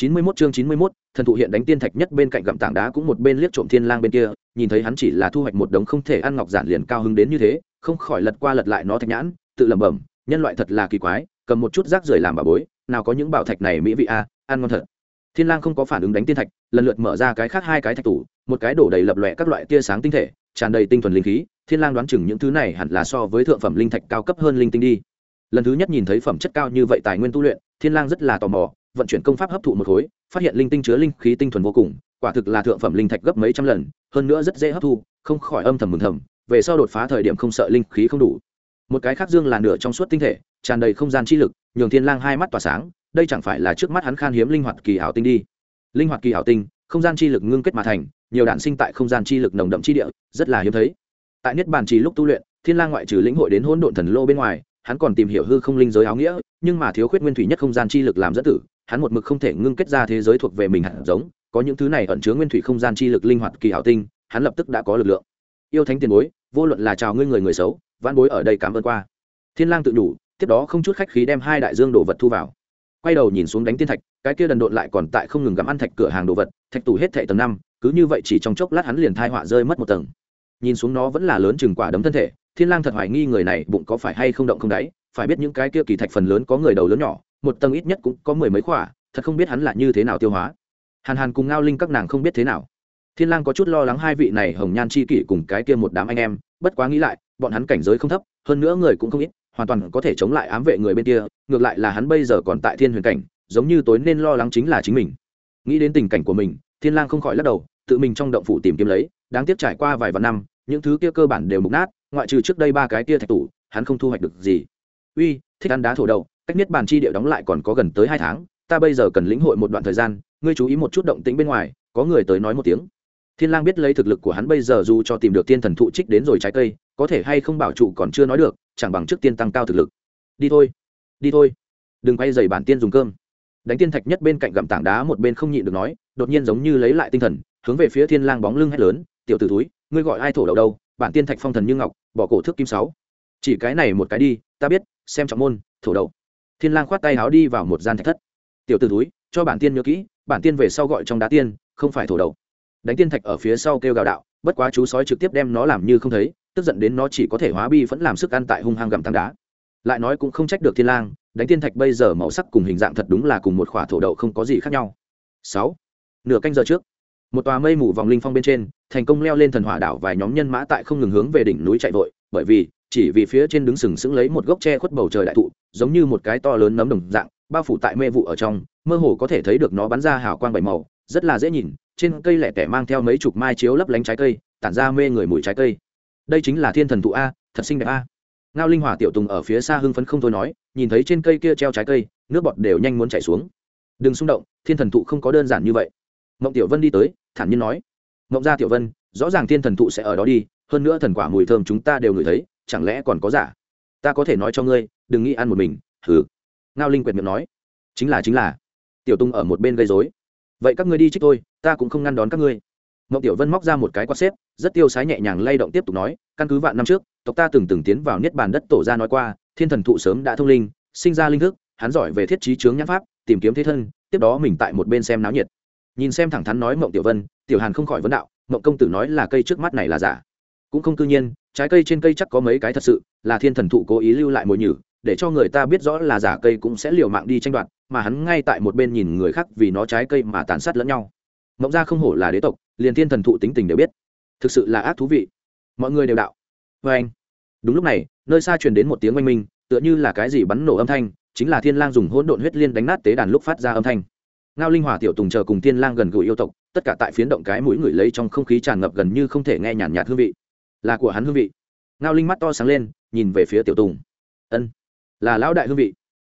chín mươi 91 chương chín mươi 91, thần thụ hiện đánh tiên thạch nhất bên cạnh gặm tảng đá cũng một bên liếc trộm thiên lang bên kia nhìn thấy hắn chỉ là thu hoạch một đống không thể ăn ngọc giản liền cao hứng đến như thế không khỏi lật qua lật lại nó thạch nhãn tự lẩm bẩm nhân loại thật là kỳ quái cầm một chút rác rưởi làm bà bối nào có những bảo thạch này mỹ vị a ăn ngon thật. Thiên lang không có phản ứng đánh tiên thạch lần lượt mở ra cái khác hai cái thạch tủ một cái đổ đầy lập lòe các loại tia sáng tinh thể tràn đầy tinh thuần linh khí thiên lang đoán chừng những thứ này hẳn là so với thượng phẩm linh thạch cao cấp hơn linh tinh đi. Lần thứ nhất nhìn thấy phẩm chất cao như vậy tài nguyên tu luyện thiên lang rất là tò mò vận chuyển công pháp hấp thụ một khối, phát hiện linh tinh chứa linh khí tinh thuần vô cùng, quả thực là thượng phẩm linh thạch gấp mấy trăm lần, hơn nữa rất dễ hấp thu, không khỏi âm thầm mừng thầm, về sau đột phá thời điểm không sợ linh khí không đủ. Một cái khác dương là nửa trong suốt tinh thể, tràn đầy không gian chi lực, nhường thiên lang hai mắt tỏa sáng, đây chẳng phải là trước mắt hắn khan hiếm linh hoạt kỳ ảo tinh đi. Linh hoạt kỳ ảo tinh, không gian chi lực ngưng kết mà thành, nhiều đạn sinh tại không gian chi lực nồng đậm chi địa, rất là hiếm thấy. Tại niết bàn trì lúc tu luyện, thiên lang ngoại trừ lĩnh hội đến hỗn độn thần lô bên ngoài, hắn còn tìm hiểu hư không linh giới áo nghĩa, nhưng mà thiếu khuyết nguyên thủy nhất không gian chi lực làm dẫn tử hắn một mực không thể ngưng kết ra thế giới thuộc về mình hạt giống, có những thứ này ẩn chứa nguyên thủy không gian chi lực linh hoạt kỳ hảo tinh, hắn lập tức đã có lực lượng. Yêu thánh tiền bối, vô luận là chào ngươi người người xấu, vãn bối ở đây cảm ơn qua. Thiên lang tự đủ, tiếp đó không chút khách khí đem hai đại dương đồ vật thu vào. Quay đầu nhìn xuống đánh tiên thạch, cái kia đần độn lại còn tại không ngừng gặm ăn thạch cửa hàng đồ vật, thạch tủ hết thệ tầng năm, cứ như vậy chỉ trong chốc lát hắn liền thai họa rơi mất một tầng. Nhìn xuống nó vẫn là lớn chừng quả đấm thân thể, thiên lang thật hoài nghi người này bụng có phải hay không động không đáy, phải biết những cái kia kỳ thạch phần lớn có người đầu lớn nhỏ một tầng ít nhất cũng có mười mấy khỏa, thật không biết hắn là như thế nào tiêu hóa. Hàn hàn cùng ngao linh các nàng không biết thế nào. Thiên lang có chút lo lắng hai vị này hồng nhan chi kỷ cùng cái kia một đám anh em, bất quá nghĩ lại, bọn hắn cảnh giới không thấp, hơn nữa người cũng không ít, hoàn toàn có thể chống lại ám vệ người bên kia, ngược lại là hắn bây giờ còn tại thiên huyền cảnh, giống như tối nên lo lắng chính là chính mình. Nghĩ đến tình cảnh của mình, thiên lang không khỏi lắc đầu, tự mình trong động phủ tìm kiếm lấy, đáng tiếc trải qua vài vạn năm, những thứ kia cơ bản đều mục nát, ngoại trừ trước đây ba cái kia thạch tủ, hắn không thu hoạch được gì. Uy, thích ăn đá thổ đậu cách niết bàn chi địa đóng lại còn có gần tới hai tháng, ta bây giờ cần lĩnh hội một đoạn thời gian, ngươi chú ý một chút động tĩnh bên ngoài, có người tới nói một tiếng. Thiên lang biết lấy thực lực của hắn bây giờ dù cho tìm được tiên thần thụ trích đến rồi trái cây, có thể hay không bảo trụ còn chưa nói được, chẳng bằng trước tiên tăng cao thực lực. Đi thôi đi thôi. Đừng quay dày bản tiên dùng cơm. Đánh tiên thạch nhất bên cạnh gặm tảng đá một bên không nhịn được nói, đột nhiên giống như lấy lại tinh thần, hướng về phía thiên lang bóng lưng hét lớn, tiểu tử túi ngươi gọi ai thổ đầu đâu? Bản tiên thạch phong thần như ngọc, bỏ cổ thước kim sáu. Chỉ cái này một cái đi, ta biết, xem trọng môn, thổ đầu thiên lang khoát tay háo đi vào một gian thạch thất. Tiểu tử túi cho bản tiên nhớ kỹ, bản tiên về sau gọi trong đá tiên, không phải thổ đầu. đánh tiên thạch ở phía sau kêu gào đạo, bất quá chú sói trực tiếp đem nó làm như không thấy, tức giận đến nó chỉ có thể hóa bi vẫn làm sức ăn tại hung hăng gặm tảng đá. Lại nói cũng không trách được thiên lang, đánh tiên thạch bây giờ màu sắc cùng hình dạng thật đúng là cùng một khỏa thổ đậu không có gì khác nhau. Sáu, nửa canh giờ trước, một tòa mây mù vòng linh phong bên trên, thành công leo lên thần hỏa đảo vài nhóm nhân mã tại không ngừng hướng về đỉnh núi chạy vội, bởi vì chỉ vì phía trên đứng sừng sững lấy một gốc tre khuất bầu trời đại thụ, giống như một cái to lớn nấm đồng dạng, bao phủ tại mê vụ ở trong, mơ hồ có thể thấy được nó bắn ra hào quang bảy màu, rất là dễ nhìn, trên cây lẻ tẻ mang theo mấy chục mai chiếu lấp lánh trái cây, tản ra mê người mùi trái cây. Đây chính là thiên thần thụ a, thật xinh đẹp a. Ngao linh hỏa tiểu tùng ở phía xa hưng phấn không thôi nói, nhìn thấy trên cây kia treo trái cây, nước bọt đều nhanh muốn chảy xuống. Đừng xung động, thiên thần thụ không có đơn giản như vậy. Mộng tiểu vân đi tới, thản nhiên nói. Mộng gia tiểu vân, rõ ràng thiên thần thụ sẽ ở đó đi, hơn nữa thần quả mùi thơm chúng ta đều ngửi thấy chẳng lẽ còn có giả? Ta có thể nói cho ngươi, đừng nghĩ ăn một mình, hừ. Ngao linh quyệt miệng nói. Chính là chính là. Tiểu tung ở một bên gây dối vậy các ngươi đi trích tôi, ta cũng không ngăn đón các ngươi. Mậu tiểu vân móc ra một cái quạt xếp, rất tiêu sái nhẹ nhàng lay động tiếp tục nói, căn cứ vạn năm trước, tộc ta từng từng tiến vào niết bàn đất tổ ra nói qua, thiên thần thụ sớm đã thông linh, sinh ra linh thức, hắn giỏi về thiết trí chướng nhãn pháp, tìm kiếm thế thân, tiếp đó mình tại một bên xem náo nhiệt. Nhìn xem thẳng thắn nói mộng tiểu vân, tiểu hàn không khỏi vấn đạo, mộng công tử nói là cây trước mắt này là giả? Cũng không cư nhiên trái cây trên cây chắc có mấy cái thật sự, là thiên thần thụ cố ý lưu lại mồi nhử, để cho người ta biết rõ là giả cây cũng sẽ liều mạng đi tranh đoạt, mà hắn ngay tại một bên nhìn người khác vì nó trái cây mà tàn sát lẫn nhau. Mộng ra không hổ là đế tộc, liền thiên thần thụ tính tình đều biết. Thực sự là ác thú vị. Mọi người đều đạo. Vê anh. Đúng lúc này, nơi xa truyền đến một tiếng oanh minh, tựa như là cái gì bắn nổ âm thanh, chính là thiên lang dùng hỗn độn huyết liên đánh nát tế đàn lúc phát ra âm thanh. Ngao linh hỏa tiểu tùng chờ cùng thiên lang gần gũi yêu tộc, tất cả tại phiến động cái mũi người lấy trong không khí tràn ngập gần như không thể nghe nhàn nhạt hương vị là của hắn hương vị. Ngao linh mắt to sáng lên, nhìn về phía tiểu tùng. Ân, là lão đại hương vị.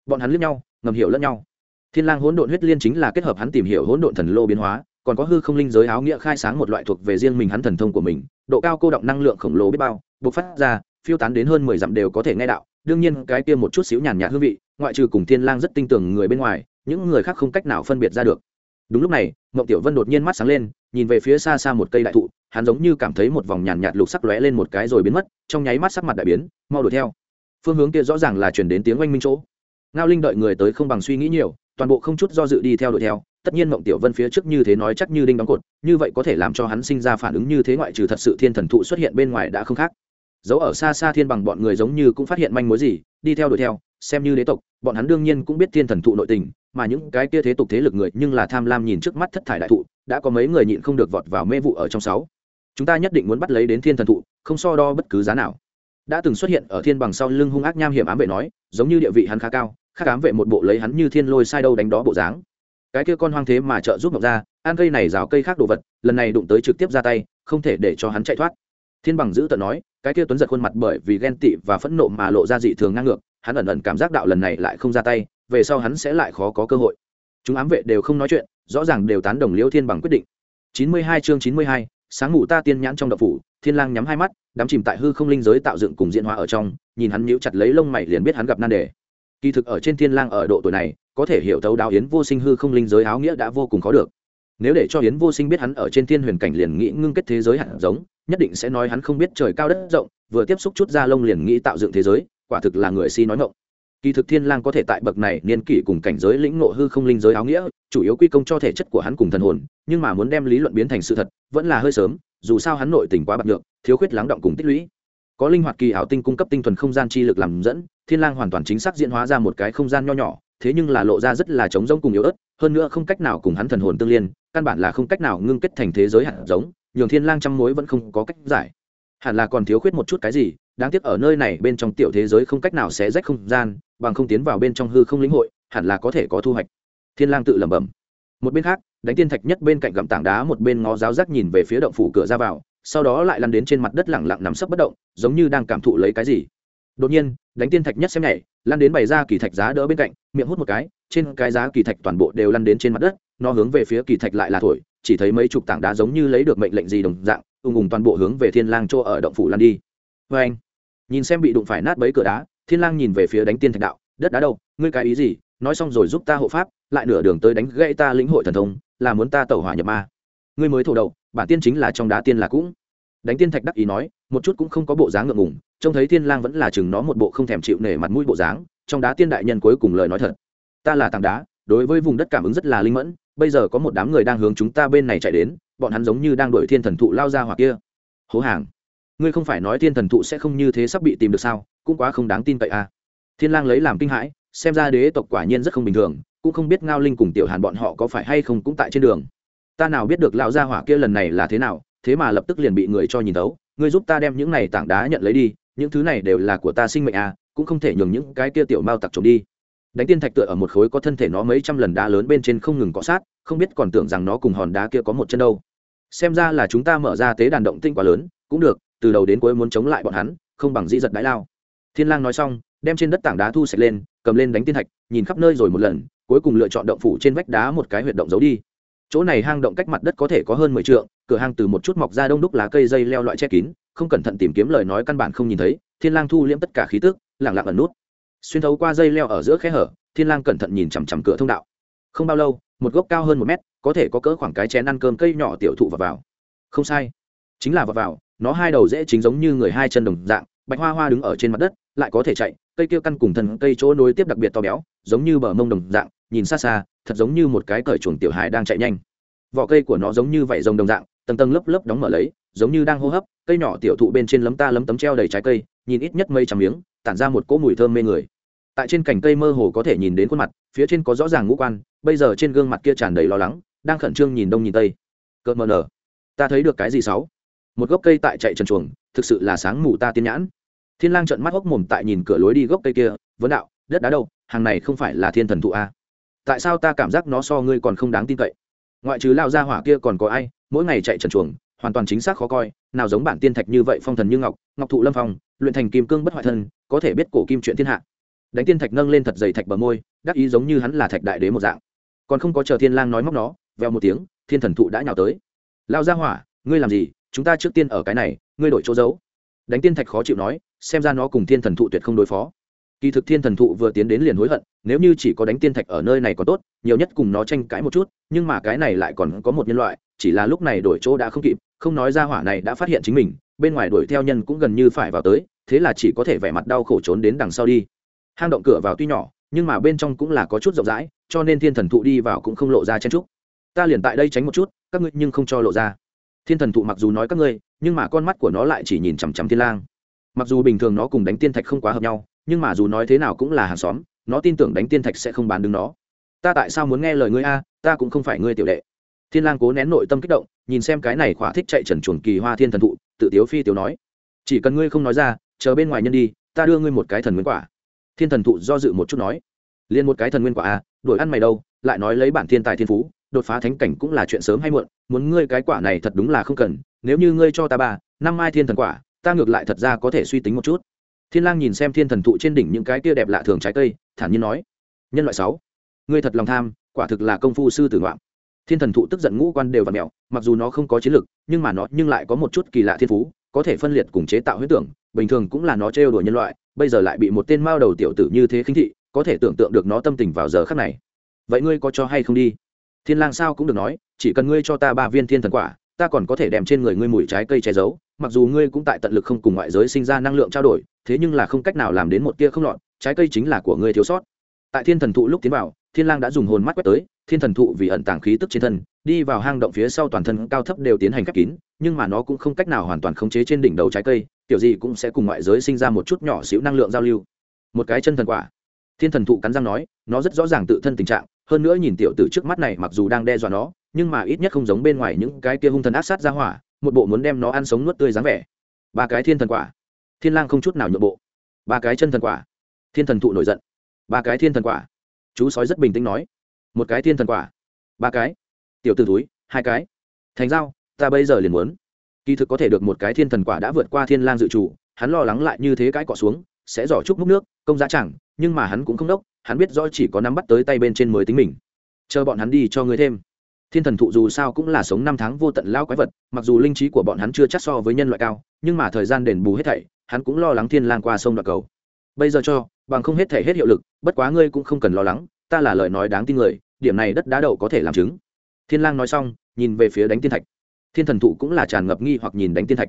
Bọn hắn liếc nhau, ngầm hiểu lẫn nhau. Thiên lang hỗn độn huyết liên chính là kết hợp hắn tìm hiểu hỗn độn thần lô biến hóa, còn có hư không linh giới áo nghĩa khai sáng một loại thuộc về riêng mình hắn thần thông của mình, độ cao cô động năng lượng khổng lồ biết bao, bộc phát ra, phiêu tán đến hơn mười dặm đều có thể nghe đạo. Đương nhiên, cái kia một chút xíu nhàn nhạt hương vị, ngoại trừ cùng thiên lang rất tin tưởng người bên ngoài, những người khác không cách nào phân biệt ra được. Đúng lúc này, mộng tiểu vân đột nhiên mắt sáng lên, nhìn về phía xa xa một cây đại thụ hắn giống như cảm thấy một vòng nhàn nhạt lục sắc lóe lên một cái rồi biến mất, trong nháy mắt sắc mặt đại biến, mau đuổi theo. Phương hướng kia rõ ràng là chuyển đến tiếng oanh minh chỗ. Ngao linh đợi người tới không bằng suy nghĩ nhiều, toàn bộ không chút do dự đi theo đuổi theo, tất nhiên mộng tiểu vân phía trước như thế nói chắc như đinh đóng cột, như vậy có thể làm cho hắn sinh ra phản ứng như thế ngoại trừ thật sự thiên thần thụ xuất hiện bên ngoài đã không khác. Dấu ở xa xa thiên bằng bọn người giống như cũng phát hiện manh mối gì, đi theo đuổi theo, xem như đế tộc, bọn hắn đương nhiên cũng biết thiên thần thụ nội tình, mà những cái kia thế tục thế lực người nhưng là tham lam nhìn trước mắt thất thải đại thụ, đã có mấy người nhịn không được vọt vào mê vụ ở trong sáu chúng ta nhất định muốn bắt lấy đến thiên thần thụ không so đo bất cứ giá nào. Đã từng xuất hiện ở thiên bằng sau lưng hung ác nham hiểm ám vệ nói giống như địa vị hắn khá cao khác ám vệ một bộ lấy hắn như thiên lôi sai đâu đánh đó bộ dáng. Cái kia con hoang thế mà trợ giúp ngọc ra ăn cây này rào cây khác đồ vật lần này đụng tới trực tiếp ra tay không thể để cho hắn chạy thoát. Thiên bằng giữ tận nói cái kia tuấn giật khuôn mặt bởi vì ghen tị và phẫn nộ mà lộ ra dị thường ngang ngược hắn ẩn ẩn cảm giác đạo lần này lại không ra tay về sau hắn sẽ lại khó có cơ hội. Chúng ám vệ đều không nói chuyện rõ ràng đều tán đồng liễu thiên bằng quyết định. 92 chương 92, sáng ngủ ta tiên nhãn trong đậu phủ, thiên lang nhắm hai mắt, đắm chìm tại hư không linh giới tạo dựng cùng diễn hóa ở trong, nhìn hắn nhíu chặt lấy lông mày liền biết hắn gặp nan đề kỳ thực ở trên thiên lang ở độ tuổi này, có thể hiểu thấu đáo yến vô sinh hư không linh giới áo nghĩa đã vô cùng khó được nếu để cho yến vô sinh biết hắn ở trên thiên huyền cảnh liền nghĩ ngưng kết thế giới hạt giống, nhất định sẽ nói hắn không biết trời cao đất rộng, vừa tiếp xúc chút ra lông liền nghĩ tạo dựng thế giới, quả thực là người si nói ngọng kỳ thực thiên lang có thể tại bậc này niên kỷ cùng cảnh giới lĩnh ngộ hư không linh giới áo nghĩa, chủ yếu quy công cho thể chất của hắn cùng thần hồn, nhưng mà muốn đem lý luận biến thành sự thật, vẫn là hơi sớm, dù sao hắn nội tình quá bạc được thiếu khuyết lắng động cùng tích lũy. Có linh hoạt kỳ ảo tinh cung cấp tinh thuần không gian chi lực làm dẫn, thiên lang hoàn toàn chính xác diễn hóa ra một cái không gian nho nhỏ, thế nhưng là lộ ra rất là trống rỗng cùng yếu ớt, hơn nữa không cách nào cùng hắn thần hồn tương liên, căn bản là không cách nào ngưng kết thành thế giới hạt giống, nhường thiên lang trăm mối vẫn không có cách giải. Hẳn là còn thiếu khuyết một chút cái gì đáng tiếc ở nơi này bên trong tiểu thế giới không cách nào xé rách không gian, bằng không tiến vào bên trong hư không lĩnh hội, hẳn là có thể có thu hoạch. Thiên lang tự lẩm bẩm. Một bên khác, đánh tiên thạch nhất bên cạnh gầm tảng đá một bên ngó giáo giác nhìn về phía động phủ cửa ra vào, sau đó lại lăn đến trên mặt đất lẳng lặng nằm sấp bất động, giống như đang cảm thụ lấy cái gì. Đột nhiên, đánh tiên thạch nhất xem nhảy lăn đến bày ra kỳ thạch giá đỡ bên cạnh, miệng hút một cái, trên cái giá kỳ thạch toàn bộ đều lăn đến trên mặt đất, nó hướng về phía kỳ thạch lại là thổi, chỉ thấy mấy chục tảng đá giống như lấy được mệnh lệnh gì đồng dạng ung ung toàn bộ hướng về thiên lang chỗ ở động phủ lăn đi vê anh, nhìn xem bị đụng phải nát bấy cửa đá, thiên lang nhìn về phía đánh tiên thạch đạo, đất đá đâu? Ngươi cái ý gì? Nói xong rồi giúp ta hộ pháp, lại nửa đường tới đánh gãy ta lĩnh hội thần thông, là muốn ta tẩu hỏa nhập ma. Ngươi mới thổ đầu, bản tiên chính là trong đá tiên là cũng. Đánh tiên thạch đắc ý nói, một chút cũng không có bộ dáng ngượng ngùng, trông thấy thiên lang vẫn là chừng nó một bộ không thèm chịu nể mặt mũi bộ dáng, trong đá tiên đại nhân cuối cùng lời nói thật. Ta là tảng đá, đối với vùng đất cảm ứng rất là linh mẫn, bây giờ có một đám người đang hướng chúng ta bên này chạy đến, bọn hắn giống như đang đuổi thiên thần thụ lao ra hoặc kia. Hố hàng ngươi không phải nói thiên thần thụ sẽ không như thế sắp bị tìm được sao? Cũng quá không đáng tin cậy à? Thiên lang lấy làm kinh hãi, xem ra đế tộc quả nhiên rất không bình thường, cũng không biết ngao linh cùng tiểu hàn bọn họ có phải hay không cũng tại trên đường. Ta nào biết được lão gia hỏa kia lần này là thế nào, thế mà lập tức liền bị người cho nhìn tấu ngươi giúp ta đem những này tảng đá nhận lấy đi, những thứ này đều là của ta sinh mệnh à cũng không thể nhường những cái kia tiểu mao tặc trộm đi. Đánh tiên thạch tựa ở một khối có thân thể nó mấy trăm lần đá lớn bên trên không ngừng cọ sát, không biết còn tưởng rằng nó cùng hòn đá kia có một chân đâu. Xem ra là chúng ta mở ra tế đàn động tinh quá lớn, cũng được từ đầu đến cuối muốn chống lại bọn hắn, không bằng dĩ giật đái lao. Thiên lang nói xong, đem trên đất tảng đá thu sạch lên, cầm lên đánh tiên thạch, nhìn khắp nơi rồi một lần, cuối cùng lựa chọn động phủ trên vách đá một cái huyệt động giấu đi. Chỗ này hang động cách mặt đất có thể có hơn mười trượng, cửa hang từ một chút mọc ra đông đúc lá cây dây leo loại che kín, không cẩn thận tìm kiếm lời nói căn bản không nhìn thấy, thiên lang thu liễm tất cả khí tức, lặng lặng ẩn nút. Xuyên thấu qua dây leo ở giữa khe hở, thiên lang cẩn thận nhìn chằm chằm cửa thông đạo. Không bao lâu, một gốc cao hơn một mét, có thể có cỡ khoảng cái chén ăn cơm cây nhỏ tiểu thụ vào vào. Không sai. Chính là vào vào nó hai đầu dễ chính giống như người hai chân đồng dạng, bạch hoa hoa đứng ở trên mặt đất, lại có thể chạy, cây kia căn cùng thân cây chỗ nối tiếp đặc biệt to béo, giống như bờ mông đồng dạng, nhìn xa xa, thật giống như một cái cởi chuồng tiểu hài đang chạy nhanh. Vỏ cây của nó giống như vảy rồng đồng dạng, tầng tầng lớp lớp đóng mở lấy, giống như đang hô hấp, cây nhỏ tiểu thụ bên trên lấm ta lấm tấm treo đầy trái cây, nhìn ít nhất mây trăm miếng, tản ra một cỗ mùi thơm mê người. Tại trên cành cây mơ hồ có thể nhìn đến khuôn mặt, phía trên có rõ ràng ngũ quan, bây giờ trên gương mặt kia tràn đầy lo lắng, đang khẩn trương nhìn đông nhìn tây. Cợt mờ nở. Ta thấy được cái gì sáu? Một gốc cây tại chạy trần chuồng, thực sự là sáng mù ta tiên nhãn. Thiên lang trợn mắt hốc mồm tại nhìn cửa lối đi gốc cây kia, vấn đạo, đất đá đâu? Hàng này không phải là thiên thần thụ a à? tại sao ta cảm giác nó so ngươi còn không đáng tin cậy? Ngoại trừ lao ra hỏa kia còn có ai, mỗi ngày chạy trần chuồng, hoàn toàn chính xác khó coi, nào giống bản tiên thạch như vậy phong thần như ngọc ngọc thụ lâm phong, luyện thành kim cương bất hoại thân, có thể biết cổ kim chuyện thiên hạ. Đánh tiên thạch nâng lên thật dày thạch bờ môi, đắc ý giống như hắn là thạch đại đế một dạng. Còn không có chờ thiên lang nói móc nó, veo một tiếng, thiên thần thụ đã nhào tới. Lao ra hỏa, ngươi làm gì? Chúng ta trước tiên ở cái này, ngươi đổi chỗ giấu. Đánh tiên thạch khó chịu nói, xem ra nó cùng thiên thần thụ tuyệt không đối phó. Kỳ thực thiên thần thụ vừa tiến đến liền hối hận, nếu như chỉ có đánh tiên thạch ở nơi này còn tốt, nhiều nhất cùng nó tranh cãi một chút, nhưng mà cái này lại còn có một nhân loại, chỉ là lúc này đổi chỗ đã không kịp, không nói ra hỏa này đã phát hiện chính mình, bên ngoài đuổi theo nhân cũng gần như phải vào tới, thế là chỉ có thể vẻ mặt đau khổ trốn đến đằng sau đi. Hang động cửa vào tuy nhỏ, nhưng mà bên trong cũng là có chút rộng rãi, cho nên thiên thần thụ đi vào cũng không lộ ra chen trúc ta liền tại đây tránh một chút, các ngươi nhưng không cho lộ ra thiên thần thụ mặc dù nói các ngươi, nhưng mà con mắt của nó lại chỉ nhìn chằm chằm thiên lang. Mặc dù bình thường nó cùng đánh tiên thạch không quá hợp nhau, nhưng mà dù nói thế nào cũng là hàng xóm, nó tin tưởng đánh tiên thạch sẽ không bán đứng nó. Ta tại sao muốn nghe lời ngươi a? Ta cũng không phải ngươi tiểu đệ. Thiên lang cố nén nội tâm kích động, nhìn xem cái này khỏa thích chạy trần chuồn kỳ hoa thiên thần thụ, tự tiếu phi tiểu nói. Chỉ cần ngươi không nói ra, chờ bên ngoài nhân đi, ta đưa ngươi một cái thần nguyên quả. Thiên thần thụ do dự một chút nói. Liền một cái thần nguyên quả a đuổi ăn mày đâu, lại nói lấy bản thiên tài thiên phú đột phá thánh cảnh cũng là chuyện sớm hay muộn, muốn ngươi cái quả này thật đúng là không cần, nếu như ngươi cho ta ba, năm mai thiên thần quả, ta ngược lại thật ra có thể suy tính một chút. Thiên lang nhìn xem thiên thần thụ trên đỉnh những cái kia đẹp lạ thường trái cây, thản nhiên nói, nhân loại sáu, ngươi thật lòng tham, quả thực là công phu sư tử ngoạm. Thiên thần thụ tức giận ngũ quan đều và mèo, mặc dù nó không có chiến lực, nhưng mà nó nhưng lại có một chút kỳ lạ thiên phú, có thể phân liệt cùng chế tạo huyết tưởng, bình thường cũng là nó trêu đùa nhân loại, bây giờ lại bị một tên mao đầu tiểu tử như thế khinh thị, có thể tưởng tượng được nó tâm tình vào giờ khắc này. Vậy ngươi có cho hay không đi? Thiên lang sao cũng được nói, chỉ cần ngươi cho ta ba viên thiên thần quả, ta còn có thể đem trên người ngươi mùi trái cây che giấu, mặc dù ngươi cũng tại tận lực không cùng ngoại giới sinh ra năng lượng trao đổi, thế nhưng là không cách nào làm đến một tia không lọt, trái cây chính là của ngươi thiếu sót. Tại thiên thần thụ lúc tiến vào, thiên lang đã dùng hồn mắt quét tới, thiên thần thụ vì ẩn tàng khí tức trên thân, đi vào hang động phía sau toàn thân cao thấp đều tiến hành khép kín, nhưng mà nó cũng không cách nào hoàn toàn khống chế trên đỉnh đầu trái cây, tiểu gì cũng sẽ cùng ngoại giới sinh ra một chút nhỏ xíu năng lượng giao lưu. Một cái chân thần quả. Thiên thần thụ cắn răng nói, nó rất rõ ràng tự thân tình trạng hơn nữa nhìn tiểu tử trước mắt này mặc dù đang đe dọa nó, nhưng mà ít nhất không giống bên ngoài những cái kia hung thần ác sát ra hỏa, một bộ muốn đem nó ăn sống nuốt tươi dáng vẻ. Ba cái thiên thần quả. Thiên lang không chút nào nhượng bộ. Ba cái chân thần quả. Thiên thần thụ nổi giận. Ba cái thiên thần quả. Chú sói rất bình tĩnh nói. Một cái thiên thần quả. Ba cái. Tiểu t túi hai cái. Thành dao ta bây giờ liền muốn. Kỳ thực có thể được một cái thiên thần quả đã vượt qua thiên lang dự chủ hắn lo lắng lại như thế cái cọ xuống, sẽ giỏ chút múc nước, công giá chẳng, nhưng mà hắn cũng không đốc hắn biết rõ chỉ có nắm bắt tới tay bên trên mới tính mình. Chờ bọn hắn đi cho ngươi thêm. Thiên thần thụ dù sao cũng là sống năm tháng vô tận lao quái vật, mặc dù linh trí của bọn hắn chưa chắc so với nhân loại cao, nhưng mà thời gian đền bù hết thảy, hắn cũng lo lắng thiên lang qua sông đoạt cầu. Bây giờ cho, bằng không hết thảy hết hiệu lực, bất quá ngươi cũng không cần lo lắng, ta là lời nói đáng tin người, điểm này đất đá đậu có thể làm chứng. Thiên lang nói xong, nhìn về phía đánh tiên thạch. Thiên thần thụ cũng là tràn ngập nghi hoặc nhìn đánh tiên thạch.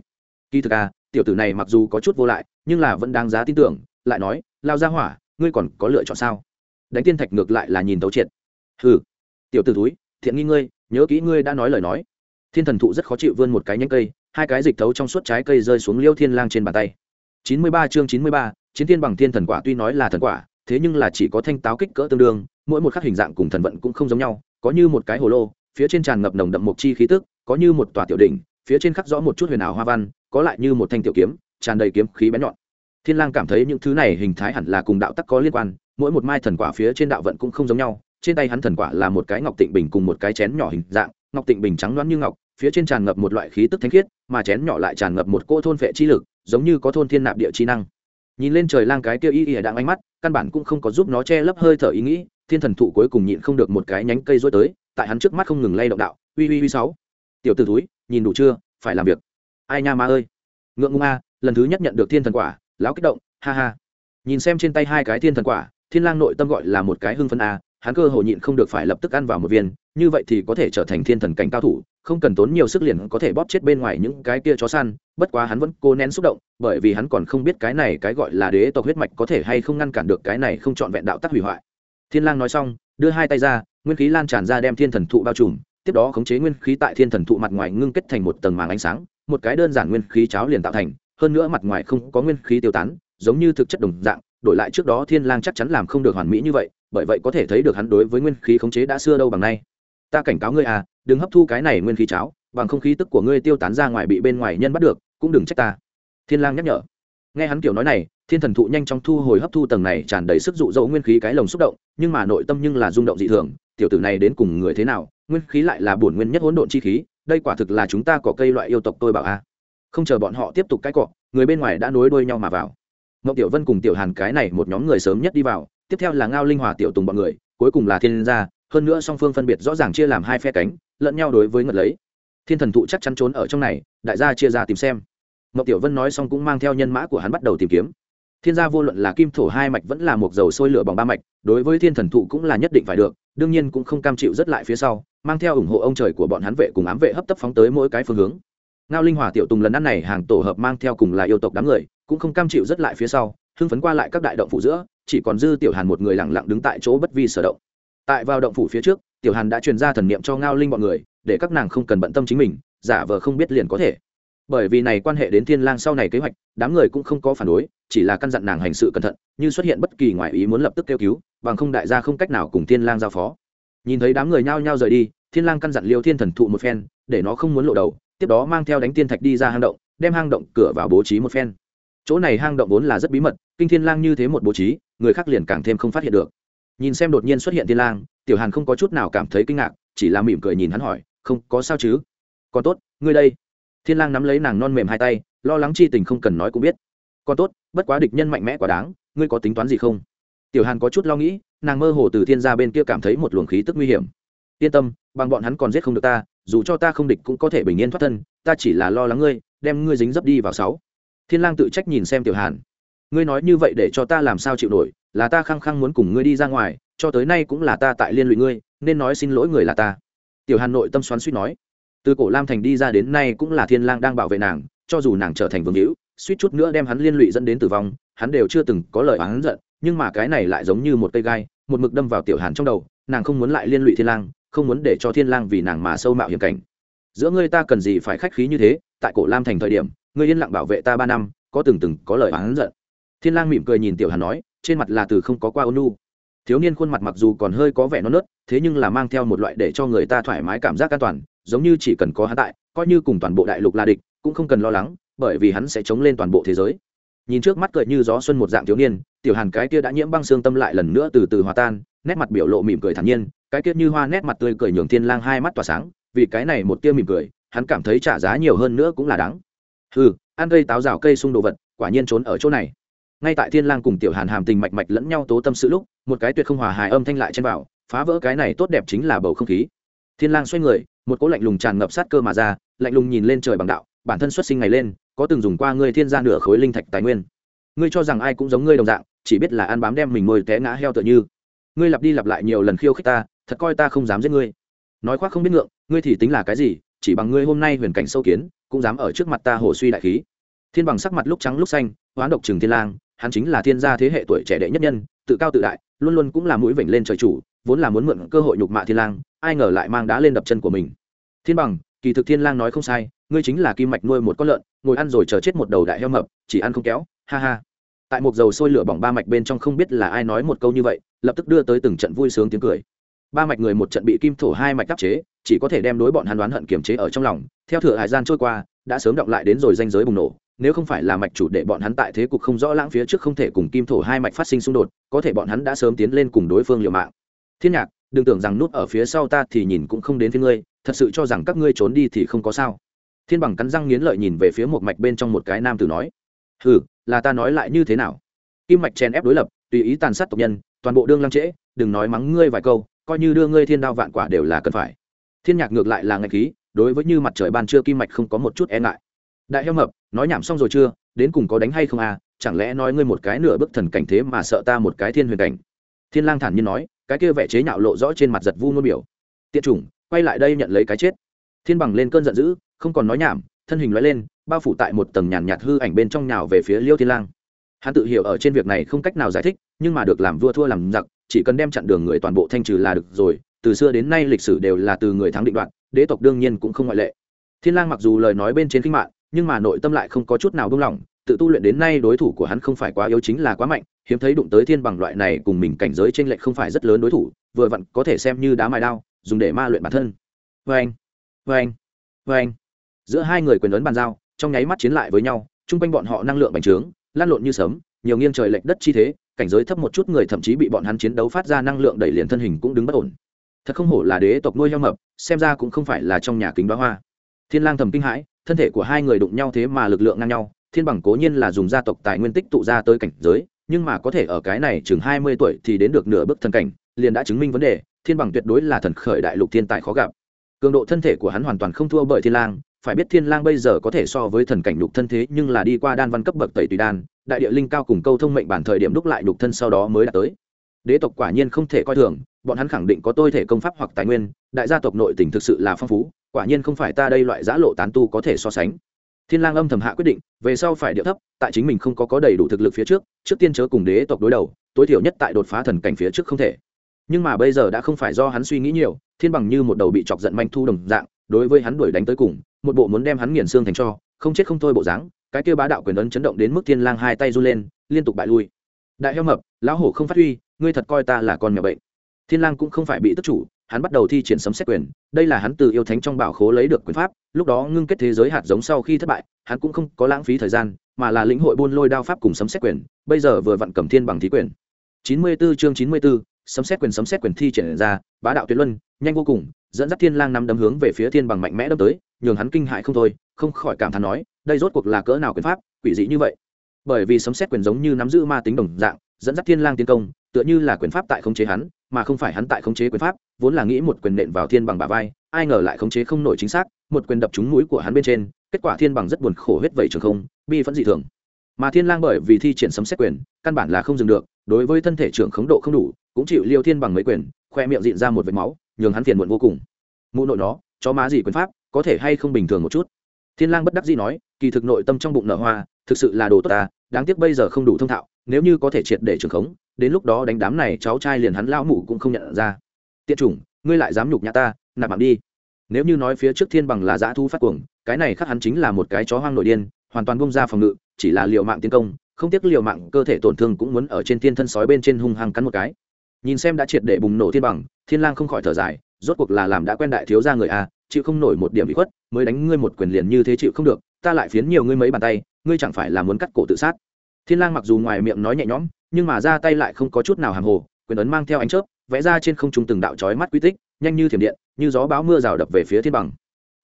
Kỳ thực à tiểu tử này mặc dù có chút vô lại, nhưng là vẫn đáng giá tin tưởng, lại nói, lao ra hỏa ngươi còn có lựa chọn sao? Đánh tiên thạch ngược lại là nhìn tấu triệt. Hừ, tiểu tử túi thiện nghi ngươi, nhớ kỹ ngươi đã nói lời nói. Thiên thần thụ rất khó chịu vươn một cái nhánh cây, hai cái dịch thấu trong suốt trái cây rơi xuống liêu thiên lang trên bàn tay. Chín mươi ba chương chín mươi ba, chiến thiên bằng thiên thần quả tuy nói là thần quả, thế nhưng là chỉ có thanh táo kích cỡ tương đương, mỗi một khắc hình dạng cùng thần vận cũng không giống nhau, có như một cái hồ lô, phía trên tràn ngập nồng đậm mộc chi khí tức, có như một tòa tiểu đỉnh, phía trên khắc rõ một chút huyền ảo hoa văn, có lại như một thanh tiểu kiếm, tràn đầy kiếm khí bén nhọn thiên lang cảm thấy những thứ này hình thái hẳn là cùng đạo tắc có liên quan, mỗi một mai thần quả phía trên đạo vận cũng không giống nhau, trên tay hắn thần quả là một cái ngọc tịnh bình cùng một cái chén nhỏ hình dạng, ngọc tịnh bình trắng loáng như ngọc, phía trên tràn ngập một loại khí tức thánh khiết, mà chén nhỏ lại tràn ngập một cỗ thôn phệ chi lực, giống như có thôn thiên nạp địa chi năng. Nhìn lên trời lang cái kia y y đang ánh mắt, căn bản cũng không có giúp nó che lấp hơi thở ý nghĩ, thiên thần thụ cuối cùng nhịn không được một cái nhánh cây rối tới, tại hắn trước mắt không ngừng lay động đạo, uy uy uy sáu, tiểu tử túi nhìn đủ chưa, phải làm việc. Ai nha ma ơi. Ngượng ngung a, lần thứ nhất nhận được thiên thần quả lão kích động, ha ha. Nhìn xem trên tay hai cái thiên thần quả, thiên lang nội tâm gọi là một cái hưng phân a, hắn cơ hồ nhịn không được phải lập tức ăn vào một viên, như vậy thì có thể trở thành thiên thần cảnh cao thủ, không cần tốn nhiều sức liền có thể bóp chết bên ngoài những cái kia chó săn, bất quá hắn vẫn cố nén xúc động, bởi vì hắn còn không biết cái này cái gọi là đế tộc huyết mạch có thể hay không ngăn cản được cái này không chọn vẹn đạo tắc hủy hoại. Thiên lang nói xong, đưa hai tay ra, nguyên khí lan tràn ra đem thiên thần thụ bao trùm, tiếp đó khống chế nguyên khí tại thiên thần thụ mặt ngoài ngưng kết thành một tầng màng ánh sáng, một cái đơn giản nguyên khí cháo liền tạo thành hơn nữa mặt ngoài không có nguyên khí tiêu tán, giống như thực chất đồng dạng, đổi lại trước đó thiên lang chắc chắn làm không được hoàn mỹ như vậy, bởi vậy có thể thấy được hắn đối với nguyên khí khống chế đã xưa đâu bằng nay. Ta cảnh cáo ngươi à đừng hấp thu cái này nguyên khí cháo, bằng không khí tức của ngươi tiêu tán ra ngoài bị bên ngoài nhân bắt được, cũng đừng trách ta. Thiên lang nhắc nhở. Nghe hắn kiểu nói này, thiên thần thụ nhanh chóng thu hồi hấp thu tầng này tràn đầy sức dụ dỗ nguyên khí cái lồng xúc động, nhưng mà nội tâm nhưng là rung động dị thường, tiểu tử này đến cùng người thế nào, nguyên khí lại là bổn nguyên nhất hỗn độn chi khí, đây quả thực là chúng ta có cây loại yêu tộc tôi bảo a không chờ bọn họ tiếp tục cái cọ, người bên ngoài đã nối đuôi nhau mà vào. Ngọc tiểu vân cùng tiểu hàn cái này một nhóm người sớm nhất đi vào, tiếp theo là ngao linh hòa, tiểu tùng bọn người, cuối cùng là thiên gia, hơn nữa song phương phân biệt rõ ràng chia làm hai phe cánh, lẫn nhau đối với ngật lấy. Thiên thần thụ chắc chắn trốn ở trong này, đại gia chia ra tìm xem. Ngọc tiểu vân nói xong cũng mang theo nhân mã của hắn bắt đầu tìm kiếm. Thiên gia vô luận là kim thổ hai mạch vẫn là một dầu sôi lửa bằng ba mạch, đối với thiên thần thụ cũng là nhất định phải được, đương nhiên cũng không cam chịu rất lại phía sau, mang theo ủng hộ ông trời của bọn hắn vệ cùng ám vệ hấp tấp phóng tới mỗi cái phương hướng ngao linh hòa tiểu tùng lần ăn này hàng tổ hợp mang theo cùng là yêu tộc đám người, cũng không cam chịu rất lại phía sau, hưng phấn qua lại các đại động phủ giữa, chỉ còn dư tiểu hàn một người lặng lặng đứng tại chỗ bất vi sở động. Tại vào động phủ phía trước, tiểu hàn đã truyền ra thần niệm cho ngao linh bọn người, để các nàng không cần bận tâm chính mình, giả vờ không biết liền có thể. Bởi vì này quan hệ đến thiên lang sau này kế hoạch, đám người cũng không có phản đối, chỉ là căn dặn nàng hành sự cẩn thận, như xuất hiện bất kỳ ngoại ý muốn lập tức kêu cứu, bằng không đại gia không cách nào cùng thiên lang giao phó. Nhìn thấy đám người nhao nhao rời đi, thiên lang căn dặn liêu thiên thần thụ một phen, để nó không muốn lộ đầu tiếp đó mang theo đánh tiên thạch đi ra hang động, đem hang động cửa vào bố trí một phen. Chỗ này hang động vốn là rất bí mật, kinh thiên lang như thế một bố trí, người khác liền càng thêm không phát hiện được. Nhìn xem đột nhiên xuất hiện thiên lang, tiểu hàn không có chút nào cảm thấy kinh ngạc, chỉ là mỉm cười nhìn hắn hỏi, không, có sao chứ? Còn tốt, ngươi đây. Thiên lang nắm lấy nàng non mềm hai tay, lo lắng chi tình không cần nói cũng biết. Còn tốt, bất quá địch nhân mạnh mẽ quá đáng, ngươi có tính toán gì không? Tiểu hàn có chút lo nghĩ, nàng mơ hồ từ thiên gia bên kia cảm thấy một luồng khí tức nguy hiểm. Yên tâm, bằng bọn hắn còn giết không được ta dù cho ta không địch cũng có thể bình yên thoát thân, ta chỉ là lo lắng ngươi, đem ngươi dính dấp đi vào sáu. Thiên lang tự trách nhìn xem tiểu hàn. Ngươi nói như vậy để cho ta làm sao chịu nổi, là ta khăng khăng muốn cùng ngươi đi ra ngoài, cho tới nay cũng là ta tại liên lụy ngươi, nên nói xin lỗi người là ta. Tiểu hàn nội tâm xoắn suýt nói. Từ cổ lam thành đi ra đến nay cũng là thiên lang đang bảo vệ nàng, cho dù nàng trở thành vương hữu, suýt chút nữa đem hắn liên lụy dẫn đến tử vong, hắn đều chưa từng có lời oán giận, nhưng mà cái này lại giống như một cây gai, một mực đâm vào tiểu hàn trong đầu, nàng không muốn lại liên lụy thiên lang không muốn để cho thiên lang vì nàng mà sâu mạo hiểm cảnh. Giữa ngươi ta cần gì phải khách khí như thế, tại cổ lam thành thời điểm, ngươi yên lặng bảo vệ ta ba năm, có từng từng có lời oán giận. Thiên lang mỉm cười nhìn tiểu hàn nói, trên mặt là từ không có qua ôn nu thiếu niên khuôn mặt mặc dù còn hơi có vẻ non nớt, thế nhưng là mang theo một loại để cho người ta thoải mái cảm giác an toàn, giống như chỉ cần có hắn tại, coi như cùng toàn bộ đại lục là địch, cũng không cần lo lắng, bởi vì hắn sẽ chống lên toàn bộ thế giới. Nhìn trước mắt cười như gió xuân một dạng thiếu niên, tiểu hàn cái kia đã nhiễm băng xương tâm lại lần nữa từ từ hòa tan nét mặt biểu lộ mỉm cười thản nhiên, cái kia như hoa nét mặt tươi cười nhường thiên lang hai mắt tỏa sáng, vì cái này một tia mỉm cười, hắn cảm thấy trả giá nhiều hơn nữa cũng là đáng. Hừ, ăn cây táo rào cây sung đồ vật, quả nhiên trốn ở chỗ này. Ngay tại thiên lang cùng tiểu hàn hàm tình mạch mạch lẫn nhau tố tâm sự lúc, một cái tuyệt không hòa hài âm thanh lại trên vào, phá vỡ cái này tốt đẹp chính là bầu không khí. Thiên lang xoay người, một cỗ lạnh lùng tràn ngập sát cơ mà ra, lạnh lùng nhìn lên trời bằng đạo, bản thân xuất sinh ngày lên, có từng dùng qua ngươi thiên gia nửa khối linh thạch tài nguyên. Ngươi cho rằng ai cũng giống ngươi đồng dạng, chỉ biết là ăn bám đem mình mồi té ngã heo tựa như ngươi lặp đi lặp lại nhiều lần khiêu khích ta, thật coi ta không dám giết ngươi. Nói khoác không biết ngượng, ngươi thì tính là cái gì, chỉ bằng ngươi hôm nay huyền cảnh sâu kiến, cũng dám ở trước mặt ta hồ suy đại khí. Thiên bằng sắc mặt lúc trắng lúc xanh, hoán độc trừng thiên lang, hắn chính là thiên gia thế hệ tuổi trẻ đệ nhất nhân, tự cao tự đại, luôn luôn cũng là mũi vểnh lên trời chủ, vốn là muốn mượn cơ hội nhục mạ thiên lang, ai ngờ lại mang đá lên đập chân của mình. Thiên bằng, kỳ thực thiên lang nói không sai, ngươi chính là kim mạch nuôi một con lợn, ngồi ăn rồi chờ chết một đầu đại heo mập, chỉ ăn không kéo, ha ha tại một dầu sôi lửa bỏng ba mạch bên trong không biết là ai nói một câu như vậy, lập tức đưa tới từng trận vui sướng tiếng cười. Ba mạch người một trận bị kim thổ hai mạch đắc chế, chỉ có thể đem đối bọn hắn đoán hận kiềm chế ở trong lòng. Theo thừa hải gian trôi qua, đã sớm động lại đến rồi danh giới bùng nổ, nếu không phải là mạch chủ để bọn hắn tại thế cục không rõ lãng phía trước không thể cùng kim thổ hai mạch phát sinh xung đột, có thể bọn hắn đã sớm tiến lên cùng đối phương liều mạng. Thiên nhạc, đừng tưởng rằng nút ở phía sau ta thì nhìn cũng không đến phía ngươi, thật sự cho rằng các ngươi trốn đi thì không có sao. Thiên bằng cắn răng nghiến lợi nhìn về phía một mạch bên trong một cái nam tử nói, hừ là ta nói lại như thế nào? Kim mạch chèn ép đối lập, tùy ý tàn sát tộc nhân, toàn bộ đương lăng trễ, đừng nói mắng ngươi vài câu, coi như đưa ngươi thiên đao vạn quả đều là cần phải. Thiên nhạc ngược lại là ngạch khí, đối với như mặt trời ban trưa kim mạch không có một chút e ngại. Đại heo mập, nói nhảm xong rồi chưa? Đến cùng có đánh hay không à? Chẳng lẽ nói ngươi một cái nửa bức thần cảnh thế mà sợ ta một cái thiên huyền cảnh? Thiên lang thản nhiên nói, cái kia vẻ chế nhạo lộ rõ trên mặt giật vu nôn biểu. Tiện chủng, quay lại đây nhận lấy cái chết. Thiên bằng lên cơn giận dữ, không còn nói nhảm, thân hình lóe lên bao phủ tại một tầng nhàn nhạt hư ảnh bên trong nhào về phía liêu thiên lang. Hắn tự hiểu ở trên việc này không cách nào giải thích, nhưng mà được làm vua thua làm giặc, chỉ cần đem chặn đường người toàn bộ thanh trừ là được rồi, từ xưa đến nay lịch sử đều là từ người thắng định đoạt, đế tộc đương nhiên cũng không ngoại lệ. Thiên lang mặc dù lời nói bên trên kinh mạng nhưng mà nội tâm lại không có chút nào buông lỏng, tự tu luyện đến nay đối thủ của hắn không phải quá yếu chính là quá mạnh, hiếm thấy đụng tới thiên bằng loại này cùng mình cảnh giới trên lệch không phải rất lớn đối thủ, vừa vặn có thể xem như đá mài đao, dùng để ma luyện bản thân. Vê anh vê anh vê anh giữa hai người quyền ấn bàn giao trong nháy mắt chiến lại với nhau, chung quanh bọn họ năng lượng bành trướng, lan lộn như sấm, nhiều nghiêng trời lệch đất chi thế, cảnh giới thấp một chút người thậm chí bị bọn hắn chiến đấu phát ra năng lượng đẩy liền thân hình cũng đứng bất ổn. Thật không hổ là đế tộc nuôi heo mập, xem ra cũng không phải là trong nhà kính bá hoa. Thiên lang thầm kinh hãi, thân thể của hai người đụng nhau thế mà lực lượng ngang nhau, thiên bằng cố nhiên là dùng gia tộc tài nguyên tích tụ ra tới cảnh giới, nhưng mà có thể ở cái này chừng hai mươi tuổi thì đến được nửa bước thần cảnh, liền đã chứng minh vấn đề, thiên bằng tuyệt đối là thần khởi đại lục thiên tài khó gặp. Cường độ thân thể của hắn hoàn toàn không thua bởi thiên lang phải biết thiên lang bây giờ có thể so với thần cảnh Đục thân thế, nhưng là đi qua đan văn cấp bậc tẩy tùy đan, đại địa linh cao cùng câu thông mệnh bản thời điểm đúc lại Đục thân sau đó mới đạt tới. Đế tộc quả nhiên không thể coi thường, bọn hắn khẳng định có tôi thể công pháp hoặc tài nguyên, đại gia tộc nội tình thực sự là phong phú, quả nhiên không phải ta đây loại giã lộ tán tu có thể so sánh. Thiên lang âm thầm hạ quyết định, về sau phải điệu thấp, tại chính mình không có có đầy đủ thực lực phía trước trước tiên chớ cùng đế tộc đối đầu, tối thiểu nhất tại đột phá thần cảnh phía trước không thể. Nhưng mà bây giờ đã không phải do hắn suy nghĩ nhiều, thiên bằng như một đầu bị chọc giận manh thu đồng dạng, đối với hắn đuổi đánh tới cùng một bộ muốn đem hắn nghiền xương thành cho không chết không thôi bộ dáng cái kia bá đạo quyền ấn chấn động đến mức thiên lang hai tay run lên liên tục bại lui. Đại heo mập lão hổ không phát huy ngươi thật coi ta là con mèo bệnh. Thiên lang cũng không phải bị tức chủ hắn bắt đầu thi triển sấm xét quyền đây là hắn từ yêu thánh trong bảo khố lấy được quyền pháp lúc đó ngưng kết thế giới hạt giống sau khi thất bại hắn cũng không có lãng phí thời gian mà là lĩnh hội buôn lôi đao pháp cùng sấm xét quyền bây giờ vừa vặn cầm thiên bằng thí quyền. 94 chương 94, sấm xét quyền sấm xét quyền thi triển ra, bá đạo tuyệt luân, nhanh vô cùng, dẫn dắt thiên lang năm đấm hướng về phía thiên bằng mạnh mẽ đâm tới, nhường hắn kinh hãi không thôi, không khỏi cảm thán nói, đây rốt cuộc là cỡ nào quyền pháp, quỷ dị như vậy. Bởi vì sấm xét quyền giống như nắm giữ ma tính đồng dạng, dẫn dắt thiên lang tiến công, tựa như là quyền pháp tại khống chế hắn, mà không phải hắn tại khống chế quyền pháp, vốn là nghĩ một quyền nện vào thiên bằng bả vai, ai ngờ lại khống chế không nổi chính xác, một quyền đập trúng mũi của hắn bên trên, kết quả thiên bằng rất buồn khổ huyết vẩy trường không, bi phẫn dị thường. Mà thiên lang bởi vì thi triển sấm xét quyền, căn bản là không dừng được, đối với thân thể trưởng khống độ không đủ cũng chịu liêu thiên bằng mấy quyền, khoe miệng dịn ra một vệt máu, nhường hắn phiền muộn vô cùng. Mụ nội nó, chó má gì quyền pháp, có thể hay không bình thường một chút? Thiên lang bất đắc dĩ nói, kỳ thực nội tâm trong bụng nở hoa, thực sự là đồ tốt ta, đáng tiếc bây giờ không đủ thông thạo, nếu như có thể triệt để trưởng khống, đến lúc đó đánh đám này cháu trai liền hắn lão mụ cũng không nhận ra. Tiện chủng, ngươi lại dám nhục nhã ta, nạp mạng đi. Nếu như nói phía trước thiên bằng là dã thu phát cuồng, cái này khác hắn chính là một cái chó hoang nội điên, hoàn toàn bung ra phòng ngự, chỉ là liều mạng tiến công, không tiếc liều mạng cơ thể tổn thương cũng muốn ở trên thiên thân sói bên trên hung hăng cắn một cái nhìn xem đã triệt để bùng nổ thiên bằng, thiên lang không khỏi thở dài, rốt cuộc là làm đã quen đại thiếu gia người a, chịu không nổi một điểm bị khuất, mới đánh ngươi một quyền liền như thế chịu không được, ta lại phiến nhiều ngươi mấy bàn tay, ngươi chẳng phải là muốn cắt cổ tự sát. Thiên lang mặc dù ngoài miệng nói nhẹ nhõm, nhưng mà ra tay lại không có chút nào hàm hồ, quyền ấn mang theo ánh chớp, vẽ ra trên không trung từng đạo chói mắt quy tích, nhanh như thiểm điện, như gió bão mưa rào đập về phía thiên bằng.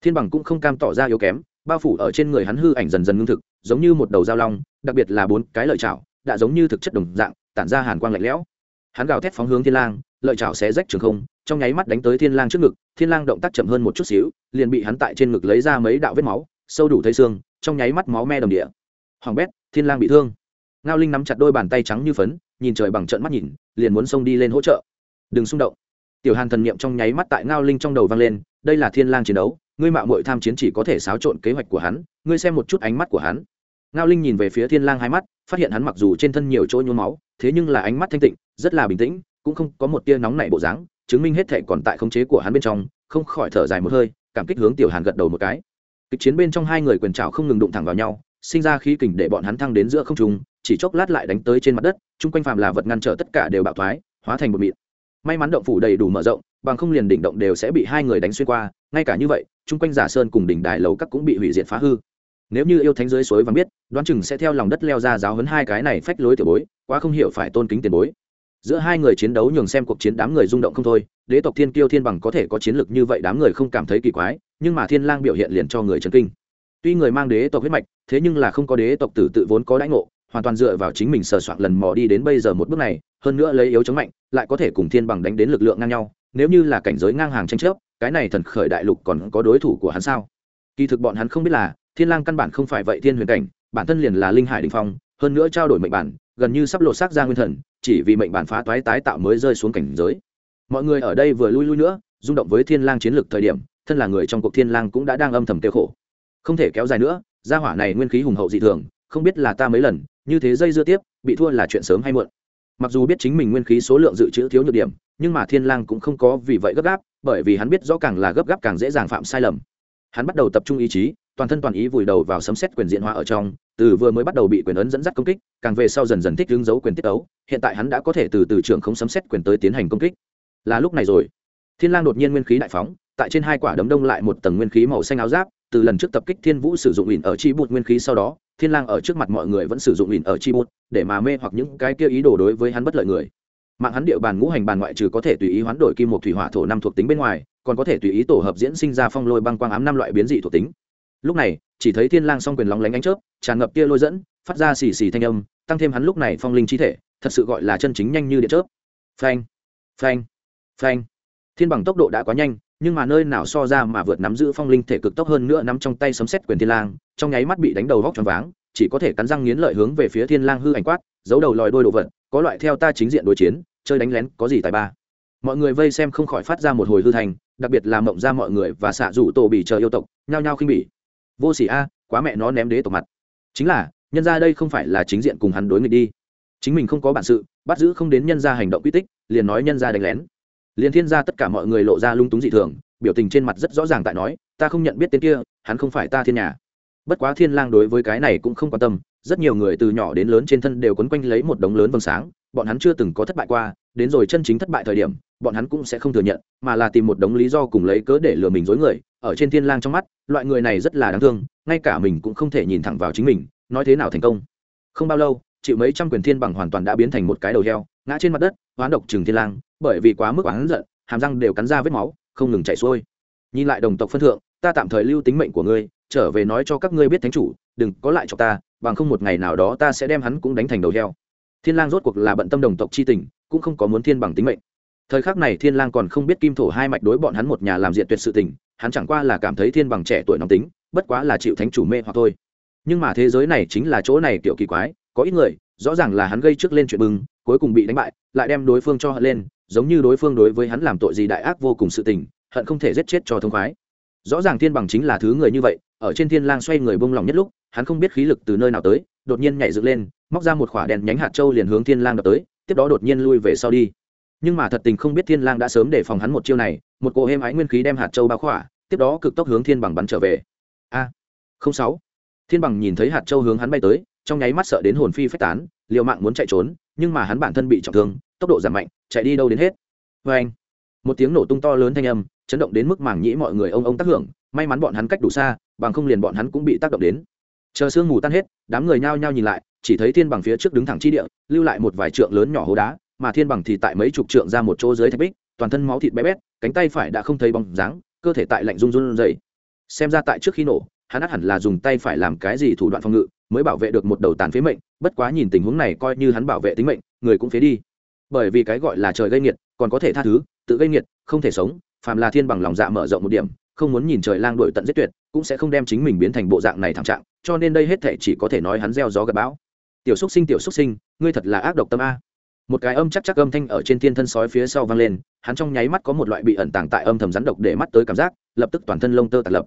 Thiên bằng cũng không cam tỏ ra yếu kém, bao phủ ở trên người hắn hư ảnh dần dần ngưng thực, giống như một đầu dao long, đặc biệt là bốn cái lợi chảo, đã giống như thực chất đồng dạng, tản ra hàn quang lạnh lẽo hắn gào thét phóng hướng thiên lang, lợi chảo xé rách trường không, trong nháy mắt đánh tới thiên lang trước ngực, thiên lang động tác chậm hơn một chút xíu, liền bị hắn tại trên ngực lấy ra mấy đạo vết máu, sâu đủ thấy xương, trong nháy mắt máu me đồng địa. Hoàng bét, thiên lang bị thương. Ngao linh nắm chặt đôi bàn tay trắng như phấn, nhìn trời bằng trận mắt nhìn, liền muốn xông đi lên hỗ trợ. Đừng xung động. Tiểu hàn thần niệm trong nháy mắt tại ngao linh trong đầu vang lên, đây là thiên lang chiến đấu, ngươi mạo muội tham chiến chỉ có thể xáo trộn kế hoạch của hắn, ngươi xem một chút ánh mắt của hắn ngao linh nhìn về phía thiên lang hai mắt, phát hiện hắn mặc dù trên thân nhiều chỗ nhuốm máu, thế nhưng là ánh mắt thanh tịnh, rất là bình tĩnh, cũng không có một tia nóng nảy bộ dáng, chứng minh hết thảy còn tại khống chế của hắn bên trong, không khỏi thở dài một hơi, cảm kích hướng tiểu hàn gật đầu một cái. Kịch chiến bên trong hai người quyền chảo không ngừng đụng thẳng vào nhau, sinh ra khí kình để bọn hắn thăng đến giữa không trung, chỉ chốc lát lại đánh tới trên mặt đất, chung quanh phàm là vật ngăn trở tất cả đều bạo thoái, hóa thành một mịn. May mắn động phủ đầy đủ mở rộng, bằng không liền đỉnh động đều sẽ bị hai người đánh xuyên qua, ngay cả như vậy, chung quanh giả sơn cùng đỉnh đài lầu các cũng bị hủy diệt phá hư. Nếu như yêu thánh dưới suối vàng biết đoán chừng sẽ theo lòng đất leo ra giáo hấn hai cái này phách lối tiểu bối, quá không hiểu phải tôn kính tiền bối. Giữa hai người chiến đấu nhường xem cuộc chiến đám người rung động không thôi, đế tộc thiên kiêu thiên bằng có thể có chiến lược như vậy đám người không cảm thấy kỳ quái, nhưng mà thiên lang biểu hiện liền cho người chấn kinh. Tuy người mang đế tộc huyết mạch, thế nhưng là không có đế tộc tử tự vốn có đãi ngộ, hoàn toàn dựa vào chính mình sờ soạn lần mò đi đến bây giờ một bước này, hơn nữa lấy yếu chống mạnh, lại có thể cùng thiên bằng đánh đến lực lượng ngang nhau, nếu như là cảnh giới ngang hàng tranh chấp, cái này thần khởi đại lục còn có đối thủ của hắn sao? Kỳ thực bọn hắn không biết là, thiên lang căn bản không phải vậy thiên huyền cảnh bản thân liền là linh hải đình phong, hơn nữa trao đổi mệnh bản, gần như sắp lột xác ra nguyên thần, chỉ vì mệnh bản phá toái tái tạo mới rơi xuống cảnh giới. Mọi người ở đây vừa lui lui nữa, rung động với thiên lang chiến lược thời điểm, thân là người trong cuộc thiên lang cũng đã đang âm thầm tiêu khổ. Không thể kéo dài nữa, gia hỏa này nguyên khí hùng hậu dị thường, không biết là ta mấy lần, như thế dây dưa tiếp, bị thua là chuyện sớm hay muộn. Mặc dù biết chính mình nguyên khí số lượng dự trữ thiếu nhược điểm, nhưng mà thiên lang cũng không có vì vậy gấp gáp, bởi vì hắn biết rõ càng là gấp gáp càng dễ dàng phạm sai lầm. Hắn bắt đầu tập trung ý chí toàn thân toàn ý vùi đầu vào sấm xét quyền diện hóa ở trong, từ vừa mới bắt đầu bị quyền ấn dẫn dắt công kích, càng về sau dần dần thích hướng dấu quyền tiết ấu hiện tại hắn đã có thể từ từ trường không sấm xét quyền tới tiến hành công kích. Là lúc này rồi. Thiên lang đột nhiên nguyên khí đại phóng, tại trên hai quả đấm đông lại một tầng nguyên khí màu xanh áo giáp, từ lần trước tập kích thiên vũ sử dụng ỉn ở chi bút nguyên khí sau đó, thiên lang ở trước mặt mọi người vẫn sử dụng ỉn ở chi bút, để mà mê hoặc những cái kia ý đồ đối với hắn bất lợi người. Mạng hắn địa bàn ngũ hành bàn ngoại trừ có thể tùy ý hoán đổi kim một thủy hỏa thổ năm thuộc tính bên ngoài, còn có thể tùy ý tổ hợp diễn sinh ra phong lôi băng quang ám năm loại biến dị thuộc tính lúc này, chỉ thấy thiên lang song quyền lóng lánh ánh chớp, tràn ngập tia lôi dẫn, phát ra xì xì thanh âm, tăng thêm hắn lúc này phong linh chi thể, thật sự gọi là chân chính nhanh như điện chớp. Phanh phanh phanh. Thiên bằng tốc độ đã quá nhanh, nhưng mà nơi nào so ra mà vượt nắm giữ phong linh thể cực tốc hơn nữa nắm trong tay sấm xét quyền thiên lang, trong nháy mắt bị đánh đầu vóc tròn váng, chỉ có thể cắn răng nghiến lợi hướng về phía thiên lang hư ảnh quát, giấu đầu lòi đôi đồ vật, có loại theo ta chính diện đối chiến, chơi đánh lén có gì tài ba. Mọi người vây xem không khỏi phát ra một hồi hư thành, đặc biệt là mộng ra mọi người và xạ rủ tổ bị chờ yêu tộc, nhao nhao khinh bỉ vô sỉ a, quá mẹ nó ném đế tộc mặt. Chính là, nhân ra đây không phải là chính diện cùng hắn đối nghịch đi. Chính mình không có bản sự, bắt giữ không đến nhân ra hành động quy tích, liền nói nhân ra đánh lén. Liền thiên ra tất cả mọi người lộ ra lung túng dị thường, biểu tình trên mặt rất rõ ràng tại nói, ta không nhận biết tên kia, hắn không phải ta thiên nhà. Bất quá thiên lang đối với cái này cũng không quan tâm, rất nhiều người từ nhỏ đến lớn trên thân đều quấn quanh lấy một đống lớn vầng sáng, bọn hắn chưa từng có thất bại qua, đến rồi chân chính thất bại thời điểm bọn hắn cũng sẽ không thừa nhận, mà là tìm một đống lý do cùng lấy cớ để lừa mình dối người. Ở trên thiên lang trong mắt, loại người này rất là đáng thương, ngay cả mình cũng không thể nhìn thẳng vào chính mình, nói thế nào thành công. Không bao lâu, chịu mấy trăm quyền thiên bằng hoàn toàn đã biến thành một cái đầu heo, ngã trên mặt đất, hoán độc trừng thiên lang, bởi vì quá mức oán giận, hàm răng đều cắn ra vết máu, không ngừng chảy xuôi. Nhìn lại đồng tộc phân thượng, ta tạm thời lưu tính mệnh của ngươi, trở về nói cho các ngươi biết thánh chủ, đừng có lại cho ta, bằng không một ngày nào đó ta sẽ đem hắn cũng đánh thành đầu heo. Thiên lang rốt cuộc là bận tâm đồng tộc chi tình, cũng không có muốn thiên bằng tính mệnh thời khắc này thiên lang còn không biết kim thổ hai mạch đối bọn hắn một nhà làm diện tuyệt sự tình, hắn chẳng qua là cảm thấy thiên bằng trẻ tuổi nóng tính, bất quá là chịu thánh chủ mê hoặc thôi. Nhưng mà thế giới này chính là chỗ này kiểu kỳ quái, có ít người, rõ ràng là hắn gây trước lên chuyện bừng, cuối cùng bị đánh bại, lại đem đối phương cho hận lên, giống như đối phương đối với hắn làm tội gì đại ác vô cùng sự tình, hận không thể giết chết cho thông khoái. Rõ ràng thiên bằng chính là thứ người như vậy, ở trên thiên lang xoay người bông lòng nhất lúc, hắn không biết khí lực từ nơi nào tới, đột nhiên nhảy dựng lên, móc ra một khỏa đèn nhánh hạt châu liền hướng thiên lang đập tới, tiếp đó đột nhiên lui về sau đi nhưng mà thật tình không biết thiên lang đã sớm để phòng hắn một chiêu này, một cỗ êm ái nguyên khí đem hạt châu bao khỏa, tiếp đó cực tốc hướng thiên bằng bắn trở về. A, không sáu. Thiên bằng nhìn thấy hạt châu hướng hắn bay tới, trong nháy mắt sợ đến hồn phi phách tán, liều mạng muốn chạy trốn, nhưng mà hắn bản thân bị trọng thương, tốc độ giảm mạnh, chạy đi đâu đến hết. Vê anh một tiếng nổ tung to lớn thanh âm, chấn động đến mức màng nhĩ mọi người ông ông tác hưởng, may mắn bọn hắn cách đủ xa, bằng không liền bọn hắn cũng bị tác động đến. Chờ sương mù tan hết, đám người nhao nhao nhìn lại, chỉ thấy thiên bằng phía trước đứng thẳng chi địa, lưu lại một vài trượng lớn nhỏ hố đá mà thiên bằng thì tại mấy chục trượng ra một chỗ dưới thạch bích, toàn thân máu thịt bé bét, cánh tay phải đã không thấy bóng dáng, cơ thể tại lạnh run run dày xem ra tại trước khi nổ, hắn hẳn là dùng tay phải làm cái gì thủ đoạn phòng ngự, mới bảo vệ được một đầu tàn phế mệnh, bất quá nhìn tình huống này coi như hắn bảo vệ tính mệnh, người cũng phế đi. Bởi vì cái gọi là trời gây nghiệt, còn có thể tha thứ, tự gây nghiệt, không thể sống, phàm là thiên bằng lòng dạ mở rộng một điểm, không muốn nhìn trời lang đổi tận giết tuyệt, cũng sẽ không đem chính mình biến thành bộ dạng này thảm trạng, cho nên đây hết thể chỉ có thể nói hắn gieo gió gặp bão. Tiểu xúc sinh, tiểu xúc sinh, ngươi thật là ác độc tâm a một cái âm chắc chắc âm thanh ở trên thiên thân sói phía sau vang lên hắn trong nháy mắt có một loại bị ẩn tàng tại âm thầm rắn độc để mắt tới cảm giác lập tức toàn thân lông tơ tạt lập.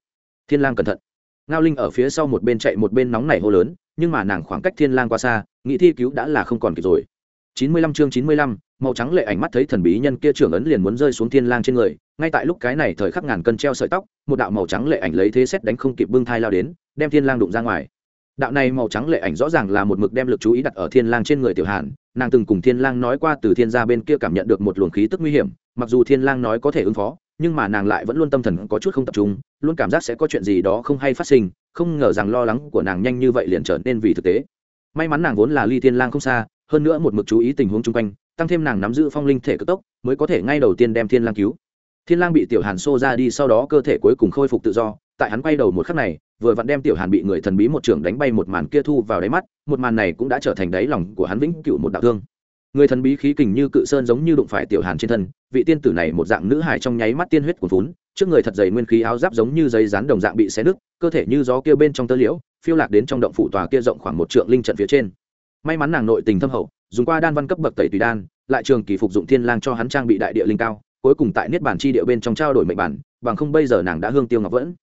Thiên lang cẩn thận. Ngao linh ở phía sau một bên chạy một bên nóng nảy hô lớn nhưng mà nàng khoảng cách thiên lang qua xa nghĩ thi cứu đã là không còn kịp rồi. Chín mươi lăm chương chín mươi lăm, màu trắng lệ ảnh mắt thấy thần bí nhân kia trưởng ấn liền muốn rơi xuống thiên lang trên người ngay tại lúc cái này thời khắc ngàn cân treo sợi tóc một đạo màu trắng lệ ảnh lấy thế xét đánh không kịp bưng thai lao đến đem thiên lang đụng ra ngoài đạo này màu trắng lệ ảnh rõ ràng là một mực đem lực chú ý đặt ở thiên lang trên người tiểu hàn, nàng từng cùng thiên lang nói qua từ thiên gia bên kia cảm nhận được một luồng khí tức nguy hiểm, mặc dù thiên lang nói có thể ứng phó, nhưng mà nàng lại vẫn luôn tâm thần có chút không tập trung, luôn cảm giác sẽ có chuyện gì đó không hay phát sinh, không ngờ rằng lo lắng của nàng nhanh như vậy liền trở nên vì thực tế. May mắn nàng vốn là ly thiên lang không xa, hơn nữa một mực chú ý tình huống chung quanh, tăng thêm nàng nắm giữ phong linh thể cực tốc, mới có thể ngay đầu tiên đem thiên lang cứu. Thiên lang bị tiểu hàn xô ra đi, sau đó cơ thể cuối cùng khôi phục tự do, tại hắn quay đầu một khắc này vừa vặn đem tiểu hàn bị người thần bí một trưởng đánh bay một màn kia thu vào đáy mắt, một màn này cũng đã trở thành đáy lòng của hắn vĩnh cửu một đạo thương. Người thần bí khí kình như cự sơn giống như đụng phải tiểu hàn trên thân, vị tiên tử này một dạng nữ hài trong nháy mắt tiên huyết cuồn vốn trước người thật dày nguyên khí áo giáp giống như giấy rán đồng dạng bị xé nứt, cơ thể như gió kia bên trong tơ liễu, phiêu lạc đến trong động phủ tòa kia rộng khoảng một trượng linh trận phía trên. May mắn nàng nội tình thâm hậu, dùng qua đan văn cấp bậc tẩy tùy đan, lại trường kỳ phục dụng thiên lang cho hắn trang bị đại địa linh cao, cuối cùng tại niết bản chi địa bên trong trao đổi mệnh bản, bằng không bây giờ nàng đã hương tiêu ngọc vẫn.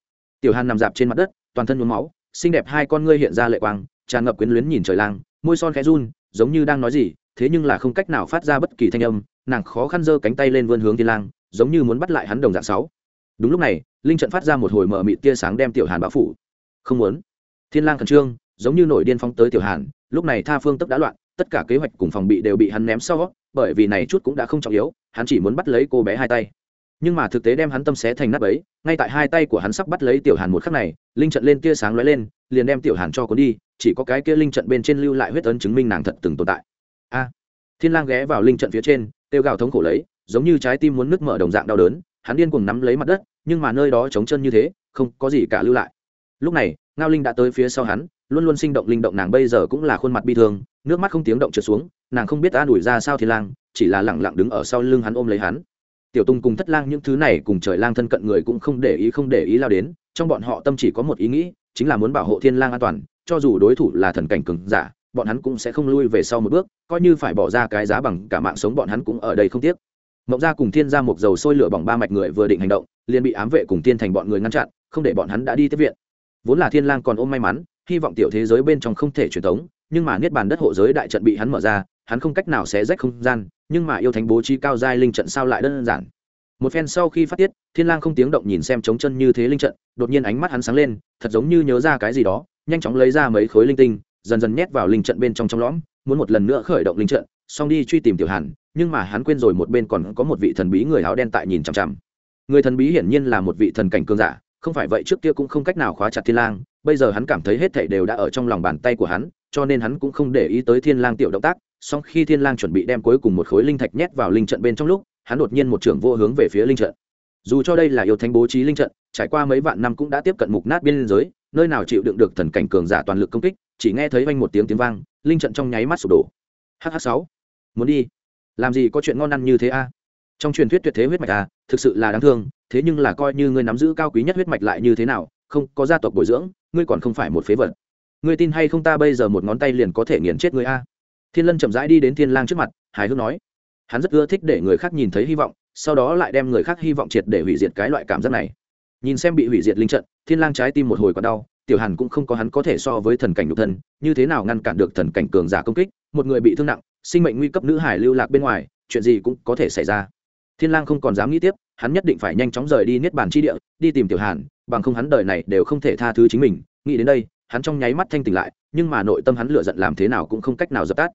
Tiểu hàn nằm dạp trên mặt đất toàn thân nhuốm máu, xinh đẹp hai con ngươi hiện ra lệ quang, tràn ngập quyến luyến nhìn trời lang, môi son khẽ run, giống như đang nói gì, thế nhưng là không cách nào phát ra bất kỳ thanh âm, nàng khó khăn giơ cánh tay lên vươn hướng thiên lang, giống như muốn bắt lại hắn đồng dạng sáu. Đúng lúc này, linh trận phát ra một hồi mở mịt tia sáng đem tiểu hàn bao phủ. Không muốn. Thiên lang khẩn trương, giống như nổi điên phóng tới tiểu hàn, lúc này tha phương tức đã loạn, tất cả kế hoạch cùng phòng bị đều bị hắn ném sau, bởi vì này chút cũng đã không trọng yếu, hắn chỉ muốn bắt lấy cô bé hai tay nhưng mà thực tế đem hắn tâm xé thành nắp ấy ngay tại hai tay của hắn sắp bắt lấy tiểu hàn một khắc này, linh trận lên tia sáng lóe lên, liền đem tiểu hàn cho cuốn đi, chỉ có cái kia linh trận bên trên lưu lại huyết ấn chứng minh nàng thật từng tồn tại. A! Thiên lang ghé vào linh trận phía trên tiêu gào thống khổ lấy, giống như trái tim muốn nứt mở đồng dạng đau đớn, hắn điên cuồng nắm lấy mặt đất, nhưng mà nơi đó trống chân như thế, không có gì cả lưu lại. Lúc này, ngao linh đã tới phía sau hắn, luôn luôn sinh động linh động nàng bây giờ cũng là khuôn mặt bi thương, nước mắt không tiếng động trượt xuống, nàng không biết ta đuổi ra sao thiên lang, chỉ là lặng lặng đứng ở sau lưng hắn ôm lấy hắn tiểu tung cùng thất lang những thứ này cùng trời lang thân cận người cũng không để ý, không để ý lao đến, trong bọn họ tâm chỉ có một ý nghĩ, chính là muốn bảo hộ thiên lang an toàn, cho dù đối thủ là thần cảnh cường giả, bọn hắn cũng sẽ không lui về sau một bước, coi như phải bỏ ra cái giá bằng cả mạng sống bọn hắn cũng ở đây không tiếc. Mộng gia cùng thiên gia một dầu sôi lửa bỏng ba mạch người vừa định hành động, liền bị ám vệ cùng tiên thành bọn người ngăn chặn, không để bọn hắn đã đi tiếp viện. Vốn là thiên lang còn ôm may mắn, hy vọng tiểu thế giới bên trong không thể truyền tống, nhưng mà niết bàn đất hộ giới đại trận bị hắn mở ra hắn không cách nào xé rách không gian, nhưng mà yêu thánh bố trí cao giai linh trận sao lại đơn giản. Một phen sau khi phát tiết, thiên lang không tiếng động nhìn xem trống chân như thế linh trận, đột nhiên ánh mắt hắn sáng lên, thật giống như nhớ ra cái gì đó, nhanh chóng lấy ra mấy khối linh tinh, dần dần nhét vào linh trận bên trong trong lõm, muốn một lần nữa khởi động linh trận, xong đi truy tìm tiểu hàn, nhưng mà hắn quên rồi một bên còn có một vị thần bí người áo đen tại nhìn chằm chằm. Người thần bí hiển nhiên là một vị thần cảnh cương giả, không phải vậy trước kia cũng không cách nào khóa chặt thiên lang, bây giờ hắn cảm thấy hết thảy đều đã ở trong lòng bàn tay của hắn, cho nên hắn cũng không để ý tới thiên lang tiểu động tác song khi thiên lang chuẩn bị đem cuối cùng một khối linh thạch nhét vào linh trận bên trong lúc, hắn đột nhiên một trường vô hướng về phía linh trận. Dù cho đây là yêu thánh bố trí linh trận, trải qua mấy vạn năm cũng đã tiếp cận mục nát biên giới, nơi nào chịu đựng được thần cảnh cường giả toàn lực công kích, chỉ nghe thấy vang một tiếng tiếng vang, linh trận trong nháy mắt sụp đổ. Hh sáu, muốn đi. Làm gì có chuyện ngon ăn như thế a? Trong truyền thuyết tuyệt thế huyết mạch a thực sự là đáng thương, thế nhưng là coi như ngươi nắm giữ cao quý nhất huyết mạch lại như thế nào, không, có gia tộc bồi dưỡng, ngươi còn không phải một phế vật. Ngươi tin hay không ta bây giờ một ngón tay liền có thể nghiền chết ngươi a? Thiên lân chậm rãi đi đến thiên lang trước mặt, hài hước nói. Hắn rất ưa thích để người khác nhìn thấy hy vọng, sau đó lại đem người khác hy vọng triệt để hủy diệt cái loại cảm giác này. Nhìn xem bị hủy diệt linh trận, thiên lang trái tim một hồi còn đau, tiểu hàn cũng không có hắn có thể so với thần cảnh nhục thân, như thế nào ngăn cản được thần cảnh cường giả công kích, một người bị thương nặng, sinh mệnh nguy cấp nữ hải lưu lạc bên ngoài, chuyện gì cũng có thể xảy ra. Thiên lang không còn dám nghĩ tiếp, hắn nhất định phải nhanh chóng rời đi niết bàn chi địa, đi tìm tiểu hàn, bằng không hắn đời này đều không thể tha thứ chính mình, nghĩ đến đây hắn trong nháy mắt thanh tỉnh lại, nhưng mà nội tâm hắn lựa giận làm thế nào cũng không cách nào dập tắt.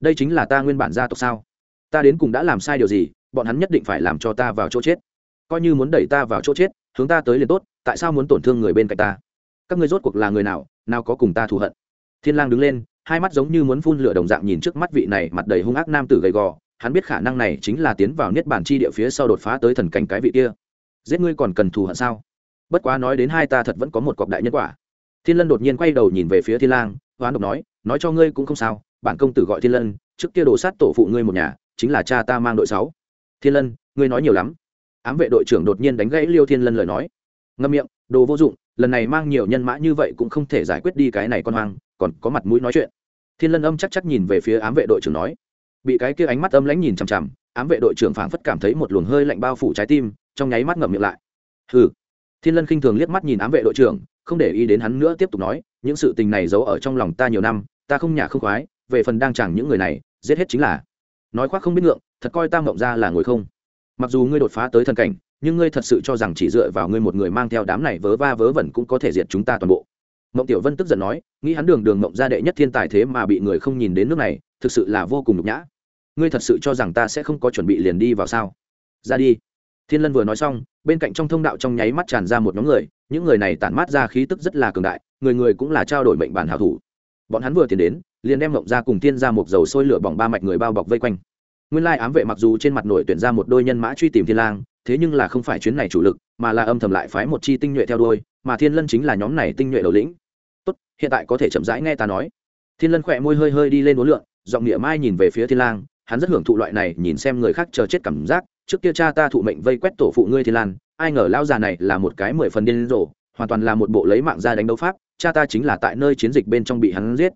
Đây chính là ta nguyên bản gia tộc sao? Ta đến cùng đã làm sai điều gì? Bọn hắn nhất định phải làm cho ta vào chỗ chết. Coi như muốn đẩy ta vào chỗ chết, hướng ta tới liền tốt, tại sao muốn tổn thương người bên cạnh ta? Các ngươi rốt cuộc là người nào nào có cùng ta thù hận? Thiên lang đứng lên, hai mắt giống như muốn phun lửa đồng dạng nhìn trước mắt vị này mặt đầy hung ác nam tử gầy gò. Hắn biết khả năng này chính là tiến vào niết bàn chi địa phía sau đột phá tới thần cảnh cái vị kia. Giết ngươi còn cần thù hận sao? Bất quá nói đến hai ta thật vẫn có một cọc đại nhân quả thiên lân đột nhiên quay đầu nhìn về phía thiên lang, hoán độc nói nói cho ngươi cũng không sao, bản công tử gọi thiên lân, trước kia đồ sát tổ phụ ngươi một nhà, chính là cha ta mang đội sáu. Thiên lân, ngươi nói nhiều lắm. Ám vệ đội trưởng đột nhiên đánh gãy liêu thiên lân lời nói. Ngâm miệng, đồ vô dụng, lần này mang nhiều nhân mã như vậy cũng không thể giải quyết đi cái này con hoang, còn có mặt mũi nói chuyện. Thiên lân âm chắc chắc nhìn về phía ám vệ đội trưởng nói. Bị cái kia ánh mắt âm lãnh nhìn chằm chằm, ám vệ đội trưởng phảng phất cảm thấy một luồng hơi lạnh bao phủ trái tim, trong nháy mắt ngậm miệng lại. Hừ. Thiên lân khinh thường liếc mắt nhìn ám vệ đội trưởng không để ý đến hắn nữa tiếp tục nói, những sự tình này giấu ở trong lòng ta nhiều năm, ta không nhả không khoái, về phần đang chẳng những người này, giết hết chính là. Nói khoác không biết ngượng, thật coi ta mộng ra là ngồi không. Mặc dù ngươi đột phá tới thần cảnh, nhưng ngươi thật sự cho rằng chỉ dựa vào ngươi một người mang theo đám này vớ va vớ vẩn cũng có thể diệt chúng ta toàn bộ. Mộng tiểu vân tức giận nói, nghĩ hắn đường đường mộng ra đệ nhất thiên tài thế mà bị người không nhìn đến nước này, thực sự là vô cùng nhục nhã. Ngươi thật sự cho rằng ta sẽ không có chuẩn bị liền đi vào sao? Ra đi thiên lân vừa nói xong, bên cạnh trong thông đạo trong nháy mắt tràn ra một nhóm người, những người này tản mát ra khí tức rất là cường đại, người người cũng là trao đổi mệnh bản hảo thủ. Bọn hắn vừa tiến đến, liền đem mộng ra cùng tiên ra một dầu sôi lửa bỏng ba mạch người bao bọc vây quanh. Nguyên lai ám vệ mặc dù trên mặt nổi tuyển ra một đôi nhân mã truy tìm thiên lang, thế nhưng là không phải chuyến này chủ lực, mà là âm thầm lại phái một chi tinh nhuệ theo đuôi, mà thiên lân chính là nhóm này tinh nhuệ đầu lĩnh. Tốt, hiện tại có thể chậm rãi nghe ta nói. Thiên lân khỏe môi hơi hơi đi lên uốn lượn, giọng nghĩa mai nhìn về phía thiên lang, hắn rất hưởng thụ loại này, nhìn xem người khác chờ chết cảm giác trước kia cha ta thụ mệnh vây quét tổ phụ ngươi thiên lan ai ngờ lão già này là một cái mười phần điên rồ hoàn toàn là một bộ lấy mạng ra đánh đấu pháp cha ta chính là tại nơi chiến dịch bên trong bị hắn giết.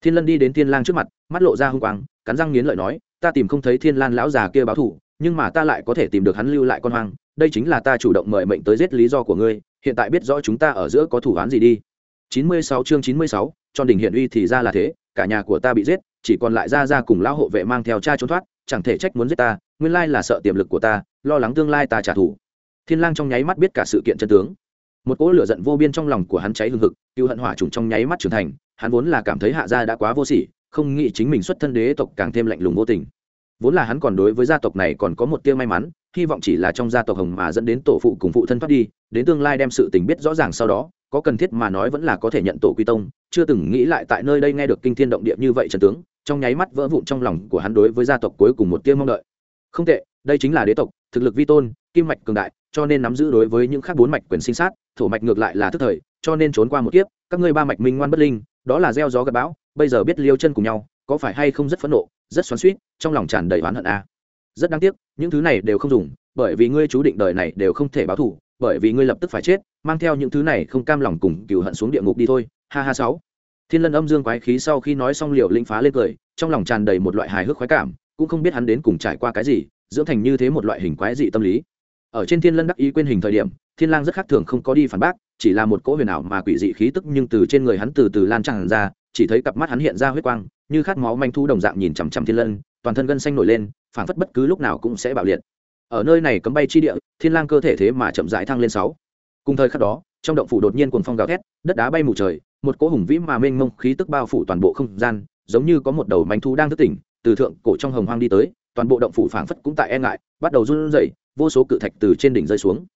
Thiên lân đi đến thiên lang trước mặt mắt lộ ra hung quang cắn răng nghiến lợi nói ta tìm không thấy thiên lan lão già kia báo thù nhưng mà ta lại có thể tìm được hắn lưu lại con hoang đây chính là ta chủ động mời mệnh tới giết lý do của ngươi hiện tại biết rõ chúng ta ở giữa có thủ án gì đi. 96 chương 96, cho đỉnh hiện uy thì ra là thế cả nhà của ta bị giết chỉ còn lại ra ra cùng lão hộ vệ mang theo cha trốn thoát chẳng thể trách muốn giết ta nguyên lai là sợ tiềm lực của ta, lo lắng tương lai ta trả thù. Thiên lang trong nháy mắt biết cả sự kiện chân tướng. Một cỗ lửa giận vô biên trong lòng của hắn cháy hừng hực, cựu hận hỏa trùng trong nháy mắt trưởng thành, hắn vốn là cảm thấy hạ gia đã quá vô sỉ, không nghĩ chính mình xuất thân đế tộc càng thêm lạnh lùng vô tình. Vốn là hắn còn đối với gia tộc này còn có một tia may mắn, hy vọng chỉ là trong gia tộc hồng mà dẫn đến tổ phụ cùng phụ thân thoát đi, đến tương lai đem sự tình biết rõ ràng sau đó, có cần thiết mà nói vẫn là có thể nhận tổ quy tông, chưa từng nghĩ lại tại nơi đây nghe được kinh thiên động địa như vậy trần tướng, trong nháy mắt vỡ vụn trong lòng của hắn đối với gia tộc cuối cùng một tia mong đợi không tệ, đây chính là đế tộc, thực lực vi tôn, kim mạch cường đại, cho nên nắm giữ đối với những khác bốn mạch quyền sinh sát, thổ mạch ngược lại là thức thời, cho nên trốn qua một kiếp, các ngươi ba mạch minh ngoan bất linh, đó là gieo gió gặp bão, bây giờ biết liêu chân cùng nhau, có phải hay không rất phẫn nộ, rất xoắn suýt trong lòng tràn đầy oán hận a à. rất đáng tiếc, những thứ này đều không dùng, bởi vì ngươi chú định đời này đều không thể báo thù, bởi vì ngươi lập tức phải chết, mang theo những thứ này không cam lòng cùng cựu hận xuống địa ngục đi thôi, ha ha sáu thiên lân âm dương quái khí sau khi nói xong liều linh phá lên cười, trong lòng tràn đầy một loại hài hước khoái cảm cũng không biết hắn đến cùng trải qua cái gì, dưỡng thành như thế một loại hình quái dị tâm lý. Ở trên thiên lân đắc ý quên hình thời điểm, thiên lang rất khác thường không có đi phản bác, chỉ là một cỗ huyền ảo mà quỷ dị khí tức nhưng từ trên người hắn từ từ lan tràn ra, chỉ thấy cặp mắt hắn hiện ra huyết quang, như khát máu manh thu đồng dạng nhìn chằm chằm thiên lân, toàn thân gân xanh nổi lên, phảng phất bất cứ lúc nào cũng sẽ bạo liệt. Ở nơi này cấm bay chi địa, thiên lang cơ thể thế mà chậm rãi thăng lên sáu. Cùng thời khắc đó, trong động phủ đột nhiên cuồng phong gào thét, đất đá bay mù trời, một cỗ hùng vĩ mà mênh mông khí tức bao phủ toàn bộ không gian, giống như có một đầu manh thu đang thức tỉnh từ thượng cổ trong hồng hoang đi tới, toàn bộ động phủ phảng phất cũng tại e ngại, bắt đầu run rẩy, vô số cự thạch từ trên đỉnh rơi xuống.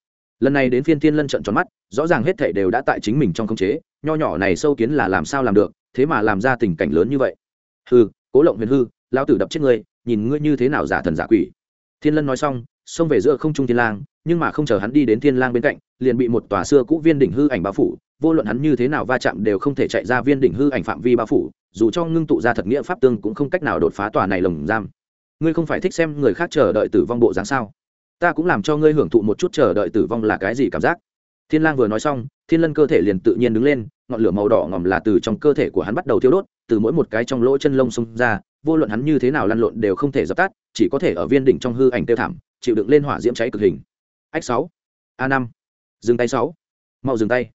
Lần này đến phiên thiên lân trận tròn mắt, rõ ràng hết thảy đều đã tại chính mình trong khống chế, nho nhỏ này sâu kiến là làm sao làm được, thế mà làm ra tình cảnh lớn như vậy. Hư cố lộng huyền hư lao tử đập chết ngươi, nhìn ngươi như thế nào giả thần giả quỷ. Thiên lân nói xong, xông về giữa không trung thiên lang, nhưng mà không chờ hắn đi đến thiên lang bên cạnh, liền bị một tòa xưa cũ viên đỉnh hư ảnh bao phủ vô luận hắn như thế nào va chạm đều không thể chạy ra viên đỉnh hư ảnh phạm vi bao phủ, dù cho ngưng tụ ra thật nghĩa pháp tương cũng không cách nào đột phá tòa này lồng giam. Ngươi không phải thích xem người khác chờ đợi tử vong bộ dáng sao? Ta cũng làm cho ngươi hưởng thụ một chút chờ đợi tử vong là cái gì cảm giác. Thiên lang vừa nói xong, thiên lân cơ thể liền tự nhiên đứng lên, ngọn lửa màu đỏ ngòm là từ trong cơ thể của hắn bắt đầu thiêu đốt, từ mỗi một cái trong lỗ chân lông xông ra, vô luận hắn như thế nào lăn lộn đều không thể dập tắt, chỉ có thể ở viên đỉnh trong hư ảnh tiêu thảm, chịu đựng lên hỏa diễm cháy cực hình. Ách sáu, a năm, dừng tay sáu, mau dừng tay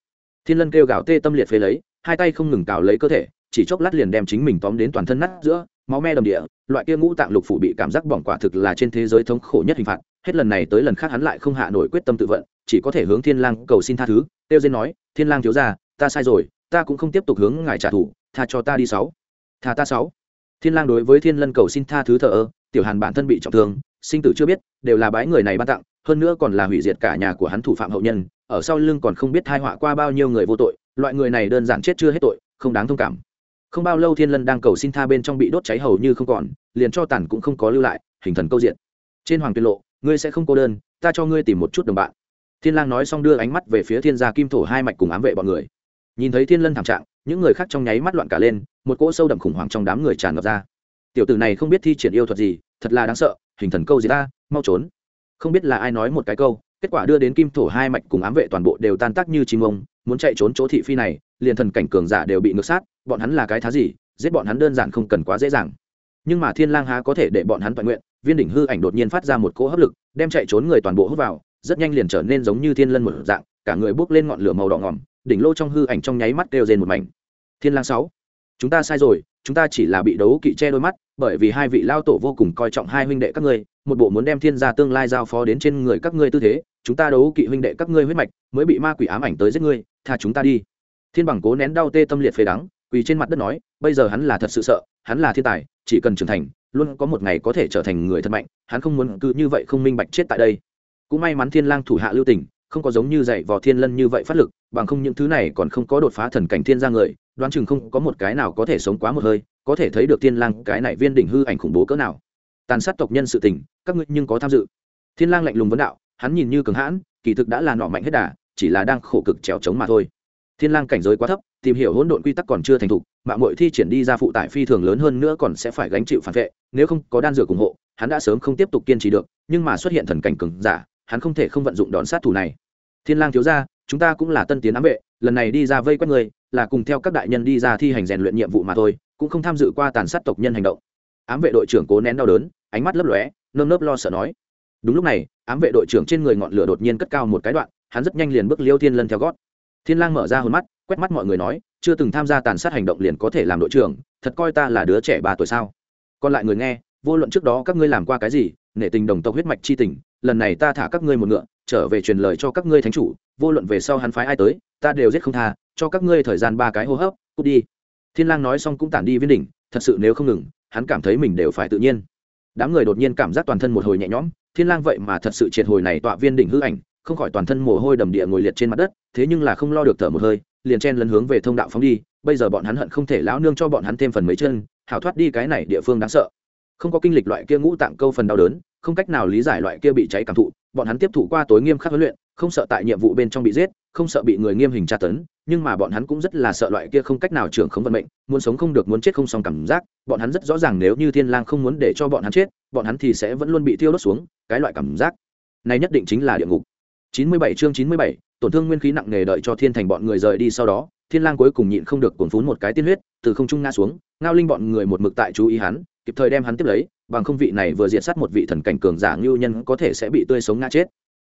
thiên lân kêu gào tê tâm liệt phế lấy, hai tay không ngừng cào lấy cơ thể, chỉ chốc lát liền đem chính mình tóm đến toàn thân nát giữa, máu me đầm địa, loại kia ngũ tạng lục phủ bị cảm giác bỏng quả thực là trên thế giới thống khổ nhất hình phạt, hết lần này tới lần khác hắn lại không hạ nổi quyết tâm tự vận, chỉ có thể hướng thiên lang cầu xin tha thứ tiêu diên nói, thiên lang thiếu gia, ta sai rồi, ta cũng không tiếp tục hướng ngài trả thù, tha cho ta đi sáu. Tha ta sáu. Thiên lang đối với thiên lân cầu xin tha thứ thờ ơ, tiểu hàn bản thân bị trọng thương, sinh tử chưa biết, đều là bái người này ban tặng hơn nữa còn là hủy diệt cả nhà của hắn thủ phạm hậu nhân, ở sau lưng còn không biết thai họa qua bao nhiêu người vô tội, loại người này đơn giản chết chưa hết tội, không đáng thông cảm. Không bao lâu thiên lân đang cầu xin tha bên trong bị đốt cháy hầu như không còn, liền cho tàn cũng không có lưu lại, hình thần câu diện. Trên hoàng tiên lộ, ngươi sẽ không cô đơn, ta cho ngươi tìm một chút đồng bạn. Thiên lang nói xong đưa ánh mắt về phía thiên gia kim thổ hai mạch cùng ám vệ bọn người. Nhìn thấy thiên lân thảm trạng, những người khác trong nháy mắt loạn cả lên, một cỗ sâu đậm khủng hoảng trong đám người tràn ngập ra. Tiểu tử này không biết thi triển yêu thuật gì, thật là đáng sợ, hình thần câu gì ta, mau trốn không biết là ai nói một cái câu, kết quả đưa đến kim thổ hai mạch cùng ám vệ toàn bộ đều tan tác như chim ông, muốn chạy trốn chỗ thị phi này, liền thần cảnh cường giả đều bị ngược sát, bọn hắn là cái thá gì, giết bọn hắn đơn giản không cần quá dễ dàng. Nhưng mà thiên lang há có thể để bọn hắn toàn nguyện, viên đỉnh hư ảnh đột nhiên phát ra một cỗ hấp lực, đem chạy trốn người toàn bộ hút vào, rất nhanh liền trở nên giống như thiên lân một dạng, cả người bước lên ngọn lửa màu đỏ ngỏm, đỉnh lô trong hư ảnh trong nháy mắt kêu rên một mảnh. Thiên lang sáu, chúng ta sai rồi, chúng ta chỉ là bị đấu kỵ che đôi mắt, bởi vì hai vị lao tổ vô cùng coi trọng hai huynh đệ các ngươi một bộ muốn đem thiên gia tương lai giao phó đến trên người các ngươi tư thế, chúng ta đấu kỵ huynh đệ các ngươi huyết mạch, mới bị ma quỷ ám ảnh tới giết ngươi, tha chúng ta đi. Thiên bằng cố nén đau tê tâm liệt phế đắng, quỳ trên mặt đất nói, bây giờ hắn là thật sự sợ, hắn là thiên tài, chỉ cần trưởng thành, luôn có một ngày có thể trở thành người thật mạnh, hắn không muốn cứ như vậy không minh bạch chết tại đây. Cũng may mắn thiên lang thủ hạ lưu tình, không có giống như dạy vò thiên lân như vậy phát lực, bằng không những thứ này còn không có đột phá thần cảnh thiên gia người, đoán chừng không có một cái nào có thể sống quá một hơi, có thể thấy được thiên lang cái này viên đỉnh hư ảnh khủng bố cỡ nào tàn sát tộc nhân sự tình, các ngươi nhưng có tham dự. Thiên lang lạnh lùng vấn đạo, hắn nhìn như cường hãn, kỳ thực đã là nọ mạnh hết đà, chỉ là đang khổ cực trèo chống mà thôi. Thiên lang cảnh giới quá thấp, tìm hiểu hỗn độn quy tắc còn chưa thành thục, mạng muội thi triển đi ra phụ tải phi thường lớn hơn nữa còn sẽ phải gánh chịu phản vệ, nếu không có đan dược ủng hộ, hắn đã sớm không tiếp tục kiên trì được, nhưng mà xuất hiện thần cảnh cường giả, hắn không thể không vận dụng đòn sát thủ này. Thiên lang thiếu gia, chúng ta cũng là tân tiến ám vệ, lần này đi ra vây quét người, là cùng theo các đại nhân đi ra thi hành rèn luyện nhiệm vụ mà thôi, cũng không tham dự qua tàn sát tộc nhân hành động ám vệ đội trưởng cố nén đau đớn, ánh mắt lấp lóe, nơm nớp lo sợ nói. Đúng lúc này, ám vệ đội trưởng trên người ngọn lửa đột nhiên cất cao một cái đoạn, hắn rất nhanh liền bước liêu thiên lân theo gót. Thiên lang mở ra hồn mắt, quét mắt mọi người nói, chưa từng tham gia tàn sát hành động liền có thể làm đội trưởng, thật coi ta là đứa trẻ ba tuổi sao. Còn lại người nghe, vô luận trước đó các ngươi làm qua cái gì, nể tình đồng tộc huyết mạch chi tình, lần này ta thả các ngươi một ngựa, trở về truyền lời cho các ngươi thánh chủ, vô luận về sau hắn phái ai tới, ta đều giết không tha, cho các ngươi thời gian ba cái hô hấp, cút đi. Thiên lang nói xong cũng tản đi viên đỉnh, thật sự nếu không ngừng hắn cảm thấy mình đều phải tự nhiên. Đám người đột nhiên cảm giác toàn thân một hồi nhẹ nhõm, thiên lang vậy mà thật sự triệt hồi này tọa viên đỉnh hư ảnh, không khỏi toàn thân mồ hôi đầm địa ngồi liệt trên mặt đất, thế nhưng là không lo được thở một hơi, liền chen lấn hướng về thông đạo phóng đi, bây giờ bọn hắn hận không thể lão nương cho bọn hắn thêm phần mấy chân, hảo thoát đi cái này địa phương đáng sợ. Không có kinh lịch loại kia ngũ tạng câu phần đau đớn, không cách nào lý giải loại kia bị cháy cảm thụ, bọn hắn tiếp thụ qua tối nghiêm khắc huấn luyện, không sợ tại nhiệm vụ bên trong bị giết không sợ bị người nghiêm hình tra tấn nhưng mà bọn hắn cũng rất là sợ loại kia không cách nào trưởng không vận mệnh muốn sống không được muốn chết không xong cảm giác bọn hắn rất rõ ràng nếu như thiên lang không muốn để cho bọn hắn chết bọn hắn thì sẽ vẫn luôn bị thiêu đốt xuống cái loại cảm giác này nhất định chính là địa ngục. 97 chương 97, tổn thương nguyên khí nặng nề đợi cho thiên thành bọn người rời đi sau đó thiên lang cuối cùng nhịn không được cuồn phún một cái tiên huyết từ không trung ngã xuống ngao linh bọn người một mực tại chú ý hắn kịp thời đem hắn tiếp lấy bằng không vị này vừa diện sát một vị thần cảnh cường giả ngưu nhân có thể sẽ bị tươi sống ngã chết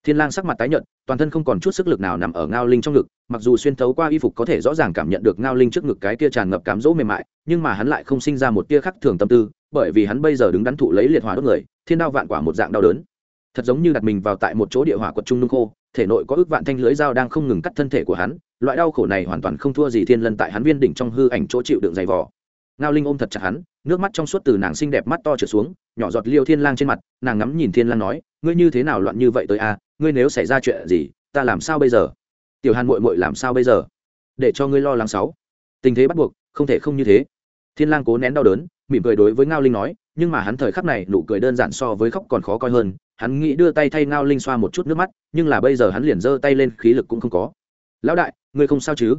thiên lang sắc mặt tái nhợt, toàn thân không còn chút sức lực nào nằm ở ngao linh trong ngực, mặc dù xuyên thấu qua y phục có thể rõ ràng cảm nhận được ngao linh trước ngực cái kia tràn ngập cám dỗ mềm mại, nhưng mà hắn lại không sinh ra một tia khắc thường tâm tư, bởi vì hắn bây giờ đứng đắn thụ lấy liệt hỏa đốt người, thiên đao vạn quả một dạng đau đớn. Thật giống như đặt mình vào tại một chỗ địa hỏa quật trung nung khô, thể nội có ước vạn thanh lưới dao đang không ngừng cắt thân thể của hắn, loại đau khổ này hoàn toàn không thua gì thiên lân tại hắn viên đỉnh trong hư ảnh chỗ chịu đựng dày vò. Ngao linh ôm thật chặt hắn, nước mắt trong suốt từ nàng xinh đẹp mắt to trở xuống, nhỏ giọt liêu thiên lang trên mặt, nàng ngắm nhìn thiên lang nói ngươi như thế nào loạn như vậy tới a, ngươi nếu xảy ra chuyện gì, ta làm sao bây giờ? Tiểu hàn muội muội làm sao bây giờ? Để cho ngươi lo lắng sáu. Tình thế bắt buộc, không thể không như thế. Thiên lang cố nén đau đớn, mỉm cười đối với ngao linh nói, nhưng mà hắn thời khắc này nụ cười đơn giản so với khóc còn khó coi hơn. Hắn nghĩ đưa tay thay ngao linh xoa một chút nước mắt, nhưng là bây giờ hắn liền giơ tay lên, khí lực cũng không có. Lão đại, ngươi không sao chứ?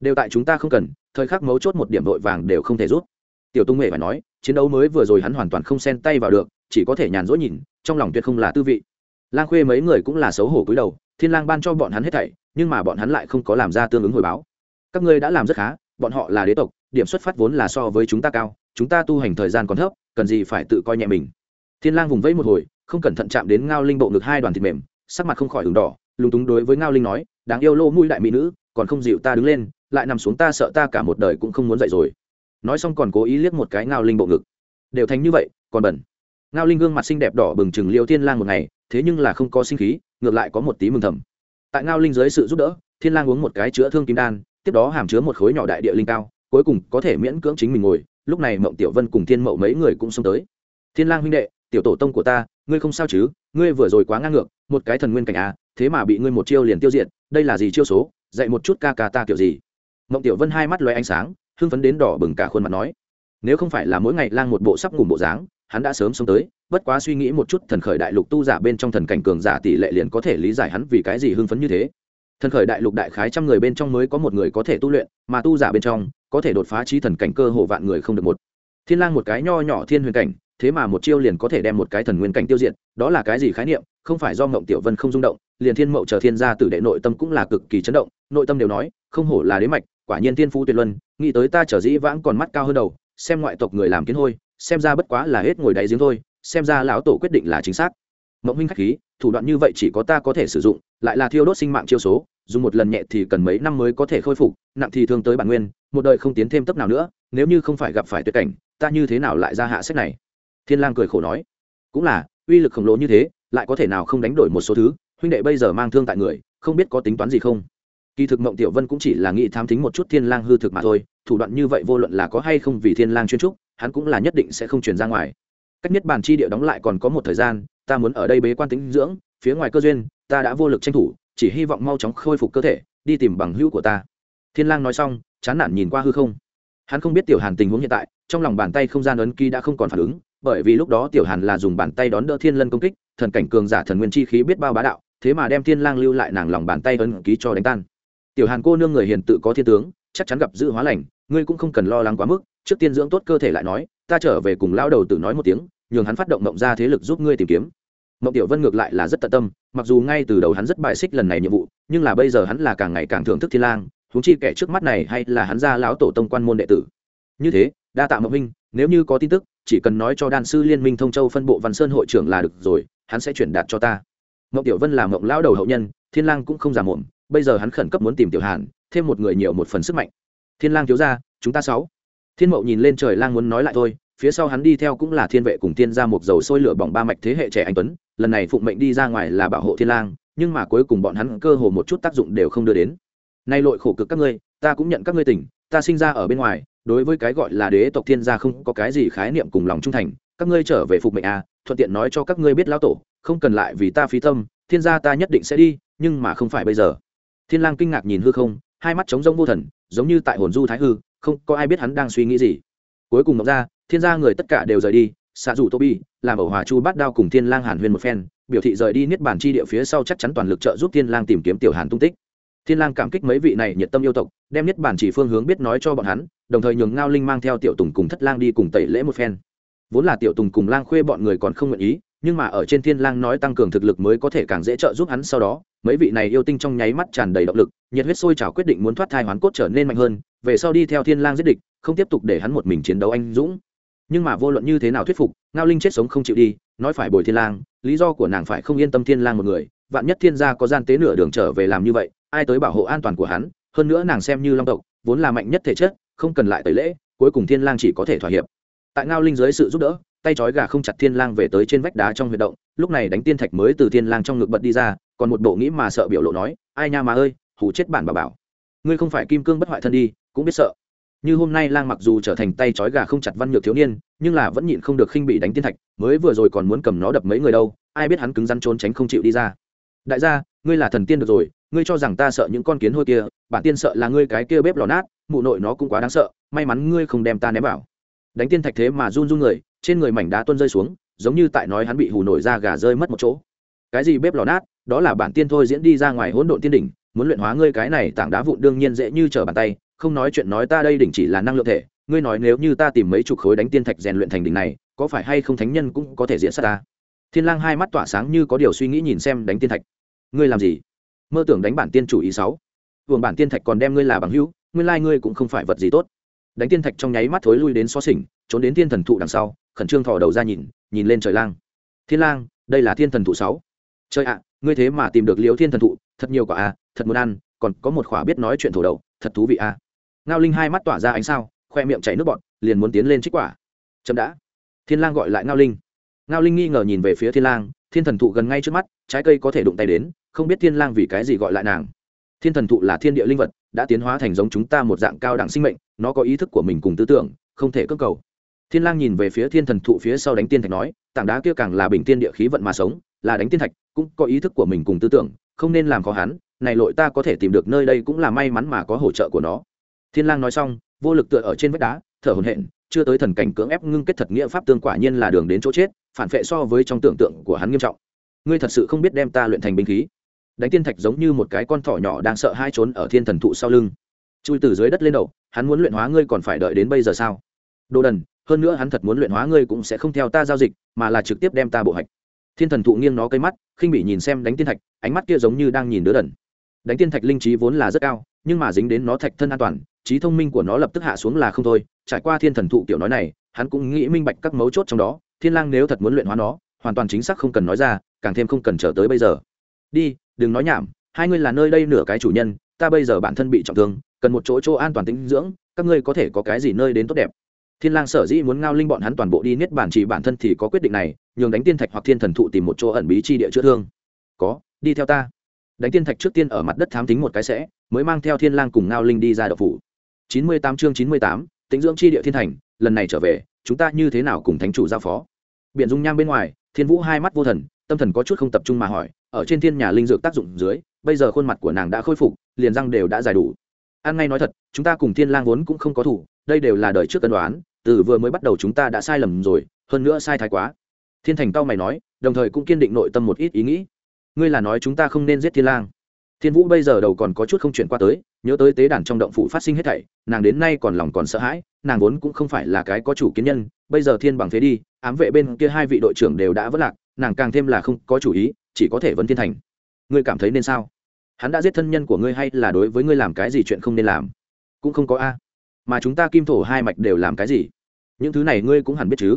Đều tại chúng ta không cần, thời khắc mấu chốt một điểm vội vàng đều không thể rút. Tiểu tung nghệ phải nói, chiến đấu mới vừa rồi hắn hoàn toàn không xen tay vào được, chỉ có thể nhàn rỗi nhìn trong lòng tuyệt không là tư vị. Lang khuê mấy người cũng là xấu hổ cúi đầu, thiên lang ban cho bọn hắn hết thảy, nhưng mà bọn hắn lại không có làm ra tương ứng hồi báo. Các ngươi đã làm rất khá, bọn họ là đế tộc, điểm xuất phát vốn là so với chúng ta cao, chúng ta tu hành thời gian còn thấp, cần gì phải tự coi nhẹ mình. Thiên lang vùng vẫy một hồi, không cẩn thận chạm đến ngao linh bộ ngực hai đoàn thịt mềm, sắc mặt không khỏi ửng đỏ, lúng túng đối với ngao linh nói, đáng yêu lô mũi đại mỹ nữ, còn không dịu ta đứng lên, lại nằm xuống ta sợ ta cả một đời cũng không muốn dậy rồi. Nói xong còn cố ý liếc một cái ngao linh bộ ngực. Đều thành như vậy, còn bẩn ngao linh gương mặt xinh đẹp đỏ bừng chừng liêu thiên lang một ngày, thế nhưng là không có sinh khí, ngược lại có một tí mừng thầm. Tại ngao linh dưới sự giúp đỡ, thiên lang uống một cái chữa thương kim đan, tiếp đó hàm chứa một khối nhỏ đại địa linh cao, cuối cùng có thể miễn cưỡng chính mình ngồi, lúc này mộng tiểu vân cùng thiên mậu mấy người cũng xông tới. Thiên lang huynh đệ, tiểu tổ tông của ta, ngươi không sao chứ? Ngươi vừa rồi quá ngang ngược, một cái thần nguyên cảnh à thế mà bị ngươi một chiêu liền tiêu diệt, đây là gì chiêu số? Dạy một chút ca ca ta kiểu gì? Mộng tiểu vân hai mắt loay ánh sáng, hưng phấn đến đỏ bừng cả khuôn mặt nói. Nếu không phải là mỗi ngày lang một bộ sắp ngủ bộ dáng hắn đã sớm sống tới, bất quá suy nghĩ một chút, thần khởi đại lục tu giả bên trong thần cảnh cường giả tỷ lệ liền có thể lý giải hắn vì cái gì hưng phấn như thế. Thần khởi đại lục đại khái trăm người bên trong mới có một người có thể tu luyện, mà tu giả bên trong, có thể đột phá trí thần cảnh cơ hồ vạn người không được một. Thiên lang một cái nho nhỏ thiên huyền cảnh, thế mà một chiêu liền có thể đem một cái thần nguyên cảnh tiêu diệt, đó là cái gì khái niệm? Không phải do ngộng tiểu vân không rung động, liền thiên mậu chờ thiên gia tử đệ nội tâm cũng là cực kỳ chấn động, nội tâm đều nói, không hổ là đế mạch, quả nhiên thiên phú tuyệt luân, nghĩ tới ta trở dĩ vãng còn mắt cao hơn đầu, xem ngoại tộc người làm kiến hôi xem ra bất quá là hết ngồi đáy giếng thôi, xem ra lão tổ quyết định là chính xác. Mộng huynh khách khí, thủ đoạn như vậy chỉ có ta có thể sử dụng, lại là thiêu đốt sinh mạng chiêu số, dùng một lần nhẹ thì cần mấy năm mới có thể khôi phục, nặng thì thương tới bản nguyên, một đời không tiến thêm tấp nào nữa, nếu như không phải gặp phải tuyệt cảnh, ta như thế nào lại ra hạ sách này? Thiên lang cười khổ nói. Cũng là, uy lực khổng lồ như thế, lại có thể nào không đánh đổi một số thứ, huynh đệ bây giờ mang thương tại người, không biết có tính toán gì không? Kỳ thực mộng tiểu vân cũng chỉ là nghĩ thám tính một chút thiên lang hư thực mà thôi, thủ đoạn như vậy vô luận là có hay không vì thiên lang chuyên trúc hắn cũng là nhất định sẽ không truyền ra ngoài. Cách nhất bàn chi địa đóng lại còn có một thời gian, ta muốn ở đây bế quan tĩnh dưỡng, phía ngoài cơ duyên, ta đã vô lực tranh thủ, chỉ hy vọng mau chóng khôi phục cơ thể, đi tìm bằng hữu của ta. Thiên lang nói xong, chán nản nhìn qua hư không. Hắn không biết tiểu hàn tình huống hiện tại, trong lòng bàn tay không gian ấn ký đã không còn phản ứng, bởi vì lúc đó tiểu hàn là dùng bàn tay đón đỡ thiên lân công kích, thần cảnh cường giả thần nguyên chi khí biết bao bá đạo, thế mà đem thiên lang lưu lại nàng lòng bàn tay ấn ký cho đánh tan. Tiểu hàn cô nương người hiền tự có thiên tướng, chắc chắn gặp dự hóa lành, ngươi cũng không cần lo lắng quá mức trước tiên dưỡng tốt cơ thể lại nói, ta trở về cùng lão đầu tự nói một tiếng, nhường hắn phát động mộng ra thế lực giúp ngươi tìm kiếm. Mộng tiểu vân ngược lại là rất tận tâm, mặc dù ngay từ đầu hắn rất bài xích lần này nhiệm vụ, nhưng là bây giờ hắn là càng ngày càng thưởng thức thiên lang, huống chi kẻ trước mắt này hay là hắn gia lão tổ tông quan môn đệ tử. Như thế, đa tạ mộng minh nếu như có tin tức, chỉ cần nói cho đan sư liên minh thông châu phân bộ văn sơn hội trưởng là được rồi, hắn sẽ chuyển đạt cho ta. Mộng tiểu vân là mộng lão đầu hậu nhân, thiên lang cũng không giả mồm bây giờ hắn khẩn cấp muốn tìm tiểu hàn, thêm một người nhiều một phần sức mạnh. Thiên lang thiếu gia, chúng ta sáu thiên mậu nhìn lên trời lang muốn nói lại thôi, phía sau hắn đi theo cũng là thiên vệ cùng thiên gia một dầu sôi lửa bỏng ba mạch thế hệ trẻ anh tuấn, lần này phụng mệnh đi ra ngoài là bảo hộ thiên lang, nhưng mà cuối cùng bọn hắn cơ hồ một chút tác dụng đều không đưa đến. Nay lội khổ cực các ngươi, ta cũng nhận các ngươi tỉnh, ta sinh ra ở bên ngoài, đối với cái gọi là đế tộc thiên gia không có cái gì khái niệm cùng lòng trung thành, các ngươi trở về phục mệnh à thuận tiện nói cho các ngươi biết lão tổ, không cần lại vì ta phí tâm, thiên gia ta nhất định sẽ đi, nhưng mà không phải bây giờ. Thiên lang kinh ngạc nhìn hư không, hai mắt trống rỗng vô thần, giống như tại hồn du thái hư không có ai biết hắn đang suy nghĩ gì. Cuối cùng ngọc ra thiên gia người tất cả đều rời đi xạ dù tô bi, làm ẩu hòa chu bát đao cùng thiên lang hàn huyên một phen, biểu thị rời đi niết bàn chi địa phía sau chắc chắn toàn lực trợ giúp thiên lang tìm kiếm tiểu hàn tung tích. Thiên lang cảm kích mấy vị này nhiệt tâm yêu tộc, đem niết bàn chỉ phương hướng biết nói cho bọn hắn, đồng thời nhường ngao linh mang theo tiểu tùng cùng thất lang đi cùng tẩy lễ một phen. Vốn là tiểu tùng cùng lang khuê bọn người còn không nguyện ý, nhưng mà ở trên thiên lang nói tăng cường thực lực mới có thể càng dễ trợ giúp hắn sau đó, mấy vị này yêu tinh trong nháy mắt tràn đầy động lực, nhiệt huyết sôi trào quyết định muốn thoát thai hoán cốt trở nên mạnh hơn về sau đi theo thiên lang giết địch, không tiếp tục để hắn một mình chiến đấu anh dũng. Nhưng mà vô luận như thế nào thuyết phục, ngao linh chết sống không chịu đi, nói phải bồi thiên lang, lý do của nàng phải không yên tâm thiên lang một người. Vạn nhất thiên gia có gian tế nửa đường trở về làm như vậy, ai tới bảo hộ an toàn của hắn? Hơn nữa nàng xem như long tộc, vốn là mạnh nhất thể chất, không cần lại tẩy lễ, cuối cùng thiên lang chỉ có thể thỏa hiệp. Tại ngao linh dưới sự giúp đỡ, tay trói gà không chặt thiên lang về tới trên vách đá trong huyệt động, lúc này đánh tiên thạch mới từ thiên lang trong ngực bật đi ra, còn một bộ nghĩ mà sợ biểu lộ nói, ai nha mà ơi hủ chết bản bà bảo. Ngươi không phải kim cương bất hoại thân đi cũng biết sợ. Như hôm nay lang mặc dù trở thành tay trói gà không chặt văn nhược thiếu niên, nhưng là vẫn nhịn không được khinh bị đánh tiên thạch, mới vừa rồi còn muốn cầm nó đập mấy người đâu, ai biết hắn cứng rắn trốn tránh không chịu đi ra. Đại gia, ngươi là thần tiên được rồi, ngươi cho rằng ta sợ những con kiến hôi kia, bản tiên sợ là ngươi cái kia bếp lò nát, mụ nội nó cũng quá đáng sợ, may mắn ngươi không đem ta ném vào. Đánh tiên thạch thế mà run run người, trên người mảnh đá tuôn rơi xuống, giống như tại nói hắn bị hù nổi ra gà rơi mất một chỗ. Cái gì bếp lò nát, đó là bản tiên thôi diễn đi ra ngoài hỗn độn tiên đỉnh, muốn luyện hóa ngươi cái này tảng đá vụn đương nhiên dễ như trở bàn tay không nói chuyện nói ta đây đỉnh chỉ là năng lượng thể ngươi nói nếu như ta tìm mấy chục khối đánh tiên thạch rèn luyện thành đỉnh này có phải hay không thánh nhân cũng có thể diễn sát ta? Thiên lang hai mắt tỏa sáng như có điều suy nghĩ nhìn xem đánh tiên thạch. Ngươi làm gì? Mơ tưởng đánh bản tiên chủ ý sáu. Vương bản tiên thạch còn đem ngươi là bằng hữu nguyên lai ngươi cũng không phải vật gì tốt. Đánh tiên thạch trong nháy mắt thối lui đến xó xỉnh trốn đến thiên thần thụ đằng sau khẩn trương thò đầu ra nhìn nhìn lên trời lang. Thiên lang đây là thiên thần thụ sáu. Trời ạ ngươi thế mà tìm được liễu thiên thần thụ thật nhiều quả a thật muốn ăn còn có một khỏa biết nói chuyện thổ đầu, thật thú vị a ngao linh hai mắt tỏa ra ánh sao, khoe miệng chảy nước bọt, liền muốn tiến lên trích quả. Chậm đã. Thiên lang gọi lại ngao linh. Ngao linh nghi ngờ nhìn về phía thiên lang, thiên thần thụ gần ngay trước mắt, trái cây có thể đụng tay đến, không biết thiên lang vì cái gì gọi lại nàng. Thiên thần thụ là thiên địa linh vật, đã tiến hóa thành giống chúng ta một dạng cao đẳng sinh mệnh, nó có ý thức của mình cùng tư tưởng, không thể cưỡng cầu. Thiên lang nhìn về phía thiên thần thụ phía sau đánh tiên thạch nói, tảng đá kia càng là bình tiên địa khí vận mà sống, là đánh tiên thạch, cũng có ý thức của mình cùng tư tưởng, không nên làm khó hắn, này lội ta có thể tìm được nơi đây cũng là may mắn mà có hỗ trợ của nó thiên lang nói xong, vô lực tựa ở trên vách đá, thở hổn hển, chưa tới thần cảnh cưỡng ép ngưng kết thật nghĩa pháp tương quả nhiên là đường đến chỗ chết, phản phệ so với trong tưởng tượng của hắn nghiêm trọng. Ngươi thật sự không biết đem ta luyện thành binh khí. Đánh tiên thạch giống như một cái con thỏ nhỏ đang sợ hai trốn ở thiên thần thụ sau lưng. Chui từ dưới đất lên đầu, hắn muốn luyện hóa ngươi còn phải đợi đến bây giờ sao? Đồ đần, hơn nữa hắn thật muốn luyện hóa ngươi cũng sẽ không theo ta giao dịch, mà là trực tiếp đem ta bộ hạch. Thiên thần thụ nghiêng nó cây mắt, khinh bị nhìn xem đánh tiên thạch, ánh mắt kia giống như đang nhìn đứa đần đánh tiên thạch linh trí vốn là rất cao, nhưng mà dính đến nó thạch thân an toàn, trí thông minh của nó lập tức hạ xuống là không thôi. Trải qua thiên thần thụ tiểu nói này, hắn cũng nghĩ minh bạch các mấu chốt trong đó. Thiên lang nếu thật muốn luyện hóa nó, hoàn toàn chính xác không cần nói ra, càng thêm không cần chờ tới bây giờ. Đi, đừng nói nhảm, hai ngươi là nơi đây nửa cái chủ nhân, ta bây giờ bản thân bị trọng thương, cần một chỗ chỗ an toàn tĩnh dưỡng, các ngươi có thể có cái gì nơi đến tốt đẹp? Thiên lang sở dĩ muốn ngao linh bọn hắn toàn bộ đi niết bản chỉ bản thân thì có quyết định này, nhường đánh tiên thạch hoặc thiên thần thụ tìm một chỗ ẩn bí chi địa chữa thương. Có, đi theo ta đánh tiên thạch trước tiên ở mặt đất thám tính một cái sẽ, mới mang theo thiên lang cùng ngao linh đi ra đậu phủ. Chín mươi tám chương chín mươi tám, tĩnh dưỡng chi địa thiên thành, lần này trở về, chúng ta như thế nào cùng thánh chủ giao phó? Biển dung nham bên ngoài, thiên vũ hai mắt vô thần, tâm thần có chút không tập trung mà hỏi, ở trên thiên nhà linh dược tác dụng dưới, bây giờ khuôn mặt của nàng đã khôi phục, liền răng đều đã dài đủ. An ngay nói thật, chúng ta cùng thiên lang vốn cũng không có thủ, đây đều là đời trước cân đoán, từ vừa mới bắt đầu chúng ta đã sai lầm rồi, hơn nữa sai thái quá. Thiên thành cao mày nói, đồng thời cũng kiên định nội tâm một ít ý nghĩ ngươi là nói chúng ta không nên giết thiên lang. Thiên vũ bây giờ đầu còn có chút không chuyển qua tới, nhớ tới tế đàn trong động phủ phát sinh hết thảy, nàng đến nay còn lòng còn sợ hãi, nàng vốn cũng không phải là cái có chủ kiến nhân, bây giờ thiên bằng phế đi, ám vệ bên kia hai vị đội trưởng đều đã vất lạc, nàng càng thêm là không có chủ ý, chỉ có thể vấn thiên thành. Ngươi cảm thấy nên sao? Hắn đã giết thân nhân của ngươi hay là đối với ngươi làm cái gì chuyện không nên làm? Cũng không có a. Mà chúng ta kim thổ hai mạch đều làm cái gì? Những thứ này ngươi cũng hẳn biết chứ?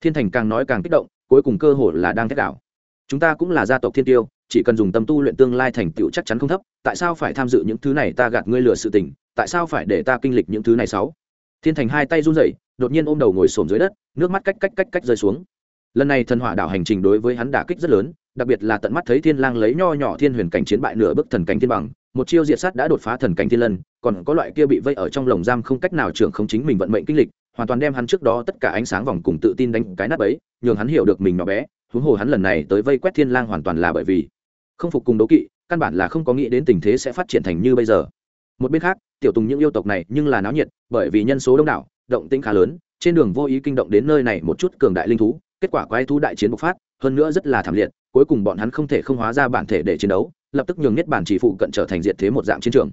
Thiên thành càng nói càng kích động, cuối cùng cơ hội là đang thét đảo. Chúng ta cũng là gia tộc thiên tiêu chỉ cần dùng tâm tu luyện tương lai thành tựu chắc chắn không thấp, tại sao phải tham dự những thứ này ta gạt ngươi lừa sự tình, tại sao phải để ta kinh lịch những thứ này sáu? Thiên thành hai tay run rẩy, đột nhiên ôm đầu ngồi xổm dưới đất, nước mắt cách cách cách cách rơi xuống. Lần này thần hỏa đảo hành trình đối với hắn đả kích rất lớn, đặc biệt là tận mắt thấy thiên lang lấy nho nhỏ thiên huyền cảnh chiến bại nửa bức thần cảnh thiên bằng, một chiêu diệt sát đã đột phá thần cảnh thiên lân, còn có loại kia bị vây ở trong lồng giam không cách nào trưởng không chính mình vận mệnh kinh lịch, hoàn toàn đem hắn trước đó tất cả ánh sáng vòng cùng tự tin đánh cái nát ấy nhường hắn hiểu được mình nhỏ bé, huống hồ hắn lần này tới vây quét thiên lang hoàn toàn là bởi vì không phục cùng đấu kỵ, căn bản là không có nghĩ đến tình thế sẽ phát triển thành như bây giờ. Một bên khác, tiểu tùng những yêu tộc này nhưng là náo nhiệt, bởi vì nhân số đông đảo, động tĩnh khá lớn, trên đường vô ý kinh động đến nơi này một chút cường đại linh thú, kết quả quái thú đại chiến bộc phát, hơn nữa rất là thảm liệt, cuối cùng bọn hắn không thể không hóa ra bản thể để chiến đấu, lập tức nhường nhất bản chỉ phụ cận trở thành diện thế một dạng chiến trường.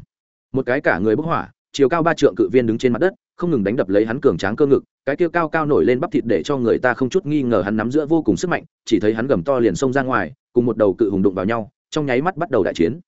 Một cái cả người bốc hỏa, chiều cao ba trượng cự viên đứng trên mặt đất, không ngừng đánh đập lấy hắn cường tráng cơ ngực, cái kia cao cao nổi lên bắp thịt để cho người ta không chút nghi ngờ hắn nắm giữa vô cùng sức mạnh, chỉ thấy hắn gầm to liền xông ra ngoài, cùng một đầu cự hùng đụng vào nhau trong nháy mắt bắt đầu đại chiến.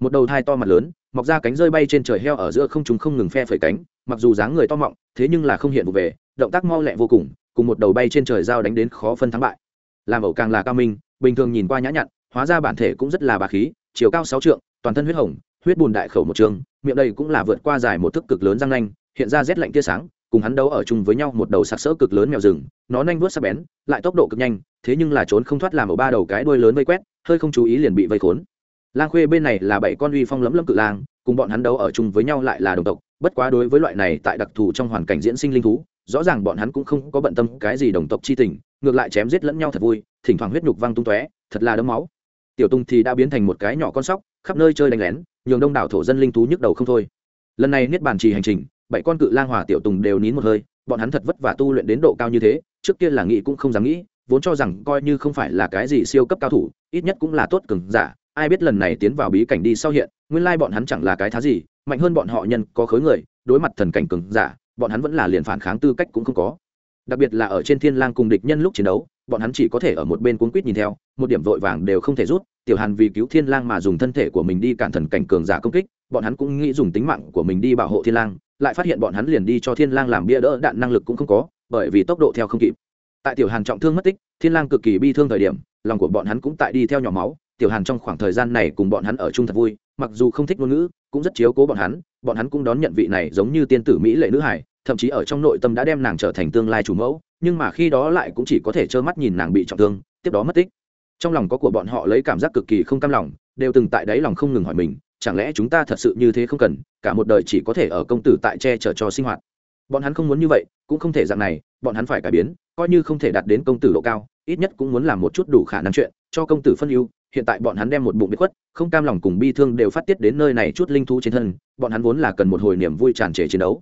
Một đầu thai to mặt lớn, mọc ra cánh rơi bay trên trời heo ở giữa không chúng không ngừng phe phẩy cánh, mặc dù dáng người to mọng, thế nhưng là không hiện vụ về, động tác mau lẹ vô cùng cùng một đầu bay trên trời dao đánh đến khó phân thắng bại. Làm ẩu càng là cao minh, bình thường nhìn qua nhã nhặn, hóa ra bản thể cũng rất là bà khí, chiều cao sáu trượng, toàn thân huyết hồng, huyết bùn đại khẩu một trường, miệng đây cũng là vượt qua dài một thức cực lớn răng nanh, hiện ra rét lạnh tia sáng cùng hắn đấu ở chung với nhau một đầu sặc sỡ cực lớn mèo rừng, nó nhanh vuốt sắc bén, lại tốc độ cực nhanh, thế nhưng là trốn không thoát làm ở ba đầu cái đuôi lớn vây quét, hơi không chú ý liền bị vây khốn. Lang khuê bên này là bảy con uy phong lẫm lẫm cự lang, cùng bọn hắn đấu ở chung với nhau lại là đồng tộc, bất quá đối với loại này tại đặc thù trong hoàn cảnh diễn sinh linh thú, rõ ràng bọn hắn cũng không có bận tâm cái gì đồng tộc chi tình, ngược lại chém giết lẫn nhau thật vui, thỉnh thoảng huyết nhục văng tung tóe, thật là đấm máu. Tiểu tung thì đã biến thành một cái nhỏ con sóc, khắp nơi chơi đánh lén, nhường đông đảo thổ dân linh thú nhức đầu không thôi. Lần này niết bàn trì hành trình bảy con cự lang hòa tiểu tùng đều nín một hơi, bọn hắn thật vất vả tu luyện đến độ cao như thế, trước kia là nghĩ cũng không dám nghĩ, vốn cho rằng coi như không phải là cái gì siêu cấp cao thủ, ít nhất cũng là tốt cường giả, ai biết lần này tiến vào bí cảnh đi sau hiện, nguyên lai bọn hắn chẳng là cái thá gì, mạnh hơn bọn họ nhân có khối người, đối mặt thần cảnh cường giả, bọn hắn vẫn là liền phản kháng tư cách cũng không có. Đặc biệt là ở trên thiên lang cùng địch nhân lúc chiến đấu, bọn hắn chỉ có thể ở một bên cuốn quýt nhìn theo, một điểm vội vàng đều không thể rút, tiểu hàn vì cứu thiên lang mà dùng thân thể của mình đi cản thần cảnh cường giả công kích, bọn hắn cũng nghĩ dùng tính mạng của mình đi bảo hộ thiên lang lại phát hiện bọn hắn liền đi cho thiên lang làm bia đỡ, đạn năng lực cũng không có, bởi vì tốc độ theo không kịp. Tại tiểu hàn trọng thương mất tích, thiên lang cực kỳ bi thương thời điểm, lòng của bọn hắn cũng tại đi theo nhỏ máu. Tiểu hàn trong khoảng thời gian này cùng bọn hắn ở chung thật vui, mặc dù không thích ngôn ngữ, cũng rất chiếu cố bọn hắn bọn hắn cũng đón nhận vị này giống như tiên tử mỹ lệ nữ hải thậm chí ở trong nội tâm đã đem nàng trở thành tương lai chủ mẫu, nhưng mà khi đó lại cũng chỉ có thể trơ mắt nhìn nàng bị trọng thương, tiếp đó mất tích. Trong lòng có của bọn họ lấy cảm giác cực kỳ không cam lòng, đều từng tại đáy lòng không ngừng hỏi mình chẳng lẽ chúng ta thật sự như thế không cần, cả một đời chỉ có thể ở công tử tại che chở cho sinh hoạt? Bọn hắn không muốn như vậy, cũng không thể dạng này, bọn hắn phải cải biến, coi như không thể đạt đến công tử độ cao, ít nhất cũng muốn làm một chút đủ khả năng chuyện, cho công tử phân ưu. Hiện tại bọn hắn đem một bụng bị khuất, không cam lòng cùng bi thương đều phát tiết đến nơi này chút linh thú trên thân, bọn hắn vốn là cần một hồi niềm vui tràn trề chiến đấu.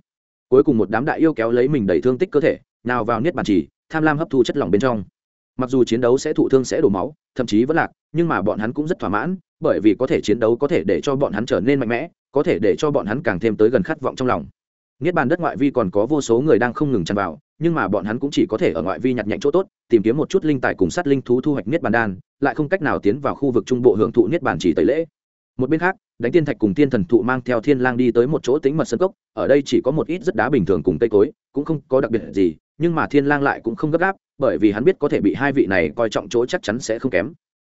Cuối cùng một đám đại yêu kéo lấy mình đầy thương tích cơ thể, nào vào niết bàn chỉ, tham lam hấp thu chất lỏng bên trong mặc dù chiến đấu sẽ thụ thương sẽ đổ máu, thậm chí vẫn lạc, nhưng mà bọn hắn cũng rất thỏa mãn, bởi vì có thể chiến đấu có thể để cho bọn hắn trở nên mạnh mẽ, có thể để cho bọn hắn càng thêm tới gần khát vọng trong lòng. Niết bàn đất ngoại vi còn có vô số người đang không ngừng chăn vào, nhưng mà bọn hắn cũng chỉ có thể ở ngoại vi nhặt nhạnh chỗ tốt, tìm kiếm một chút linh tài cùng sát linh thú thu hoạch niết bàn đan, lại không cách nào tiến vào khu vực trung bộ hưởng thụ niết bàn chỉ tẩy lễ. Một bên khác, đánh tiên thạch cùng tiên thần thụ mang theo thiên lang đi tới một chỗ tĩnh mật sân cốc, ở đây chỉ có một ít rất đá bình thường cùng cây cối, cũng không có đặc biệt gì, nhưng mà thiên lang lại cũng không gấp gáp bởi vì hắn biết có thể bị hai vị này coi trọng chỗ chắc chắn sẽ không kém.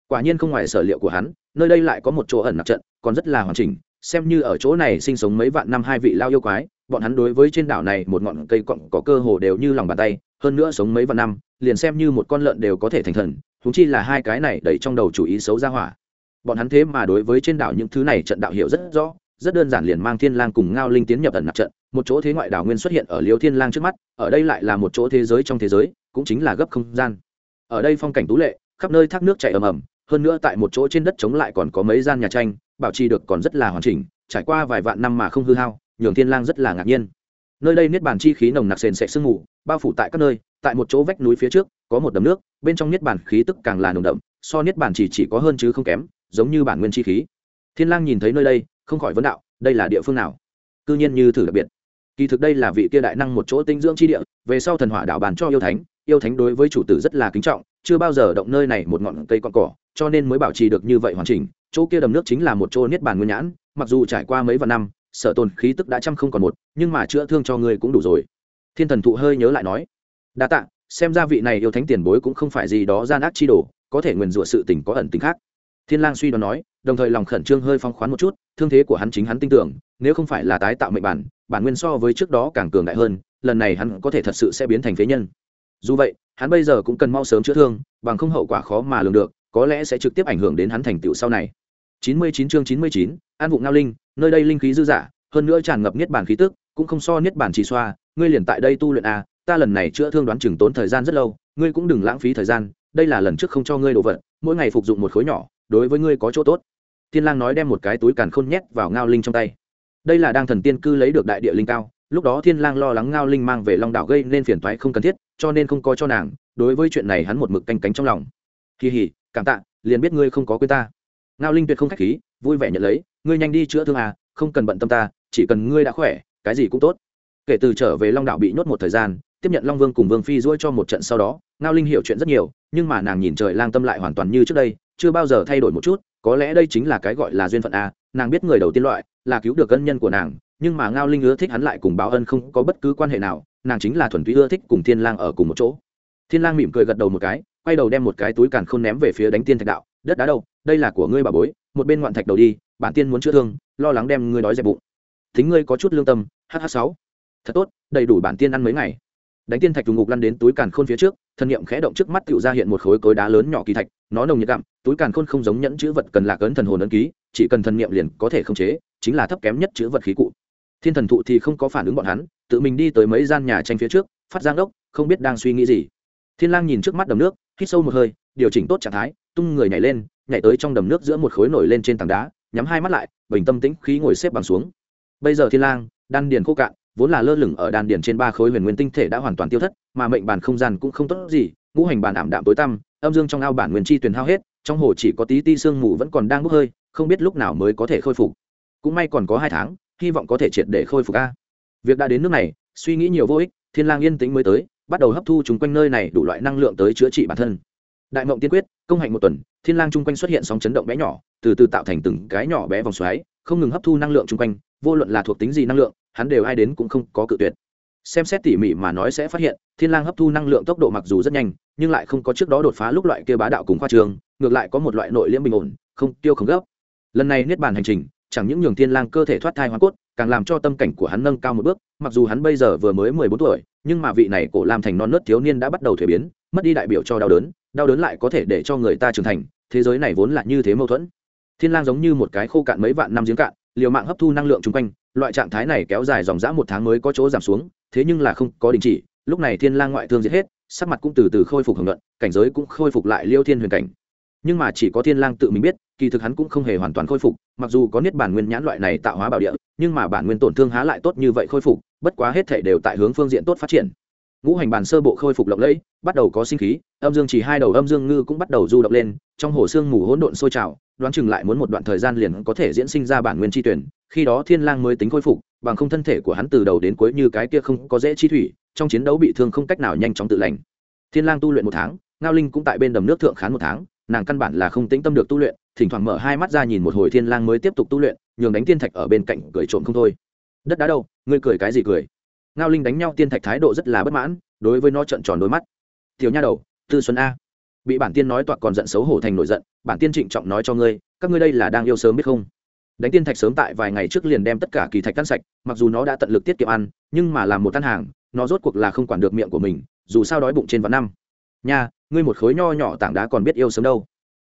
Quả nhiên không ngoài sở liệu của hắn, nơi đây lại có một chỗ ẩn nặc trận, còn rất là hoàn chỉnh. Xem như ở chỗ này sinh sống mấy vạn năm hai vị lao yêu quái, bọn hắn đối với trên đảo này một ngọn cây cọng có cơ hồ đều như lòng bàn tay, hơn nữa sống mấy vạn năm, liền xem như một con lợn đều có thể thành thần thúng chi là hai cái này đẩy trong đầu chủ ý xấu ra hỏa. Bọn hắn thế mà đối với trên đảo những thứ này trận đạo hiểu rất rõ, rất đơn giản liền mang thiên lang cùng ngao linh tiến nhập ẩn nặc trận. Một chỗ thế ngoại đảo nguyên xuất hiện ở liêu thiên lang trước mắt, ở đây lại là một chỗ thế giới trong thế giới cũng chính là gấp không gian. Ở đây phong cảnh tú lệ, khắp nơi thác nước chảy ầm ầm, hơn nữa tại một chỗ trên đất chống lại còn có mấy gian nhà tranh, bảo trì được còn rất là hoàn chỉnh, trải qua vài vạn năm mà không hư hao, nhường thiên lang rất là ngạc nhiên. Nơi đây niết bàn chi khí nồng nặc sền sệt sương mù, bao phủ tại các nơi, tại một chỗ vách núi phía trước, có một đầm nước, bên trong niết bàn khí tức càng là nồng đậm, so niết bàn chỉ chỉ có hơn chứ không kém, giống như bản nguyên chi khí. Thiên lang nhìn thấy nơi đây, không khỏi vấn đạo, đây là địa phương nào? Cư nhiên như thử đặc biệt. Kỳ thực đây là vị kia đại năng một chỗ tinh dưỡng chi địa, về sau thần hỏa đảo bàn cho yêu thánh yêu thánh đối với chủ tử rất là kính trọng, chưa bao giờ động nơi này một ngọn cây con cỏ, cho nên mới bảo trì được như vậy hoàn chỉnh. Chỗ kia đầm nước chính là một chỗ niết bàn nguyên nhãn, mặc dù trải qua mấy vạn năm, sở tồn khí tức đã trăm không còn một, nhưng mà chữa thương cho ngươi cũng đủ rồi. Thiên thần thụ hơi nhớ lại nói, đa tạ, xem ra vị này yêu thánh tiền bối cũng không phải gì đó gian ác chi đồ, có thể nguyền rủa sự tình có ẩn tính khác. Thiên lang suy đoán nói, đồng thời lòng khẩn trương hơi phong khoán một chút, thương thế của hắn chính hắn tin tưởng, nếu không phải là tái tạo mệnh bản bản nguyên so với trước đó càng cường đại hơn, lần này hắn có thể thật sự sẽ biến thành phế nhân dù vậy hắn bây giờ cũng cần mau sớm chữa thương bằng không hậu quả khó mà lường được có lẽ sẽ trực tiếp ảnh hưởng đến hắn thành tựu sau này. 99 chương 99, an vụ ngao linh nơi đây linh khí dư dả hơn nữa tràn ngập niết bản khí tức cũng không so niết bản chỉ xoa ngươi liền tại đây tu luyện a ta lần này chữa thương đoán chừng tốn thời gian rất lâu ngươi cũng đừng lãng phí thời gian đây là lần trước không cho ngươi đồ vật mỗi ngày phục dụng một khối nhỏ đối với ngươi có chỗ tốt. Thiên lang nói đem một cái túi càn khôn nhét vào ngao linh trong tay. Đây là đang thần tiên cư lấy được đại địa linh cao lúc đó thiên lang lo lắng ngao linh mang về long đảo gây nên phiền toái không cần thiết cho nên không có cho nàng, đối với chuyện này hắn một mực canh cánh trong lòng. Kỳ hỉ, cảm tạ, liền biết ngươi không có quên ta. Ngao linh tuyệt không khách khí, vui vẻ nhận lấy, ngươi nhanh đi chữa thương à không cần bận tâm ta, chỉ cần ngươi đã khỏe, cái gì cũng tốt. Kể từ trở về long Đạo bị nhốt một thời gian, tiếp nhận long vương cùng vương phi duỗi cho một trận sau đó, ngao linh hiểu chuyện rất nhiều, nhưng mà nàng nhìn trời lang tâm lại hoàn toàn như trước đây, chưa bao giờ thay đổi một chút, có lẽ đây chính là cái gọi là duyên phận a nàng biết người đầu tiên loại, là cứu được ân nhân của nàng, nhưng mà ngao linh ưa thích hắn lại cùng báo ân không có bất cứ quan hệ nào nàng chính là thuần túy ưa thích cùng thiên lang ở cùng một chỗ. Thiên lang mỉm cười gật đầu một cái, quay đầu đem một cái túi càn khôn ném về phía đánh tiên thạch đạo. Đất đá đâu? Đây là của ngươi bà bối, một bên ngoạn thạch đầu đi, bản tiên muốn chữa thương, lo lắng đem ngươi đói dẹp bụng. Thính ngươi có chút lương tâm hh sáu. Thật tốt, đầy đủ bản tiên ăn mấy ngày. Đánh tiên thạch trùng ngục lăn đến túi càn khôn phía trước, thân nhiệm khẽ động trước mắt tựa ra hiện một khối cối đá lớn nhỏ kỳ thạch, nó nồng nhiệt gặm, túi càn khôn không giống nhẫn chữ vật cần lạc ấn thần hồn ấn ký, chỉ cần thần niệm liền có thể khống chế, chính là thấp kém nhất chữ vật khí cụ thiên thần thụ thì không có phản ứng bọn hắn, tự mình đi tới mấy gian nhà tranh phía trước, phát giang đốc không biết đang suy nghĩ gì. Thiên lang nhìn trước mắt đầm nước, hít sâu một hơi, điều chỉnh tốt trạng thái, tung người nhảy lên, nhảy tới trong đầm nước giữa một khối nổi lên trên tảng đá, nhắm hai mắt lại, bình tâm tĩnh khí ngồi xếp bằng xuống. Bây giờ thiên lang, đan điền khô cạn, vốn là lơ lửng ở đan điền trên ba khối huyền nguyên tinh thể đã hoàn toàn tiêu thất, mà mệnh bản không gian cũng không tốt gì, ngũ hành bản ảm đạm tối tăm, âm dương trong ao bản nguyên chi tuyền hao hết, trong hồ chỉ có tí ti sương mù vẫn còn đang bốc hơi, không biết lúc nào mới có thể khôi phục. Cũng may còn có hai tháng hy vọng có thể triệt để khôi phục a. Việc đã đến nước này, suy nghĩ nhiều vô ích, thiên lang yên tĩnh mới tới, bắt đầu hấp thu chúng quanh nơi này đủ loại năng lượng tới chữa trị bản thân. Đại mộng tiên quyết, công hạnh một tuần, thiên lang chung quanh xuất hiện sóng chấn động bé nhỏ, từ từ tạo thành từng cái nhỏ bé vòng xoáy, không ngừng hấp thu năng lượng chung quanh, vô luận là thuộc tính gì năng lượng, hắn đều ai đến cũng không có cự tuyệt. Xem xét tỉ mỉ mà nói sẽ phát hiện, thiên lang hấp thu năng lượng tốc độ mặc dù rất nhanh, nhưng lại không có trước đó đột phá lúc loại kia bá đạo cùng khoa trường, ngược lại có một loại nội liễm bình ổn, không tiêu không gấp. Lần này niết bàn hành trình chẳng những nhường thiên lang cơ thể thoát thai hóa cốt, càng làm cho tâm cảnh của hắn nâng cao một bước, mặc dù hắn bây giờ vừa mới mười bốn tuổi, nhưng mà vị này cổ lam thành non nớt thiếu niên đã bắt đầu thuế biến, mất đi đại biểu cho đau đớn đau đớn lại có thể để cho người ta trưởng thành, thế giới này vốn là như thế mâu thuẫn. Thiên lang giống như một cái khô cạn mấy vạn năm giếng cạn, liều mạng hấp thu năng lượng chung quanh, loại trạng thái này kéo dài dòng dã một tháng mới có chỗ giảm xuống, thế nhưng là không có đình chỉ, lúc này thiên lang ngoại thương diệt hết, sắc mặt cũng từ từ khôi phục hưởng luận, cảnh giới cũng khôi phục lại liêu thiên huyền cảnh. Nhưng mà chỉ có thiên lang tự mình biết kỳ thực hắn cũng không hề hoàn toàn khôi phục, mặc dù có niết bản nguyên nhãn loại này tạo hóa bảo địa, nhưng mà bản nguyên tổn thương há lại tốt như vậy khôi phục, bất quá hết thể đều tại hướng phương diện tốt phát triển. Ngũ hành bản sơ bộ khôi phục lộng lẫy, bắt đầu có sinh khí, âm dương chỉ hai đầu âm dương ngư cũng bắt đầu du động lên, trong hồ xương mù hỗn độn sôi trào, đoán chừng lại muốn một đoạn thời gian liền có thể diễn sinh ra bản nguyên chi tuyển, khi đó thiên lang mới tính khôi phục, bằng không thân thể của hắn từ đầu đến cuối như cái kia không có dễ chi thủy, trong chiến đấu bị thương không cách nào nhanh chóng tự lành. Thiên lang tu luyện một tháng, ngao linh cũng tại bên đầm nước thượng khán một tháng, nàng căn bản là không tĩnh tâm được tu luyện thỉnh thoảng mở hai mắt ra nhìn một hồi thiên lang mới tiếp tục tu luyện, nhường đánh tiên thạch ở bên cạnh cười trộm không thôi. Đất đá đâu, ngươi cười cái gì cười? Ngao linh đánh nhau tiên thạch thái độ rất là bất mãn, đối với nó trợn tròn đôi mắt. Tiểu nha đầu, tư xuân a. Bị bản tiên nói toạc còn giận xấu hổ thành nổi giận, bản tiên trịnh trọng nói cho ngươi, các ngươi đây là đang yêu sớm biết không? Đánh tiên thạch sớm tại vài ngày trước liền đem tất cả kỳ thạch tan sạch, mặc dù nó đã tận lực tiết kiệm ăn, nhưng mà làm một tan hàng, nó rốt cuộc là không quản được miệng của mình, dù sao đói bụng trên vạn năm. Nha, ngươi một khối nho nhỏ tảng đá còn biết yêu sớm đâu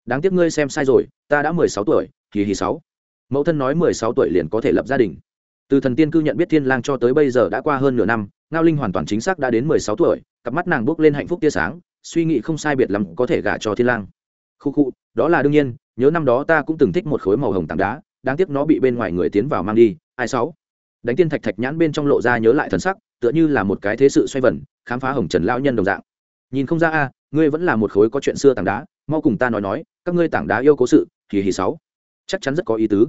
đáng tiếc ngươi xem sai rồi, ta đã mười sáu tuổi kỳ hì sáu. Mẫu thân nói mười sáu tuổi liền có thể lập gia đình. Từ thần tiên cư nhận biết thiên lang cho tới bây giờ đã qua hơn nửa năm, ngao linh hoàn toàn chính xác đã đến mười sáu tuổi, cặp mắt nàng bước lên hạnh phúc tia sáng, suy nghĩ không sai biệt lắm có thể gả cho thiên lang. Khu khu, đó là đương nhiên, nhớ năm đó ta cũng từng thích một khối màu hồng tảng đá, đáng tiếc nó bị bên ngoài người tiến vào mang đi, ai sáu? Đánh tiên thạch thạch nhãn bên trong lộ ra nhớ lại thần sắc, tựa như là một cái thế sự xoay vần, khám phá hồng trần lão nhân đồng dạng. Nhìn không ra a, ngươi vẫn là một khối có chuyện xưa tảng đá, mau cùng ta nói nói các ngươi tảng đá yêu cố sự thì hì sáu. Chắc chắn rất có ý tứ.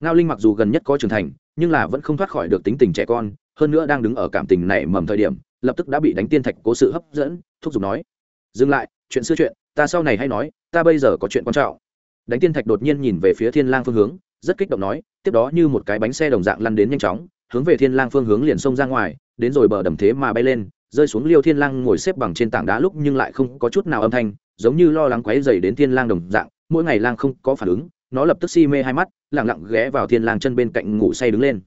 Ngao linh mặc dù gần nhất có trưởng thành, nhưng là vẫn không thoát khỏi được tính tình trẻ con, hơn nữa đang đứng ở cảm tình này mầm thời điểm, lập tức đã bị đánh tiên thạch cố sự hấp dẫn, thúc giục nói. Dừng lại, chuyện xưa chuyện, ta sau này hay nói, ta bây giờ có chuyện quan trọng. Đánh tiên thạch đột nhiên nhìn về phía thiên lang phương hướng, rất kích động nói, tiếp đó như một cái bánh xe đồng dạng lăn đến nhanh chóng, hướng về thiên lang phương hướng liền xông ra ngoài, đến rồi bờ đầm thế mà bay lên, rơi xuống liêu thiên lang ngồi xếp bằng trên tảng đá lúc nhưng lại không có chút nào âm thanh giống như lo lắng quấy dày đến thiên lang đồng dạng, mỗi ngày lang không có phản ứng, nó lập tức si mê hai mắt, lặng lặng ghé vào thiên lang chân bên cạnh ngủ say đứng lên.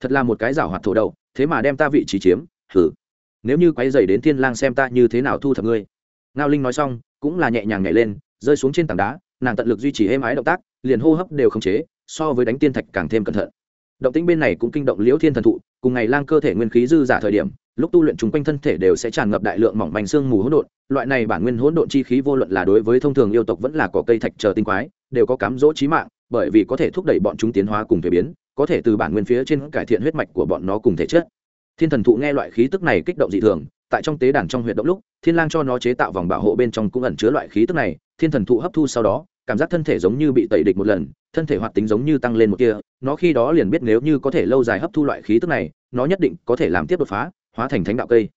Thật là một cái rào hoạt thổ đầu thế mà đem ta vị trí chiếm thử nếu như quấy dày đến thiên lang xem ta như thế nào thu thập ngươi. Ngao linh nói xong, cũng là nhẹ nhàng nhảy lên, rơi xuống trên tảng đá, nàng tận lực duy trì êm ái động tác, liền hô hấp đều không chế, so với đánh tiên thạch càng thêm cẩn thận. Động tĩnh bên này cũng kinh động liễu thiên thần thụ, cùng ngày lang cơ thể nguyên khí dư giả thời điểm lúc tu luyện chúng quanh thân thể đều sẽ tràn ngập đại lượng mỏng manh xương mù hỗn độn, loại này bản nguyên hỗn độn chi khí vô luận là đối với thông thường yêu tộc vẫn là cỏ cây thạch chờ tinh quái, đều có cám dỗ trí mạng, bởi vì có thể thúc đẩy bọn chúng tiến hóa cùng thể biến, có thể từ bản nguyên phía trên cải thiện huyết mạch của bọn nó cùng thể chất. Thiên thần thụ nghe loại khí tức này kích động dị thường, tại trong tế đàn trong huyệt động lúc, thiên lang cho nó chế tạo vòng bảo hộ bên trong cũng ẩn chứa loại khí tức này, thiên thần thụ hấp thu sau đó, cảm giác thân thể giống như bị tẩy địch một lần, thân thể hoạt tính giống như tăng lên một kia nó khi đó liền biết nếu như có thể lâu dài hấp thu loại khí tức này, nó nhất định có thể làm tiếp đột phá hóa thành thánh đạo cây.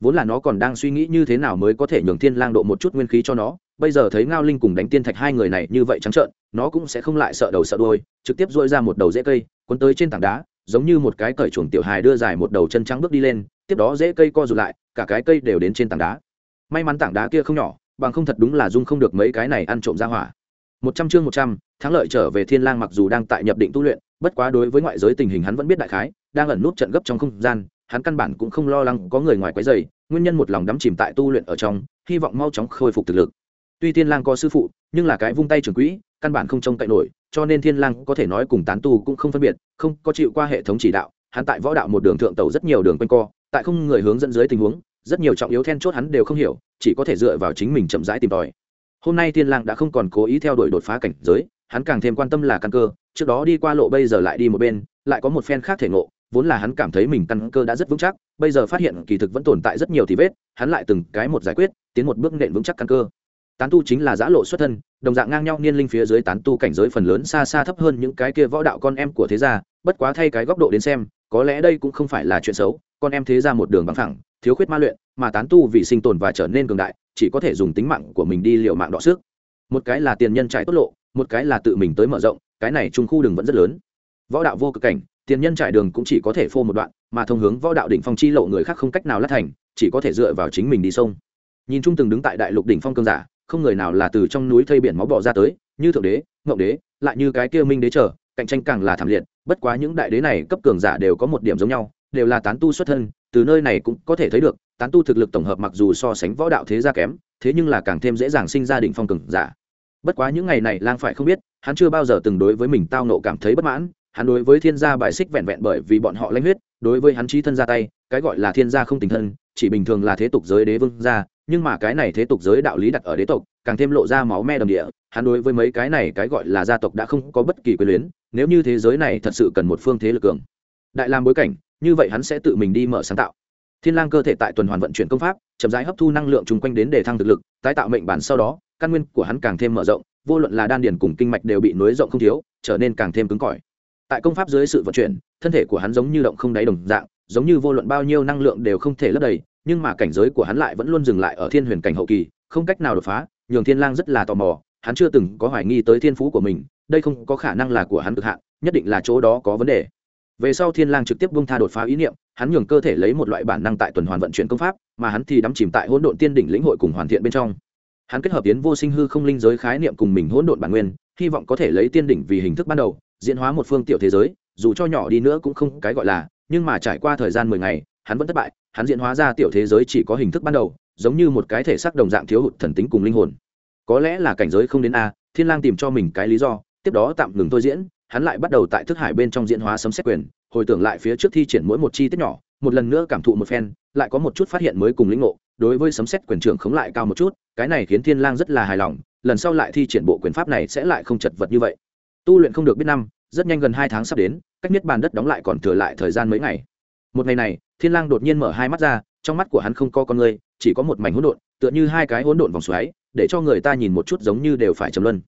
Vốn là nó còn đang suy nghĩ như thế nào mới có thể nhường thiên lang độ một chút nguyên khí cho nó, bây giờ thấy ngao linh cùng đánh tiên thạch hai người này như vậy trắng trợn, nó cũng sẽ không lại sợ đầu sợ đuôi, trực tiếp duỗi ra một đầu rễ cây, cuốn tới trên tảng đá, giống như một cái cởi chuồng tiểu hài đưa dài một đầu chân trắng bước đi lên, tiếp đó rễ cây co rụt lại, cả cái cây đều đến trên tảng đá. May mắn tảng đá kia không nhỏ, bằng không thật đúng là dung không được mấy cái này ăn trộm ra hỏa. Một trăm chương một trăm, thắng lợi trở về thiên lang mặc dù đang tại nhập định tu luyện, bất quá đối với ngoại giới tình hình hắn vẫn biết đại khái, đang ẩn nút trận gấp trong không gian hắn căn bản cũng không lo lắng có người ngoài quấy rầy, nguyên nhân một lòng đắm chìm tại tu luyện ở trong, hy vọng mau chóng khôi phục thực lực. Tuy thiên lang có sư phụ, nhưng là cái vung tay trưởng quỹ, căn bản không trông cậy nổi, cho nên thiên lang có thể nói cùng tán tu cũng không phân biệt, không có chịu qua hệ thống chỉ đạo, hắn tại võ đạo một đường thượng tẩu rất nhiều đường quanh co, tại không người hướng dẫn dưới tình huống, rất nhiều trọng yếu then chốt hắn đều không hiểu, chỉ có thể dựa vào chính mình chậm rãi tìm tòi. Hôm nay thiên lang đã không còn cố ý theo đuổi đột phá cảnh giới, hắn càng thêm quan tâm là căn cơ, trước đó đi qua lộ bây giờ lại đi một bên, lại có một phen khác thể ngộ vốn là hắn cảm thấy mình căn cơ đã rất vững chắc, bây giờ phát hiện kỳ thực vẫn tồn tại rất nhiều thì vết, hắn lại từng cái một giải quyết, tiến một bước nện vững chắc căn cơ. Tán tu chính là giã lộ xuất thân, đồng dạng ngang nhau niên linh phía dưới tán tu cảnh giới phần lớn xa xa thấp hơn những cái kia võ đạo con em của thế gia, bất quá thay cái góc độ đến xem, có lẽ đây cũng không phải là chuyện xấu, con em thế gia một đường bằng thẳng thiếu khuyết ma luyện, mà tán tu vì sinh tồn và trở nên cường đại, chỉ có thể dùng tính mạng của mình đi liều mạng đọ sức. Một cái là tiền nhân trải tốt lộ, một cái là tự mình tới mở rộng, cái này trung khu đường vẫn rất lớn. Võ đạo vô cực cảnh tiền nhân trải đường cũng chỉ có thể phô một đoạn, mà thông hướng võ đạo đỉnh phong chi lộ người khác không cách nào lát thành, chỉ có thể dựa vào chính mình đi sông. Nhìn chung từng đứng tại đại lục đỉnh phong cương giả, không người nào là từ trong núi thây biển máu bỏ ra tới, như thượng đế, ngộng đế, lại như cái kia minh đế trở cạnh tranh càng là thảm liệt, bất quá những đại đế này cấp cường giả đều có một điểm giống nhau, đều là tán tu xuất thân, từ nơi này cũng có thể thấy được, tán tu thực lực tổng hợp mặc dù so sánh võ đạo thế gia kém, thế nhưng là càng thêm dễ dàng sinh ra đỉnh phong cường giả. Bất quá những ngày này lang phải không biết, hắn chưa bao giờ từng đối với mình tao nộ cảm thấy bất mãn hắn đối với thiên gia bài xích vẹn vẹn bởi vì bọn họ lãnh huyết, đối với hắn trí thân ra tay, cái gọi là thiên gia không tình thân, chỉ bình thường là thế tục giới đế vương gia, nhưng mà cái này thế tục giới đạo lý đặt ở đế tộc, càng thêm lộ ra máu me đầm địa, hắn đối với mấy cái này cái gọi là gia tộc đã không có bất kỳ quyền luyến, nếu như thế giới này thật sự cần một phương thế lực cường đại làm bối cảnh, như vậy hắn sẽ tự mình đi mở sáng tạo. Thiên lang cơ thể tại tuần hoàn vận chuyển công pháp, chậm rãi hấp thu năng lượng chung quanh đến để thăng thực lực, tái tạo mệnh bản sau đó, căn nguyên của hắn càng thêm mở rộng, vô luận là đan điền cùng kinh mạch đều bị nối rộng không thiếu, trở nên càng thêm cứng cỏi tại công pháp dưới sự vận chuyển, thân thể của hắn giống như động không đáy đồng dạng, giống như vô luận bao nhiêu năng lượng đều không thể lấp đầy, nhưng mà cảnh giới của hắn lại vẫn luôn dừng lại ở thiên huyền cảnh hậu kỳ, không cách nào đột phá, nhường thiên lang rất là tò mò, hắn chưa từng có hoài nghi tới thiên phú của mình, đây không có khả năng là của hắn cực hạn, nhất định là chỗ đó có vấn đề. Về sau thiên lang trực tiếp buông tha đột phá ý niệm, hắn nhường cơ thể lấy một loại bản năng tại tuần hoàn vận chuyển công pháp, mà hắn thì đắm chìm tại hỗn độn tiên đỉnh lĩnh hội cùng hoàn thiện bên trong. Hắn kết hợp tiến vô sinh hư không linh giới khái niệm cùng mình hỗn độn bản nguyên, hy vọng có thể lấy tiên đỉnh vì hình thức ban đầu diễn hóa một phương tiểu thế giới, dù cho nhỏ đi nữa cũng không cái gọi là, nhưng mà trải qua thời gian mười ngày, hắn vẫn thất bại, hắn diễn hóa ra tiểu thế giới chỉ có hình thức ban đầu, giống như một cái thể xác đồng dạng thiếu hụt thần tính cùng linh hồn. Có lẽ là cảnh giới không đến a, thiên lang tìm cho mình cái lý do, tiếp đó tạm ngừng tôi diễn, hắn lại bắt đầu tại thức hải bên trong diễn hóa sấm xét quyền, hồi tưởng lại phía trước thi triển mỗi một chi tiết nhỏ, một lần nữa cảm thụ một phen, lại có một chút phát hiện mới cùng lĩnh ngộ, đối với sấm xét quyền trưởng khống lại cao một chút, cái này khiến thiên lang rất là hài lòng, lần sau lại thi triển bộ quyền pháp này sẽ lại không chật vật như vậy. Tu luyện không được biết năm rất nhanh gần hai tháng sắp đến, cách nhất bàn đất đóng lại còn thừa lại thời gian mấy ngày. Một ngày này, thiên lang đột nhiên mở hai mắt ra, trong mắt của hắn không có con người, chỉ có một mảnh hỗn độn, tựa như hai cái hỗn độn vòng xoáy, để cho người ta nhìn một chút giống như đều phải trầm luân.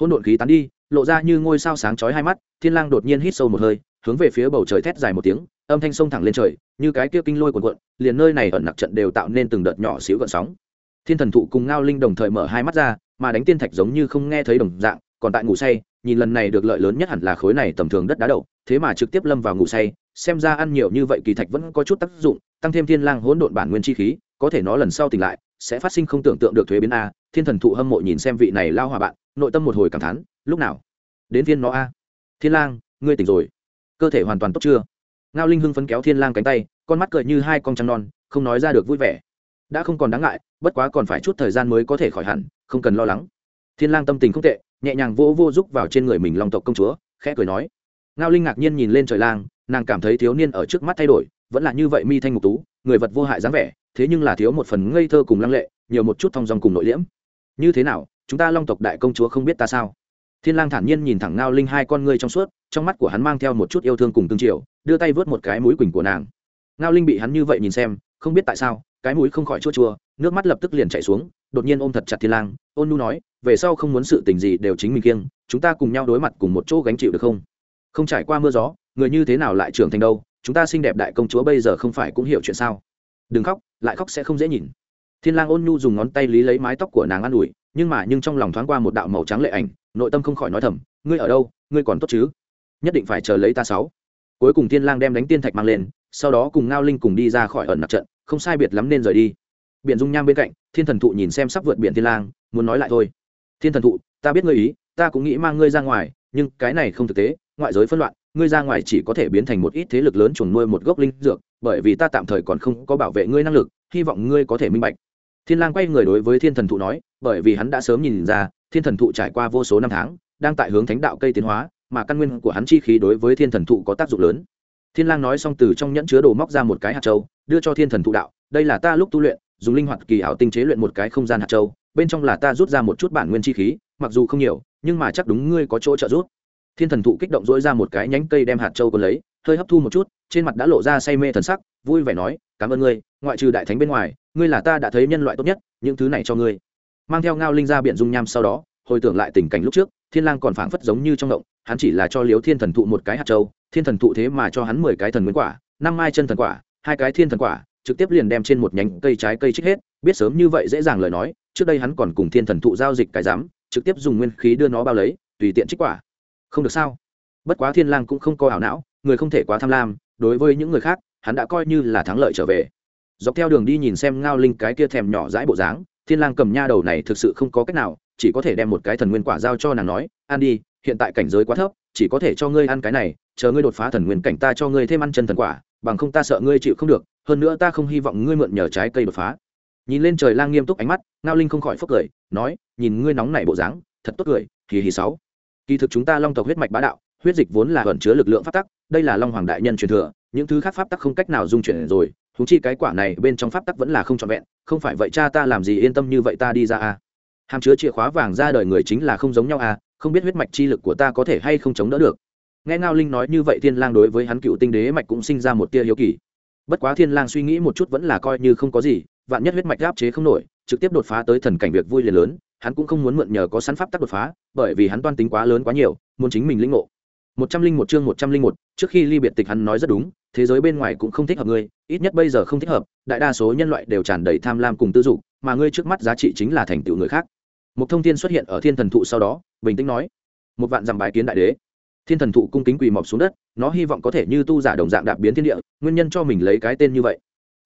Hỗn độn khí tán đi, lộ ra như ngôi sao sáng chói hai mắt, thiên lang đột nhiên hít sâu một hơi, hướng về phía bầu trời thét dài một tiếng, âm thanh sông thẳng lên trời, như cái kia kinh lôi cuộn cuộn, liền nơi này ẩn nặc trận đều tạo nên từng đợt nhỏ xíu gợn sóng. Thiên thần thụ cùng ngao linh đồng thời mở hai mắt ra, mà đánh tiên thạch giống như không nghe thấy đồng dạng, còn tại ngủ say nhìn lần này được lợi lớn nhất hẳn là khối này tầm thường đất đá đậu, thế mà trực tiếp lâm vào ngủ say, xem ra ăn nhiều như vậy kỳ thạch vẫn có chút tác dụng, tăng thêm thiên lang hỗn độn bản nguyên chi khí, có thể nó lần sau tỉnh lại, sẽ phát sinh không tưởng tượng được thuế biến a, thiên thần thụ hâm mộ nhìn xem vị này lao hòa bạn, nội tâm một hồi cảm thán, lúc nào? Đến viên nó a. Thiên lang, ngươi tỉnh rồi. Cơ thể hoàn toàn tốt chưa? Ngao linh hưng phấn kéo thiên lang cánh tay, con mắt cười như hai con trăng non, không nói ra được vui vẻ. Đã không còn đáng ngại, bất quá còn phải chút thời gian mới có thể khỏi hẳn, không cần lo lắng. Thiên lang tâm tình không tệ nhẹ nhàng vô vô giúp vào trên người mình long tộc công chúa, khẽ cười nói. Ngao linh ngạc nhiên nhìn lên trời lang, nàng cảm thấy thiếu niên ở trước mắt thay đổi, vẫn là như vậy mi thanh ngục tú, người vật vô hại dáng vẻ, thế nhưng là thiếu một phần ngây thơ cùng lăng lệ, nhiều một chút thong dong cùng nội liễm. Như thế nào, chúng ta long tộc đại công chúa không biết ta sao? Thiên lang thản nhiên nhìn thẳng ngao linh hai con ngươi trong suốt, trong mắt của hắn mang theo một chút yêu thương cùng tương triều, đưa tay vớt một cái mũi quỳnh của nàng. Ngao linh bị hắn như vậy nhìn xem, không biết tại sao, cái mũi không khỏi chua chua, nước mắt lập tức liền chảy xuống đột nhiên ôm thật chặt thiên lang, ôn nu nói, về sau không muốn sự tình gì đều chính mình kiêng, chúng ta cùng nhau đối mặt cùng một chỗ gánh chịu được không? Không trải qua mưa gió, người như thế nào lại trưởng thành đâu, chúng ta xinh đẹp đại công chúa bây giờ không phải cũng hiểu chuyện sao? Đừng khóc, lại khóc sẽ không dễ nhìn. Thiên lang ôn nhu dùng ngón tay lý lấy mái tóc của nàng an ủi, nhưng mà nhưng trong lòng thoáng qua một đạo màu trắng lệ ảnh, nội tâm không khỏi nói thầm, ngươi ở đâu, ngươi còn tốt chứ? Nhất định phải chờ lấy ta sáu. Cuối cùng thiên lang đem đánh tiên thạch mang lên, sau đó cùng ngao linh cùng đi ra khỏi ẩn nặc trận, không sai biệt lắm nên rời đi. Biển dung nham bên cạnh thiên thần thụ nhìn xem sắp vượt biển thiên lang, muốn nói lại thôi. Thiên thần thụ, ta biết ngươi ý, ta cũng nghĩ mang ngươi ra ngoài, nhưng cái này không thực tế, ngoại giới phân loạn, ngươi ra ngoài chỉ có thể biến thành một ít thế lực lớn chuồng nuôi một gốc linh dược, bởi vì ta tạm thời còn không có bảo vệ ngươi năng lực, hy vọng ngươi có thể minh bạch. Thiên lang quay người đối với thiên thần thụ nói, bởi vì hắn đã sớm nhìn ra, thiên thần thụ trải qua vô số năm tháng, đang tại hướng thánh đạo cây tiến hóa, mà căn nguyên của hắn chi khí đối với thiên thần thụ có tác dụng lớn. Thiên lang nói xong từ trong nhẫn chứa đồ móc ra một cái hạt châu, đưa cho thiên thần thụ đạo, đây là ta lúc tu luyện dùng linh hoạt kỳ ảo tinh chế luyện một cái không gian hạt châu, bên trong là ta rút ra một chút bản nguyên chi khí, mặc dù không nhiều, nhưng mà chắc đúng ngươi có chỗ trợ rút. thiên thần thụ kích động dỗi ra một cái nhánh cây đem hạt châu còn lấy, hơi hấp thu một chút, trên mặt đã lộ ra say mê thần sắc, vui vẻ nói, cảm ơn ngươi, ngoại trừ đại thánh bên ngoài, ngươi là ta đã thấy nhân loại tốt nhất, những thứ này cho ngươi mang theo ngao linh ra biển dung nham sau đó, hồi tưởng lại tình cảnh lúc trước, thiên lang còn phảng phất giống như trong động, hắn chỉ là cho liếu thiên thần thụ một cái hạt châu, thiên thần thụ thế mà cho hắn mười cái thần nguyên quả, năm mai chân thần quả, hai cái thiên thần quả trực tiếp liền đem trên một nhánh cây trái cây trích hết, biết sớm như vậy dễ dàng lời nói, trước đây hắn còn cùng thiên thần thụ giao dịch cái dám trực tiếp dùng nguyên khí đưa nó bao lấy, tùy tiện trích quả. Không được sao? Bất quá thiên lang cũng không có ảo não, người không thể quá tham lam, đối với những người khác, hắn đã coi như là thắng lợi trở về. Dọc theo đường đi nhìn xem ngao linh cái kia thèm nhỏ dãi bộ dáng, thiên lang cầm nha đầu này thực sự không có cách nào, chỉ có thể đem một cái thần nguyên quả giao cho nàng nói, ăn đi, hiện tại cảnh giới quá thấp, chỉ có thể cho ngươi ăn cái này, chờ ngươi đột phá thần nguyên cảnh ta cho ngươi thêm ăn chân thần quả, bằng không ta sợ ngươi chịu không được hơn nữa ta không hy vọng ngươi mượn nhờ trái cây đột phá. Nhìn lên trời lang nghiêm túc ánh mắt, ngao linh không khỏi phốc cười, nói, nhìn ngươi nóng nảy bộ dáng, thật tốt cười kỳ hì sáu. Kỳ thực chúng ta long tộc huyết mạch bá đạo, huyết dịch vốn là ẩn chứa lực lượng pháp tắc, đây là long hoàng đại nhân truyền thừa, những thứ khác pháp tắc không cách nào dung chuyển rồi thú chi cái quả này bên trong pháp tắc vẫn là không trọn vẹn, không phải vậy cha ta làm gì yên tâm như vậy ta đi ra a. Hàm chứa chìa khóa vàng ra đời người chính là không giống nhau a, không biết huyết mạch chi lực của ta có thể hay không chống đỡ được. Nghe ngao linh nói như vậy thiên lang đối với hắn cựu tinh đế mạch cũng sinh ra một tia hiếu kỳ bất quá thiên lang suy nghĩ một chút vẫn là coi như không có gì, vạn nhất huyết mạch áp chế không nổi, trực tiếp đột phá tới thần cảnh việc vui liền lớn, hắn cũng không muốn mượn nhờ có sẵn pháp tắc đột phá, bởi vì hắn toan tính quá lớn quá nhiều, muốn chính mình lĩnh ngộ. Một trăm linh một chương một trăm linh một, trước khi ly biệt tịch hắn nói rất đúng, thế giới bên ngoài cũng không thích hợp ngươi, ít nhất bây giờ không thích hợp, đại đa số nhân loại đều tràn đầy tham lam cùng tư dục, mà ngươi trước mắt giá trị chính là thành tựu người khác. Một thông tin xuất hiện ở thiên thần thụ sau đó, bình tĩnh nói, một vạn dặm bái kiến đại đế thiên thần thụ cung kính quỳ mọc xuống đất, nó hy vọng có thể như tu giả đồng dạng đạp biến thiên địa, nguyên nhân cho mình lấy cái tên như vậy.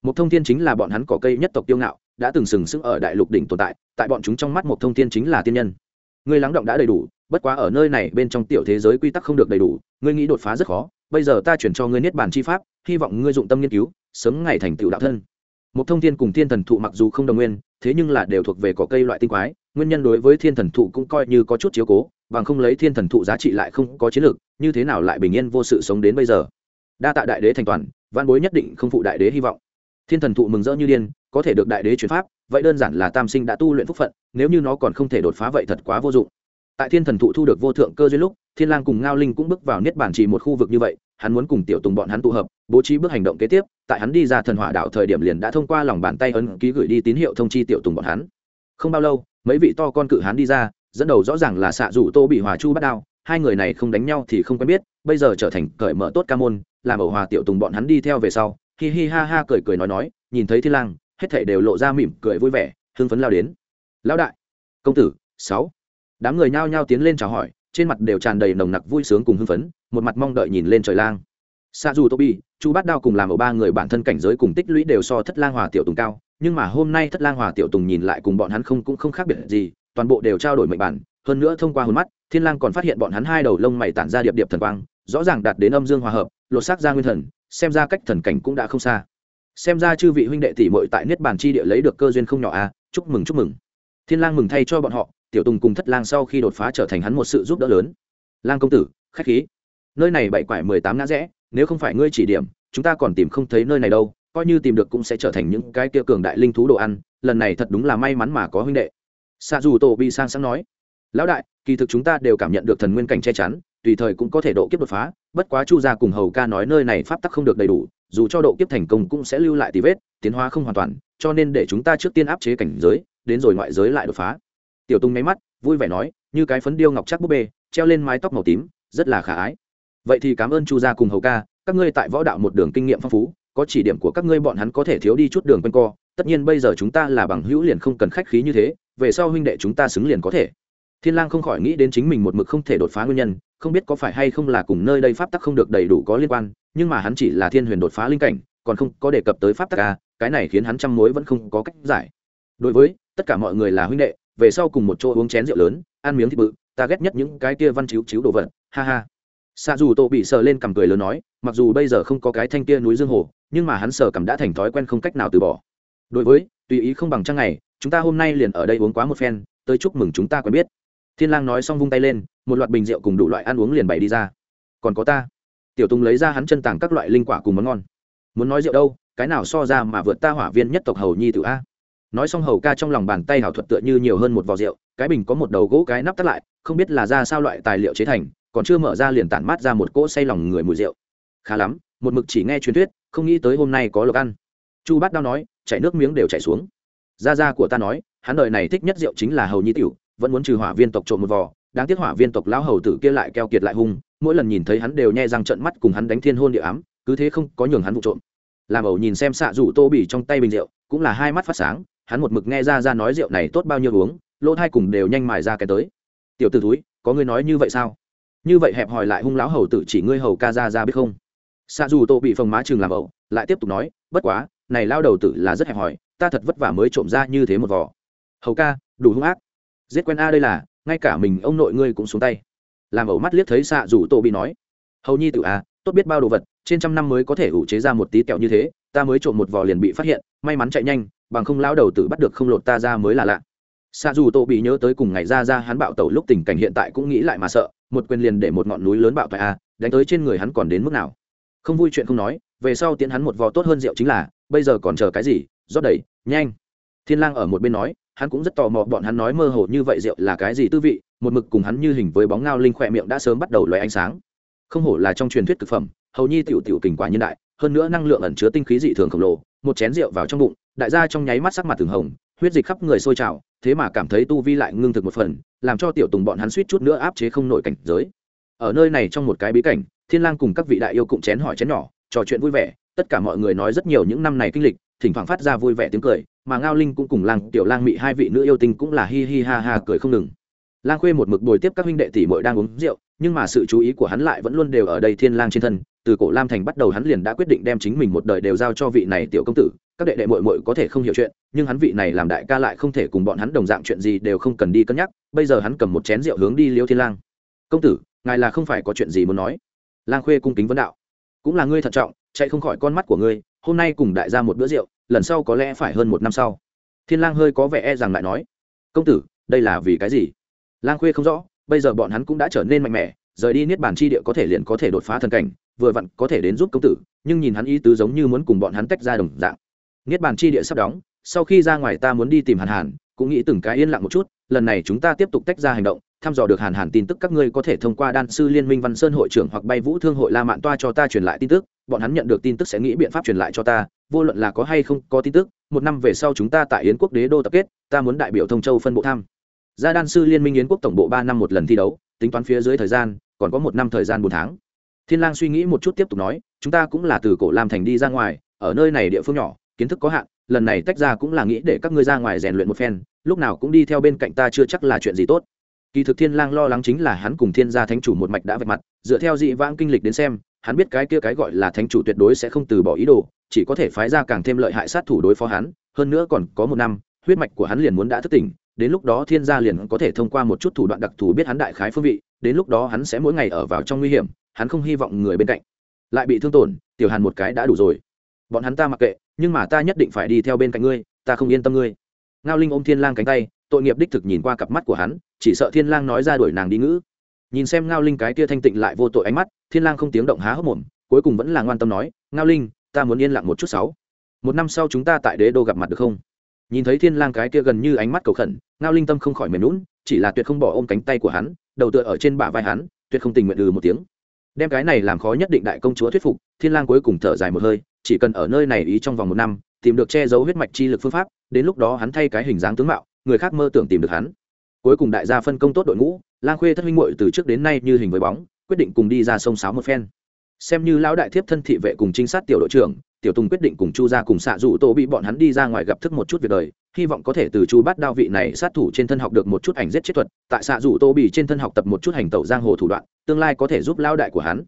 Một thông thiên chính là bọn hắn cỏ cây nhất tộc tiêu ngạo, đã từng sừng sững ở đại lục đỉnh tồn tại tại bọn chúng trong mắt một thông thiên chính là tiên nhân. Ngươi lắng động đã đầy đủ, bất quá ở nơi này bên trong tiểu thế giới quy tắc không được đầy đủ, ngươi nghĩ đột phá rất khó, bây giờ ta chuyển cho ngươi niết bàn chi pháp, hy vọng ngươi dụng tâm nghiên cứu, sớm ngày thành tựu đạo thân. Một thông thiên cùng thiên thần thụ mặc dù không đồng nguyên, thế nhưng là đều thuộc về cỏ cây loại tinh quái, nguyên nhân đối với thiên thần thụ cũng coi như có chút chiếu cố bằng không lấy thiên thần thụ giá trị lại không có chiến lược, như thế nào lại bình yên vô sự sống đến bây giờ? Đa tạ đại đế thành toàn, văn bối nhất định không phụ đại đế hy vọng. Thiên thần thụ mừng rỡ như điên, có thể được đại đế chuyển pháp, vậy đơn giản là tam sinh đã tu luyện phúc phận, nếu như nó còn không thể đột phá vậy thật quá vô dụng. Tại thiên thần thụ thu được vô thượng cơ duyên lúc, thiên lang cùng ngao linh cũng bước vào niết bàn chỉ một khu vực như vậy, hắn muốn cùng tiểu tùng bọn hắn tụ hợp, bố trí bước hành động kế tiếp, tại hắn đi ra thần hỏa đảo thời điểm liền đã thông qua lòng bàn tay ấn ký gửi đi tín hiệu thông chi tiểu tùng bọn hắn. Không bao lâu, mấy vị to con cự hắn đi ra dẫn đầu rõ ràng là xạ rủ tô bị hòa chu bắt đao, hai người này không đánh nhau thì không quen biết, bây giờ trở thành cởi mở tốt ca môn, làm ở hòa tiểu tùng bọn hắn đi theo về sau, hi hi ha ha cười cười nói nói, nhìn thấy thiên lang, hết thảy đều lộ ra mỉm cười vui vẻ, hưng phấn lao đến. Lão đại, công tử, sáu. Đám người nhao nhao tiến lên chào hỏi, trên mặt đều tràn đầy nồng nặc vui sướng cùng hưng phấn, một mặt mong đợi nhìn lên trời lang. Xa dù tô bi chu bát đao cùng làm ở ba người bản thân cảnh giới cùng tích lũy đều so thất lang hòa tiểu tùng cao, nhưng mà hôm nay thất lang hòa tiểu tùng nhìn lại cùng bọn hắn không cũng không khác biệt gì toàn bộ đều trao đổi mệnh bản, hơn nữa thông qua hồn mắt, thiên lang còn phát hiện bọn hắn hai đầu lông mày tản ra điệp điệp thần quang, rõ ràng đạt đến âm dương hòa hợp, lột xác ra nguyên thần, xem ra cách thần cảnh cũng đã không xa. Xem ra chư vị huynh đệ tỷ muội tại niết bàn chi địa lấy được cơ duyên không nhỏ a chúc mừng chúc mừng. Thiên lang mừng thay cho bọn họ, tiểu tùng cùng thất lang sau khi đột phá trở thành hắn một sự giúp đỡ lớn. Lang công tử, khách khí. Nơi này bảy quải mười tám ngã rẽ, nếu không phải ngươi chỉ điểm, chúng ta còn tìm không thấy nơi này đâu, coi như tìm được cũng sẽ trở thành những cái kia cường đại linh thú đồ ăn, lần này thật đúng là may mắn mà có huynh đệ xa dù tổ bị sang sáng nói, lão đại, kỳ thực chúng ta đều cảm nhận được thần nguyên cảnh che chắn, tùy thời cũng có thể độ kiếp đột phá, bất quá chu gia cùng hầu ca nói nơi này pháp tắc không được đầy đủ, dù cho độ kiếp thành công cũng sẽ lưu lại tì vết, tiến hóa không hoàn toàn, cho nên để chúng ta trước tiên áp chế cảnh giới, đến rồi ngoại giới lại đột phá. Tiểu tung máy mắt, vui vẻ nói, như cái phấn điêu ngọc chắc búp bê, treo lên mái tóc màu tím, rất là khả ái. Vậy thì cảm ơn chu gia cùng hầu ca, các ngươi tại võ đạo một đường kinh nghiệm phong phú, có chỉ điểm của các ngươi bọn hắn có thể thiếu đi chút đường quanh co, tất nhiên bây giờ chúng ta là bằng hữu liền không cần khách khí như thế về sau huynh đệ chúng ta xứng liền có thể. Thiên lang không khỏi nghĩ đến chính mình một mực không thể đột phá nguyên nhân, không biết có phải hay không là cùng nơi đây pháp tắc không được đầy đủ có liên quan, nhưng mà hắn chỉ là thiên huyền đột phá linh cảnh, còn không có đề cập tới pháp tắc a cái này khiến hắn trăm mối vẫn không có cách giải. Đối với tất cả mọi người là huynh đệ, về sau cùng một chỗ uống chén rượu lớn, ăn miếng thịt bự, ta ghét nhất những cái kia văn chiếu chiếu đồ vật, ha ha. Xa dù tô bị sờ lên cầm cười lớn nói, mặc dù bây giờ không có cái thanh kia núi dương hồ, nhưng mà hắn sờ cầm đã thành thói quen không cách nào từ bỏ. Đối với, tùy ý không bằng trăng ngày chúng ta hôm nay liền ở đây uống quá một phen, tới chúc mừng chúng ta quen biết. Thiên lang nói xong vung tay lên, một loạt bình rượu cùng đủ loại ăn uống liền bày đi ra. Còn có ta. Tiểu tùng lấy ra hắn chân tàng các loại linh quả cùng món ngon. Muốn nói rượu đâu, cái nào so ra mà vượt ta hỏa viên nhất tộc hầu nhi tử a? Nói xong hầu ca trong lòng bàn tay hảo thuật tựa như nhiều hơn một vò rượu, cái bình có một đầu gỗ cái nắp tắt lại, không biết là ra sao loại tài liệu chế thành, còn chưa mở ra liền tản mát ra một cỗ say lòng người mùi rượu. Khá lắm, một mực chỉ nghe truyền thuyết, không nghĩ tới hôm nay có lộc ăn. Chu bát đao nói, chảy nước miếng đều chảy xuống gia gia của ta nói, hắn đời này thích nhất rượu chính là hầu nhi tiểu, vẫn muốn trừ hỏa viên tộc trộm một vò, đáng tiếc hỏa viên tộc lão hầu tử kia lại keo kiệt lại hung, mỗi lần nhìn thấy hắn đều nhe răng trận mắt cùng hắn đánh thiên hôn địa ám, cứ thế không có nhường hắn vụ trộm. Làm ẩu nhìn xem xạ rủ tô bỉ trong tay bình rượu, cũng là hai mắt phát sáng, hắn một mực nghe ra ra nói rượu này tốt bao nhiêu uống, lỗ thai cùng đều nhanh mài ra cái tới. Tiểu t ử túi có ngươi nói như vậy sao? Như vậy hẹp hòi lại hung lão hầu tử chỉ ngươi hầu ca ra ra biết không? Xạ dù tô bị phồng má chừng làm ẩu, lại tiếp tục nói, bất quá, này lao đầu tử là rất hẹp hòi ta thật vất vả mới trộm ra như thế một vỏ hầu ca, đủ hung ác. Giết quen a đây là, ngay cả mình ông nội ngươi cũng xuống tay. Làm ẩu mắt liếc thấy xạ rủ tô bị nói. Hầu nhi tự a à, tốt biết bao đồ vật, trên trăm năm mới có thể ủ chế ra một tí kẹo như thế, ta mới trộm một vò liền bị phát hiện, may mắn chạy nhanh, bằng không lao đầu tử bắt được không lột ta ra mới là lạ. Xạ dù tô bị nhớ tới cùng ngày ra ra hắn bạo tẩu lúc tình cảnh hiện tại cũng nghĩ lại mà sợ, một quyền liền để một ngọn núi lớn bạo tại a, đánh tới trên người hắn còn đến mức nào. Không vui chuyện không nói, về sau tiến hắn một vò tốt hơn rượu chính là, bây giờ còn chờ cái gì, rót đầy nhanh. Thiên lang ở một bên nói, hắn cũng rất tò mò bọn hắn nói mơ hồ như vậy rượu là cái gì tư vị, một mực cùng hắn như hình với bóng ngao linh khỏe miệng đã sớm bắt đầu loé ánh sáng. Không hổ là trong truyền thuyết thực phẩm, hầu nhi tiểu tiểu kình quả nhân đại, hơn nữa năng lượng ẩn chứa tinh khí dị thường khổng lồ, một chén rượu vào trong bụng, đại gia trong nháy mắt sắc mặt từng hồng, huyết dịch khắp người sôi trào, thế mà cảm thấy tu vi lại ngưng thực một phần, làm cho tiểu tùng bọn hắn suýt chút nữa áp chế không nổi cảnh giới. Ở nơi này trong một cái bí cảnh, thiên lang cùng các vị đại yêu cũng chén hỏi chén nhỏ, trò chuyện vui vẻ, tất cả mọi người nói rất nhiều những năm này kinh lịch thỉnh thoảng phát ra vui vẻ tiếng cười, mà ngao linh cũng cùng lang tiểu lang mị hai vị nữ yêu tinh cũng là hi hi ha ha cười không ngừng. Lang khuê một mực bồi tiếp các huynh đệ tỷ muội đang uống rượu, nhưng mà sự chú ý của hắn lại vẫn luôn đều ở đây thiên lang trên thân, từ cổ lam thành bắt đầu hắn liền đã quyết định đem chính mình một đời đều giao cho vị này tiểu công tử, các đệ đệ muội muội có thể không hiểu chuyện, nhưng hắn vị này làm đại ca lại không thể cùng bọn hắn đồng dạng chuyện gì đều không cần đi cân nhắc, bây giờ hắn cầm một chén rượu hướng đi liêu thiên lang. Công tử, ngài là không phải có chuyện gì muốn nói. Lang khuê cung kính vấn đạo. Cũng là ngươi thận trọng, chạy không khỏi con mắt của ngươi hôm nay cùng đại gia một bữa rượu, lần sau có lẽ phải hơn một năm sau. Thiên lang hơi có vẻ e rằng lại nói, công tử, đây là vì cái gì? Lang khuê không rõ, bây giờ bọn hắn cũng đã trở nên mạnh mẽ, rời đi niết bàn chi địa có thể liền có thể đột phá thần cảnh, vừa vặn có thể đến giúp công tử, nhưng nhìn hắn ý tứ giống như muốn cùng bọn hắn tách ra đồng dạng. Niết bàn chi địa sắp đóng, sau khi ra ngoài ta muốn đi tìm hàn hàn, cũng nghĩ từng cái yên lặng một chút, lần này chúng ta tiếp tục tách ra hành động, thăm dò được hàn hàn tin tức các ngươi có thể thông qua đan sư liên minh văn sơn hội trưởng hoặc bay vũ thương hội la mạn toa cho ta truyền lại tin tức bọn hắn nhận được tin tức sẽ nghĩ biện pháp truyền lại cho ta, vô luận là có hay không có tin tức, một năm về sau chúng ta tại yến quốc đế đô tập kết, ta muốn đại biểu thông châu phân bộ tham gia đan sư liên minh yến quốc tổng bộ ba năm một lần thi đấu, tính toán phía dưới thời gian, còn có một năm thời gian bốn tháng. Thiên lang suy nghĩ một chút tiếp tục nói, chúng ta cũng là từ cổ lam thành đi ra ngoài, ở nơi này địa phương nhỏ, kiến thức có hạn, lần này tách ra cũng là nghĩ để các ngươi ra ngoài rèn luyện một phen, lúc nào cũng đi theo bên cạnh ta chưa chắc là chuyện gì tốt. Kỳ thực thiên lang lo lắng chính là hắn cùng thiên gia thánh chủ một mạch đã vạch mặt, dựa theo dị vãng kinh lịch đến xem hắn biết cái kia cái gọi là thánh chủ tuyệt đối sẽ không từ bỏ ý đồ, chỉ có thể phái ra càng thêm lợi hại sát thủ đối phó hắn, hơn nữa còn có một năm, huyết mạch của hắn liền muốn đã thức tỉnh, đến lúc đó thiên gia liền có thể thông qua một chút thủ đoạn đặc thù biết hắn đại khái phương vị, đến lúc đó hắn sẽ mỗi ngày ở vào trong nguy hiểm, hắn không hy vọng người bên cạnh lại bị thương tổn, tiểu hàn một cái đã đủ rồi. Bọn hắn ta mặc kệ, nhưng mà ta nhất định phải đi theo bên cạnh ngươi, ta không yên tâm ngươi. Ngao linh ôm thiên lang cánh tay, tội nghiệp đích thực nhìn qua cặp mắt của hắn, chỉ sợ thiên lang nói ra đuổi nàng đi ngữ. Nhìn xem ngao linh cái kia thanh tịnh lại vô tội ánh mắt thiên lang không tiếng động há hốc mồm, cuối cùng vẫn là ngoan tâm nói, ngao linh, ta muốn yên lặng một chút sáu. Một năm sau chúng ta tại đế đô gặp mặt được không? Nhìn thấy thiên lang cái kia gần như ánh mắt cầu khẩn, ngao linh tâm không khỏi mềm nũng chỉ là tuyệt không bỏ ôm cánh tay của hắn, đầu tựa ở trên bả vai hắn, tuyệt không tình nguyện ừ một tiếng. Đem cái này làm khó nhất định đại công chúa thuyết phục, thiên lang cuối cùng thở dài một hơi, chỉ cần ở nơi này ý trong vòng một năm, tìm được che giấu huyết mạch chi lực phương pháp, đến lúc đó hắn thay cái hình dáng tướng mạo, người khác mơ tưởng tìm được hắn. Cuối cùng đại gia phân công tốt đội ngũ, lang khuê thất huynh muội từ trước đến nay như hình với bóng quyết định cùng đi ra sông sáo một phen. Xem như lão đại thiếp thân thị vệ cùng trinh sát tiểu đội trưởng, tiểu tùng quyết định cùng chu ra cùng xạ dụ tô bị bọn hắn đi ra ngoài gặp thức một chút việc đời, hy vọng có thể từ chu bắt đao vị này sát thủ trên thân học được một chút ảnh giết chết thuật, tại xạ dụ tô bị trên thân học tập một chút hành tẩu giang hồ thủ đoạn, tương lai có thể giúp Lão đại của hắn.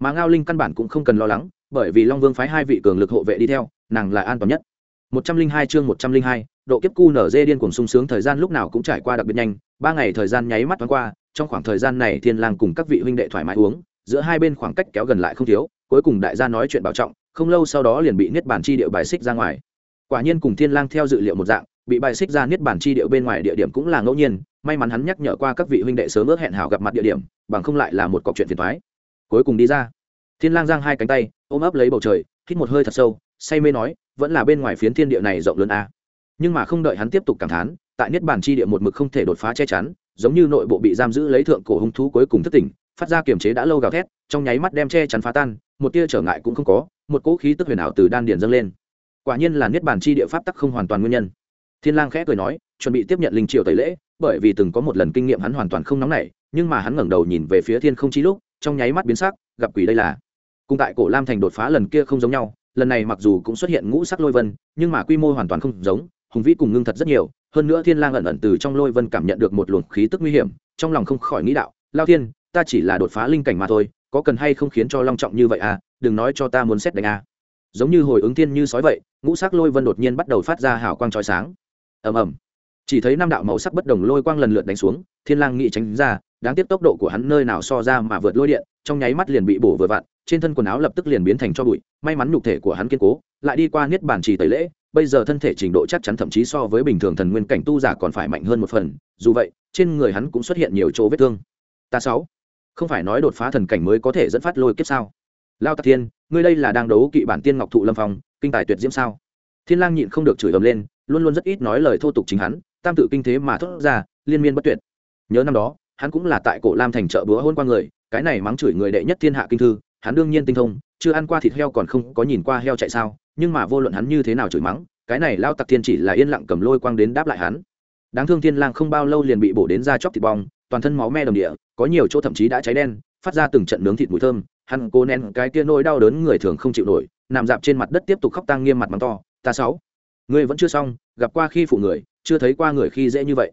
Mà ngao linh căn bản cũng không cần lo lắng, bởi vì long vương phái hai vị cường lực hộ vệ đi theo, nàng là an toàn nhất. Một trăm linh hai chương một trăm linh hai, độ kiếp cu nở dê điên cuồng sung sướng thời gian lúc nào cũng trải qua đặc biệt nhanh, ba ngày thời gian nháy mắt thoáng qua trong khoảng thời gian này thiên lang cùng các vị huynh đệ thoải mái uống, giữa hai bên khoảng cách kéo gần lại không thiếu, cuối cùng đại gia nói chuyện bảo trọng, không lâu sau đó liền bị niết bàn chi điệu bài xích ra ngoài. Quả nhiên cùng thiên lang theo dự liệu một dạng, bị bài xích ra niết bàn chi điệu bên ngoài địa điểm cũng là ngẫu nhiên, may mắn hắn nhắc nhở qua các vị huynh đệ sớm ước hẹn hảo gặp mặt địa điểm, bằng không lại là một cọc chuyện phiền toái. Cuối cùng đi ra. Thiên lang giang hai cánh tay, ôm ấp lấy bầu trời, hít một hơi thật sâu, say mê nói, vẫn là bên ngoài phiến thiên địa này rộng lớn a. Nhưng mà không đợi hắn tiếp tục cảm thán, tại niết bàn chi địa một mực không thể đột phá che chắn giống như nội bộ bị giam giữ lấy thượng cổ hung thú cuối cùng thất tỉnh, phát ra kiềm chế đã lâu gào thét, trong nháy mắt đem che chắn phá tan, một tia trở ngại cũng không có, một cỗ khí tức huyền ảo từ đan điền dâng lên. Quả nhiên là niết bàn chi địa pháp tắc không hoàn toàn nguyên nhân. Thiên lang khẽ cười nói, chuẩn bị tiếp nhận linh triều tẩy lễ, bởi vì từng có một lần kinh nghiệm hắn hoàn toàn không nóng nảy, nhưng mà hắn ngẩng đầu nhìn về phía thiên không chi lúc, trong nháy mắt biến sắc, gặp quỷ đây là. Cùng tại cổ lam thành đột phá lần kia không giống nhau, lần này mặc dù cũng xuất hiện ngũ sắc lôi vân, nhưng mà quy mô hoàn toàn không giống, hùng vĩ cùng ngưng thật rất nhiều hơn nữa thiên lang ẩn ẩn từ trong lôi vân cảm nhận được một luồng khí tức nguy hiểm, trong lòng không khỏi nghĩ đạo, lao thiên, ta chỉ là đột phá linh cảnh mà thôi, có cần hay không khiến cho long trọng như vậy à? Đừng nói cho ta muốn xét đánh à giống như hồi ứng thiên như sói vậy, ngũ sắc lôi vân đột nhiên bắt đầu phát ra hào quang chói sáng. Ầm ầm. Chỉ thấy năm đạo màu sắc bất đồng lôi quang lần lượt đánh xuống, thiên lang nghĩ tránh ra, đáng tiếc tốc độ của hắn nơi nào so ra mà vượt lôi điện, trong nháy mắt liền bị bổ vừa vặn, trên thân quần áo lập tức liền biến thành cho bụi, may mắn nhục thể của hắn kiên cố, lại đi qua niết bàn trì tẩy lễ bây giờ thân thể trình độ chắc chắn thậm chí so với bình thường thần nguyên cảnh tu giả còn phải mạnh hơn một phần, dù vậy, trên người hắn cũng xuất hiện nhiều chỗ vết thương. Ta sáu, không phải nói đột phá thần cảnh mới có thể dẫn phát lôi kiếp sao? Lao tạc thiên, ngươi đây là đang đấu kỵ bản tiên ngọc thụ lâm phong, kinh tài tuyệt diễm sao? Thiên lang nhịn không được chửi ầm lên, luôn luôn rất ít nói lời thô tục chính hắn, tam tự kinh thế mà thốt ra, liên miên bất tuyệt. Nhớ năm đó, hắn cũng là tại cổ lam thành chợ búa hôn qua người, cái này mắng chửi người đệ nhất thiên hạ kinh thư, hắn đương nhiên tinh thông, chưa ăn qua thịt heo còn không có nhìn qua heo chạy sao? Nhưng mà vô luận hắn như thế nào chửi mắng, cái này lao tặc thiên chỉ là yên lặng cầm lôi quang đến đáp lại hắn. Đáng thương thiên lang không bao lâu liền bị bổ đến ra chóc thịt bong, toàn thân máu me đồng địa, có nhiều chỗ thậm chí đã cháy đen, phát ra từng trận nướng thịt mùi thơm, hắn cố nén cái kia nỗi đau đớn người thường không chịu nổi, nằm dạp trên mặt đất tiếp tục khóc tang nghiêm mặt mắng to, ta sáu, ngươi vẫn chưa xong, gặp qua khi phụ người, chưa thấy qua người khi dễ như vậy.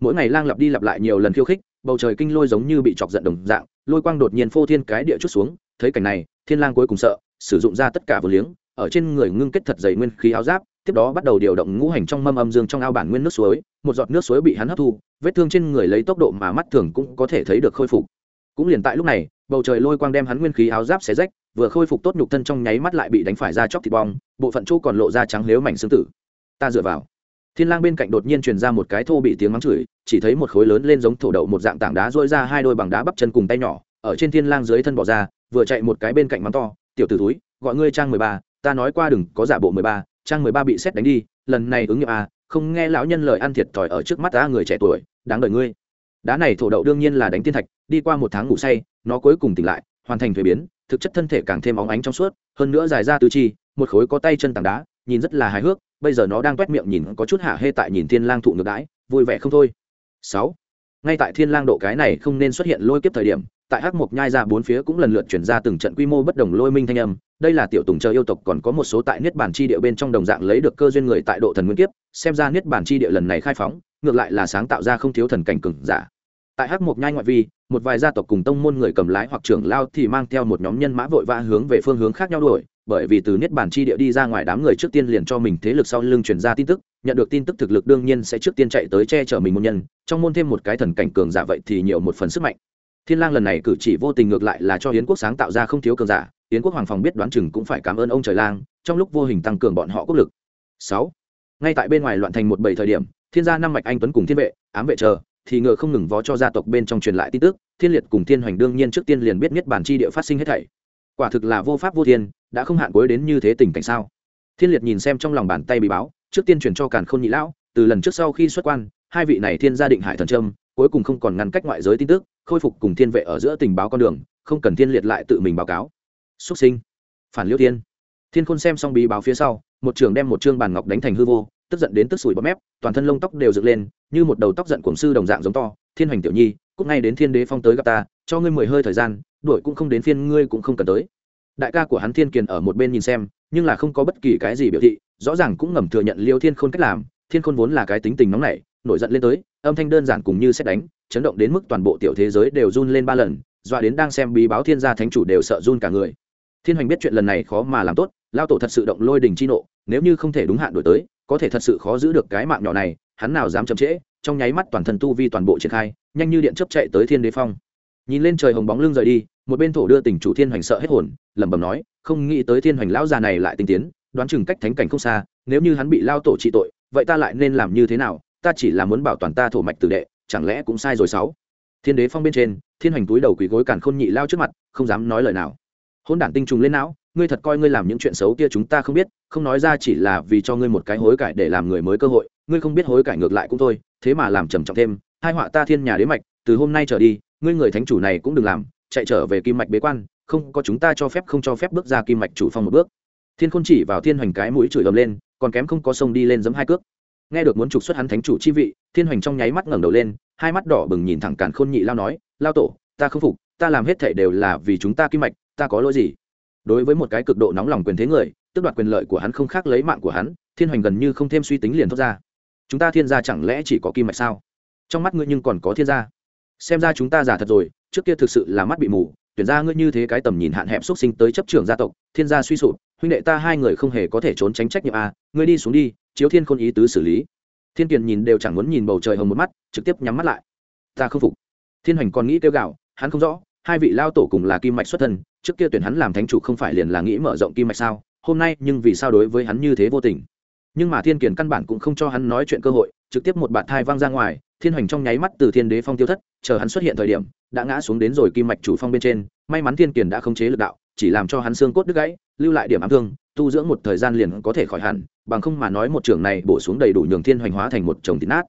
Mỗi ngày lang lặp đi lặp lại nhiều lần khiêu khích, bầu trời kinh lôi giống như bị chọc giận đồng dạng, lôi quang đột nhiên phô thiên cái địa chút xuống, thấy cảnh này, thiên lang cuối cùng sợ, sử dụng ra tất cả vừa liếng ở trên người ngưng kết thật dày nguyên khí áo giáp, tiếp đó bắt đầu điều động ngũ hành trong mâm âm dương trong ao bản nguyên nước suối, một giọt nước suối bị hắn hấp thu, vết thương trên người lấy tốc độ mà mắt thường cũng có thể thấy được khôi phục. Cũng liền tại lúc này, bầu trời lôi quang đem hắn nguyên khí áo giáp xé rách, vừa khôi phục tốt nhục thân trong nháy mắt lại bị đánh phải ra chóc thịt bong, bộ phận chỗ còn lộ ra trắng lếu mảnh xương tử. Ta dựa vào. Thiên lang bên cạnh đột nhiên truyền ra một cái thô bị tiếng mắng chửi, chỉ thấy một khối lớn lên giống thổ đậu một dạng tảng đá rỗi ra hai đôi bằng đá bắp chân cùng tay nhỏ, ở trên thiên lang dưới thân bỏ ra, vừa chạy một cái bên cạnh mắng to, tiểu tử túi, gọi ngươi trang mười ba ta nói qua đừng có giả bộ mười ba, trang mười ba bị xét đánh đi, lần này ứng nghiệm à không nghe lão nhân lời ăn thiệt thòi ở trước mắt ta, người trẻ tuổi, đáng đợi ngươi. Đá này thổ đậu đương nhiên là đánh tiên thạch, đi qua một tháng ngủ say, nó cuối cùng tỉnh lại, hoàn thành thuế biến, thực chất thân thể càng thêm óng ánh trong suốt, hơn nữa dài ra tứ chi, một khối có tay chân tảng đá, nhìn rất là hài hước, bây giờ nó đang quét miệng nhìn có chút hạ hê tại nhìn thiên lang thụ ngược đãi, vui vẻ không thôi. Sáu, ngay tại thiên lang độ cái này không nên xuất hiện lôi kiếp thời điểm tại hắc mộc nhai ra bốn phía cũng lần lượt chuyển ra từng trận quy mô bất đồng lôi minh thanh âm. Đây là tiểu tùng chờ yêu tộc, còn có một số tại niết bản chi địa bên trong đồng dạng lấy được cơ duyên người tại độ thần nguyên kiếp, xem ra niết bản chi địa lần này khai phóng, ngược lại là sáng tạo ra không thiếu thần cảnh cường giả. Tại hắc mộc nhai ngoại vi, một vài gia tộc cùng tông môn người cầm lái hoặc trưởng lao thì mang theo một nhóm nhân mã vội vã hướng về phương hướng khác nhau đuổi, bởi vì từ niết bản chi địa đi ra ngoài đám người trước tiên liền cho mình thế lực sau lưng truyền ra tin tức, nhận được tin tức thực lực đương nhiên sẽ trước tiên chạy tới che chở mình môn nhân, trong môn thêm một cái thần cảnh cường giả vậy thì nhiều một phần sức mạnh thiên lang lần này cử chỉ vô tình ngược lại là cho Yến quốc sáng tạo ra không thiếu cường giả Yến quốc hoàng phòng biết đoán chừng cũng phải cảm ơn ông trời lang trong lúc vô hình tăng cường bọn họ quốc lực. Sáu, ngay tại bên ngoài loạn thành một bảy thời điểm thiên gia năm mạch anh tuấn cùng thiên vệ ám vệ chờ thì ngựa không ngừng vó cho gia tộc bên trong truyền lại tin tức thiên liệt cùng thiên hoành đương nhiên trước tiên liền biết nhất bản chi địa phát sinh hết thảy. Quả thực là vô pháp vô thiên đã không hạn cuối đến như thế tình cảnh sao? Thiên liệt nhìn xem trong lòng bàn tay bị báo trước tiên truyền cho càn khôn nhị lão từ lần trước sau khi xuất quan hai vị này thiên gia định hải thần trâm cuối cùng không còn ngăn cách ngoại giới tin tức khôi phục cùng thiên vệ ở giữa tình báo con đường, không cần thiên liệt lại tự mình báo cáo. Xuất sinh. Phản liêu thiên. Thiên khôn xem xong bí báo phía sau, một trường đem một trương bàn ngọc đánh thành hư vô, tức giận đến tức sủi bọt mép, toàn thân lông tóc đều dựng lên, như một đầu tóc giận cuồng sư đồng dạng giống to. Thiên hoành tiểu nhi cúc ngay đến thiên đế phong tới gặp ta, cho ngươi mười hơi thời gian, đuổi cũng không đến phiên ngươi cũng không cần tới. Đại ca của hắn thiên kiền ở một bên nhìn xem, nhưng là không có bất kỳ cái gì biểu thị, rõ ràng cũng ngầm thừa nhận liêu thiên khôn cách làm. Thiên khôn vốn là cái tính tình nóng nảy, nổi giận lên tới, âm thanh đơn giản cùng như xét đánh chấn động đến mức toàn bộ tiểu thế giới đều run lên ba lần, dọa đến đang xem bí báo thiên gia thánh chủ đều sợ run cả người. Thiên hoành biết chuyện lần này khó mà làm tốt, lao tổ thật sự động lôi đình chi nộ, nếu như không thể đúng hạn đổi tới, có thể thật sự khó giữ được cái mạng nhỏ này, hắn nào dám chậm trễ, trong nháy mắt toàn thân tu vi toàn bộ triển khai, nhanh như điện chấp chạy tới thiên đế phong. Nhìn lên trời hồng bóng lưng rời đi, một bên thổ đưa tỉnh chủ thiên hoành sợ hết hồn, lẩm bẩm nói, không nghĩ tới thiên hoành lão già này lại tinh tiến, đoán chừng cách thánh cảnh không xa, nếu như hắn bị lao tổ trị tội, vậy ta lại nên làm như thế nào, ta chỉ là muốn bảo toàn ta thổ mạch tử đệ chẳng lẽ cũng sai rồi sáu? Thiên đế phong bên trên, thiên hoành túi đầu quỳ gối càn khôn nhị lao trước mặt, không dám nói lời nào. Hôn đản tinh trùng lên não, ngươi thật coi ngươi làm những chuyện xấu kia chúng ta không biết, không nói ra chỉ là vì cho ngươi một cái hối cải để làm người mới cơ hội, ngươi không biết hối cải ngược lại cũng thôi, thế mà làm trầm trọng thêm, hai họa ta thiên nhà đế mạch, từ hôm nay trở đi, ngươi người thánh chủ này cũng đừng làm, chạy trở về kim mạch bế quan, không có chúng ta cho phép không cho phép bước ra kim mạch chủ phong một bước. Thiên khôn chỉ vào thiên hoành cái mũi chửi ầm lên, còn kém không có sông đi lên giấm hai cước nghe được muốn trục xuất hắn thánh chủ chi vị, thiên hoành trong nháy mắt ngẩng đầu lên, hai mắt đỏ bừng nhìn thẳng càn khôn nhị lao nói, lao tổ, ta không phục, ta làm hết thể đều là vì chúng ta kim mạch, ta có lỗi gì? Đối với một cái cực độ nóng lòng quyền thế người, tước đoạt quyền lợi của hắn không khác lấy mạng của hắn, thiên hoành gần như không thêm suy tính liền thốt ra. Chúng ta thiên gia chẳng lẽ chỉ có kim mạch sao? Trong mắt ngươi nhưng còn có thiên gia. Xem ra chúng ta giả thật rồi, trước kia thực sự là mắt bị mù, tuyển ra ngươi như thế cái tầm nhìn hạn hẹp xuất sinh tới chấp trưởng gia tộc, thiên gia suy sụp, huynh đệ ta hai người không hề có thể trốn tránh trách nhiệm a ngươi đi xuống đi chiếu thiên khôn ý tứ xử lý. Thiên kiền nhìn đều chẳng muốn nhìn bầu trời hồng một mắt, trực tiếp nhắm mắt lại. Ta không phục. Thiên hoành còn nghĩ kêu gạo hắn không rõ, hai vị lao tổ cùng là kim mạch xuất thân, trước kia tuyển hắn làm thánh chủ không phải liền là nghĩ mở rộng kim mạch sao, hôm nay nhưng vì sao đối với hắn như thế vô tình? Nhưng mà thiên kiền căn bản cũng không cho hắn nói chuyện cơ hội, trực tiếp một bạn thai vang ra ngoài, thiên hoành trong nháy mắt từ thiên đế phong tiêu thất, chờ hắn xuất hiện thời điểm, đã ngã xuống đến rồi kim mạch chủ phong bên trên, may mắn thiên kiền đã khống chế lực đạo, chỉ làm cho hắn xương cốt đứt gãy, lưu lại điểm ám thương tu dưỡng một thời gian liền có thể khỏi hẳn, bằng không mà nói một trưởng này bổ xuống đầy đủ nhường thiên hoành hóa thành một chồng thịt nát.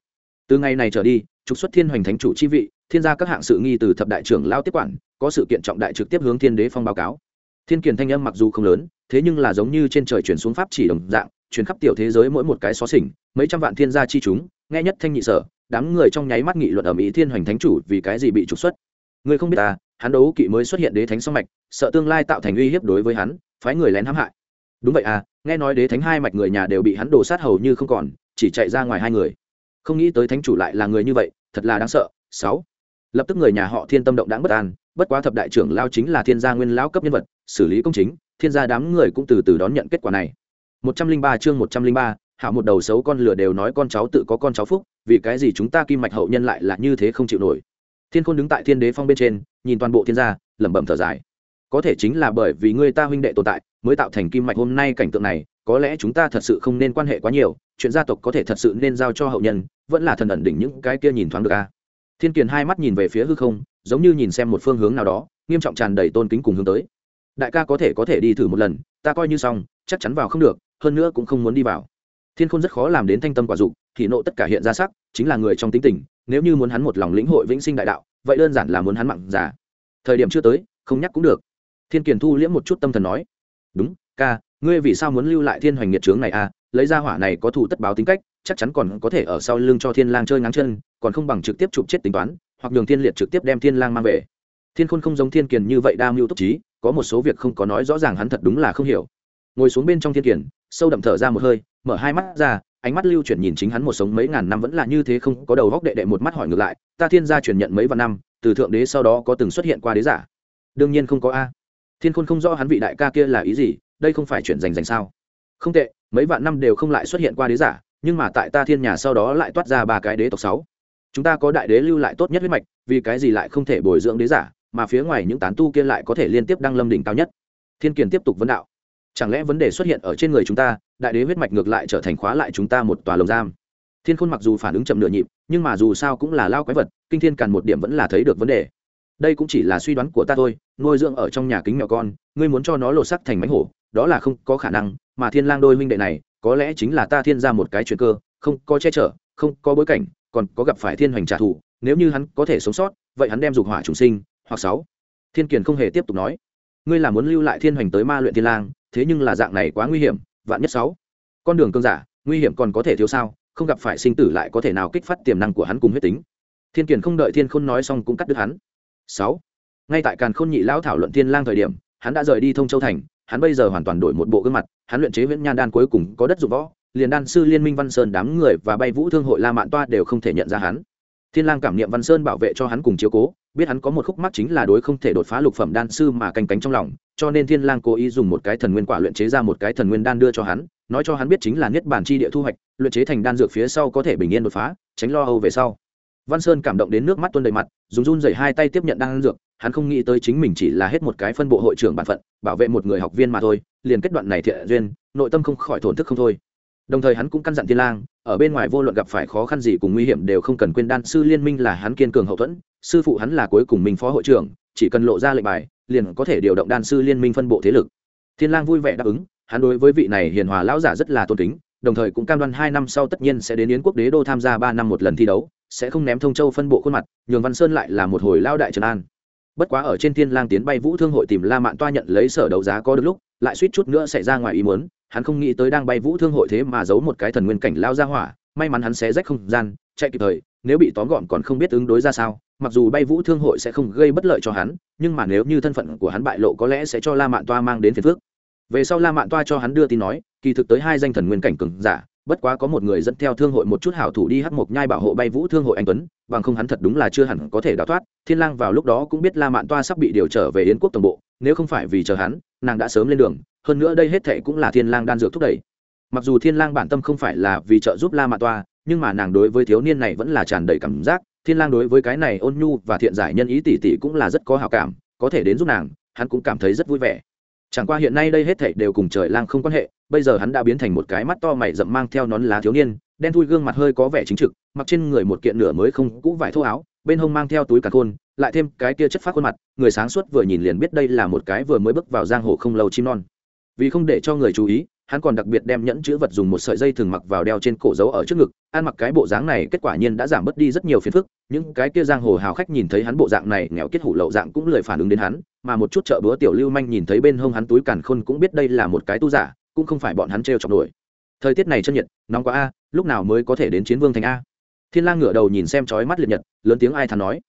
Từ ngày này trở đi, trục xuất thiên hoành thánh chủ chi vị, thiên gia các hạng sự nghi từ thập đại trưởng lao tiếp quản, có sự kiện trọng đại trực tiếp hướng thiên đế phong báo cáo. Thiên kiền thanh âm mặc dù không lớn, thế nhưng là giống như trên trời chuyển xuống pháp chỉ đồng dạng, chuyển khắp tiểu thế giới mỗi một cái xó xỉnh, mấy trăm vạn thiên gia chi chúng, nghe nhất thanh nhị sở, đám người trong nháy mắt nghị luận ở mỹ thiên hoành thánh chủ vì cái gì bị trục xuất. Người không biết ta hắn đấu kỵ mới xuất hiện đế thánh song mạch, sợ tương lai tạo thành uy hiếp đối với hắn, phái người lén hãm hại đúng vậy à nghe nói đế thánh hai mạch người nhà đều bị hắn đổ sát hầu như không còn, chỉ chạy ra ngoài hai người. Không nghĩ tới thánh chủ lại là người như vậy, thật là đáng sợ. Sáu. Lập tức người nhà họ thiên tâm động đáng bất an, bất quá thập đại trưởng lao chính là thiên gia nguyên lão cấp nhân vật, xử lý công chính, thiên gia đám người cũng từ từ đón nhận kết quả này. Một trăm linh ba chương một trăm linh ba hảo một đầu xấu con lửa đều nói con cháu tự có con cháu phúc, vì cái gì chúng ta kim mạch hậu nhân lại là như thế không chịu nổi. Thiên khôn đứng tại thiên đế phong bên trên, nhìn toàn bộ thiên gia, lẩm bẩm thở dài. Có thể chính là bởi vì người ta huynh đệ tồn tại mới tạo thành kim mạch hôm nay cảnh tượng này, có lẽ chúng ta thật sự không nên quan hệ quá nhiều, chuyện gia tộc có thể thật sự nên giao cho hậu nhân, vẫn là thần ẩn đỉnh những cái kia nhìn thoáng được a. Thiên kiền hai mắt nhìn về phía hư không, giống như nhìn xem một phương hướng nào đó, nghiêm trọng tràn đầy tôn kính cùng hướng tới. Đại ca có thể có thể đi thử một lần, ta coi như xong, chắc chắn vào không được, hơn nữa cũng không muốn đi vào. Thiên khôn rất khó làm đến thanh tâm quả dục, thì nộ tất cả hiện ra sắc, chính là người trong tính tình, nếu như muốn hắn một lòng lĩnh hội vĩnh sinh đại đạo, vậy đơn giản là muốn hắn mặn giả thời điểm chưa tới, không nhắc cũng được. Thiên kiền thu liễm một chút tâm thần nói đúng, ca, ngươi vì sao muốn lưu lại thiên hoành nhiệt trướng này à? Lấy ra hỏa này có thủ tất báo tính cách, chắc chắn còn có thể ở sau lưng cho thiên lang chơi ngáng chân, còn không bằng trực tiếp chụp chết tính toán, hoặc nhường thiên liệt trực tiếp đem thiên lang mang về. Thiên khôn không giống thiên kiền như vậy đa mưu túc trí, có một số việc không có nói rõ ràng hắn thật đúng là không hiểu. Ngồi xuống bên trong thiên kiền, sâu đậm thở ra một hơi, mở hai mắt ra, ánh mắt lưu chuyển nhìn chính hắn một sống mấy ngàn năm vẫn là như thế không có đầu góc đệ đệ một mắt hỏi ngược lại, ta thiên gia truyền nhận mấy vạn năm, từ thượng đế sau đó có từng xuất hiện qua đế giả? Đương nhiên không có a thiên khôn không rõ hắn vị đại ca kia là ý gì, đây không phải chuyện giành giành sao? Không tệ, mấy vạn năm đều không lại xuất hiện qua đế giả, nhưng mà tại ta thiên nhà sau đó lại toát ra ba cái đế tộc sáu. Chúng ta có đại đế lưu lại tốt nhất huyết mạch, vì cái gì lại không thể bồi dưỡng đế giả, mà phía ngoài những tán tu kia lại có thể liên tiếp đăng lâm đỉnh cao nhất? Thiên kiền tiếp tục vấn đạo. Chẳng lẽ vấn đề xuất hiện ở trên người chúng ta, đại đế huyết mạch ngược lại trở thành khóa lại chúng ta một tòa lồng giam? Thiên khôn mặc dù phản ứng chậm nửa nhịp, nhưng mà dù sao cũng là lao quái vật, kinh thiên càn một điểm vẫn là thấy được vấn đề đây cũng chỉ là suy đoán của ta thôi, nuôi dưỡng ở trong nhà kính mèo con, ngươi muốn cho nó lột sắc thành mánh hổ, đó là không có khả năng, mà thiên lang đôi huynh đệ này, có lẽ chính là ta thiên ra một cái chuyện cơ, không có che chở, không có bối cảnh, còn có gặp phải thiên hoành trả thù, nếu như hắn có thể sống sót, vậy hắn đem dục hỏa trùng sinh, hoặc sáu. Thiên kiền không hề tiếp tục nói. Ngươi là muốn lưu lại thiên hoành tới ma luyện thiên lang, thế nhưng là dạng này quá nguy hiểm, vạn nhất sáu. Con đường cương giả, nguy hiểm còn có thể thiếu sao, không gặp phải sinh tử lại có thể nào kích phát tiềm năng của hắn cùng huyết tính. Thiên kiền không đợi thiên khôn nói xong cũng cắt đứt hắn sáu. Ngay tại càn khôn nhị lão thảo luận thiên lang thời điểm, hắn đã rời đi thông châu thành, hắn bây giờ hoàn toàn đổi một bộ gương mặt, hắn luyện chế viễn nhan đan cuối cùng có đất dụng võ, liền đan sư liên minh văn sơn đám người và bay vũ thương hội la mạn toa đều không thể nhận ra hắn. Thiên lang cảm niệm văn sơn bảo vệ cho hắn cùng chiếu cố, biết hắn có một khúc mắc chính là đối không thể đột phá lục phẩm đan sư mà canh cánh trong lòng, cho nên thiên lang cố ý dùng một cái thần nguyên quả luyện chế ra một cái thần nguyên đan đưa cho hắn, nói cho hắn biết chính là niết bản chi địa thu hoạch, luyện chế thành đan dược phía sau có thể bình yên đột phá, tránh lo âu về sau văn sơn cảm động đến nước mắt tuôn đầy mặt, dùng run rẩy hai tay tiếp nhận đan dược, hắn không nghĩ tới chính mình chỉ là hết một cái phân bộ hội trưởng bản phận, bảo vệ một người học viên mà thôi, liền kết đoạn này thiện duyên, nội tâm không khỏi thổn thức không thôi. Đồng thời hắn cũng căn dặn thiên lang, ở bên ngoài vô luận gặp phải khó khăn gì cùng nguy hiểm đều không cần quên đan sư liên minh là hắn kiên cường hậu thuẫn, sư phụ hắn là cuối cùng mình phó hội trưởng, chỉ cần lộ ra lệnh bài, liền có thể điều động đan sư liên minh phân bộ thế lực. Thiên lang vui vẻ đáp ứng, hắn đối với vị này hiền hòa lão giả rất là tôn kính, đồng thời cũng cam đoan hai năm sau tất nhiên sẽ đến yến quốc đế đô tham gia ba năm một lần thi đấu sẽ không ném thông châu phân bộ khuôn mặt, nhường văn sơn lại là một hồi lao đại trần an. Bất quá ở trên thiên lang tiến bay vũ thương hội tìm la mạn toa nhận lấy sở đấu giá có được lúc, lại suýt chút nữa xảy ra ngoài ý muốn, hắn không nghĩ tới đang bay vũ thương hội thế mà giấu một cái thần nguyên cảnh lao ra hỏa, may mắn hắn sẽ rách không gian, chạy kịp thời, nếu bị tóm gọn còn không biết ứng đối ra sao, mặc dù bay vũ thương hội sẽ không gây bất lợi cho hắn, nhưng mà nếu như thân phận của hắn bại lộ có lẽ sẽ cho la mạn toa mang đến phiền phước về sau la mạn toa cho hắn đưa tin nói, kỳ thực tới hai danh thần nguyên cảnh cường giả bất quá có một người dẫn theo thương hội một chút hảo thủ đi hắc mộc nhai bảo hộ bay vũ thương hội anh tuấn, bằng không hắn thật đúng là chưa hẳn có thể đào thoát. Thiên lang vào lúc đó cũng biết la mạn toa sắp bị điều trở về yến quốc tổng bộ, nếu không phải vì chờ hắn, nàng đã sớm lên đường, hơn nữa đây hết thệ cũng là thiên lang đan dược thúc đẩy. Mặc dù thiên lang bản tâm không phải là vì trợ giúp la mạn toa, nhưng mà nàng đối với thiếu niên này vẫn là tràn đầy cảm giác. Thiên lang đối với cái này ôn nhu và thiện giải nhân ý tỷ tỷ cũng là rất có hảo cảm, có thể đến giúp nàng, hắn cũng cảm thấy rất vui vẻ chẳng qua hiện nay đây hết thảy đều cùng trời lang không quan hệ, bây giờ hắn đã biến thành một cái mắt to mày rậm mang theo nón lá thiếu niên, đen thui gương mặt hơi có vẻ chính trực, mặc trên người một kiện nửa mới không cũ vải thô áo, bên hông mang theo túi cả khôn, lại thêm cái kia chất phát khuôn mặt, người sáng suốt vừa nhìn liền biết đây là một cái vừa mới bước vào giang hồ không lâu chim non. Vì không để cho người chú ý, hắn còn đặc biệt đem nhẫn chữ vật dùng một sợi dây thường mặc vào đeo trên cổ dấu ở trước ngực, ăn mặc cái bộ dáng này kết quả nhiên đã giảm bớt đi rất nhiều phiền phức những cái kia giang hồ hào khách nhìn thấy hắn bộ dạng này, nghèo kết hủ lậu dạng cũng lười phản ứng đến hắn, mà một chút chợ búa tiểu lưu manh nhìn thấy bên hông hắn túi càn khôn cũng biết đây là một cái tu giả, cũng không phải bọn hắn trêu chọc nổi. Thời tiết này chân nhiệt, nóng quá a, lúc nào mới có thể đến chiến vương thành a? Thiên lang ngửa đầu nhìn xem chói mắt liệt nhật, lớn tiếng ai thán nói.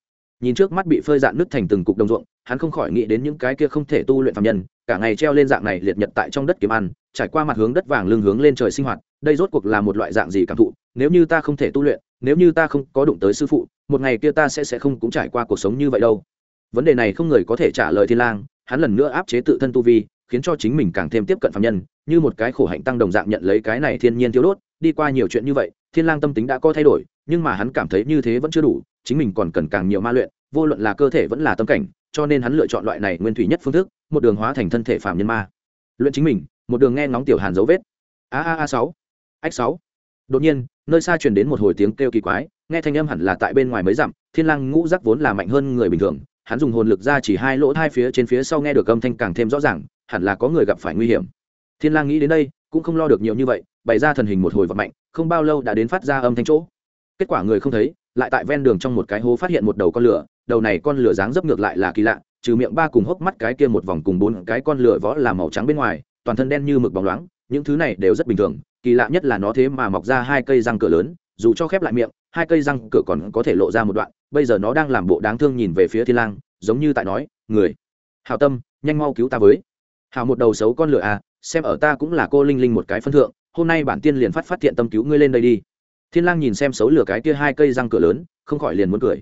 Nhìn trước mắt bị phơi dạn nứt thành từng cục đồng ruộng, hắn không khỏi nghĩ đến những cái kia không thể tu luyện phạm nhân, cả ngày treo lên dạng này liệt nhật tại trong đất kiếm ăn, trải qua mặt hướng đất vàng lưng hướng lên trời sinh hoạt, đây rốt cuộc là một loại dạng gì cảm thụ, nếu như ta không thể tu luyện nếu như ta không có đụng tới sư phụ, một ngày kia ta sẽ sẽ không cũng trải qua cuộc sống như vậy đâu. Vấn đề này không người có thể trả lời thiên lang, hắn lần nữa áp chế tự thân tu vi, khiến cho chính mình càng thêm tiếp cận phạm nhân, như một cái khổ hạnh tăng đồng dạng nhận lấy cái này thiên nhiên thiếu đốt, đi qua nhiều chuyện như vậy, thiên lang tâm tính đã có thay đổi, nhưng mà hắn cảm thấy như thế vẫn chưa đủ, chính mình còn cần càng nhiều ma luyện, vô luận là cơ thể vẫn là tâm cảnh, cho nên hắn lựa chọn loại này nguyên thủy nhất phương thức, một đường hóa thành thân thể phạm nhân ma. Luyện chính mình, một đường nghe ngóng tiểu hàn dấu vết. A a a sáu. Ách sáu. Đột nhiên nơi xa truyền đến một hồi tiếng kêu kỳ quái, nghe thanh âm hẳn là tại bên ngoài mấy dặm, thiên lang ngũ giác vốn là mạnh hơn người bình thường, hắn dùng hồn lực ra chỉ hai lỗ hai phía trên phía sau nghe được âm thanh càng thêm rõ ràng, hẳn là có người gặp phải nguy hiểm. Thiên lang nghĩ đến đây, cũng không lo được nhiều như vậy, bày ra thần hình một hồi vật mạnh không bao lâu đã đến phát ra âm thanh chỗ. Kết quả người không thấy, lại tại ven đường trong một cái hố phát hiện một đầu con lửa, đầu này con lửa dáng dấp ngược lại là kỳ lạ, trừ miệng ba cùng hốc mắt cái kia một vòng cùng bốn cái con lửa võ là màu trắng bên ngoài, toàn thân đen như mực bóng loáng, những thứ này đều rất bình thường kỳ lạ nhất là nó thế mà mọc ra hai cây răng cửa lớn, dù cho khép lại miệng, hai cây răng cửa còn có thể lộ ra một đoạn, bây giờ nó đang làm bộ đáng thương nhìn về phía thiên lang, giống như tại nói, người hào tâm, nhanh mau cứu ta với. Hào một đầu xấu con lửa à xem ở ta cũng là cô linh linh một cái phân thượng, hôm nay bản tiên liền phát phát thiện tâm cứu ngươi lên đây đi. Thiên lang nhìn xem xấu lửa cái kia hai cây răng cửa lớn, không khỏi liền muốn cười.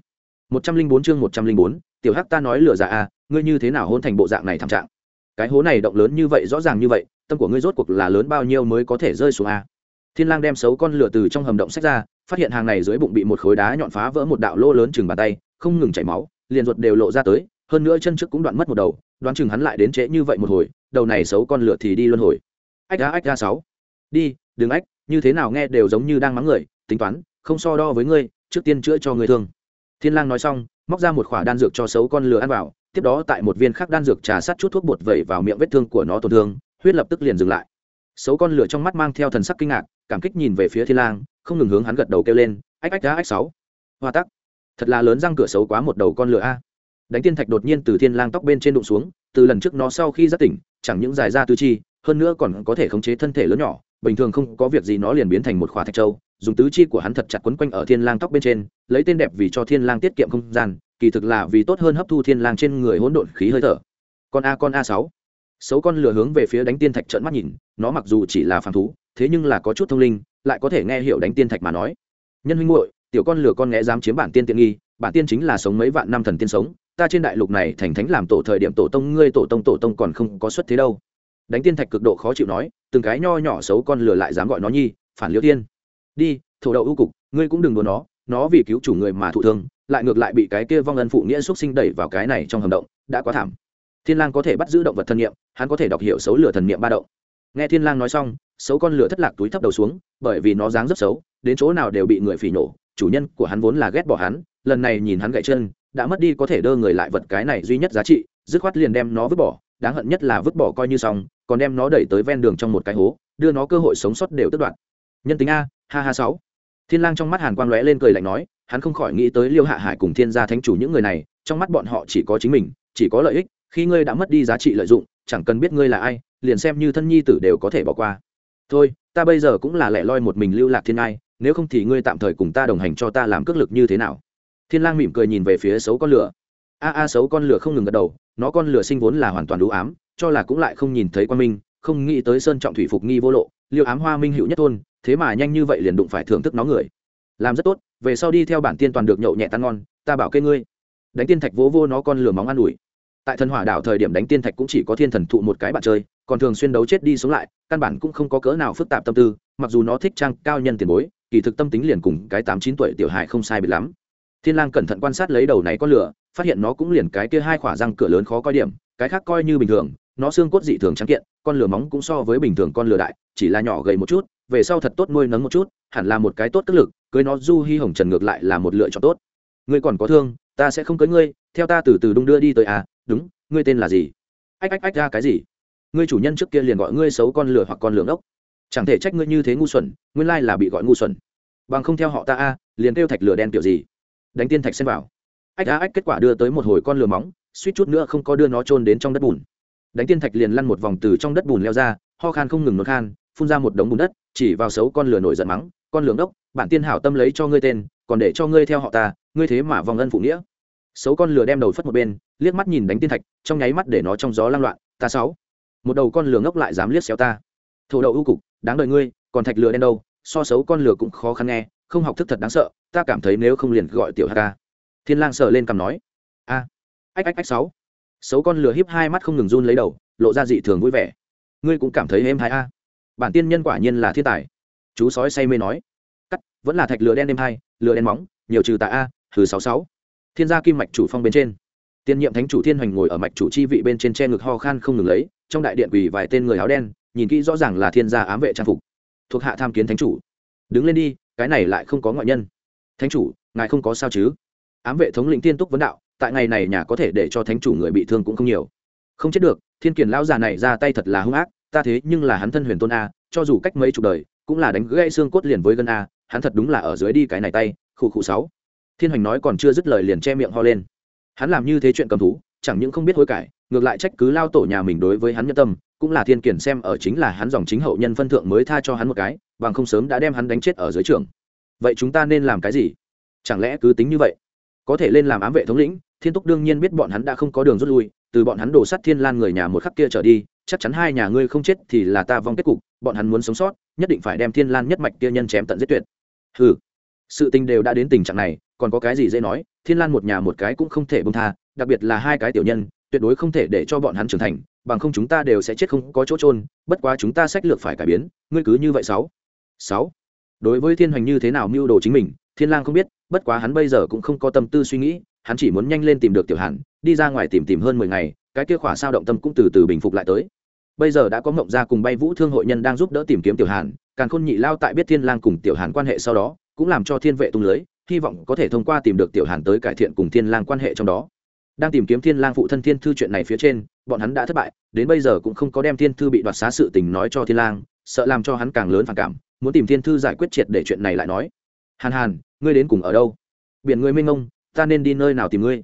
Một trăm linh bốn chương một trăm linh bốn, tiểu hắc ta nói lửa dạ à ngươi như thế nào hôn thành bộ dạng này thảm trạng? Cái hố này động lớn như vậy, rõ ràng như vậy, tâm của ngươi rốt cuộc là lớn bao nhiêu mới có thể rơi xuống a? Thiên lang đem xấu con lửa từ trong hầm động sách ra, phát hiện hàng này dưới bụng bị một khối đá nhọn phá vỡ một đạo lỗ lớn chừng bàn tay, không ngừng chảy máu, liền ruột đều lộ ra tới, hơn nữa chân trước cũng đoạn mất một đầu, đoán chừng hắn lại đến trễ như vậy một hồi, đầu này xấu con lửa thì đi luân hồi. Ách ra ách ra sáu. Đi, đừng ách, như thế nào nghe đều giống như đang mắng người, tính toán, không so đo với ngươi, trước tiên chữa cho người thương. Thiên lang nói xong, móc ra một khỏa đan dược cho xấu con lửa ăn vào tiếp đó tại một viên khác đan dược trà sát chút thuốc bột vẩy vào miệng vết thương của nó tổn thương, huyết lập tức liền dừng lại. Xấu con lửa trong mắt mang theo thần sắc kinh ngạc, cảm kích nhìn về phía thiên lang, không ngừng hướng hắn gật đầu kêu lên, ách ách đá ách sáu hoa tắc, thật là lớn răng cửa xấu quá một đầu con lửa a. Đánh tiên thạch đột nhiên từ thiên lang tóc bên trên đụng xuống, từ lần trước nó sau khi giác tỉnh, chẳng những dài ra tứ chi, hơn nữa còn có thể khống chế thân thể lớn nhỏ, bình thường không có việc gì nó liền biến thành một khỏa thạch châu, dùng tứ chi của hắn thật chặt quấn quanh ở thiên lang tóc bên trên, lấy tên đẹp vì cho thiên lang tiết kiệm không gian kỳ thực là vì tốt hơn hấp thu thiên lang trên người hỗn độn khí hơi thở. Con a con a sáu. Xấu con lửa hướng về phía đánh tiên thạch trợn mắt nhìn, nó mặc dù chỉ là phàm thú, thế nhưng là có chút thông linh, lại có thể nghe hiểu đánh tiên thạch mà nói. Nhân huynh muội, tiểu con lửa con nghe dám chiếm bản tiên tiện nghi, bản tiên chính là sống mấy vạn năm thần tiên sống, ta trên đại lục này thành thánh làm tổ thời điểm tổ tông, ngươi tổ tông tổ tông còn không có xuất thế đâu. Đánh tiên thạch cực độ khó chịu nói, từng cái nho nhỏ xấu con lửa lại dám gọi nó nhi, phản liêu tiên. Đi, thổ đậu ưu cục, ngươi cũng đừng đùa nó nó vì cứu chủ người mà thụ thương lại ngược lại bị cái kia vong ân phụ nghĩa xuất sinh đẩy vào cái này trong hầm động, đã quá thảm. Thiên lang có thể bắt giữ động vật thần niệm hắn có thể đọc hiểu xấu lửa thần niệm ba động. Nghe thiên lang nói xong, xấu con lửa thất lạc túi thấp đầu xuống, bởi vì nó dáng rất xấu, đến chỗ nào đều bị người phỉ nổ, chủ nhân của hắn vốn là ghét bỏ hắn, lần này nhìn hắn gãy chân, đã mất đi có thể đơ người lại vật cái này duy nhất giá trị, dứt khoát liền đem nó vứt bỏ, đáng hận nhất là vứt bỏ coi như xong, còn đem nó đẩy tới ven đường trong một cái hố, đưa nó cơ hội sống sót đều tất đoạn nhân tính a, ha ha sáu. Thiên lang trong mắt hàn quang lóe lên cười lạnh nói hắn không khỏi nghĩ tới liêu hạ hải cùng thiên gia thánh chủ những người này, trong mắt bọn họ chỉ có chính mình, chỉ có lợi ích, khi ngươi đã mất đi giá trị lợi dụng, chẳng cần biết ngươi là ai, liền xem như thân nhi tử đều có thể bỏ qua. Thôi, ta bây giờ cũng là lẻ loi một mình lưu lạc thiên ai nếu không thì ngươi tạm thời cùng ta đồng hành cho ta làm cước lực như thế nào? Thiên lang mỉm cười nhìn về phía xấu con lửa. A a, xấu con lửa không ngừng gật đầu, nó con lửa sinh vốn là hoàn toàn đủ ám, cho là cũng lại không nhìn thấy quan minh, không nghĩ tới sơn trọng thủy phục nghi vô lộ, liêu ám hoa minh hữu nhất thôn, thế mà nhanh như vậy liền đụng phải thưởng thức nó người làm rất tốt, về sau đi theo bản tiên toàn được nhậu nhẹ tan ngon, ta bảo kê ngươi. Đánh tiên thạch vỗ vô nó con lửa móng ăn ủi. Tại thần hỏa đảo thời điểm đánh tiên thạch cũng chỉ có thiên thần thụ một cái bạn chơi, còn thường xuyên đấu chết đi sống lại, căn bản cũng không có cỡ nào phức tạp tâm tư, mặc dù nó thích trang cao nhân tiền bối, kỳ thực tâm tính liền cùng cái tám chín tuổi tiểu hài không sai biệt lắm. Thiên lang cẩn thận quan sát lấy đầu này con lửa, phát hiện nó cũng liền cái kia hai khỏa răng cửa lớn khó coi điểm, cái khác coi như bình thường, nó xương cốt dị thường trắng kiện, con lửa móng cũng so với bình thường con lửa đại, chỉ là nhỏ gầy một chút, về sau thật tốt nuôi nấng một chút hẳn là một cái tốt tức lực, cưới nó du hi hồng trần ngược lại là một lựa chọn tốt. Ngươi còn có thương, ta sẽ không cưới ngươi, theo ta từ từ đung đưa đi tới à đúng, ngươi tên là gì? Ách ách ách, ra cái gì? Ngươi chủ nhân trước kia liền gọi ngươi xấu con lửa hoặc con lửa ốc chẳng thể trách ngươi như thế ngu xuẩn, nguyên lai là bị gọi ngu xuẩn. Bằng không theo họ ta a liền kêu thạch lửa đen kiểu gì? Đánh tiên thạch xem vào. Ách á ách, kết quả đưa tới một hồi con lửa móng, suýt chút nữa không có đưa nó trôn đến trong đất bùn. Đánh tiên thạch liền lăn một vòng từ trong đất bùn leo ra, ho khan không ngừng nốt khan, phun ra một đống bùn đất chỉ vào xấu con lửa nổi giận mắng, con lường đốc, bản tiên hảo tâm lấy cho ngươi tên, còn để cho ngươi theo họ ta, ngươi thế mà vòng ân phụ nghĩa. Xấu con lửa đem đầu phất một bên, liếc mắt nhìn đánh tiên thạch, trong nháy mắt để nó trong gió lang loạn, ta sáu. Một đầu con lửa ngốc lại dám liếc xéo ta. Thổ đậu ưu cục, đáng đợi ngươi, còn thạch lửa đen đâu, so xấu con lửa cũng khó khăn nghe, không học thức thật đáng sợ, ta cảm thấy nếu không liền gọi tiểu hk thiên lang sợ lên cằm nói, a, ách ách ách, sáu. Xấu con lửa híp hai mắt không ngừng run lấy đầu, lộ ra dị thường vui vẻ. Ngươi cũng cảm thấy êm hai a? Bản tiên nhân quả nhiên là thiên tài. Chú sói say mê nói. Cắt, vẫn là thạch lửa đen đêm hai, lửa đen móng, nhiều trừ tà a thứ sáu sáu. Thiên gia kim mạch chủ phong bên trên. Tiên nhiệm thánh chủ thiên hoành ngồi ở mạch chủ chi vị bên trên che ngực ho khan không ngừng lấy, trong đại điện quỳ vài tên người áo đen, nhìn kỹ rõ ràng là thiên gia ám vệ trang phục. Thuộc hạ tham kiến thánh chủ. Đứng lên đi, cái này lại không có ngoại nhân. Thánh chủ, ngài không có sao chứ? Ám vệ thống lĩnh tiên túc vấn đạo, tại ngày này nhà có thể để cho thánh chủ người bị thương cũng không nhiều. Không chết được, thiên kiền lão già này ra tay thật là hung ác ta thế nhưng là hắn thân huyền tôn a, cho dù cách mấy chục đời, cũng là đánh gãy xương cốt liền với gân a, hắn thật đúng là ở dưới đi cái này tay, khụ khụ sáu. Thiên hoành nói còn chưa dứt lời liền che miệng ho lên. Hắn làm như thế chuyện cầm thú, chẳng những không biết hối cải, ngược lại trách cứ lao tổ nhà mình đối với hắn nhân tâm, cũng là thiên kiển xem ở chính là hắn dòng chính hậu nhân phân thượng mới tha cho hắn một cái, bằng không sớm đã đem hắn đánh chết ở dưới trường. Vậy chúng ta nên làm cái gì? Chẳng lẽ cứ tính như vậy? Có thể lên làm ám vệ thống lĩnh, thiên túc đương nhiên biết bọn hắn đã không có đường rút lui, từ bọn hắn đổ sắt thiên lan người nhà một khắc kia trở đi chắc chắn hai nhà ngươi không chết thì là ta vong kết cục, bọn hắn muốn sống sót, nhất định phải đem thiên lan nhất mạch kia nhân chém tận giết tuyệt. Ừ sự tình đều đã đến tình trạng này, còn có cái gì dễ nói, thiên lan một nhà một cái cũng không thể bông tha, đặc biệt là hai cái tiểu nhân, tuyệt đối không thể để cho bọn hắn trưởng thành, bằng không chúng ta đều sẽ chết không có chỗ trôn bất quá chúng ta sách lược phải cải biến, ngươi cứ như vậy sáu. Sáu. Đối với thiên hoành như thế nào mưu đồ chính mình, thiên lang không biết, bất quá hắn bây giờ cũng không có tâm tư suy nghĩ, hắn chỉ muốn nhanh lên tìm được tiểu hàn, đi ra ngoài tìm tìm hơn mười ngày, cái kia khỏa sao động tâm cũng từ từ bình phục lại tới bây giờ đã có mộng gia cùng bay vũ thương hội nhân đang giúp đỡ tìm kiếm tiểu hàn càng khôn nhị lao tại biết thiên lang cùng tiểu hàn quan hệ sau đó, cũng làm cho thiên vệ tung lưới, hy vọng có thể thông qua tìm được tiểu hàn tới cải thiện cùng thiên lang quan hệ trong đó. Đang tìm kiếm thiên lang phụ thân thiên thư chuyện này phía trên, bọn hắn đã thất bại, đến bây giờ cũng không có đem thiên thư bị đoạt xá sự tình nói cho thiên lang, sợ làm cho hắn càng lớn phản cảm, muốn tìm thiên thư giải quyết triệt để chuyện này lại nói. Hàn hàn, ngươi đến cùng ở đâu? Biển ngươi minh ngông ta nên đi nơi nào tìm ngươi?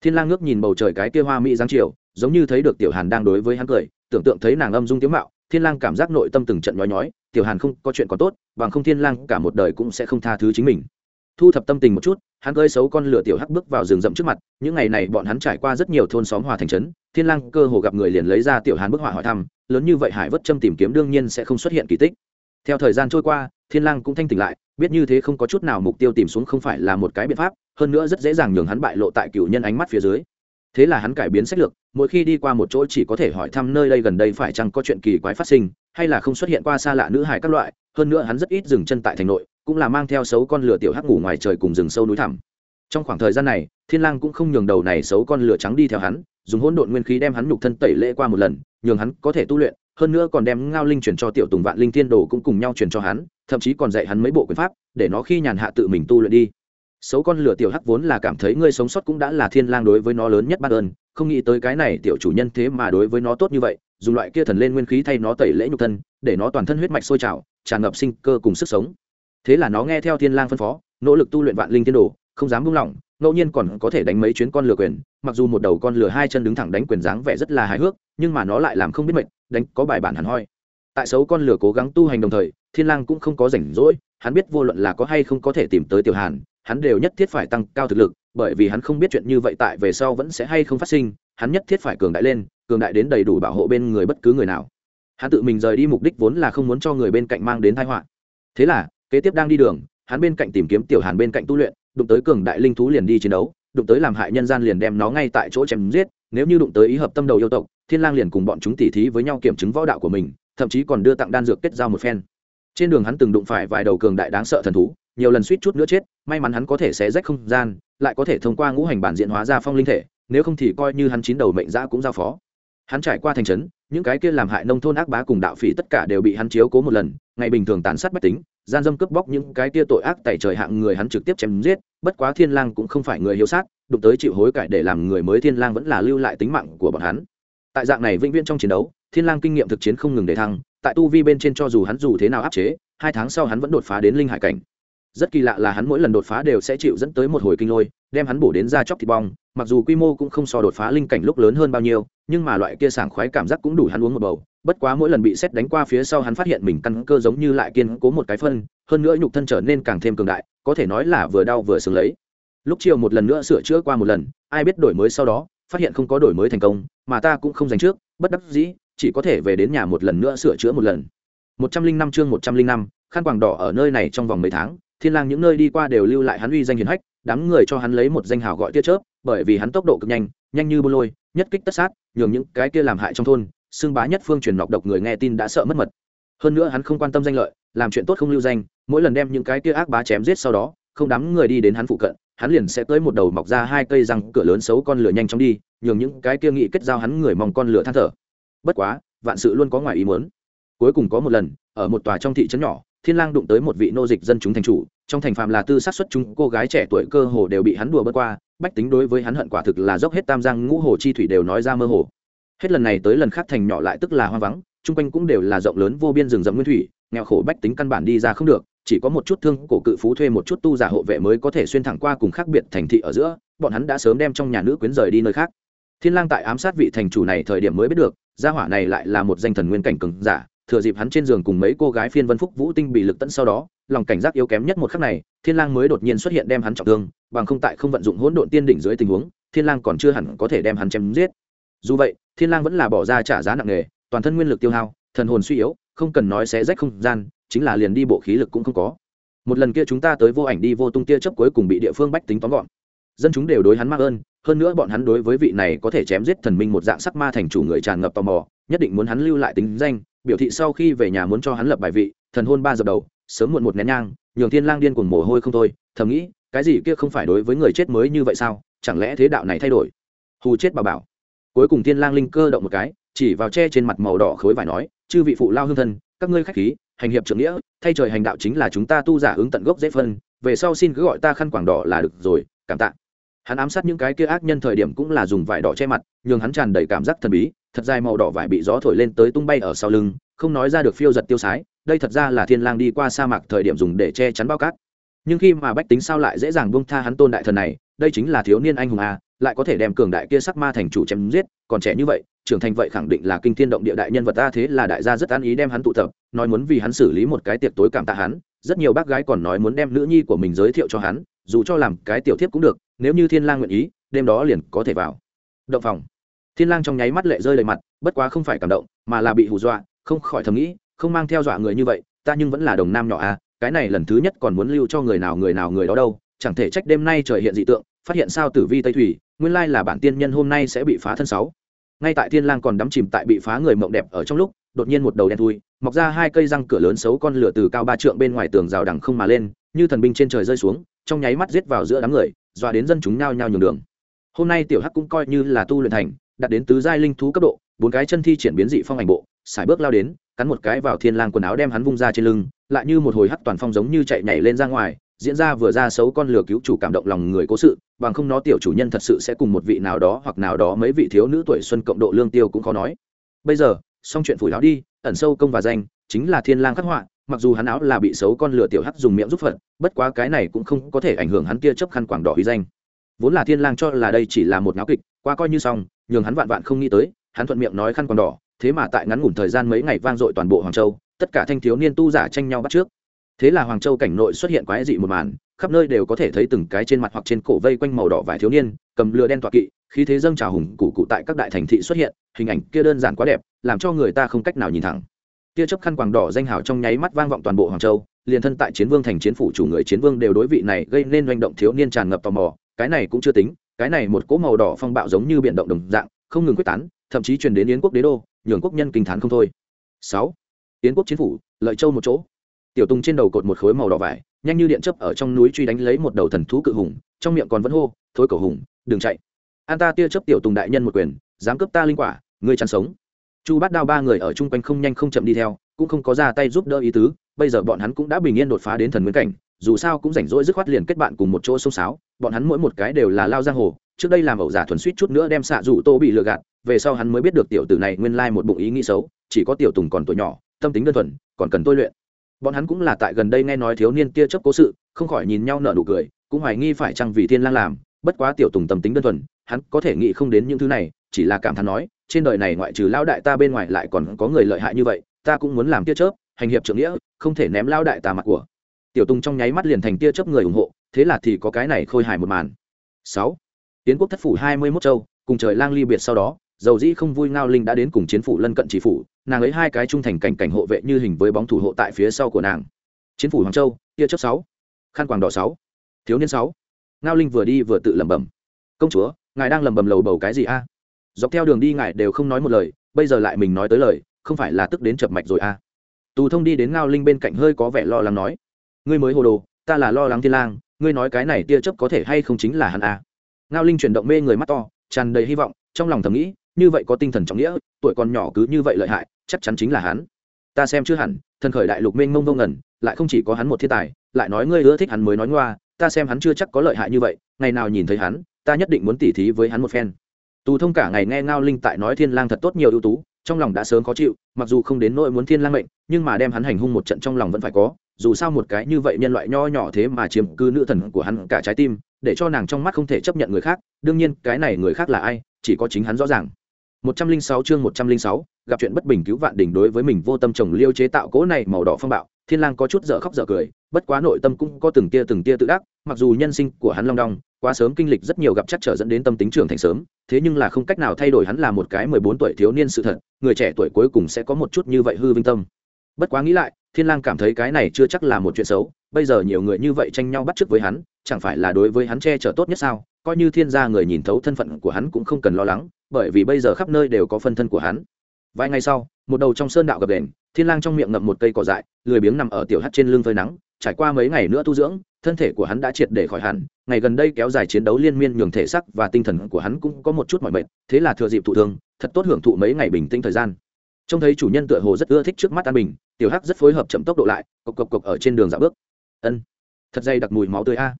Thiên lang ngước nhìn bầu trời cái kia hoa mỹ giáng chiều, giống như thấy được tiểu hàn đang đối với hắn cười tưởng tượng thấy nàng âm dung tiếu mạo, thiên lang cảm giác nội tâm từng trận nhói nhói, tiểu hàn không có chuyện có tốt, bằng không thiên lang cả một đời cũng sẽ không tha thứ chính mình. Thu thập tâm tình một chút, hắn cơi xấu con lửa tiểu hắc bước vào rừng rậm trước mặt, những ngày này bọn hắn trải qua rất nhiều thôn xóm hòa thành trấn, thiên lang cơ hồ gặp người liền lấy ra tiểu hàn bức họa hỏi thăm, lớn như vậy hải vất châm tìm kiếm đương nhiên sẽ không xuất hiện kỳ tích. Theo thời gian trôi qua, thiên lang cũng thanh tỉnh lại, biết như thế không có chút nào mục tiêu tìm xuống không phải là một cái biện pháp, hơn nữa rất dễ dàng nhường hắn bại lộ tại cựu nhân ánh mắt phía dưới thế là hắn cải biến sách lược, mỗi khi đi qua một chỗ chỉ có thể hỏi thăm nơi đây gần đây phải chăng có chuyện kỳ quái phát sinh, hay là không xuất hiện qua xa lạ nữ hải các loại, hơn nữa hắn rất ít dừng chân tại thành nội, cũng là mang theo xấu con lửa tiểu hắc ngủ ngoài trời cùng rừng sâu núi thẳm. Trong khoảng thời gian này, thiên lang cũng không nhường đầu này xấu con lửa trắng đi theo hắn, dùng hỗn độn nguyên khí đem hắn nhục thân tẩy lễ qua một lần, nhường hắn có thể tu luyện, hơn nữa còn đem ngao linh truyền cho tiểu tùng vạn linh thiên đồ cũng cùng nhau truyền cho hắn, thậm chí còn dạy hắn mấy bộ quyền pháp, để nó khi nhàn hạ tự mình tu luyện đi xấu con lửa tiểu hắc vốn là cảm thấy ngươi sống sót cũng đã là thiên lang đối với nó lớn nhất ban ơn không nghĩ tới cái này tiểu chủ nhân thế mà đối với nó tốt như vậy dùng loại kia thần lên nguyên khí thay nó tẩy lễ nhục thân để nó toàn thân huyết mạch sôi trào tràn ngập sinh cơ cùng sức sống. Thế là nó nghe theo thiên lang phân phó nỗ lực tu luyện vạn linh thiên đồ không dám buông lỏng ngẫu nhiên còn có thể đánh mấy chuyến con lửa quyền mặc dù một đầu con lửa hai chân đứng thẳng đánh quyền dáng vẻ rất là hài hước nhưng mà nó lại làm không biết mệt, đánh có bài bản hẳn hoi. Tại xấu con lửa cố gắng tu hành đồng thời thiên lang cũng không có rảnh rỗi hắn biết vô luận là có hay không có thể tìm tới tiểu hàn hắn đều nhất thiết phải tăng cao thực lực, bởi vì hắn không biết chuyện như vậy tại về sau vẫn sẽ hay không phát sinh, hắn nhất thiết phải cường đại lên, cường đại đến đầy đủ bảo hộ bên người bất cứ người nào. Hắn tự mình rời đi mục đích vốn là không muốn cho người bên cạnh mang đến tai họa. Thế là, kế tiếp đang đi đường, hắn bên cạnh tìm kiếm tiểu hàn bên cạnh tu luyện, đụng tới cường đại linh thú liền đi chiến đấu, đụng tới làm hại nhân gian liền đem nó ngay tại chỗ chém giết, nếu như đụng tới ý hợp tâm đầu yêu tộc, thiên lang liền cùng bọn chúng tỉ thí với nhau kiểm chứng võ đạo của mình, thậm chí còn đưa tặng đan dược kết giao một phen. Trên đường hắn từng đụng phải vài đầu cường đại đáng sợ thần thú nhiều lần suýt chút nữa chết, may mắn hắn có thể xé rách không gian, lại có thể thông qua ngũ hành bản diện hóa ra phong linh thể, nếu không thì coi như hắn chín đầu mệnh giã cũng giao phó. Hắn trải qua thành trấn, những cái kia làm hại nông thôn ác bá cùng đạo phỉ tất cả đều bị hắn chiếu cố một lần, ngày bình thường tàn sát bách tính, gian dâm cướp bóc những cái kia tội ác tại trời hạng người hắn trực tiếp chém giết, bất quá thiên lang cũng không phải người hiếu sát, đụng tới chịu hối cải để làm người mới thiên lang vẫn là lưu lại tính mạng của bọn hắn. Tại dạng này vĩnh viễn trong chiến đấu, thiên lang kinh nghiệm thực chiến không ngừng để thăng, tại tu vi bên trên cho dù hắn dù thế nào áp chế, hai tháng sau hắn vẫn đột phá đến linh hải cảnh rất kỳ lạ là hắn mỗi lần đột phá đều sẽ chịu dẫn tới một hồi kinh lôi, đem hắn bổ đến ra chóc thịt bong, mặc dù quy mô cũng không so đột phá linh cảnh lúc lớn hơn bao nhiêu, nhưng mà loại kia sảng khoái cảm giác cũng đủ hắn uống một bầu. Bất quá mỗi lần bị xét đánh qua phía sau hắn phát hiện mình căn cơ giống như lại kiên cố một cái phân, hơn nữa nhục thân trở nên càng thêm cường đại, có thể nói là vừa đau vừa sướng lấy. Lúc chiều một lần nữa sửa chữa qua một lần, ai biết đổi mới sau đó, phát hiện không có đổi mới thành công, mà ta cũng không dành trước, bất đắc dĩ, chỉ có thể về đến nhà một lần nữa sửa chữa một lần. Một trăm linh năm chương một trăm linh năm, khăn quàng đỏ ở nơi này trong vòng mấy tháng thiên lang những nơi đi qua đều lưu lại hắn uy danh hiển hách, đám người cho hắn lấy một danh hào gọi tia chớp, bởi vì hắn tốc độ cực nhanh nhanh như bô lôi, nhất kích tất sát, nhường những cái kia làm hại trong thôn xương bá nhất phương truyền nọc độc người nghe tin đã sợ mất mật. Hơn nữa hắn không quan tâm danh lợi, làm chuyện tốt không lưu danh, mỗi lần đem những cái kia ác bá chém giết sau đó, không đám người đi đến hắn phụ cận, hắn liền sẽ tới một đầu mọc ra hai cây răng, cửa lớn xấu con lửa nhanh chóng đi, nhường những cái kia nghị kết giao hắn người mong con lửa than thở. Bất quá, vạn sự luôn có ngoài ý muốn. Cuối cùng có một lần, ở một tòa trong thị trấn nhỏ, thiên lang đụng tới một vị nô dịch dân chúng thành chủ trong thành phạm là tư sát xuất chúng cô gái trẻ tuổi cơ hồ đều bị hắn đùa bớt qua, bách tính đối với hắn hận quả thực là dốc hết tam giang ngũ hồ chi thủy đều nói ra mơ hồ. Hết lần này tới lần khác thành nhỏ lại tức là hoa vắng, chung quanh cũng đều là rộng lớn vô biên rừng rậm nguyên thủy, nghèo khổ bách tính căn bản đi ra không được, chỉ có một chút thương cổ cự phú thuê một chút tu giả hộ vệ mới có thể xuyên thẳng qua cùng khác biệt thành thị ở giữa, bọn hắn đã sớm đem trong nhà nữ quyến rời đi nơi khác. Thiên lang tại ám sát vị thành chủ này thời điểm mới biết được, gia hỏa này lại là một danh thần nguyên cảnh cường giả, thừa dịp hắn trên giường cùng mấy cô gái phiên vân phúc vũ tinh bị lực tận sau đó lòng cảnh giác yếu kém nhất một khắc này, thiên lang mới đột nhiên xuất hiện đem hắn trọng thương, bằng không tại không vận dụng hỗn độn tiên đỉnh dưới tình huống, thiên lang còn chưa hẳn có thể đem hắn chém giết. Dù vậy, thiên lang vẫn là bỏ ra trả giá nặng nề, toàn thân nguyên lực tiêu hao, thần hồn suy yếu, không cần nói xé rách không gian, chính là liền đi bộ khí lực cũng không có. Một lần kia chúng ta tới vô ảnh đi vô tung tia chấp cuối cùng bị địa phương bách tính tóm gọn. Dân chúng đều đối hắn mắc ơn, hơn nữa bọn hắn đối với vị này có thể chém giết thần minh một dạng sắc ma thành chủ người tràn ngập tò mò, nhất định muốn hắn lưu lại tính danh, biểu thị sau khi về nhà muốn cho hắn lập bài vị, thần hôn ba giờ đầu sớm muộn một nén nhang, nhường thiên lang điên cuồng mồ hôi không thôi, thầm nghĩ, cái gì kia không phải đối với người chết mới như vậy sao? Chẳng lẽ thế đạo này thay đổi? Hù chết bà bảo. Cuối cùng thiên lang linh cơ động một cái, chỉ vào che trên mặt màu đỏ khối vải nói, chư vị phụ lao hương thân, các ngươi khách khí, hành hiệp trưởng nghĩa, thay trời hành đạo chính là chúng ta tu giả hướng tận gốc dễ phân, về sau xin cứ gọi ta khăn quảng đỏ là được rồi, cảm tạ. Hắn ám sát những cái kia ác nhân thời điểm cũng là dùng vải đỏ che mặt, nhường hắn tràn đầy cảm giác thần bí thật dài màu đỏ vải bị gió thổi lên tới tung bay ở sau lưng, không nói ra được phiêu giật tiêu sái, đây thật ra là thiên lang đi qua sa mạc thời điểm dùng để che chắn bao cát. Nhưng khi mà bách tính sao lại dễ dàng buông tha hắn tôn đại thần này, đây chính là thiếu niên anh hùng a lại có thể đem cường đại kia sắc ma thành chủ chém giết, còn trẻ như vậy, trưởng thành vậy khẳng định là kinh thiên động địa đại nhân vật ta, thế là đại gia rất an ý đem hắn tụ tập, nói muốn vì hắn xử lý một cái tiệc tối cảm tạ hắn, rất nhiều bác gái còn nói muốn đem nữ nhi của mình giới thiệu cho hắn, dù cho làm cái tiểu thiếp cũng được, nếu như thiên lang nguyện ý, đêm đó liền có thể vào. Động phòng thiên lang trong nháy mắt lệ rơi đầy mặt, bất quá không phải cảm động, mà là bị hù dọa, không khỏi thầm nghĩ, không mang theo dọa người như vậy, ta nhưng vẫn là đồng nam nhỏ a cái này lần thứ nhất còn muốn lưu cho người nào người nào người đó đâu, chẳng thể trách đêm nay trời hiện dị tượng, phát hiện sao tử vi tây thủy, nguyên lai là bản tiên nhân hôm nay sẽ bị phá thân sáu. Ngay tại thiên lang còn đắm chìm tại bị phá người mộng đẹp ở trong lúc, đột nhiên một đầu đen thui, mọc ra hai cây răng cửa lớn xấu con lửa từ cao ba trượng bên ngoài tường rào đằng không mà lên, như thần binh trên trời rơi xuống, trong nháy mắt giết vào giữa đám người, dọa đến dân chúng nhao nhao nhường đường. Hôm nay tiểu hắc cũng coi như là tu luyện thành đạt đến tứ giai linh thú cấp độ, bốn cái chân thi triển biến dị phong ảnh bộ, xài bước lao đến, cắn một cái vào thiên lang quần áo đem hắn vung ra trên lưng, lại như một hồi hắc toàn phong giống như chạy nhảy lên ra ngoài, diễn ra vừa ra xấu con lừa cứu chủ cảm động lòng người cố sự, bằng không nó tiểu chủ nhân thật sự sẽ cùng một vị nào đó hoặc nào đó mấy vị thiếu nữ tuổi xuân cộng độ lương tiêu cũng khó nói. Bây giờ, xong chuyện phủi áo đi, ẩn sâu công và danh, chính là thiên lang khắc họa, mặc dù hắn áo là bị xấu con lừa tiểu hắc dùng miệng giúp phật bất quá cái này cũng không có thể ảnh hưởng hắn kia chấp khăn quảng đỏ uy danh vốn là thiên lang cho là đây chỉ là một náo kịch, qua coi như xong, nhường hắn vạn vạn không nghĩ tới, hắn thuận miệng nói khăn quàng đỏ, thế mà tại ngắn ngủn thời gian mấy ngày vang dội toàn bộ hoàng châu, tất cả thanh thiếu niên tu giả tranh nhau bắt trước. Thế là hoàng châu cảnh nội xuất hiện quái dị một màn, khắp nơi đều có thể thấy từng cái trên mặt hoặc trên cổ vây quanh màu đỏ vài thiếu niên, cầm lừa đen tọa kỵ, khí thế dâng trào hùng cụ cụ tại các đại thành thị xuất hiện, hình ảnh kia đơn giản quá đẹp, làm cho người ta không cách nào nhìn thẳng. Kia chấp khăn quàng đỏ danh hào trong nháy mắt vang vọng toàn bộ hoàng châu, liền thân tại chiến vương thành chiến phủ chủ người chiến vương đều đối vị này gây nên doanh động thiếu niên tràn ngập tò mò cái này cũng chưa tính, cái này một cỗ màu đỏ phong bạo giống như biển động đồng dạng, không ngừng quyết tán, thậm chí truyền đến yến quốc đế đô, nhường quốc nhân kinh thán không thôi. Sáu, yến quốc chiến phủ, lợi châu một chỗ. Tiểu tùng trên đầu cột một khối màu đỏ vải, nhanh như điện chấp ở trong núi truy đánh lấy một đầu thần thú cự hùng, trong miệng còn vẫn hô, thối cầu hùng, đừng chạy. An ta tia chấp tiểu tùng đại nhân một quyền, dám cướp ta linh quả, ngươi chăn sống. Chu bát đao ba người ở chung quanh không nhanh không chậm đi theo, cũng không có ra tay giúp đỡ ý tứ, bây giờ bọn hắn cũng đã bình yên đột phá đến thần nguyên cảnh dù sao cũng rảnh rỗi dứt khoát liền kết bạn cùng một chỗ sông sáo bọn hắn mỗi một cái đều là lao giang hồ, trước đây làm ẩu giả thuần suýt chút nữa đem xạ rủ tô bị lừa gạt, về sau hắn mới biết được tiểu tử này nguyên lai một bụng ý nghĩ xấu, chỉ có tiểu tùng còn tuổi nhỏ, tâm tính đơn thuần, còn cần tôi luyện. Bọn hắn cũng là tại gần đây nghe nói thiếu niên tia chấp cố sự, không khỏi nhìn nhau nở nụ cười, cũng hoài nghi phải chăng vì thiên lang làm, bất quá tiểu tùng tâm tính đơn thuần, hắn có thể nghĩ không đến những thứ này, chỉ là cảm thán nói, trên đời này ngoại trừ lao đại ta bên ngoài lại còn có người lợi hại như vậy, ta cũng muốn làm tia chớp, hành hiệp trưởng nghĩa, không thể ném lao đại ta mặt của tiểu tùng trong nháy mắt liền thành tia chớp người ủng hộ, thế là thì có cái này khôi hài một màn. Sáu. Tiến quốc thất phủ hai mươi mốt châu, cùng trời lang ly biệt sau đó, dầu dĩ không vui ngao linh đã đến cùng chiến phủ lân cận chỉ phủ, nàng ấy hai cái trung thành cảnh cảnh hộ vệ như hình với bóng thủ hộ tại phía sau của nàng. Chiến phủ hoàng châu, tia chớp sáu. Khăn quàng đỏ sáu. Thiếu niên sáu. Ngao linh vừa đi vừa tự lẩm bẩm. Công chúa, ngài đang lẩm bẩm lầu bầu cái gì a? Dọc theo đường đi ngài đều không nói một lời, bây giờ lại mình nói tới lời, không phải là tức đến chập mạch rồi a. Tù thông đi đến ngao linh bên cạnh hơi có vẻ lo lắng nói ngươi mới hồ đồ ta là lo lắng thiên lang ngươi nói cái này tia chớp có thể hay không chính là hắn à? ngao linh chuyển động mê người mắt to tràn đầy hy vọng trong lòng thầm nghĩ như vậy có tinh thần trọng nghĩa tuổi còn nhỏ cứ như vậy lợi hại chắc chắn chính là hắn ta xem chưa hẳn thần khởi đại lục mênh mông vô ngần, lại không chỉ có hắn một thiên tài lại nói ngươi ưa thích hắn mới nói ngoa ta xem hắn chưa chắc có lợi hại như vậy ngày nào nhìn thấy hắn ta nhất định muốn tỉ thí với hắn một phen tù thông cả ngày nghe ngao linh tại nói thiên lang thật tốt nhiều ưu tú trong lòng đã sớm khó chịu mặc dù không đến nỗi muốn thiên lang mệnh nhưng mà đem hắn hành hung một trận trong lòng vẫn phải có dù sao một cái như vậy nhân loại nho nhỏ thế mà chiếm cư nữ thần của hắn cả trái tim để cho nàng trong mắt không thể chấp nhận người khác đương nhiên cái này người khác là ai chỉ có chính hắn rõ ràng. 106 chương 106, gặp chuyện bất bình cứu vạn đỉnh đối với mình vô tâm trồng liêu chế tạo cỗ này màu đỏ phong bạo thiên lang có chút dở khóc dở cười bất quá nội tâm cũng có từng tia từng tia tự đắc mặc dù nhân sinh của hắn long đong quá sớm kinh lịch rất nhiều gặp chắc trở dẫn đến tâm tính trưởng thành sớm, thế nhưng là không cách nào thay đổi hắn là một cái 14 tuổi thiếu niên sự thật, người trẻ tuổi cuối cùng sẽ có một chút như vậy hư vinh tâm. Bất quá nghĩ lại, thiên lang cảm thấy cái này chưa chắc là một chuyện xấu, bây giờ nhiều người như vậy tranh nhau bắt chước với hắn, chẳng phải là đối với hắn che chở tốt nhất sao? Coi như thiên gia người nhìn thấu thân phận của hắn cũng không cần lo lắng, bởi vì bây giờ khắp nơi đều có phân thân của hắn. Vài ngày sau, một đầu trong sơn đạo gập đền, thiên lang trong miệng ngậm một cây cỏ dại, lười biếng nằm ở tiểu hắt trên lưng phơi nắng, trải qua mấy ngày nữa tu dưỡng thân thể của hắn đã triệt để khỏi hẳn, ngày gần đây kéo dài chiến đấu liên miên nhường thể sắc và tinh thần của hắn cũng có một chút mỏi mệt, thế là thừa dịp thụ thương, thật tốt hưởng thụ mấy ngày bình tĩnh thời gian. Trông thấy chủ nhân tựa hồ rất ưa thích trước mắt an bình, tiểu hắc rất phối hợp chậm tốc độ lại, cộc cộc cộc ở trên đường dạo bước. Ân, thật dày đặc mùi máu tươi a.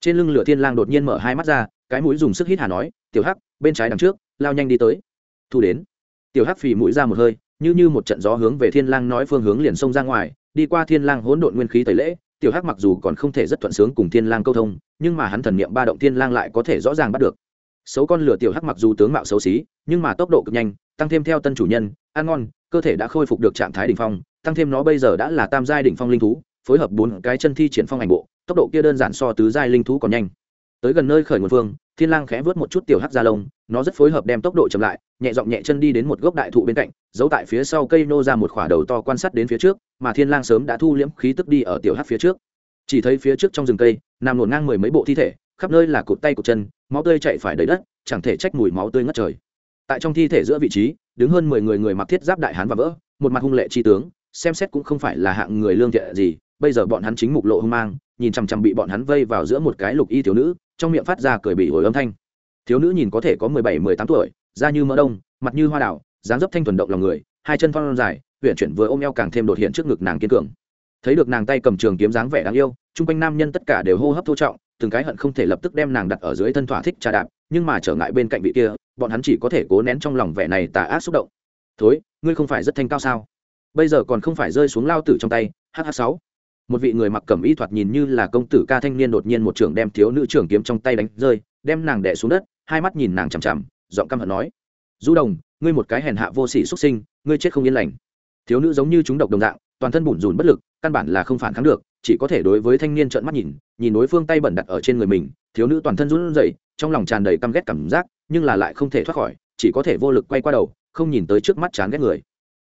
Trên lưng lửa thiên lang đột nhiên mở hai mắt ra, cái mũi dùng sức hít hà nói, tiểu hắc, bên trái đằng trước, lao nhanh đi tới. Thu đến. Tiểu hắc phì mũi ra một hơi, như như một trận gió hướng về thiên lang nói phương hướng liền xông ra ngoài, đi qua thiên lang hỗn độn nguyên khí tẩy lễ tiểu hắc mặc dù còn không thể rất thuận sướng cùng thiên lang câu thông, nhưng mà hắn thần niệm ba động thiên lang lại có thể rõ ràng bắt được. Xấu con lửa tiểu hắc mặc dù tướng mạo xấu xí, nhưng mà tốc độ cực nhanh, tăng thêm theo tân chủ nhân, ăn ngon, cơ thể đã khôi phục được trạng thái đỉnh phong, tăng thêm nó bây giờ đã là tam giai đỉnh phong linh thú, phối hợp bốn cái chân thi triển phong ảnh bộ, tốc độ kia đơn giản so tứ giai linh thú còn nhanh. Tới gần nơi khởi nguồn phương, thiên lang khẽ vớt một chút tiểu hắc ra lông, nó rất phối hợp đem tốc độ chậm lại nhẹ giọng nhẹ chân đi đến một gốc đại thụ bên cạnh, giấu tại phía sau cây nô ra một khỏa đầu to quan sát đến phía trước, mà thiên lang sớm đã thu liễm khí tức đi ở tiểu hát phía trước. Chỉ thấy phía trước trong rừng cây, nằm nổn ngang mười mấy bộ thi thể, khắp nơi là cụt tay cụt chân, máu tươi chạy phải đầy đất, chẳng thể trách mùi máu tươi ngất trời. Tại trong thi thể giữa vị trí, đứng hơn mười người người mặc thiết giáp đại hán và vỡ, một mặt hung lệ chi tướng, xem xét cũng không phải là hạng người lương thiện gì, bây giờ bọn hắn chính mục lộ hung mang, nhìn chằm chằm bị bọn hắn vây vào giữa một cái lục y thiếu nữ, trong miệng phát ra cười bị hồi âm thanh. Thiếu nữ nhìn có thể có mười bảy, mười tám tuổi da như mỡ đông, mặt như hoa đảo dáng dấp thanh thuần động lòng người, hai chân phong dài huyện chuyển vừa ôm eo càng thêm đột hiện trước ngực nàng kiên cường. Thấy được nàng tay cầm trường kiếm dáng vẻ đáng yêu, chung quanh nam nhân tất cả đều hô hấp thô trọng, từng cái hận không thể lập tức đem nàng đặt ở dưới thân thỏa thích trà đạp, nhưng mà trở ngại bên cạnh vị kia, bọn hắn chỉ có thể cố nén trong lòng vẻ này tà ác xúc động. Thối, ngươi không phải rất thanh cao sao? Bây giờ còn không phải rơi xuống lao tử trong tay. Hh sáu. Một vị người mặc cẩm y thoạt nhìn như là công tử ca thanh niên đột nhiên một trưởng đem thiếu nữ trưởng kiếm trong tay đánh rơi, đem nàng đẻ xuống đất, hai mắt nhìn nàng chằm chằm giọng căm hận nói, du đồng, ngươi một cái hèn hạ vô sỉ xuất sinh, ngươi chết không yên lành. Thiếu nữ giống như chúng độc đồng dạng, toàn thân bủn rủn bất lực, căn bản là không phản kháng được, chỉ có thể đối với thanh niên trợn mắt nhìn nhìn đối phương tay bẩn đặt ở trên người mình, thiếu nữ toàn thân run rẩy, trong lòng tràn đầy căm ghét cảm giác, nhưng là lại không thể thoát khỏi, chỉ có thể vô lực quay qua đầu, không nhìn tới trước mắt chán ghét người.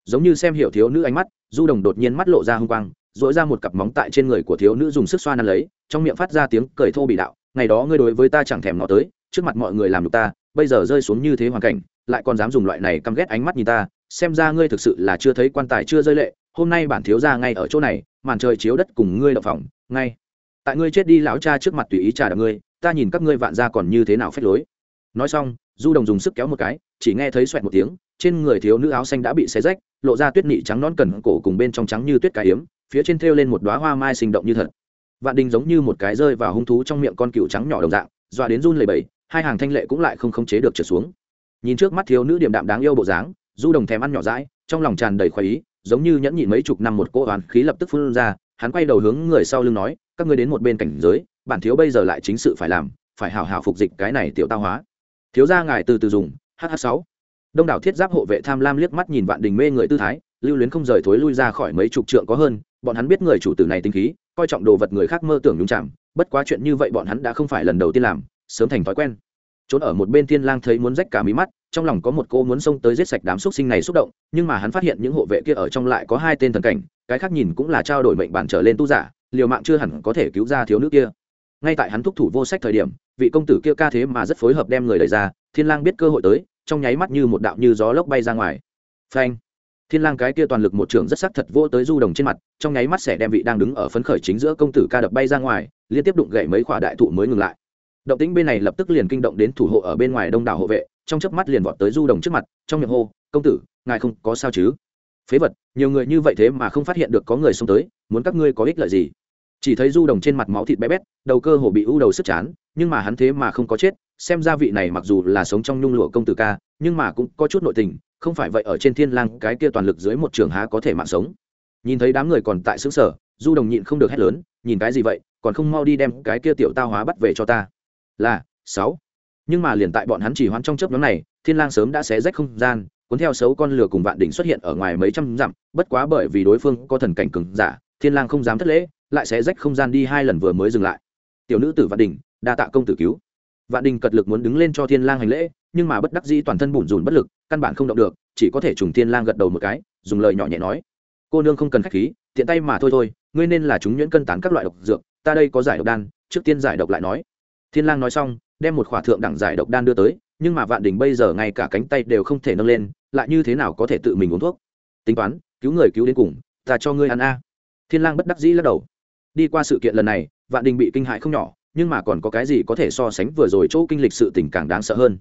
Giống như xem hiểu thiếu nữ ánh mắt, du đồng đột nhiên mắt lộ ra hung quang dỗi ra một cặp móng tại trên người của thiếu nữ dùng sức xoa nắn lấy, trong miệng phát ra tiếng cười thô bị đạo, ngày đó ngươi đối với ta chẳng thèm ngó tới, trước mặt mọi người làm được ta bây giờ rơi xuống như thế hoàn cảnh lại còn dám dùng loại này căm ghét ánh mắt nhìn ta xem ra ngươi thực sự là chưa thấy quan tài chưa rơi lệ hôm nay bản thiếu ra ngay ở chỗ này màn trời chiếu đất cùng ngươi đậu phòng ngay. Tại ngươi chết đi lão cha trước mặt tùy ý trà đạp ngươi ta nhìn các ngươi vạn ra còn như thế nào phép lối. Nói xong du đồng dùng sức kéo một cái chỉ nghe thấy xoẹt một tiếng trên người thiếu nữ áo xanh đã bị xé rách lộ ra tuyết nị trắng nón cẩn cổ cùng bên trong trắng như tuyết cải yếm, phía trên thêu lên một đoá hoa mai sinh động như thật. Vạn đình giống như một cái rơi vào hung thú trong miệng con cựu trắng nhỏ đồng dạng dọa đến run lầy bầy hai hàng thanh lệ cũng lại không khống chế được trượt xuống. Nhìn trước mắt thiếu nữ điềm đạm đáng yêu bộ dáng, du đồng thèm ăn nhỏ rãi trong lòng tràn đầy khoái ý, giống như nhẫn nhịn mấy chục năm một cỗ oán khí lập tức phun ra, hắn quay đầu hướng người sau lưng nói, các ngươi đến một bên cảnh giới, bản thiếu bây giờ lại chính sự phải làm, phải hảo hảo phục dịch cái này tiểu tao hóa. Thiếu gia ngài từ từ dùng hh sáu. Đông đảo thiết giáp hộ vệ tham lam liếc mắt nhìn vạn đình mê người tư thái, lưu luyến không rời thối lui ra khỏi mấy chục trượng có hơn, bọn hắn biết người chủ tử này tinh khí, coi trọng đồ vật người khác mơ tưởng nhúng chạm bất quá chuyện như vậy bọn hắn đã không phải lần đầu tiên làm sớm thành thói quen. Trốn ở một bên thiên lang thấy muốn rách cả mí mắt, trong lòng có một cô muốn xông tới giết sạch đám xúc sinh này xúc động, nhưng mà hắn phát hiện những hộ vệ kia ở trong lại có hai tên thần cảnh, cái khác nhìn cũng là trao đổi mệnh bản trở lên tu giả, liều mạng chưa hẳn có thể cứu ra thiếu nữ kia. Ngay tại hắn thúc thủ vô sách thời điểm, vị công tử kia ca thế mà rất phối hợp đem người đẩy ra, thiên lang biết cơ hội tới, trong nháy mắt như một đạo như gió lốc bay ra ngoài. Phanh! Thiên lang cái kia toàn lực một trường rất sắc thật vô tới du đồng trên mặt, trong nháy mắt sẽ đem vị đang đứng ở phấn khởi chính giữa công tử ca đập bay ra ngoài, liên tiếp đụng gậy mấy khỏa đại thụ mới ngừng lại động tĩnh bên này lập tức liền kinh động đến thủ hộ ở bên ngoài đông đảo hộ vệ, trong chớp mắt liền vọt tới du đồng trước mặt, trong miệng hô, công tử, ngài không có sao chứ? Phế vật, nhiều người như vậy thế mà không phát hiện được có người xông tới, muốn các ngươi có ích lợi gì? Chỉ thấy du đồng trên mặt máu thịt bé bét, đầu cơ hồ bị u đầu sức chán, nhưng mà hắn thế mà không có chết, xem ra vị này mặc dù là sống trong nhung lụa công tử ca, nhưng mà cũng có chút nội tình, không phải vậy ở trên thiên lang cái kia toàn lực dưới một trường há có thể mạng sống. Nhìn thấy đám người còn tại xứ sở du đồng nhịn không được hét lớn, nhìn cái gì vậy, còn không mau đi đem cái kia tiểu tao hóa bắt về cho ta là sáu. Nhưng mà liền tại bọn hắn chỉ hoán trong chớp nhóm này, thiên lang sớm đã xé rách không gian, cuốn theo xấu con lửa cùng vạn đỉnh xuất hiện ở ngoài mấy trăm dặm, bất quá bởi vì đối phương có thần cảnh cường giả, thiên lang không dám thất lễ, lại xé rách không gian đi hai lần vừa mới dừng lại. Tiểu nữ tử vạn đỉnh, đa tạ công tử cứu. Vạn đình cật lực muốn đứng lên cho thiên lang hành lễ, nhưng mà bất đắc dĩ toàn thân bủn rủn bất lực, căn bản không động được, chỉ có thể trùng thiên lang gật đầu một cái, dùng lời nhỏ nhẹ nói. Cô nương không cần khách khí, tiện tay mà thôi thôi, ngươi nên là chúng nhuyễn cân tán các loại độc dược, ta đây có giải độc đan, trước tiên giải độc lại nói thiên lang nói xong, đem một khỏa thượng đẳng giải độc đan đưa tới, nhưng mà vạn đình bây giờ ngay cả cánh tay đều không thể nâng lên, lại như thế nào có thể tự mình uống thuốc? Tính toán, cứu người cứu đến cùng, ta cho ngươi ăn a. Thiên lang bất đắc dĩ lắc đầu. Đi qua sự kiện lần này, vạn đình bị kinh hại không nhỏ, nhưng mà còn có cái gì có thể so sánh vừa rồi chỗ kinh lịch sự tình càng đáng sợ hơn.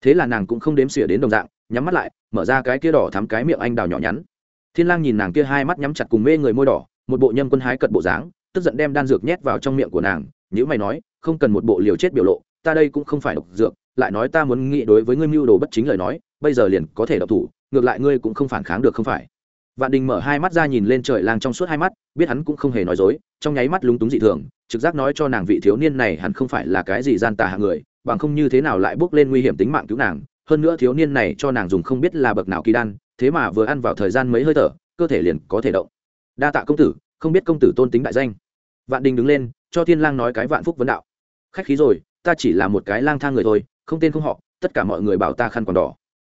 Thế là nàng cũng không đếm xỉa đến đồng dạng, nhắm mắt lại, mở ra cái kia đỏ thắm cái miệng anh đào nhỏ nhắn. Thiên lang nhìn nàng kia hai mắt nhắm chặt cùng mê người môi đỏ, một bộ nhâm quân hái cật bộ dáng, tức giận đem đan dược nhét vào trong miệng của nàng nếu mày nói không cần một bộ liều chết biểu lộ, ta đây cũng không phải độc dược, lại nói ta muốn nghĩ đối với ngươi mưu đồ bất chính lời nói, bây giờ liền có thể độc thủ, ngược lại ngươi cũng không phản kháng được không phải. Vạn đình mở hai mắt ra nhìn lên trời lang trong suốt hai mắt, biết hắn cũng không hề nói dối, trong nháy mắt lúng túng dị thường, trực giác nói cho nàng vị thiếu niên này hẳn không phải là cái gì gian tà hạng người, bằng không như thế nào lại bước lên nguy hiểm tính mạng cứu nàng, hơn nữa thiếu niên này cho nàng dùng không biết là bậc nào kỳ đan, thế mà vừa ăn vào thời gian mấy hơi thở, cơ thể liền có thể động. Đa tạ công tử, không biết công tử tôn tính đại danh. Vạn đình đứng lên, cho thiên lang nói cái vạn phúc vấn đạo khách khí rồi, ta chỉ là một cái lang thang người thôi, không tên không họ, tất cả mọi người bảo ta khăn quàng đỏ.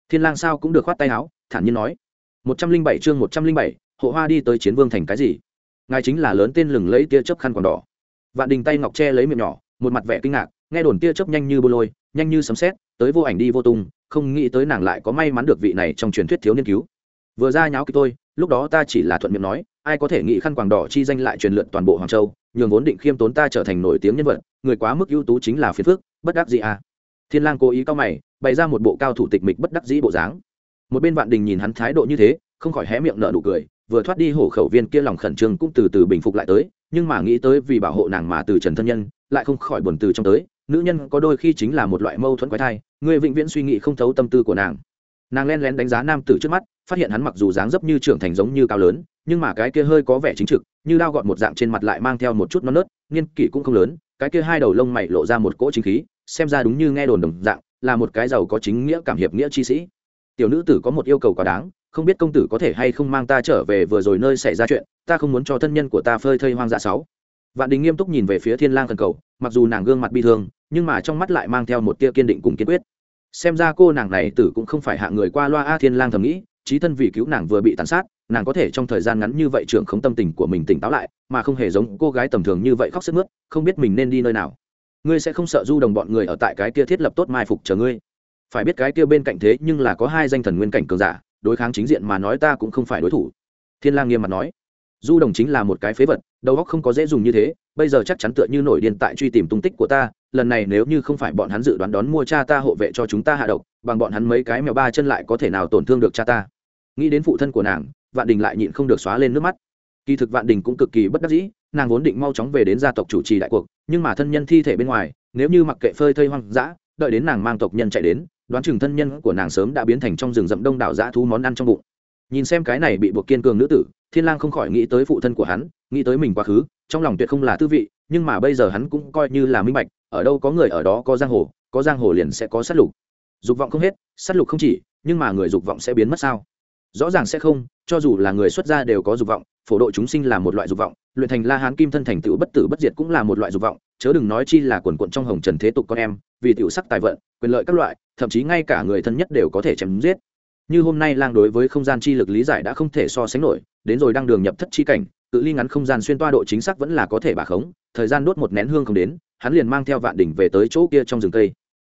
Thiên lang sao cũng được khoát tay áo, thản nhiên nói. Một trăm linh bảy chương một trăm linh bảy, hộ hoa đi tới chiến vương thành cái gì? Ngài chính là lớn tên lừng lấy tia chớp khăn quàng đỏ. Vạn đình tay ngọc che lấy miệng nhỏ, một mặt vẻ kinh ngạc, nghe đồn tia chớp nhanh như bô lôi, nhanh như sấm sét, tới vô ảnh đi vô tung, không nghĩ tới nàng lại có may mắn được vị này trong truyền thuyết thiếu niên cứu. Vừa ra nháo kịch tôi lúc đó ta chỉ là thuận miệng nói, ai có thể nghĩ khăn quàng đỏ chi danh lại truyền lượn toàn bộ hoàng châu? Nhường vốn định khiêm tốn ta trở thành nổi tiếng nhân vật, người quá mức ưu tú chính là phiền phước bất đắc dĩ à. Thiên lang cố ý cao mày, bày ra một bộ cao thủ tịch mịch bất đắc dĩ bộ dáng. Một bên vạn đình nhìn hắn thái độ như thế, không khỏi hé miệng nở nụ cười, vừa thoát đi hổ khẩu viên kia lòng khẩn trương cũng từ từ bình phục lại tới, nhưng mà nghĩ tới vì bảo hộ nàng mà từ trần thân nhân, lại không khỏi buồn từ trong tới, nữ nhân có đôi khi chính là một loại mâu thuẫn quái thai, người vĩnh viễn suy nghĩ không thấu tâm tư của nàng. Nàng len lén đánh giá nam tử trước mắt, phát hiện hắn mặc dù dáng dấp như trưởng thành giống như cao lớn nhưng mà cái kia hơi có vẻ chính trực, như lao gọn một dạng trên mặt lại mang theo một chút non nớt niên kỷ cũng không lớn, cái kia hai đầu lông mày lộ ra một cỗ chính khí, xem ra đúng như nghe đồn đồng dạng, là một cái giàu có chính nghĩa cảm hiệp nghĩa chi sĩ. Tiểu nữ tử có một yêu cầu quá đáng, không biết công tử có thể hay không mang ta trở về vừa rồi nơi xảy ra chuyện, ta không muốn cho thân nhân của ta phơi thây hoang dã sáu. Vạn đình nghiêm túc nhìn về phía thiên lang thần cầu, mặc dù nàng gương mặt bi thương, nhưng mà trong mắt lại mang theo một tia kiên định cùng kiên quyết. Xem ra cô nàng này tử cũng không phải hạ người qua loa a thiên lang thầm nghĩ trí thân vì cứu nàng vừa bị tàn sát nàng có thể trong thời gian ngắn như vậy trưởng khống tâm tình của mình tỉnh táo lại, mà không hề giống cô gái tầm thường như vậy khóc sức mướt, không biết mình nên đi nơi nào. Ngươi sẽ không sợ du đồng bọn người ở tại cái kia thiết lập tốt mai phục chờ ngươi. Phải biết cái kia bên cạnh thế nhưng là có hai danh thần nguyên cảnh cường giả, đối kháng chính diện mà nói ta cũng không phải đối thủ. Thiên lang nghiêm mặt nói, du đồng chính là một cái phế vật, đầu óc không có dễ dùng như thế, bây giờ chắc chắn tựa như nổi điên tại truy tìm tung tích của ta, lần này nếu như không phải bọn hắn dự đoán đón mua cha ta hộ vệ cho chúng ta hạ độc, bằng bọn hắn mấy cái mèo ba chân lại có thể nào tổn thương được cha ta. Nghĩ đến phụ thân của nàng vạn đình lại nhịn không được xóa lên nước mắt. Kỳ thực vạn đình cũng cực kỳ bất đắc dĩ, nàng vốn định mau chóng về đến gia tộc chủ trì đại cuộc, nhưng mà thân nhân thi thể bên ngoài, nếu như mặc kệ phơi thây hoang dã, đợi đến nàng mang tộc nhân chạy đến, đoán chừng thân nhân của nàng sớm đã biến thành trong rừng rậm đông đảo dã thú món ăn trong bụng. Nhìn xem cái này bị buộc kiên cường nữ tử, thiên lang không khỏi nghĩ tới phụ thân của hắn, nghĩ tới mình quá khứ, trong lòng tuyệt không là tư vị, nhưng mà bây giờ hắn cũng coi như là minh bạch, ở đâu có người ở đó có giang hồ, có giang hồ liền sẽ có sát lục. Dục vọng không hết, sát lục không chỉ, nhưng mà người dục vọng sẽ biến mất sao? Rõ ràng sẽ không, cho dù là người xuất gia đều có dục vọng, phổ độ chúng sinh là một loại dục vọng, luyện thành la hán kim thân thành tựu bất tử bất diệt cũng là một loại dục vọng, chớ đừng nói chi là quần quận trong hồng trần thế tục con em, vì tiểu sắc tài vận, quyền lợi các loại, thậm chí ngay cả người thân nhất đều có thể chém giết. Như hôm nay lang đối với không gian chi lực lý giải đã không thể so sánh nổi, đến rồi đang đường nhập thất chi cảnh tự ly ngắn không gian xuyên toa độ chính xác vẫn là có thể bà khống, thời gian đốt một nén hương không đến, hắn liền mang theo vạn đỉnh về tới chỗ kia trong rừng cây.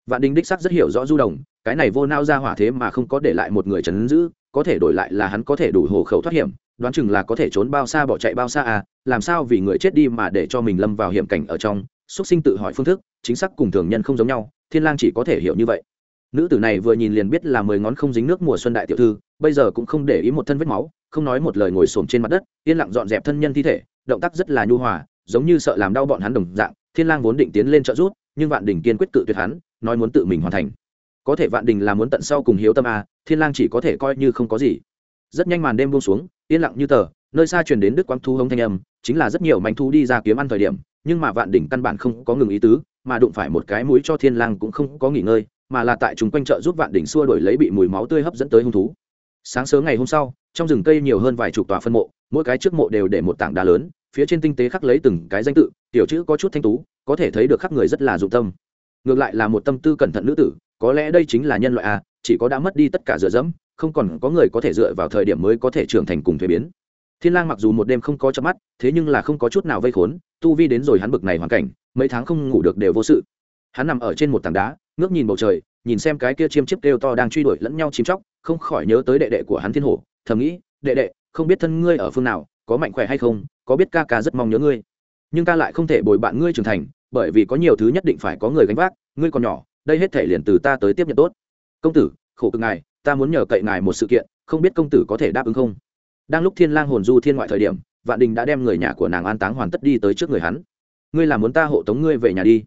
Vạn đỉnh đích xác rất hiểu rõ du đồng, cái này vô nao ra hỏa thế mà không có để lại một người chấn giữ có thể đổi lại là hắn có thể đủ hồ khẩu thoát hiểm, đoán chừng là có thể trốn bao xa bỏ chạy bao xa à làm sao vì người chết đi mà để cho mình lâm vào hiểm cảnh ở trong xuất sinh tự hỏi phương thức, chính xác cùng thường nhân không giống nhau, thiên lang chỉ có thể hiểu như vậy. Nữ tử này vừa nhìn liền biết là mười ngón không dính nước mùa xuân đại tiểu thư, bây giờ cũng không để ý một thân vết máu, không nói một lời ngồi xổm trên mặt đất, yên lặng dọn dẹp thân nhân thi thể, động tác rất là nhu hòa, giống như sợ làm đau bọn hắn đồng dạng, thiên lang vốn định tiến lên trợ giúp, nhưng vạn đỉnh kiên quyết cự tuyệt hắn, nói muốn tự mình hoàn thành có thể vạn đình là muốn tận sau cùng hiếu tâm à thiên lang chỉ có thể coi như không có gì. Rất nhanh màn đêm buông xuống, yên lặng như tờ, nơi xa truyền đến đức quang thu hống thanh âm, chính là rất nhiều manh thu đi ra kiếm ăn thời điểm, nhưng mà vạn đỉnh căn bản không có ngừng ý tứ, mà đụng phải một cái mũi cho thiên lang cũng không có nghỉ ngơi, mà là tại chúng quanh chợ giúp vạn đỉnh xua đuổi lấy bị mùi máu tươi hấp dẫn tới hung thú. Sáng sớm ngày hôm sau, trong rừng cây nhiều hơn vài chục tòa phân mộ, mỗi cái trước mộ đều để một tảng đá lớn, phía trên tinh tế khắc lấy từng cái danh tự, tiểu chữ có chút thanh tú, có thể thấy được khắc người rất là dụng tâm ngược lại là một tâm tư cẩn thận nữ tử, có lẽ đây chính là nhân loại a chỉ có đã mất đi tất cả dựa dẫm, không còn có người có thể dựa vào thời điểm mới có thể trưởng thành cùng thuế biến. Thiên lang mặc dù một đêm không có chớp mắt, thế nhưng là không có chút nào vây khốn, tu vi đến rồi hắn bực này hoàn cảnh, mấy tháng không ngủ được đều vô sự. Hắn nằm ở trên một tảng đá, ngước nhìn bầu trời, nhìn xem cái kia chiêm chiếp kêu to đang truy đuổi lẫn nhau chim chóc, không khỏi nhớ tới đệ đệ của hắn thiên hổ, thầm nghĩ, đệ đệ, không biết thân ngươi ở phương nào, có mạnh khỏe hay không, có biết ca ca rất mong nhớ ngươi. Nhưng ta lại không thể bồi bạn ngươi trưởng thành bởi vì có nhiều thứ nhất định phải có người gánh vác, ngươi còn nhỏ, đây hết thể liền từ ta tới tiếp nhận tốt. Công tử, khổ cực ngài, ta muốn nhờ cậy ngài một sự kiện, không biết công tử có thể đáp ứng không? Đang lúc thiên lang hồn du thiên ngoại thời điểm, vạn đình đã đem người nhà của nàng an táng hoàn tất đi tới trước người hắn. Ngươi là muốn ta hộ tống ngươi về nhà đi?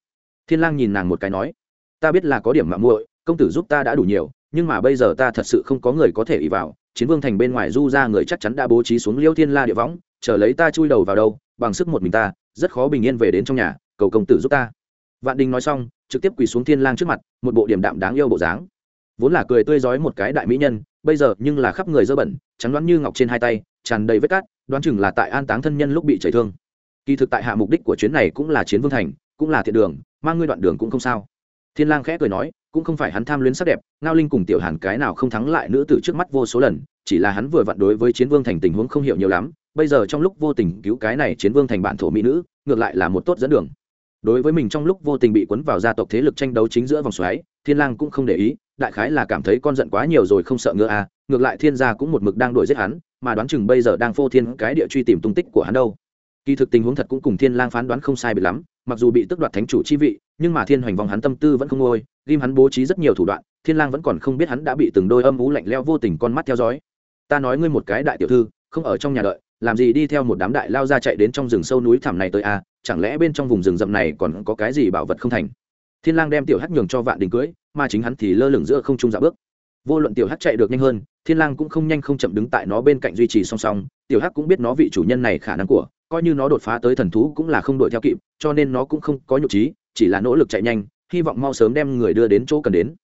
Thiên lang nhìn nàng một cái nói. Ta biết là có điểm mạo muội, công tử giúp ta đã đủ nhiều, nhưng mà bây giờ ta thật sự không có người có thể ý vào, chiến vương thành bên ngoài du ra người chắc chắn đã bố trí xuống liêu thiên la địa võng, chờ lấy ta chui đầu vào đâu, bằng sức một mình ta, rất khó bình yên về đến trong nhà cầu công tử giúp ta. Vạn đình nói xong, trực tiếp quỳ xuống thiên lang trước mặt, một bộ điểm đạm đáng yêu bộ dáng. Vốn là cười tươi rói một cái đại mỹ nhân, bây giờ nhưng là khắp người dơ bẩn, trắng đoán như ngọc trên hai tay, tràn đầy vết cát, đoán chừng là tại an táng thân nhân lúc bị chảy thương. Kỳ thực tại hạ mục đích của chuyến này cũng là chiến vương thành, cũng là thiện đường, mang ngươi đoạn đường cũng không sao. Thiên lang khẽ cười nói, cũng không phải hắn tham luyến sắc đẹp, ngao linh cùng tiểu hàn cái nào không thắng lại nữ tử trước mắt vô số lần, chỉ là hắn vừa vặn đối với chiến vương thành tình huống không hiểu nhiều lắm, bây giờ trong lúc vô tình cứu cái này chiến vương thành bản thổ mỹ nữ, ngược lại là một tốt dẫn đường đối với mình trong lúc vô tình bị cuốn vào gia tộc thế lực tranh đấu chính giữa vòng xoáy thiên lang cũng không để ý đại khái là cảm thấy con giận quá nhiều rồi không sợ ngựa à ngược lại thiên gia cũng một mực đang đuổi giết hắn mà đoán chừng bây giờ đang phô thiên cái địa truy tìm tung tích của hắn đâu. Kỳ thực tình huống thật cũng cùng thiên lang phán đoán không sai biệt lắm mặc dù bị tước đoạt thánh chủ chi vị nhưng mà thiên hoành vòng hắn tâm tư vẫn không ngôi ghim hắn bố trí rất nhiều thủ đoạn thiên lang vẫn còn không biết hắn đã bị từng đôi âm ú lạnh lẽo vô tình con mắt theo dõi. Ta nói ngươi một cái đại tiểu thư không ở trong nhà đợi làm gì đi theo một đám đại lao ra chạy đến trong rừng sâu núi thẳm này tới à, chẳng lẽ bên trong vùng rừng rậm này còn có cái gì bảo vật không thành? Thiên lang đem tiểu hắc nhường cho vạn đình cưới, mà chính hắn thì lơ lửng giữa không trung dạo bước. Vô luận tiểu hắc chạy được nhanh hơn, thiên lang cũng không nhanh không chậm đứng tại nó bên cạnh duy trì song song, tiểu hắc cũng biết nó vị chủ nhân này khả năng của, coi như nó đột phá tới thần thú cũng là không đuổi theo kịp, cho nên nó cũng không có nhục trí, chỉ là nỗ lực chạy nhanh, hy vọng mau sớm đem người đưa đến chỗ cần đến.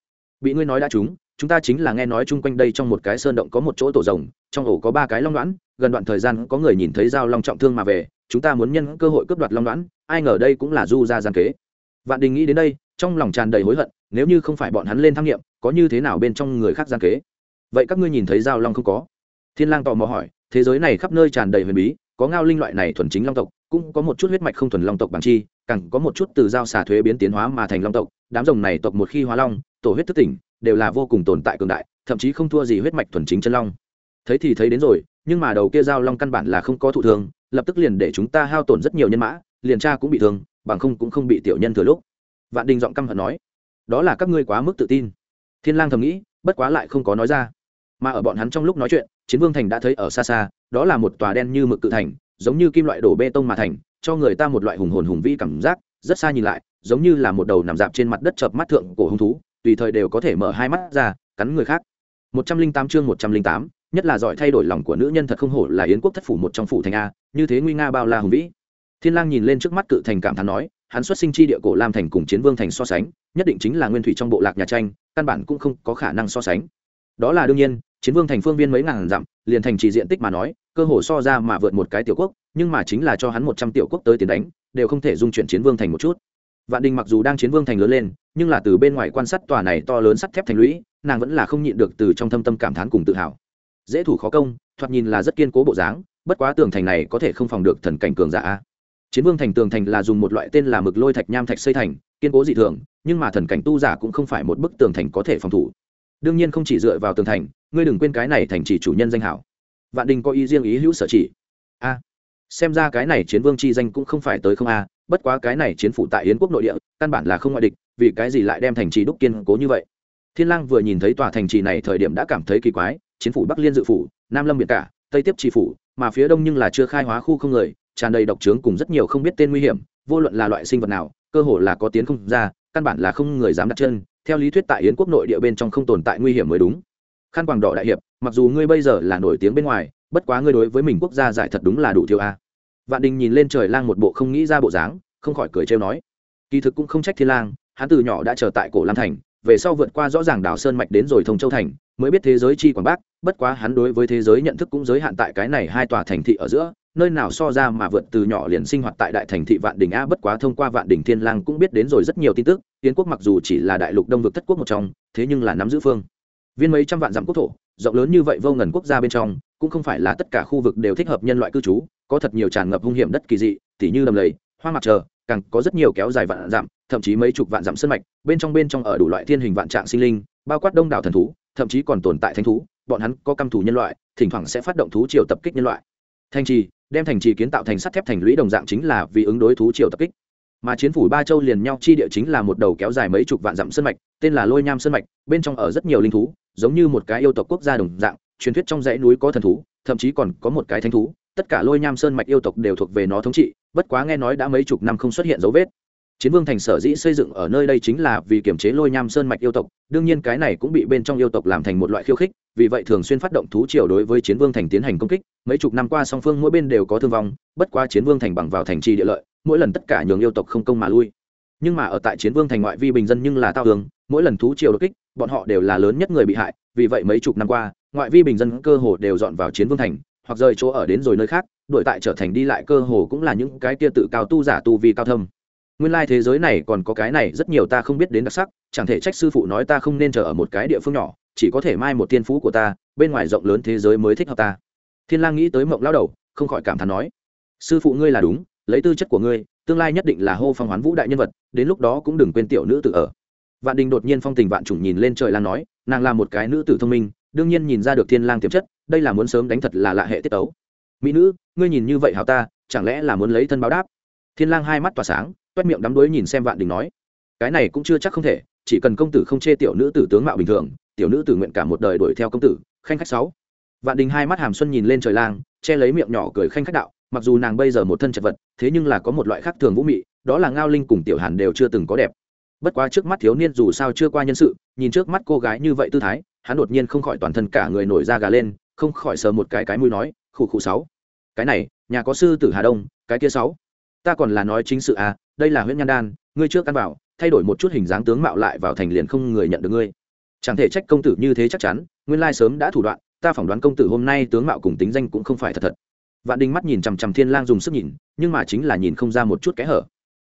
Bị ngươi nói đã trúng, chúng ta chính là nghe nói chung quanh đây trong một cái sơn động có một chỗ tổ rồng, trong ổ có ba cái long đoán gần đoạn thời gian có người nhìn thấy dao long trọng thương mà về, chúng ta muốn nhân cơ hội cướp đoạt long đoán, ai ngờ đây cũng là du ra gian kế. Vạn đình nghĩ đến đây, trong lòng tràn đầy hối hận, nếu như không phải bọn hắn lên tham nghiệm, có như thế nào bên trong người khác gian kế? Vậy các ngươi nhìn thấy dao long không có? Thiên lang tò mò hỏi, thế giới này khắp nơi tràn đầy huyền bí, có ngao linh loại này thuần chính long tộc, cũng có một chút huyết mạch không thuần long tộc bằng chi, càng có một chút từ dao xà thuế biến tiến hóa mà thành long tộc, đám rồng này tộc một khi hóa long, tổ huyết thức tỉnh, đều là vô cùng tồn tại cường đại, thậm chí không thua gì huyết mạch thuần chính chân long. Thấy thì thấy đến rồi nhưng mà đầu kia dao long căn bản là không có thụ thương, lập tức liền để chúng ta hao tổn rất nhiều nhân mã, liền cha cũng bị thương, bằng không cũng không bị tiểu nhân thừa lúc. Vạn đình giọng căm hận nói, đó là các ngươi quá mức tự tin. Thiên lang thầm nghĩ, bất quá lại không có nói ra. Mà ở bọn hắn trong lúc nói chuyện, chiến vương thành đã thấy ở xa xa, đó là một tòa đen như mực cự thành, giống như kim loại đổ bê tông mà thành, cho người ta một loại hùng hồn hùng vĩ cảm giác, rất xa nhìn lại, giống như là một đầu nằm dạp trên mặt đất chợp mắt thượng cổ hung thú, tùy thời đều có thể mở hai mắt ra, cắn người khác. Một trăm linh tám chương một trăm linh tám nhất là giỏi thay đổi lòng của nữ nhân thật không hổ là yến quốc thất phủ một trong phủ thành a, như thế nguy nga bao la hùng vĩ. Thiên lang nhìn lên trước mắt cự thành cảm thán nói, hắn xuất sinh chi địa cổ lam thành cùng chiến vương thành so sánh, nhất định chính là nguyên thủy trong bộ lạc nhà tranh, căn bản cũng không có khả năng so sánh. Đó là đương nhiên, chiến vương thành phương viên mấy ngàn dặm, liền thành chỉ diện tích mà nói, cơ hồ so ra mà vượt một cái tiểu quốc, nhưng mà chính là cho hắn một trăm tiểu quốc tới tiền đánh, đều không thể dung chuyển chiến vương thành một chút. Vạn đình mặc dù đang chiến vương thành lớn lên, nhưng là từ bên ngoài quan sát tòa này to lớn sắt thép thành lũy, nàng vẫn là không nhịn được từ trong thâm tâm cảm thán cùng tự hào dễ thủ khó công, thoạt nhìn là rất kiên cố bộ dáng, bất quá tường thành này có thể không phòng được thần cảnh cường giả chiến vương thành tường thành là dùng một loại tên là mực lôi thạch nham thạch xây thành, kiên cố dị thường, nhưng mà thần cảnh tu giả cũng không phải một bức tường thành có thể phòng thủ. Đương nhiên không chỉ dựa vào tường thành, ngươi đừng quên cái này thành chỉ chủ nhân danh hảo. Vạn đình có ý riêng ý hữu sở chỉ. A. Xem ra cái này chiến vương chi danh cũng không phải tới không a, bất quá cái này chiến phủ tại yến quốc nội địa, căn bản là không ngoại địch, vì cái gì lại đem thành trì đúc kiên cố như vậy? Thiên lang vừa nhìn thấy tòa thành trì này thời điểm đã cảm thấy kỳ quái chiến phủ bắc liên dự phủ, nam lâm biệt cả, tây tiếp trì phủ, mà phía đông nhưng là chưa khai hóa khu không người, tràn đầy độc trướng cùng rất nhiều không biết tên nguy hiểm, vô luận là loại sinh vật nào, cơ hồ là có tiến không ra, căn bản là không người dám đặt chân, theo lý thuyết tại yến quốc nội địa bên trong không tồn tại nguy hiểm mới đúng. Khăn quàng đỏ đại hiệp, mặc dù ngươi bây giờ là nổi tiếng bên ngoài, bất quá ngươi đối với mình quốc gia giải thật đúng là đủ thiêu a. Vạn đình nhìn lên trời lang một bộ không nghĩ ra bộ dáng, không khỏi cười trêu nói. Kỳ thực cũng không trách thiên lang, hắn từ nhỏ đã chờ tại cổ lam thành về sau vượt qua rõ ràng đảo sơn mạch đến rồi thông châu thành, mới biết thế giới chi quảng bác, bất quá hắn đối với thế giới nhận thức cũng giới hạn tại cái này hai tòa thành thị ở giữa, nơi nào so ra mà vượt từ nhỏ liền sinh hoạt tại đại thành thị vạn đình a, bất quá thông qua vạn đình thiên lang cũng biết đến rồi rất nhiều tin tức tiến quốc mặc dù chỉ là đại lục đông vực thất quốc một trong, thế nhưng là nắm giữ phương. Viên mấy trăm vạn dặm quốc thổ, rộng lớn như vậy vô ngần quốc gia bên trong, cũng không phải là tất cả khu vực đều thích hợp nhân loại cư trú, có thật nhiều tràn ngập hung hiểm đất kỳ dị, tỉ như đầm lầy, hoa mặt trời, càng có rất nhiều kéo dài vạn dặm thậm chí mấy chục vạn dặm sân mạch, bên trong bên trong ở đủ loại thiên hình vạn trạng sinh linh, bao quát đông đảo thần thú, thậm chí còn tồn tại thánh thú, bọn hắn có căm thù nhân loại, thỉnh thoảng sẽ phát động thú triều tập kích nhân loại. Thành trì, đem thành trì kiến tạo thành sắt thép thành lũy đồng dạng chính là vì ứng đối thú triều tập kích. Mà chiến phủ ba châu liền nhau chi địa chính là một đầu kéo dài mấy chục vạn dặm sân mạch, tên là lôi nham sân mạch, bên trong ở rất nhiều linh thú, giống như một cái yêu tộc quốc gia đồng dạng, truyền thuyết trong dãy núi có thần thú, thậm chí còn có một cái thánh thú. Tất cả lôi nham sơn mạch yêu tộc đều thuộc về nó thống trị, bất quá nghe nói đã mấy chục năm không xuất hiện dấu vết chiến vương thành sở dĩ xây dựng ở nơi đây chính là vì kiểm chế lôi nham sơn mạch yêu tộc, đương nhiên cái này cũng bị bên trong yêu tộc làm thành một loại khiêu khích, vì vậy thường xuyên phát động thú triều đối với chiến vương thành tiến hành công kích, mấy chục năm qua song phương mỗi bên đều có thương vong, bất quá chiến vương thành bằng vào thành trì địa lợi, mỗi lần tất cả nhường yêu tộc không công mà lui. Nhưng mà ở tại chiến vương thành ngoại vi bình dân nhưng là tao hướng mỗi lần thú triều đột kích, bọn họ đều là lớn nhất người bị hại, vì vậy mấy chục năm qua, ngoại vi bình dân cơ hồ đều dọn vào chiến vương thành, hoặc rời chỗ ở đến rồi nơi khác đổi tại trở thành đi lại cơ hồ cũng là những cái kia tự cao tu giả tu vi cao thâm nguyên lai thế giới này còn có cái này, rất nhiều ta không biết đến đặc sắc, chẳng thể trách sư phụ nói ta không nên chờ ở một cái địa phương nhỏ, chỉ có thể mai một thiên phú của ta, bên ngoài rộng lớn thế giới mới thích hợp ta. Thiên lang nghĩ tới mộng lao đầu, không khỏi cảm thán nói, sư phụ ngươi là đúng, lấy tư chất của ngươi, tương lai nhất định là hô phong hoán vũ đại nhân vật, đến lúc đó cũng đừng quên tiểu nữ tử ở. Vạn đình đột nhiên phong tình vạn trùng nhìn lên trời lang nói, nàng là một cái nữ tử thông minh, đương nhiên nhìn ra được thiên lang tiềm chất, đây là muốn sớm đánh thật là lạ hệ tiết ấu mỹ nữ, ngươi nhìn như vậy hảo ta, chẳng lẽ là muốn lấy thân báo đáp? Thiên lang hai mắt tỏa sáng toét miệng đắm đuối nhìn xem vạn đình nói, cái này cũng chưa chắc không thể, chỉ cần công tử không chê tiểu nữ tử tướng mạo bình thường, tiểu nữ tử nguyện cả một đời đuổi theo công tử, khanh khách sáu. Vạn đình hai mắt hàm xuân nhìn lên trời lang, che lấy miệng nhỏ cười khanh khách đạo, mặc dù nàng bây giờ một thân chật vật, thế nhưng là có một loại khác thường vũ mị, đó là ngao linh cùng tiểu hàn đều chưa từng có đẹp. Bất quá trước mắt thiếu niên dù sao chưa qua nhân sự, nhìn trước mắt cô gái như vậy tư thái, hắn đột nhiên không khỏi toàn thân cả người nổi da gà lên, không khỏi sờ một cái cái mũi nói, khụ khụ sáu. Cái này, nhà có sư tử hà đông, cái kia sáu. Ta còn là nói chính sự à đây là Huyễn nhan đan, ngươi trước căn vào, thay đổi một chút hình dáng tướng mạo lại vào thành liền không người nhận được ngươi. Chẳng thể trách công tử như thế chắc chắn, nguyên lai sớm đã thủ đoạn, ta phỏng đoán công tử hôm nay tướng mạo cùng tính danh cũng không phải thật thật. Vạn đình mắt nhìn chằm chằm thiên lang dùng sức nhìn, nhưng mà chính là nhìn không ra một chút kẽ hở.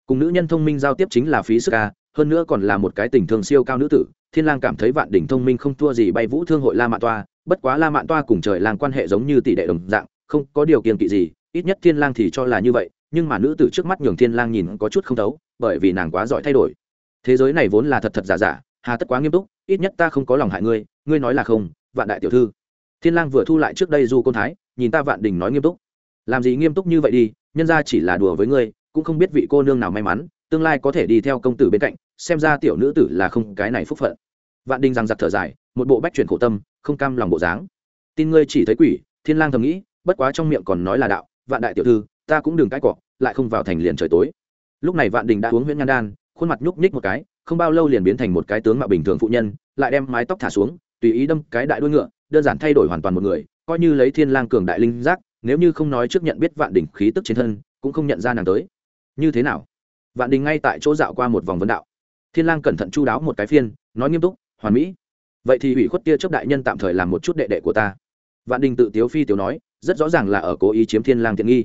Cùng nữ nhân thông minh giao tiếp chính là phí sức ca, hơn nữa còn là một cái tình thương siêu cao nữ tử, thiên lang cảm thấy vạn đình thông minh không thua gì bay vũ thương hội la mạn toa, bất quá la mạn toa cùng trời lang quan hệ giống như tỷ đệ đồng dạng, không có điều kiện kỵ gì, ít nhất thiên lang thì cho là như vậy nhưng mà nữ tử trước mắt nhường thiên lang nhìn có chút không thấu, bởi vì nàng quá giỏi thay đổi. Thế giới này vốn là thật thật giả giả, hà tất quá nghiêm túc, ít nhất ta không có lòng hại ngươi ngươi nói là không, vạn đại tiểu thư. Thiên lang vừa thu lại trước đây du côn thái, nhìn ta vạn đình nói nghiêm túc. Làm gì nghiêm túc như vậy đi, nhân ra chỉ là đùa với ngươi, cũng không biết vị cô nương nào may mắn, tương lai có thể đi theo công tử bên cạnh, xem ra tiểu nữ tử là không cái này phúc phận. Vạn đình rằng giặc thở dài, một bộ bách chuyển khổ tâm, không cam lòng bộ dáng. Tin ngươi chỉ thấy quỷ, thiên lang thầm nghĩ, bất quá trong miệng còn nói là đạo, vạn đại tiểu thư ta cũng đừng cãi cọ, lại không vào thành liền trời tối. Lúc này vạn đình đã uống huyễn nhan đan, khuôn mặt nhúc nhích một cái, không bao lâu liền biến thành một cái tướng mạo bình thường phụ nhân, lại đem mái tóc thả xuống, tùy ý đâm cái đại đuôi ngựa, đơn giản thay đổi hoàn toàn một người, coi như lấy thiên lang cường đại linh giác, nếu như không nói trước nhận biết vạn đình khí tức trên thân, cũng không nhận ra nàng tới. Như thế nào? Vạn đình ngay tại chỗ dạo qua một vòng vấn đạo. Thiên lang cẩn thận chu đáo một cái phiên, nói nghiêm túc, hoàn mỹ, vậy thì ủy khuất tia chấp đại nhân tạm thời làm một chút đệ đệ của ta. Vạn đình tự tiếu phi tiểu nói, rất rõ ràng là ở cố ý chiếm thiên lang tiện nghi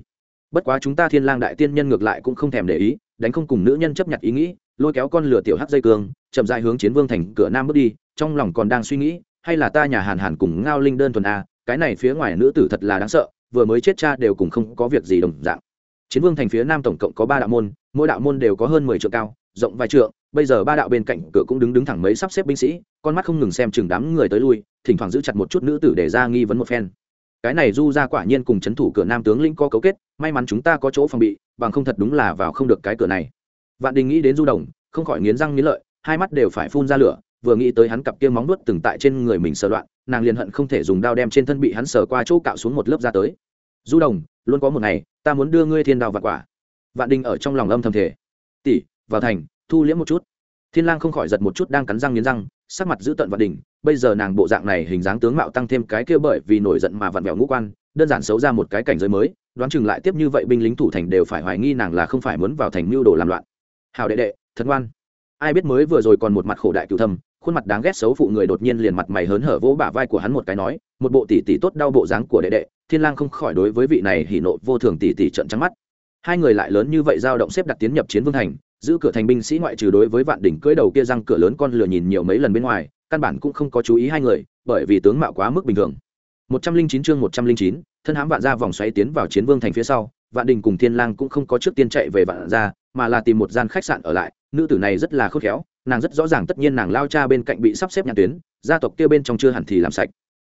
bất quá chúng ta thiên lang đại tiên nhân ngược lại cũng không thèm để ý, đánh không cùng nữ nhân chấp nhận ý nghĩ, lôi kéo con lửa tiểu hắc dây cương chậm dài hướng chiến vương thành cửa nam bước đi, trong lòng còn đang suy nghĩ, hay là ta nhà hàn hàn cùng ngao linh đơn thuần a, cái này phía ngoài nữ tử thật là đáng sợ, vừa mới chết cha đều cùng không có việc gì đồng dạng. Chiến vương thành phía nam tổng cộng có ba đạo môn, mỗi đạo môn đều có hơn mười trượng cao, rộng vài trượng, bây giờ ba đạo bên cạnh cửa cũng đứng đứng thẳng mấy sắp xếp binh sĩ, con mắt không ngừng xem chừng đám người tới lui, thỉnh thoảng giữ chặt một chút nữ tử để ra nghi vấn một phen cái này du ra quả nhiên cùng c h ấ n thủ cửa nam tướng lĩnh có cấu kết, may mắn chúng ta có chỗ phòng bị, bằng không thật đúng là vào không được cái cửa này. Vạn đình nghĩ đến du đồng, không khỏi nghiến răng nghiến lợi, hai mắt đều phải phun ra lửa, vừa nghĩ tới hắn cặp kia móng nuốt từng tại trên người mình sờ loạn, nàng liền hận không thể dùng đao đem trên thân bị hắn sờ qua chỗ cạo xuống một lớp ra tới. Du đồng, luôn có một ngày, ta muốn đưa ngươi thiên đào và quả. Vạn đình ở trong lòng âm thầm thể tỷ, vào thành, thu liễm một chút. Thiên lang không khỏi giật một chút đang cắn răng nghiến răng sắc mặt giữ tận vạn đỉnh, bây giờ nàng bộ dạng này hình dáng tướng mạo tăng thêm cái kia bởi vì nổi giận mà vặn vẹo ngũ quan đơn giản xấu ra một cái cảnh giới mới đoán chừng lại tiếp như vậy binh lính thủ thành đều phải hoài nghi nàng là không phải muốn vào thành mưu đồ làm loạn. Hào đệ đệ thần ngoan ai biết mới vừa rồi còn một mặt khổ đại cựu thâm khuôn mặt đáng ghét xấu phụ người đột nhiên liền mặt mày hớn hở vỗ bả vai của hắn một cái nói một bộ tỷ tỷ tốt đau bộ dáng của đệ đệ thiên lang không khỏi đối với vị này hỉ nộ vô thường tỷ tỷ trợn trắng mắt. Hai người lại lớn như vậy dao động xếp đặt tiến nhập chiến vương thành giữ cửa thành binh sĩ ngoại trừ đối với vạn đỉnh cưỡi đầu kia răng cửa lớn con lửa nhìn nhiều mấy lần bên ngoài, căn bản cũng không có chú ý hai người, bởi vì tướng mạo quá mức bình thường. Một trăm linh chín chương một trăm linh chín, thân hãm vạn gia vòng xoáy tiến vào chiến vương thành phía sau, vạn đình cùng thiên lang cũng không có trước tiên chạy về vạn gia, mà là tìm một gian khách sạn ở lại. Nữ tử này rất là khôn khéo, nàng rất rõ ràng tất nhiên nàng lao cha bên cạnh bị sắp xếp nhãn tuyến, gia tộc kia bên trong chưa hẳn thì làm sạch.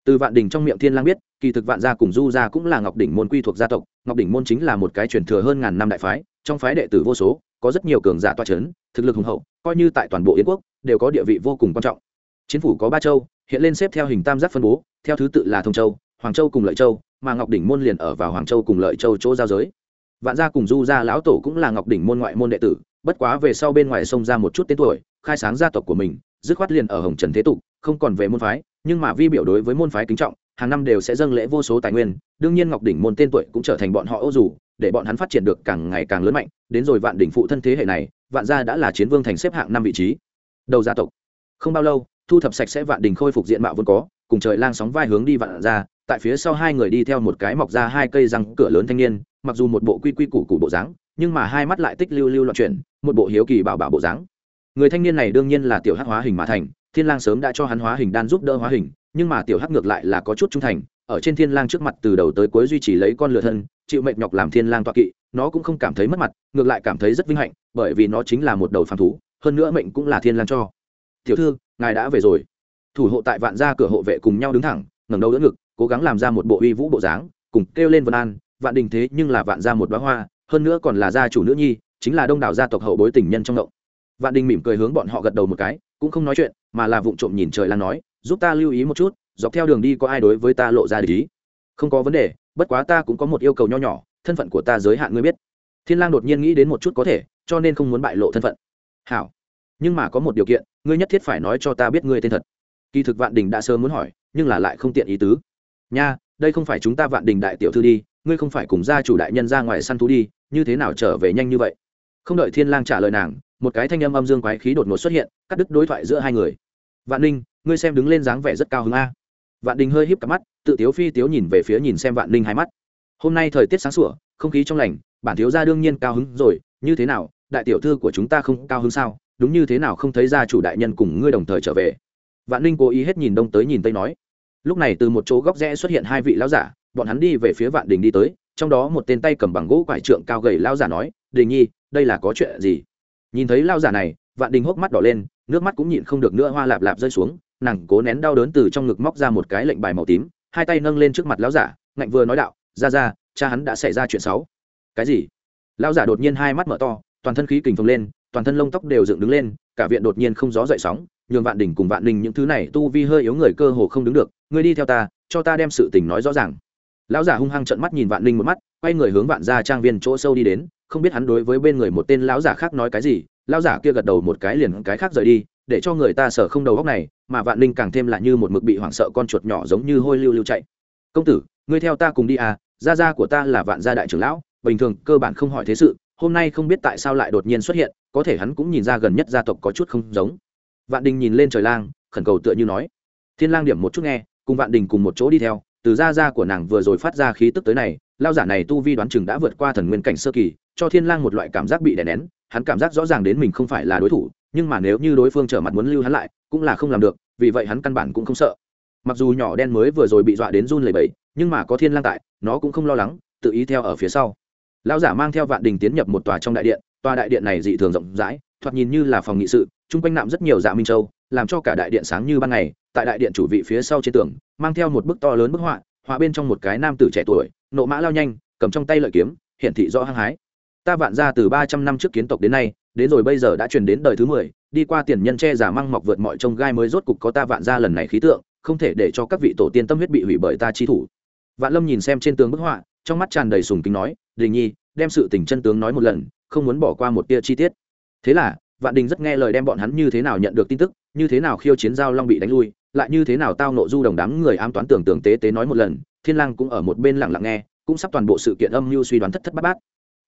Từ vạn đình trong miệng thiên lang biết, kỳ thực vạn gia cùng du gia cũng là ngọc đỉnh môn quy thuộc gia tộc, ngọc đỉnh môn chính là một cái truyền thừa hơn ngàn năm đại phái, trong phái đệ tử vô số có rất nhiều cường giả toa chấn, thực lực hùng hậu, coi như tại toàn bộ yến quốc, đều có địa vị vô cùng quan trọng. Chiến phủ có ba châu, hiện lên xếp theo hình tam giác phân bố, theo thứ tự là thông châu, hoàng châu cùng lợi châu, mà ngọc đỉnh môn liền ở vào hoàng châu cùng lợi châu chỗ giao giới. Vạn gia cùng du gia lão tổ cũng là ngọc đỉnh môn ngoại môn đệ tử, bất quá về sau bên ngoài sông ra một chút tên tuổi, khai sáng gia tộc của mình, dứt khoát liền ở hồng trần thế tục, không còn về môn phái, nhưng mà vi biểu đối với môn phái kính trọng, hàng năm đều sẽ dâng lễ vô số tài nguyên, đương nhiên ngọc đỉnh môn tên tuổi cũng trở thành bọn họ ô dù để bọn hắn phát triển được càng ngày càng lớn mạnh, đến rồi vạn đỉnh phụ thân thế hệ này, vạn gia đã là chiến vương thành xếp hạng năm vị trí. Đầu gia tộc. Không bao lâu, thu thập sạch sẽ vạn đỉnh khôi phục diện mạo vốn có, cùng trời lang sóng vai hướng đi vạn gia, tại phía sau hai người đi theo một cái mọc ra hai cây răng cửa lớn thanh niên, mặc dù một bộ quy quy củ củ bộ dáng, nhưng mà hai mắt lại tích lưu lưu loạn chuyển, một bộ hiếu kỳ bảo bảo bộ dáng. Người thanh niên này đương nhiên là tiểu hắc hóa hình mà thành, thiên lang sớm đã cho hắn hóa hình đan giúp đỡ hóa hình, nhưng mà tiểu hắc ngược lại là có chút trung thành, ở trên thiên lang trước mặt từ đầu tới cuối duy trì lấy con lừa thân chịu mệnh nhọc làm thiên lang tọa kỵ, nó cũng không cảm thấy mất mặt, ngược lại cảm thấy rất vinh hạnh, bởi vì nó chính là một đầu phàm thú, hơn nữa mệnh cũng là thiên lang cho. Tiểu thư, ngài đã về rồi. Thủ hộ tại vạn gia cửa hộ vệ cùng nhau đứng thẳng, ngẩng đầu đỡ ngực, cố gắng làm ra một bộ uy vũ bộ dáng, cùng kêu lên vân an, vạn đình thế nhưng là vạn gia một đóa hoa, hơn nữa còn là gia chủ nữ nhi, chính là đông đảo gia tộc hậu bối tình nhân trong động. Vạn đình mỉm cười hướng bọn họ gật đầu một cái, cũng không nói chuyện, mà là vụng trộm nhìn trời lang nói, giúp ta lưu ý một chút, dọc theo đường đi có ai đối với ta lộ ra ý? Không có vấn đề bất quá ta cũng có một yêu cầu nho nhỏ, thân phận của ta giới hạn ngươi biết. Thiên lang đột nhiên nghĩ đến một chút có thể, cho nên không muốn bại lộ thân phận. Hảo. Nhưng mà có một điều kiện, ngươi nhất thiết phải nói cho ta biết ngươi tên thật. Kỳ thực vạn đình đã sớm muốn hỏi, nhưng là lại không tiện ý tứ. Nha, đây không phải chúng ta vạn đình đại tiểu thư đi, ngươi không phải cùng gia chủ đại nhân ra ngoài săn thú đi, như thế nào trở về nhanh như vậy? Không đợi thiên lang trả lời nàng, một cái thanh âm âm dương quái khí đột ngột xuất hiện, cắt đứt đối thoại giữa hai người. Vạn ninh, ngươi xem đứng lên dáng vẻ rất cao hứng a. Vạn đình hơi híp cặp mắt tự tiếu phi tiếu nhìn về phía nhìn xem vạn ninh hai mắt. Hôm nay thời tiết sáng sủa, không khí trong lành, bản thiếu gia đương nhiên cao hứng rồi, như thế nào, đại tiểu thư của chúng ta không cao hứng sao? Đúng như thế nào không thấy gia chủ đại nhân cùng ngươi đồng thời trở về? Vạn ninh cố ý hết nhìn đông tới nhìn tây nói. Lúc này từ một chỗ góc rẽ xuất hiện hai vị lão giả, bọn hắn đi về phía vạn đình đi tới, trong đó một tên tay cầm bằng gỗ quải trượng cao gầy lão giả nói, đình nhi, đây là có chuyện gì? Nhìn thấy lão giả này, vạn đình hốc mắt đỏ lên, nước mắt cũng nhịn không được nữa hoa lạp lạp rơi xuống, nàng cố nén đau đớn từ trong ngực móc ra một cái lệnh bài màu tím hai tay nâng lên trước mặt lão giả, ngạnh vừa nói đạo, ra ra, cha hắn đã xảy ra chuyện xấu. Cái gì? Lão giả đột nhiên hai mắt mở to, toàn thân khí kình phồng lên, toàn thân lông tóc đều dựng đứng lên, cả viện đột nhiên không gió dậy sóng, nhường vạn đỉnh cùng vạn đình những thứ này tu vi hơi yếu người cơ hồ không đứng được, ngươi đi theo ta, cho ta đem sự tình nói rõ ràng. Lão giả hung hăng trợn mắt nhìn vạn ninh một mắt, quay người hướng vạn ra trang viên chỗ sâu đi đến, không biết hắn đối với bên người một tên lão giả khác nói cái gì, lão giả kia gật đầu một cái liền cái khác rời đi để cho người ta sợ không đầu góc này, mà vạn linh càng thêm là như một mực bị hoảng sợ con chuột nhỏ giống như hôi lưu lưu chạy. Công tử, ngươi theo ta cùng đi à gia gia của ta là vạn gia đại trưởng lão, bình thường cơ bản không hỏi thế sự, hôm nay không biết tại sao lại đột nhiên xuất hiện, có thể hắn cũng nhìn ra gần nhất gia tộc có chút không giống. Vạn đình nhìn lên trời lang, khẩn cầu tựa như nói. Thiên lang điểm một chút nghe, cùng vạn đình cùng một chỗ đi theo, từ gia gia của nàng vừa rồi phát ra khí tức tới này lao giả này tu vi đoán chừng đã vượt qua thần nguyên cảnh sơ kỳ, cho thiên lang một loại cảm giác bị đè nén, hắn cảm giác rõ ràng đến mình không phải là đối thủ nhưng mà nếu như đối phương trở mặt muốn lưu hắn lại, cũng là không làm được, vì vậy hắn căn bản cũng không sợ. Mặc dù nhỏ đen mới vừa rồi bị dọa đến run lẩy bẩy, nhưng mà có thiên lang tại, nó cũng không lo lắng, tự ý theo ở phía sau. Lão giả mang theo vạn đình tiến nhập một tòa trong đại điện, tòa đại điện này dị thường rộng rãi, thoạt nhìn như là phòng nghị sự, chung quanh nạm rất nhiều dạ minh châu, làm cho cả đại điện sáng như ban ngày, tại đại điện chủ vị phía sau trên tường, mang theo một bức to lớn bức họa họa bên trong một cái nam tử trẻ tuổi, nộ mã lao nhanh, cầm trong tay lợi kiếm, hiển thị rõ hăng hái. Ta vạn ra từ ba trăm năm trước kiến tộc đến nay đến rồi bây giờ đã truyền đến đời thứ mười, đi qua tiền nhân che giả măng mọc vượt mọi trông gai mới rốt cục có ta vạn ra lần này khí tượng, không thể để cho các vị tổ tiên tâm huyết bị hủy bởi ta chi thủ. Vạn lâm nhìn xem trên tường bức họa, trong mắt tràn đầy sùng kính nói, đình nhi, đem sự tình chân tướng nói một lần, không muốn bỏ qua một tia chi tiết. Thế là, vạn đình rất nghe lời đem bọn hắn như thế nào nhận được tin tức, như thế nào khiêu chiến giao long bị đánh lui, lại như thế nào tao nộ du đồng đám người ám toán tưởng tưởng tế tế nói một lần, thiên lang cũng ở một bên lặng lặng nghe, cũng sắp toàn bộ sự kiện âm mưu suy đoán thất thất bát bát.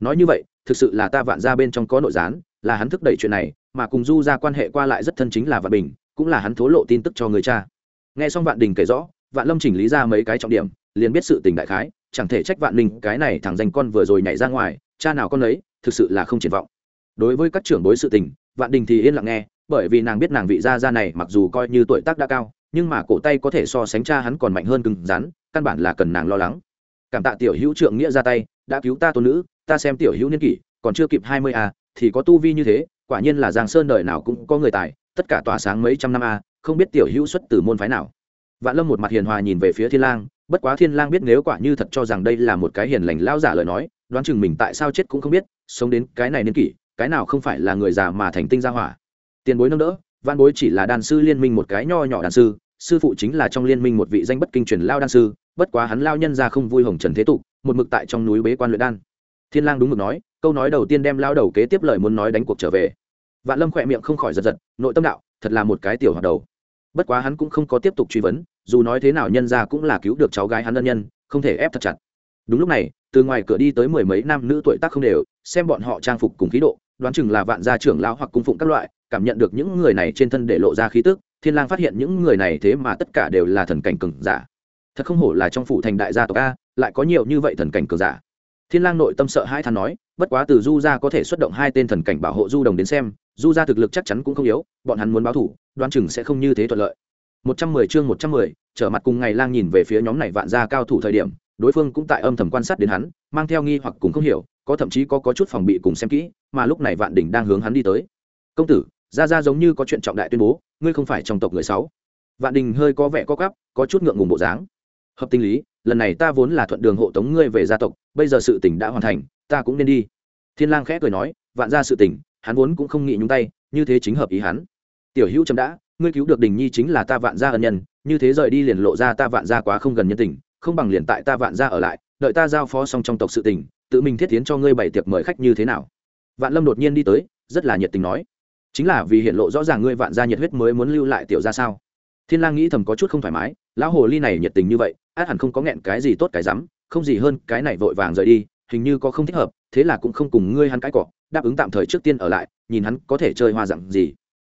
Nói như vậy, thực sự là ta vạn ra bên trong có nội gián là hắn thức đẩy chuyện này, mà cùng du ra quan hệ qua lại rất thân chính là vạn bình, cũng là hắn thố lộ tin tức cho người cha nghe xong vạn đình kể rõ, vạn lâm chỉnh lý ra mấy cái trọng điểm, liền biết sự tình đại khái, chẳng thể trách vạn ninh, cái này thằng danh con vừa rồi nhảy ra ngoài, cha nào con ấy thực sự là không triển vọng đối với các trưởng bối sự tình, vạn đình thì yên lặng nghe, bởi vì nàng biết nàng vị gia gia này mặc dù coi như tuổi tác đã cao, nhưng mà cổ tay có thể so sánh cha hắn còn mạnh hơn cứng rắn, căn bản là cần nàng lo lắng cảm tạ tiểu hữu trượng nghĩa ra tay, đã cứu ta tôn nữ, ta xem tiểu hữu niên kỷ, còn chưa kịp hai mươi à thì có tu vi như thế, quả nhiên là giang sơn đời nào cũng có người tài, tất cả tỏa sáng mấy trăm năm a, không biết tiểu hữu xuất từ môn phái nào. Vạn lâm một mặt hiền hòa nhìn về phía thiên lang, bất quá thiên lang biết nếu quả như thật cho rằng đây là một cái hiền lành lao giả lời nói, đoán chừng mình tại sao chết cũng không biết, sống đến cái này niên kỷ, cái nào không phải là người già mà thành tinh gia hỏa. Tiền bối nâng đỡ văn bối chỉ là đàn sư liên minh một cái nho nhỏ đàn sư sư phụ chính là trong liên minh một vị danh bất kinh truyền lao đan sư, bất quá hắn lao nhân ra không vui hồng trần thế tục, một mực tại trong núi bế quan luyện đan. Thiên lang đúng mực nói câu nói đầu tiên đem lao đầu kế tiếp lời muốn nói đánh cuộc trở về. Vạn lâm khỏe miệng không khỏi giật giật, nội tâm đạo, thật là một cái tiểu hoạt đầu. Bất quá hắn cũng không có tiếp tục truy vấn, dù nói thế nào nhân ra cũng là cứu được cháu gái hắn ân nhân, không thể ép thật chặt. Đúng lúc này, từ ngoài cửa đi tới mười mấy nam nữ tuổi tác không đều, xem bọn họ trang phục cùng khí độ, đoán chừng là vạn gia trưởng lão hoặc cung phụng các loại, cảm nhận được những người này trên thân để lộ ra khí tức, thiên lang phát hiện những người này thế mà tất cả đều là thần cảnh cường giả. Thật không hổ là trong phủ thành đại gia tộc a, lại có nhiều như vậy thần cảnh cường giả thiên lang nội tâm sợ hai thán nói bất quá từ du gia có thể xuất động hai tên thần cảnh bảo hộ du đồng đến xem du gia thực lực chắc chắn cũng không yếu bọn hắn muốn báo thủ đoán chừng sẽ không như thế thuận lợi. 110 chương 110, trở mặt cùng ngày lang nhìn về phía nhóm này vạn gia cao thủ thời điểm đối phương cũng tại âm thầm quan sát đến hắn mang theo nghi hoặc cũng không hiểu có thậm chí có có chút phòng bị cùng xem kỹ mà lúc này vạn đỉnh đang hướng hắn đi tới. Công tử gia gia giống như có chuyện trọng đại tuyên bố ngươi không phải trong tộc người sáu. Vạn đình hơi có vẻ có cắp có chút ngượng ngùng bộ dáng. Hợp tình lý lần này ta vốn là thuận đường hộ tống ngươi về gia tộc, bây giờ sự tình đã hoàn thành, ta cũng nên đi. Thiên lang khẽ cười nói, vạn gia sự tình, hắn vốn cũng không nghĩ nhúng tay, như thế chính hợp ý hắn. Tiểu hữu chấm đã, ngươi cứu được đình nhi chính là ta vạn gia ân nhân, như thế rời đi liền lộ ra ta vạn gia quá không gần nhân tình, không bằng liền tại ta vạn gia ở lại, đợi ta giao phó xong trong tộc sự tình, tự mình thiết tiến cho ngươi bày tiệc mời khách như thế nào. Vạn lâm đột nhiên đi tới, rất là nhiệt tình nói, chính là vì hiện lộ rõ ràng ngươi vạn gia nhiệt huyết mới muốn lưu lại tiểu gia sao thiên lang nghĩ thầm có chút không thoải mái, lão hồ ly này nhiệt tình như vậy, át hẳn không có nghẹn cái gì tốt cái dám không gì hơn, cái này vội vàng rời đi, hình như có không thích hợp, thế là cũng không cùng ngươi hắn cãi cọ, đáp ứng tạm thời trước tiên ở lại, nhìn hắn có thể chơi hoa dạng gì.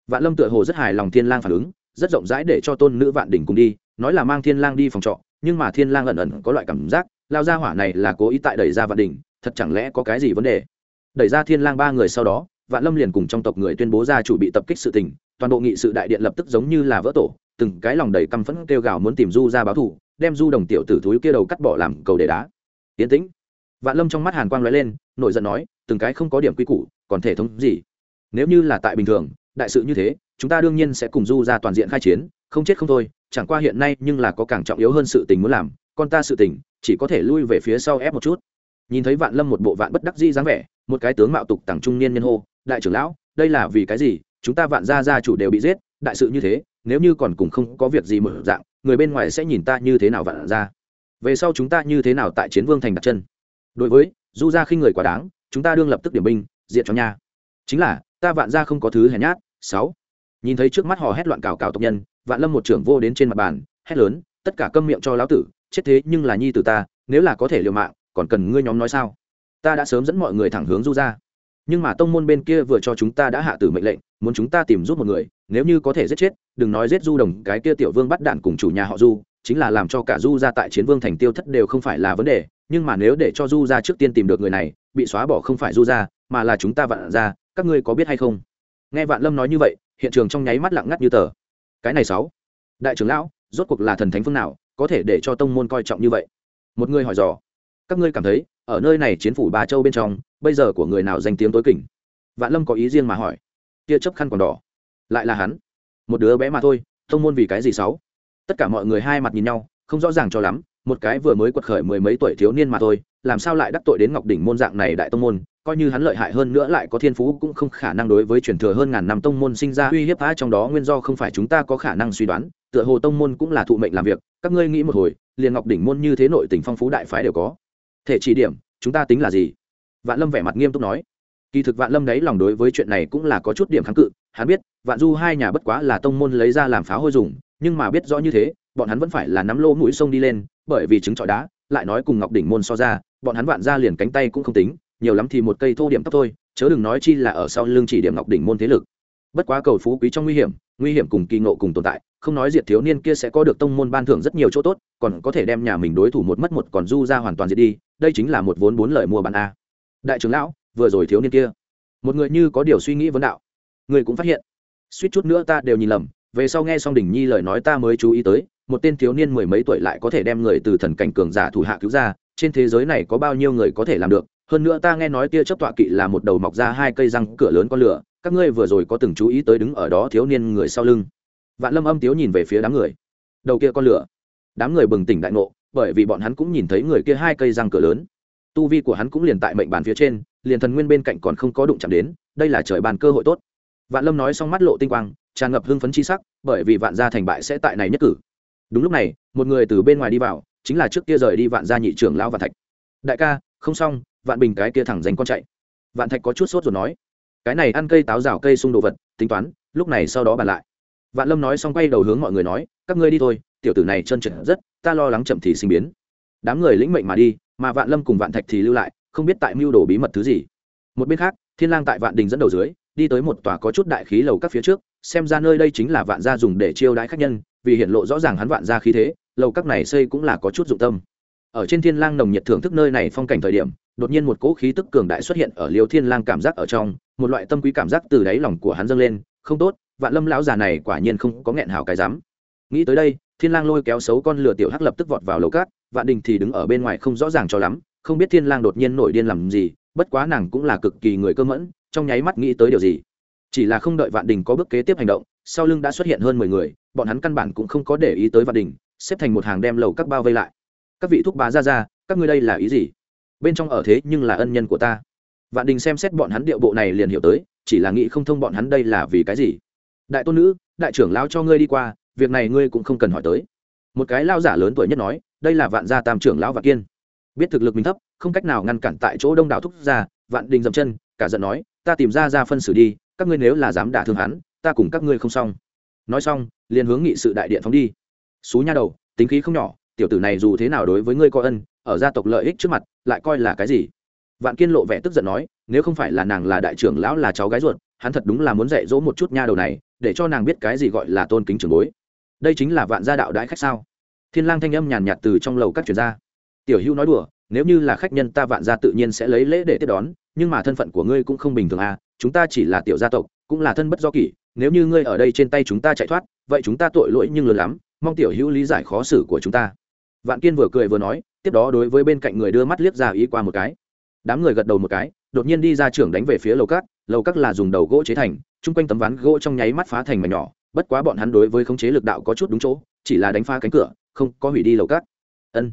Vạn lâm tựa hồ rất hài lòng thiên lang phản ứng, rất rộng rãi để cho tôn nữ vạn đỉnh cùng đi, nói là mang thiên lang đi phòng trọ, nhưng mà thiên lang ẩn ẩn có loại cảm giác lao ra hỏa này là cố ý tại đẩy ra vạn đỉnh, thật chẳng lẽ có cái gì vấn đề? Đẩy ra thiên lang ba người sau đó, vạn lâm liền cùng trong tộc người tuyên bố ra chủ bị tập kích sự tình, toàn bộ nghị sự đại điện lập tức giống như là vỡ tổ từng cái lòng đầy căm phẫn kêu gào muốn tìm du ra báo thù, đem du đồng tiểu tử thúi kia đầu cắt bỏ làm cầu để đá. Yến tĩnh, vạn lâm trong mắt hàn quang lóe lên, nổi giận nói, từng cái không có điểm quy củ, còn thể thống gì? Nếu như là tại bình thường, đại sự như thế, chúng ta đương nhiên sẽ cùng du ra toàn diện khai chiến, không chết không thôi, chẳng qua hiện nay nhưng là có càng trọng yếu hơn sự tình muốn làm, con ta sự tình, chỉ có thể lui về phía sau ép một chút. Nhìn thấy vạn lâm một bộ vạn bất đắc di dáng vẻ, một cái tướng mạo tục tằng trung niên nhân hô, đại trưởng lão, đây là vì cái gì? Chúng ta vạn gia gia chủ đều bị giết, đại sự như thế nếu như còn cùng không có việc gì mở dạng, người bên ngoài sẽ nhìn ta như thế nào vạn ra. Về sau chúng ta như thế nào tại chiến vương thành đặt chân? Đối với, du gia khi người quá đáng, chúng ta đương lập tức điểm binh, diện cho nha. Chính là, ta vạn gia không có thứ hèn nhát. Sáu. Nhìn thấy trước mắt họ hét loạn cào cào tộc nhân, vạn lâm một trưởng vô đến trên mặt bàn, hét lớn, tất cả câm miệng cho lão tử, chết thế nhưng là nhi tử ta, nếu là có thể liều mạng, còn cần ngươi nhóm nói sao? Ta đã sớm dẫn mọi người thẳng hướng du ra nhưng mà tông môn bên kia vừa cho chúng ta đã hạ tử mệnh lệnh, muốn chúng ta tìm giúp một người, nếu như có thể giết chết, đừng nói giết du đồng, cái kia tiểu vương bắt đạn cùng chủ nhà họ du, chính là làm cho cả du ra tại chiến vương thành tiêu thất đều không phải là vấn đề. Nhưng mà nếu để cho du ra trước tiên tìm được người này, bị xóa bỏ không phải du ra mà là chúng ta vạn ra các ngươi có biết hay không? Nghe vạn lâm nói như vậy, hiện trường trong nháy mắt lặng ngắt như tờ. Cái này sáu. Đại trưởng lão, rốt cuộc là thần thánh phương nào, có thể để cho tông môn coi trọng như vậy? Một người hỏi dò. Các ngươi cảm thấy ở nơi này chiến phủ bà châu bên trong, bây giờ của người nào danh tiếng tối kỉnh vạn lâm có ý riêng mà hỏi. Tia chấp khăn còn đỏ. Lại là hắn. Một đứa bé mà thôi, thông môn vì cái gì sáu? Tất cả mọi người hai mặt nhìn nhau, không rõ ràng cho lắm, một cái vừa mới quật khởi mười mấy tuổi thiếu niên mà thôi, làm sao lại đắc tội đến ngọc đỉnh môn dạng này đại tông môn, coi như hắn lợi hại hơn nữa lại có thiên phú cũng không khả năng đối với truyền thừa hơn ngàn năm tông môn sinh ra uy hiếp phá trong đó nguyên do không phải chúng ta có khả năng suy đoán, tựa hồ tông môn cũng là thụ mệnh làm việc, các ngươi nghĩ một hồi, liền ngọc đỉnh môn như thế nội tình phong phú đại phái đều có thể chỉ điểm, chúng ta tính là gì? Vạn lâm vẻ mặt nghiêm túc nói. Kỳ thực vạn lâm đấy lòng đối với chuyện này cũng là có chút điểm kháng cự. Hắn biết, vạn du hai nhà bất quá là tông môn lấy ra làm pháo hôi dùng, nhưng mà biết rõ như thế, bọn hắn vẫn phải là nắm lô mũi sông đi lên, bởi vì trứng trọi đá, lại nói cùng ngọc đỉnh môn so ra, bọn hắn vạn ra liền cánh tay cũng không tính, nhiều lắm thì một cây thô điểm tóc thôi, chớ đừng nói chi là ở sau lưng chỉ điểm ngọc đỉnh môn thế lực. Bất quá cầu phú quý trong nguy hiểm nguy hiểm cùng kỳ ngộ cùng tồn tại, không nói diệt thiếu niên kia sẽ có được tông môn ban thưởng rất nhiều chỗ tốt, còn có thể đem nhà mình đối thủ một mất một còn du ra hoàn toàn diệt đi đây chính là một vốn bốn lời mua bán a. Đại trưởng lão, vừa rồi thiếu niên kia. Một người như có điều suy nghĩ vấn đạo. Người cũng phát hiện. Suýt chút nữa ta đều nhìn lầm, về sau nghe xong đình nhi lời nói ta mới chú ý tới, một tên thiếu niên mười mấy tuổi lại có thể đem người từ thần cảnh cường giả thủ hạ cứu ra, trên thế giới này có bao nhiêu người có thể làm được? Hơn nữa ta nghe nói tia chấp tọa kỵ là một đầu mọc ra hai cây răng cửa lớn con lửa, các ngươi vừa rồi có từng chú ý tới đứng ở đó thiếu niên người sau lưng. Vạn lâm âm tiếu nhìn về phía đám người. Đầu kia con lửa. Đám người bừng tỉnh đại ngộ bởi vì bọn hắn cũng nhìn thấy người kia hai cây răng cửa lớn. Tu vi của hắn cũng liền tại mệnh bàn phía trên, liền thần nguyên bên cạnh còn không có đụng chạm đến, đây là trời bàn cơ hội tốt. Vạn lâm nói xong mắt lộ tinh quang, tràn ngập hưng phấn chi sắc, bởi vì vạn gia thành bại sẽ tại này nhất cử. Đúng lúc này, một người từ bên ngoài đi vào, chính là trước kia rời đi vạn gia nhị trưởng lão vạn thạch. Đại ca, không xong, vạn bình cái kia thẳng dành con chạy. Vạn thạch có chút sốt rồi nói. Cái này ăn cây táo rào cây xung đồ vật, tính toán, lúc này sau đó bàn lại. Vạn lâm nói xong quay đầu hướng mọi người nói, các ngươi đi thôi tiểu tử này chân trượt rất, ta lo lắng chậm thì sinh biến. Đám người lĩnh mệnh mà đi, mà vạn lâm cùng vạn thạch thì lưu lại, không biết tại mưu đồ bí mật thứ gì. Một bên khác, thiên lang tại vạn đình dẫn đầu dưới, đi tới một tòa có chút đại khí lầu các phía trước, xem ra nơi đây chính là vạn gia dùng để chiêu đãi khách nhân, vì hiện lộ rõ ràng hắn vạn gia khí thế, lầu các này xây cũng là có chút dụng tâm. Ở trên thiên lang nồng nhiệt thưởng thức nơi này phong cảnh thời điểm, đột nhiên một cỗ khí tức cường đại xuất hiện ở liêu thiên lang cảm giác ở trong, một loại tâm quý cảm giác từ đáy lòng của hắn dâng lên, không tốt, vạn lâm lão già này quả nhiên không có nghẹn hào cái dám. Nghĩ tới đây thiên lang lôi kéo xấu con lửa tiểu hắc lập tức vọt vào lầu cát, vạn đình thì đứng ở bên ngoài không rõ ràng cho lắm, không biết thiên lang đột nhiên nổi điên làm gì, bất quá nàng cũng là cực kỳ người cơ mẫn, trong nháy mắt nghĩ tới điều gì. Chỉ là không đợi vạn đình có bước kế tiếp hành động, sau lưng đã xuất hiện hơn mười người, bọn hắn căn bản cũng không có để ý tới vạn đình, xếp thành một hàng đem lầu các bao vây lại. Các vị thúc bá ra ra các ngươi đây là ý gì? Bên trong ở thế nhưng là ân nhân của ta. Vạn đình xem xét bọn hắn điệu bộ này liền hiểu tới, chỉ là nghĩ không thông bọn hắn đây là vì cái gì. Đại tôn nữ, đại trưởng lao cho ngươi đi qua việc này ngươi cũng không cần hỏi tới. Một cái lao giả lớn tuổi nhất nói, đây là vạn gia tam trưởng lão vạn kiên. Biết thực lực mình thấp, không cách nào ngăn cản tại chỗ đông đảo thúc gia, vạn đình dậm chân, cả giận nói, ta tìm ra ra phân xử đi, các ngươi nếu là dám đả thương hắn, ta cùng các ngươi không xong. Nói xong, liền hướng nghị sự đại điện phóng đi. Xú nha đầu, tính khí không nhỏ, tiểu tử này dù thế nào đối với ngươi có ân, ở gia tộc lợi ích trước mặt, lại coi là cái gì? Vạn kiên lộ vẻ tức giận nói, nếu không phải là nàng là đại trưởng lão là cháu gái ruột, hắn thật đúng là muốn dạy dỗ một chút nha đầu này, để cho nàng biết cái gì gọi là tôn kính trưởng bối đây chính là vạn gia đạo đãi khách sao? Thiên lang thanh âm nhàn nhạt từ trong lầu các truyền ra. Tiểu hữu nói đùa, nếu như là khách nhân ta vạn gia tự nhiên sẽ lấy lễ để tiếp đón, nhưng mà thân phận của ngươi cũng không bình thường à chúng ta chỉ là tiểu gia tộc, cũng là thân bất do kỷ, nếu như ngươi ở đây trên tay chúng ta chạy thoát, vậy chúng ta tội lỗi nhưng lớn lắm, mong tiểu hữu lý giải khó xử của chúng ta. Vạn kiên vừa cười vừa nói, tiếp đó đối với bên cạnh người đưa mắt liếc ra ý qua một cái. Đám người gật đầu một cái, đột nhiên đi ra trưởng đánh về phía lầu cát lầu cát là dùng đầu gỗ chế thành, chung quanh tấm ván gỗ trong nháy mắt phá thành mảnh nhỏ bất quá bọn hắn đối với khống chế lực đạo có chút đúng chỗ, chỉ là đánh phá cánh cửa, không có hủy đi lầu cát. Ân,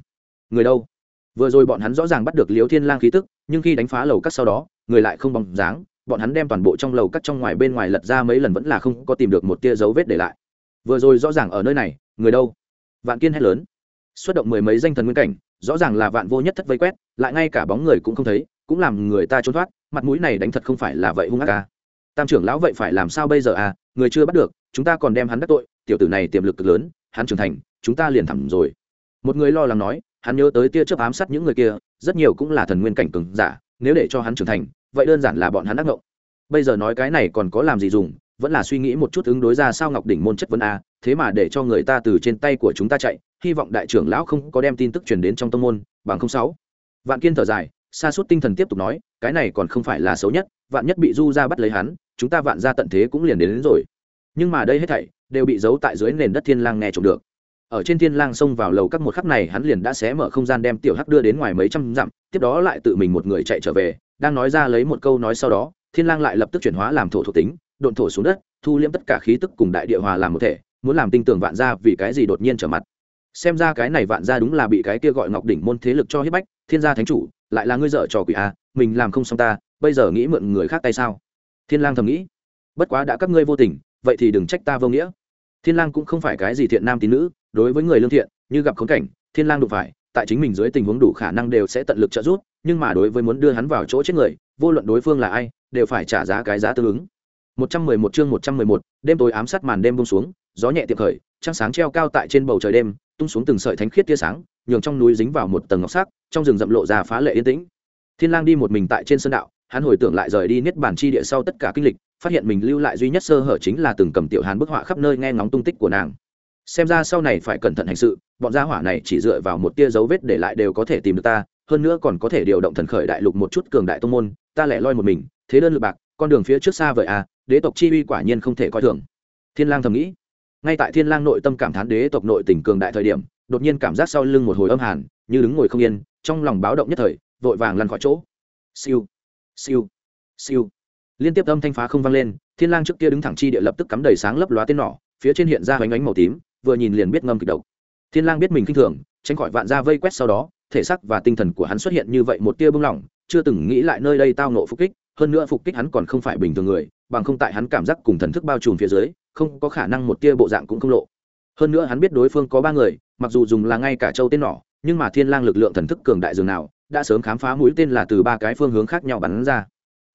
người đâu? Vừa rồi bọn hắn rõ ràng bắt được Liễu thiên lang khí tức, nhưng khi đánh phá lầu cát sau đó, người lại không bóng dáng, bọn hắn đem toàn bộ trong lầu cát trong ngoài bên ngoài lật ra mấy lần vẫn là không có tìm được một tia dấu vết để lại. Vừa rồi rõ ràng ở nơi này, người đâu? Vạn kiên hét lớn. Xuất động mười mấy danh thần nguyên cảnh, rõ ràng là vạn vô nhất thất vây quét, lại ngay cả bóng người cũng không thấy, cũng làm người ta trốn thoát, mặt mũi này đánh thật không phải là vậy hung ác ca tam trưởng lão vậy phải làm sao bây giờ à? Người chưa bắt được, chúng ta còn đem hắn đắc tội, tiểu tử này tiềm lực cực lớn, hắn trưởng thành, chúng ta liền thẳng rồi. Một người lo lắng nói, hắn nhớ tới tia chớp ám sát những người kia, rất nhiều cũng là thần nguyên cảnh cường giả, nếu để cho hắn trưởng thành, vậy đơn giản là bọn hắn đắc ngộng. Bây giờ nói cái này còn có làm gì dùng, vẫn là suy nghĩ một chút ứng đối ra sao ngọc đỉnh môn chất vấn a, thế mà để cho người ta từ trên tay của chúng ta chạy, hy vọng đại trưởng lão không có đem tin tức truyền đến trong tông môn, bằng không sáu. Vạn kiên thở dài Sa Sút tinh thần tiếp tục nói cái này còn không phải là xấu nhất vạn nhất bị du ra bắt lấy hắn chúng ta vạn ra tận thế cũng liền đến, đến rồi. Nhưng mà đây hết thảy đều bị giấu tại dưới nền đất thiên lang nghe trộm được. Ở trên thiên lang xông vào lầu các một khắc này hắn liền đã xé mở không gian đem tiểu hắc đưa đến ngoài mấy trăm dặm tiếp đó lại tự mình một người chạy trở về đang nói ra lấy một câu nói sau đó thiên lang lại lập tức chuyển hóa làm thổ thuộc tính độn thổ xuống đất thu liễm tất cả khí tức cùng đại địa hòa làm một thể muốn làm tinh tường vạn gia vì cái gì đột nhiên trở mặt. Xem ra cái này vạn gia đúng là bị cái kia gọi ngọc đỉnh môn thế lực cho hiếp bách thiên gia thánh chủ lại là ngươi dở trò quỷ à? mình làm không xong ta bây giờ nghĩ mượn người khác tay sao? Thiên lang thầm nghĩ. Bất quá đã các ngươi vô tình vậy thì đừng trách ta vô nghĩa. Thiên lang cũng không phải cái gì thiện nam tín nữ đối với người lương thiện như gặp khốn cảnh thiên lang đụng phải tại chính mình dưới tình huống đủ khả năng đều sẽ tận lực trợ giúp nhưng mà đối với muốn đưa hắn vào chỗ chết người vô luận đối phương là ai đều phải trả giá cái giá tương ứng. 111 chương 111, đêm tối ám sát màn đêm buông xuống gió nhẹ tiệm khởi trăng sáng treo cao tại trên bầu trời đêm tung xuống từng sợi thánh khiết tia sáng nhường trong núi dính vào một tầng ngọc sắc, trong rừng rậm lộ ra phá lệ yên tĩnh. Thiên lang đi một mình tại trên sơn đạo, hắn hồi tưởng lại rời đi niết bản chi địa sau tất cả kinh lịch, phát hiện mình lưu lại duy nhất sơ hở chính là từng cầm tiểu hàn bức họa khắp nơi nghe ngóng tung tích của nàng. Xem ra sau này phải cẩn thận hành sự, bọn gia hỏa này chỉ dựa vào một tia dấu vết để lại đều có thể tìm được ta, hơn nữa còn có thể điều động thần khởi đại lục một chút cường đại tông môn, ta lẻ loi một mình, thế đơn lực bạc, con đường phía trước xa vời à đế tộc chi uy quả nhiên không thể coi thường. Thiên lang thầm nghĩ ngay tại thiên lang nội tâm cảm thán đế tộc nội tình cường đại thời điểm, đột nhiên cảm giác sau lưng một hồi âm hàn, như đứng ngồi không yên, trong lòng báo động nhất thời, vội vàng lăn khỏi chỗ. Siêu siêu siêu. Liên tiếp âm thanh phá không vang lên, thiên lang trước kia đứng thẳng chi địa lập tức cắm đầy sáng lấp lóa tên nỏ, phía trên hiện ra ánh ánh màu tím, vừa nhìn liền biết ngâm kịch độc. Thiên lang biết mình kinh thường, tránh khỏi vạn gia vây quét sau đó, thể xác và tinh thần của hắn xuất hiện như vậy một tia bưng lỏng, chưa từng nghĩ lại nơi đây tao nộ phục kích, hơn nữa phục kích hắn còn không phải bình thường người, bằng không tại hắn cảm giác cùng thần thức bao trùm phía dưới không có khả năng một tia bộ dạng cũng không lộ. Hơn nữa hắn biết đối phương có ba người, mặc dù dùng là ngay cả châu tên nỏ, nhưng mà thiên lang lực lượng thần thức cường đại dường nào, đã sớm khám phá mũi tên là từ ba cái phương hướng khác nhau bắn ra.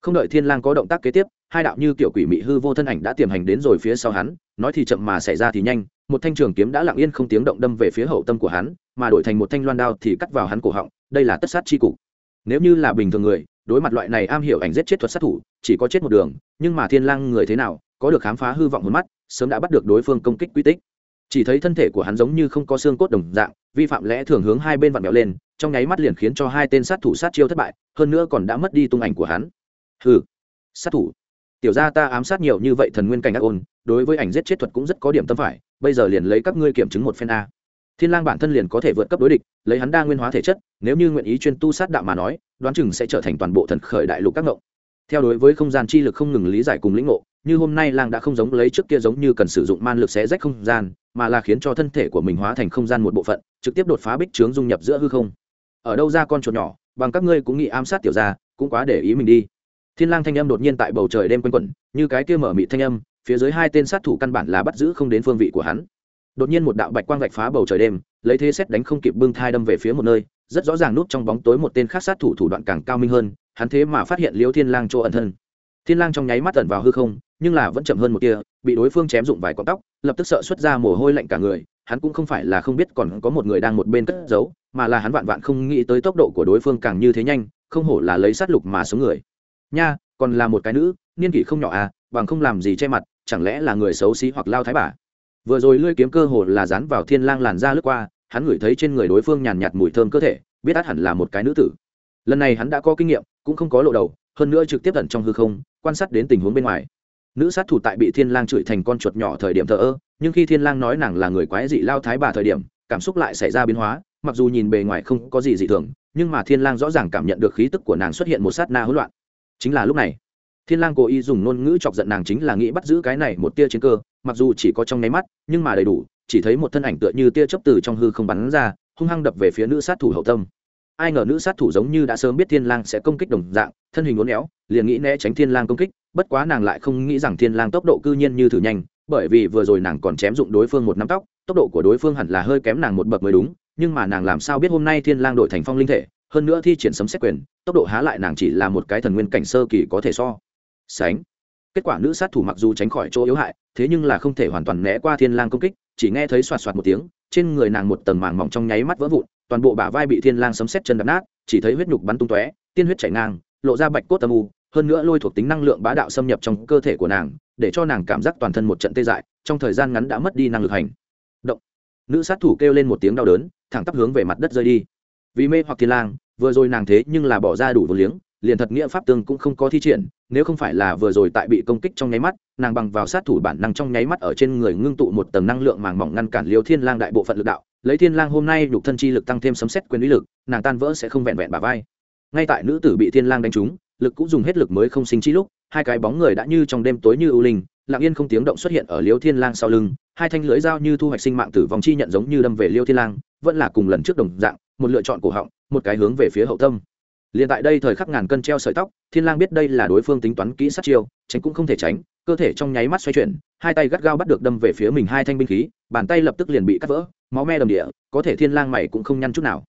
Không đợi thiên lang có động tác kế tiếp, hai đạo như kiểu quỷ mị hư vô thân ảnh đã tiềm hành đến rồi phía sau hắn, nói thì chậm mà xảy ra thì nhanh, một thanh trường kiếm đã lặng yên không tiếng động đâm về phía hậu tâm của hắn, mà đổi thành một thanh loan đao thì cắt vào hắn cổ họng, đây là tất sát chi cục. Nếu như là bình thường người, đối mặt loại này am hiểu ảnh giết chết thuật sát thủ, chỉ có chết một đường, nhưng mà thiên lang người thế nào có được khám phá hư vọng một mắt, sớm đã bắt được đối phương công kích quy tích. Chỉ thấy thân thể của hắn giống như không có xương cốt đồng dạng, vi phạm lẽ thường hướng hai bên vặn vẹo lên, trong nháy mắt liền khiến cho hai tên sát thủ sát chiêu thất bại, hơn nữa còn đã mất đi tung ảnh của hắn. Hừ, sát thủ. Tiểu ra ta ám sát nhiều như vậy thần nguyên cảnh ác ôn, đối với ảnh giết chết thuật cũng rất có điểm tâm phải, bây giờ liền lấy các ngươi kiểm chứng một phen a. Thiên lang bản thân liền có thể vượt cấp đối địch, lấy hắn đa nguyên hóa thể chất, nếu như nguyện ý chuyên tu sát đạo mà nói, đoán chừng sẽ trở thành toàn bộ thần khởi đại lục các ngộng theo đối với không gian chi lực không ngừng lý giải cùng lĩnh ngộ như hôm nay lang đã không giống lấy trước kia giống như cần sử dụng man lực xé rách không gian, mà là khiến cho thân thể của mình hóa thành không gian một bộ phận, trực tiếp đột phá bích trướng dung nhập giữa hư không. Ở đâu ra con chuột nhỏ, bằng các ngươi cũng nghĩ ám sát tiểu gia, cũng quá để ý mình đi. Thiên lang thanh âm đột nhiên tại bầu trời đêm quanh quẩn, như cái kia mở mị thanh âm, phía dưới hai tên sát thủ căn bản là bắt giữ không đến phương vị của hắn. Đột nhiên một đạo bạch quang vạch phá bầu trời đêm, lấy thế xét đánh không kịp bưng thai đâm về phía một nơi, rất rõ ràng nút trong bóng tối một tên khác sát thủ thủ đoạn càng cao minh hơn, hắn thế mà phát hiện liêu thiên lang chỗ ẩn thân. Thiên lang trong nháy mắt ẩn vào hư không nhưng là vẫn chậm hơn một tia, bị đối phương chém dụng vài con tóc, lập tức sợ xuất ra mồ hôi lạnh cả người, hắn cũng không phải là không biết còn có một người đang một bên cất giấu, mà là hắn vạn vạn không nghĩ tới tốc độ của đối phương càng như thế nhanh, không hổ là lấy sát lục mà sống người. Nha, còn là một cái nữ, niên kỷ không nhỏ à bằng không làm gì che mặt, chẳng lẽ là người xấu xí hoặc lao thái bà? Vừa rồi lưỡi kiếm cơ hồ là dán vào thiên lang làn ra lướt qua, hắn ngửi thấy trên người đối phương nhàn nhạt mùi thơm cơ thể, biết át hẳn là một cái nữ tử. Lần này hắn đã có kinh nghiệm, cũng không có lộ đầu, hơn nữa trực tiếp tận trong hư không, quan sát đến tình huống bên ngoài nữ sát thủ tại bị thiên lang chửi thành con chuột nhỏ thời điểm thờ ơ, nhưng khi thiên lang nói nàng là người quái dị lao thái bà thời điểm, cảm xúc lại xảy ra biến hóa, mặc dù nhìn bề ngoài không có gì dị thường, nhưng mà thiên lang rõ ràng cảm nhận được khí tức của nàng xuất hiện một sát na hỗn loạn. Chính là lúc này, thiên lang cố ý dùng ngôn ngữ chọc giận nàng chính là nghĩ bắt giữ cái này một tia chiến cơ, mặc dù chỉ có trong nháy mắt, nhưng mà đầy đủ, chỉ thấy một thân ảnh tựa như tia chớp từ trong hư không bắn ra, hung hăng đập về phía nữ sát thủ hậu tâm. Ai ngờ nữ sát thủ giống như đã sớm biết thiên lang sẽ công kích đồng dạng, thân hình uốn éo, liền nghĩ né tránh thiên lang công kích bất quá nàng lại không nghĩ rằng thiên lang tốc độ cư nhiên như thử nhanh, bởi vì vừa rồi nàng còn chém dụng đối phương một nắm tóc, tốc độ của đối phương hẳn là hơi kém nàng một bậc mới đúng, nhưng mà nàng làm sao biết hôm nay thiên lang đổi thành phong linh thể, hơn nữa thi triển sấm xét quyền, tốc độ há lại nàng chỉ là một cái thần nguyên cảnh sơ kỳ có thể so. Sánh. Kết quả nữ sát thủ mặc dù tránh khỏi chỗ yếu hại, thế nhưng là không thể hoàn toàn né qua thiên lang công kích, chỉ nghe thấy xoạt xoạt một tiếng, trên người nàng một tầng màng mỏng trong nháy mắt vỡ vụn, toàn bộ bả vai bị thiên lang sấm xét chân đập nát, chỉ thấy huyết nhục bắn tung tóe, tiên huyết chảy ngang, lộ ra bạch cốt âm u hơn nữa lôi thuộc tính năng lượng bá đạo xâm nhập trong cơ thể của nàng, để cho nàng cảm giác toàn thân một trận tê dại, trong thời gian ngắn đã mất đi năng lực hành. Động. Nữ sát thủ kêu lên một tiếng đau đớn, thẳng tắp hướng về mặt đất rơi đi. Vì mê hoặc thiên lang, vừa rồi nàng thế nhưng là bỏ ra đủ vô liếng, liền thật nghĩa pháp tương cũng không có thi triển, nếu không phải là vừa rồi tại bị công kích trong nháy mắt, nàng bằng vào sát thủ bản năng trong nháy mắt ở trên người ngưng tụ một tầng năng lượng màng mỏng ngăn cản liều thiên lang đại bộ phận lực đạo, lấy thiên lang hôm nay nhục thân chi lực tăng thêm sấm xét quyền uy lực, nàng tan vỡ sẽ không vẹn vẹn bả vai. Ngay tại nữ tử bị thiên lang đánh trúng lực cũng dùng hết lực mới không sinh chi lúc, hai cái bóng người đã như trong đêm tối như ưu linh, lặng yên không tiếng động xuất hiện ở liêu thiên lang sau lưng, hai thanh lưỡi dao như thu hoạch sinh mạng tử vong chi nhận giống như đâm về liêu thiên lang, vẫn là cùng lần trước đồng dạng, một lựa chọn cổ họng, một cái hướng về phía hậu tâm. Liền tại đây thời khắc ngàn cân treo sợi tóc, thiên lang biết đây là đối phương tính toán kỹ sát chiêu, tránh cũng không thể tránh, cơ thể trong nháy mắt xoay chuyển, hai tay gắt gao bắt được đâm về phía mình hai thanh binh khí, bàn tay lập tức liền bị cắt vỡ, máu me đầm địa, có thể thiên lang mày cũng không nhăn chút nào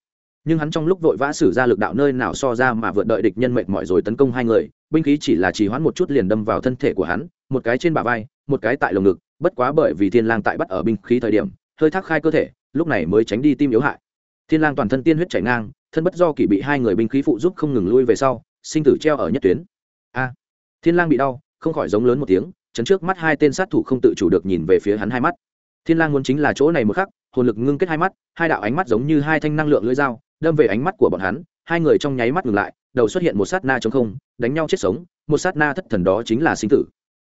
nhưng hắn trong lúc vội vã sử ra lực đạo nơi nào so ra mà vượt đợi địch nhân mệt mỏi rồi tấn công hai người, binh khí chỉ là trì hoãn một chút liền đâm vào thân thể của hắn, một cái trên bả vai, một cái tại lồng ngực, bất quá bởi vì thiên lang tại bắt ở binh khí thời điểm, hơi thác khai cơ thể, lúc này mới tránh đi tim yếu hại. Thiên lang toàn thân tiên huyết chảy ngang, thân bất do kỷ bị hai người binh khí phụ giúp không ngừng lui về sau, sinh tử treo ở nhất tuyến. A! Thiên lang bị đau, không khỏi giống lớn một tiếng, chấn trước mắt hai tên sát thủ không tự chủ được nhìn về phía hắn hai mắt. Thiên lang muốn chính là chỗ này một khắc, hồn lực ngưng kết hai mắt, hai đạo ánh mắt giống như hai thanh năng lượng lưỡi dao đâm về ánh mắt của bọn hắn, hai người trong nháy mắt ngừng lại, đầu xuất hiện một sát na chống không, đánh nhau chết sống, một sát na thất thần đó chính là sinh tử.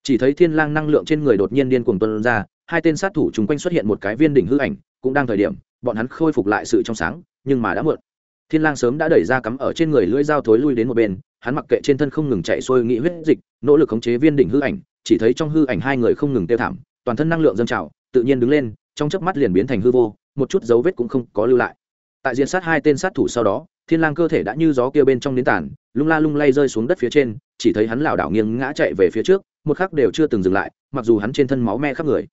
Chỉ thấy thiên lang năng lượng trên người đột nhiên điên cuồng tuôn ra, hai tên sát thủ chung quanh xuất hiện một cái viên đỉnh hư ảnh, cũng đang thời điểm, bọn hắn khôi phục lại sự trong sáng, nhưng mà đã muộn. Thiên lang sớm đã đẩy ra cắm ở trên người lưỡi dao thối lui đến một bên, hắn mặc kệ trên thân không ngừng chạy xuôi nghị huyết dịch, nỗ lực khống chế viên đỉnh hư ảnh, chỉ thấy trong hư ảnh hai người không ngừng tiêu thảm, toàn thân năng lượng dâng trào, tự nhiên đứng lên, trong chớp mắt liền biến thành hư vô, một chút dấu vết cũng không có lưu lại tại diện sát hai tên sát thủ sau đó, thiên lang cơ thể đã như gió kia bên trong nến tàn, lung la lung lay rơi xuống đất phía trên, chỉ thấy hắn lảo đảo nghiêng ngã chạy về phía trước, một khắc đều chưa từng dừng lại, mặc dù hắn trên thân máu me khắp người.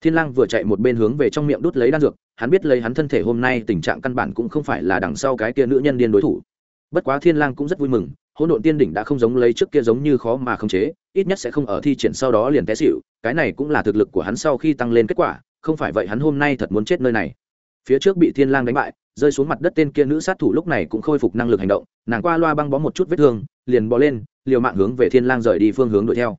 Thiên lang vừa chạy một bên hướng về trong miệng đút lấy đan dược, hắn biết lấy hắn thân thể hôm nay tình trạng căn bản cũng không phải là đằng sau cái kia nữ nhân điên đối thủ. Bất quá thiên lang cũng rất vui mừng, hỗn độn tiên đỉnh đã không giống lấy trước kia giống như khó mà không chế, ít nhất sẽ không ở thi triển sau đó liền té xỉu, cái này cũng là thực lực của hắn sau khi tăng lên kết quả, không phải vậy hắn hôm nay thật muốn chết nơi này phía trước bị thiên lang đánh bại, rơi xuống mặt đất tên kia nữ sát thủ lúc này cũng khôi phục năng lực hành động, nàng qua loa băng bó một chút vết thương, liền bò lên, liều mạng hướng về thiên lang rời đi phương hướng đuổi theo.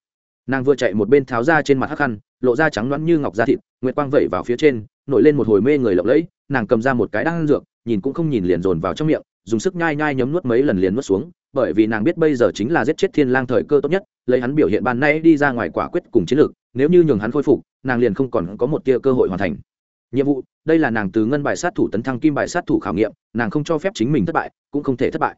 Nàng vừa chạy một bên tháo ra trên mặt hắc khăn, lộ ra trắng loáng như ngọc da thịt, nguyệt quang vẩy vào phía trên, nổi lên một hồi mê người lộng lẫy, nàng cầm ra một cái đan dược, nhìn cũng không nhìn liền dồn vào trong miệng, dùng sức nhai nhai nhấm nuốt mấy lần liền nuốt xuống, bởi vì nàng biết bây giờ chính là giết chết thiên lang thời cơ tốt nhất, lấy hắn biểu hiện ban nay đi ra ngoài quả quyết cùng chiến lược, nếu như nhường hắn khôi phục, nàng liền không còn có một tia cơ hội hoàn thành nhiệm vụ đây là nàng từ ngân bài sát thủ tấn thăng kim bài sát thủ khảo nghiệm nàng không cho phép chính mình thất bại cũng không thể thất bại.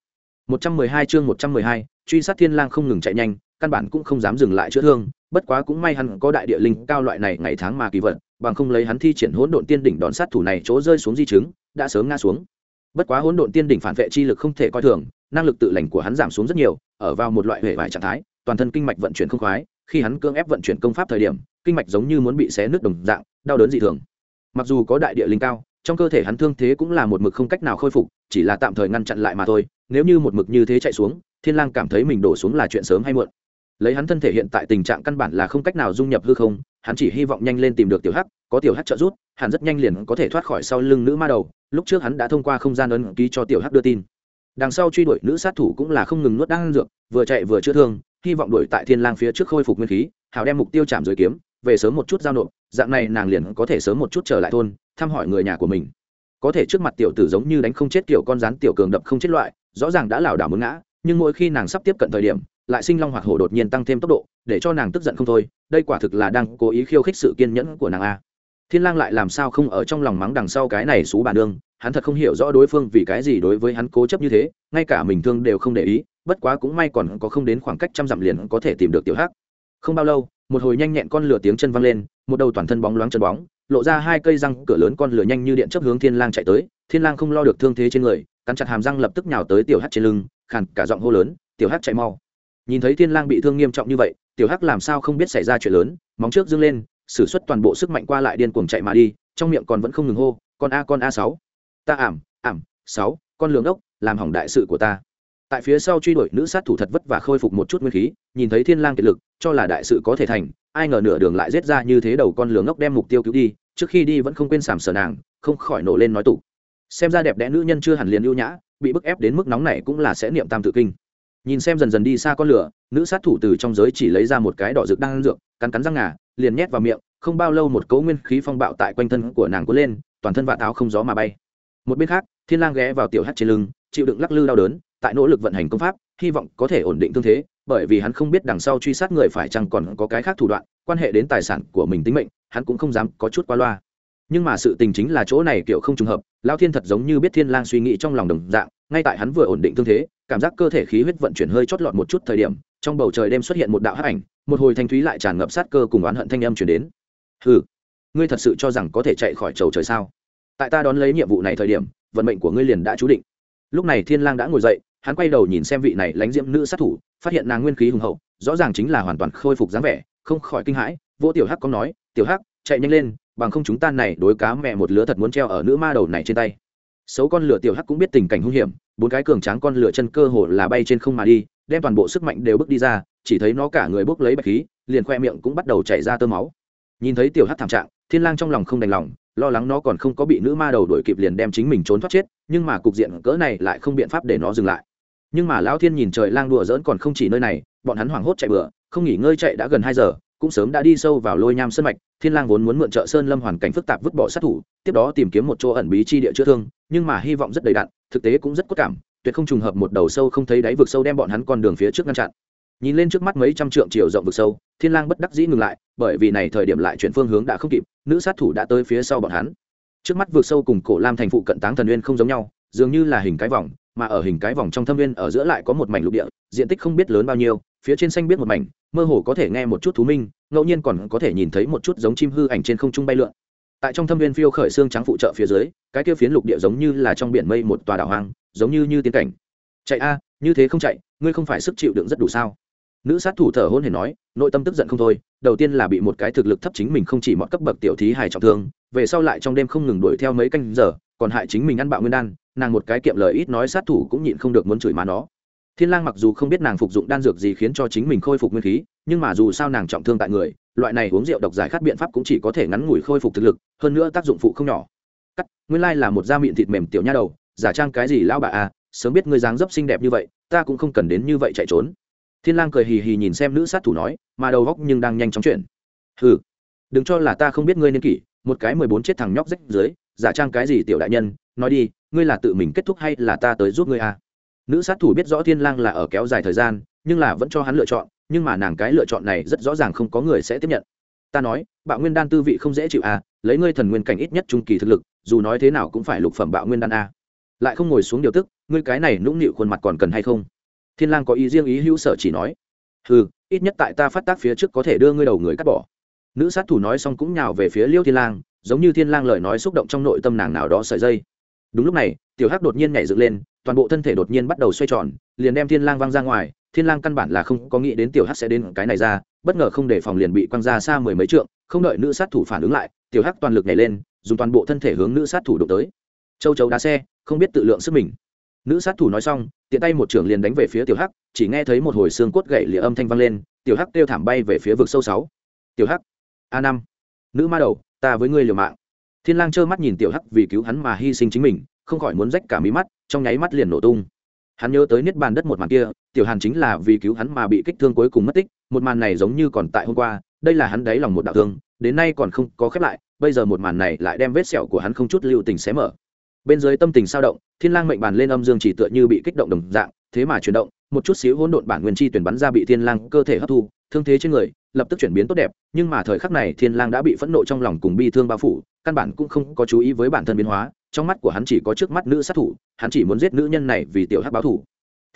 112 chương 112, truy sát thiên lang không ngừng chạy nhanh căn bản cũng không dám dừng lại chữa thương bất quá cũng may hắn có đại địa linh cao loại này ngày tháng mà kỳ vận bằng không lấy hắn thi triển hỗn độn tiên đỉnh đón sát thủ này chỗ rơi xuống di chứng đã sớm ngã xuống. Bất quá hỗn độn tiên đỉnh phản vệ chi lực không thể coi thường năng lực tự lành của hắn giảm xuống rất nhiều ở vào một loại hệ vải trạng thái toàn thân kinh mạch vận chuyển không khoái khi hắn cưỡng ép vận chuyển công pháp thời điểm kinh mạch giống như muốn bị xé nứt đồng dạng đau đớn dị thường mặc dù có đại địa linh cao, trong cơ thể hắn thương thế cũng là một mực không cách nào khôi phục, chỉ là tạm thời ngăn chặn lại mà thôi, nếu như một mực như thế chạy xuống, thiên lang cảm thấy mình đổ xuống là chuyện sớm hay muộn. Lấy hắn thân thể hiện tại tình trạng căn bản là không cách nào dung nhập hư không, hắn chỉ hy vọng nhanh lên tìm được tiểu hắc, có tiểu hắc trợ giúp, hắn rất nhanh liền có thể thoát khỏi sau lưng nữ ma đầu, lúc trước hắn đã thông qua không gian ấn ký cho tiểu hắc đưa tin. Đằng sau truy đuổi nữ sát thủ cũng là không ngừng nuốt đan dược, vừa chạy vừa chữa thương, hy vọng đuổi tại thiên lang phía trước khôi phục nguyên khí hào đem mục tiêu chạm dưới kiếm về sớm một chút giao nộp, dạng này nàng liền có thể sớm một chút trở lại thôn, thăm hỏi người nhà của mình. Có thể trước mặt tiểu tử giống như đánh không chết kiểu con rắn tiểu cường đập không chết loại, rõ ràng đã lảo đảo muốn ngã, nhưng mỗi khi nàng sắp tiếp cận thời điểm, lại sinh long hoặc hổ đột nhiên tăng thêm tốc độ, để cho nàng tức giận không thôi, đây quả thực là đang cố ý khiêu khích sự kiên nhẫn của nàng a. Thiên lang lại làm sao không ở trong lòng mắng đằng sau cái này xú bà nương, hắn thật không hiểu rõ đối phương vì cái gì đối với hắn cố chấp như thế, ngay cả mình thương đều không để ý, bất quá cũng may còn có không đến khoảng cách trăm dặm liền có thể tìm được tiểu hắc. Không bao lâu một hồi nhanh nhẹn con lửa tiếng chân văng lên, một đầu toàn thân bóng loáng chân bóng, lộ ra hai cây răng, cửa lớn con lửa nhanh như điện chấp hướng thiên lang chạy tới, thiên lang không lo được thương thế trên người, cắn chặt hàm răng lập tức nhào tới tiểu hắc trên lưng, khàn cả giọng hô lớn, tiểu hắc chạy mau. Nhìn thấy thiên lang bị thương nghiêm trọng như vậy, tiểu hắc làm sao không biết xảy ra chuyện lớn, móng trước dương lên, sử xuất toàn bộ sức mạnh qua lại điên cuồng chạy mà đi, trong miệng còn vẫn không ngừng hô, con a con a sáu. Ta ảm ảm, sáu, con lường ốc làm hỏng đại sự của ta tại phía sau truy đuổi nữ sát thủ thật vất và khôi phục một chút nguyên khí, nhìn thấy thiên lang kiệt lực, cho là đại sự có thể thành, ai ngờ nửa đường lại giết ra như thế đầu con lường ngốc đem mục tiêu cứu đi, trước khi đi vẫn không quên sàm sờ nàng, không khỏi nổ lên nói tụ xem ra đẹp đẽ nữ nhân chưa hẳn liền ưu nhã, bị bức ép đến mức nóng này cũng là sẽ niệm tam tự kinh. Nhìn xem dần dần đi xa con lửa, nữ sát thủ từ trong giới chỉ lấy ra một cái đỏ rực đang dược, cắn cắn răng ngà, liền nhét vào miệng, không bao lâu một cấu nguyên khí phong bạo tại quanh thân của nàng cuốn lên, toàn thân vạn áo không gió mà bay. Một bên khác, thiên lang ghé vào tiểu hắt trên lưng, chịu đựng lắc lư đau đớn tại nỗ lực vận hành công pháp, hy vọng có thể ổn định thương thế, bởi vì hắn không biết đằng sau truy sát người phải chăng còn có cái khác thủ đoạn, quan hệ đến tài sản của mình tính mệnh, hắn cũng không dám có chút qua loa. Nhưng mà sự tình chính là chỗ này kiểu không trùng hợp lao thiên thật giống như biết thiên lang suy nghĩ trong lòng đồng dạng, ngay tại hắn vừa ổn định thương thế, cảm giác cơ thể khí huyết vận chuyển hơi chót lọt một chút thời điểm, trong bầu trời đêm xuất hiện một đạo hắc ảnh, một hồi thanh thúy lại tràn ngập sát cơ cùng oán hận thanh âm truyền đến. Hừ, ngươi thật sự cho rằng có thể chạy khỏi chầu trời sao? Tại ta đón lấy nhiệm vụ này thời điểm, vận mệnh của ngươi liền đã chú định. Lúc này thiên lang đã ngồi dậy hắn quay đầu nhìn xem vị này lãnh diễm nữ sát thủ, phát hiện nàng nguyên khí hùng hậu, rõ ràng chính là hoàn toàn khôi phục dáng vẻ, không khỏi kinh hãi, vô tiểu hắc có nói, tiểu hắc, chạy nhanh lên, bằng không chúng ta này đối cá mẹ một lứa thật muốn treo ở nữ ma đầu này trên tay. Xấu con lửa tiểu hắc cũng biết tình cảnh hung hiểm, bốn cái cường tráng con lửa chân cơ hồ là bay trên không mà đi, đem toàn bộ sức mạnh đều bước đi ra, chỉ thấy nó cả người bốc lấy bạch khí, liền khoe miệng cũng bắt đầu chảy ra tơ máu. Nhìn thấy tiểu hắc thảm trạng, thiên lang trong lòng không đành lòng, lo lắng nó còn không có bị nữ ma đầu đuổi kịp liền đem chính mình trốn thoát chết, nhưng mà cục diện cỡ này lại không biện pháp để nó dừng lại nhưng mà lão thiên nhìn trời lang đùa dỡn còn không chỉ nơi này, bọn hắn hoảng hốt chạy bựa không nghỉ ngơi chạy đã gần hai giờ, cũng sớm đã đi sâu vào lôi nham sơn mạch, thiên lang vốn muốn mượn trợ sơn lâm hoàn cảnh phức tạp vứt bỏ sát thủ, tiếp đó tìm kiếm một chỗ ẩn bí chi địa chữa thương, nhưng mà hy vọng rất đầy đặn, thực tế cũng rất cốt cảm, tuyệt không trùng hợp một đầu sâu không thấy đáy vực sâu đem bọn hắn con đường phía trước ngăn chặn. Nhìn lên trước mắt mấy trăm trượng chiều rộng vực sâu, thiên lang bất đắc dĩ ngừng lại, bởi vì này thời điểm lại chuyển phương hướng đã không kịp, nữ sát thủ đã tới phía sau bọn hắn. Trước mắt vực sâu cùng cổ lam thành phụ cận táng thần nguyên không giống nhau, dường như là hình cái vòng mà ở hình cái vòng trong thâm viên ở giữa lại có một mảnh lục địa, diện tích không biết lớn bao nhiêu, phía trên xanh biết một mảnh, mơ hồ có thể nghe một chút thú minh, ngẫu nhiên còn có thể nhìn thấy một chút giống chim hư ảnh trên không trung bay lượn. Tại trong thâm viên phiêu khởi xương trắng phụ trợ phía dưới, cái kia phiến lục địa giống như là trong biển mây một tòa đảo hoang, giống như như tiên cảnh. Chạy a, như thế không chạy, ngươi không phải sức chịu đựng rất đủ sao? Nữ sát thủ thở hôn hề nói, nội tâm tức giận không thôi, đầu tiên là bị một cái thực lực thấp chính mình không chỉ mọi cấp bậc tiểu thí hài trọng thương, về sau lại trong đêm không ngừng đuổi theo mấy canh giờ, còn hại chính mình ăn bạo nguyên đan nàng một cái kiệm lời ít nói sát thủ cũng nhịn không được muốn chửi má nó. Thiên lang mặc dù không biết nàng phục dụng đan dược gì khiến cho chính mình khôi phục nguyên khí, nhưng mà dù sao nàng trọng thương tại người, loại này uống rượu độc giải khát biện pháp cũng chỉ có thể ngắn ngủi khôi phục thực lực, hơn nữa tác dụng phụ không nhỏ. Cắt, nguyên lai là một da miệng thịt mềm tiểu nha đầu, giả trang cái gì lão bà à sớm biết ngươi dáng dấp xinh đẹp như vậy, ta cũng không cần đến như vậy chạy trốn. Thiên lang cười hì hì nhìn xem nữ sát thủ nói, mà đầu góc nhưng đang nhanh chóng chuyển. Hừ, đừng cho là ta không biết ngươi niên kỷ, một cái mười bốn chết thằng nhóc rách dưới, giả trang cái gì tiểu đại nhân, nói đi ngươi là tự mình kết thúc hay là ta tới giúp ngươi à? nữ sát thủ biết rõ thiên lang là ở kéo dài thời gian, nhưng là vẫn cho hắn lựa chọn, nhưng mà nàng cái lựa chọn này rất rõ ràng không có người sẽ tiếp nhận. Ta nói, bạo nguyên đan tư vị không dễ chịu à lấy ngươi thần nguyên cảnh ít nhất trung kỳ thực lực, dù nói thế nào cũng phải lục phẩm bạo nguyên đan a lại không ngồi xuống điều tức, ngươi cái này nũng nịu khuôn mặt còn cần hay không? Thiên lang có ý riêng ý hữu sở chỉ nói. Hừ, ít nhất tại ta phát tác phía trước có thể đưa ngươi đầu người cắt bỏ. Nữ sát thủ nói xong cũng nhào về phía liêu thiên lang, giống như thiên lang lời nói xúc động trong nội tâm nàng nào đó sợi dây đúng lúc này, tiểu hắc đột nhiên nhảy dựng lên, toàn bộ thân thể đột nhiên bắt đầu xoay tròn, liền đem thiên lang văng ra ngoài. Thiên lang căn bản là không có nghĩ đến tiểu hắc sẽ đến cái này ra, bất ngờ không để phòng liền bị quăng ra xa mười mấy trượng, không đợi nữ sát thủ phản ứng lại, tiểu hắc toàn lực nhảy lên, dùng toàn bộ thân thể hướng nữ sát thủ đụng tới. Châu chấu đá xe, không biết tự lượng sức mình. Nữ sát thủ nói xong, tiện tay một trưởng liền đánh về phía tiểu hắc, chỉ nghe thấy một hồi xương cốt gậy lịa âm thanh vang lên, tiểu hắc kêu thảm bay về phía vực sâu sáu. Tiểu hắc, a năm, nữ ma đầu, ta với ngươi liều mạng thiên lang trơ mắt nhìn tiểu hắc vì cứu hắn mà hy sinh chính mình, không khỏi muốn rách cả mí mắt, trong nháy mắt liền nổ tung. Hắn nhớ tới niết bàn đất một màn kia, tiểu hàn chính là vì cứu hắn mà bị kích thương cuối cùng mất tích, một màn này giống như còn tại hôm qua, đây là hắn đáy lòng một đạo thương, đến nay còn không có khép lại, bây giờ một màn này lại đem vết sẹo của hắn không chút lưu tình xé mở. Bên dưới tâm tình sao động, thiên lang mệnh bàn lên âm dương chỉ tựa như bị kích động đồng dạng, thế mà chuyển động một chút xíu hỗn độn bản nguyên chi tuyển bắn ra bị thiên lang cơ thể hấp thu, thương thế trên người lập tức chuyển biến tốt đẹp, nhưng mà thời khắc này thiên lang đã bị phẫn nộ trong lòng cùng bi thương bao phủ, căn bản cũng không có chú ý với bản thân biến hóa, trong mắt của hắn chỉ có trước mắt nữ sát thủ, hắn chỉ muốn giết nữ nhân này vì tiểu hắc báo thủ.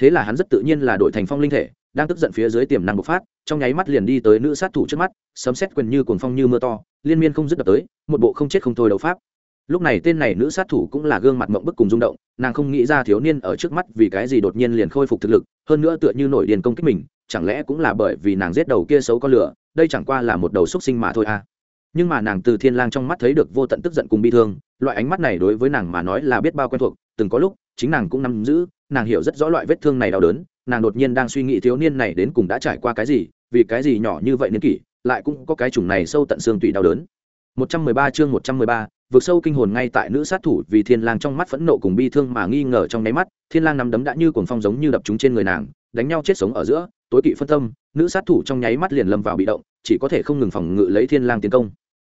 Thế là hắn rất tự nhiên là đổi thành phong linh thể, đang tức giận phía dưới tiềm năng bộc phát, trong nháy mắt liền đi tới nữ sát thủ trước mắt, sấm xét quyền như cuồng phong như mưa to, liên miên không dứt đập tới, một bộ không chết không thôi đấu pháp lúc này tên này nữ sát thủ cũng là gương mặt mộng bức cùng rung động nàng không nghĩ ra thiếu niên ở trước mắt vì cái gì đột nhiên liền khôi phục thực lực hơn nữa tựa như nổi điền công kích mình chẳng lẽ cũng là bởi vì nàng giết đầu kia xấu con lửa đây chẳng qua là một đầu xúc sinh mà thôi à. Nhưng mà nàng từ thiên lang trong mắt thấy được vô tận tức giận cùng bi thương loại ánh mắt này đối với nàng mà nói là biết bao quen thuộc từng có lúc chính nàng cũng nắm giữ nàng hiểu rất rõ loại vết thương này đau đớn nàng đột nhiên đang suy nghĩ thiếu niên này đến cùng đã trải qua cái gì vì cái gì nhỏ như vậy niên kỷ lại cũng có cái chủng này sâu tận xương tủy đau đớn. 113 chương 113, vượt sâu kinh hồn ngay tại nữ sát thủ vì thiên lang trong mắt phẫn nộ cùng bi thương mà nghi ngờ trong nháy mắt, thiên lang nắm đấm đã như cuồng phong giống như đập chúng trên người nàng, đánh nhau chết sống ở giữa, tối kỵ phân tâm, nữ sát thủ trong nháy mắt liền lâm vào bị động, chỉ có thể không ngừng phòng ngự lấy thiên lang tiến công.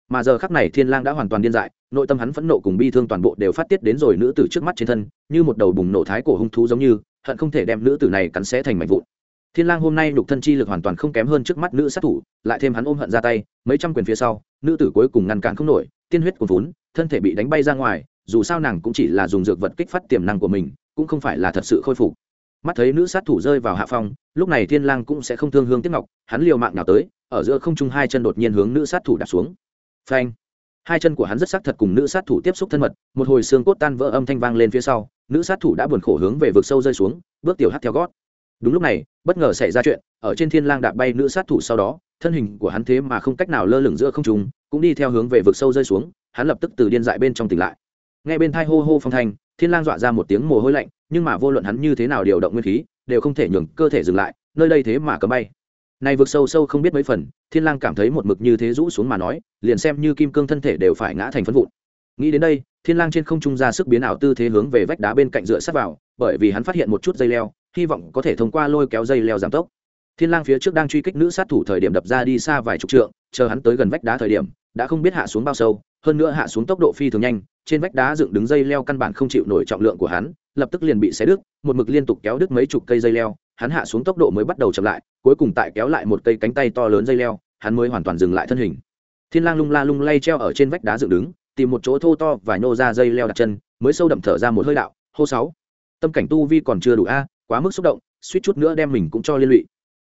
Mà giờ khắc này thiên lang đã hoàn toàn điên dại, nội tâm hắn phẫn nộ cùng bi thương toàn bộ đều phát tiết đến rồi nữ tử trước mắt trên thân, như một đầu bùng nổ thái cổ hung thú giống như, hận không thể đem nữ tử này cắn xé thành mảnh vụn. Thiên lang hôm nay nhục thân chi lực hoàn toàn không kém hơn trước mắt nữ sát thủ, lại thêm hắn ôm hận ra tay, mấy trăm quyền phía sau, nữ tử cuối cùng ngăn cản không nổi, tiên huyết cuồn vốn thân thể bị đánh bay ra ngoài, dù sao nàng cũng chỉ là dùng dược vật kích phát tiềm năng của mình, cũng không phải là thật sự khôi phục. Mắt thấy nữ sát thủ rơi vào hạ phong, lúc này thiên lang cũng sẽ không thương hương tiếc ngọc, hắn liều mạng nào tới, ở giữa không trung hai chân đột nhiên hướng nữ sát thủ đạp xuống. Phanh! Hai chân của hắn rất sắc thật cùng nữ sát thủ tiếp xúc thân mật, một hồi xương cốt tan vỡ âm thanh vang lên phía sau, nữ sát thủ đã buồn khổ hướng về vực sâu rơi xuống, bước tiểu hắt theo gót. Đúng lúc này, bất ngờ xảy ra chuyện, ở trên thiên lang đạp bay nữ sát thủ sau đó, thân hình của hắn thế mà không cách nào lơ lửng giữa không trung, cũng đi theo hướng về vực sâu rơi xuống hắn lập tức từ điên dại bên trong tỉnh lại. Ngay bên thai hô hô phong thanh, thiên lang dọa ra một tiếng mồ hôi lạnh, nhưng mà vô luận hắn như thế nào điều động nguyên khí, đều không thể nhường cơ thể dừng lại, nơi đây thế mà cấm bay. Này vực sâu sâu không biết mấy phần, thiên lang cảm thấy một mực như thế rũ xuống mà nói, liền xem như kim cương thân thể đều phải ngã thành phấn vụn. Nghĩ đến đây, thiên lang trên không trung ra sức biến ảo tư thế hướng về vách đá bên cạnh dựa sát vào, bởi vì hắn phát hiện một chút dây leo, hy vọng có thể thông qua lôi kéo dây leo giảm tốc. Thiên lang phía trước đang truy kích nữ sát thủ thời điểm đập ra đi xa vài chục trượng chờ hắn tới gần vách đá thời điểm, đã không biết hạ xuống bao sâu, hơn nữa hạ xuống tốc độ phi thường nhanh, trên vách đá dựng đứng dây leo căn bản không chịu nổi trọng lượng của hắn, lập tức liền bị xé đứt, một mực liên tục kéo đứt mấy chục cây dây leo, hắn hạ xuống tốc độ mới bắt đầu chậm lại, cuối cùng tại kéo lại một cây cánh tay to lớn dây leo, hắn mới hoàn toàn dừng lại thân hình. Thiên lang lung la lung lay treo ở trên vách đá dựng đứng, tìm một chỗ thô to và nhô ra dây leo đặt chân, mới sâu đậm thở ra một hơi đạo, hô sáu, tâm cảnh tu vi còn chưa đủ a, quá mức xúc động, suýt chút nữa đem mình cũng cho liên lụy.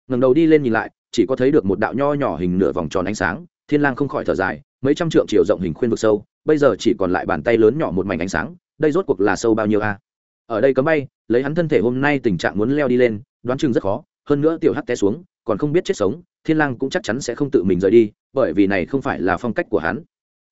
Ngẩng đầu đi lên nhìn lại chỉ có thấy được một đạo nho nhỏ hình nửa vòng tròn ánh sáng, thiên lang không khỏi thở dài, mấy trăm trượng chiều rộng hình khuyên vực sâu, bây giờ chỉ còn lại bàn tay lớn nhỏ một mảnh ánh sáng, đây rốt cuộc là sâu bao nhiêu a? Ở đây cấm bay, lấy hắn thân thể hôm nay tình trạng muốn leo đi lên, đoán chừng rất khó, hơn nữa tiểu hắc té xuống, còn không biết chết sống, thiên lang cũng chắc chắn sẽ không tự mình rời đi, bởi vì này không phải là phong cách của hắn.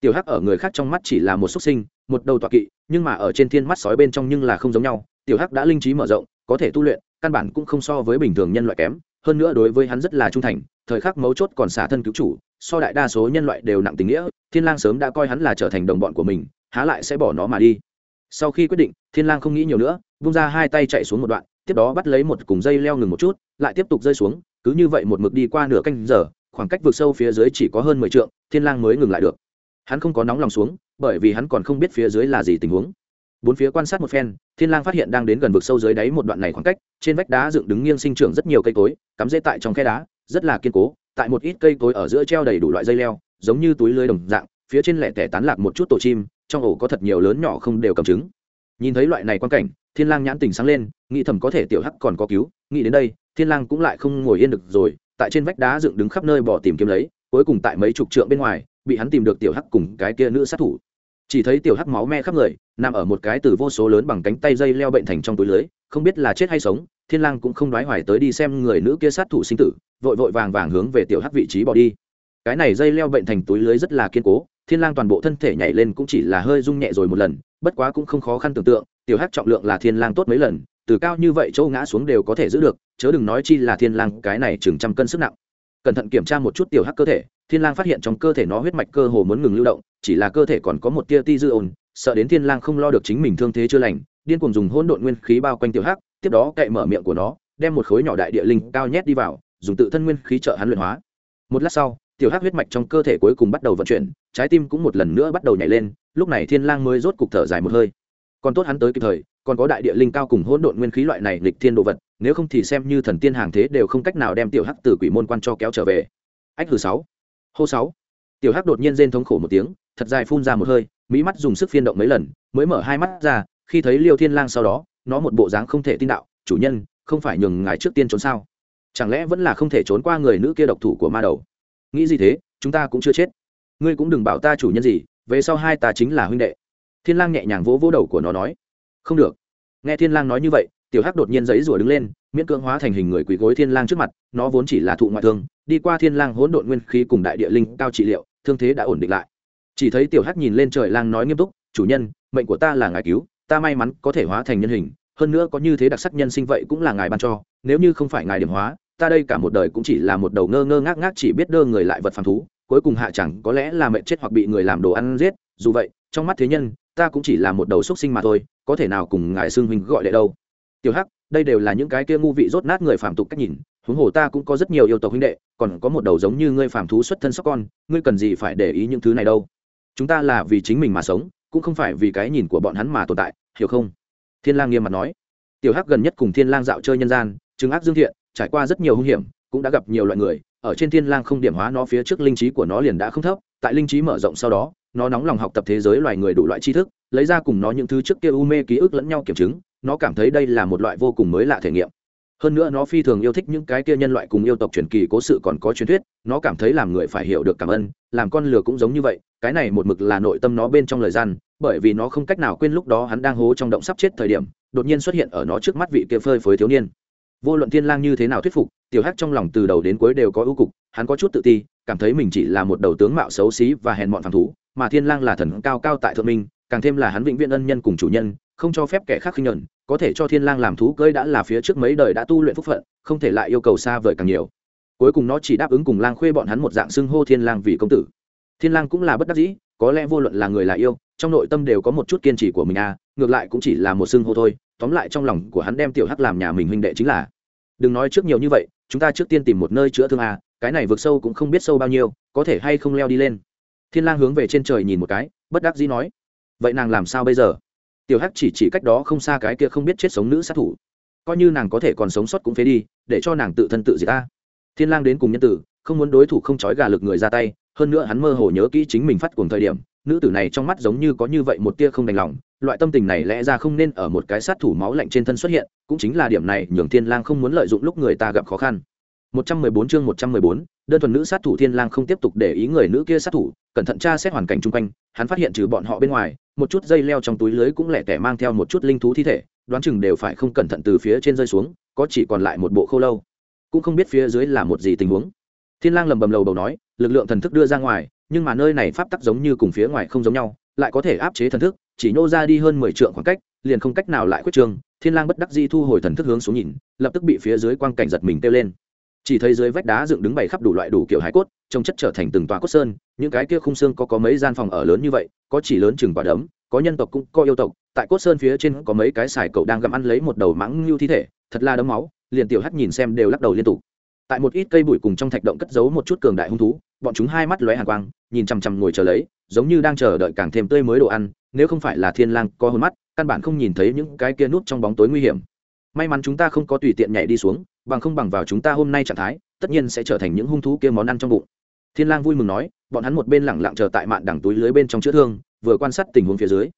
Tiểu hắc ở người khác trong mắt chỉ là một xuất sinh, một đầu tọa kỵ, nhưng mà ở trên thiên mắt sói bên trong nhưng là không giống nhau, tiểu hắc đã linh trí mở rộng, có thể tu luyện, căn bản cũng không so với bình thường nhân loại kém hơn nữa đối với hắn rất là trung thành, thời khắc mấu chốt còn xả thân cứu chủ, so đại đa số nhân loại đều nặng tình nghĩa, thiên lang sớm đã coi hắn là trở thành đồng bọn của mình, há lại sẽ bỏ nó mà đi. Sau khi quyết định, thiên lang không nghĩ nhiều nữa, vung ra hai tay chạy xuống một đoạn, tiếp đó bắt lấy một cùng dây leo ngừng một chút, lại tiếp tục rơi xuống, cứ như vậy một mực đi qua nửa canh giờ, khoảng cách vượt sâu phía dưới chỉ có hơn mười trượng, thiên lang mới ngừng lại được. Hắn không có nóng lòng xuống, bởi vì hắn còn không biết phía dưới là gì tình huống bốn phía quan sát một phen, thiên lang phát hiện đang đến gần vực sâu dưới đáy một đoạn này khoảng cách, trên vách đá dựng đứng nghiêng sinh trưởng rất nhiều cây cối, cắm rễ tại trong khe đá, rất là kiên cố, tại một ít cây cối ở giữa treo đầy đủ loại dây leo, giống như túi lưới đồng dạng, phía trên lẻ tẻ tán lạc một chút tổ chim, trong ổ có thật nhiều lớn nhỏ không đều cầm trứng. Nhìn thấy loại này quan cảnh, thiên lang nhãn tình sáng lên, nghĩ thầm có thể tiểu hắc còn có cứu, nghĩ đến đây, thiên lang cũng lại không ngồi yên được rồi, tại trên vách đá dựng đứng khắp nơi bỏ tìm kiếm lấy, cuối cùng tại mấy chục trượng bên ngoài, bị hắn tìm được tiểu hắc cùng cái kia nữ sát thủ. Chỉ thấy tiểu hắc máu me khắp người nằm ở một cái từ vô số lớn bằng cánh tay dây leo bệnh thành trong túi lưới, không biết là chết hay sống, thiên lang cũng không đoái hoài tới đi xem người nữ kia sát thủ sinh tử, vội vội vàng vàng hướng về tiểu hắc vị trí bỏ đi. Cái này dây leo bệnh thành túi lưới rất là kiên cố, thiên lang toàn bộ thân thể nhảy lên cũng chỉ là hơi rung nhẹ rồi một lần, bất quá cũng không khó khăn tưởng tượng, tiểu hắc trọng lượng là thiên lang tốt mấy lần, từ cao như vậy châu ngã xuống đều có thể giữ được, chớ đừng nói chi là thiên lang cái này chừng trăm cân sức nặng. Cẩn thận kiểm tra một chút tiểu hắc cơ thể, thiên lang phát hiện trong cơ thể nó huyết mạch cơ hồ muốn ngừng lưu động, chỉ là cơ thể còn có một tia ti dư ồn sợ đến thiên lang không lo được chính mình thương thế chưa lành, điên cuồng dùng hỗn độn nguyên khí bao quanh tiểu hắc, tiếp đó cậy mở miệng của nó, đem một khối nhỏ đại địa linh cao nhét đi vào, dùng tự thân nguyên khí trợ hắn luyện hóa. Một lát sau, tiểu hắc huyết mạch trong cơ thể cuối cùng bắt đầu vận chuyển, trái tim cũng một lần nữa bắt đầu nhảy lên, lúc này thiên lang mới rốt cục thở dài một hơi. Còn tốt hắn tới kịp thời, còn có đại địa linh cao cùng hỗn độn nguyên khí loại này lịch thiên đồ vật, nếu không thì xem như thần tiên hàng thế đều không cách nào đem tiểu hắc từ quỷ môn quan cho kéo trở về. Ách hừ sáu. Hô sáu. Tiểu hắc đột nhiên rên thống khổ một tiếng, thật dài phun ra một hơi mỹ mắt dùng sức phiên động mấy lần, mới mở hai mắt ra, khi thấy liêu thiên lang sau đó, nó một bộ dáng không thể tin đạo, chủ nhân, không phải nhường ngài trước tiên trốn sao? Chẳng lẽ vẫn là không thể trốn qua người nữ kia độc thủ của ma đầu? Nghĩ gì thế? Chúng ta cũng chưa chết. Ngươi cũng đừng bảo ta chủ nhân gì, về sau hai ta chính là huynh đệ. Thiên lang nhẹ nhàng vỗ vỗ đầu của nó nói, không được. Nghe thiên lang nói như vậy, tiểu hắc đột nhiên giấy rủa đứng lên, miễn cưỡng hóa thành hình người quỳ gối thiên lang trước mặt, nó vốn chỉ là thụ ngoại thương, đi qua thiên lang hỗn độn nguyên khí cùng đại địa linh cao trị liệu, thương thế đã ổn định lại chỉ thấy tiểu hắc nhìn lên trời lang nói nghiêm túc, chủ nhân, mệnh của ta là ngài cứu, ta may mắn có thể hóa thành nhân hình, hơn nữa có như thế đặc sắc nhân sinh vậy cũng là ngài ban cho, nếu như không phải ngài điểm hóa, ta đây cả một đời cũng chỉ là một đầu ngơ ngơ ngác ngác chỉ biết đơ người lại vật phàm thú, cuối cùng hạ chẳng có lẽ là mệnh chết hoặc bị người làm đồ ăn giết, dù vậy, trong mắt thế nhân, ta cũng chỉ là một đầu xuất sinh mà thôi, có thể nào cùng ngài xương huynh gọi lại đâu? Tiểu hắc, đây đều là những cái kia ngu vị rốt nát người phàm tục cách nhìn, huống hồ ta cũng có rất nhiều yêu tộc huynh đệ, còn có một đầu giống như ngươi phàm thú xuất thân sóc con, ngươi cần gì phải để ý những thứ này đâu? Chúng ta là vì chính mình mà sống, cũng không phải vì cái nhìn của bọn hắn mà tồn tại, hiểu không? Thiên lang nghiêm mặt nói. Tiểu hắc gần nhất cùng thiên lang dạo chơi nhân gian chứng ác dương thiện, trải qua rất nhiều hung hiểm, cũng đã gặp nhiều loại người, ở trên thiên lang không điểm hóa nó phía trước linh trí của nó liền đã không thấp, tại linh trí mở rộng sau đó, nó nóng lòng học tập thế giới loài người đủ loại tri thức, lấy ra cùng nó những thứ trước kia u mê ký ức lẫn nhau kiểm chứng, nó cảm thấy đây là một loại vô cùng mới lạ thể nghiệm hơn nữa nó phi thường yêu thích những cái kia nhân loại cùng yêu tộc truyền kỳ cố sự còn có truyền thuyết, nó cảm thấy làm người phải hiểu được cảm ơn, làm con lừa cũng giống như vậy, cái này một mực là nội tâm nó bên trong lời gian, bởi vì nó không cách nào quên lúc đó hắn đang hố trong động sắp chết thời điểm, đột nhiên xuất hiện ở nó trước mắt vị kia phơi phới thiếu niên. Vô luận thiên lang như thế nào thuyết phục, tiểu hắc trong lòng từ đầu đến cuối đều có ưu cục, hắn có chút tự ti, cảm thấy mình chỉ là một đầu tướng mạo xấu xí và hèn mọn phàm thú, mà thiên lang là thần cao cao tại thượng minh, càng thêm là hắn vĩnh viễn ân nhân cùng chủ nhân, không cho phép kẻ khác khinh nhẫn có thể cho thiên lang làm thú cưỡi đã là phía trước mấy đời đã tu luyện phúc phận, không thể lại yêu cầu xa vời càng nhiều. Cuối cùng nó chỉ đáp ứng cùng lang khuê bọn hắn một dạng xưng hô thiên lang vì công tử. Thiên lang cũng là bất đắc dĩ, có lẽ vô luận là người là yêu, trong nội tâm đều có một chút kiên trì của mình à ngược lại cũng chỉ là một xưng hô thôi, tóm lại trong lòng của hắn đem tiểu hắc làm nhà mình huynh đệ chính là. Đừng nói trước nhiều như vậy, chúng ta trước tiên tìm một nơi chữa thương à cái này vượt sâu cũng không biết sâu bao nhiêu, có thể hay không leo đi lên. Thiên lang hướng về trên trời nhìn một cái, bất đắc dĩ nói. Vậy nàng làm sao bây giờ? Tiểu hắc chỉ chỉ cách đó không xa cái kia không biết chết sống nữ sát thủ. Coi như nàng có thể còn sống sót cũng phế đi, để cho nàng tự thân tự diệt ta. Thiên lang đến cùng nhân tử, không muốn đối thủ không chói gà lực người ra tay, hơn nữa hắn mơ hồ nhớ kỹ chính mình phát cuồng thời điểm, nữ tử này trong mắt giống như có như vậy một tia không đành lòng, loại tâm tình này lẽ ra không nên ở một cái sát thủ máu lạnh trên thân xuất hiện, cũng chính là điểm này nhường thiên lang không muốn lợi dụng lúc người ta gặp khó khăn. 114 chương 114, đơn thuần nữ sát thủ thiên lang không tiếp tục để ý người nữ kia sát thủ cẩn thận tra xét hoàn cảnh chung quanh hắn phát hiện trừ bọn họ bên ngoài một chút dây leo trong túi lưới cũng lẻ tẻ mang theo một chút linh thú thi thể đoán chừng đều phải không cẩn thận từ phía trên rơi xuống có chỉ còn lại một bộ khô lâu. Cũng không biết phía dưới là một gì tình huống. Thiên lang lầm bầm lầu bầu nói lực lượng thần thức đưa ra ngoài nhưng mà nơi này pháp tắc giống như cùng phía ngoài không giống nhau lại có thể áp chế thần thức chỉ nô ra đi hơn mười trượng khoảng cách liền không cách nào lại quyết trường thiên lang bất đắc dĩ thu hồi thần thức hướng xuống nhìn lập tức bị phía dưới quang cảnh giật mình tiêu lên chỉ thấy dưới vách đá dựng đứng bày khắp đủ loại đủ kiểu hải cốt, trông chất trở thành từng tòa cốt sơn, những cái kia khung xương có có mấy gian phòng ở lớn như vậy, có chỉ lớn chừng quả đấm, có nhân tộc cũng có yêu tộc, tại cốt sơn phía trên có mấy cái xài cậu đang gặm ăn lấy một đầu mãng lưu thi thể, thật là đấm máu, liền tiểu hắt nhìn xem đều lắc đầu liên tục. Tại một ít cây bụi cùng trong thạch động cất giấu một chút cường đại hung thú, bọn chúng hai mắt lóe hàn quang, nhìn chằm chằm ngồi chờ lấy, giống như đang chờ đợi càng thêm tươi mới đồ ăn, nếu không phải là thiên lang có hồn mắt, căn bản không nhìn thấy những cái kia nút trong bóng tối nguy hiểm. May mắn chúng ta không có tùy tiện nhảy đi xuống bằng không bằng vào chúng ta hôm nay trạng thái, tất nhiên sẽ trở thành những hung thú kia món ăn trong bụng. Thiên lang vui mừng nói, bọn hắn một bên lẳng lặng chờ tại mạn đằng túi lưới bên trong chữa thương, vừa quan sát tình huống phía dưới.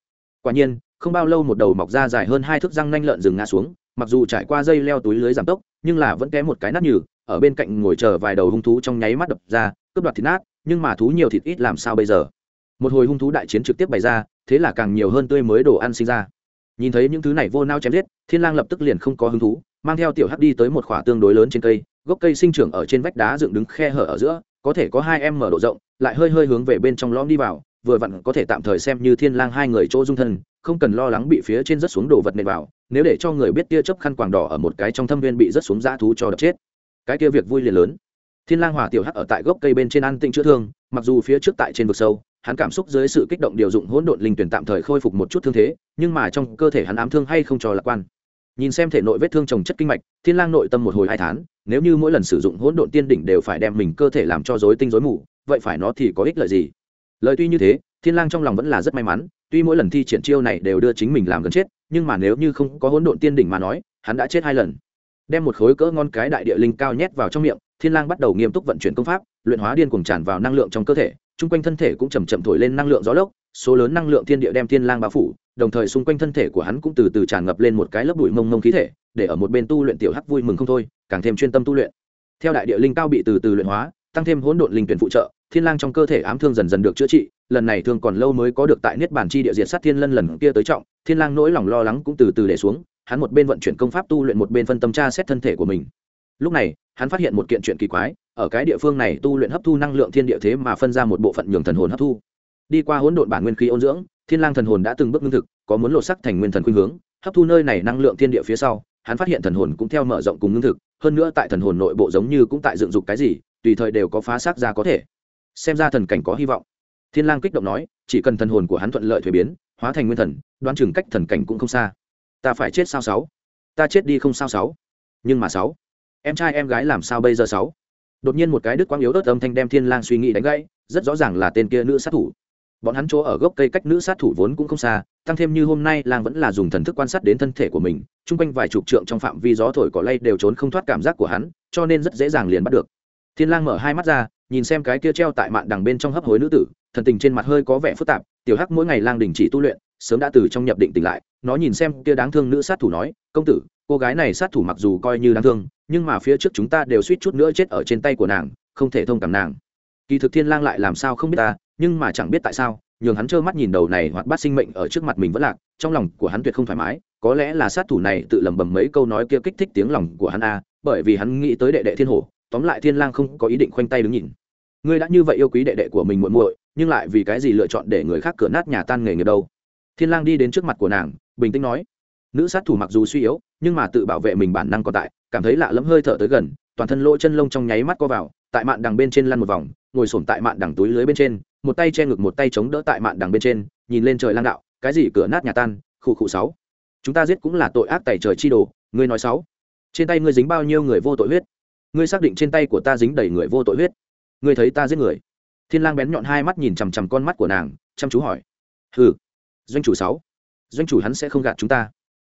Quả nhiên, không bao lâu một đầu mọc ra dài hơn hai thước răng nanh lợn rừng ngã xuống, mặc dù trải qua dây leo túi lưới giảm tốc, nhưng là vẫn kém một cái nát nhừ, ở bên cạnh ngồi chờ vài đầu hung thú trong nháy mắt đập ra, cướp đoạt thịt nát, nhưng mà thú nhiều thịt ít làm sao bây giờ? Một hồi hung thú đại chiến trực tiếp bày ra, thế là càng nhiều hơn tươi mới đồ ăn sinh ra. Nhìn thấy những thứ này vô nao chém giết, thiên lang lập tức liền không có hứng thú mang theo tiểu hắc đi tới một khỏa tương đối lớn trên cây, gốc cây sinh trưởng ở trên vách đá dựng đứng khe hở ở giữa, có thể có hai em mở độ rộng, lại hơi hơi hướng về bên trong lõm đi vào, vừa vặn có thể tạm thời xem như thiên lang hai người chỗ dung thân, không cần lo lắng bị phía trên rất xuống đồ vật nện vào, nếu để cho người biết tia chớp khăn quàng đỏ ở một cái trong thâm viên bị rất xuống dã thú cho đập chết. Cái kia việc vui liền lớn. Thiên lang hỏa tiểu hắc ở tại gốc cây bên trên ăn tinh chữa thương, mặc dù phía trước tại trên vực sâu, hắn cảm xúc dưới sự kích động điều dụng hỗn độn linh tuyển tạm thời khôi phục một chút thương thế, nhưng mà trong cơ thể hắn ám thương hay không cho lạc quan nhìn xem thể nội vết thương trồng chất kinh mạch, thiên lang nội tâm một hồi hai tháng nếu như mỗi lần sử dụng hỗn độn tiên đỉnh đều phải đem mình cơ thể làm cho rối tinh rối mù, vậy phải nó thì có ích lợi gì? Lời tuy như thế, thiên lang trong lòng vẫn là rất may mắn, tuy mỗi lần thi triển chiêu này đều đưa chính mình làm gần chết, nhưng mà nếu như không có hỗn độn tiên đỉnh mà nói, hắn đã chết hai lần. Đem một khối cỡ ngon cái đại địa linh cao nhét vào trong miệng, thiên lang bắt đầu nghiêm túc vận chuyển công pháp, luyện hóa điên cuồng tràn vào năng lượng trong cơ thể, chung quanh thân thể cũng chậm chậm thổi lên năng lượng gió lốc số lớn năng lượng thiên địa đem thiên lang bao phủ, đồng thời xung quanh thân thể của hắn cũng từ từ tràn ngập lên một cái lớp bụi mông mông khí thể, để ở một bên tu luyện tiểu hắc vui mừng không thôi, càng thêm chuyên tâm tu luyện. Theo đại địa linh cao bị từ từ luyện hóa, tăng thêm hỗn độn linh tuyển phụ trợ, thiên lang trong cơ thể ám thương dần dần được chữa trị, lần này thương còn lâu mới có được tại niết bàn chi địa diệt sát thiên lân lần kia tới trọng, thiên lang nỗi lòng lo lắng cũng từ từ để xuống, hắn một bên vận chuyển công pháp tu luyện một bên phân tâm tra xét thân thể của mình. Lúc này, hắn phát hiện một kiện chuyện kỳ quái, ở cái địa phương này tu luyện hấp thu năng lượng thiên địa thế mà phân ra một bộ phận nhường thần hồn hấp thu đi qua hỗn độn bản nguyên khí ôn dưỡng, thiên lang thần hồn đã từng bước ngưng thực, có muốn lộ sắc thành nguyên thần khuynh hướng, hấp thu nơi này năng lượng thiên địa phía sau, hắn phát hiện thần hồn cũng theo mở rộng cùng ngưng thực, hơn nữa tại thần hồn nội bộ giống như cũng tại dựng dục cái gì, tùy thời đều có phá xác ra có thể. Xem ra thần cảnh có hy vọng. Thiên lang kích động nói, chỉ cần thần hồn của hắn thuận lợi thuế biến, hóa thành nguyên thần, đoán chừng cách thần cảnh cũng không xa. Ta phải chết sao sáu? Ta chết đi không sao sáu? Nhưng mà sáu? Em trai em gái làm sao bây giờ sáu? Đột nhiên một cái đứt quang yếu ớt âm thanh đem thiên lang suy nghĩ đánh gãy, rất rõ ràng là tên kia nữ sát thủ bọn hắn chỗ ở gốc cây cách nữ sát thủ vốn cũng không xa, tăng thêm như hôm nay lang vẫn là dùng thần thức quan sát đến thân thể của mình, chung quanh vài chục trượng trong phạm vi gió thổi cỏ lay đều trốn không thoát cảm giác của hắn, cho nên rất dễ dàng liền bắt được. Thiên lang mở hai mắt ra, nhìn xem cái kia treo tại mạn đằng bên trong hấp hối nữ tử, thần tình trên mặt hơi có vẻ phức tạp, tiểu hắc, mỗi ngày lang đình chỉ tu luyện, sớm đã từ trong nhập định tỉnh lại. Nó nhìn xem kia đáng thương nữ sát thủ nói, công tử, cô gái này sát thủ mặc dù coi như đáng thương, nhưng mà phía trước chúng ta đều suýt chút nữa chết ở trên tay của nàng, không thể thông cảm nàng. Kỳ thực thiên lang lại làm sao không biết ta nhưng mà chẳng biết tại sao, nhường hắn trơ mắt nhìn đầu này hoặc bắt sinh mệnh ở trước mặt mình vẫn lạc, trong lòng của hắn tuyệt không thoải mái. Có lẽ là sát thủ này tự lẩm bẩm mấy câu nói kia kích thích tiếng lòng của hắn a, bởi vì hắn nghĩ tới đệ đệ thiên hổ, tóm lại thiên lang không có ý định khoanh tay đứng nhìn. Ngươi đã như vậy yêu quý đệ đệ của mình muội muội, nhưng lại vì cái gì lựa chọn để người khác cửa nát nhà tan nghề nghiệp đâu? Thiên lang đi đến trước mặt của nàng, bình tĩnh nói nữ sát thủ mặc dù suy yếu, nhưng mà tự bảo vệ mình bản năng còn tại, cảm thấy lạ lẫm hơi thở tới gần, toàn thân lỗ chân lông trong nháy mắt co vào, tại mạn đằng bên trên lăn một vòng, ngồi sổm tại mạn đằng túi lưới bên trên, một tay che ngực một tay chống đỡ tại mạn đằng bên trên, nhìn lên trời lang đạo, cái gì cửa nát nhà tan khụ khụ sáu. Chúng ta giết cũng là tội ác tẩy trời chi đồ, ngươi nói sáu. Trên tay ngươi dính bao nhiêu người vô tội huyết? Ngươi xác định trên tay của ta dính đầy người vô tội huyết? Ngươi thấy ta giết người? Thiên lang bén nhọn hai mắt nhìn chằm chằm con mắt của nàng, chăm chú hỏi. Hừ, doanh chủ sáu. Doanh chủ hắn sẽ không gạt chúng ta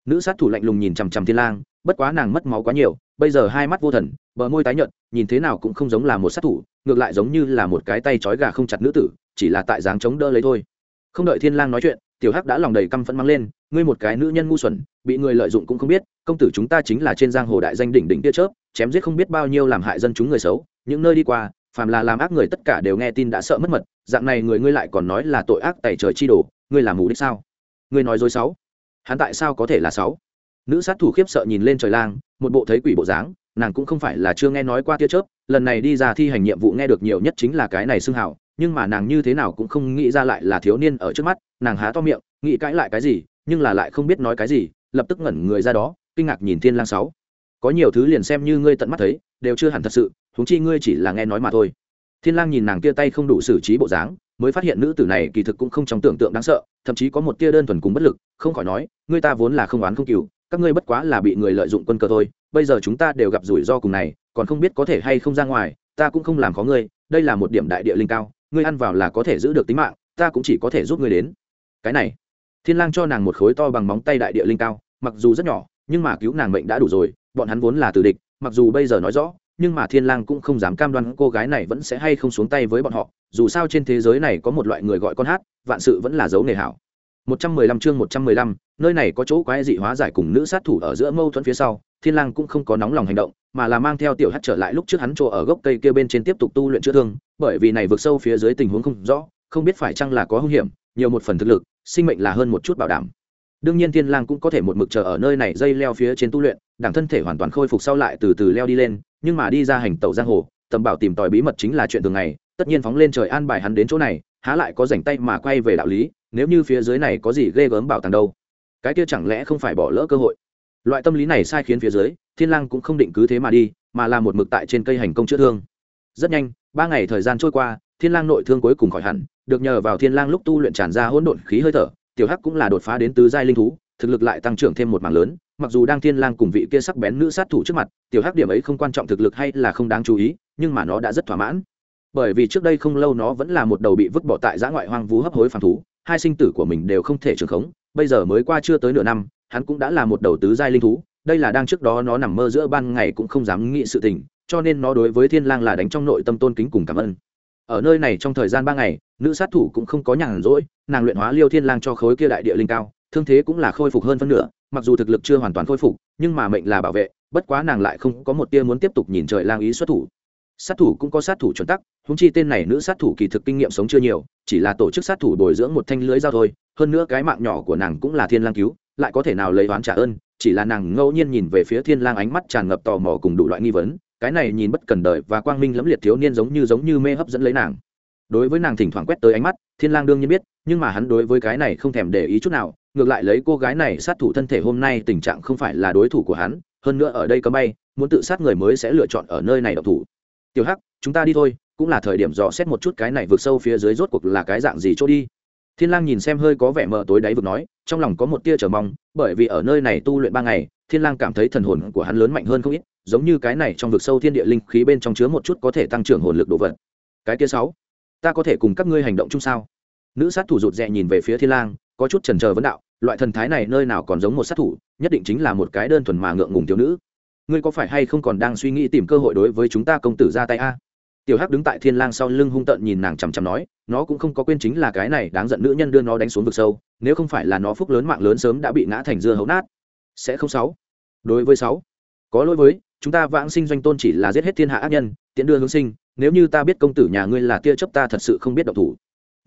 nữ sát thủ lạnh lùng nhìn chằm chằm thiên lang, bất quá nàng mất máu quá nhiều, bây giờ hai mắt vô thần, bờ môi tái nhợt, nhìn thế nào cũng không giống là một sát thủ, ngược lại giống như là một cái tay trói gà không chặt nữ tử, chỉ là tại dáng chống đỡ lấy thôi. Không đợi thiên lang nói chuyện, tiểu hắc đã lòng đầy căm phẫn mang lên, ngươi một cái nữ nhân ngu xuẩn, bị người lợi dụng cũng không biết, công tử chúng ta chính là trên giang hồ đại danh đỉnh đỉnh tia chớp, chém giết không biết bao nhiêu làm hại dân chúng người xấu, những nơi đi qua, phàm là làm ác người tất cả đều nghe tin đã sợ mất mật, dạng này người ngươi lại còn nói là tội ác tẩy trời chi đổ ngươi làm mù đích sao? Ngươi nói dối sáu hắn tại sao có thể là sáu? Nữ sát thủ khiếp sợ nhìn lên trời lang, một bộ thấy quỷ bộ dáng, nàng cũng không phải là chưa nghe nói qua tia chớp, lần này đi ra thi hành nhiệm vụ nghe được nhiều nhất chính là cái này xưng hào, nhưng mà nàng như thế nào cũng không nghĩ ra lại là thiếu niên ở trước mắt, nàng há to miệng, nghĩ cãi lại cái gì, nhưng là lại không biết nói cái gì, lập tức ngẩn người ra đó, kinh ngạc nhìn thiên lang sáu. Có nhiều thứ liền xem như ngươi tận mắt thấy, đều chưa hẳn thật sự, huống chi ngươi chỉ là nghe nói mà thôi. Thiên lang nhìn nàng kia tay không đủ xử trí bộ dáng mới phát hiện nữ tử này kỳ thực cũng không trong tưởng tượng đáng sợ, thậm chí có một tia đơn thuần cùng bất lực, không khỏi nói, ngươi ta vốn là không oán không cừu, các ngươi bất quá là bị người lợi dụng quân cơ thôi, bây giờ chúng ta đều gặp rủi ro cùng này, còn không biết có thể hay không ra ngoài, ta cũng không làm khó ngươi, đây là một điểm đại địa linh cao, ngươi ăn vào là có thể giữ được tính mạng, ta cũng chỉ có thể giúp ngươi đến. Cái này, thiên lang cho nàng một khối to bằng móng tay đại địa linh cao, mặc dù rất nhỏ, nhưng mà cứu nàng mệnh đã đủ rồi, bọn hắn vốn là tử địch, mặc dù bây giờ nói rõ nhưng mà thiên lang cũng không dám cam đoan cô gái này vẫn sẽ hay không xuống tay với bọn họ dù sao trên thế giới này có một loại người gọi con hát vạn sự vẫn là dấu nghề hảo. 115 chương 115, nơi này có chỗ quái dị hóa giải cùng nữ sát thủ ở giữa mâu thuẫn phía sau thiên lang cũng không có nóng lòng hành động mà là mang theo tiểu hắc trở lại lúc trước hắn chỗ ở gốc cây kia bên trên tiếp tục tu luyện chữa thương bởi vì này vượt sâu phía dưới tình huống không rõ không biết phải chăng là có hung hiểm nhiều một phần thực lực sinh mệnh là hơn một chút bảo đảm. Đương nhiên thiên lang cũng có thể một mực chờ ở nơi này dây leo phía trên tu luyện đảng thân thể hoàn toàn khôi phục sau lại từ từ leo đi lên nhưng mà đi ra hành tẩu giang hồ, tầm bảo tìm tòi bí mật chính là chuyện thường ngày, tất nhiên phóng lên trời an bài hắn đến chỗ này, há lại có rảnh tay mà quay về đạo lý, nếu như phía dưới này có gì ghê gớm bảo tàng đâu. Cái kia chẳng lẽ không phải bỏ lỡ cơ hội? Loại tâm lý này sai khiến phía dưới, thiên lang cũng không định cứ thế mà đi, mà là một mực tại trên cây hành công chữa thương. Rất nhanh, ba ngày thời gian trôi qua, thiên lang nội thương cuối cùng khỏi hẳn, được nhờ vào thiên lang lúc tu luyện tràn ra hỗn độn khí hơi thở, tiểu hắc cũng là đột phá đến tứ giai linh thú, thực lực lại tăng trưởng thêm một mảng lớn mặc dù đang thiên lang cùng vị kia sắc bén nữ sát thủ trước mặt, tiểu hắc điểm ấy không quan trọng thực lực hay là không đáng chú ý, nhưng mà nó đã rất thỏa mãn. Bởi vì trước đây không lâu nó vẫn là một đầu bị vứt bỏ tại giã ngoại hoang vú hấp hối phàm thú, hai sinh tử của mình đều không thể trường khống, bây giờ mới qua chưa tới nửa năm, hắn cũng đã là một đầu tứ giai linh thú, đây là đang trước đó nó nằm mơ giữa ban ngày cũng không dám nghĩ sự tình, cho nên nó đối với thiên lang là đánh trong nội tâm tôn kính cùng cảm ơn. Ở nơi này trong thời gian ba ngày, nữ sát thủ cũng không có nhàn rỗi, nàng luyện hóa liêu thiên lang cho khối kia đại địa linh cao, thương thế cũng là khôi phục hơn phân nửa mặc dù thực lực chưa hoàn toàn khôi phục, nhưng mà mệnh là bảo vệ, bất quá nàng lại không có một tia muốn tiếp tục nhìn trời lang ý xuất thủ. Sát thủ cũng có sát thủ chuẩn tắc húng chi tên này nữ sát thủ kỳ thực kinh nghiệm sống chưa nhiều, chỉ là tổ chức sát thủ bồi dưỡng một thanh lưới dao thôi, hơn nữa cái mạng nhỏ của nàng cũng là thiên lang cứu, lại có thể nào lấy oán trả ơn, chỉ là nàng ngẫu nhiên nhìn về phía thiên lang ánh mắt tràn ngập tò mò cùng đủ loại nghi vấn, cái này nhìn bất cần đời và quang minh lẫm liệt thiếu niên giống như giống như mê hấp dẫn lấy nàng. Đối với nàng thỉnh thoảng quét tới ánh mắt, thiên lang đương nhiên biết, nhưng mà hắn đối với cái này không thèm để ý chút nào ngược lại lấy cô gái này sát thủ thân thể hôm nay tình trạng không phải là đối thủ của hắn, hơn nữa ở đây cấm bay, muốn tự sát người mới sẽ lựa chọn ở nơi này độc thủ. Tiểu hắc, chúng ta đi thôi, cũng là thời điểm dò xét một chút cái này vượt sâu phía dưới rốt cuộc là cái dạng gì chỗ đi. Thiên lang nhìn xem hơi có vẻ mờ tối đáy vực nói, trong lòng có một tia chờ mong, bởi vì ở nơi này tu luyện ba ngày, thiên lang cảm thấy thần hồn của hắn lớn mạnh hơn không ít, giống như cái này trong vực sâu thiên địa linh khí bên trong chứa một chút có thể tăng trưởng hồn lực đồ vật. Cái kia sáu, ta có thể cùng các ngươi hành động chung sao? Nữ sát thủ rụt rè nhìn về phía thiên lang có chút chần chờ vấn đạo, loại thần thái này nơi nào còn giống một sát thủ, nhất định chính là một cái đơn thuần mà ngượng ngùng thiếu nữ. Ngươi có phải hay không còn đang suy nghĩ tìm cơ hội đối với chúng ta công tử ra tay a? Tiểu hắc đứng tại thiên lang sau lưng hung tợn nhìn nàng chằm chằm nói, nó cũng không có quên chính là cái này đáng giận nữ nhân đưa nó đánh xuống vực sâu, nếu không phải là nó phúc lớn mạng lớn sớm đã bị ngã thành dưa hấu nát. Sẽ không sáu. Đối với sáu. Có lỗi với, chúng ta vãng sinh doanh tôn chỉ là giết hết thiên hạ ác nhân tiện đưa hướng sinh, nếu như ta biết công tử nhà ngươi là tia chấp ta thật sự không biết động thủ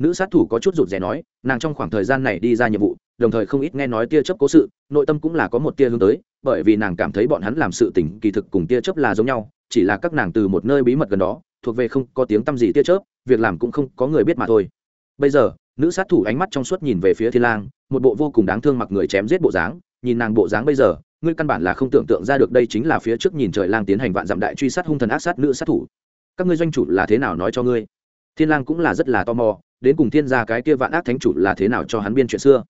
nữ sát thủ có chút rụt rè nói, nàng trong khoảng thời gian này đi ra nhiệm vụ, đồng thời không ít nghe nói tia chấp cố sự, nội tâm cũng là có một tia hướng tới, bởi vì nàng cảm thấy bọn hắn làm sự tình kỳ thực cùng tia chấp là giống nhau, chỉ là các nàng từ một nơi bí mật gần đó, thuộc về không có tiếng tăm gì tia chớp, việc làm cũng không có người biết mà thôi. Bây giờ, nữ sát thủ ánh mắt trong suốt nhìn về phía thiên lang, một bộ vô cùng đáng thương mặc người chém giết bộ dáng, nhìn nàng bộ dáng bây giờ, ngươi căn bản là không tưởng tượng ra được đây chính là phía trước nhìn trời lang tiến hành vạn dặm đại truy sát hung thần ác sát nữ sát thủ. Các ngươi doanh chủ là thế nào nói cho ngươi? Thiên lang cũng là rất là tò mò đến cùng thiên gia cái kia vạn ác thánh chủ là thế nào cho hắn biên chuyện xưa?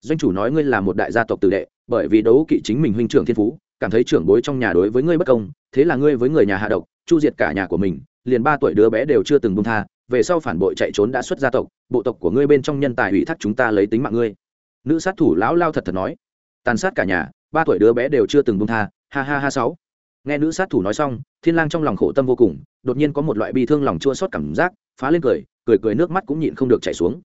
Doanh chủ nói ngươi là một đại gia tộc tử đệ, bởi vì đấu kỵ chính mình huynh trưởng thiên phú, cảm thấy trưởng bối trong nhà đối với ngươi bất công, thế là ngươi với người nhà hạ độc, chu diệt cả nhà của mình, liền ba tuổi đứa bé đều chưa từng buông tha, về sau phản bội chạy trốn đã xuất gia tộc, bộ tộc của ngươi bên trong nhân tài ủy thác chúng ta lấy tính mạng ngươi. Nữ sát thủ lão lao thật thật nói. Tàn sát cả nhà, ba tuổi đứa bé đều chưa từng buông tha, ha ha ha sáu. Nghe nữ sát thủ nói xong, thiên lang trong lòng khổ tâm vô cùng, đột nhiên có một loại bi thương lòng chua xót cảm giác, phá lên cười cười cười nước mắt cũng nhịn không được chảy xuống.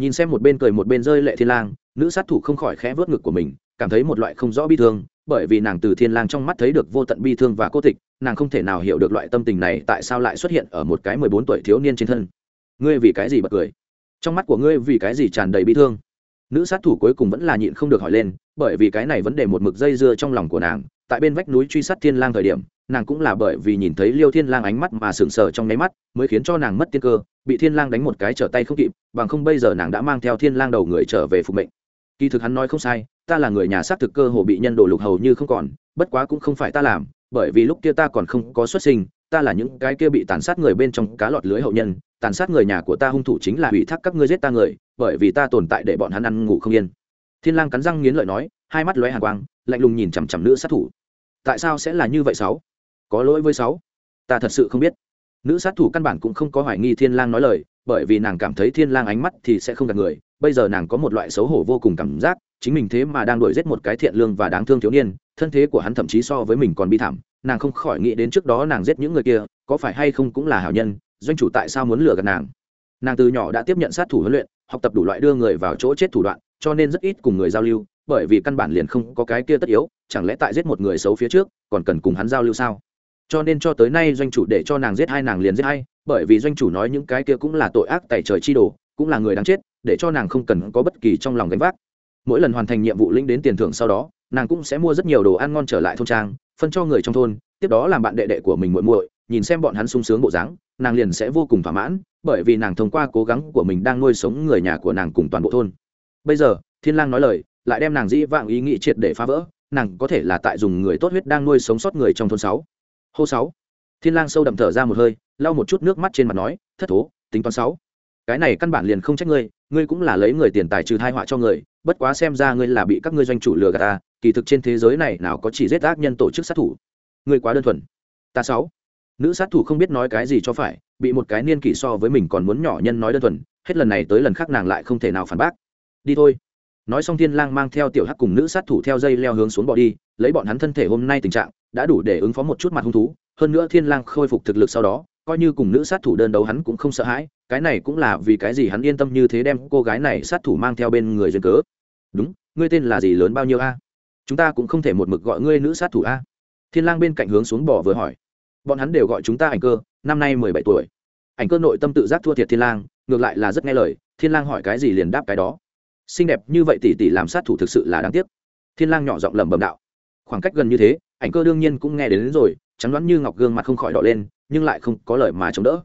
Nhìn xem một bên cười một bên rơi lệ thiên lang, nữ sát thủ không khỏi khẽ vớt ngực của mình, cảm thấy một loại không rõ bi thương, bởi vì nàng từ thiên lang trong mắt thấy được vô tận bi thương và cô tịch, nàng không thể nào hiểu được loại tâm tình này tại sao lại xuất hiện ở một cái mười bốn tuổi thiếu niên trên thân. Ngươi vì cái gì bật cười? Trong mắt của ngươi vì cái gì tràn đầy bi thương? Nữ sát thủ cuối cùng vẫn là nhịn không được hỏi lên, bởi vì cái này vấn đề một mực dây dưa trong lòng của nàng, tại bên vách núi truy sát thiên lang thời điểm nàng cũng là bởi vì nhìn thấy liêu thiên lang ánh mắt mà sừng sờ trong nháy mắt, mới khiến cho nàng mất tiên cơ, bị thiên lang đánh một cái trở tay không kịp, bằng không bây giờ nàng đã mang theo thiên lang đầu người trở về phục mệnh. Kỳ thực hắn nói không sai, ta là người nhà xác thực cơ hồ bị nhân đồ lục hầu như không còn, bất quá cũng không phải ta làm, bởi vì lúc kia ta còn không có xuất sinh, ta là những cái kia bị tàn sát người bên trong cá lọt lưới hậu nhân, tàn sát người nhà của ta hung thủ chính là ủy thác các ngươi giết ta người, bởi vì ta tồn tại để bọn hắn ăn ngủ không yên. Thiên lang cắn răng nghiến lợi nói, hai mắt lóe hàn quang, lạnh lùng nhìn chằm chằm nữ sát thủ. Tại sao sẽ là như vậy sáu? Có lỗi với sáu. Ta thật sự không biết. Nữ sát thủ căn bản cũng không có hoài nghi thiên lang nói lời, bởi vì nàng cảm thấy thiên lang ánh mắt thì sẽ không gạt người. Bây giờ nàng có một loại xấu hổ vô cùng cảm giác, chính mình thế mà đang đuổi giết một cái thiện lương và đáng thương thiếu niên, thân thế của hắn thậm chí so với mình còn bi thảm. Nàng không khỏi nghĩ đến trước đó nàng giết những người kia, có phải hay không cũng là hảo nhân, doanh chủ tại sao muốn lừa gạt nàng? Nàng từ nhỏ đã tiếp nhận sát thủ huấn luyện, học tập đủ loại đưa người vào chỗ chết thủ đoạn, cho nên rất ít cùng người giao lưu, bởi vì căn bản liền không có cái kia tất yếu, chẳng lẽ tại giết một người xấu phía trước, còn cần cùng hắn giao lưu sao? Cho nên cho tới nay doanh chủ để cho nàng giết hai nàng liền giết hai, bởi vì doanh chủ nói những cái kia cũng là tội ác tại trời chi đồ, cũng là người đáng chết, để cho nàng không cần có bất kỳ trong lòng gánh vác. Mỗi lần hoàn thành nhiệm vụ lĩnh đến tiền thưởng sau đó, nàng cũng sẽ mua rất nhiều đồ ăn ngon trở lại thôn trang, phân cho người trong thôn, tiếp đó làm bạn đệ đệ của mình muội muội, nhìn xem bọn hắn sung sướng bộ dáng, nàng liền sẽ vô cùng thỏa mãn, bởi vì nàng thông qua cố gắng của mình đang nuôi sống người nhà của nàng cùng toàn bộ thôn. Bây giờ, thiên lang nói lời, lại đem nàng dĩ vãng ý nghĩ triệt để phá vỡ, nàng có thể là tại dùng người tốt huyết đang nuôi sống sót người trong thôn sáu hô sáu. Thiên lang sâu đậm thở ra một hơi, lau một chút nước mắt trên mặt nói, thất thố, tính toán sáu. Cái này căn bản liền không trách ngươi ngươi cũng là lấy người tiền tài trừ thai họa cho người, bất quá xem ra ngươi là bị các ngươi doanh chủ lừa gạt ta, kỳ thực trên thế giới này nào có chỉ giết ác nhân tổ chức sát thủ. Ngươi quá đơn thuần. Ta sáu. Nữ sát thủ không biết nói cái gì cho phải, bị một cái niên kỷ so với mình còn muốn nhỏ nhân nói đơn thuần, hết lần này tới lần khác nàng lại không thể nào phản bác. Đi thôi. Nói xong thiên lang mang theo tiểu hắc cùng nữ sát thủ theo dây leo hướng xuống bỏ đi, lấy bọn hắn thân thể hôm nay tình trạng đã đủ để ứng phó một chút mặt hung thú, hơn nữa thiên lang khôi phục thực lực sau đó, coi như cùng nữ sát thủ đơn đấu hắn cũng không sợ hãi, cái này cũng là vì cái gì hắn yên tâm như thế đem cô gái này sát thủ mang theo bên người duyên cớ. Đúng, ngươi tên là gì lớn bao nhiêu a? Chúng ta cũng không thể một mực gọi ngươi nữ sát thủ a. Thiên lang bên cạnh hướng xuống bỏ vừa hỏi. Bọn hắn đều gọi chúng ta ảnh cơ, năm nay mười bảy tuổi. Ảnh cơ nội tâm tự giác thua thiệt thiên lang, ngược lại là rất nghe lời, thiên lang hỏi cái gì liền đáp cái đó. Xinh đẹp như vậy tỷ tỷ làm sát thủ thực sự là đáng tiếc. Thiên lang nhỏ giọng lẩm bẩm đạo. Khoảng cách gần như thế ảnh cơ đương nhiên cũng nghe đến, đến rồi trắng đoán như ngọc gương mặt không khỏi đỏ lên nhưng lại không có lời mà chống đỡ.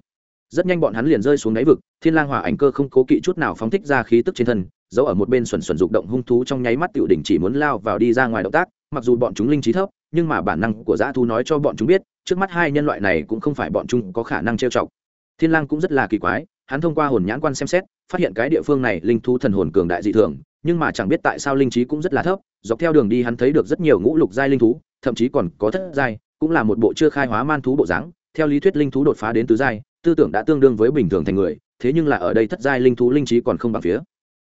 Rất nhanh bọn hắn liền rơi xuống đáy vực thiên lang hỏa ảnh cơ không cố kỵ chút nào phóng thích ra khí tức trên thân giấu ở một bên xuẩn xuẩn dục động hung thú trong nháy mắt tiểu đỉnh chỉ muốn lao vào đi ra ngoài động tác mặc dù bọn chúng linh trí thấp nhưng mà bản năng của dã thú nói cho bọn chúng biết trước mắt hai nhân loại này cũng không phải bọn chúng có khả năng trêu chọc. Thiên lang cũng rất là kỳ quái hắn thông qua hồn nhãn quan xem xét phát hiện cái địa phương này linh thú thần hồn cường đại dị thường nhưng mà chẳng biết tại sao linh trí cũng rất là thấp dọc theo đường đi hắn thấy được rất nhiều ngũ lục giai linh thú thậm chí còn có thất giai cũng là một bộ chưa khai hóa man thú bộ dáng theo lý thuyết linh thú đột phá đến tứ giai tư tưởng đã tương đương với bình thường thành người thế nhưng là ở đây thất giai linh thú linh trí còn không bằng phía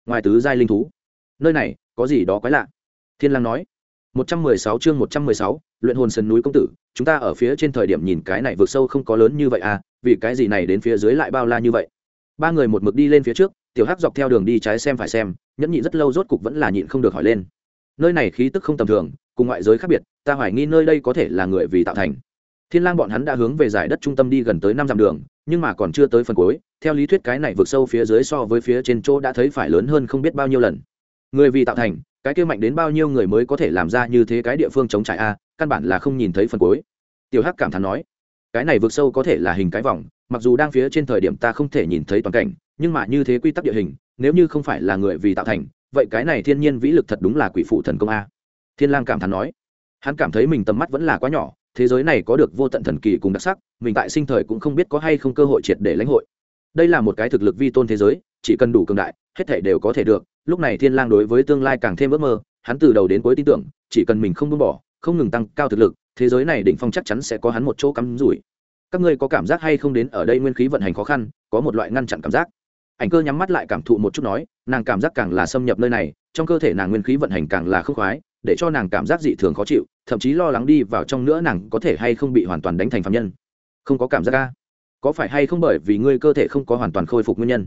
ngoài tứ giai linh thú. Nơi này có gì đó quái lạ? Thiên lang nói. 116 chương 116, luyện hồn sơn núi công tử chúng ta ở phía trên thời điểm nhìn cái này vượt sâu không có lớn như vậy à vì cái gì này đến phía dưới lại bao la như vậy? Ba người một mực đi lên phía trước tiểu hắc dọc theo đường đi trái xem phải xem nhẫn nhịn rất lâu rốt cục vẫn là nhịn không được hỏi lên. Nơi này khí tức không tầm thường cùng ngoại giới khác biệt ta hoài nghi nơi đây có thể là người vì tạo thành. Thiên lang bọn hắn đã hướng về giải đất trung tâm đi gần tới năm dặm đường, nhưng mà còn chưa tới phần cuối, theo lý thuyết cái này vượt sâu phía dưới so với phía trên chỗ đã thấy phải lớn hơn không biết bao nhiêu lần. Người vì tạo thành, cái kia mạnh đến bao nhiêu người mới có thể làm ra như thế cái địa phương chống trải a, căn bản là không nhìn thấy phần cuối. Tiểu hắc cảm thán nói, cái này vượt sâu có thể là hình cái vòng, mặc dù đang phía trên thời điểm ta không thể nhìn thấy toàn cảnh, nhưng mà như thế quy tắc địa hình, nếu như không phải là người vì tạo thành, vậy cái này thiên nhiên vĩ lực thật đúng là quỷ phụ thần công a. Thiên lang cảm thán nói hắn cảm thấy mình tầm mắt vẫn là quá nhỏ, thế giới này có được vô tận thần kỳ cùng đặc sắc, mình tại sinh thời cũng không biết có hay không cơ hội triệt để lãnh hội. Đây là một cái thực lực vi tôn thế giới, chỉ cần đủ cường đại, hết thể đều có thể được, lúc này thiên lang đối với tương lai càng thêm ước mơ, hắn từ đầu đến cuối tin tưởng, chỉ cần mình không buông bỏ, không ngừng tăng cao thực lực, thế giới này đỉnh phong chắc chắn sẽ có hắn một chỗ cắm rủi. Các ngươi có cảm giác hay không đến ở đây nguyên khí vận hành khó khăn, có một loại ngăn chặn cảm giác. Ảnh cơ nhắm mắt lại cảm thụ một chút nói, nàng cảm giác càng là xâm nhập nơi này, trong cơ thể nàng nguyên khí vận hành càng là khốc khoái để cho nàng cảm giác dị thường khó chịu, thậm chí lo lắng đi vào trong nữa nàng có thể hay không bị hoàn toàn đánh thành phạm nhân. Không có cảm giác ca có phải hay không bởi vì ngươi cơ thể không có hoàn toàn khôi phục nguyên nhân?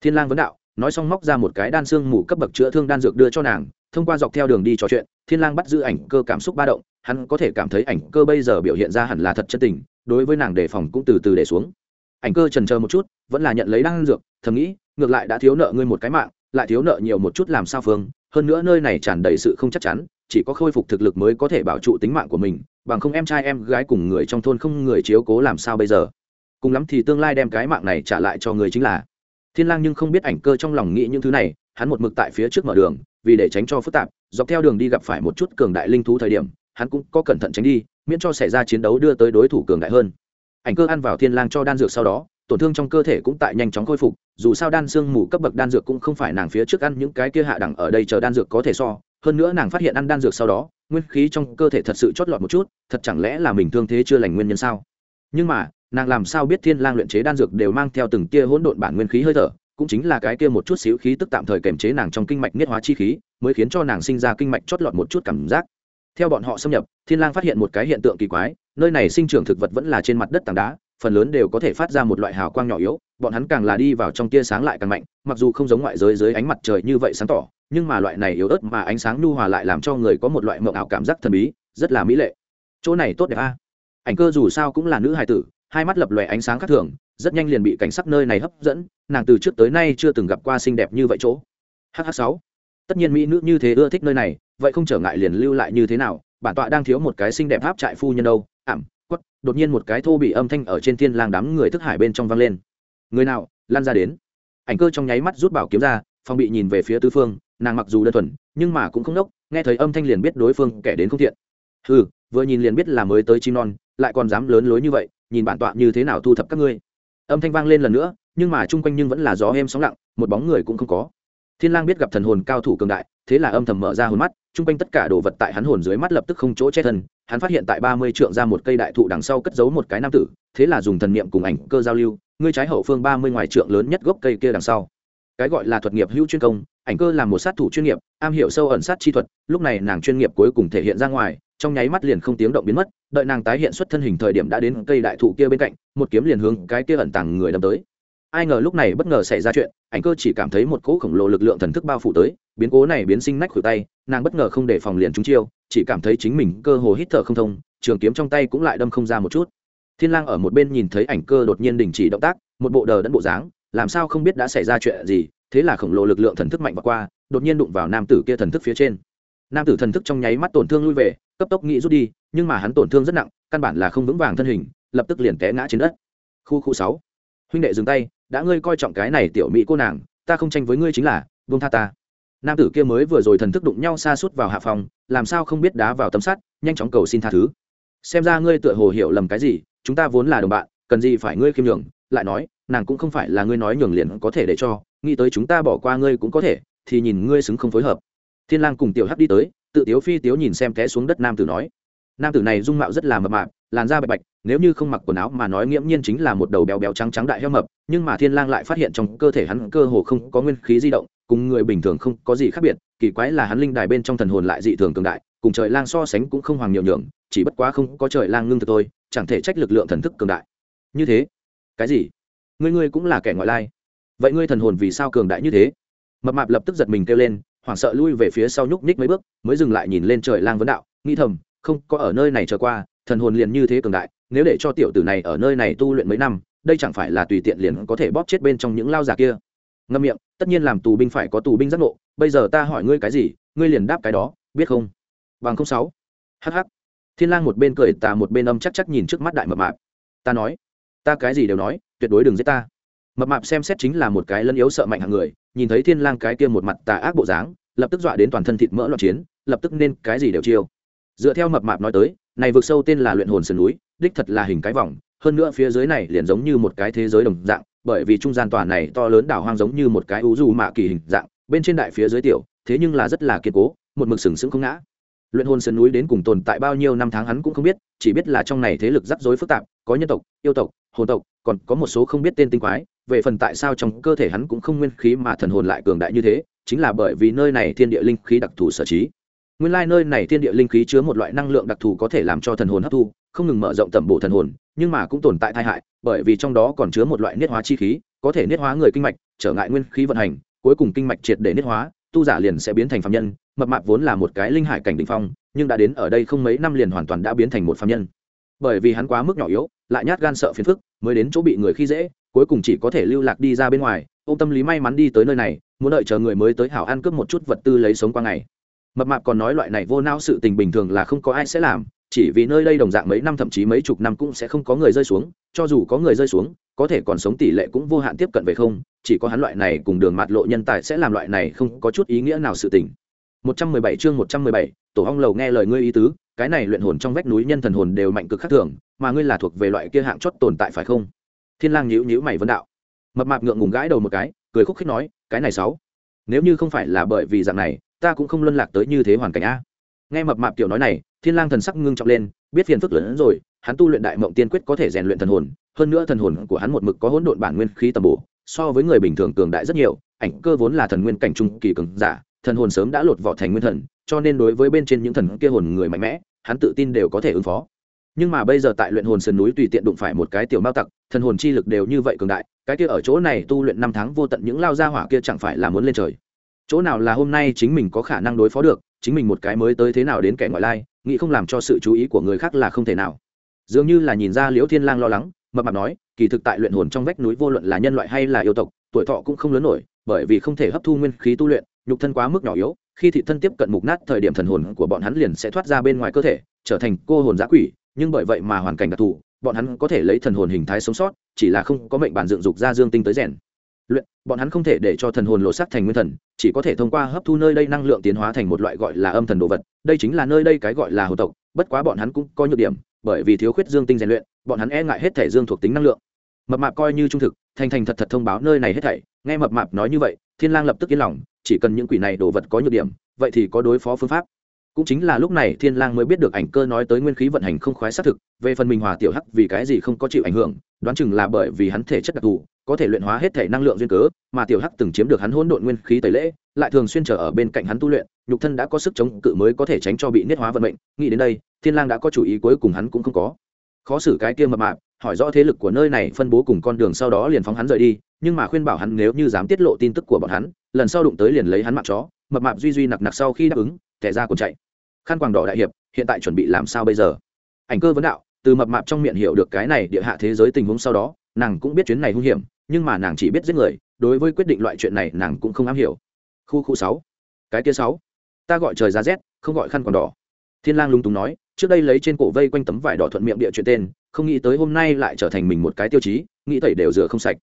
Thiên lang vấn đạo, nói xong móc ra một cái đan xương mù cấp bậc chữa thương đan dược đưa cho nàng, thông qua dọc theo đường đi trò chuyện, thiên lang bắt giữ ảnh cơ cảm xúc ba động, hắn có thể cảm thấy ảnh cơ bây giờ biểu hiện ra hẳn là thật chân tình, đối với nàng đề phòng cũng từ từ để xuống. Ảnh cơ trần chờ một chút, vẫn là nhận lấy đan dược, thầm nghĩ, ngược lại đã thiếu nợ ngươi một cái mạng, lại thiếu nợ nhiều một chút làm sao phương, hơn nữa nơi này tràn đầy sự không chắc chắn chỉ có khôi phục thực lực mới có thể bảo trụ tính mạng của mình, bằng không em trai em gái cùng người trong thôn không người chiếu cố làm sao bây giờ? Cùng lắm thì tương lai đem cái mạng này trả lại cho người chính là. Thiên lang nhưng không biết ảnh cơ trong lòng nghĩ những thứ này, hắn một mực tại phía trước mở đường, vì để tránh cho phức tạp, dọc theo đường đi gặp phải một chút cường đại linh thú thời điểm, hắn cũng có cẩn thận tránh đi, miễn cho xảy ra chiến đấu đưa tới đối thủ cường đại hơn. Ảnh cơ ăn vào thiên lang cho đan dược sau đó, tổn thương trong cơ thể cũng tại nhanh chóng khôi phục, dù sao đan xương mù cấp bậc đan dược cũng không phải nàng phía trước ăn những cái kia hạ đẳng ở đây chờ đan dược có thể so hơn nữa nàng phát hiện ăn đan dược sau đó, nguyên khí trong cơ thể thật sự chót lọt một chút, thật chẳng lẽ là mình thương thế chưa lành nguyên nhân sao? Nhưng mà, nàng làm sao biết thiên lang luyện chế đan dược đều mang theo từng tia hỗn độn bản nguyên khí hơi thở, cũng chính là cái kia một chút xíu khí tức tạm thời kềm chế nàng trong kinh mạch niết hóa chi khí, mới khiến cho nàng sinh ra kinh mạch chót lọt một chút cảm giác. Theo bọn họ xâm nhập, thiên lang phát hiện một cái hiện tượng kỳ quái, nơi này sinh trưởng thực vật vẫn là trên mặt đất tảng đá, phần lớn đều có thể phát ra một loại hào quang nhỏ yếu, bọn hắn càng là đi vào trong tia sáng lại càng mạnh, mặc dù không giống ngoại giới dưới ánh mặt trời như vậy sáng tỏ nhưng mà loại này yếu ớt mà ánh sáng nhu hòa lại làm cho người có một loại mộng ảo cảm giác thần bí, rất là mỹ lệ. Chỗ này tốt đẹp a. Ảnh cơ dù sao cũng là nữ hài tử, hai mắt lập lòe ánh sáng khác thường, rất nhanh liền bị cảnh sắc nơi này hấp dẫn, nàng từ trước tới nay chưa từng gặp qua xinh đẹp như vậy chỗ. Hh sáu. Tất nhiên mỹ nữ như thế ưa thích nơi này, vậy không trở ngại liền lưu lại như thế nào, bản tọa đang thiếu một cái xinh đẹp tháp trại phu nhân đâu. Ảm quất đột nhiên một cái thô bị âm thanh ở trên thiên lang đám người thức hải bên trong vang lên. Người nào, lan ra đến. Ảnh cơ trong nháy mắt rút bảo kiếm ra phong bị nhìn về phía tứ phương nàng mặc dù đơn thuần, nhưng mà cũng không nốc, nghe thấy âm thanh liền biết đối phương kẻ đến không thiện. Hừ, vừa nhìn liền biết là mới tới chim non, lại còn dám lớn lối như vậy, nhìn bản tọa như thế nào thu thập các ngươi. Âm thanh vang lên lần nữa, nhưng mà chung quanh nhưng vẫn là gió êm sóng lặng, một bóng người cũng không có. Thiên lang biết gặp thần hồn cao thủ cường đại, thế là âm thầm mở ra hồn mắt, chung quanh tất cả đồ vật tại hắn hồn dưới mắt lập tức không chỗ che thân, hắn phát hiện tại ba mươi trượng ra một cây đại thụ đằng sau cất giấu một cái nam tử, thế là dùng thần niệm cùng ảnh cơ giao lưu, ngươi trái hậu phương ba mươi ngoài trượng lớn nhất gốc cây kia đằng sau. Cái gọi là thuật nghiệp hữu chuyên công ảnh cơ là một sát thủ chuyên nghiệp, am hiểu sâu ẩn sát chi thuật, lúc này nàng chuyên nghiệp cuối cùng thể hiện ra ngoài, trong nháy mắt liền không tiếng động biến mất, đợi nàng tái hiện xuất thân hình thời điểm đã đến cây đại thụ kia bên cạnh, một kiếm liền hướng cái kia ẩn tàng người đâm tới. Ai ngờ lúc này bất ngờ xảy ra chuyện, ảnh cơ chỉ cảm thấy một cỗ khổng lồ lực lượng thần thức bao phủ tới, biến cố này biến sinh nách khuỷu tay, nàng bất ngờ không để phòng liền trúng chiêu, chỉ cảm thấy chính mình cơ hồ hít thở không thông, trường kiếm trong tay cũng lại đâm không ra một chút. Thiên lang ở một bên nhìn thấy ảnh cơ đột nhiên đình chỉ động tác, một bộ đờ đẫn bộ dáng, làm sao không biết đã xảy ra chuyện gì thế là khổng lồ lực lượng thần thức mạnh và qua, đột nhiên đụng vào nam tử kia thần thức phía trên. Nam tử thần thức trong nháy mắt tổn thương lui về, cấp tốc nghĩ rút đi, nhưng mà hắn tổn thương rất nặng, căn bản là không vững vàng thân hình, lập tức liền té ngã trên đất. Khu khu sáu. Huynh đệ dừng tay, đã ngươi coi trọng cái này tiểu mỹ cô nàng, ta không tranh với ngươi chính là vương tha ta. Nam tử kia mới vừa rồi thần thức đụng nhau xa suốt vào hạ phòng, làm sao không biết đá vào tấm sắt, nhanh chóng cầu xin tha thứ. Xem ra ngươi tựa hồ hiểu lầm cái gì, chúng ta vốn là đồng bạn, cần gì phải ngươi khiêm nhường, lại nói nàng cũng không phải là ngươi nói nhường liền có thể để cho, nghĩ tới chúng ta bỏ qua ngươi cũng có thể, thì nhìn ngươi xứng không phối hợp. Thiên lang cùng tiểu hắc đi tới, tự tiếu phi tiếu nhìn xem té xuống đất nam tử nói. Nam tử này dung mạo rất là mập mạp, làn da bạch bạch, nếu như không mặc quần áo mà nói nghiễm nhiên chính là một đầu béo béo trắng trắng đại heo mập, nhưng mà thiên lang lại phát hiện trong cơ thể hắn cơ hồ không có nguyên khí di động, cùng người bình thường không có gì khác biệt, kỳ quái là hắn linh đài bên trong thần hồn lại dị thường cường đại, cùng trời lang so sánh cũng không hoàng nhiều nhường chỉ bất quá không có trời lang ngưng thực thôi, chẳng thể trách lực lượng thần thức cường đại. Như thế, cái gì? Ngươi ngươi cũng là kẻ ngoại lai. Vậy ngươi thần hồn vì sao cường đại như thế? Mập mạp lập tức giật mình kêu lên, hoảng sợ lui về phía sau nhúc nhích mấy bước, mới dừng lại nhìn lên trời lang vấn đạo nghĩ thầm, không có ở nơi này trở qua, thần hồn liền như thế cường đại, nếu để cho tiểu tử này ở nơi này tu luyện mấy năm, đây chẳng phải là tùy tiện liền có thể bóp chết bên trong những lao giả kia? Ngâm miệng, tất nhiên làm tù binh phải có tù binh giác ngộ, bây giờ ta hỏi ngươi cái gì, ngươi liền đáp cái đó, biết không? Bằng không sáu. Hh thiên lang một bên cười, tà một bên âm chắc chắc nhìn trước mắt đại mập mạp. Ta nói, ta cái gì đều nói tuyệt đối đừng giết ta. Mập mạp xem xét chính là một cái lân yếu sợ mạnh hạng người, nhìn thấy thiên lang cái kia một mặt tà ác bộ dáng, lập tức dọa đến toàn thân thịt mỡ loạn chiến, lập tức nên cái gì đều chiêu. Dựa theo mập mạp nói tới, này vực sâu tên là luyện hồn sườn núi, đích thật là hình cái vòng, hơn nữa phía dưới này liền giống như một cái thế giới đồng dạng, bởi vì trung gian tòa này to lớn đảo hoang giống như một cái ú dù mạ kỳ hình dạng, bên trên đại phía dưới tiểu, thế nhưng là rất là kiên cố, một mực sừng sững không ngã luyện hồn sơn núi đến cùng tồn tại bao nhiêu năm tháng hắn cũng không biết, chỉ biết là trong này thế lực rắc rối phức tạp, có nhân tộc, yêu tộc, hồn tộc, còn có một số không biết tên tinh quái. Về phần tại sao trong cơ thể hắn cũng không nguyên khí mà thần hồn lại cường đại như thế, chính là bởi vì nơi này thiên địa linh khí đặc thù sở trí. Nguyên lai nơi này thiên địa linh khí chứa một loại năng lượng đặc thù có thể làm cho thần hồn hấp thu, không ngừng mở rộng tầm bổ thần hồn, nhưng mà cũng tồn tại tai hại, bởi vì trong đó còn chứa một loại niết hóa chi khí, có thể niết hóa người kinh mạch, trở ngại nguyên khí vận hành, cuối cùng kinh mạch triệt để niết hóa tu giả liền sẽ biến thành phạm nhân, mập mạp vốn là một cái linh hải cảnh đ ỉ n h phong, nhưng đã đến ở đây không mấy năm liền hoàn toàn đã biến thành một phạm nhân. Bởi vì hắn quá mức nhỏ yếu, lại nhát gan sợ phiền phức, mới đến chỗ bị người khi dễ, cuối cùng chỉ có thể lưu lạc đi ra bên ngoài ô tâm lý may mắn đi tới nơi này, muốn đợi chờ người mới tới hảo ăn cướp một chút vật tư lấy sống qua ngày. Mập mạp còn nói loại này vô não sự tình bình thường là không có ai sẽ làm chỉ vì nơi đây đồng dạng mấy năm thậm chí mấy chục năm cũng sẽ không có người rơi xuống cho dù có người rơi xuống có thể còn sống tỷ lệ cũng vô hạn tiếp cận về không chỉ có hắn loại này cùng đường mạt lộ nhân tài sẽ làm loại này không có chút ý nghĩa nào sự tình. 117 chương 117, tổ ong lầu nghe lời ngươi ý tứ cái này luyện hồn trong vách núi nhân thần hồn đều mạnh cực khác thường mà ngươi là thuộc về loại kia hạng chót tồn tại phải không? Thiên lang nhíu nhíu mày vấn đạo. Mập mạp ngượng ngùng gãi đầu một cái cười khúc khích nói cái này xấu nếu như không phải là bởi vì dạng này ta cũng không luân lạc tới như thế hoàn cảnh a nghe mập mạp kiểu nói này, thiên lang thần sắc ngưng trọng lên, biết phiền phức lớn hơn rồi, hắn tu luyện đại mộng tiên quyết có thể rèn luyện thần hồn, hơn nữa thần hồn của hắn một mực có hỗn độn bản nguyên khí tầm bổ, so với người bình thường cường đại rất nhiều, ảnh cơ vốn là thần nguyên cảnh trung kỳ cường giả, thần hồn sớm đã lột vỏ thành nguyên thần, cho nên đối với bên trên những thần kia hồn người mạnh mẽ, hắn tự tin đều có thể ứng phó. Nhưng mà bây giờ tại luyện hồn sườn núi tùy tiện đụng phải một cái tiểu mao tặc, thần hồn chi lực đều như vậy cường đại, cái kia ở chỗ này tu luyện năm tháng vô tận những lao gia hỏa kia chẳng phải là muốn lên trời. Chỗ nào là hôm nay chính mình có khả năng đối phó được chính mình một cái mới tới thế nào đến kẻ ngoại lai, nghĩ không làm cho sự chú ý của người khác là không thể nào. Dường như là nhìn ra liễu thiên lang lo lắng, mập mạp nói, kỳ thực tại luyện hồn trong vách núi vô luận là nhân loại hay là yêu tộc, tuổi thọ cũng không lớn nổi, bởi vì không thể hấp thu nguyên khí tu luyện, nhục thân quá mức nhỏ yếu, khi thị thân tiếp cận mục nát thời điểm thần hồn của bọn hắn liền sẽ thoát ra bên ngoài cơ thể, trở thành cô hồn giã quỷ, nhưng bởi vậy mà hoàn cảnh đặc thù, bọn hắn có thể lấy thần hồn hình thái sống sót, chỉ là không có mệnh bản dựng dục ra dương tinh tới rèn luyện, bọn hắn không thể để cho thần hồn lộ sắc thành nguyên thần, chỉ có thể thông qua hấp thu nơi đây năng lượng tiến hóa thành một loại gọi là âm thần đồ vật. Đây chính là nơi đây cái gọi là hồ tộc, bất quá bọn hắn cũng có nhược điểm, bởi vì thiếu khuyết dương tinh rèn luyện, bọn hắn e ngại hết thể dương thuộc tính năng lượng. Mập mạp coi như trung thực, thành thành thật thật thông báo nơi này hết thảy. Nghe mập mạp nói như vậy, thiên lang lập tức yên lòng, chỉ cần những quỷ này đồ vật có nhược điểm, vậy thì có đối phó phương pháp. Cũng chính là lúc này thiên lang mới biết được ảnh cơ nói tới nguyên khí vận hành không khoái xác thực, về phần mình hòa tiểu hắc vì cái gì không có chịu ảnh hưởng, đoán chừng là bởi vì hắn thể chất đặc thù có thể luyện hóa hết thể năng lượng duyên cớ, mà tiểu hắc từng chiếm được hắn hỗn độn nguyên khí tẩy lễ, lại thường xuyên trở ở bên cạnh hắn tu luyện, nhục thân đã có sức chống cự mới có thể tránh cho bị niết hóa vận mệnh. Nghĩ đến đây, thiên lang đã có chủ ý cuối cùng hắn cũng không có. Khó xử cái kia mập mạp, hỏi rõ thế lực của nơi này, phân bố cùng con đường sau đó liền phóng hắn rời đi, nhưng mà khuyên bảo hắn nếu như dám tiết lộ tin tức của bọn hắn, lần sau đụng tới liền lấy hắn mạng chó. Mập mạp duy duy nặc nặc sau khi đáp ứng kẻ ra còn chạy. Khăn quàng đỏ đại hiệp, hiện tại chuẩn bị làm sao bây giờ? Ảnh cơ vấn đạo, từ mập mạp trong miệng hiểu được cái này địa hạ thế giới tình huống sau đó, nàng cũng biết chuyến này hung hiểm nhưng mà nàng chỉ biết giết người, đối với quyết định loại chuyện này nàng cũng không am hiểu. Khu khu sáu, cái kia sáu, ta gọi trời giá rét, không gọi khăn còn đỏ. Thiên lang lúng túng nói, trước đây lấy trên cổ vây quanh tấm vải đỏ thuận miệng địa chuyện tên, không nghĩ tới hôm nay lại trở thành mình một cái tiêu chí, nghĩ tẩy đều rửa không sạch.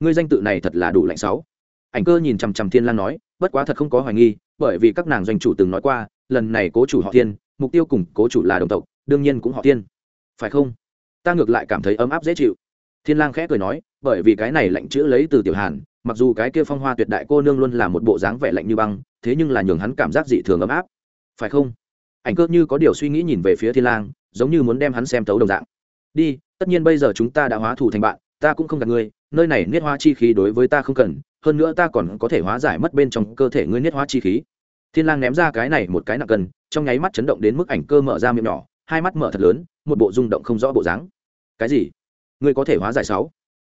Ngươi danh tự này thật là đủ lạnh sáu. Ảnh cơ nhìn chằm chằm thiên lang nói, bất quá thật không có hoài nghi, bởi vì các nàng doanh chủ từng nói qua, lần này cố chủ họ thiên, mục tiêu cùng cố chủ là đồng tộc, đương nhiên cũng họ thiên. Phải không? Ta ngược lại cảm thấy ấm áp dễ chịu. Thiên lang khẽ cười nói bởi vì cái này lạnh chữ lấy từ tiểu hàn, mặc dù cái kia phong hoa tuyệt đại cô nương luôn là một bộ dáng vẻ lạnh như băng, thế nhưng là nhường hắn cảm giác dị thường ấm áp. Phải không? Ảnh cơ như có điều suy nghĩ nhìn về phía thiên lang, giống như muốn đem hắn xem tấu đồng dạng. Đi, tất nhiên bây giờ chúng ta đã hóa thù thành bạn, ta cũng không gặp ngươi, nơi này niết hóa chi khí đối với ta không cần, hơn nữa ta còn có thể hóa giải mất bên trong cơ thể ngươi niết hóa chi khí. Thiên lang ném ra cái này một cái nặng cần trong nháy mắt chấn động đến mức ảnh cơ mở ra miệng nhỏ, hai mắt mở thật lớn, một bộ rung động không rõ bộ dáng. Cái gì? Ngươi có thể hóa giải sáu?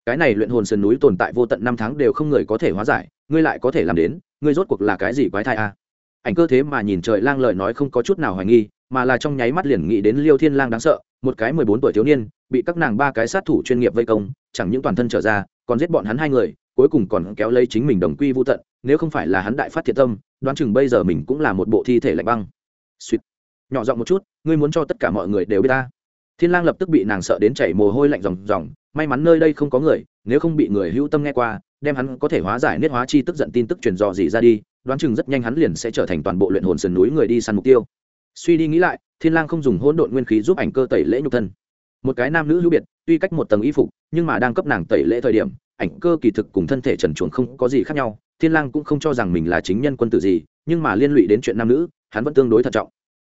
Cái này luyện hồn sơn núi tồn tại vô tận năm tháng đều không người có thể hóa giải, ngươi lại có thể làm đến, ngươi rốt cuộc là cái gì quái thai a? Ảnh cơ thế mà nhìn trời lang lời nói không có chút nào hoài nghi, mà là trong nháy mắt liền nghĩ đến liêu thiên lang đáng sợ, một cái mười bốn tuổi thiếu niên, bị các nàng ba cái sát thủ chuyên nghiệp vây công, chẳng những toàn thân trở ra, còn giết bọn hắn hai người, cuối cùng còn kéo lấy chính mình đồng quy vô tận, nếu không phải là hắn đại phát thiệt tâm, đoán chừng bây giờ mình cũng là một bộ thi thể lạnh băng. Suýt. Nhỏ giọng một chút, ngươi muốn cho tất cả mọi người đều biết ta. Thiên lang lập tức bị nàng sợ đến chảy mồ hôi lạnh ròng ròng may mắn nơi đây không có người, nếu không bị người hữu tâm nghe qua, đem hắn có thể hóa giải niết hóa chi tức giận tin tức truyền dò gì ra đi, đoán chừng rất nhanh hắn liền sẽ trở thành toàn bộ luyện hồn sườn núi người đi săn mục tiêu. Suy đi nghĩ lại, thiên lang không dùng hỗn độn nguyên khí giúp ảnh cơ tẩy lễ nhục thân. Một cái nam nữ hữu biệt, tuy cách một tầng y phục, nhưng mà đang cấp nàng tẩy lễ thời điểm, ảnh cơ kỳ thực cùng thân thể trần chuồng không có gì khác nhau, thiên lang cũng không cho rằng mình là chính nhân quân tử gì, nhưng mà liên lụy đến chuyện nam nữ, hắn vẫn tương đối thận trọng.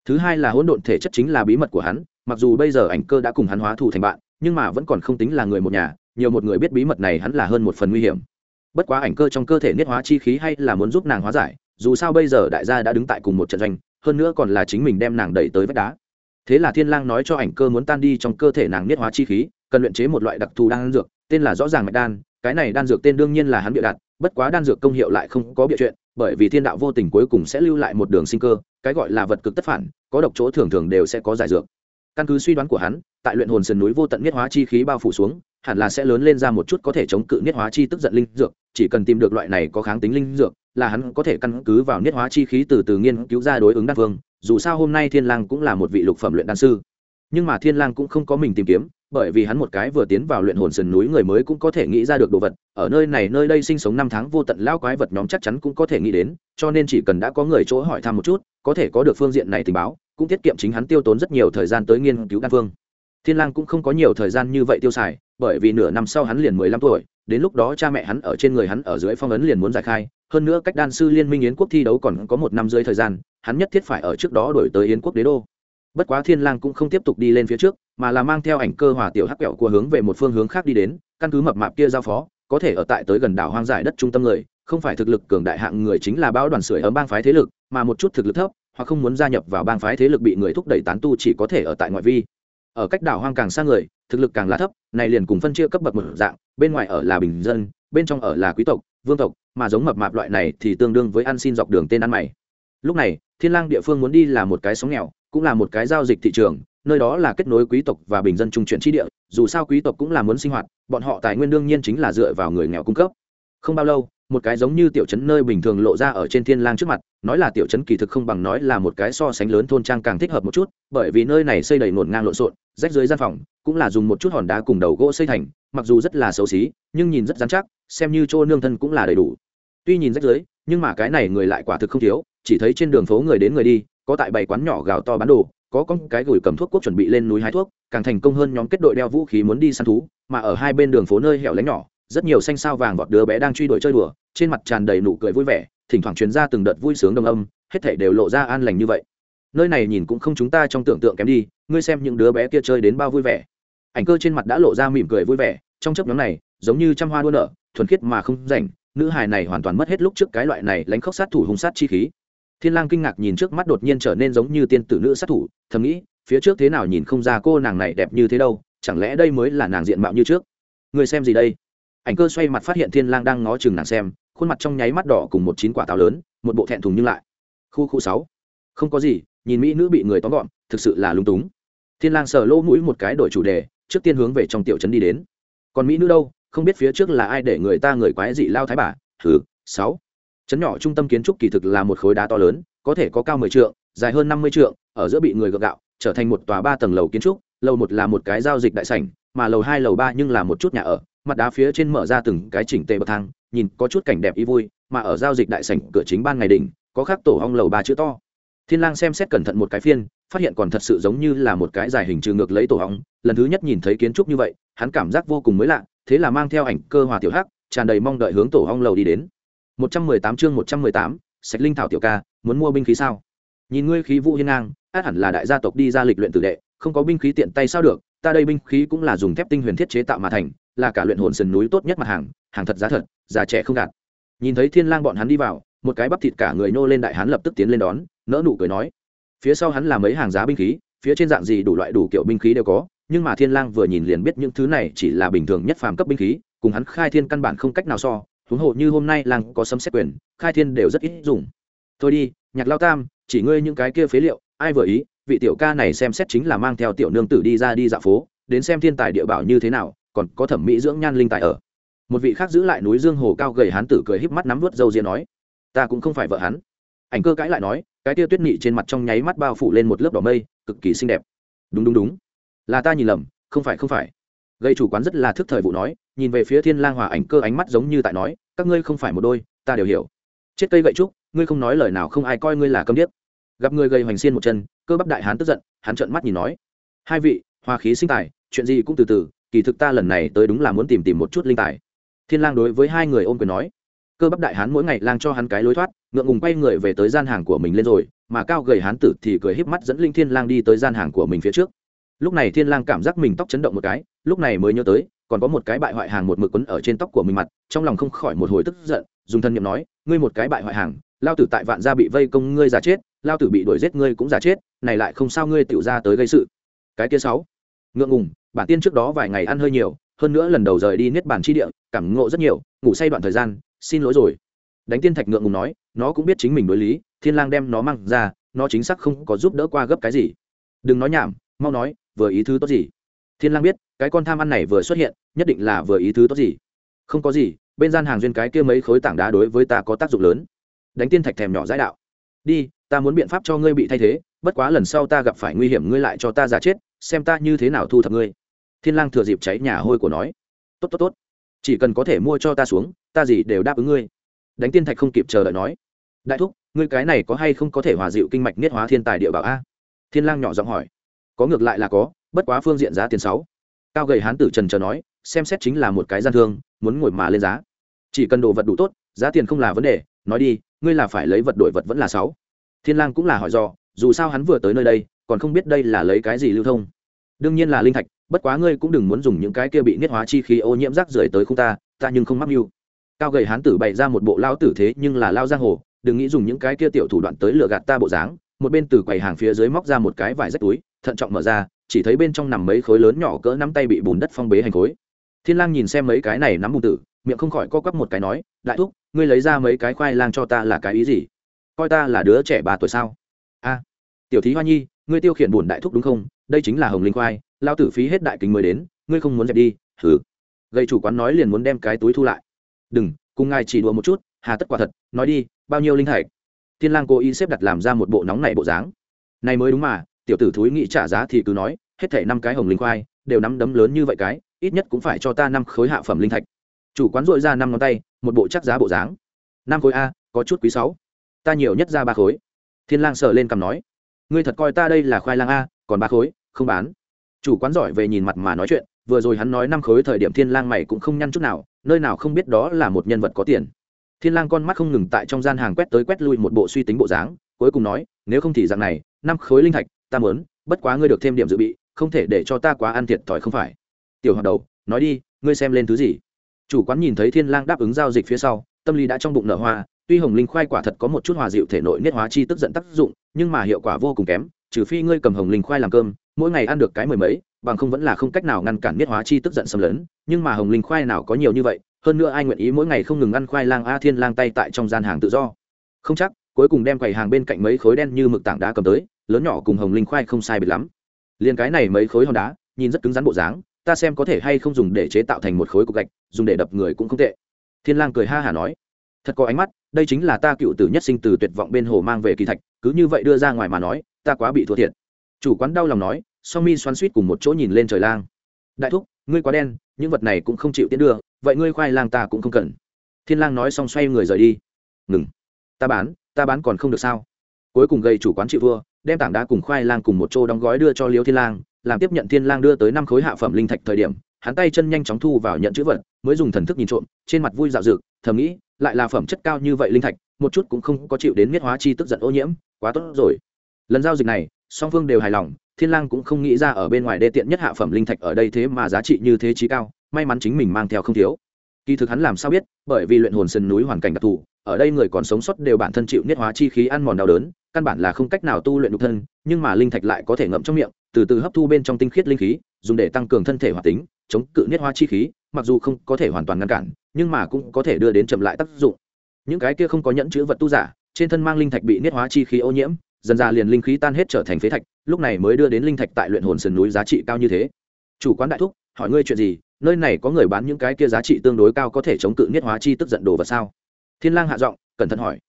Thứ hai là hỗn độn thể chất chính là bí mật của hắn, mặc dù bây giờ ảnh cơ đã cùng hắn hóa thù thành bạn nhưng mà vẫn còn không tính là người một nhà, nhiều một người biết bí mật này hắn là hơn một phần nguy hiểm. Bất quá ảnh cơ trong cơ thể niết hóa chi khí hay là muốn giúp nàng hóa giải, dù sao bây giờ đại gia đã đứng tại cùng một trận doanh, hơn nữa còn là chính mình đem nàng đẩy tới vách đá. Thế là thiên lang nói cho ảnh cơ muốn tan đi trong cơ thể nàng niết hóa chi khí, cần luyện chế một loại đặc thù đan dược, tên là rõ ràng mạch đan, cái này đan dược tên đương nhiên là hắn bịa đặt, bất quá đan dược công hiệu lại không có bịa chuyện, bởi vì thiên đạo vô tình cuối cùng sẽ lưu lại một đường sinh cơ, cái gọi là vật cực tất phản, có độc chỗ thường thường đều sẽ có giải dược. Căn cứ suy đoán của hắn tại luyện hồn sườn núi vô tận niết hóa chi khí bao phủ xuống, hẳn là sẽ lớn lên ra một chút có thể chống cự niết hóa chi tức giận linh dược, chỉ cần tìm được loại này có kháng tính linh dược, là hắn có thể căn cứ vào niết hóa chi khí từ từ nghiên cứu ra đối ứng đan phương, dù sao hôm nay thiên lang cũng là một vị lục phẩm luyện đan sư. Nhưng mà thiên lang cũng không có mình tìm kiếm, bởi vì hắn một cái vừa tiến vào luyện hồn sườn núi người mới cũng có thể nghĩ ra được đồ vật, ở nơi này nơi đây sinh sống năm tháng vô tận lão quái vật nhóm chắc chắn cũng có thể nghĩ đến, cho nên chỉ cần đã có người chỗ hỏi thăm một chút, có thể có được phương diện này tình báo, cũng tiết kiệm chính hắn tiêu tốn rất nhiều thời gian tới nghiên cứu đan phương thiên lang cũng không có nhiều thời gian như vậy tiêu xài, bởi vì nửa năm sau hắn liền mười lăm tuổi, đến lúc đó cha mẹ hắn ở trên người hắn ở dưới phong ấn liền muốn giải khai, hơn nữa cách đan sư liên minh yến quốc thi đấu còn có một năm dưới thời gian, hắn nhất thiết phải ở trước đó đổi tới yến quốc đế đô. Bất quá thiên lang cũng không tiếp tục đi lên phía trước, mà là mang theo ảnh cơ hòa tiểu hắc kẹo của hướng về một phương hướng khác đi đến, căn cứ mập mạp kia giao phó, có thể ở tại tới gần đảo hoang dại đất trung tâm người, không phải thực lực cường đại hạng người chính là bão đoàn sưởi ấm bang phái thế lực, mà một chút thực lực thấp, hoặc không muốn gia nhập vào bang phái thế lực bị người thúc đẩy tán tu chỉ có thể ở tại ngoại vi ở cách đảo hoang càng xa người, thực lực càng là thấp, này liền cùng phân chia cấp bậc một dạng, bên ngoài ở là bình dân, bên trong ở là quý tộc, vương tộc, mà giống mập mạp loại này thì tương đương với ăn xin dọc đường tên ăn mày. Lúc này, thiên lang địa phương muốn đi là một cái sóng nghèo, cũng là một cái giao dịch thị trường, nơi đó là kết nối quý tộc và bình dân trung chuyển chi địa, dù sao quý tộc cũng là muốn sinh hoạt, bọn họ tài nguyên đương nhiên chính là dựa vào người nghèo cung cấp. Không bao lâu một cái giống như tiểu trấn nơi bình thường lộ ra ở trên thiên lang trước mặt, nói là tiểu trấn kỳ thực không bằng nói là một cái so sánh lớn thôn trang càng thích hợp một chút, bởi vì nơi này xây đầy nổn ngang lộn xộn, rách dưới gian phòng, cũng là dùng một chút hòn đá cùng đầu gỗ xây thành, mặc dù rất là xấu xí, nhưng nhìn rất dán chắc, xem như chỗ nương thân cũng là đầy đủ. Tuy nhìn rách dưới, nhưng mà cái này người lại quả thực không thiếu, chỉ thấy trên đường phố người đến người đi, có tại bảy quán nhỏ gào to bán đồ, có con cái gửi cầm thuốc quốc chuẩn bị lên núi hái thuốc, càng thành công hơn nhóm kết đội đeo vũ khí muốn đi săn thú, mà ở hai bên đường phố nơi hẻo lánh nhỏ, rất nhiều xanh sao vàng vọt đứa bé đang truy đuổi chơi đùa trên mặt tràn đầy nụ cười vui vẻ, thỉnh thoảng truyền ra từng đợt vui sướng đồng âm, hết thảy đều lộ ra an lành như vậy. Nơi này nhìn cũng không chúng ta trong tưởng tượng kém đi, ngươi xem những đứa bé kia chơi đến bao vui vẻ. Ảnh cơ trên mặt đã lộ ra mỉm cười vui vẻ, trong chấp nhóm này, giống như trăm hoa đua nở, thuần khiết mà không rảnh, nữ hài này hoàn toàn mất hết lúc trước cái loại này lánh khóc sát thủ hung sát chi khí. Thiên lang kinh ngạc nhìn trước mắt đột nhiên trở nên giống như tiên tử nữ sát thủ, thầm nghĩ, phía trước thế nào nhìn không ra cô nàng này đẹp như thế đâu, chẳng lẽ đây mới là nàng diện mạo như trước? Người xem gì đây? Ảnh cơ xoay mặt phát hiện thiên lang đang ngó chừng nàng xem, khuôn mặt trong nháy mắt đỏ cùng một chín quả táo lớn, một bộ thẹn thùng nhưng lại. Khu khu sáu. Không có gì, nhìn mỹ nữ bị người tóm gọn, thực sự là lung túng. Thiên lang sờ lỗ mũi một cái đổi chủ đề, trước tiên hướng về trong tiểu trấn đi đến. Còn mỹ nữ đâu, không biết phía trước là ai để người ta người quái dị lao thái bà? Thứ sáu. Trấn nhỏ trung tâm kiến trúc kỳ thực là một khối đá to lớn, có thể có cao mười trượng, dài hơn năm mươi trượng, ở giữa bị người gượng gạo, trở thành một tòa ba tầng lầu kiến trúc, lầu một là một cái giao dịch đại sảnh, mà lầu hai, lầu ba nhưng là một chút nhà ở mặt đá phía trên mở ra từng cái chỉnh tề bậc thang nhìn có chút cảnh đẹp ý vui mà ở giao dịch đại sảnh cửa chính ban ngày đỉnh có khắc tổ hong lầu ba chữ to. Thiên lang xem xét cẩn thận một cái phiên phát hiện còn thật sự giống như là một cái dài hình trừ ngược lấy tổ hong lần thứ nhất nhìn thấy kiến trúc như vậy hắn cảm giác vô cùng mới lạ thế là mang theo ảnh cơ hòa tiểu hắc tràn đầy mong đợi hướng tổ hong lầu đi đến. 118 chương 118, sạch linh thảo tiểu ca muốn mua binh khí sao? Nhìn ngươi khí vũ hiên ngang át hẳn là đại gia tộc đi ra lịch luyện tử đệ không có binh khí tiện tay sao được ta đây binh khí cũng là dùng thép tinh huyền thiết chế tạo mà thành là cả luyện hồn sườn núi tốt nhất mặt hàng hàng thật giá thật, già trẻ không gạt. Nhìn thấy thiên lang bọn hắn đi vào, một cái bắp thịt cả người nô lên đại hán lập tức tiến lên đón nỡ nụ cười nói, phía sau hắn là mấy hàng giá binh khí, phía trên dạng gì đủ loại đủ kiểu binh khí đều có, nhưng mà thiên lang vừa nhìn liền biết những thứ này chỉ là bình thường nhất phàm cấp binh khí, cùng hắn khai thiên căn bản không cách nào so, huống hồ như hôm nay lang có sấm xét quyền, khai thiên đều rất ít dùng. Thôi đi, nhạc lao tam, chỉ ngươi những cái kia phế liệu, ai vừa ý, vị tiểu ca này xem xét chính là mang theo tiểu nương tử đi ra đi dạo phố, đến xem thiên tài địa bảo như thế nào còn có thẩm mỹ dưỡng nhan linh tài ở. Một vị khác giữ lại núi dương hồ cao gầy hán tử cười híp mắt nắm vớt dâu ria nói, ta cũng không phải vợ hắn. Ảnh cơ cãi lại nói, cái tia tuyết nị trên mặt trong nháy mắt bao phủ lên một lớp đỏ mây, cực kỳ xinh đẹp. Đúng đúng đúng. Là ta nhìn lầm, không phải không phải. Gây chủ quán rất là thức thời vụ nói, nhìn về phía thiên lang hòa ảnh cơ ánh mắt giống như tại nói, các ngươi không phải một đôi, ta đều hiểu. Chết cây gậy trúc, ngươi không nói lời nào không ai coi ngươi là câm điếc. Gặp người gây hoành xiên một chân, cơ bắp đại hán tức giận, hắn trợn mắt nhìn nói, hai vị, hòa khí sinh tài, chuyện gì cũng từ từ kỳ thực ta lần này tới đúng là muốn tìm tìm một chút linh tài. Thiên lang đối với hai người ôm quyền nói. Cơ bắp đại hán mỗi ngày lang cho hắn cái lối thoát, ngượng ngùng quay người về tới gian hàng của mình lên rồi, mà cao gầy hán tử thì cười híp mắt dẫn linh thiên lang đi tới gian hàng của mình phía trước. Lúc này thiên lang cảm giác mình tóc chấn động một cái, lúc này mới nhớ tới, còn có một cái bại hoại hàng một mực quấn ở trên tóc của mình mặt, trong lòng không khỏi một hồi tức giận, dùng thân nhiệm nói, ngươi một cái bại hoại hàng, lao tử tại vạn gia bị vây công ngươi giả chết, lao tử bị đuổi giết ngươi cũng giả chết, này lại không sao ngươi tiểu ra tới gây sự. Cái kia sáu, ngượng ngùng bản tiên trước đó vài ngày ăn hơi nhiều, hơn nữa lần đầu rời đi niết bàn chi địa, cảm ngộ rất nhiều, ngủ say đoạn thời gian, xin lỗi rồi. Đánh tiên thạch ngượng ngùng nói, nó cũng biết chính mình đối lý, thiên lang đem nó mang ra, nó chính xác không có giúp đỡ qua gấp cái gì. Đừng nói nhảm, mau nói, vừa ý thứ tốt gì? Thiên lang biết, cái con tham ăn này vừa xuất hiện, nhất định là vừa ý thứ tốt gì? Không có gì, bên gian hàng duyên cái kia mấy khối tảng đá đối với ta có tác dụng lớn. Đánh tiên thạch thèm nhỏ giải đạo. Đi, ta muốn biện pháp cho ngươi bị thay thế, bất quá lần sau ta gặp phải nguy hiểm ngươi lại cho ta giả chết, xem ta như thế nào thu thập ngươi thiên lang thừa dịp cháy nhà hôi của nói, tốt tốt tốt. Chỉ cần có thể mua cho ta xuống, ta gì đều đáp ứng ngươi. Đánh tiên thạch không kịp chờ đợi nói, đại thúc, ngươi cái này có hay không có thể hòa dịu kinh mạch niết hóa thiên tài địa bảo a? Thiên lang nhỏ giọng hỏi, có ngược lại là có, bất quá phương diện giá tiền sáu. Cao gầy hán tử trần chờ nói, xem xét chính là một cái gian thương, muốn ngồi mà lên giá. Chỉ cần đồ vật đủ tốt, giá tiền không là vấn đề, nói đi, ngươi là phải lấy vật đổi vật vẫn là sáu. Thiên lang cũng là hỏi do dù sao hắn vừa tới nơi đây, còn không biết đây là lấy cái gì lưu thông. Đương nhiên là linh thạch bất quá ngươi cũng đừng muốn dùng những cái kia bị niết hóa chi khí ô nhiễm rác rưởi tới không ta ta nhưng không mắc mưu. Cao gầy hán tử bày ra một bộ lao tử thế nhưng là lao giang hồ, đừng nghĩ dùng những cái kia tiểu thủ đoạn tới lừa gạt ta bộ dáng. Một bên từ quầy hàng phía dưới móc ra một cái vải rách túi, thận trọng mở ra, chỉ thấy bên trong nằm mấy khối lớn nhỏ cỡ nắm tay bị bùn đất phong bế hành khối. Thiên lang nhìn xem mấy cái này nắm bùn tử, miệng không khỏi co quắp một cái nói, đại thúc, ngươi lấy ra mấy cái khoai lang cho ta là cái ý gì? Coi ta là đứa trẻ ba tuổi sao? A, tiểu thí hoa nhi, ngươi tiêu khiển bùn đại thúc đúng không? Đây chính là hồng linh khoai lao tử phí hết đại kính mới đến, ngươi không muốn dẹp đi thử gây chủ quán nói liền muốn đem cái túi thu lại. Đừng, cùng ngài chỉ đùa một chút, hà tất quả thật, nói đi, bao nhiêu linh thạch? Thiên lang cố ý xếp đặt làm ra một bộ nóng này bộ dáng. Này mới đúng mà, tiểu tử thúi nghĩ trả giá thì cứ nói, hết thảy năm cái hồng linh khoai, đều nắm đấm lớn như vậy cái, ít nhất cũng phải cho ta năm khối hạ phẩm linh thạch. Chủ quán dội ra năm ngón tay, một bộ chắc giá bộ dáng. Năm khối a, có chút quý sáu. Ta nhiều nhất ra ba khối. Thiên lang sờ lên cầm nói, ngươi thật coi ta đây là khoai lang a, còn ba khối, không bán chủ quán giỏi về nhìn mặt mà nói chuyện, vừa rồi hắn nói năm khối thời điểm thiên lang mày cũng không nhăn chút nào, nơi nào không biết đó là một nhân vật có tiền. Thiên lang con mắt không ngừng tại trong gian hàng quét tới quét lui một bộ suy tính bộ dáng, cuối cùng nói, nếu không thì dạng này, năm khối linh thạch, ta muốn, bất quá ngươi được thêm điểm dự bị, không thể để cho ta quá ăn thiệt thòi không phải. Tiểu hoạt đầu, nói đi, ngươi xem lên thứ gì? Chủ quán nhìn thấy thiên lang đáp ứng giao dịch phía sau, tâm lý đã trong bụng nở hoa, tuy hồng linh khoai quả thật có một chút hòa dịu thể nội niết hóa chi tức giận tác dụng, nhưng mà hiệu quả vô cùng kém, trừ phi ngươi cầm hồng linh khoai làm cơm mỗi ngày ăn được cái mười mấy, bằng không vẫn là không cách nào ngăn cản niết hóa chi tức giận xâm lấn, nhưng mà hồng linh khoai nào có nhiều như vậy, hơn nữa ai nguyện ý mỗi ngày không ngừng ăn khoai lang a thiên lang tay tại trong gian hàng tự do. Không chắc, cuối cùng đem quầy hàng bên cạnh mấy khối đen như mực tảng đá cầm tới, lớn nhỏ cùng hồng linh khoai không sai biệt lắm. Liền cái này mấy khối hòn đá, nhìn rất cứng rắn bộ dáng, ta xem có thể hay không dùng để chế tạo thành một khối cục gạch, dùng để đập người cũng không tệ. Thiên lang cười ha hà nói. Thật có ánh mắt, đây chính là ta cựu tử nhất sinh từ tuyệt vọng bên hồ mang về kỳ thạch, cứ như vậy đưa ra ngoài mà nói, ta quá bị thua thiệt. Chủ quán đau lòng nói song mi xoắn suýt cùng một chỗ nhìn lên trời lang. Đại thúc, ngươi quá đen, những vật này cũng không chịu tiến đưa, vậy ngươi khoai lang ta cũng không cần. Thiên lang nói xong xoay người rời đi. Ngừng. Ta bán ta bán còn không được sao? Cuối cùng gây chủ quán chịu vua, đem tảng đá cùng khoai lang cùng một chỗ đóng gói đưa cho liêu thiên lang, làm tiếp nhận thiên lang đưa tới năm khối hạ phẩm linh thạch thời điểm, hắn tay chân nhanh chóng thu vào nhận chữ vật, mới dùng thần thức nhìn trộm, trên mặt vui dạo dực, thầm nghĩ, lại là phẩm chất cao như vậy linh thạch, một chút cũng không có chịu đến miết hóa chi tức giận ô nhiễm, quá tốt rồi. Lần giao dịch này song phương đều hài lòng, thiên lang cũng không nghĩ ra ở bên ngoài đê tiện nhất hạ phẩm linh thạch ở đây thế mà giá trị như thế trí cao, may mắn chính mình mang theo không thiếu. Kỳ thực hắn làm sao biết, bởi vì luyện hồn sơn núi hoàn cảnh đặc thù, ở đây người còn sống sót đều bản thân chịu niết hóa chi khí ăn mòn đau đớn, căn bản là không cách nào tu luyện nhục thân, nhưng mà linh thạch lại có thể ngậm trong miệng, từ từ hấp thu bên trong tinh khiết linh khí, dùng để tăng cường thân thể hoạt tính, chống cự niết hóa chi khí, mặc dù không có thể hoàn toàn ngăn cản, nhưng mà cũng có thể đưa đến chậm lại tác dụng. Những cái kia không có nhẫn chữ vật tu giả, trên thân mang linh thạch bị niết hóa chi khí ô nhiễm dần ra liền linh khí tan hết trở thành phế thạch, lúc này mới đưa đến linh thạch tại luyện hồn sườn núi giá trị cao như thế. Chủ quán đại thúc, hỏi ngươi chuyện gì, nơi này có người bán những cái kia giá trị tương đối cao có thể chống cự niết hóa chi tức giận đồ vật sao? Thiên lang hạ giọng, cẩn thận hỏi.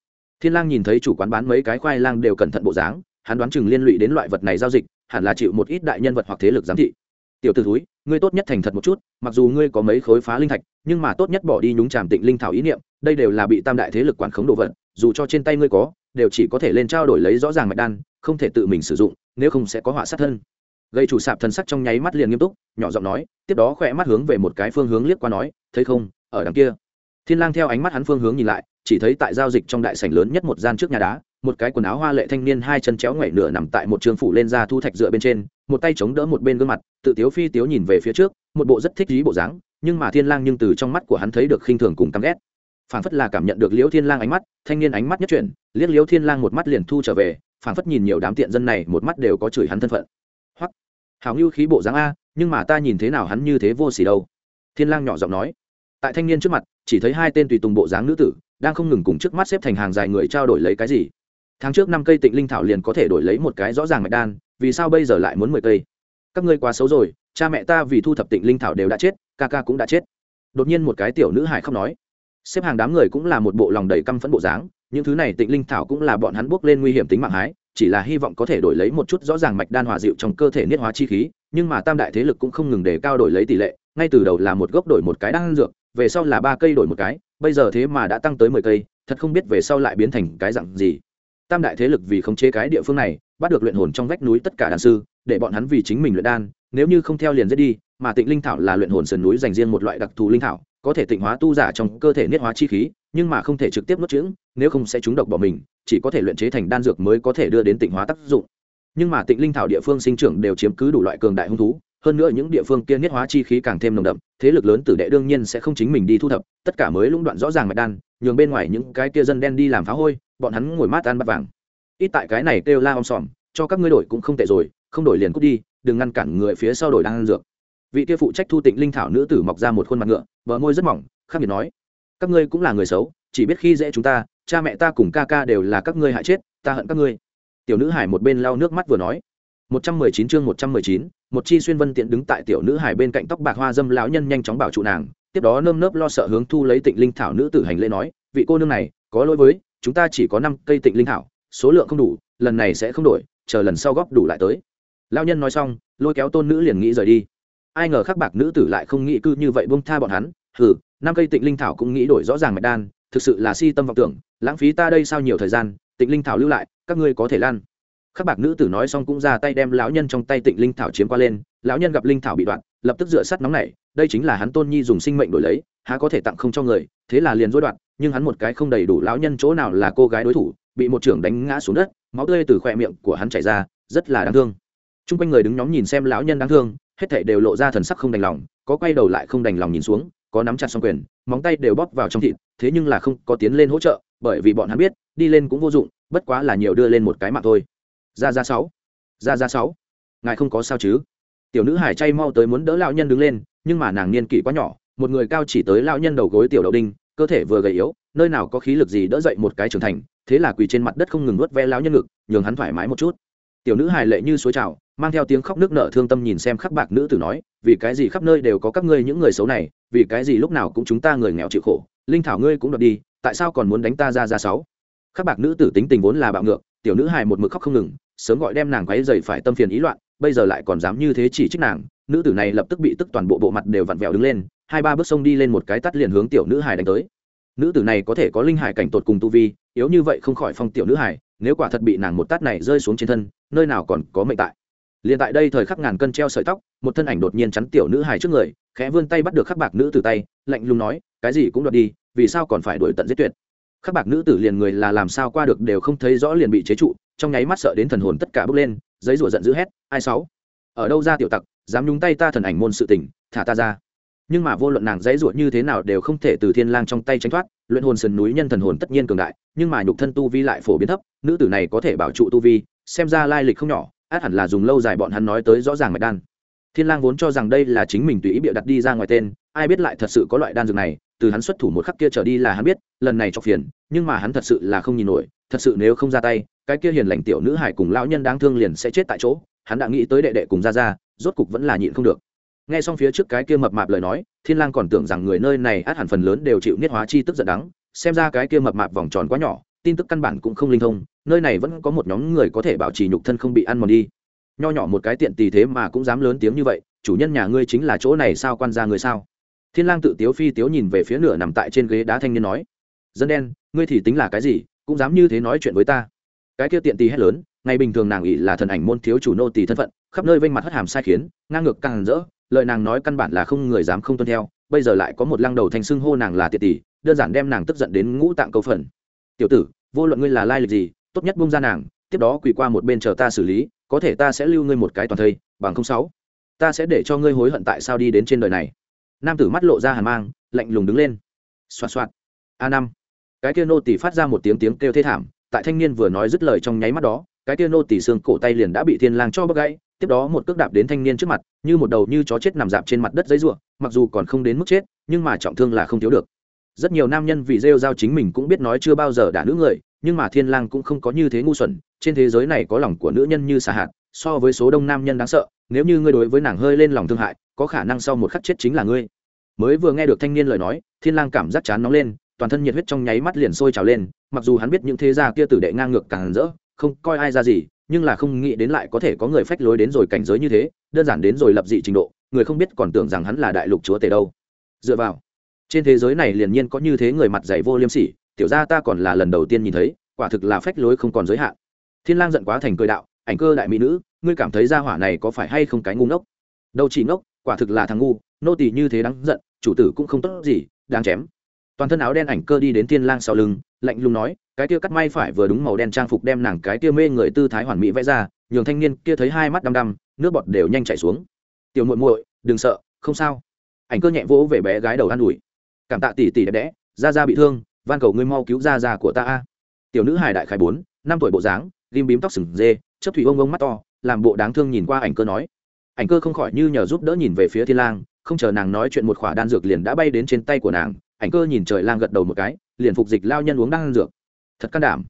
Thiên lang nhìn thấy chủ quán bán mấy cái khoai lang đều cẩn thận bộ dáng, hắn đoán chừng liên lụy đến loại vật này giao dịch, hẳn là chịu một ít đại nhân vật hoặc thế lực giám thị. Tiểu tử thúi, ngươi tốt nhất thành thật một chút, mặc dù ngươi có mấy khối phá linh thạch, nhưng mà tốt nhất bỏ đi nhúng tràm tịnh linh thảo ý niệm, đây đều là bị tam đại thế lực quản khống đồ vật, dù cho trên tay ngươi có đều chỉ có thể lên trao đổi lấy rõ ràng mạch đan, không thể tự mình sử dụng, nếu không sẽ có họa sát thân. Gây chủ sạp thần sắc trong nháy mắt liền nghiêm túc, nhỏ giọng nói, tiếp đó khỏe mắt hướng về một cái phương hướng liếc qua nói, thấy không, ở đằng kia. Thiên lang theo ánh mắt hắn phương hướng nhìn lại, chỉ thấy tại giao dịch trong đại sảnh lớn nhất một gian trước nhà đá, một cái quần áo hoa lệ thanh niên hai chân chéo ngoảy nửa nằm tại một trường phủ lên ra thu thạch dựa bên trên, một tay chống đỡ một bên gương mặt, tự tiếu phi tiếu nhìn về phía trước, một bộ rất thích ý bộ dáng, nhưng mà thiên lang nhưng từ trong mắt của hắn thấy được khinh thường cùng căm ghét phảng phất là cảm nhận được liễu thiên lang ánh mắt, thanh niên ánh mắt nhất chuyển, liếc liễu thiên lang một mắt liền thu trở về, phảng phất nhìn nhiều đám tiện dân này, một mắt đều có chửi hắn thân phận. Hoặc hảo lưu khí bộ dáng a, nhưng mà ta nhìn thế nào hắn như thế vô sỉ đâu. Thiên lang nhỏ giọng nói. Tại thanh niên trước mặt, chỉ thấy hai tên tùy tùng bộ dáng nữ tử, đang không ngừng cùng trước mắt xếp thành hàng dài người trao đổi lấy cái gì. Tháng trước năm cây tịnh linh thảo liền có thể đổi lấy một cái rõ ràng mạch đan, vì sao bây giờ lại muốn mười cây? Các ngươi quá xấu rồi, cha mẹ ta vì thu thập tịnh linh thảo đều đã chết, ca ca cũng đã chết. Đột nhiên một cái tiểu nữ hải khóc nói xếp hàng đám người cũng là một bộ lòng đầy căm phẫn bộ dáng, những thứ này tịnh linh thảo cũng là bọn hắn bước lên nguy hiểm tính mạng hái, chỉ là hy vọng có thể đổi lấy một chút rõ ràng mạch đan hòa dịu trong cơ thể niết hóa chi khí, nhưng mà tam đại thế lực cũng không ngừng để cao đổi lấy tỷ lệ, ngay từ đầu là một gốc đổi một cái đan dược, về sau là ba cây đổi một cái, bây giờ thế mà đã tăng tới mười cây, thật không biết về sau lại biến thành cái dặn gì. Tam đại thế lực vì khống chế cái địa phương này, bắt được luyện hồn trong vách núi tất cả đan sư, để bọn hắn vì chính mình luyện đan, nếu như không theo liền giết đi, mà tịnh linh thảo là luyện hồn sườn núi dành riêng một loại đặc thù linh thảo có thể tịnh hóa tu giả trong cơ thể niết hóa chi khí, nhưng mà không thể trực tiếp nuốt chửng nếu không sẽ trúng độc bỏ mình, chỉ có thể luyện chế thành đan dược mới có thể đưa đến tịnh hóa tác dụng. Nhưng mà tịnh linh thảo địa phương sinh trưởng đều chiếm cứ đủ loại cường đại hung thú, hơn nữa những địa phương kia niết hóa chi khí càng thêm nồng đậm, thế lực lớn tử đệ đương nhiên sẽ không chính mình đi thu thập, tất cả mới lũng đoạn rõ ràng mạch đan, nhường bên ngoài những cái kia dân đen đi làm phá hôi, bọn hắn ngồi mát ăn bắt vàng. Ít tại cái này kêu la om sòm, cho các ngươi đổi cũng không tệ rồi, không đổi liền cút đi, đừng ngăn cản người phía sau đổi đang ăn dược vị kia phụ trách thu tịnh linh thảo nữ tử mọc ra một khuôn mặt ngựa vợ môi rất mỏng khác biệt nói, các ngươi cũng là người xấu, chỉ biết khi dễ chúng ta, cha mẹ ta cùng ca ca đều là các ngươi hại chết, ta hận các ngươi. Tiểu nữ hải một bên lau nước mắt vừa nói. Một trăm mười chín chương một trăm mười chín, một chi xuyên vân tiện đứng tại tiểu nữ hải bên cạnh tóc bạc hoa dâm lão nhân nhanh chóng bảo trụ nàng, tiếp đó nơm nớp lo sợ hướng thu lấy tịnh linh thảo nữ tử hành lễ nói, vị cô nương này, có lỗi với, chúng ta chỉ có năm cây tịnh linh thảo, số lượng không đủ, lần này sẽ không đổi, chờ lần sau góp đủ lại tới. Lão nhân nói xong, lôi kéo tôn nữ liền nghĩ rời đi ai ngờ khắc bạc nữ tử lại không nghĩ cư như vậy buông tha bọn hắn, hừ, năm cây tịnh linh thảo cũng nghĩ đổi rõ ràng mạch đan, thực sự là si tâm vọng tưởng, lãng phí ta đây sao nhiều thời gian, tịnh linh thảo lưu lại, các ngươi có thể lan. Khắc bạc nữ tử nói xong cũng ra tay đem lão nhân trong tay tịnh linh thảo chiếm qua lên, lão nhân gặp linh thảo bị đoạn, lập tức dựa sắt nóng này đây chính là hắn tôn nhi dùng sinh mệnh đổi lấy, há có thể tặng không cho người, thế là liền dối đoạn, nhưng hắn một cái không đầy đủ lão nhân chỗ nào là cô gái đối thủ, bị một trưởng đánh ngã xuống đất, máu tươi từ khỏe miệng của hắn chảy ra, rất là đáng thương. Chung quanh người đứng nhóm nhìn xem lão nhân đáng thương hết thảy đều lộ ra thần sắc không đành lòng, có quay đầu lại không đành lòng nhìn xuống, có nắm chặt song quyền, móng tay đều bóp vào trong thịt, thế nhưng là không có tiến lên hỗ trợ, bởi vì bọn hắn biết, đi lên cũng vô dụng, bất quá là nhiều đưa lên một cái mạng thôi. Ra ra sáu, ra ra sáu. Ngài không có sao chứ? Tiểu nữ hải chay mau tới muốn đỡ lão nhân đứng lên, nhưng mà nàng niên kỷ quá nhỏ, một người cao chỉ tới lão nhân đầu gối tiểu đậu đinh, cơ thể vừa gầy yếu, nơi nào có khí lực gì đỡ dậy một cái trưởng thành, thế là quỳ trên mặt đất không ngừng nuốt ve lão nhân ngực, nhường hắn thoải mái một chút. Tiểu nữ hài lệ như suối trào mang theo tiếng khóc nước nợ thương tâm nhìn xem khắc bạc nữ tử nói, vì cái gì khắp nơi đều có các ngươi những người xấu này, vì cái gì lúc nào cũng chúng ta người nghèo chịu khổ, linh thảo ngươi cũng đột đi, tại sao còn muốn đánh ta ra ra sáu? Khắc bạc nữ tử tính tình vốn là bạo ngược, tiểu nữ hài một mực khóc không ngừng, sớm gọi đem nàng quấy dày phải tâm phiền ý loạn, bây giờ lại còn dám như thế chỉ trích nàng, nữ tử này lập tức bị tức toàn bộ bộ mặt đều vặn vẹo đứng lên, hai ba bước sông đi lên một cái tắt liền hướng tiểu nữ hài đánh tới. Nữ tử này có thể có linh hải cảnh tột cùng tu vi, yếu như vậy không khỏi phong tiểu nữ hải nếu quả thật bị nàng một tát này rơi xuống trên thân, nơi nào còn có mệnh tại? Liền tại đây thời khắc ngàn cân treo sợi tóc, một thân ảnh đột nhiên chắn tiểu nữ hài trước người, khẽ vươn tay bắt được khắc bạc nữ từ tay, lạnh lùng nói, cái gì cũng đoạt đi, vì sao còn phải đuổi tận giết tuyệt? Khắc bạc nữ tử liền người là làm sao qua được đều không thấy rõ liền bị chế trụ, trong nháy mắt sợ đến thần hồn tất cả bước lên, giấy rủa giận dữ hét, ai sáu? Ở đâu ra tiểu tặc, dám nhúng tay ta thần ảnh môn sự tình, thả ta ra. Nhưng mà vô luận nàng dãy ruột như thế nào đều không thể từ thiên lang trong tay tránh thoát, luyện hồn sườn núi nhân thần hồn tất nhiên cường đại, nhưng mà nhục thân tu vi lại phổ biến thấp, nữ tử này có thể bảo trụ tu vi, xem ra lai lịch không nhỏ át hẳn là dùng lâu dài bọn hắn nói tới rõ ràng mạch đan. Thiên lang vốn cho rằng đây là chính mình tùy ý bịa đặt đi ra ngoài tên, ai biết lại thật sự có loại đan dược này, từ hắn xuất thủ một khắc kia trở đi là hắn biết, lần này cho phiền, nhưng mà hắn thật sự là không nhìn nổi, thật sự nếu không ra tay, cái kia hiền lành tiểu nữ hải cùng lão nhân đáng thương liền sẽ chết tại chỗ, hắn đã nghĩ tới đệ đệ cùng ra ra rốt cục vẫn là nhịn không được. Nghe xong phía trước cái kia mập mạp lời nói, thiên lang còn tưởng rằng người nơi này át hẳn phần lớn đều chịu niết hóa chi tức giận đắng, xem ra cái kia mập mạp vòng tròn quá nhỏ, tin tức căn bản cũng không linh thông nơi này vẫn có một nhóm người có thể bảo trì nhục thân không bị ăn mòn đi. Nho nhỏ một cái tiện tì thế mà cũng dám lớn tiếng như vậy, chủ nhân nhà ngươi chính là chỗ này sao quan gia người sao? Thiên lang tự tiếu phi tiếu nhìn về phía nửa nằm tại trên ghế đá thanh niên nói, dân đen, ngươi thì tính là cái gì, cũng dám như thế nói chuyện với ta? Cái kia tiện tì hét lớn, ngày bình thường nàng ỷ là thần ảnh môn thiếu chủ nô tỳ thân phận, khắp nơi vênh mặt hất hàm sai khiến, ngang ngược càng rỡ, lời nàng nói căn bản là không người dám không tuân theo, bây giờ lại có một lăng đầu thành xưng hô nàng là tiện tỷ đơn giản đem nàng tức giận đến ngũ tạng câu phần. Tiểu tử, vô luận ngươi là lai lịch gì tốt nhất buông ra nàng, tiếp đó quỳ qua một bên chờ ta xử lý, có thể ta sẽ lưu ngươi một cái toàn thây, bằng không sáu, ta sẽ để cho ngươi hối hận tại sao đi đến trên đời này. Nam tử mắt lộ ra hàn mang, lạnh lùng đứng lên. Xoạt xoạt. A năm. Cái kia nô tỷ phát ra một tiếng tiếng kêu thê thảm, tại thanh niên vừa nói dứt lời trong nháy mắt đó, cái kia nô tỷ xương cổ tay liền đã bị thiên lang cho bóc gãy, tiếp đó một cước đạp đến thanh niên trước mặt, như một đầu như chó chết nằm dạp trên mặt đất giấy ruộng mặc dù còn không đến mức chết, nhưng mà trọng thương là không thiếu được. Rất nhiều nam nhân vì rêu giao chính mình cũng biết nói chưa bao giờ đả nữ người nhưng mà thiên lang cũng không có như thế ngu xuẩn, trên thế giới này có lòng của nữ nhân như xà hạt, so với số đông nam nhân đáng sợ, nếu như ngươi đối với nàng hơi lên lòng thương hại, có khả năng sau một khắc chết chính là ngươi. Mới vừa nghe được thanh niên lời nói, thiên lang cảm giác chán nóng lên, toàn thân nhiệt huyết trong nháy mắt liền sôi trào lên, mặc dù hắn biết những thế gia kia tử đệ ngang ngược càng rỡ, không coi ai ra gì, nhưng là không nghĩ đến lại có thể có người phách lối đến rồi cảnh giới như thế, đơn giản đến rồi lập dị trình độ, người không biết còn tưởng rằng hắn là đại lục chúa tể đâu. Dựa vào, trên thế giới này liền nhiên có như thế người mặt dày vô liêm sỉ tiểu gia ta còn là lần đầu tiên nhìn thấy, quả thực là phách lối không còn giới hạn. Thiên lang giận quá thành cười đạo, ảnh cơ đại mỹ nữ, ngươi cảm thấy gia hỏa này có phải hay không cái ngu ngốc? Đâu chỉ ngốc, quả thực là thằng ngu, nô tỳ như thế đáng giận, chủ tử cũng không tốt gì, đáng chém. Toàn thân áo đen ảnh cơ đi đến thiên lang sau lưng, lạnh lùng nói, cái kia cắt may phải vừa đúng màu đen trang phục đem nàng cái kia mê người tư thái hoàn mỹ vẽ ra, nhường thanh niên kia thấy hai mắt đăm đăm, nước bọt đều nhanh chảy xuống. Tiểu muội muội, đừng sợ, không sao. Ảnh cơ nhẹ vỗ về bé gái đầu an ủi. Cảm tạ tỷ tỷ đẹp đẽ ra ra bị thương van cầu ngươi mau cứu ra ra của ta a. Tiểu nữ hài đại khải bốn, năm tuổi bộ dáng, ghim bím tóc sừng dê chấp thủy ông ông mắt to, làm bộ đáng thương nhìn qua ảnh cơ nói. Ảnh cơ không khỏi như nhờ giúp đỡ nhìn về phía thiên lang, không chờ nàng nói chuyện một khỏa đan dược liền đã bay đến trên tay của nàng, ảnh cơ nhìn trời lang gật đầu một cái, liền phục dịch lao nhân uống đan dược. Thật can đảm.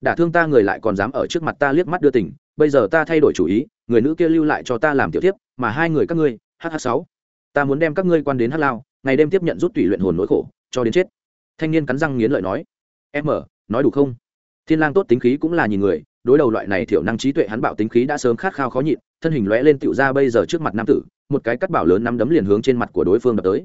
Đả thương ta người lại còn dám ở trước mặt ta liếc mắt đưa tình, bây giờ ta thay đổi chủ ý, người nữ kia lưu lại cho ta làm tiểu tiếp mà hai người các ngươi hh sáu. Ta muốn đem các ngươi quan đến hắc lao, ngày đêm tiếp nhận rút tùy luyện hồn nỗi khổ, cho đến chết thanh niên cắn răng nghiến lợi nói, em ở nói đủ không? Thiên lang tốt tính khí cũng là nhìn người, đối đầu loại này thiểu năng trí tuệ hắn bảo tính khí đã sớm khát khao khó nhịn, thân hình lóe lên tựu ra bây giờ trước mặt nam tử, một cái cắt bảo lớn nắm đấm liền hướng trên mặt của đối phương đập tới.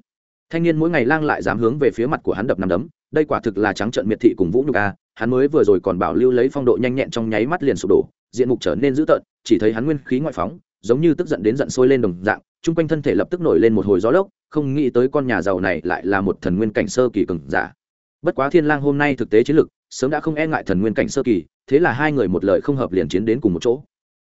Thanh niên mỗi ngày lang lại dám hướng về phía mặt của hắn đập nắm đấm, đây quả thực là trắng trợn miệt thị cùng vũ nhục a, hắn mới vừa rồi còn bảo lưu lấy phong độ nhanh nhẹn trong nháy mắt liền sụp đổ, diện mục trở nên dữ tợn, chỉ thấy hắn nguyên khí ngoại phóng giống như tức giận đến giận sôi lên đồng dạng, chung quanh thân thể lập tức nổi lên một hồi gió lốc, không nghĩ tới con nhà giàu này lại là một thần nguyên cảnh sơ kỳ cường giả. Bất quá thiên lang hôm nay thực tế chiến lực, sớm đã không e ngại thần nguyên cảnh sơ kỳ, thế là hai người một lời không hợp liền chiến đến cùng một chỗ.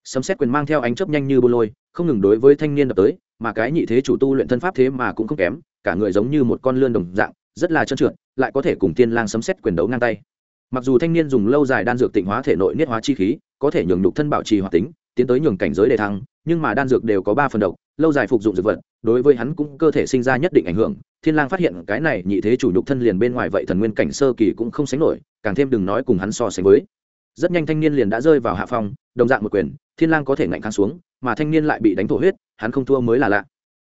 Sấm xét quyền mang theo ánh chớp nhanh như bô lôi, không ngừng đối với thanh niên đập tới, mà cái nhị thế chủ tu luyện thân pháp thế mà cũng không kém, cả người giống như một con lươn đồng dạng, rất là trơn trượt, lại có thể cùng thiên lang sấm xét quyền đấu ngang tay. Mặc dù thanh niên dùng lâu dài đan dược tịnh hóa thể nội niết hóa chi khí, có thể nhường nhục thân bảo trì hoạt tính, tiến tới nhường cảnh giới đề thăng nhưng mà đan dược đều có ba phần độc, lâu dài phục dụng dược vật, đối với hắn cũng cơ thể sinh ra nhất định ảnh hưởng. Thiên lang phát hiện cái này nhị thế chủ nhục thân liền bên ngoài vậy thần nguyên cảnh sơ kỳ cũng không sánh nổi, càng thêm đừng nói cùng hắn so sánh với. Rất nhanh thanh niên liền đã rơi vào hạ phong, đồng dạng một quyền, thiên lang có thể ngạnh kháng xuống, mà thanh niên lại bị đánh thổ huyết, hắn không thua mới là lạ.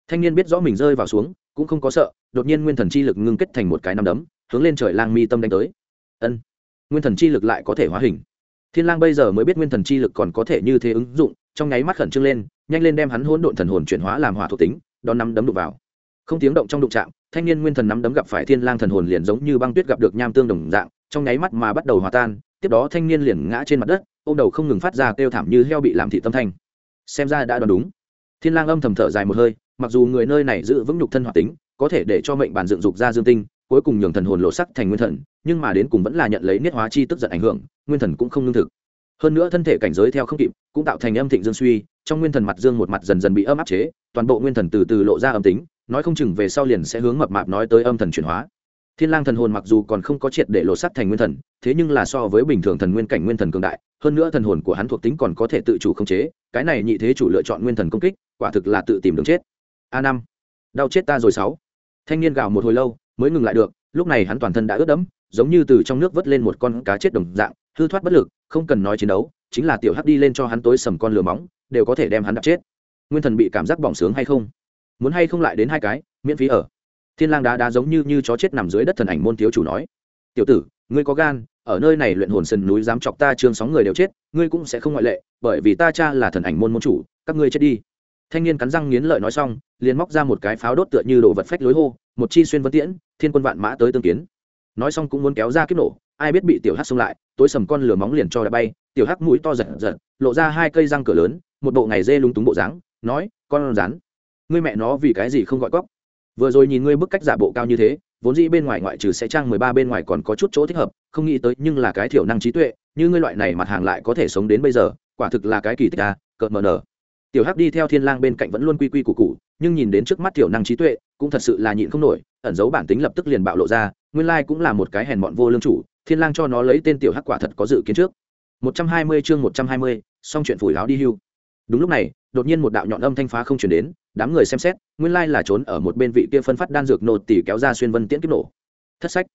Thanh niên biết rõ mình rơi vào xuống, cũng không có sợ, đột nhiên nguyên thần chi lực ngưng kết thành một cái nắm đấm, hướng lên trời lang mi tâm đánh tới. Ân, nguyên thần chi lực lại có thể hóa hình. Thiên lang bây giờ mới biết nguyên thần chi lực còn có thể như thế ứng dụng trong nháy mắt khẩn trương lên, nhanh lên đem hắn hỗn độn thần hồn chuyển hóa làm hỏa thuộc tính, đón nắm đấm đụng vào. Không tiếng động trong đụng chạm, thanh niên nguyên thần nắm đấm gặp phải thiên lang thần hồn liền giống như băng tuyết gặp được nham tương đồng dạng, trong nháy mắt mà bắt đầu hòa tan, tiếp đó thanh niên liền ngã trên mặt đất, ôm đầu không ngừng phát ra kêu thảm như heo bị làm thị tâm thanh. Xem ra đã đoán đúng. Thiên lang âm thầm thở dài một hơi, mặc dù người nơi này giữ vững nhục thân hoạt tính, có thể để cho mệnh bản dựng dục ra dương tinh, cuối cùng nhường thần hồn lộ sắc thành nguyên thần, nhưng mà đến cùng vẫn là nhận lấy niết hóa chi tức giận ảnh hưởng, nguyên thần cũng không lương thực. Hơn nữa thân thể cảnh giới theo không kịp cũng tạo thành âm thịnh dương suy, trong nguyên thần mặt dương một mặt dần dần bị âm áp chế, toàn bộ nguyên thần từ từ lộ ra âm tính, nói không chừng về sau liền sẽ hướng mập mạp nói tới âm thần chuyển hóa. Thiên lang thần hồn mặc dù còn không có triệt để lộ sát thành nguyên thần, thế nhưng là so với bình thường thần nguyên cảnh nguyên thần cường đại, hơn nữa thần hồn của hắn thuộc tính còn có thể tự chủ khống chế, cái này nhị thế chủ lựa chọn nguyên thần công kích, quả thực là tự tìm đường chết. A năm, đau chết ta rồi sáu. Thanh niên gào một hồi lâu, mới ngừng lại được, lúc này hắn toàn thân đã ướt đẫm, giống như từ trong nước vớt lên một con cá chết đồng dạng, hư thoát bất lực, không cần nói chiến đấu chính là tiểu hắc đi lên cho hắn tối sầm con lửa móng, đều có thể đem hắn đập chết. Nguyên thần bị cảm giác bỏng sướng hay không? Muốn hay không lại đến hai cái, miễn phí ở. Thiên lang đá đá giống như như chó chết nằm dưới đất thần ảnh môn thiếu chủ nói. Tiểu tử, ngươi có gan, ở nơi này luyện hồn sơn núi dám chọc ta trương sóng người đều chết, ngươi cũng sẽ không ngoại lệ, bởi vì ta cha là thần ảnh môn môn chủ, các ngươi chết đi. Thanh niên cắn răng nghiến lợi nói xong, liền móc ra một cái pháo đốt tựa như đồ vật phách lối hô, một chi xuyên vân tiễn, thiên quân vạn mã tới tương kiến. Nói xong cũng muốn kéo ra kiếp nổ, ai biết bị tiểu hắc xông lại tối sầm con lửa móng liền cho đã bay, tiểu hắc mũi to giật giật, lộ ra hai cây răng cửa lớn, một bộ ngày dê lúng túng bộ dáng, nói, con rắn, ngươi mẹ nó vì cái gì không gọi cóc? Vừa rồi nhìn ngươi bức cách giả bộ cao như thế, vốn dĩ bên ngoài ngoại trừ sẽ trang mười ba bên ngoài còn có chút chỗ thích hợp, không nghĩ tới nhưng là cái thiểu năng trí tuệ, như ngươi loại này mặt hàng lại có thể sống đến bây giờ, quả thực là cái kỳ tích à cợt mờ nở. Tiểu hắc đi theo thiên lang bên cạnh vẫn luôn quy quy củ cụ nhưng nhìn đến trước mắt thiểu năng trí tuệ, cũng thật sự là nhịn không nổi, ẩn giấu bản tính lập tức liền bạo lộ ra, nguyên lai cũng là một cái hèn mọn vô lương chủ thiên lang cho nó lấy tên tiểu hắc quả thật có dự kiến trước. 120 chương 120, xong chuyện phủi láo đi hưu. Đúng lúc này đột nhiên một đạo nhọn âm thanh phá không truyền đến đám người xem xét nguyên lai là trốn ở một bên vị kia phân phát đan dược nô tỉ kéo ra xuyên vân tiễn kiếp nổ. Thất sách.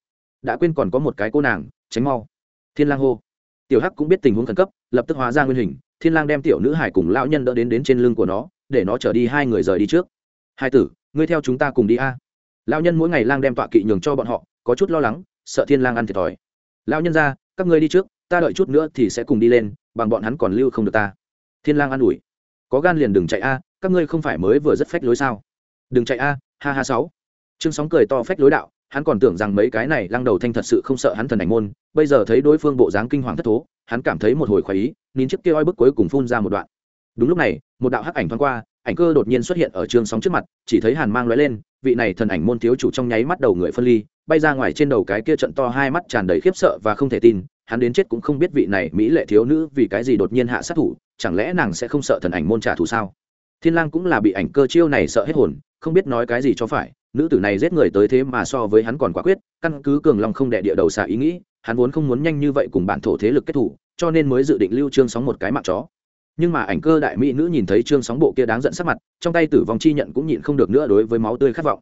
Đã quên còn có một cái cô nàng tránh mau. Thiên lang hô. Tiểu hắc cũng biết tình huống khẩn cấp lập tức hóa ra nguyên hình thiên lang đem tiểu nữ hải cùng lão nhân đỡ đến đến trên lưng của nó để nó trở đi hai người rời đi trước. Hai tử ngươi theo chúng ta cùng đi a. Lão nhân mỗi ngày lang đem tọa kỵ nhường cho bọn họ có chút lo lắng sợ thiên lang ăn thiệt thòi lão nhân ra, các ngươi đi trước, ta đợi chút nữa thì sẽ cùng đi lên, bằng bọn hắn còn lưu không được ta. Thiên lang an ủi. Có gan liền đừng chạy a, các ngươi không phải mới vừa rất phách lối sao? Đừng chạy a, ha ha sáu. Trương sóng cười to phách lối đạo, hắn còn tưởng rằng mấy cái này lăng đầu thanh thật sự không sợ hắn thần ảnh môn, bây giờ thấy đối phương bộ dáng kinh hoàng thất thố, hắn cảm thấy một hồi khoái ý, nín chiếc kia oi bức cuối cùng phun ra một đoạn. Đúng lúc này, một đạo hắc ảnh thoáng qua ảnh cơ đột nhiên xuất hiện ở trương sóng trước mặt, chỉ thấy hàn mang lóe lên, vị này thần ảnh môn thiếu chủ trong nháy mắt đầu người phân ly, bay ra ngoài trên đầu cái kia trận to hai mắt tràn đầy khiếp sợ và không thể tin, hắn đến chết cũng không biết vị này mỹ lệ thiếu nữ vì cái gì đột nhiên hạ sát thủ, chẳng lẽ nàng sẽ không sợ thần ảnh môn trả thù sao? Thiên lang cũng là bị ảnh cơ chiêu này sợ hết hồn, không biết nói cái gì cho phải, nữ tử này giết người tới thế mà so với hắn còn quả quyết, căn cứ cường long không đệ địa đầu xạ ý nghĩ, hắn vốn không muốn nhanh như vậy cùng bản thổ thế lực kết thủ, cho nên mới dự định lưu trương sóng một cái mạng chó nhưng mà ảnh cơ đại mỹ nữ nhìn thấy trương sóng bộ kia đáng giận sắc mặt, trong tay tử vong chi nhận cũng nhịn không được nữa đối với máu tươi khát vọng.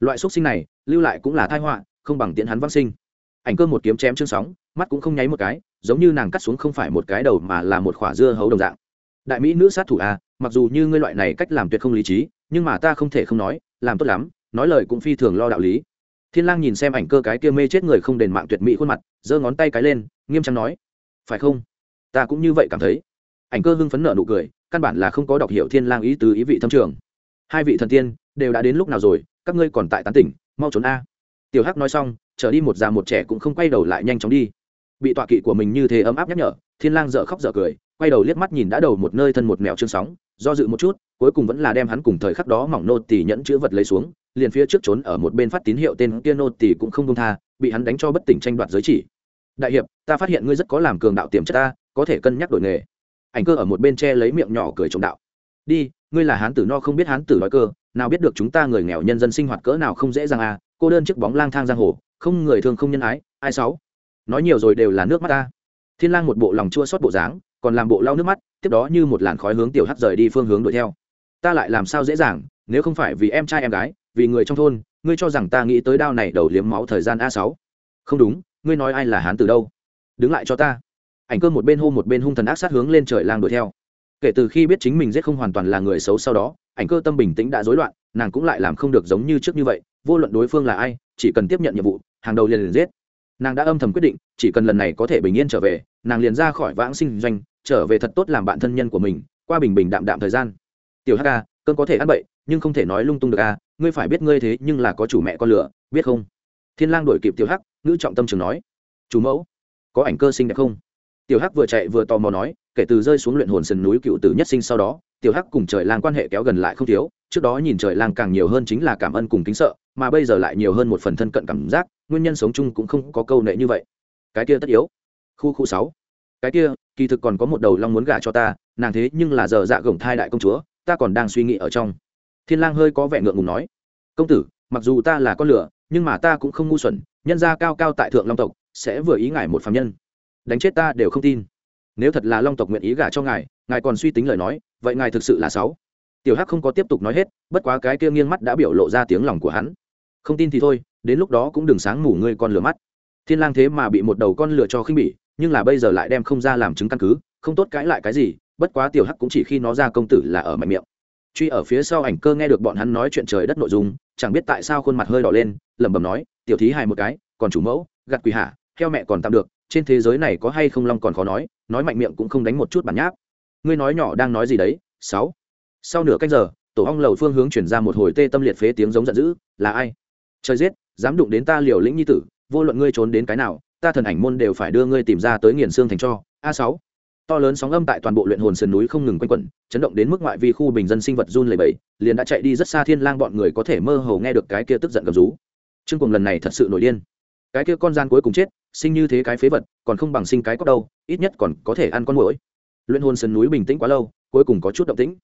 Loại xuất sinh này, lưu lại cũng là tai họa, không bằng tiện hắn vãng sinh. Ảnh cơ một kiếm chém trương sóng, mắt cũng không nháy một cái, giống như nàng cắt xuống không phải một cái đầu mà là một khỏa dưa hấu đồng dạng. Đại mỹ nữ sát thủ a mặc dù như ngươi loại này cách làm tuyệt không lý trí, nhưng mà ta không thể không nói, làm tốt lắm, nói lời cũng phi thường lo đạo lý. Thiên lang nhìn xem ảnh cơ cái kia mê chết người không đền mạng tuyệt mỹ khuôn mặt, giơ ngón tay cái lên, nghiêm trang nói, phải không? Ta cũng như vậy cảm thấy ảnh cơ hưng phấn nợ nụ cười, căn bản là không có đọc hiểu thiên lang ý tứ ý vị thâm trường. Hai vị thần tiên đều đã đến lúc nào rồi, các ngươi còn tại tán tỉnh, mau trốn a. Tiểu hắc nói xong, trở đi một già một trẻ cũng không quay đầu lại nhanh chóng đi. Bị tọa kỵ của mình như thế ấm áp nhắc nhở, thiên lang dở khóc dở cười, quay đầu liếc mắt nhìn đã đầu một nơi thân một mèo trương sóng, do dự một chút, cuối cùng vẫn là đem hắn cùng thời khắc đó mỏng nô tỳ nhẫn chữ vật lấy xuống, liền phía trước trốn ở một bên phát tín hiệu tên kia nô tỳ cũng không công tha, bị hắn đánh cho bất tỉnh tranh đoạt giới chỉ. Đại hiệp, ta phát hiện ngươi rất có làm cường đạo tiềm chất ta, có thể cân nhắc đổi nghề ảnh cơ ở một bên che lấy miệng nhỏ cười trộm đạo. Đi, ngươi là hán tử no không biết hán tử nói cơ, nào biết được chúng ta người nghèo nhân dân sinh hoạt cỡ nào không dễ dàng à cô đơn chiếc bóng lang thang giang hồ, không người thương không nhân ái, ai sáu? Nói nhiều rồi đều là nước mắt ta. Thiên lang một bộ lòng chua xót bộ dáng, còn làm bộ lau nước mắt, tiếp đó như một làn khói hướng tiểu hắt rời đi phương hướng đuổi theo. Ta lại làm sao dễ dàng, nếu không phải vì em trai em gái, vì người trong thôn, ngươi cho rằng ta nghĩ tới đao này đầu liếm máu thời gian a sáu? Không đúng, ngươi nói ai là hán từ đâu? Đứng lại cho ta ảnh cơ một bên hô một bên hung thần ác sát hướng lên trời lang đuổi theo. Kể từ khi biết chính mình giết không hoàn toàn là người xấu sau đó, ảnh cơ tâm bình tĩnh đã rối loạn, nàng cũng lại làm không được giống như trước như vậy, vô luận đối phương là ai, chỉ cần tiếp nhận nhiệm vụ, hàng đầu liền liền giết. Nàng đã âm thầm quyết định, chỉ cần lần này có thể bình yên trở về, nàng liền ra khỏi vãng sinh doanh, trở về thật tốt làm bạn thân nhân của mình, qua bình bình đạm đạm thời gian. Tiểu hk cơn có thể ăn bậy, nhưng không thể nói lung tung được a, ngươi phải biết ngươi thế nhưng là có chủ mẹ con lửa, biết không? Thiên lang đổi kịp tiểu hắc, ngữ trọng tâm trường nói. Chủ mẫu, có ảnh cơ sinh đẹp không? Tiểu hắc vừa chạy vừa tò mò nói, kể từ rơi xuống luyện hồn sườn núi cựu tử nhất sinh sau đó, tiểu hắc cùng trời lang quan hệ kéo gần lại không thiếu, trước đó nhìn trời lang càng nhiều hơn chính là cảm ơn cùng kính sợ, mà bây giờ lại nhiều hơn một phần thân cận cảm giác, nguyên nhân sống chung cũng không có câu nệ như vậy. Cái kia tất yếu. Khu khu sáu. Cái kia, kỳ thực còn có một đầu long muốn gả cho ta, nàng thế nhưng là giờ dạ gồng thai đại công chúa, ta còn đang suy nghĩ ở trong. Thiên lang hơi có vẻ ngượng ngùng nói, công tử, mặc dù ta là con lửa, nhưng mà ta cũng không ngu xuẩn, nhân gia cao cao tại thượng long tộc, sẽ vừa ý ngài một phàm nhân đánh chết ta đều không tin. Nếu thật là long tộc nguyện ý gả cho ngài ngài còn suy tính lời nói, vậy ngài thực sự là sáu tiểu hắc không có tiếp tục nói hết, bất quá cái kia nghiêng mắt đã biểu lộ ra tiếng lòng của hắn. Không tin thì thôi, đến lúc đó cũng đừng sáng ngủ ngươi con lửa mắt. Thiên lang thế mà bị một đầu con lửa cho khinh bỉ, nhưng là bây giờ lại đem không ra làm chứng căn cứ, không tốt cãi lại cái gì, bất quá tiểu hắc cũng chỉ khi nó ra công tử là ở mạnh miệng. Truy ở phía sau ảnh cơ nghe được bọn hắn nói chuyện trời đất nội dung, chẳng biết tại sao khuôn mặt hơi đỏ lên, lẩm bẩm nói, tiểu thí hài một cái, còn chủ mẫu gặt quỷ hả? theo mẹ còn tạm được trên thế giới này có hay không long còn khó nói nói mạnh miệng cũng không đánh một chút bản nháp. Ngươi nói nhỏ đang nói gì đấy? Sáu. Sau nửa canh giờ, tổ ong lầu phương hướng chuyển ra một hồi tê tâm liệt phế tiếng giống giận dữ, là ai? Trời giết, dám đụng đến ta liều lĩnh nhi tử, vô luận ngươi trốn đến cái nào, ta thần ảnh môn đều phải đưa ngươi tìm ra tới nghiền xương thành cho. A sáu. To lớn sóng âm tại toàn bộ luyện hồn sườn núi không ngừng quanh quẩn, chấn động đến mức ngoại vi khu bình dân sinh vật run lầy bẫy liền đã chạy đi rất xa thiên lang bọn người có thể mơ hồ nghe được cái kia tức giận gầm rú. Chương cùng lần này thật sự nổi điên cái kia con gian cuối cùng chết, sinh như thế cái phế vật, còn không bằng sinh cái có đâu, ít nhất còn có thể ăn con mũi luyện hồn sườn núi bình tĩnh quá lâu, cuối cùng có chút động tĩnh.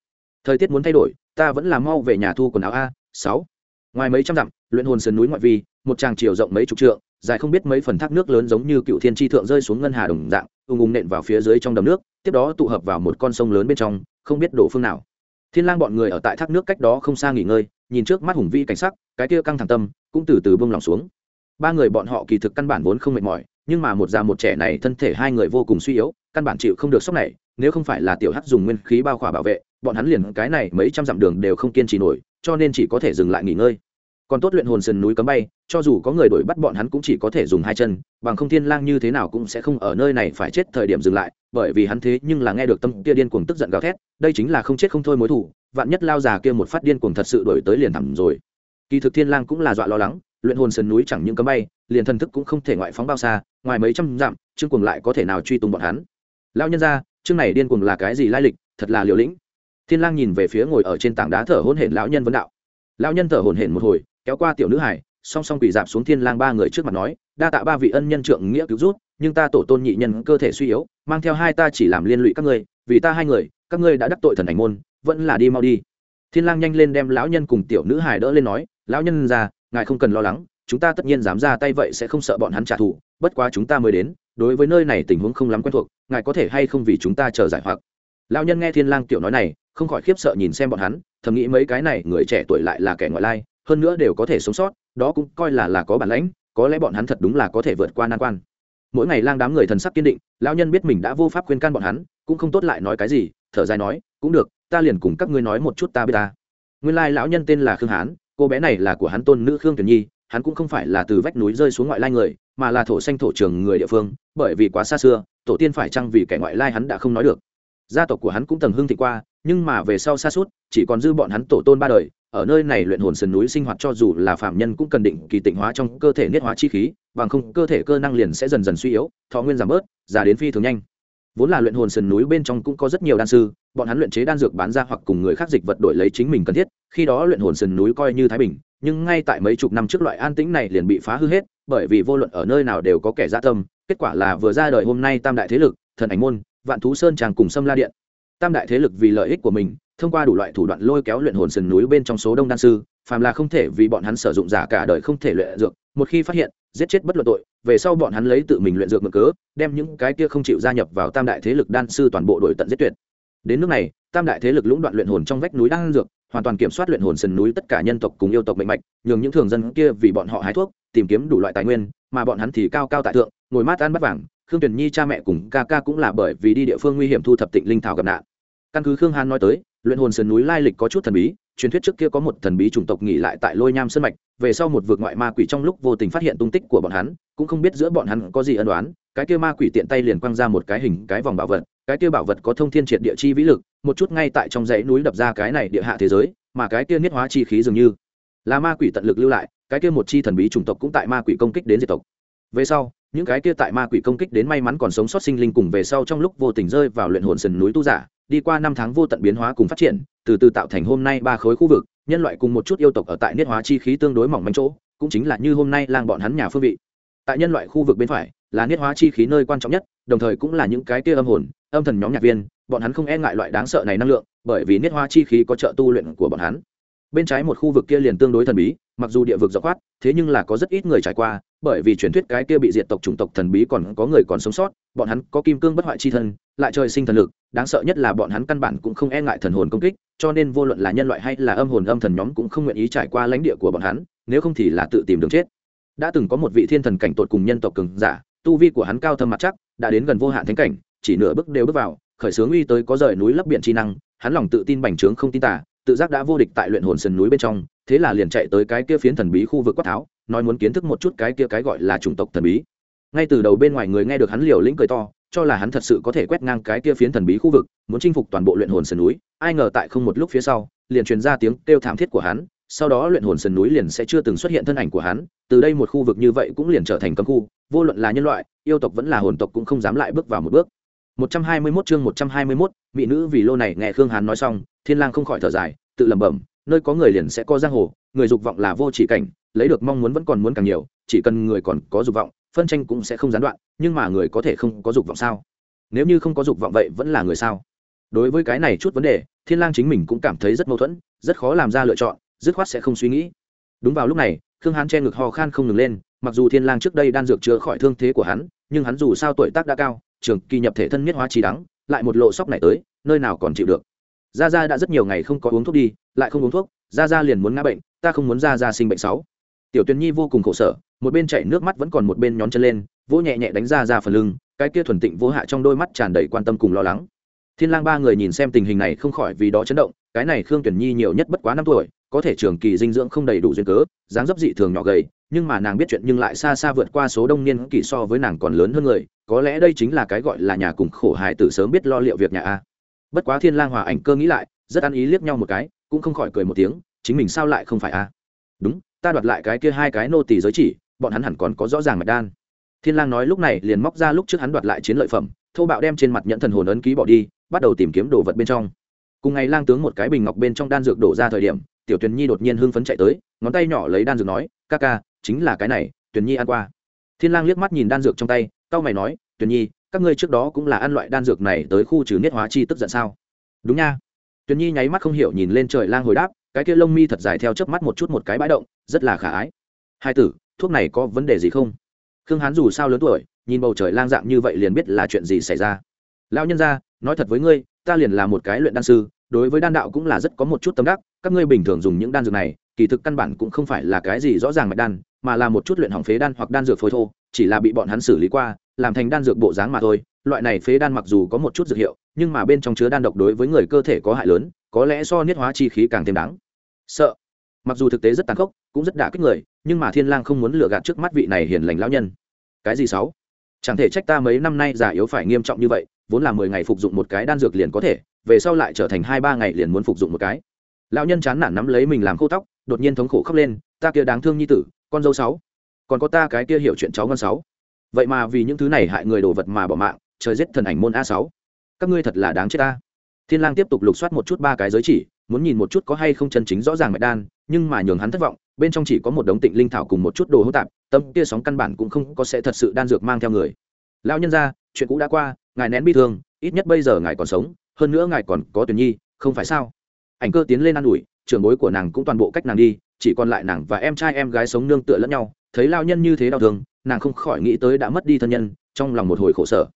Thời tiết muốn thay đổi, ta vẫn là mau về nhà thu quần áo a, sáu. Ngoài mấy trăm dặm, luyện hồn sườn núi ngoại vi, một tràng chiều rộng mấy chục trượng, dài không biết mấy phần thác nước lớn giống như cựu thiên tri thượng rơi xuống ngân hà đồng dạng, ung ung nện vào phía dưới trong đầm nước, tiếp đó tụ hợp vào một con sông lớn bên trong, không biết đổ phương nào. Thiên lang bọn người ở tại thác nước cách đó không xa nghỉ ngơi, nhìn trước mắt hùng vĩ cảnh sắc, cái kia căng thẳng tâm cũng từ từ bông lòng xuống ba người bọn họ kỳ thực căn bản vốn không mệt mỏi, nhưng mà một già một trẻ này thân thể hai người vô cùng suy yếu, căn bản chịu không được sốc này, nếu không phải là tiểu hắc dùng nguyên khí bao khỏa bảo vệ, bọn hắn liền cái này mấy trăm dặm đường đều không kiên trì nổi, cho nên chỉ có thể dừng lại nghỉ ngơi còn tốt luyện hồn sườn núi cấm bay, cho dù có người đuổi bắt bọn hắn cũng chỉ có thể dùng hai chân, bằng không thiên lang như thế nào cũng sẽ không ở nơi này phải chết thời điểm dừng lại, bởi vì hắn thế nhưng là nghe được tâm kia điên cuồng tức giận gào thét, đây chính là không chết không thôi mối thù. vạn nhất lao già kia một phát điên cuồng thật sự đuổi tới liền thẳng rồi kỳ thực thiên lang cũng là dọa lo lắng luyện hồn sườn núi chẳng những cấm bay, liền thần thức cũng không thể ngoại phóng bao xa, ngoài mấy trăm dặm chương cuồng lại có thể nào truy tung bọn hắn? Lao nhân ra chương này điên cuồng là cái gì lai lịch, thật là liều lĩnh. Thiên lang nhìn về phía ngồi ở trên tảng đá thở hổn hển lão nhân vấn đạo. Lão nhân thở hổn hển một hồi, kéo qua tiểu nữ hải, song song quỳ dạp xuống thiên lang ba người trước mặt nói, đa tạ ba vị ân nhân trượng nghĩa cứu rút nhưng ta tổ tôn nhị nhân cơ thể suy yếu, mang theo hai ta chỉ làm liên lụy các ngươi, vì ta hai người, các ngươi đã đắc tội thần ảnh môn, vẫn là đi mau đi. Thiên lang nhanh lên đem lão nhân cùng tiểu nữ hài đỡ lên nói, lão nhân ra ngài không cần lo lắng, chúng ta tất nhiên dám ra tay vậy sẽ không sợ bọn hắn trả thù, bất quá chúng ta mới đến, đối với nơi này tình huống không lắm quen thuộc, ngài có thể hay không vì chúng ta chờ giải hoặc. Lão nhân nghe thiên lang tiểu nói này, không khỏi khiếp sợ nhìn xem bọn hắn, thầm nghĩ mấy cái này, người trẻ tuổi lại là kẻ ngoại lai, hơn nữa đều có thể sống sót, đó cũng coi là là có bản lãnh, có lẽ bọn hắn thật đúng là có thể vượt qua nan quan. Mỗi ngày lang đám người thần sắc kiên định, lão nhân biết mình đã vô pháp khuyên can bọn hắn, cũng không tốt lại nói cái gì, thở dài nói, cũng được, ta liền cùng các ngươi nói một chút ta biết ta. Nguyên lai lão nhân tên là khương hán cô bé này là của hắn tôn nữ khương tuyển nhi, hắn cũng không phải là từ vách núi rơi xuống ngoại lai người, mà là thổ xanh thổ trường người địa phương, bởi vì quá xa xưa, tổ tiên phải chăng vì kẻ ngoại lai hắn đã không nói được. Gia tộc của hắn cũng từng hưng thị qua, nhưng mà về sau xa suốt, chỉ còn dư bọn hắn tổ tôn ba đời, ở nơi này luyện hồn sườn núi sinh hoạt cho dù là phạm nhân cũng cần định kỳ tịnh hóa trong cơ thể niết hóa chi khí, bằng không cơ thể cơ năng liền sẽ dần dần suy yếu, thọ nguyên giảm bớt, già đến phi thường nhanh vốn là luyện hồn sườn núi bên trong cũng có rất nhiều đan sư, bọn hắn luyện chế đan dược bán ra hoặc cùng người khác dịch vật đổi lấy chính mình cần thiết, khi đó luyện hồn sườn núi coi như thái bình, nhưng ngay tại mấy chục năm trước loại an tĩnh này liền bị phá hư hết, bởi vì vô luận ở nơi nào đều có kẻ gia tâm, kết quả là vừa ra đời hôm nay tam đại thế lực, thần ảnh môn, vạn thú sơn tràng cùng sâm la điện. Tam đại thế lực vì lợi ích của mình, thông qua đủ loại thủ đoạn lôi kéo luyện hồn sườn núi bên trong số đông đan sư, phàm là không thể vì bọn hắn sử dụng giả cả đời không thể luyện dược, một khi phát hiện giết chết bất luận tội, về sau bọn hắn lấy tự mình luyện dược mực cớ, đem những cái kia không chịu gia nhập vào tam đại thế lực đan sư toàn bộ đội tận giết tuyệt. Đến nước này, tam đại thế lực lũng đoạn luyện hồn trong vách núi đan dược, hoàn toàn kiểm soát luyện hồn sườn núi tất cả nhân tộc cùng yêu tộc mạnh mạch, nhường những thường dân kia vì bọn họ hái thuốc, tìm kiếm đủ loại tài nguyên, mà bọn hắn thì cao cao tại thượng, ngồi mát ăn bắt vàng. Khương tuyền nhi cha mẹ cùng ca ca cũng là bởi vì đi địa phương nguy hiểm thu thập tịnh linh thảo gặp nạn. Căn cứ khương hàn nói tới, luyện hồn sườn núi lai lịch có chút thần bí truyền thuyết trước kia có một thần bí chủng tộc nghỉ lại tại lôi nham sơn mạch, về sau một vượt ngoại ma quỷ trong lúc vô tình phát hiện tung tích của bọn hắn, cũng không biết giữa bọn hắn có gì ân đoán cái kia ma quỷ tiện tay liền quăng ra một cái hình, cái vòng bảo vật, cái kia bảo vật có thông thiên triệt địa chi vĩ lực, một chút ngay tại trong dãy núi đập ra cái này địa hạ thế giới, mà cái kia niết hóa chi khí dường như là ma quỷ tận lực lưu lại, cái kia một chi thần bí chủng tộc cũng tại ma quỷ công kích đến diệt tộc. Về sau, những cái kia tại ma quỷ công kích đến may mắn còn sống sót sinh linh cùng về sau trong lúc vô tình rơi vào luyện hồn sườn núi tu giả đi qua năm tháng vô tận biến hóa cùng phát triển, từ từ tạo thành hôm nay ba khối khu vực, nhân loại cùng một chút yêu tộc ở tại niết hóa chi khí tương đối mỏng manh chỗ, cũng chính là như hôm nay lang bọn hắn nhà phương vị. Tại nhân loại khu vực bên phải, là niết hóa chi khí nơi quan trọng nhất, đồng thời cũng là những cái kia âm hồn, âm thần nhóm nhạc viên, bọn hắn không e ngại loại đáng sợ này năng lượng, bởi vì niết hóa chi khí có trợ tu luyện của bọn hắn. Bên trái một khu vực kia liền tương đối thần bí, mặc dù địa vực rộng khoát, thế nhưng là có rất ít người trải qua, bởi vì truyền thuyết cái kia bị diệt tộc chủng tộc thần bí còn có người còn sống sót, bọn hắn có kim cương bất hoại chi thân lại trời sinh thần lực, đáng sợ nhất là bọn hắn căn bản cũng không e ngại thần hồn công kích, cho nên vô luận là nhân loại hay là âm hồn âm thần nhóm cũng không nguyện ý trải qua lãnh địa của bọn hắn, nếu không thì là tự tìm đường chết. Đã từng có một vị thiên thần cảnh tột cùng nhân tộc cường giả, tu vi của hắn cao thâm mặt chắc, đã đến gần vô hạn thánh cảnh, chỉ nửa bước đều bước vào, khởi sướng uy tới có rời núi lấp biển chi năng, hắn lòng tự tin bành trướng không tin tả tự giác đã vô địch tại luyện hồn sườn núi bên trong, thế là liền chạy tới cái kia phiến thần bí khu vực quát tháo, nói muốn kiến thức một chút cái kia cái gọi là chủng tộc thần bí. Ngay từ đầu bên ngoài người nghe được hắn liều lĩnh cười to cho là hắn thật sự có thể quét ngang cái kia phiến thần bí khu vực muốn chinh phục toàn bộ luyện hồn sườn núi ai ngờ tại không một lúc phía sau liền truyền ra tiếng kêu thảm thiết của hắn sau đó luyện hồn sườn núi liền sẽ chưa từng xuất hiện thân ảnh của hắn từ đây một khu vực như vậy cũng liền trở thành cấm khu vô luận là nhân loại yêu tộc vẫn là hồn tộc cũng không dám lại bước vào một bước. 121 chương 121, mỹ nữ vì lô này nghe khương hán nói xong thiên lang không khỏi thở dài tự lẩm bẩm nơi có người liền sẽ có giang hồ người dục vọng là vô chỉ cảnh lấy được mong muốn vẫn còn muốn càng nhiều chỉ cần người còn có dục vọng phân tranh cũng sẽ không gián đoạn, nhưng mà người có thể không có dục vọng sao? Nếu như không có dục vọng vậy vẫn là người sao? Đối với cái này chút vấn đề, thiên lang chính mình cũng cảm thấy rất mâu thuẫn, rất khó làm ra lựa chọn, dứt khoát sẽ không suy nghĩ. Đúng vào lúc này, khương hán che ngực ho khan không ngừng lên, mặc dù thiên lang trước đây đan dược chữa khỏi thương thế của hắn, nhưng hắn dù sao tuổi tác đã cao, trường kỳ nhập thể thân miết hóa trí đắng, lại một lộ sóc này tới, nơi nào còn chịu được. Gia gia đã rất nhiều ngày không có uống thuốc đi, lại không uống thuốc, gia gia liền muốn ngã bệnh, ta không muốn gia gia sinh bệnh sáu tiểu tuyền nhi vô cùng khổ sở, một bên chảy nước mắt vẫn còn một bên nhón chân lên, vỗ nhẹ nhẹ đánh ra ra phần lưng, cái kia thuần tịnh vô hạ trong đôi mắt tràn đầy quan tâm cùng lo lắng. Thiên lang ba người nhìn xem tình hình này không khỏi vì đó chấn động, cái này khương tuyển nhi nhiều nhất bất quá năm tuổi, có thể trường kỳ dinh dưỡng không đầy đủ duyên cớ, dáng dấp dị thường nhỏ gầy, nhưng mà nàng biết chuyện nhưng lại xa xa vượt qua số đông niên kỷ so với nàng còn lớn hơn người, có lẽ đây chính là cái gọi là nhà cùng khổ hại tử sớm biết lo liệu việc nhà a. Bất quá thiên lang hòa ảnh cơ nghĩ lại, rất ăn ý liếc nhau một cái, cũng không khỏi cười một tiếng, chính mình sao lại không phải a? Đúng ta đoạt lại cái kia hai cái nô tỳ giới chỉ, bọn hắn hẳn còn có rõ ràng mạch đan. Thiên lang nói lúc này liền móc ra lúc trước hắn đoạt lại chiến lợi phẩm, thô bạo đem trên mặt nhận thần hồn ấn ký bỏ đi, bắt đầu tìm kiếm đồ vật bên trong. Cùng ngày lang tướng một cái bình ngọc bên trong đan dược đổ ra thời điểm, tiểu tuyền nhi đột nhiên hưng phấn chạy tới, ngón tay nhỏ lấy đan dược nói, ca ca, chính là cái này, tuyền nhi ăn qua. Thiên lang liếc mắt nhìn đan dược trong tay cao mày nói, tuyền nhi, các ngươi trước đó cũng là ăn loại đan dược này tới khu trừ niết hóa chi tức giận sao? Đúng nha. Tuyền nhi nháy mắt không hiểu nhìn lên trời lang hồi đáp cái kia lông mi thật dài theo chớp mắt một chút một cái bãi động, rất là khả ái. Hai tử, thuốc này có vấn đề gì không? Khương hán dù sao lớn tuổi, nhìn bầu trời lang dạng như vậy liền biết là chuyện gì xảy ra. Lão nhân ra nói thật với ngươi, ta liền là một cái luyện đan sư, đối với đan đạo cũng là rất có một chút tâm đắc, các ngươi bình thường dùng những đan dược này, kỳ thực căn bản cũng không phải là cái gì rõ ràng mạch đan, mà là một chút luyện hỏng phế đan hoặc đan dược phối thô chỉ là bị bọn hắn xử lý qua, làm thành đan dược bộ dáng mà thôi. Loại này phế đan mặc dù có một chút dược hiệu, nhưng mà bên trong chứa đan độc đối với người cơ thể có hại lớn, có lẽ do niết hóa chi khí càng thêm đáng. Sợ. Mặc dù thực tế rất tàn khốc, cũng rất đả kích người, nhưng mà thiên lang không muốn lừa gạt trước mắt vị này hiền lành lão nhân. Cái gì sáu? Chẳng thể trách ta mấy năm nay già yếu phải nghiêm trọng như vậy, vốn là mười ngày phục dụng một cái đan dược liền có thể, về sau lại trở thành hai ba ngày liền muốn phục dụng một cái. Lão nhân chán nản nắm lấy mình làm khô tóc, đột nhiên thống khổ khóc lên, ta kia đáng thương như tử, con dâu sáu còn có ta cái kia hiểu chuyện cháu ngon sáu. Vậy mà vì những thứ này hại người đồ vật mà bỏ mạng, trời giết thần ảnh môn a sáu. Các ngươi thật là đáng chết ta. Thiên lang tiếp tục lục soát một chút ba cái giới chỉ, muốn nhìn một chút có hay không chân chính rõ ràng mạch đan, nhưng mà nhường hắn thất vọng, bên trong chỉ có một đống tịnh linh thảo cùng một chút đồ hỗn tạp, tâm kia sóng căn bản cũng không có sẽ thật sự đan dược mang theo người. Lão nhân gia, chuyện cũ đã qua, ngài nén bi thương, ít nhất bây giờ ngài còn sống, hơn nữa ngài còn có tuyển nhi, không phải sao? Ảnh cơ tiến lên ăn đuổi ủi, trưởng bối của nàng cũng toàn bộ cách nàng đi, chỉ còn lại nàng và em trai em gái sống nương tựa lẫn nhau thấy lao nhân như thế đau thương, nàng không khỏi nghĩ tới đã mất đi thân nhân, trong lòng một hồi khổ sở.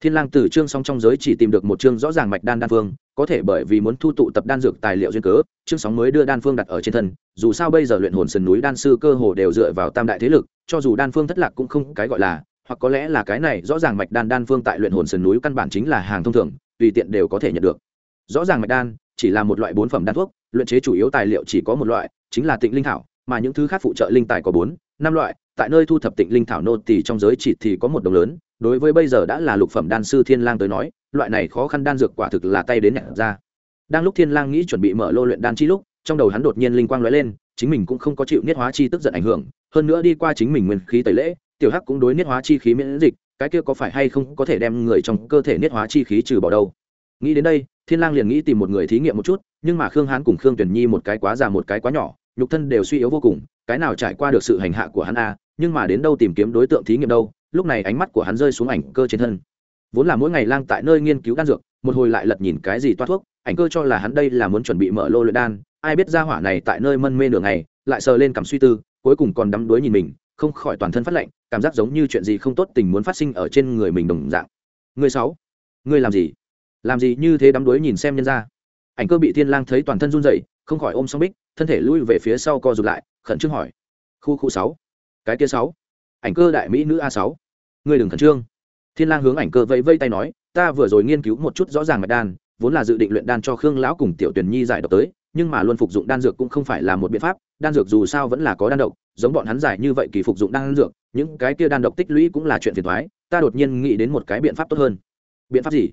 Thiên lang từ chương song trong giới chỉ tìm được một chương rõ ràng mạch đan đan phương, có thể bởi vì muốn thu tụ tập đan dược tài liệu duyên cớ, chương sóng mới đưa đan phương đặt ở trên thân, dù sao bây giờ luyện hồn sườn núi đan sư cơ hồ đều dựa vào tam đại thế lực, cho dù đan phương thất lạc cũng không cái gọi là, hoặc có lẽ là cái này rõ ràng mạch đan đan phương tại luyện hồn sườn núi căn bản chính là hàng thông thường, tùy tiện đều có thể nhận được. Rõ ràng mạch đan chỉ là một loại bốn phẩm đan thuốc, luyện chế chủ yếu tài liệu chỉ có một loại, chính là tịnh linh thảo, mà những thứ khác phụ trợ linh tài có bốn năm loại, tại nơi thu thập tịnh linh thảo nô tỳ trong giới chỉ thì có một đồng lớn, đối với bây giờ đã là lục phẩm đan sư thiên lang tới nói, loại này khó khăn đan dược quả thực là tay đến nhặt ra. Đang lúc thiên lang nghĩ chuẩn bị mở lô luyện đan chi lúc, trong đầu hắn đột nhiên linh quang lóe lên, chính mình cũng không có chịu niết hóa chi tức giận ảnh hưởng, hơn nữa đi qua chính mình nguyên khí tẩy lễ, tiểu hắc cũng đối niết hóa chi khí miễn dịch, cái kia có phải hay không có thể đem người trong cơ thể niết hóa chi khí trừ bỏ đâu. Nghĩ đến đây, thiên lang liền nghĩ tìm một người thí nghiệm một chút, nhưng mà khương hán cùng khương tuyển nhi một cái quá già một cái quá nhỏ nhục thân đều suy yếu vô cùng, cái nào trải qua được sự hành hạ của hắn a, nhưng mà đến đâu tìm kiếm đối tượng thí nghiệm đâu, lúc này ánh mắt của hắn rơi xuống ảnh cơ trên thân. Vốn là mỗi ngày lang tại nơi nghiên cứu đan dược, một hồi lại lật nhìn cái gì toát thuốc, ảnh cơ cho là hắn đây là muốn chuẩn bị mở lô luyện đan, ai biết ra hỏa này tại nơi mân mê nửa ngày, lại sờ lên cảm suy tư, cuối cùng còn đắm đuối nhìn mình, không khỏi toàn thân phát lạnh, cảm giác giống như chuyện gì không tốt tình muốn phát sinh ở trên người mình đồng dạng. Người sáu, người làm gì? Làm gì như thế đắm đuối nhìn xem nhân ra. Ảnh cơ bị thiên lang thấy toàn thân run rẩy, không khỏi ôm song bích thân thể lui về phía sau co rụt lại, khẩn trương hỏi. Khu khu sáu. Cái kia sáu. Ảnh cơ đại mỹ nữ a sáu. Ngươi đừng khẩn trương. Thiên lang hướng ảnh cơ vẫy vây tay nói, ta vừa rồi nghiên cứu một chút rõ ràng mạch đan, vốn là dự định luyện đan cho khương lão cùng tiểu tuyển nhi giải độc tới, nhưng mà luôn phục dụng đan dược cũng không phải là một biện pháp, đan dược dù sao vẫn là có đan độc, giống bọn hắn giải như vậy kỳ phục dụng đan dược, những cái kia đan độc tích lũy cũng là chuyện phiền toái, ta đột nhiên nghĩ đến một cái biện pháp tốt hơn. Biện pháp gì?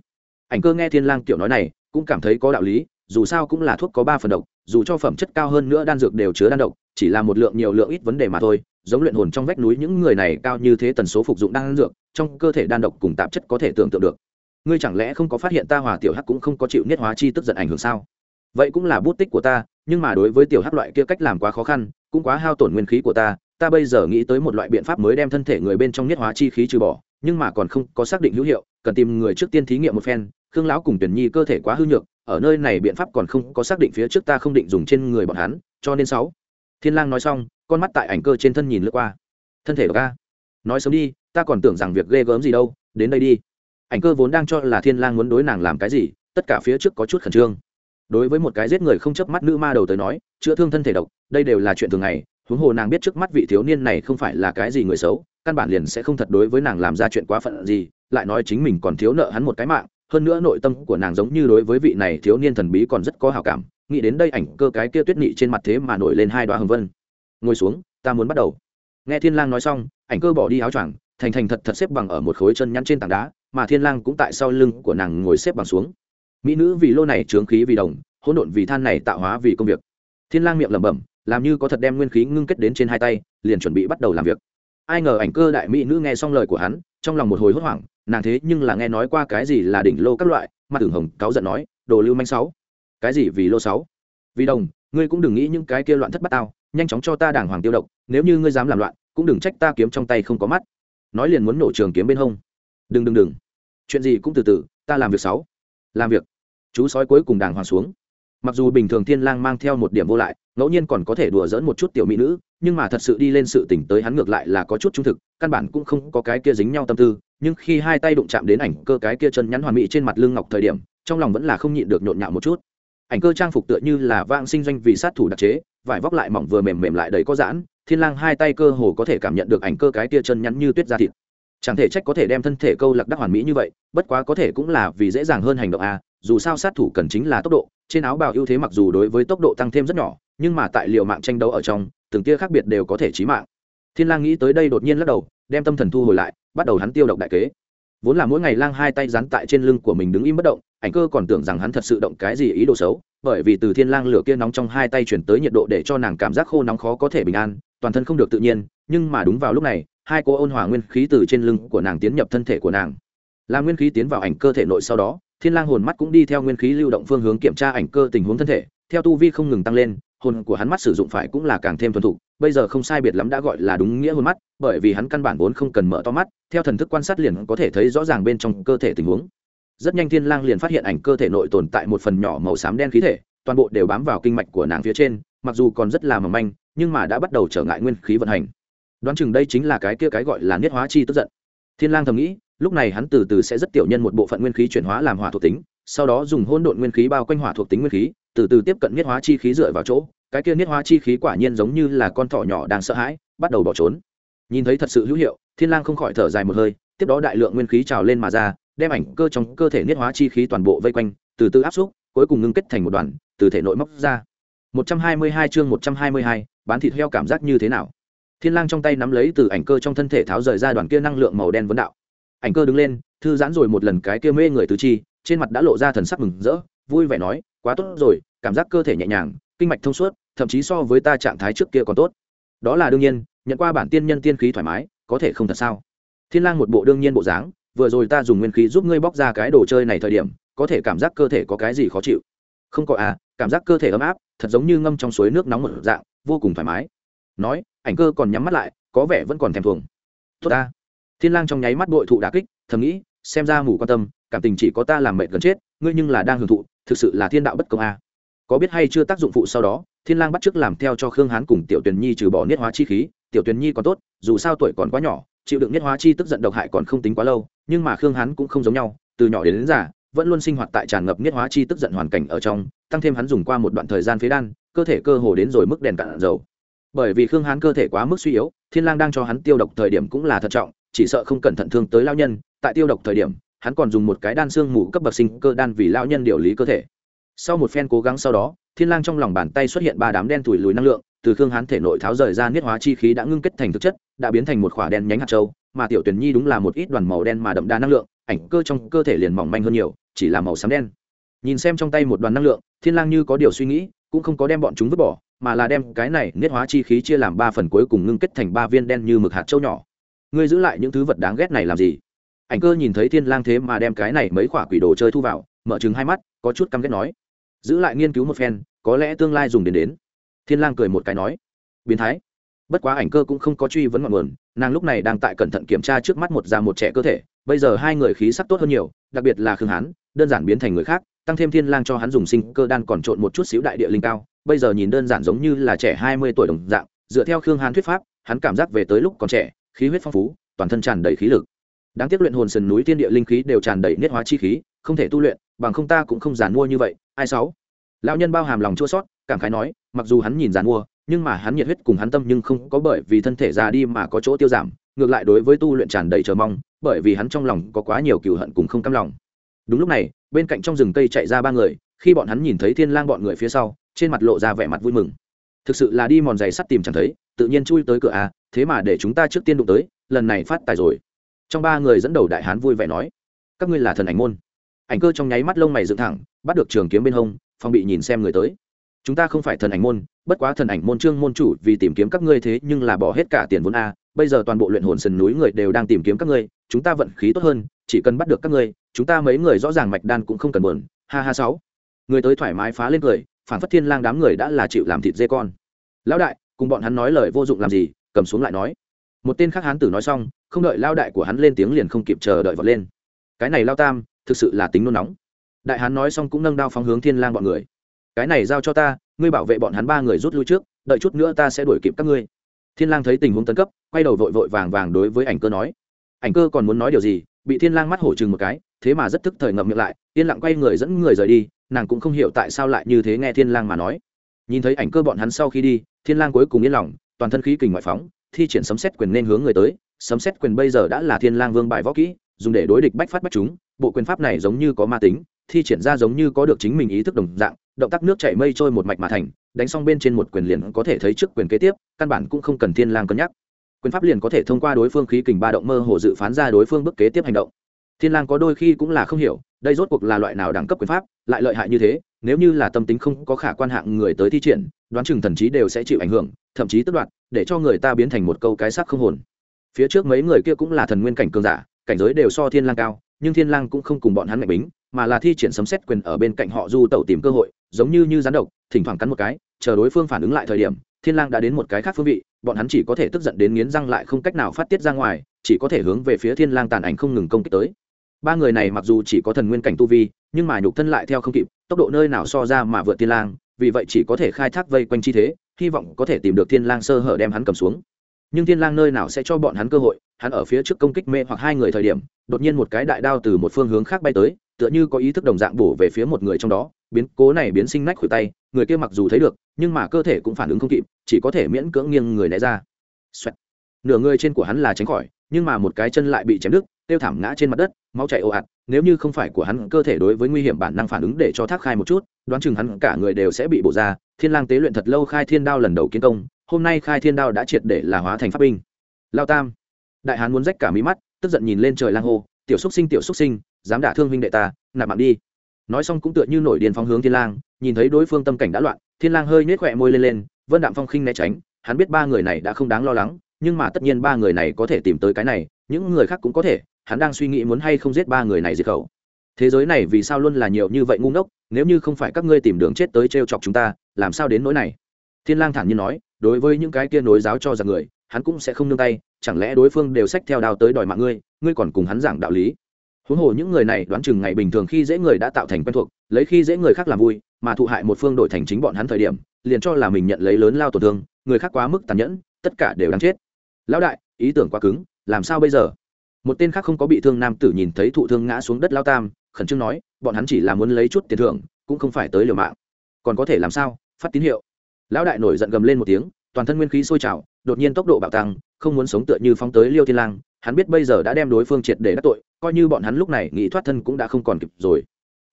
Ảnh cơ nghe thiên lang tiểu nói này, cũng cảm thấy có đạo lý dù sao cũng là thuốc có ba phần độc, dù cho phẩm chất cao hơn nữa đan dược đều chứa đan độc, chỉ là một lượng nhiều lượng ít vấn đề mà thôi. Giống luyện hồn trong vách núi những người này cao như thế tần số phục dụng đan dược, trong cơ thể đan độc cùng tạp chất có thể tưởng tượng được. Ngươi chẳng lẽ không có phát hiện ta hòa tiểu hắc cũng không có chịu niết hóa chi tức giận ảnh hưởng sao? Vậy cũng là bút tích của ta, nhưng mà đối với tiểu hắc loại kia cách làm quá khó khăn, cũng quá hao tổn nguyên khí của ta ta bây giờ nghĩ tới một loại biện pháp mới đem thân thể người bên trong niết hóa chi khí trừ bỏ, nhưng mà còn không có xác định hữu hiệu, cần tìm người trước tiên thí nghiệm một phen khương lão cùng tuyển nhi cơ thể quá hư nhược, ở nơi này biện pháp còn không có xác định phía trước ta không định dùng trên người bọn hắn, cho nên sáu. Thiên lang nói xong, con mắt tại ảnh cơ trên thân nhìn lướt qua. Thân thể ca nói sớm đi, ta còn tưởng rằng việc ghê gớm gì đâu, đến đây đi. Ảnh cơ vốn đang cho là thiên lang muốn đối nàng làm cái gì, tất cả phía trước có chút khẩn trương. Đối với một cái giết người không chớp mắt nữ ma đầu tới nói, chữa thương thân thể độc, đây đều là chuyện thường ngày, huống hồ nàng biết trước mắt vị thiếu niên này không phải là cái gì người xấu, căn bản liền sẽ không thật đối với nàng làm ra chuyện quá phận gì, lại nói chính mình còn thiếu nợ hắn một cái mạng hơn nữa nội tâm của nàng giống như đối với vị này thiếu niên thần bí còn rất có hào cảm, nghĩ đến đây ảnh cơ cái kia tuyết nhị trên mặt thế mà nổi lên hai đoá hồng vân. Ngồi xuống, ta muốn bắt đầu. Nghe thiên lang nói xong, ảnh cơ bỏ đi áo choàng, thành thành thật thật xếp bằng ở một khối chân nhăn trên tảng đá, mà thiên lang cũng tại sau lưng của nàng ngồi xếp bằng xuống. Mỹ nữ vì lô này trướng khí vì đồng, hỗn độn vì than này tạo hóa vì công việc. Thiên lang miệng lẩm bẩm, làm như có thật đem nguyên khí ngưng kết đến trên hai tay, liền chuẩn bị bắt đầu làm việc. Ai ngờ ảnh cơ đại mỹ nữ nghe xong lời của hắn trong lòng một hồi hốt hoảng, nàng thế nhưng là nghe nói qua cái gì là đỉnh lô các loại mặt tưởng hồng cáo giận nói, đồ lưu manh sáu. Cái gì vì lô sáu? Vì đồng, ngươi cũng đừng nghĩ những cái kia loạn thất bát tao, nhanh chóng cho ta đàng hoàng tiêu độc, nếu như ngươi dám làm loạn, cũng đừng trách ta kiếm trong tay không có mắt. Nói liền muốn nổ trường kiếm bên hông. Đừng đừng đừng, chuyện gì cũng từ từ, ta làm việc sáu. Làm việc. Chú sói cuối cùng đàng hoàng xuống mặc dù bình thường thiên lang mang theo một điểm vô lại, ngẫu nhiên còn có thể đùa dỡn một chút tiểu mỹ nữ, nhưng mà thật sự đi lên sự tỉnh tới hắn ngược lại là có chút trung thực, căn bản cũng không có cái kia dính nhau tâm tư. Nhưng khi hai tay đụng chạm đến ảnh cơ cái kia chân nhắn hoàn mỹ trên mặt lưng ngọc thời điểm, trong lòng vẫn là không nhịn được nhộn nhạo một chút. Ảnh cơ trang phục tựa như là vang sinh doanh vì sát thủ đặc chế, vải vóc lại mỏng vừa mềm mềm lại đầy có giãn, thiên lang hai tay cơ hồ có thể cảm nhận được ảnh cơ cái kia chân nhắn như tuyết da thịt. Chẳng thể trách có thể đem thân thể câu lạc đắc hoàn mỹ như vậy, bất quá có thể cũng là vì dễ dàng hơn hành động a dù sao sát thủ cần chính là tốc độ, trên áo bào ưu thế mặc dù đối với tốc độ tăng thêm rất nhỏ, nhưng mà tại liệu mạng tranh đấu ở trong, từng tia khác biệt đều có thể chí mạng. Thiên lang nghĩ tới đây đột nhiên lắc đầu, đem tâm thần thu hồi lại, bắt đầu hắn tiêu độc đại kế. Vốn là mỗi ngày lang hai tay dán tại trên lưng của mình đứng im bất động, ảnh cơ còn tưởng rằng hắn thật sự động cái gì ý đồ xấu, bởi vì từ thiên lang lửa kia nóng trong hai tay chuyển tới nhiệt độ để cho nàng cảm giác khô nóng khó có thể bình an, toàn thân không được tự nhiên, nhưng mà đúng vào lúc này, hai cô ôn hòa nguyên khí từ trên lưng của nàng tiến nhập thân thể của nàng. Lang nguyên khí tiến vào ảnh cơ thể nội sau đó thiên lang hồn mắt cũng đi theo nguyên khí lưu động phương hướng kiểm tra ảnh cơ tình huống thân thể, theo tu vi không ngừng tăng lên, hồn của hắn mắt sử dụng phải cũng là càng thêm thuần thục, bây giờ không sai biệt lắm đã gọi là đúng nghĩa hồn mắt, bởi vì hắn căn bản vốn không cần mở to mắt, theo thần thức quan sát liền có thể thấy rõ ràng bên trong cơ thể tình huống. Rất nhanh thiên lang liền phát hiện ảnh cơ thể nội tồn tại một phần nhỏ màu xám đen khí thể, toàn bộ đều bám vào kinh mạch của nàng phía trên, mặc dù còn rất là mỏng manh, nhưng mà đã bắt đầu trở ngại nguyên khí vận hành. Đoán chừng đây chính là cái kia cái gọi là niết hóa chi tức giận. Thiên lang thầm nghĩ lúc này hắn từ từ sẽ rất tiểu nhân một bộ phận nguyên khí chuyển hóa làm hỏa thuộc tính sau đó dùng hỗn độn nguyên khí bao quanh hỏa thuộc tính nguyên khí từ từ tiếp cận niết hóa chi khí dựa vào chỗ. Cái kia niết hóa chi khí quả nhiên giống như là con thỏ nhỏ đang sợ hãi bắt đầu bỏ trốn. Nhìn thấy thật sự hữu hiệu thiên lang không khỏi thở dài một hơi tiếp đó đại lượng nguyên khí trào lên mà ra đem ảnh cơ trong cơ thể niết hóa chi khí toàn bộ vây quanh từ từ áp xúc cuối cùng ngưng kết thành một đoàn từ thể nội móc ra. 122 chương 122, bán thịt heo cảm giác như thế nào? Thiên lang trong tay nắm lấy từ ảnh cơ trong thân thể tháo rời ra đoàn kia năng lượng màu đen vấn đạo ảnh cơ đứng lên, thư giãn rồi một lần cái kia mê người tứ chi, trên mặt đã lộ ra thần sắc mừng rỡ, vui vẻ nói, quá tốt rồi, cảm giác cơ thể nhẹ nhàng, kinh mạch thông suốt, thậm chí so với ta trạng thái trước kia còn tốt. Đó là đương nhiên, nhận qua bản tiên nhân tiên khí thoải mái, có thể không thật sao? Thiên lang một bộ đương nhiên bộ dáng, vừa rồi ta dùng nguyên khí giúp ngươi bóc ra cái đồ chơi này thời điểm, có thể cảm giác cơ thể có cái gì khó chịu? Không có à cảm giác cơ thể ấm áp, thật giống như ngâm trong suối nước nóng một dạng, vô cùng thoải mái. Nói, ảnh cơ còn nhắm mắt lại, có vẻ vẫn còn thèm thuồng. Tốt ta thiên lang trong nháy mắt bội thụ đả kích thầm nghĩ xem ra mù quan tâm cảm tình chỉ có ta làm mệt gần chết ngươi nhưng là đang hưởng thụ thực sự là thiên đạo bất công a à. có biết hay chưa tác dụng phụ sau đó thiên lang bắt trước làm theo cho khương hán cùng tiểu tuyền nhi trừ bỏ niết hóa chi khí tiểu tuyền nhi còn tốt dù sao tuổi còn quá nhỏ chịu đựng niết hóa chi tức giận độc hại còn không tính quá lâu nhưng mà khương hán cũng không giống nhau từ nhỏ đến, đến già vẫn luôn sinh hoạt tại tràn ngập niết hóa chi tức giận hoàn cảnh ở trong tăng thêm hắn dùng qua một đoạn thời gian phế đan cơ thể cơ hồ đến rồi mức đèn cạn dầu bởi vì khương hán cơ thể quá mức suy yếu thiên lang đang cho hắn tiêu độc thời điểm cũng là thận trọng chỉ sợ không cẩn thận thương tới lao nhân, tại tiêu độc thời điểm, hắn còn dùng một cái đan xương mù cấp bậc sinh cơ đan vì lao nhân điều lý cơ thể. Sau một phen cố gắng sau đó, thiên lang trong lòng bàn tay xuất hiện ba đám đen thủi lùi năng lượng, từ khương hán thể nội tháo rời ra niết hóa chi khí đã ngưng kết thành thực chất, đã biến thành một khỏa đen nhánh hạt châu, mà tiểu tuyển nhi đúng là một ít đoàn màu đen mà đậm đà năng lượng, ảnh cơ trong cơ thể liền mỏng manh hơn nhiều, chỉ là màu xám đen. Nhìn xem trong tay một đoàn năng lượng, thiên lang như có điều suy nghĩ, cũng không có đem bọn chúng vứt bỏ, mà là đem cái này niết hóa chi khí chia làm ba phần cuối cùng ngưng kết thành ba viên đen như mực hạt châu nhỏ ngươi giữ lại những thứ vật đáng ghét này làm gì? Ảnh cơ nhìn thấy thiên lang thế mà đem cái này mấy quả quỷ đồ chơi thu vào, mở trừng hai mắt, có chút căm ghét nói. Giữ lại nghiên cứu một phen, có lẽ tương lai dùng đến đến. Thiên lang cười một cái nói. Biến thái. Bất quá ảnh cơ cũng không có truy vấn ngọn nguồn, nàng lúc này đang tại cẩn thận kiểm tra trước mắt một già một trẻ cơ thể, bây giờ hai người khí sắc tốt hơn nhiều, đặc biệt là khương hán, đơn giản biến thành người khác, tăng thêm thiên lang cho hắn dùng sinh cơ đan còn trộn một chút xíu đại địa linh cao, bây giờ nhìn đơn giản giống như là trẻ hai mươi tuổi đồng dạng, dựa theo khương hán thuyết pháp, hắn cảm giác về tới lúc còn trẻ khí huyết phong phú, toàn thân tràn đầy khí lực. Đáng tiếc luyện hồn sườn núi thiên địa linh khí đều tràn đầy niết hóa chi khí, không thể tu luyện, bằng không ta cũng không giàn mua như vậy. Ai sáu? Lão nhân bao hàm lòng chua sót cảm khái nói, mặc dù hắn nhìn giàn mua, nhưng mà hắn nhiệt huyết cùng hắn tâm nhưng không có bởi vì thân thể già đi mà có chỗ tiêu giảm, ngược lại đối với tu luyện tràn đầy chờ mong, bởi vì hắn trong lòng có quá nhiều cừu hận cùng không cam lòng. Đúng lúc này, bên cạnh trong rừng cây chạy ra ba người, khi bọn hắn nhìn thấy thiên lang bọn người phía sau, trên mặt lộ ra vẻ mặt vui mừng. Thực sự là đi mòn giày sắt tìm chẳng thấy, tự nhiên chui tới cửa à thế mà để chúng ta trước tiên đụng tới, lần này phát tài rồi. Trong ba người dẫn đầu đại hán vui vẻ nói, các ngươi là thần ảnh môn. Ảnh cơ trong nháy mắt lông mày dựng thẳng, bắt được trường kiếm bên hông phong bị nhìn xem người tới. Chúng ta không phải thần ảnh môn, bất quá thần ảnh môn trương môn chủ vì tìm kiếm các ngươi thế nhưng là bỏ hết cả tiền vốn a, bây giờ toàn bộ luyện hồn sườn núi người đều đang tìm kiếm các ngươi, chúng ta vận khí tốt hơn, chỉ cần bắt được các ngươi, chúng ta mấy người rõ ràng mạch đan cũng không cần buồn. Ha ha sáu. Người tới thoải mái phá lên cười phản phất thiên lang đám người đã là chịu làm thịt dê con. Lão đại, cùng bọn hắn nói lời vô dụng làm gì cầm xuống lại nói. Một tên khác hán tử nói xong, không đợi lao đại của hắn lên tiếng liền không kịp chờ đợi vọt lên. Cái này lao tam, thực sự là tính nôn nóng. Đại hán nói xong cũng nâng đao phóng hướng thiên lang bọn người. Cái này giao cho ta, ngươi bảo vệ bọn hắn ba người rút lui trước, đợi chút nữa ta sẽ đuổi kịp các ngươi. Thiên lang thấy tình huống tấn cấp, quay đầu vội vội vàng vàng đối với ảnh cơ nói. Ảnh cơ còn muốn nói điều gì, bị thiên lang mắt hổ chừng một cái, thế mà rất tức thời ngậm miệng lại, yên lặng quay người dẫn người rời đi, nàng cũng không hiểu tại sao lại như thế nghe thiên lang mà nói. Nhìn thấy ảnh cơ bọn hắn sau khi đi, thiên lang cuối cùng yên lòng toàn thân khí kình ngoại phóng, thi triển sấm xét quyền nên hướng người tới. Sấm xét quyền bây giờ đã là thiên lang vương bài võ kỹ, dùng để đối địch bách phát bách chúng. Bộ quyền pháp này giống như có ma tính, thi triển ra giống như có được chính mình ý thức đồng dạng, động tác nước chảy mây trôi một mạch mà thành, đánh xong bên trên một quyền liền có thể thấy trước quyền kế tiếp, căn bản cũng không cần thiên lang cân nhắc. Quyền pháp liền có thể thông qua đối phương khí kình ba động mơ hồ dự phán ra đối phương bước kế tiếp hành động thiên lang có đôi khi cũng là không hiểu, đây rốt cuộc là loại nào đẳng cấp quyền pháp, lại lợi hại như thế, nếu như là tâm tính không có khả quan hạng người tới thi triển, đoán chừng thần trí đều sẽ chịu ảnh hưởng, thậm chí tức đoạt, để cho người ta biến thành một câu cái xác không hồn. Phía trước mấy người kia cũng là thần nguyên cảnh cường giả, cảnh giới đều so thiên lang cao, nhưng thiên lang cũng không cùng bọn hắn mạnh bính, mà là thi triển sấm xét quyền ở bên cạnh họ du tẩu tìm cơ hội, giống như như rắn độc, thỉnh thoảng cắn một cái, chờ đối phương phản ứng lại thời điểm, thiên lang đã đến một cái khác phương vị, bọn hắn chỉ có thể tức giận đến nghiến răng lại không cách nào phát tiết ra ngoài, chỉ có thể hướng về phía thiên lang tàn ảnh không ngừng công kích tới ba người này mặc dù chỉ có thần nguyên cảnh tu vi, nhưng mà nhục thân lại theo không kịp, tốc độ nơi nào so ra mà vượt thiên lang, vì vậy chỉ có thể khai thác vây quanh chi thế, hy vọng có thể tìm được thiên lang sơ hở đem hắn cầm xuống nhưng thiên lang nơi nào sẽ cho bọn hắn cơ hội, hắn ở phía trước công kích mê hoặc hai người thời điểm, đột nhiên một cái đại đao từ một phương hướng khác bay tới, tựa như có ý thức đồng dạng bổ về phía một người trong đó, biến cố này biến sinh nách khuỷu tay, người kia mặc dù thấy được, nhưng mà cơ thể cũng phản ứng không kịp, chỉ có thể miễn cưỡng nghiêng người né ra Xoẹt. nửa người trên của hắn là tránh khỏi nhưng mà một cái chân lại bị chém đứt, tiêu thảm ngã trên mặt đất, máu chảy ồ ạt, nếu như không phải của hắn, cơ thể đối với nguy hiểm bản năng phản ứng để cho thác khai một chút, đoán chừng hắn cả người đều sẽ bị bổ ra. Thiên lang tế luyện thật lâu khai thiên đao lần đầu kiến công, hôm nay khai thiên đao đã triệt để là hóa thành pháp binh. Lao tam, đại hán muốn rách cả mí mắt, tức giận nhìn lên trời lang hô, tiểu xúc sinh, tiểu xúc sinh, dám đả thương huynh đệ ta, nạp mạng đi. Nói xong cũng tựa như nổi điên phóng hướng thiên lang, nhìn thấy đối phương tâm cảnh đã loạn, thiên lang hơi nhếch khỏe môi lên lên, vân đạm phong khinh né tránh, hắn biết ba người này đã không đáng lo lắng nhưng mà tất nhiên ba người này có thể tìm tới cái này, những người khác cũng có thể, hắn đang suy nghĩ muốn hay không giết ba người này diệt khẩu. Thế giới này vì sao luôn là nhiều như vậy ngu ngốc, nếu như không phải các ngươi tìm đường chết tới trêu chọc chúng ta, làm sao đến nỗi này? Thiên lang thản nhiên nói, đối với những cái kia nối giáo cho rằng người, hắn cũng sẽ không nương tay, chẳng lẽ đối phương đều sách theo đao tới đòi mạng ngươi ngươi còn cùng hắn giảng đạo lý. Huống hồ những người này đoán chừng ngày bình thường khi dễ người đã tạo thành quen thuộc, lấy khi dễ người khác làm vui, mà thụ hại một phương đổi thành chính bọn hắn thời điểm, liền cho là mình nhận lấy lớn lao tổn thương, người khác quá mức tàn nhẫn, tất cả đều đáng chết lão đại, ý tưởng quá cứng, làm sao bây giờ? Một tên khác không có bị thương nam tử nhìn thấy thụ thương ngã xuống đất lao tam, khẩn trương nói, bọn hắn chỉ là muốn lấy chút tiền thưởng, cũng không phải tới liều mạng. Còn có thể làm sao? Phát tín hiệu. Lão đại nổi giận gầm lên một tiếng, toàn thân nguyên khí sôi trào, đột nhiên tốc độ bạo tăng, không muốn sống tựa như phóng tới liêu thiên lang, hắn biết bây giờ đã đem đối phương triệt để đắc tội, coi như bọn hắn lúc này nghĩ thoát thân cũng đã không còn kịp rồi.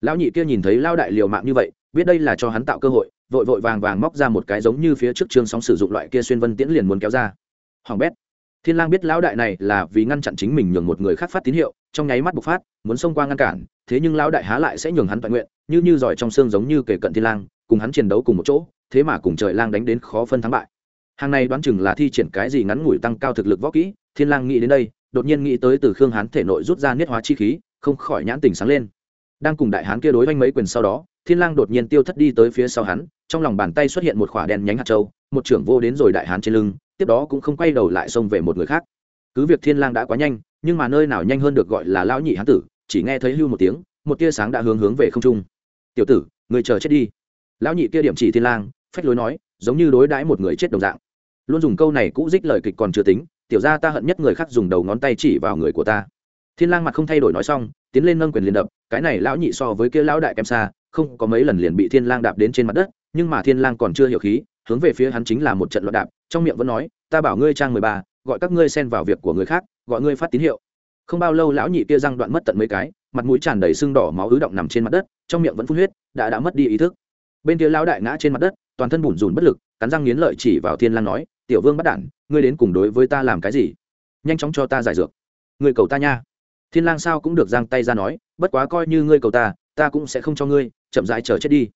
Lão nhị kia nhìn thấy Lão đại liều mạng như vậy, biết đây là cho hắn tạo cơ hội, vội vội vàng vàng móc ra một cái giống như phía trước trương sóng sử dụng loại kia xuyên vân tiễn liền muốn kéo ra. Hoàng bét thiên lang biết lão đại này là vì ngăn chặn chính mình nhường một người khác phát tín hiệu, trong nháy mắt bộc phát, muốn xông qua ngăn cản, thế nhưng lão đại há lại sẽ nhường hắn toàn nguyện, như như giỏi trong xương giống như kể cận thiên lang, cùng hắn chiến đấu cùng một chỗ, thế mà cùng trời lang đánh đến khó phân thắng bại. Hàng này đoán chừng là thi triển cái gì ngắn ngủi tăng cao thực lực võ kỹ, thiên lang nghĩ đến đây, đột nhiên nghĩ tới từ khương hán thể nội rút ra niết hóa chi khí, không khỏi nhãn tình sáng lên. Đang cùng đại hán kia đối với mấy quyền sau đó, thiên lang đột nhiên tiêu thất đi tới phía sau hắn, trong lòng bàn tay xuất hiện một khỏa đèn nhánh hạt châu, một trưởng vô đến rồi đại hán trên lưng tiếp đó cũng không quay đầu lại xông về một người khác. Cứ việc thiên lang đã quá nhanh, nhưng mà nơi nào nhanh hơn được gọi là lão nhị hán tử, chỉ nghe thấy hưu một tiếng, một tia sáng đã hướng hướng về không trung. Tiểu tử, người chờ chết đi. Lão nhị kia điểm chỉ thiên lang, phách lối nói, giống như đối đãi một người chết đồng dạng. Luôn dùng câu này cũ dích lời kịch còn chưa tính, tiểu gia ta hận nhất người khác dùng đầu ngón tay chỉ vào người của ta. Thiên lang mặt không thay đổi nói xong, tiến lên nâng quyền liền đập, cái này lão nhị so với kia lão đại kém xa, không có mấy lần liền bị thiên lang đạp đến trên mặt đất, nhưng mà thiên lang còn chưa hiểu khí hướng về phía hắn chính là một trận loạn đạp, trong miệng vẫn nói, ta bảo ngươi trang mười ba, gọi các ngươi xen vào việc của người khác, gọi ngươi phát tín hiệu. Không bao lâu lão nhị kia răng đoạn mất tận mấy cái, mặt mũi tràn đầy sưng đỏ máu ứ động nằm trên mặt đất, trong miệng vẫn phun huyết, đã đã mất đi ý thức. Bên kia lão đại ngã trên mặt đất, toàn thân bủn rủn bất lực, cắn răng nghiến lợi chỉ vào thiên lang nói, tiểu vương bắt đản, ngươi đến cùng đối với ta làm cái gì? Nhanh chóng cho ta giải dược. Ngươi cầu ta nha. Thiên lang sao cũng được giang tay ra nói, bất quá coi như ngươi cầu ta ta cũng sẽ không cho ngươi, chậm rãi chờ chết đi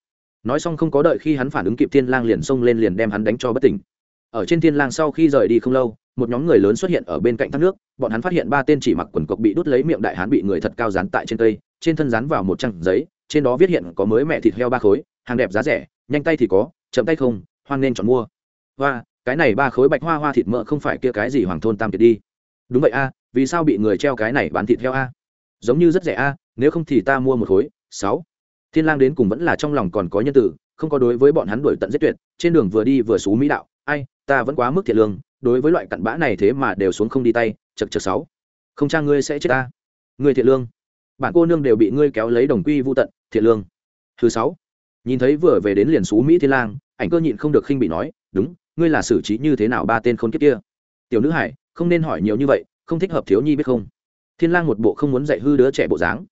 nói xong không có đợi khi hắn phản ứng kịp thiên lang liền xông lên liền đem hắn đánh cho bất tỉnh. Ở trên thiên lang sau khi rời đi không lâu, một nhóm người lớn xuất hiện ở bên cạnh thác nước, bọn hắn phát hiện ba tên chỉ mặc quần cộc bị đút lấy miệng đại hán bị người thật cao dán tại trên cây, trên thân dán vào một trang giấy, trên đó viết hiện có mới mẹ thịt heo ba khối, hàng đẹp giá rẻ, nhanh tay thì có, chậm tay không, hoan nên chọn mua. Hoa, cái này ba khối bạch hoa hoa thịt mỡ không phải kia cái gì hoàng thôn tam kiệt đi. Đúng vậy a, vì sao bị người treo cái này bán thịt heo a? Giống như rất rẻ a, nếu không thì ta mua một khối, sáu thiên lang đến cùng vẫn là trong lòng còn có nhân tử, không có đối với bọn hắn đuổi tận giết tuyệt, trên đường vừa đi vừa xú mỹ đạo, ai, ta vẫn quá mức thiệt lương, đối với loại cặn bã này thế mà đều xuống không đi tay chật chật sáu. Không cha ngươi sẽ chết ta. Ngươi thiệt lương. Bạn cô nương đều bị ngươi kéo lấy đồng quy vô tận thiệt lương. Thứ sáu. Nhìn thấy vừa về đến liền xú mỹ thiên lang, ảnh cơ nhịn không được khinh bị nói, đúng, ngươi là xử trí như thế nào ba tên khốn kiếp kia? Tiểu nữ hải, không nên hỏi nhiều như vậy, không thích hợp thiếu nhi biết không? Thiên lang một bộ không muốn dạy hư đứa trẻ bộ dáng.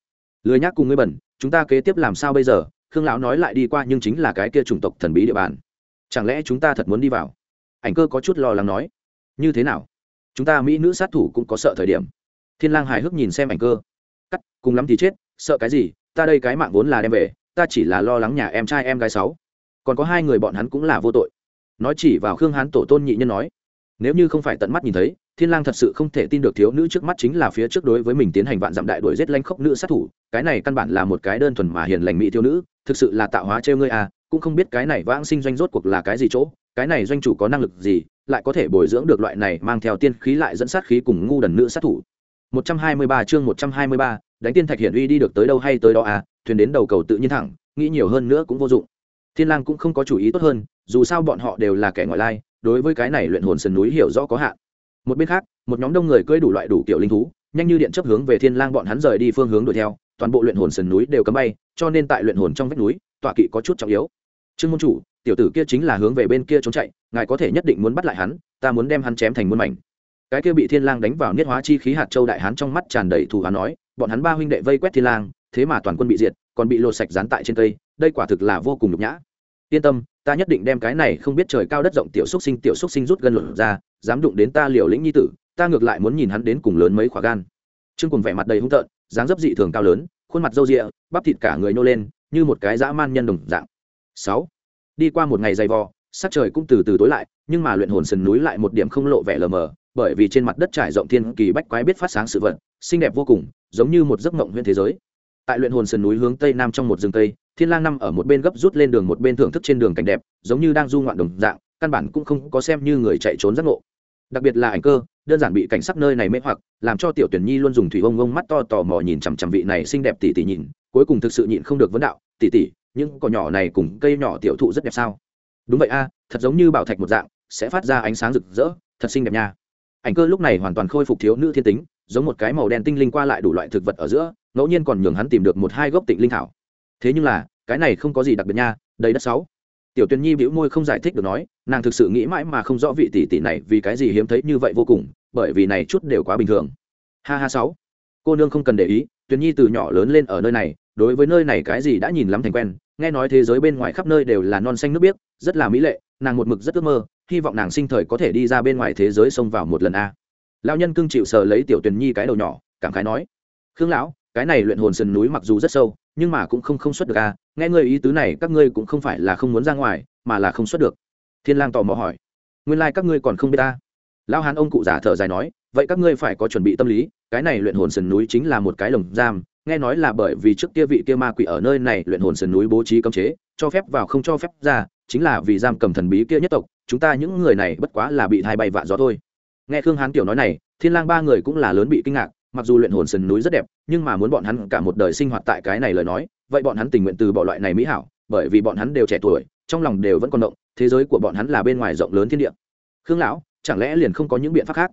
Lười nhác cùng ngươi bẩn chúng ta kế tiếp làm sao bây giờ? Khương lão nói lại đi qua nhưng chính là cái kia chủng tộc thần bí địa bàn. Chẳng lẽ chúng ta thật muốn đi vào? Ảnh cơ có chút lo lắng nói. Như thế nào? Chúng ta mỹ nữ sát thủ cũng có sợ thời điểm. Thiên lang hài hước nhìn xem ảnh cơ. Cắt, cùng lắm thì chết, sợ cái gì? Ta đây cái mạng vốn là đem về, ta chỉ là lo lắng nhà em trai em gái sáu. Còn có hai người bọn hắn cũng là vô tội. Nói chỉ vào khương hán tổ tôn nhị nhân nói. Nếu như không phải tận mắt nhìn thấy thiên lang thật sự không thể tin được thiếu nữ trước mắt chính là phía trước đối với mình tiến hành vạn dặm đại đuổi giết lanh khốc nữ sát thủ cái này căn bản là một cái đơn thuần mà hiền lành mỹ thiếu nữ thực sự là tạo hóa treo ngươi à cũng không biết cái này vãng sinh doanh rốt cuộc là cái gì chỗ cái này doanh chủ có năng lực gì lại có thể bồi dưỡng được loại này mang theo tiên khí lại dẫn sát khí cùng ngu đần nữ sát thủ. 123 chương 123, đánh tiên thạch hiển uy đi được tới đâu hay tới đó à thuyền đến đầu cầu tự nhiên thẳng nghĩ nhiều hơn nữa cũng vô dụng. Thiên lang cũng không có chủ ý tốt hơn dù sao bọn họ đều là kẻ ngoại lai đối với cái này luyện hồn sườn núi hiểu rõ có hạn một bên khác, một nhóm đông người cưỡi đủ loại đủ kiểu linh thú, nhanh như điện chấp hướng về thiên lang bọn hắn rời đi phương hướng đuổi theo, toàn bộ luyện hồn sườn núi đều cấm bay, cho nên tại luyện hồn trong vách núi, tọa kỵ có chút trọng yếu. Trương môn chủ, tiểu tử kia chính là hướng về bên kia trốn chạy, ngài có thể nhất định muốn bắt lại hắn, ta muốn đem hắn chém thành muôn mảnh. Cái kia bị thiên lang đánh vào niết hóa chi khí hạt châu đại hán trong mắt tràn đầy thù hắn nói, bọn hắn ba huynh đệ vây quét thiên lang, thế mà toàn quân bị diệt, còn bị lột sạch dán tại trên cây, đây quả thực là vô cùng nhục nhã. Yên tâm, ta nhất định đem cái này không biết trời cao đất rộng tiểu xúc sinh, tiểu xúc sinh rút gân lột ra dám đụng đến ta liều lĩnh nhi tử, ta ngược lại muốn nhìn hắn đến cùng lớn mấy khỏa gan. Trương cùng vẻ mặt đầy hung tợn, dáng dấp dị thường cao lớn, khuôn mặt râu rịa bắp thịt cả người nô lên, như một cái dã man nhân đồng dạng. Sáu. Đi qua một ngày dày vò, sắc trời cũng từ từ tối lại, nhưng mà luyện hồn sườn núi lại một điểm không lộ vẻ lờ mờ, bởi vì trên mặt đất trải rộng thiên kỳ bách quái biết phát sáng sự vật, xinh đẹp vô cùng, giống như một giấc mộng huyện thế giới. Tại luyện hồn sườn núi hướng tây nam trong một rừng tây, thiên lang năm ở một bên gấp rút lên đường một bên thưởng thức trên đường cảnh đẹp, giống như đang du ngoạn đồng dạng, căn bản cũng không có xem như người chạy trốn giác ngộ đặc biệt là ảnh cơ, đơn giản bị cảnh sắc nơi này mê hoặc, làm cho tiểu tuyển nhi luôn dùng thủy ông ông mắt to tò mò nhìn chằm chằm vị này xinh đẹp tỷ tỷ nhìn, cuối cùng thực sự nhịn không được vấn đạo, tỷ tỷ, những cỏ nhỏ này cùng cây nhỏ tiểu thụ rất đẹp sao? Đúng vậy a, thật giống như bảo thạch một dạng, sẽ phát ra ánh sáng rực rỡ, thật xinh đẹp nha. Ảnh cơ lúc này hoàn toàn khôi phục thiếu nữ thiên tính, giống một cái màu đen tinh linh qua lại đủ loại thực vật ở giữa, ngẫu nhiên còn nhường hắn tìm được một hai gốc tịnh linh thảo. Thế nhưng là, cái này không có gì đặc biệt nha, đầy đất sáu tiểu tuyền nhi bĩu môi không giải thích được nói, nàng thực sự nghĩ mãi mà không rõ vị tỷ tỷ này vì cái gì hiếm thấy như vậy vô cùng, bởi vì này chút đều quá bình thường. Ha ha sáu. Cô nương không cần để ý tuyền nhi từ nhỏ lớn lên ở nơi này, đối với nơi này cái gì đã nhìn lắm thành quen, nghe nói thế giới bên ngoài khắp nơi đều là non xanh nước biếc, rất là mỹ lệ, nàng một mực rất ước mơ, hy vọng nàng sinh thời có thể đi ra bên ngoài thế giới xông vào một lần a. Lão nhân cưng chịu sờ lấy tiểu tuyền nhi cái đầu nhỏ, cảm khái nói, khương lão, cái này luyện hồn sườn núi mặc dù rất sâu, nhưng mà cũng không không xuất được a nghe ngươi ý tứ này, các ngươi cũng không phải là không muốn ra ngoài, mà là không xuất được. Thiên lang tò mò hỏi. Nguyên lai like các ngươi còn không biết ta. Lão hán ông cụ già thở dài nói, vậy các ngươi phải có chuẩn bị tâm lý, cái này luyện hồn sườn núi chính là một cái lồng giam, nghe nói là bởi vì trước kia vị kia ma quỷ ở nơi này luyện hồn sườn núi bố trí cấm chế, cho phép vào không cho phép ra, chính là vì giam cầm thần bí kia nhất tộc, chúng ta những người này bất quá là bị thai bay vạ gió thôi. Nghe khương hán tiểu nói này, thiên lang ba người cũng là lớn bị kinh ngạc mặc dù luyện hồn sườn núi rất đẹp, nhưng mà muốn bọn hắn cả một đời sinh hoạt tại cái này lời nói, vậy bọn hắn tình nguyện từ bỏ loại này mỹ hảo, bởi vì bọn hắn đều trẻ tuổi, trong lòng đều vẫn còn động, thế giới của bọn hắn là bên ngoài rộng lớn thiên địa. Khương lão, chẳng lẽ liền không có những biện pháp khác?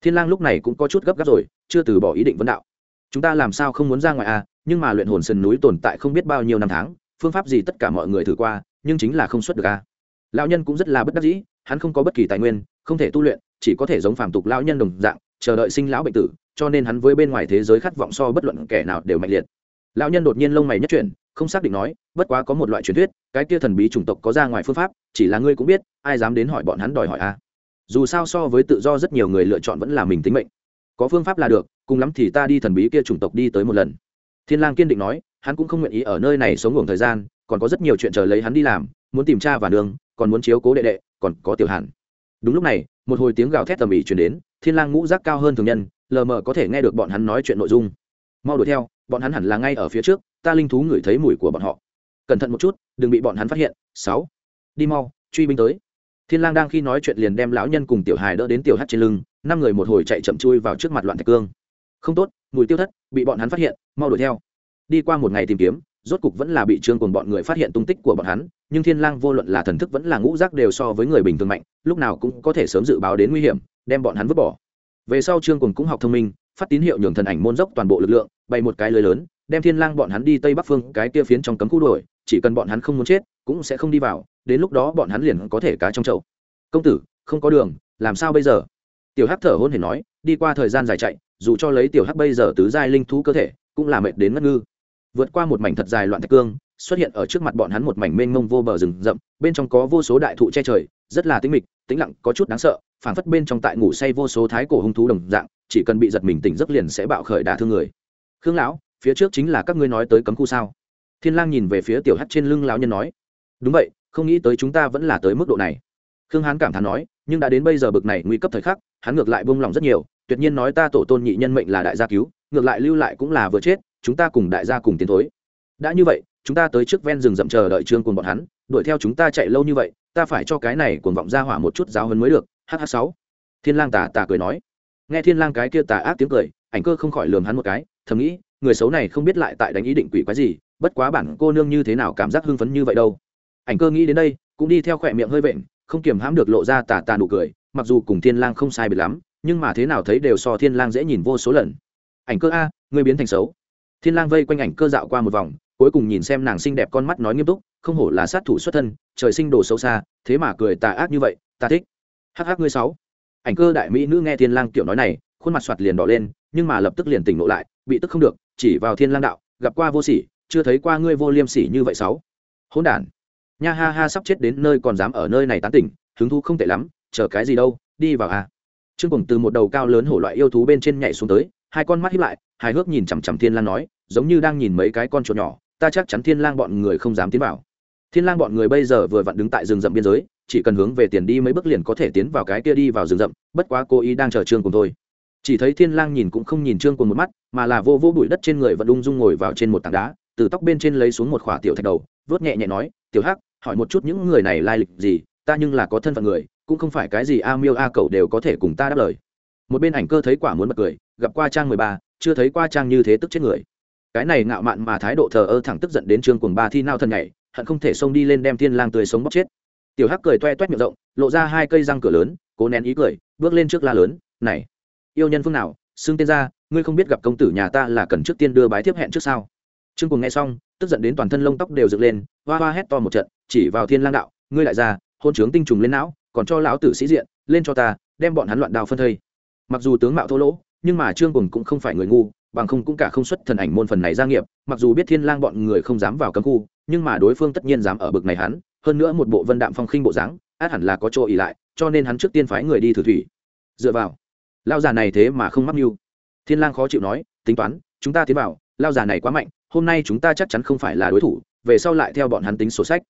Thiên lang lúc này cũng có chút gấp gáp rồi, chưa từ bỏ ý định vấn đạo. Chúng ta làm sao không muốn ra ngoài à nhưng mà luyện hồn sườn núi tồn tại không biết bao nhiêu năm tháng, phương pháp gì tất cả mọi người thử qua, nhưng chính là không xuất được à. Lão nhân cũng rất là bất đắc dĩ, hắn không có bất kỳ tài nguyên, không thể tu luyện, chỉ có thể giống phàm tục lão nhân đồng dạng, chờ đợi sinh lão bệnh tử cho nên hắn với bên ngoài thế giới khát vọng so bất luận kẻ nào đều mạnh liệt. Lão nhân đột nhiên lông mày nhất chuyển, không xác định nói, bất quá có một loại truyền thuyết, cái kia thần bí chủng tộc có ra ngoài phương pháp, chỉ là ngươi cũng biết, ai dám đến hỏi bọn hắn đòi hỏi a à. dù sao so với tự do rất nhiều người lựa chọn vẫn là mình tính mệnh. Có phương pháp là được, cùng lắm thì ta đi thần bí kia chủng tộc đi tới một lần. Thiên lang kiên định nói, hắn cũng không nguyện ý ở nơi này sống ngủ thời gian, còn có rất nhiều chuyện chờ lấy hắn đi làm, muốn tìm cha và đường còn muốn chiếu cố đệ đệ, còn có tiểu hàn. Đúng lúc này, một hồi tiếng gào thét tầm ĩ truyền đến, thiên lang ngũ giác cao hơn thường nhân lờ mờ có thể nghe được bọn hắn nói chuyện nội dung. Mau đuổi theo, bọn hắn hẳn là ngay ở phía trước, ta linh thú ngửi thấy mùi của bọn họ. Cẩn thận một chút, đừng bị bọn hắn phát hiện. Sáu, đi mau, truy binh tới. Thiên lang đang khi nói chuyện liền đem lão nhân cùng tiểu hài đỡ đến tiểu hắt trên lưng, năm người một hồi chạy chậm chui vào trước mặt loạn thạch cương. Không tốt, mùi tiêu thất, bị bọn hắn phát hiện, mau đuổi theo. Đi qua một ngày tìm kiếm, rốt cục vẫn là bị trương cùng bọn người phát hiện tung tích của bọn hắn, nhưng thiên lang vô luận là thần thức vẫn là ngũ giác đều so với người bình thường mạnh, lúc nào cũng có thể sớm dự báo đến nguy hiểm, đem bọn hắn vứt bỏ về sau trương cùng cũng học thông minh, phát tín hiệu nhường thần ảnh môn dốc toàn bộ lực lượng, bày một cái lưới lớn, đem thiên lang bọn hắn đi tây bắc phương, cái kia phiến trong cấm khu đuổi, chỉ cần bọn hắn không muốn chết, cũng sẽ không đi vào, đến lúc đó bọn hắn liền có thể cá trong chậu. Công tử, không có đường, làm sao bây giờ? Tiểu hắc thở hôn hển nói, đi qua thời gian dài chạy, dù cho lấy tiểu hắc bây giờ tứ giai linh thú cơ thể, cũng là mệt đến ngất ngư. Vượt qua một mảnh thật dài loạn thạch cương, xuất hiện ở trước mặt bọn hắn một mảnh mênh mông vô bờ rừng rậm, bên trong có vô số đại thụ che trời, rất là tĩnh mịch tĩnh lặng, có chút đáng sợ, phảng phất bên trong tại ngủ say vô số thái cổ hung thú đồng dạng, chỉ cần bị giật mình tỉnh giấc liền sẽ bạo khởi đả thương người. Khương lão, phía trước chính là các ngươi nói tới cấm khu sao? Thiên lang nhìn về phía tiểu Hắc trên lưng lão nhân nói. Đúng vậy, không nghĩ tới chúng ta vẫn là tới mức độ này. Khương hán cảm thán nói, nhưng đã đến bây giờ bực này nguy cấp thời khắc, hắn ngược lại buông lòng rất nhiều, tuyệt nhiên nói ta tổ tôn nhị nhân mệnh là đại gia cứu, ngược lại lưu lại cũng là vừa chết, chúng ta cùng đại gia cùng tiến thối. Đã như vậy, chúng ta tới trước ven rừng rậm chờ đợi trương cùng bọn hắn đuổi theo chúng ta chạy lâu như vậy, ta phải cho cái này cuồng vọng ra hỏa một chút giáo hơn mới được hh sáu. Thiên lang tà tà cười nói. Nghe thiên lang cái kia tà ác tiếng cười, ảnh cơ không khỏi lườm hắn một cái, thầm nghĩ, người xấu này không biết lại tại đánh ý định quỷ quái gì, bất quá bản cô nương như thế nào cảm giác hưng phấn như vậy đâu. Ảnh cơ nghĩ đến đây, cũng đi theo khỏe miệng hơi vện, không kiềm hãm được lộ ra tà tà nụ cười, mặc dù cùng thiên lang không sai biệt lắm, nhưng mà thế nào thấy đều so thiên lang dễ nhìn vô số lần. Ảnh cơ a ngươi biến thành xấu. Thiên lang vây quanh ảnh cơ dạo qua một vòng cuối cùng nhìn xem nàng xinh đẹp con mắt nói nghiêm túc, không hổ là sát thủ xuất thân, trời sinh đồ xấu xa, thế mà cười tà ác như vậy, ta thích. Hắc hắc ngươi sáu. Ảnh cơ đại mỹ nữ nghe thiên lang tiểu nói này, khuôn mặt soạt liền đỏ lên, nhưng mà lập tức liền tỉnh ngộ lại, bị tức không được, chỉ vào thiên lang đạo, gặp qua vô sỉ, chưa thấy qua ngươi vô liêm sỉ như vậy sáu. Hỗn đản. Nha ha ha sắp chết đến nơi còn dám ở nơi này tán tỉnh, hứng thú không tệ lắm, chờ cái gì đâu, đi vào à. Trương cùng từ một đầu cao lớn hổ loại yêu thú bên trên nhảy xuống tới, hai con mắt hiếp lại, hài hước nhìn chằm chằm thiên lang nói, giống như đang nhìn mấy cái con chuột nhỏ ta chắc chắn thiên lang bọn người không dám tiến vào. Thiên lang bọn người bây giờ vừa vặn đứng tại rừng rậm biên giới, chỉ cần hướng về tiền đi mấy bước liền có thể tiến vào cái kia đi vào rừng rậm, bất quá cô ý đang chờ trương cùng thôi. Chỉ thấy thiên lang nhìn cũng không nhìn trương cùng một mắt, mà là vô vô bụi đất trên người vẫn ung dung ngồi vào trên một tảng đá, từ tóc bên trên lấy xuống một khỏa tiểu thạch đầu, vớt nhẹ nhẹ nói, tiểu hắc, hỏi một chút những người này lai lịch gì, ta nhưng là có thân phận người, cũng không phải cái gì a miêu a cậu đều có thể cùng ta đáp lời. Một bên ảnh cơ thấy quả muốn bật cười, gặp qua trang mười ba, chưa thấy qua trang như thế tức chết người cái này ngạo mạn mà thái độ thờ ơ thẳng tức giận đến trương cuồng ba thi nao thần nhảy, hận không thể xông đi lên đem thiên lang tươi sống bóc chết. Tiểu hắc cười toe toét miệng rộng, lộ ra hai cây răng cửa lớn, cố nén ý cười, bước lên trước la lớn, này, yêu nhân phương nào? Xưng tên ra, ngươi không biết gặp công tử nhà ta là cần trước tiên đưa bái tiếp hẹn trước sao? Trương cuồng nghe xong, tức giận đến toàn thân lông tóc đều dựng lên, hoa hoa hét to một trận, chỉ vào thiên lang đạo, ngươi lại ra, hôn trướng tinh trùng lên não, còn cho lão tử sĩ diện, lên cho ta, đem bọn hắn loạn đào phân thây. Mặc dù tướng mạo thô lỗ, nhưng mà trương cuồng cũng không phải người ngu bằng không cũng cả không xuất thần ảnh môn phần này gia nghiệp, mặc dù biết thiên lang bọn người không dám vào cấm khu, nhưng mà đối phương tất nhiên dám ở bực này hắn, hơn nữa một bộ vân đạm phong khinh bộ dáng, át hẳn là có chỗ ỉ lại, cho nên hắn trước tiên phái người đi thử thủy. Dựa vào. Lao già này thế mà không mắc mưu. Thiên lang khó chịu nói, tính toán, chúng ta tiến vào lao già này quá mạnh, hôm nay chúng ta chắc chắn không phải là đối thủ, về sau lại theo bọn hắn tính sổ sách.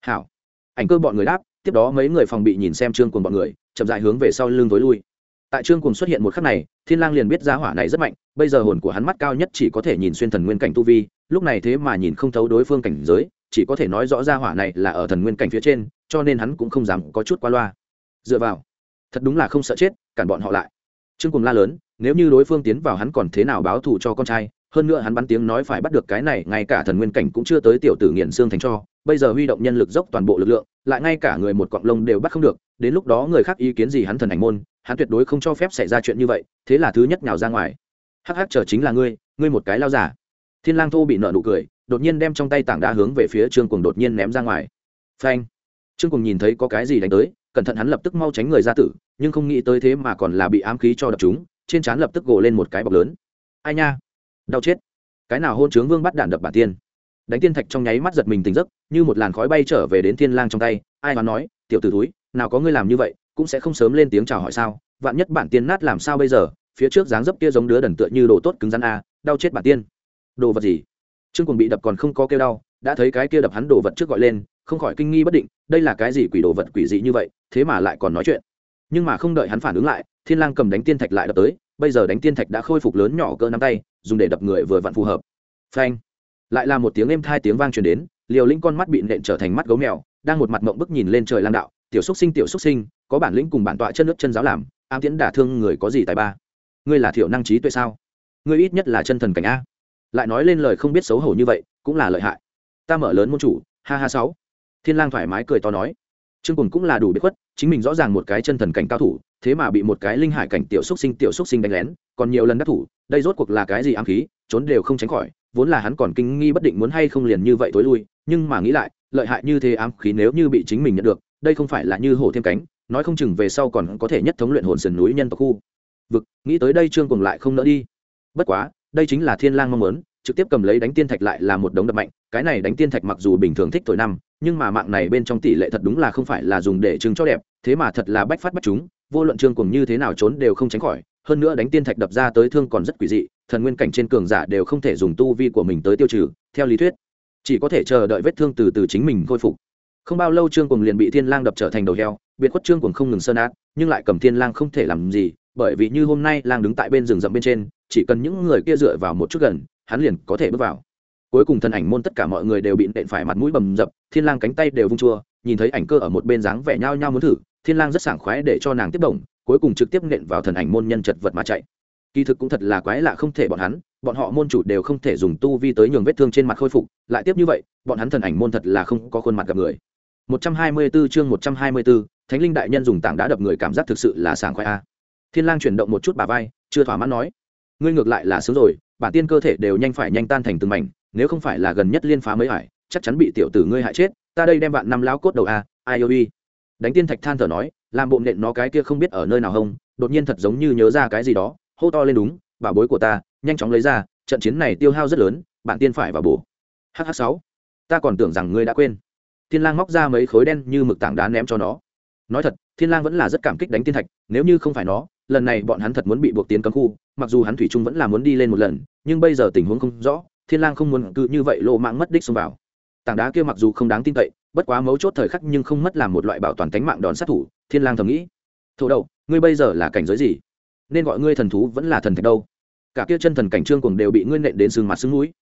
Hảo. Ảnh cơ bọn người đáp, tiếp đó mấy người phòng bị nhìn xem trương cùng bọn người, chậm dại hướng về sau lưng tối lui tại trương cùng xuất hiện một khắc này, thiên lang liền biết giá hỏa này rất mạnh, bây giờ hồn của hắn mắt cao nhất chỉ có thể nhìn xuyên thần nguyên cảnh tu vi, lúc này thế mà nhìn không thấu đối phương cảnh giới, chỉ có thể nói rõ ra hỏa này là ở thần nguyên cảnh phía trên, cho nên hắn cũng không dám có chút qua loa. Dựa vào, thật đúng là không sợ chết, cản bọn họ lại. Trương cùng la lớn, nếu như đối phương tiến vào hắn còn thế nào báo thù cho con trai, hơn nữa hắn bắn tiếng nói phải bắt được cái này, ngay cả thần nguyên cảnh cũng chưa tới tiểu tử nghiền xương thành cho bây giờ huy động nhân lực dốc toàn bộ lực lượng, lại ngay cả người một cọng lông đều bắt không được, đến lúc đó người khác ý kiến gì hắn thần ảnh môn, hắn tuyệt đối không cho phép xảy ra chuyện như vậy, thế là thứ nhất nhào ra ngoài. Hắc hắc, chờ chính là ngươi ngươi một cái lao giả. Thiên lang thô bị nợ nụ cười, đột nhiên đem trong tay tảng đá hướng về phía trương cuồng đột nhiên ném ra ngoài. Phanh. Trương cuồng nhìn thấy có cái gì đánh tới, cẩn thận hắn lập tức mau tránh người ra tử, nhưng không nghĩ tới thế mà còn là bị ám khí cho đập chúng, trên trán lập tức gồ lên một cái bọc lớn. Ai nha? Đau chết. Cái nào hôn trướng vương bắt đạn đập bản tiên? Đánh tiên thạch trong nháy mắt giật mình tỉnh giấc, như một làn khói bay trở về đến thiên lang trong tay, ai mà nói, tiểu tử túi nào có ngươi làm như vậy, cũng sẽ không sớm lên tiếng chào hỏi sao? Vạn nhất bản tiên nát làm sao bây giờ? Phía trước dáng dấp kia giống đứa đần tựa như đồ tốt cứng rắn a, đau chết bản tiên. Đồ vật gì? Trương cùng bị đập còn không có kêu đau, đã thấy cái kia đập hắn đồ vật trước gọi lên, không khỏi kinh nghi bất định, đây là cái gì quỷ đồ vật quỷ dị như vậy, thế mà lại còn nói chuyện. Nhưng mà không đợi hắn phản ứng lại, thiên lang cầm đánh tiên thạch lại đập tới, bây giờ đánh tiên thạch đã khôi phục lớn nhỏ cỡ nắm tay, dùng để đập người vừa vặn phù hợp. Phanh! Lại là một tiếng êm thai tiếng vang truyền đến, liều linh con mắt bị nện trở thành mắt gấu mèo, đang một mặt mộng bức nhìn lên trời lang đạo, tiểu xúc sinh, tiểu xúc sinh, có bản lĩnh cùng bản tọa chân nước chân giáo làm, ám tiễn đả thương người có gì tài ba? Ngươi là thiểu năng trí tuệ sao? Ngươi ít nhất là chân thần cảnh a. Lại nói lên lời không biết xấu hổ như vậy, cũng là lợi hại. Ta mở lớn môn chủ, ha ha sáu. Thiên lang thoải mái cười to nói. Trương cùng cũng là đủ biết khuất, chính mình rõ ràng một cái chân thần cảnh cao thủ, thế mà bị một cái linh hải cảnh tiểu xúc sinh, tiểu xúc sinh đánh lén, còn nhiều lần đắc thủ, đây rốt cuộc là cái gì ám khí, trốn đều không tránh khỏi vốn là hắn còn kinh nghi bất định muốn hay không liền như vậy tối lui, nhưng mà nghĩ lại, lợi hại như thế ám khí nếu như bị chính mình nhận được, đây không phải là như hổ thêm cánh, nói không chừng về sau còn có thể nhất thống luyện hồn sườn núi nhân tộc khu. Vực, nghĩ tới đây trương cùng lại không nỡ đi. Bất quá, đây chính là thiên lang mong muốn, trực tiếp cầm lấy đánh tiên thạch lại là một đống đập mạnh, cái này đánh tiên thạch mặc dù bình thường thích tuổi năm, nhưng mà mạng này bên trong tỷ lệ thật đúng là không phải là dùng để trưng cho đẹp, thế mà thật là bách phát bách chúng, vô luận trương cùng như thế nào trốn đều không tránh khỏi, hơn nữa đánh tiên thạch đập ra tới thương còn rất quỷ dị thần nguyên cảnh trên cường giả đều không thể dùng tu vi của mình tới tiêu trừ, theo lý thuyết. Chỉ có thể chờ đợi vết thương từ từ chính mình khôi phục. Không bao lâu trương cùng liền bị thiên lang đập trở thành đầu heo, biệt khuất trương cùng không ngừng sơn át nhưng lại cầm thiên lang không thể làm gì, bởi vì như hôm nay lang đứng tại bên rừng rậm bên trên, chỉ cần những người kia dựa vào một chút gần, hắn liền có thể bước vào. Cuối cùng thần ảnh môn tất cả mọi người đều bị nện phải mặt mũi bầm dập, thiên lang cánh tay đều vung chua, nhìn thấy ảnh cơ ở một bên dáng vẻ nhao nhao muốn thử, thiên lang rất sảng khoái để cho nàng tiếp động, cuối cùng trực tiếp nện vào thần ảnh môn nhân chật vật mà chạy kỳ thực cũng thật là quái lạ không thể bọn hắn bọn họ môn chủ đều không thể dùng tu vi tới nhường vết thương trên mặt khôi phục lại tiếp như vậy bọn hắn thần ảnh môn thật là không có khuôn mặt gặp người. 124 chương 124, thánh linh đại nhân dùng tảng đá đập người cảm giác thực sự là sảng khoái a. Thiên lang chuyển động một chút bà vai chưa thỏa mãn nói ngươi ngược lại là sướng rồi bản tiên cơ thể đều nhanh phải nhanh tan thành từng mảnh nếu không phải là gần nhất liên phá mấy hải chắc chắn bị tiểu tử ngươi hại chết ta đây đem bạn năm lão cốt đầu a ai ôi đánh tiên thạch than thở nói làm bộ nện nó cái kia không biết ở nơi nào hông đột nhiên thật giống như nhớ ra cái gì đó hô to lên đúng, bảo bối của ta, nhanh chóng lấy ra, trận chiến này tiêu hao rất lớn, bạn tiên phải vào bổ. Hh sáu, ta còn tưởng rằng ngươi đã quên. Thiên lang móc ra mấy khối đen như mực tảng đá ném cho nó. Nói thật, thiên lang vẫn là rất cảm kích đánh tiên thạch, nếu như không phải nó, lần này bọn hắn thật muốn bị buộc tiến cấm khu, mặc dù hắn thủy trung vẫn là muốn đi lên một lần, nhưng bây giờ tình huống không rõ, thiên lang không muốn cứ như vậy lộ mạng mất đích xông vào. Tảng đá kia mặc dù không đáng tin cậy, bất quá mấu chốt thời khắc nhưng không mất làm một loại bảo toàn tính mạng đón sát thủ, thiên lang thầm nghĩ. Thủ đầu ngươi bây giờ là cảnh giới gì? Nên gọi ngươi thần thú vẫn là thần thạch đâu. Cả kia chân thần cảnh trương cùng đều bị ngươi nện đến sừng mặt sưng mũi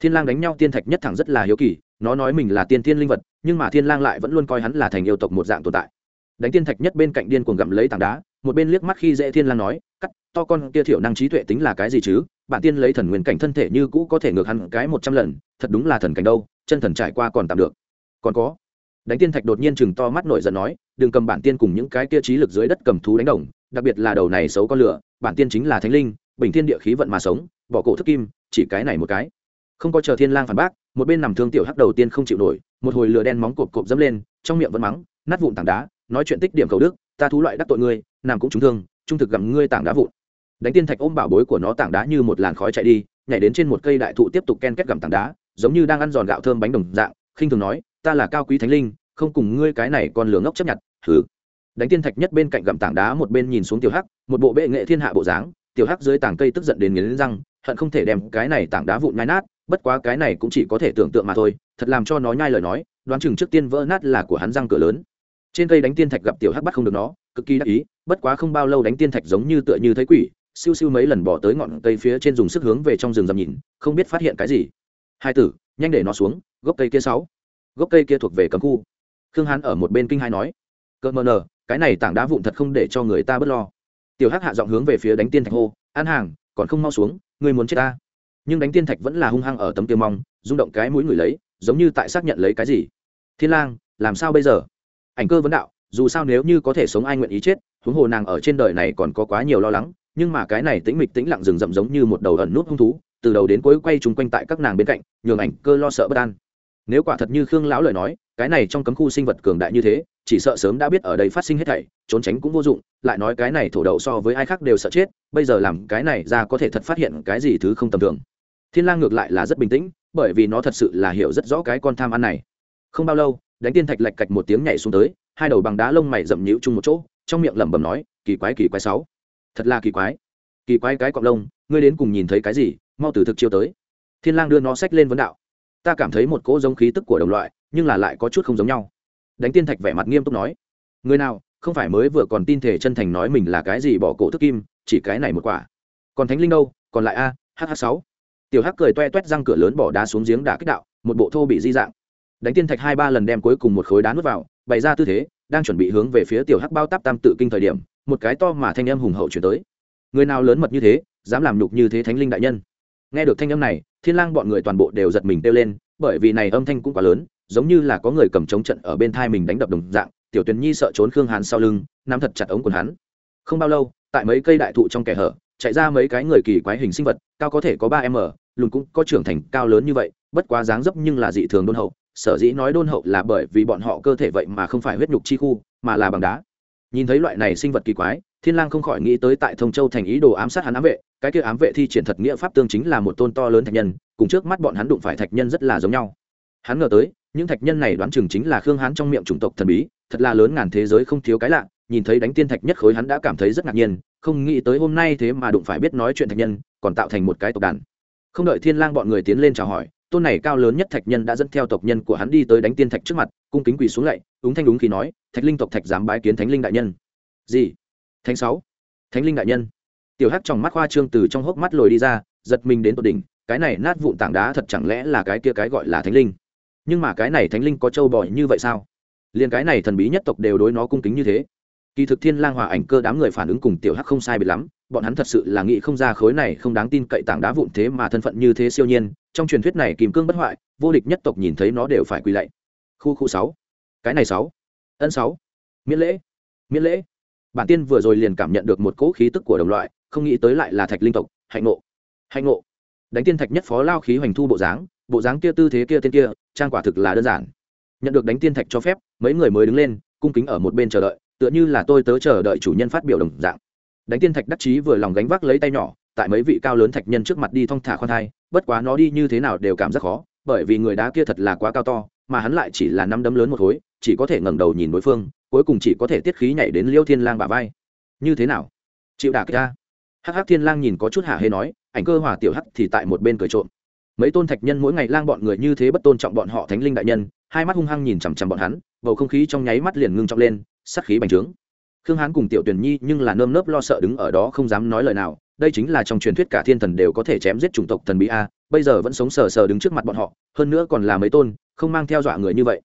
thiên lang đánh nhau tiên thạch nhất thẳng rất là hiếu kỳ, nó nói mình là tiên thiên linh vật, nhưng mà thiên lang lại vẫn luôn coi hắn là thành yêu tộc một dạng tồn tại. Đánh tiên thạch nhất bên cạnh điên cuồng gặm lấy tảng đá, một bên liếc mắt khi dễ thiên lang nói, cắt, to con kia thiểu năng trí tuệ tính là cái gì chứ? Bản tiên lấy thần nguyên cảnh thân thể như cũ có thể ngược hẳn cái một trăm lần, thật đúng là thần cảnh đâu, chân thần trải qua còn tạm được. Còn có. Đánh tiên thạch đột nhiên chừng to mắt nổi giận nói, đừng cầm bản tiên cùng những cái kia trí lực dưới đất cầm thú đánh đồng đặc biệt là đầu này xấu con lửa, bản tiên chính là thánh linh, bình thiên địa khí vận mà sống, bỏ cổ thức kim, chỉ cái này một cái. Không có chờ thiên lang phản bác, một bên nằm thương tiểu hắc đầu tiên không chịu nổi, một hồi lửa đen móng cộp cộp dẫm lên, trong miệng vẫn mắng, nát vụn tảng đá, nói chuyện tích điểm cầu đức, ta thú loại đắc tội ngươi nằm cũng trúng thương, trung thực gặm ngươi tảng đá vụn. Đánh tiên thạch ôm bảo bối của nó tảng đá như một làn khói chạy đi, nhảy đến trên một cây đại thụ tiếp tục ken kết gặm tảng đá, giống như đang ăn giòn gạo thơm bánh đồng dạng, khinh thường nói, ta là cao quý thánh linh, không cùng ngươi cái này còn lường ngốc chấp nhận thử đánh tiên thạch nhất bên cạnh gặm tảng đá một bên nhìn xuống tiểu hắc, một bộ bệ nghệ thiên hạ bộ dáng. Tiểu hắc dưới tảng cây tức giận đến nghiến răng, hận không thể đem cái này tảng đá vụn nhai nát, bất quá cái này cũng chỉ có thể tưởng tượng mà thôi, thật làm cho nó nhai lời nói, đoán chừng trước tiên vỡ nát là của hắn răng cửa lớn. Trên cây đánh tiên thạch gặp tiểu hắc bắt không được nó, cực kỳ đắc ý, bất quá không bao lâu đánh tiên thạch giống như tựa như thấy quỷ, siêu siêu mấy lần bỏ tới ngọn cây phía trên dùng sức hướng về trong rừng dầm nhìn, không biết phát hiện cái gì. Hai tử, nhanh để nó xuống, gốc cây kia sáu. Gốc cây kia thuộc về cấm khu. Khương hán ở một bên kinh hai nói. Cơ mờ nờ cái này tảng đá vụn thật không để cho người ta bớt lo. Tiểu hắc hạ giọng hướng về phía đánh tiên thạch hô ăn hàng, còn không mau xuống, ngươi muốn chết ta? Nhưng đánh tiên thạch vẫn là hung hăng ở tấm tiêu mong, rung động cái mũi người lấy, giống như tại xác nhận lấy cái gì. Thiên lang, làm sao bây giờ? Ảnh cơ vấn đạo, dù sao nếu như có thể sống ai nguyện ý chết, huống hồ nàng ở trên đời này còn có quá nhiều lo lắng, nhưng mà cái này tĩnh mịch tĩnh lặng rừng rậm giống như một đầu ẩn nút hung thú, từ đầu đến cuối quay chung quanh tại các nàng bên cạnh, nhường ảnh cơ lo sợ bất an. Nếu quả thật như khương lão lời nói, cái này trong cấm khu sinh vật cường đại như thế chỉ sợ sớm đã biết ở đây phát sinh hết thảy, trốn tránh cũng vô dụng, lại nói cái này thổ đậu so với ai khác đều sợ chết, bây giờ làm cái này ra có thể thật phát hiện cái gì thứ không tầm thường. Thiên lang ngược lại là rất bình tĩnh, bởi vì nó thật sự là hiểu rất rõ cái con tham ăn này. Không bao lâu, đánh tiên thạch lạch cạch một tiếng nhảy xuống tới, hai đầu bằng đá lông mày rậm nhũ chung một chỗ, trong miệng lẩm bẩm nói, kỳ quái kỳ quái sáu. Thật là kỳ quái. Kỳ quái cái cọp lông, ngươi đến cùng nhìn thấy cái gì, mau từ thực chiêu tới. Thiên lang đưa nó sách lên vấn đạo. Ta cảm thấy một cỗ giống khí tức của đồng loại, nhưng là lại có chút không giống nhau đánh tiên thạch vẻ mặt nghiêm túc nói, người nào, không phải mới vừa còn tin thể chân thành nói mình là cái gì bỏ cổ thức kim, chỉ cái này một quả. Còn thánh linh đâu, còn lại a hh sáu. Tiểu hắc cười toe toét răng cửa lớn bỏ đá xuống giếng đá kích đạo, một bộ thô bị di dạng. Đánh tiên thạch hai ba lần đem cuối cùng một khối đá nuốt vào, bày ra tư thế, đang chuẩn bị hướng về phía tiểu hắc bao táp tam tự kinh thời điểm, một cái to mà thanh âm hùng hậu chuyển tới. Người nào lớn mật như thế, dám làm nhục như thế thánh linh đại nhân. Nghe được thanh âm này, thiên lang bọn người toàn bộ đều giật mình kêu lên, bởi vì này âm thanh cũng quá lớn giống như là có người cầm chống trận ở bên thai mình đánh đập đồng dạng, tiểu tuyền nhi sợ trốn khương hàn sau lưng, nắm thật chặt ống quần hắn. Không bao lâu, tại mấy cây đại thụ trong kẻ hở, chạy ra mấy cái người kỳ quái hình sinh vật, cao có thể có ba m lùn cũng có trưởng thành cao lớn như vậy, bất quá dáng dấp nhưng là dị thường đôn hậu, sở dĩ nói đôn hậu là bởi vì bọn họ cơ thể vậy mà không phải huyết nhục chi khu, mà là bằng đá. Nhìn thấy loại này sinh vật kỳ quái, thiên lang không khỏi nghĩ tới tại thông châu thành ý đồ ám sát hắn ám vệ, cái kia ám vệ thi triển thật nghĩa pháp tương chính là một tôn to lớn thạch nhân, cùng trước mắt bọn hắn đụng phải thạch nhân rất là giống nhau. Hắn ngờ tới những thạch nhân này đoán chừng chính là khương hán trong miệng chủng tộc thần bí, thật là lớn ngàn thế giới không thiếu cái lạ, nhìn thấy đánh tiên thạch nhất khối hắn đã cảm thấy rất ngạc nhiên, không nghĩ tới hôm nay thế mà đụng phải biết nói chuyện thạch nhân, còn tạo thành một cái tộc đàn. Không đợi thiên lang bọn người tiến lên chào hỏi, tôn này cao lớn nhất thạch nhân đã dẫn theo tộc nhân của hắn đi tới đánh tiên thạch trước mặt, cung kính quỳ xuống lạy, úng thanh đúng khi nói, thạch linh tộc thạch dám bái kiến thánh linh đại nhân. Gì? Thánh sáu. Thánh linh đại nhân. Tiểu hắc trong mắt khoa trương từ trong hốc mắt lồi đi ra, giật mình đến tột đỉnh, cái này nát vụn tảng đá thật chẳng lẽ là cái kia cái gọi là thánh linh? Nhưng mà cái này thánh linh có trâu bò như vậy sao? Liền cái này thần bí nhất tộc đều đối nó cung kính như thế. Kỳ thực thiên lang hòa ảnh cơ đám người phản ứng cùng tiểu hắc không sai biệt lắm, bọn hắn thật sự là nghĩ không ra khối này không đáng tin cậy tảng đá vụn thế mà thân phận như thế siêu nhiên, trong truyền thuyết này kìm cương bất hoại, vô địch nhất tộc nhìn thấy nó đều phải quỳ lạy. Khu khu sáu. Cái này sáu. Ân sáu. Miễn lễ. Miễn lễ. Bản tiên vừa rồi liền cảm nhận được một cỗ khí tức của đồng loại, không nghĩ tới lại là thạch linh tộc, hạnh ngộ. Hạnh ngộ. Đánh tiên thạch nhất phó lao khí hoành thu bộ dáng bộ dáng kia tư thế kia tên kia, trang quả thực là đơn giản. Nhận được đánh tiên thạch cho phép, mấy người mới đứng lên, cung kính ở một bên chờ đợi, tựa như là tôi tớ chờ đợi chủ nhân phát biểu đồng dạng. Đánh tiên thạch đắc chí vừa lòng gánh vác lấy tay nhỏ, tại mấy vị cao lớn thạch nhân trước mặt đi thong thả khoan thai, bất quá nó đi như thế nào đều cảm giác khó, bởi vì người đá kia thật là quá cao to, mà hắn lại chỉ là năm đấm lớn một khối, chỉ có thể ngẩng đầu nhìn đối phương, cuối cùng chỉ có thể tiết khí nhảy đến liêu thiên lang bả vai. Như thế nào? Chịu đả kích ta. Hắc hắc thiên lang nhìn có chút hả hê nói, ảnh cơ hòa tiểu hắc thì tại một bên cười trộm mấy tôn thạch nhân mỗi ngày lang bọn người như thế bất tôn trọng bọn họ thánh linh đại nhân, hai mắt hung hăng nhìn chằm chằm bọn hắn, bầu không khí trong nháy mắt liền ngưng trọng lên, sát khí bành trướng. Khương hán cùng tiểu tuyển nhi nhưng là nơm nớp lo sợ đứng ở đó không dám nói lời nào, đây chính là trong truyền thuyết cả thiên thần đều có thể chém giết chủng tộc thần bí a, bây giờ vẫn sống sờ sờ đứng trước mặt bọn họ, hơn nữa còn là mấy tôn, không mang theo dọa người như vậy.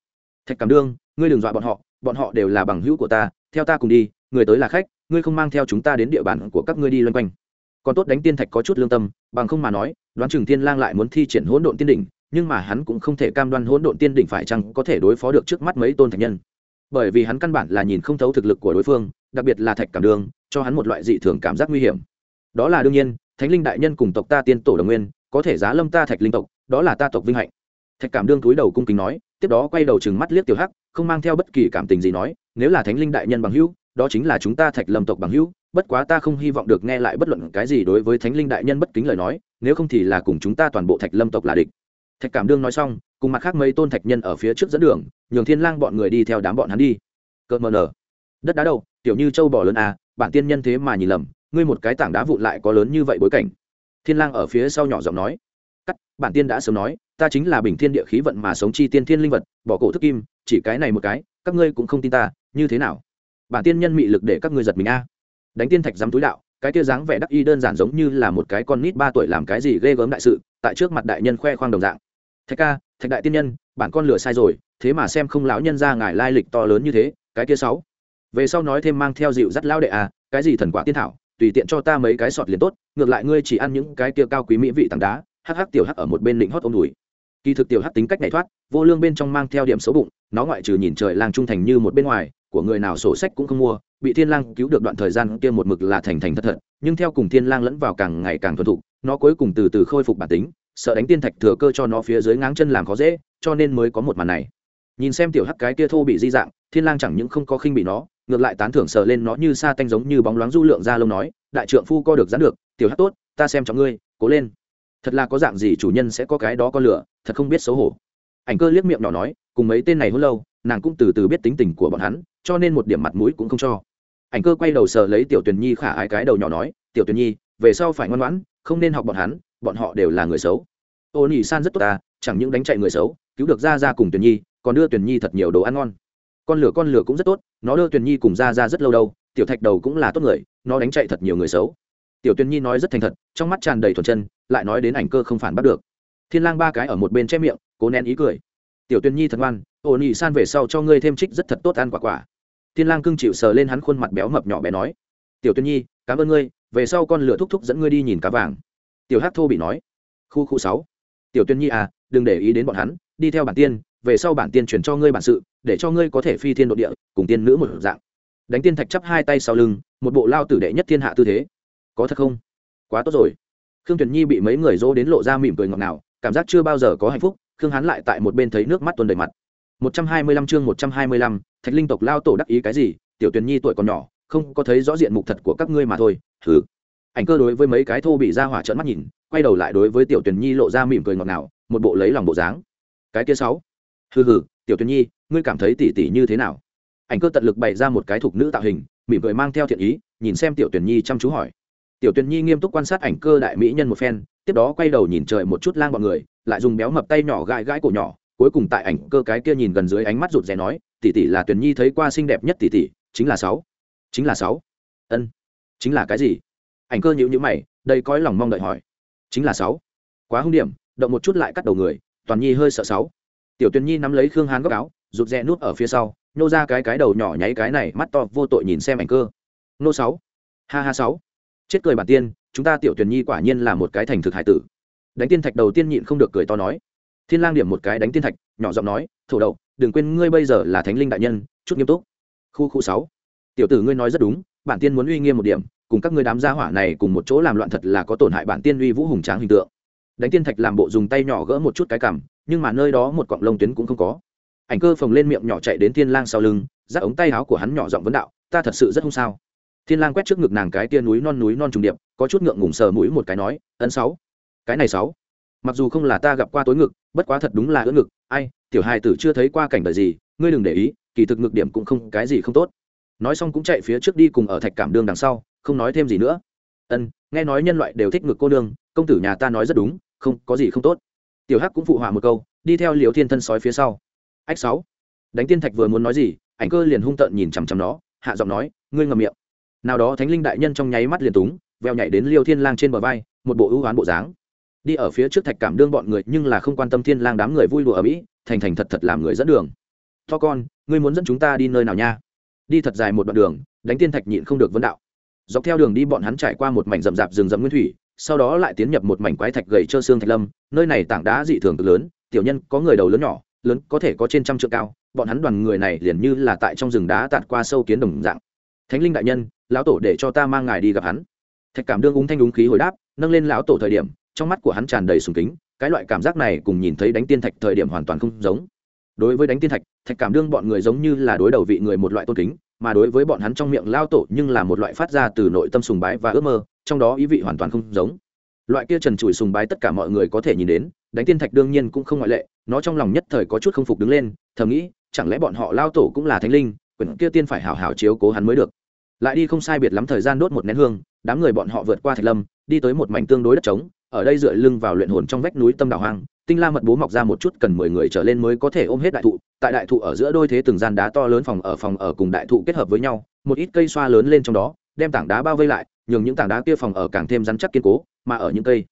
Thạch cảm đương, ngươi đừng dọa bọn họ bọn họ đều là bằng hữu của ta, theo ta cùng đi, người tới là khách, ngươi không mang theo chúng ta đến địa bàn của các ngươi đi loanh quanh còn tốt đánh tiên thạch có chút lương tâm, bằng không mà nói, đoán chừng tiên lang lại muốn thi triển hỗn độn tiên đỉnh, nhưng mà hắn cũng không thể cam đoan hỗn độn tiên đỉnh phải chăng có thể đối phó được trước mắt mấy tôn thạch nhân. Bởi vì hắn căn bản là nhìn không thấu thực lực của đối phương, đặc biệt là thạch cảm đường, cho hắn một loại dị thường cảm giác nguy hiểm. Đó là đương nhiên, thánh linh đại nhân cùng tộc ta tiên tổ đồng nguyên, có thể giá lâm ta thạch linh tộc, đó là ta tộc vinh hạnh. Thạch cảm đương túi đầu cung kính nói, tiếp đó quay đầu chừng mắt liếc tiểu hắc, không mang theo bất kỳ cảm tình gì nói, nếu là thánh linh đại nhân bằng hữu, đó chính là chúng ta thạch lâm tộc bằng hữu bất quá ta không hy vọng được nghe lại bất luận cái gì đối với thánh linh đại nhân bất kính lời nói, nếu không thì là cùng chúng ta toàn bộ thạch lâm tộc là địch. Thạch cảm đương nói xong, cùng mặt khác mấy tôn thạch nhân ở phía trước dẫn đường, nhường thiên lang bọn người đi theo đám bọn hắn đi. Cợt mờ nở. Đất đá đâu, tiểu như châu bò lớn à bản tiên nhân thế mà nhìn lầm, ngươi một cái tảng đá vụn lại có lớn như vậy bối cảnh. Thiên lang ở phía sau nhỏ giọng nói. Cắt, bản tiên đã sớm nói, ta chính là bình thiên địa khí vận mà sống chi tiên thiên linh vật, bỏ cổ thức kim, chỉ cái này một cái, các ngươi cũng không tin ta, như thế nào? Bản tiên nhân mị lực để các ngươi giật mình a đánh tiên thạch dám túi đạo, cái kia dáng vẻ đắc y đơn giản giống như là một cái con nít ba tuổi làm cái gì ghê gớm đại sự, tại trước mặt đại nhân khoe khoang đồng dạng. Thạch ca, thạch đại tiên nhân, bản con lửa sai rồi, thế mà xem không lão nhân ra ngài lai lịch to lớn như thế, cái kia sáu. Về sau nói thêm mang theo dịu dắt lão đệ à cái gì thần quả tiên thảo, tùy tiện cho ta mấy cái sọt liền tốt, ngược lại ngươi chỉ ăn những cái kia cao quý mỹ vị tảng đá, hắc hắc tiểu hắc ở một bên lĩnh hót ôm đùi. Kỳ thực tiểu hắc tính cách này thoát, vô lương bên trong mang theo điểm xấu bụng, nó ngoại trừ nhìn trời lang trung thành như một bên ngoài của người nào sổ sách cũng không mua, bị thiên lang cứu được đoạn thời gian kia một mực là thành thành thật thật, nhưng theo cùng thiên lang lẫn vào càng ngày càng thuần thục, nó cuối cùng từ từ khôi phục bản tính, sợ đánh tiên thạch thừa cơ cho nó phía dưới ngáng chân làm khó dễ, cho nên mới có một màn này. Nhìn xem tiểu hắc cái kia thô bị di dạng, thiên lang chẳng những không có khinh bị nó, ngược lại tán thưởng sờ lên nó như sa tanh giống như bóng loáng du lượng ra lông nói, đại trượng phu co được dán được, tiểu hắc tốt, ta xem cho ngươi, cố lên. Thật là có dạng gì chủ nhân sẽ có cái đó con lửa, thật không biết xấu hổ. Ảnh cơ liếc miệng nhỏ nói, cùng mấy tên này hôn lâu, nàng cũng từ từ biết tính tình của bọn hắn cho nên một điểm mặt mũi cũng không cho. Ảnh cơ quay đầu sờ lấy tiểu tuyền nhi khả ái cái đầu nhỏ nói, tiểu tuyền nhi, về sau phải ngoan ngoãn, không nên học bọn hắn, bọn họ đều là người xấu. Ô nhị san rất tốt ta, chẳng những đánh chạy người xấu, cứu được ra ra cùng tuyền nhi, còn đưa tuyền nhi thật nhiều đồ ăn ngon. Con lửa con lửa cũng rất tốt, nó đưa tuyền nhi cùng ra ra rất lâu đâu, tiểu thạch đầu cũng là tốt người, nó đánh chạy thật nhiều người xấu. Tiểu tuyền nhi nói rất thành thật, trong mắt tràn đầy thuần chân, lại nói đến ảnh cơ không phản bắt được. Thiên lang ba cái ở một bên che miệng, cố nén ý cười tiểu Tuyên nhi thật ngoan, ổ nhị san về sau cho ngươi thêm trích rất thật tốt ăn quả quả. Thiên lang cưng chịu sờ lên hắn khuôn mặt béo mập nhỏ bé nói, tiểu Tuyên nhi, cảm ơn ngươi, về sau con lửa thúc thúc dẫn ngươi đi nhìn cá vàng. Tiểu hát thô bị nói, khu khu sáu, tiểu tuyên nhi à đừng để ý đến bọn hắn, đi theo bản tiên, về sau bản tiên chuyển cho ngươi bản sự, để cho ngươi có thể phi thiên nội địa, cùng tiên nữ một dạng. Đánh tiên thạch chắp hai tay sau lưng, một bộ lao tử đệ nhất thiên hạ tư thế. Có thật không? Quá tốt rồi. Khương tuyển nhi bị mấy người dỗ đến lộ ra mỉm cười ngọt ngào, cảm giác chưa bao giờ có hạnh phúc khương hắn lại tại một bên thấy nước mắt tuôn đầy mặt. 125 chương 125, thạch linh tộc lao tổ đắc ý cái gì? Tiểu tuyền nhi tuổi còn nhỏ không có thấy rõ diện mục thật của các ngươi mà thôi. Thử ảnh cơ đối với mấy cái thô bị ra hỏa trợn mắt nhìn quay đầu lại đối với tiểu tuyền nhi lộ ra mỉm cười ngọt ngào một bộ lấy lòng bộ dáng. Cái kia sáu. Hừ hừ tiểu tuyền nhi ngươi cảm thấy tỉ tỉ như thế nào? Ảnh cơ tận lực bày ra một cái thục nữ tạo hình mỉm cười mang theo thiện ý nhìn xem tiểu tuyền nhi chăm chú hỏi. Tiểu tuyền nhi nghiêm túc quan sát ảnh cơ đại mỹ nhân một phen tiếp đó quay đầu nhìn trời một chút lang bọn người, lại dùng béo mập tay nhỏ gãi gãi cổ nhỏ, cuối cùng tại ảnh cơ cái kia nhìn gần dưới ánh mắt rụt rè nói, tỷ tỷ là tuyển nhi thấy qua xinh đẹp nhất tỷ tỷ, chính là sáu. Chính là sáu? Ân. Chính là cái gì? Ảnh cơ nhữ nhữ mày đây coi lòng mong đợi hỏi. Chính là sáu. Quá hung điểm, động một chút lại cắt đầu người, toàn nhi hơi sợ sáu. Tiểu tuyền nhi nắm lấy khương hán góc áo, rụt rè nút ở phía sau, nhô ra cái cái đầu nhỏ nháy cái này, mắt to vô tội nhìn xem ảnh cơ. Nô sáu. Ha ha sáu chết cười bản tiên, chúng ta tiểu tuyển nhi quả nhiên là một cái thành thực hải tử. Đánh tiên thạch đầu tiên nhịn không được cười to nói. Thiên lang điểm một cái đánh tiên thạch, nhỏ giọng nói, thổ đậu, đừng quên ngươi bây giờ là thánh linh đại nhân, chút nghiêm túc. Khu khu sáu. Tiểu tử ngươi nói rất đúng, bản tiên muốn uy nghiêm một điểm, cùng các ngươi đám gia hỏa này cùng một chỗ làm loạn thật là có tổn hại bản tiên uy vũ hùng tráng hình tượng. Đánh tiên thạch làm bộ dùng tay nhỏ gỡ một chút cái cằm, nhưng mà nơi đó một cọng lông tuyến cũng không có. Ảnh cơ phồng lên miệng nhỏ chạy đến thiên lang sau lưng, giáp ống tay áo của hắn nhỏ giọng vấn đạo, ta thật sự rất không sao? Thiên lang quét trước ngực nàng cái tia núi non núi non trùng điệp, có chút ngượng ngùng sờ mũi một cái nói ấn sáu, cái này sáu. Mặc dù không là ta gặp qua tối ngực, bất quá thật đúng là ưỡn ngực, ai, tiểu hài tử chưa thấy qua cảnh đời gì, ngươi đừng để ý, kỳ thực ngược điểm cũng không, cái gì không tốt. Nói xong cũng chạy phía trước đi cùng ở thạch cảm đường đằng sau, không nói thêm gì nữa. Ân, nghe nói nhân loại đều thích ngực cô nương, công tử nhà ta nói rất đúng, không, có gì không tốt. Tiểu hắc cũng phụ họa một câu, đi theo liều thiên thân sói phía sau. Ách sáu. Đánh tiên thạch vừa muốn nói gì, ảnh cơ liền hung tợn nhìn chằm chằm nó, hạ giọng nói, ngươi ngậm miệng nào đó thánh linh đại nhân trong nháy mắt liền túng, veo nhảy đến liêu thiên lang trên bờ vai, một bộ ưu oán bộ dáng. Đi ở phía trước thạch cảm đương bọn người nhưng là không quan tâm thiên lang đám người vui đùa ở mỹ, thành thành thật thật làm người dẫn đường. To con, ngươi muốn dẫn chúng ta đi nơi nào nha? Đi thật dài một đoạn đường, đánh tiên thạch nhịn không được vấn đạo. Dọc theo đường đi bọn hắn trải qua một mảnh rậm rạp rừng rậm nguyên thủy, sau đó lại tiến nhập một mảnh quái thạch gầy trơ xương thạch lâm, nơi này tảng đá dị thường cực lớn, tiểu nhân có người đầu lớn nhỏ, lớn có thể có trên trăm trượng cao, bọn hắn đoàn người này liền như là tại trong rừng đá tạt qua sâu kiến đồng dạng. Thánh linh đại nhân lão tổ để cho ta mang ngài đi gặp hắn. Thạch cảm đương úng thanh úng khí hồi đáp, nâng lên lão tổ thời điểm, trong mắt của hắn tràn đầy sùng kính, cái loại cảm giác này cùng nhìn thấy đánh tiên thạch thời điểm hoàn toàn không giống. Đối với đánh tiên thạch thạch cảm đương bọn người giống như là đối đầu vị người một loại tôn kính, mà đối với bọn hắn trong miệng lao tổ nhưng là một loại phát ra từ nội tâm sùng bái và ước mơ, trong đó ý vị hoàn toàn không giống. Loại kia trần trụi sùng bái tất cả mọi người có thể nhìn đến, đánh tiên thạch đương nhiên cũng không ngoại lệ, nó trong lòng nhất thời có chút không phục đứng lên, thầm nghĩ, chẳng lẽ bọn họ lao tổ cũng là thánh linh, quyển kia tiên phải hảo hảo chiếu cố hắn mới được lại đi không sai biệt lắm thời gian đốt một nén hương, đám người bọn họ vượt qua thạch lâm, đi tới một mảnh tương đối đất trống, ở đây dựa lưng vào luyện hồn trong vách núi tâm đảo hoang, tinh la mật bố mọc ra một chút cần mười người trở lên mới có thể ôm hết đại thụ, tại đại thụ ở giữa đôi thế từng gian đá to lớn phòng ở phòng ở cùng đại thụ kết hợp với nhau, một ít cây xoa lớn lên trong đó, đem tảng đá bao vây lại, nhường những tảng đá kia phòng ở càng thêm rắn chắc kiên cố, mà ở những cây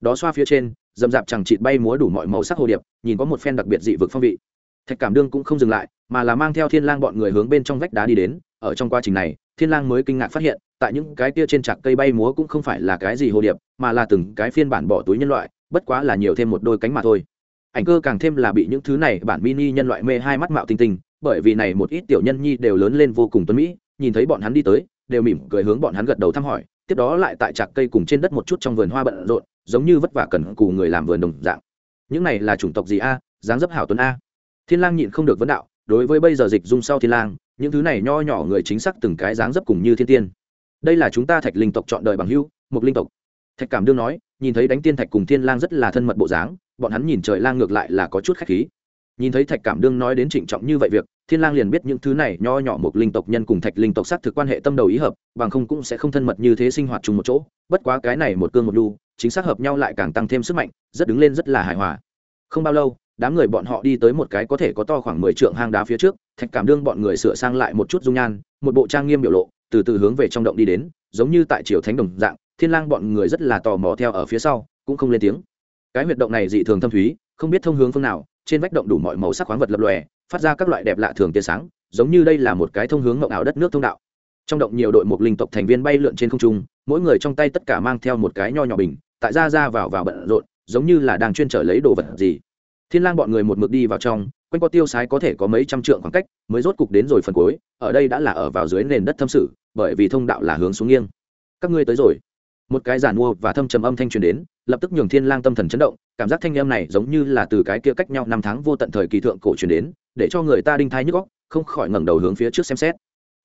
đó xoa phía trên dầm dạp chẳng chịt bay múa đủ mọi màu sắc hồ điệp, nhìn có một phen đặc biệt dị vực phong vị. Thạch cảm đương cũng không dừng lại, mà là mang theo thiên lang bọn người hướng bên trong vách đá đi đến, ở trong quá trình này thiên lang mới kinh ngạc phát hiện, tại những cái kia trên trạc cây bay múa cũng không phải là cái gì hồ điệp, mà là từng cái phiên bản bỏ túi nhân loại, bất quá là nhiều thêm một đôi cánh mà thôi. Ảnh cơ càng thêm là bị những thứ này bản mini nhân loại mê hai mắt mạo tinh tinh, bởi vì này một ít tiểu nhân nhi đều lớn lên vô cùng tuấn mỹ, nhìn thấy bọn hắn đi tới, đều mỉm cười hướng bọn hắn gật đầu thăm hỏi, tiếp đó lại tại trạc cây cùng trên đất một chút trong vườn hoa bận rộn, giống như vất vả cần cù người làm vườn đồng dạng. Những này là chủng tộc gì a? Dáng dấp hảo tuấn a. Thiên lang nhịn không được vấn đạo, đối với bây giờ dịch dung sau thiên lang những thứ này nho nhỏ người chính xác từng cái dáng dấp cùng như thiên tiên. Đây là chúng ta thạch linh tộc chọn đời bằng hưu một linh tộc. Thạch cảm đương nói, nhìn thấy đánh tiên thạch cùng thiên lang rất là thân mật bộ dáng, bọn hắn nhìn trời lang ngược lại là có chút khách khí. Nhìn thấy thạch cảm đương nói đến trịnh trọng như vậy việc, thiên lang liền biết những thứ này nho nhỏ một linh tộc nhân cùng thạch linh tộc sát thực quan hệ tâm đầu ý hợp, bằng không cũng sẽ không thân mật như thế sinh hoạt chung một chỗ. Bất quá cái này một cương một lưu chính xác hợp nhau lại càng tăng thêm sức mạnh, rất đứng lên rất là hài hòa. Không bao lâu đám người bọn họ đi tới một cái có thể có to khoảng mười trượng hang đá phía trước, thạch cảm đương bọn người sửa sang lại một chút dung nhan, một bộ trang nghiêm biểu lộ, từ từ hướng về trong động đi đến, giống như tại triều thánh đồng dạng, thiên lang bọn người rất là tò mò theo ở phía sau, cũng không lên tiếng. Cái huyệt động này dị thường thâm thúy, không biết thông hướng phương nào, trên vách động đủ mọi màu sắc khoáng vật lập lòe, phát ra các loại đẹp lạ thường tia sáng, giống như đây là một cái thông hướng ngọc ảo đất nước thông đạo. Trong động nhiều đội một linh tộc thành viên bay lượn trên không trung, mỗi người trong tay tất cả mang theo một cái nho nhỏ bình, tại ra ra vào vào bận rộn, giống như là đang chuyên trở lấy đồ vật gì thiên lang bọn người một mực đi vào trong, quanh co tiêu sái có thể có mấy trăm trượng khoảng cách, mới rốt cục đến rồi phần cuối, ở đây đã là ở vào dưới nền đất thâm sử bởi vì thông đạo là hướng xuống nghiêng. Các ngươi tới rồi. Một cái giản mua và thâm trầm âm thanh truyền đến, lập tức nhường thiên lang tâm thần chấn động, cảm giác thanh âm này giống như là từ cái kia cách nhau năm tháng vô tận thời kỳ thượng cổ truyền đến, để cho người ta đinh thai nhức óc, không khỏi ngẩng đầu hướng phía trước xem xét.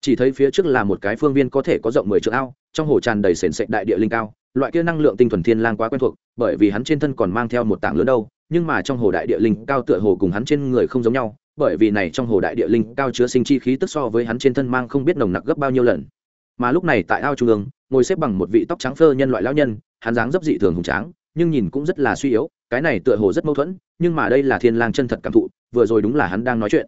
Chỉ thấy phía trước là một cái phương viên có thể có rộng mười trượng ao, trong hồ tràn đầy sền sệt đại địa linh cao, loại kia năng lượng tinh thuần thiên lang quá quen thuộc, bởi vì hắn trên thân còn mang theo một tảng lớn đâu nhưng mà trong hồ đại địa linh cao tựa hồ cùng hắn trên người không giống nhau, bởi vì này trong hồ đại địa linh cao chứa sinh chi khí tức so với hắn trên thân mang không biết nồng nặc gấp bao nhiêu lần. Mà lúc này tại ao trung ương, ngồi xếp bằng một vị tóc trắng phơ nhân loại lão nhân, hắn dáng dấp dị thường hùng tráng, nhưng nhìn cũng rất là suy yếu, cái này tựa hồ rất mâu thuẫn, nhưng mà đây là thiên lang chân thật cảm thụ, vừa rồi đúng là hắn đang nói chuyện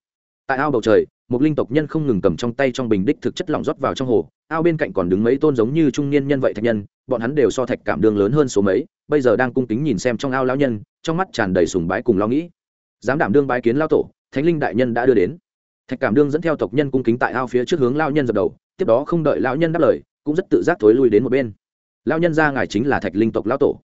tại ao bầu trời, một linh tộc nhân không ngừng cầm trong tay trong bình đích thực chất lỏng rót vào trong hồ. Ao bên cạnh còn đứng mấy tôn giống như trung niên nhân vậy thạch nhân, bọn hắn đều so thạch cảm đường lớn hơn số mấy, bây giờ đang cung kính nhìn xem trong ao lão nhân, trong mắt tràn đầy sùng bái cùng lo nghĩ. Dám đảm đương bái kiến lao tổ, thánh linh đại nhân đã đưa đến. Thạch cảm đương dẫn theo tộc nhân cung kính tại ao phía trước hướng lao nhân dập đầu, tiếp đó không đợi lão nhân đáp lời, cũng rất tự giác thối lui đến một bên. Lao nhân ra ngài chính là thạch linh tộc lao tổ.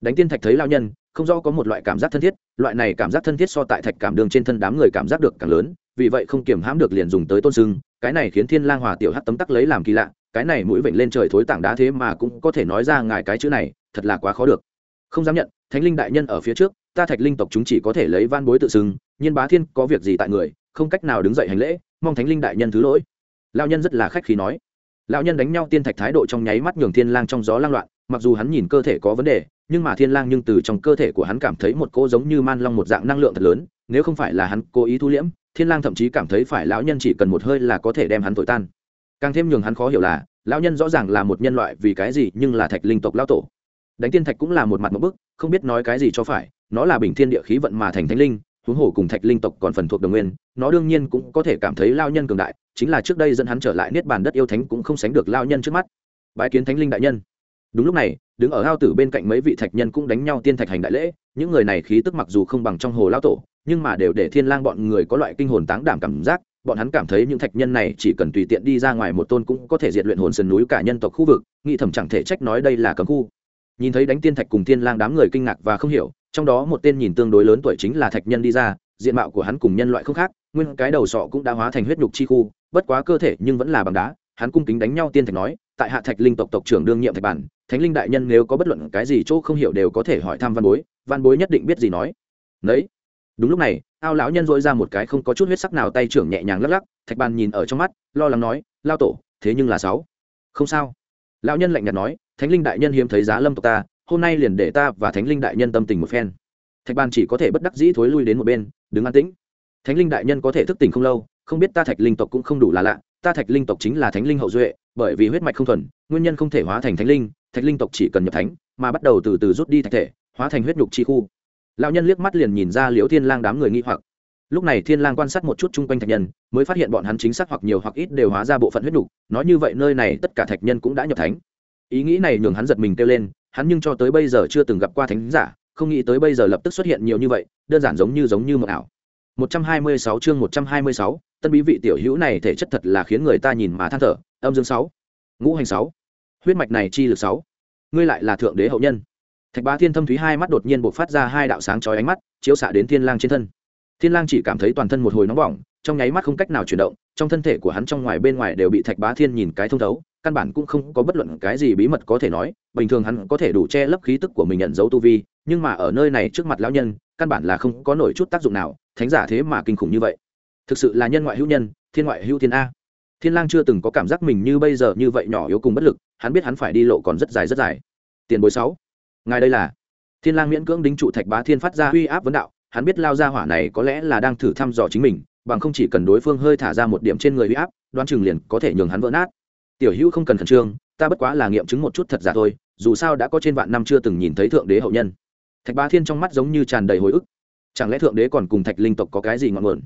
Đánh tiên thạch thấy lao nhân không rõ có một loại cảm giác thân thiết, loại này cảm giác thân thiết so tại thạch cảm đường trên thân đám người cảm giác được càng lớn, vì vậy không kiềm hãm được liền dùng tới tôn sưng, cái này khiến thiên lang hòa tiểu hắc tấm tắc lấy làm kỳ lạ, cái này mũi vểnh lên trời thối tảng đá thế mà cũng có thể nói ra ngài cái chữ này, thật là quá khó được. Không dám nhận, thánh linh đại nhân ở phía trước, ta thạch linh tộc chúng chỉ có thể lấy van bối tự xưng, nhiên bá thiên có việc gì tại người, không cách nào đứng dậy hành lễ, mong thánh linh đại nhân thứ lỗi. Lão nhân rất là khách khí nói. Lão nhân đánh nhau tiên thạch thái độ trong nháy mắt nhường thiên lang trong gió lang loạn, mặc dù hắn nhìn cơ thể có vấn đề nhưng mà thiên lang nhưng từ trong cơ thể của hắn cảm thấy một cô giống như man long một dạng năng lượng thật lớn, nếu không phải là hắn cố ý thu liễm, thiên lang thậm chí cảm thấy phải lão nhân chỉ cần một hơi là có thể đem hắn thổi tan. Càng thêm nhường hắn khó hiểu là, lão nhân rõ ràng là một nhân loại vì cái gì nhưng là thạch linh tộc lão tổ. Đánh tiên thạch cũng là một mặt một bức, không biết nói cái gì cho phải, nó là bình thiên địa khí vận mà thành thánh linh, huống hồ cùng thạch linh tộc còn phần thuộc đồng nguyên, nó đương nhiên cũng có thể cảm thấy lao nhân cường đại, chính là trước đây dẫn hắn trở lại niết bàn đất yêu thánh cũng không sánh được lao nhân trước mắt. Bái kiến thánh linh đại nhân. Đúng lúc này đứng ở ao tử bên cạnh mấy vị thạch nhân cũng đánh nhau tiên thạch hành đại lễ, những người này khí tức mặc dù không bằng trong hồ lao tổ, nhưng mà đều để thiên lang bọn người có loại kinh hồn táng đảm cảm giác, bọn hắn cảm thấy những thạch nhân này chỉ cần tùy tiện đi ra ngoài một tôn cũng có thể diệt luyện hồn sườn núi cả nhân tộc khu vực, nghĩ thầm chẳng thể trách nói đây là cấm khu. Nhìn thấy đánh tiên thạch cùng thiên lang đám người kinh ngạc và không hiểu, trong đó một tên nhìn tương đối lớn tuổi chính là thạch nhân đi ra, diện mạo của hắn cùng nhân loại không khác, nguyên cái đầu sọ cũng đã hóa thành huyết nhục chi khu, bất quá cơ thể nhưng vẫn là bằng đá, hắn cung kính đánh nhau tiên thạch nói tại hạ thạch linh tộc tộc trưởng đương nhiệm thạch bản, thánh linh đại nhân nếu có bất luận cái gì chỗ không hiểu đều có thể hỏi thăm văn bối văn bối nhất định biết gì nói. Đấy. Đúng lúc này, ao lão nhân dội ra một cái không có chút huyết sắc nào tay trưởng nhẹ nhàng lắc lắc, thạch bàn nhìn ở trong mắt, lo lắng nói, lao tổ, thế nhưng là sáu. Không sao. Lão nhân lạnh nhạt nói, thánh linh đại nhân hiếm thấy giá lâm tộc ta, hôm nay liền để ta và thánh linh đại nhân tâm tình một phen. Thạch ban chỉ có thể bất đắc dĩ thối lui đến một bên, đứng an tĩnh. Thánh linh đại nhân có thể thức tỉnh không lâu, không biết ta thạch linh tộc cũng không đủ là lạ ta thạch linh tộc chính là thánh linh hậu duệ, bởi vì huyết mạch không thuần, nguyên nhân không thể hóa thành thánh linh, thạch linh tộc chỉ cần nhập thánh, mà bắt đầu từ từ rút đi thạch thể, hóa thành huyết nhục chi khu. Lão nhân liếc mắt liền nhìn ra liễu thiên lang đám người nghi hoặc. Lúc này thiên lang quan sát một chút chung quanh thạch nhân, mới phát hiện bọn hắn chính xác hoặc nhiều hoặc ít đều hóa ra bộ phận huyết nhục, nói như vậy nơi này tất cả thạch nhân cũng đã nhập thánh. Ý nghĩ này nhường hắn giật mình kêu lên, hắn nhưng cho tới bây giờ chưa từng gặp qua thánh giả, không nghĩ tới bây giờ lập tức xuất hiện nhiều như vậy, đơn giản giống như giống như một ảo. 126 chương 126, tân bí vị tiểu hữu này thể chất thật là khiến người ta nhìn mà than thở âm dương 6, ngũ hành 6, huyết mạch này chi lực 6. ngươi lại là thượng đế hậu nhân thạch bá thiên thâm thúy hai mắt đột nhiên bộc phát ra hai đạo sáng chói ánh mắt chiếu xạ đến thiên lang trên thân thiên lang chỉ cảm thấy toàn thân một hồi nóng bỏng trong nháy mắt không cách nào chuyển động trong thân thể của hắn trong ngoài bên ngoài đều bị thạch bá thiên nhìn cái thông thấu căn bản cũng không có bất luận cái gì bí mật có thể nói bình thường hắn có thể đủ che lấp khí tức của mình nhận dấu tu vi nhưng mà ở nơi này trước mặt lão nhân căn bản là không có nổi chút tác dụng nào, thánh giả thế mà kinh khủng như vậy. Thực sự là nhân ngoại hữu nhân, thiên ngoại hữu thiên a. Thiên lang chưa từng có cảm giác mình như bây giờ như vậy nhỏ yếu cùng bất lực, hắn biết hắn phải đi lộ còn rất dài rất dài. Tiền bối sáu. Ngài đây là? Thiên lang miễn cưỡng đính trụ thạch bá thiên phát ra uy áp vấn đạo, hắn biết lao ra hỏa này có lẽ là đang thử thăm dò chính mình, bằng không chỉ cần đối phương hơi thả ra một điểm trên người uy áp đoan chừng liền có thể nhường hắn vỡ nát. Tiểu hữu không cần khẩn trương, ta bất quá là nghiệm chứng một chút thật giả thôi, dù sao đã có trên vạn năm chưa từng nhìn thấy thượng đế hậu nhân thạch Ba thiên trong mắt giống như tràn đầy hồi ức. Chẳng lẽ thượng đế còn cùng thạch linh tộc có cái gì ngọn nguồn?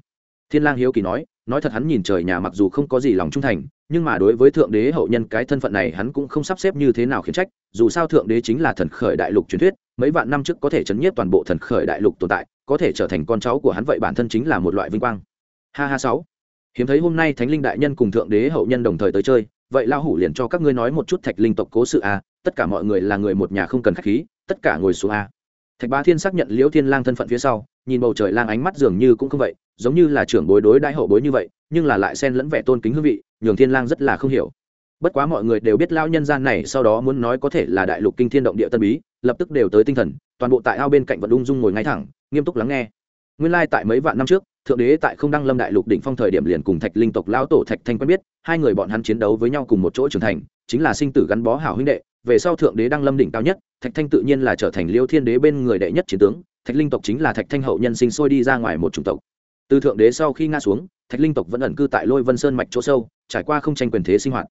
Thiên lang hiếu kỳ nói nói thật hắn nhìn trời nhà mặc dù không có gì lòng trung thành, nhưng mà đối với thượng đế hậu nhân cái thân phận này hắn cũng không sắp xếp như thế nào khiển trách, dù sao thượng đế chính là thần khởi đại lục truyền thuyết, mấy vạn năm trước có thể chấn nhiếp toàn bộ thần khởi đại lục tồn tại, có thể trở thành con cháu của hắn vậy bản thân chính là một loại vinh quang. Ha ha sáu. Hiếm thấy hôm nay thánh linh đại nhân cùng thượng đế hậu nhân đồng thời tới chơi, vậy lao hủ liền cho các ngươi nói một chút thạch linh tộc cố sự a tất cả mọi người là người một nhà không cần khách khí, tất cả ngồi xuống a thạch bá thiên xác nhận liễu thiên lang thân phận phía sau, nhìn bầu trời lang ánh mắt dường như cũng không vậy, giống như là trưởng bối đối đại hậu bối như vậy, nhưng là lại xen lẫn vẻ tôn kính hương vị, nhường thiên lang rất là không hiểu. Bất quá mọi người đều biết lao nhân gian này sau đó muốn nói có thể là đại lục kinh thiên động địa tân bí, lập tức đều tới tinh thần, toàn bộ tại ao bên cạnh vẫn ung dung ngồi ngay thẳng, nghiêm túc lắng nghe. Nguyên lai tại mấy vạn năm trước thượng đế tại không đăng lâm đại lục đỉnh phong thời điểm liền cùng thạch linh tộc lão tổ thạch thanh quen biết, hai người bọn hắn chiến đấu với nhau cùng một chỗ trưởng thành, chính là sinh tử gắn bó hảo huynh đệ. Về sau thượng đế đăng lâm đỉnh cao nhất, thạch thanh tự nhiên là trở thành liêu thiên đế bên người đệ nhất chiến tướng, thạch linh tộc chính là thạch thanh hậu nhân sinh sôi đi ra ngoài một chủng tộc. Từ thượng đế sau khi nga xuống, thạch linh tộc vẫn ẩn cư tại lôi vân sơn mạch chỗ sâu, trải qua không tranh quyền thế sinh hoạt.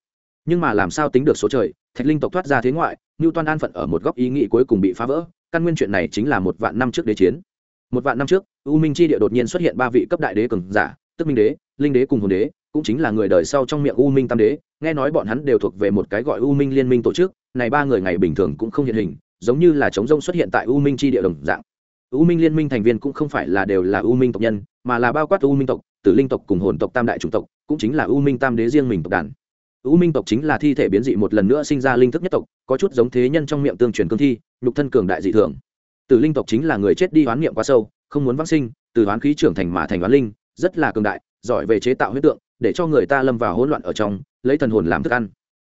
Nhưng mà làm sao tính được số trời, thạch linh tộc thoát ra thế ngoại như toan an phận ở một góc ý nghĩ cuối cùng bị phá vỡ, căn nguyên chuyện này chính là một vạn năm trước đế chiến một vạn năm trước, u minh chi địa đột nhiên xuất hiện ba vị cấp đại đế cường giả, tức minh đế, linh đế cùng hồn đế, cũng chính là người đời sau trong miệng u minh tam đế. Nghe nói bọn hắn đều thuộc về một cái gọi u minh liên minh tổ chức, này ba người ngày bình thường cũng không hiện hình, giống như là chống rông xuất hiện tại u minh chi địa đồng dạng. U minh liên minh thành viên cũng không phải là đều là u minh tộc nhân, mà là bao quát u minh tộc, tử linh tộc cùng hồn tộc tam đại chủng tộc, cũng chính là u minh tam đế riêng mình tộc đàn. U minh tộc chính là thi thể biến dị một lần nữa sinh ra linh thức nhất tộc, có chút giống thế nhân trong miệng tương truyền cương thi, nhục thân cường đại dị thường tử linh tộc chính là người chết đi hoán niệm quá sâu, không muốn vắc sinh, từ hoán khí trưởng thành mà thành hoán linh, rất là cường đại, giỏi về chế tạo huyết tượng, để cho người ta lâm vào hỗn loạn ở trong, lấy thần hồn làm thức ăn.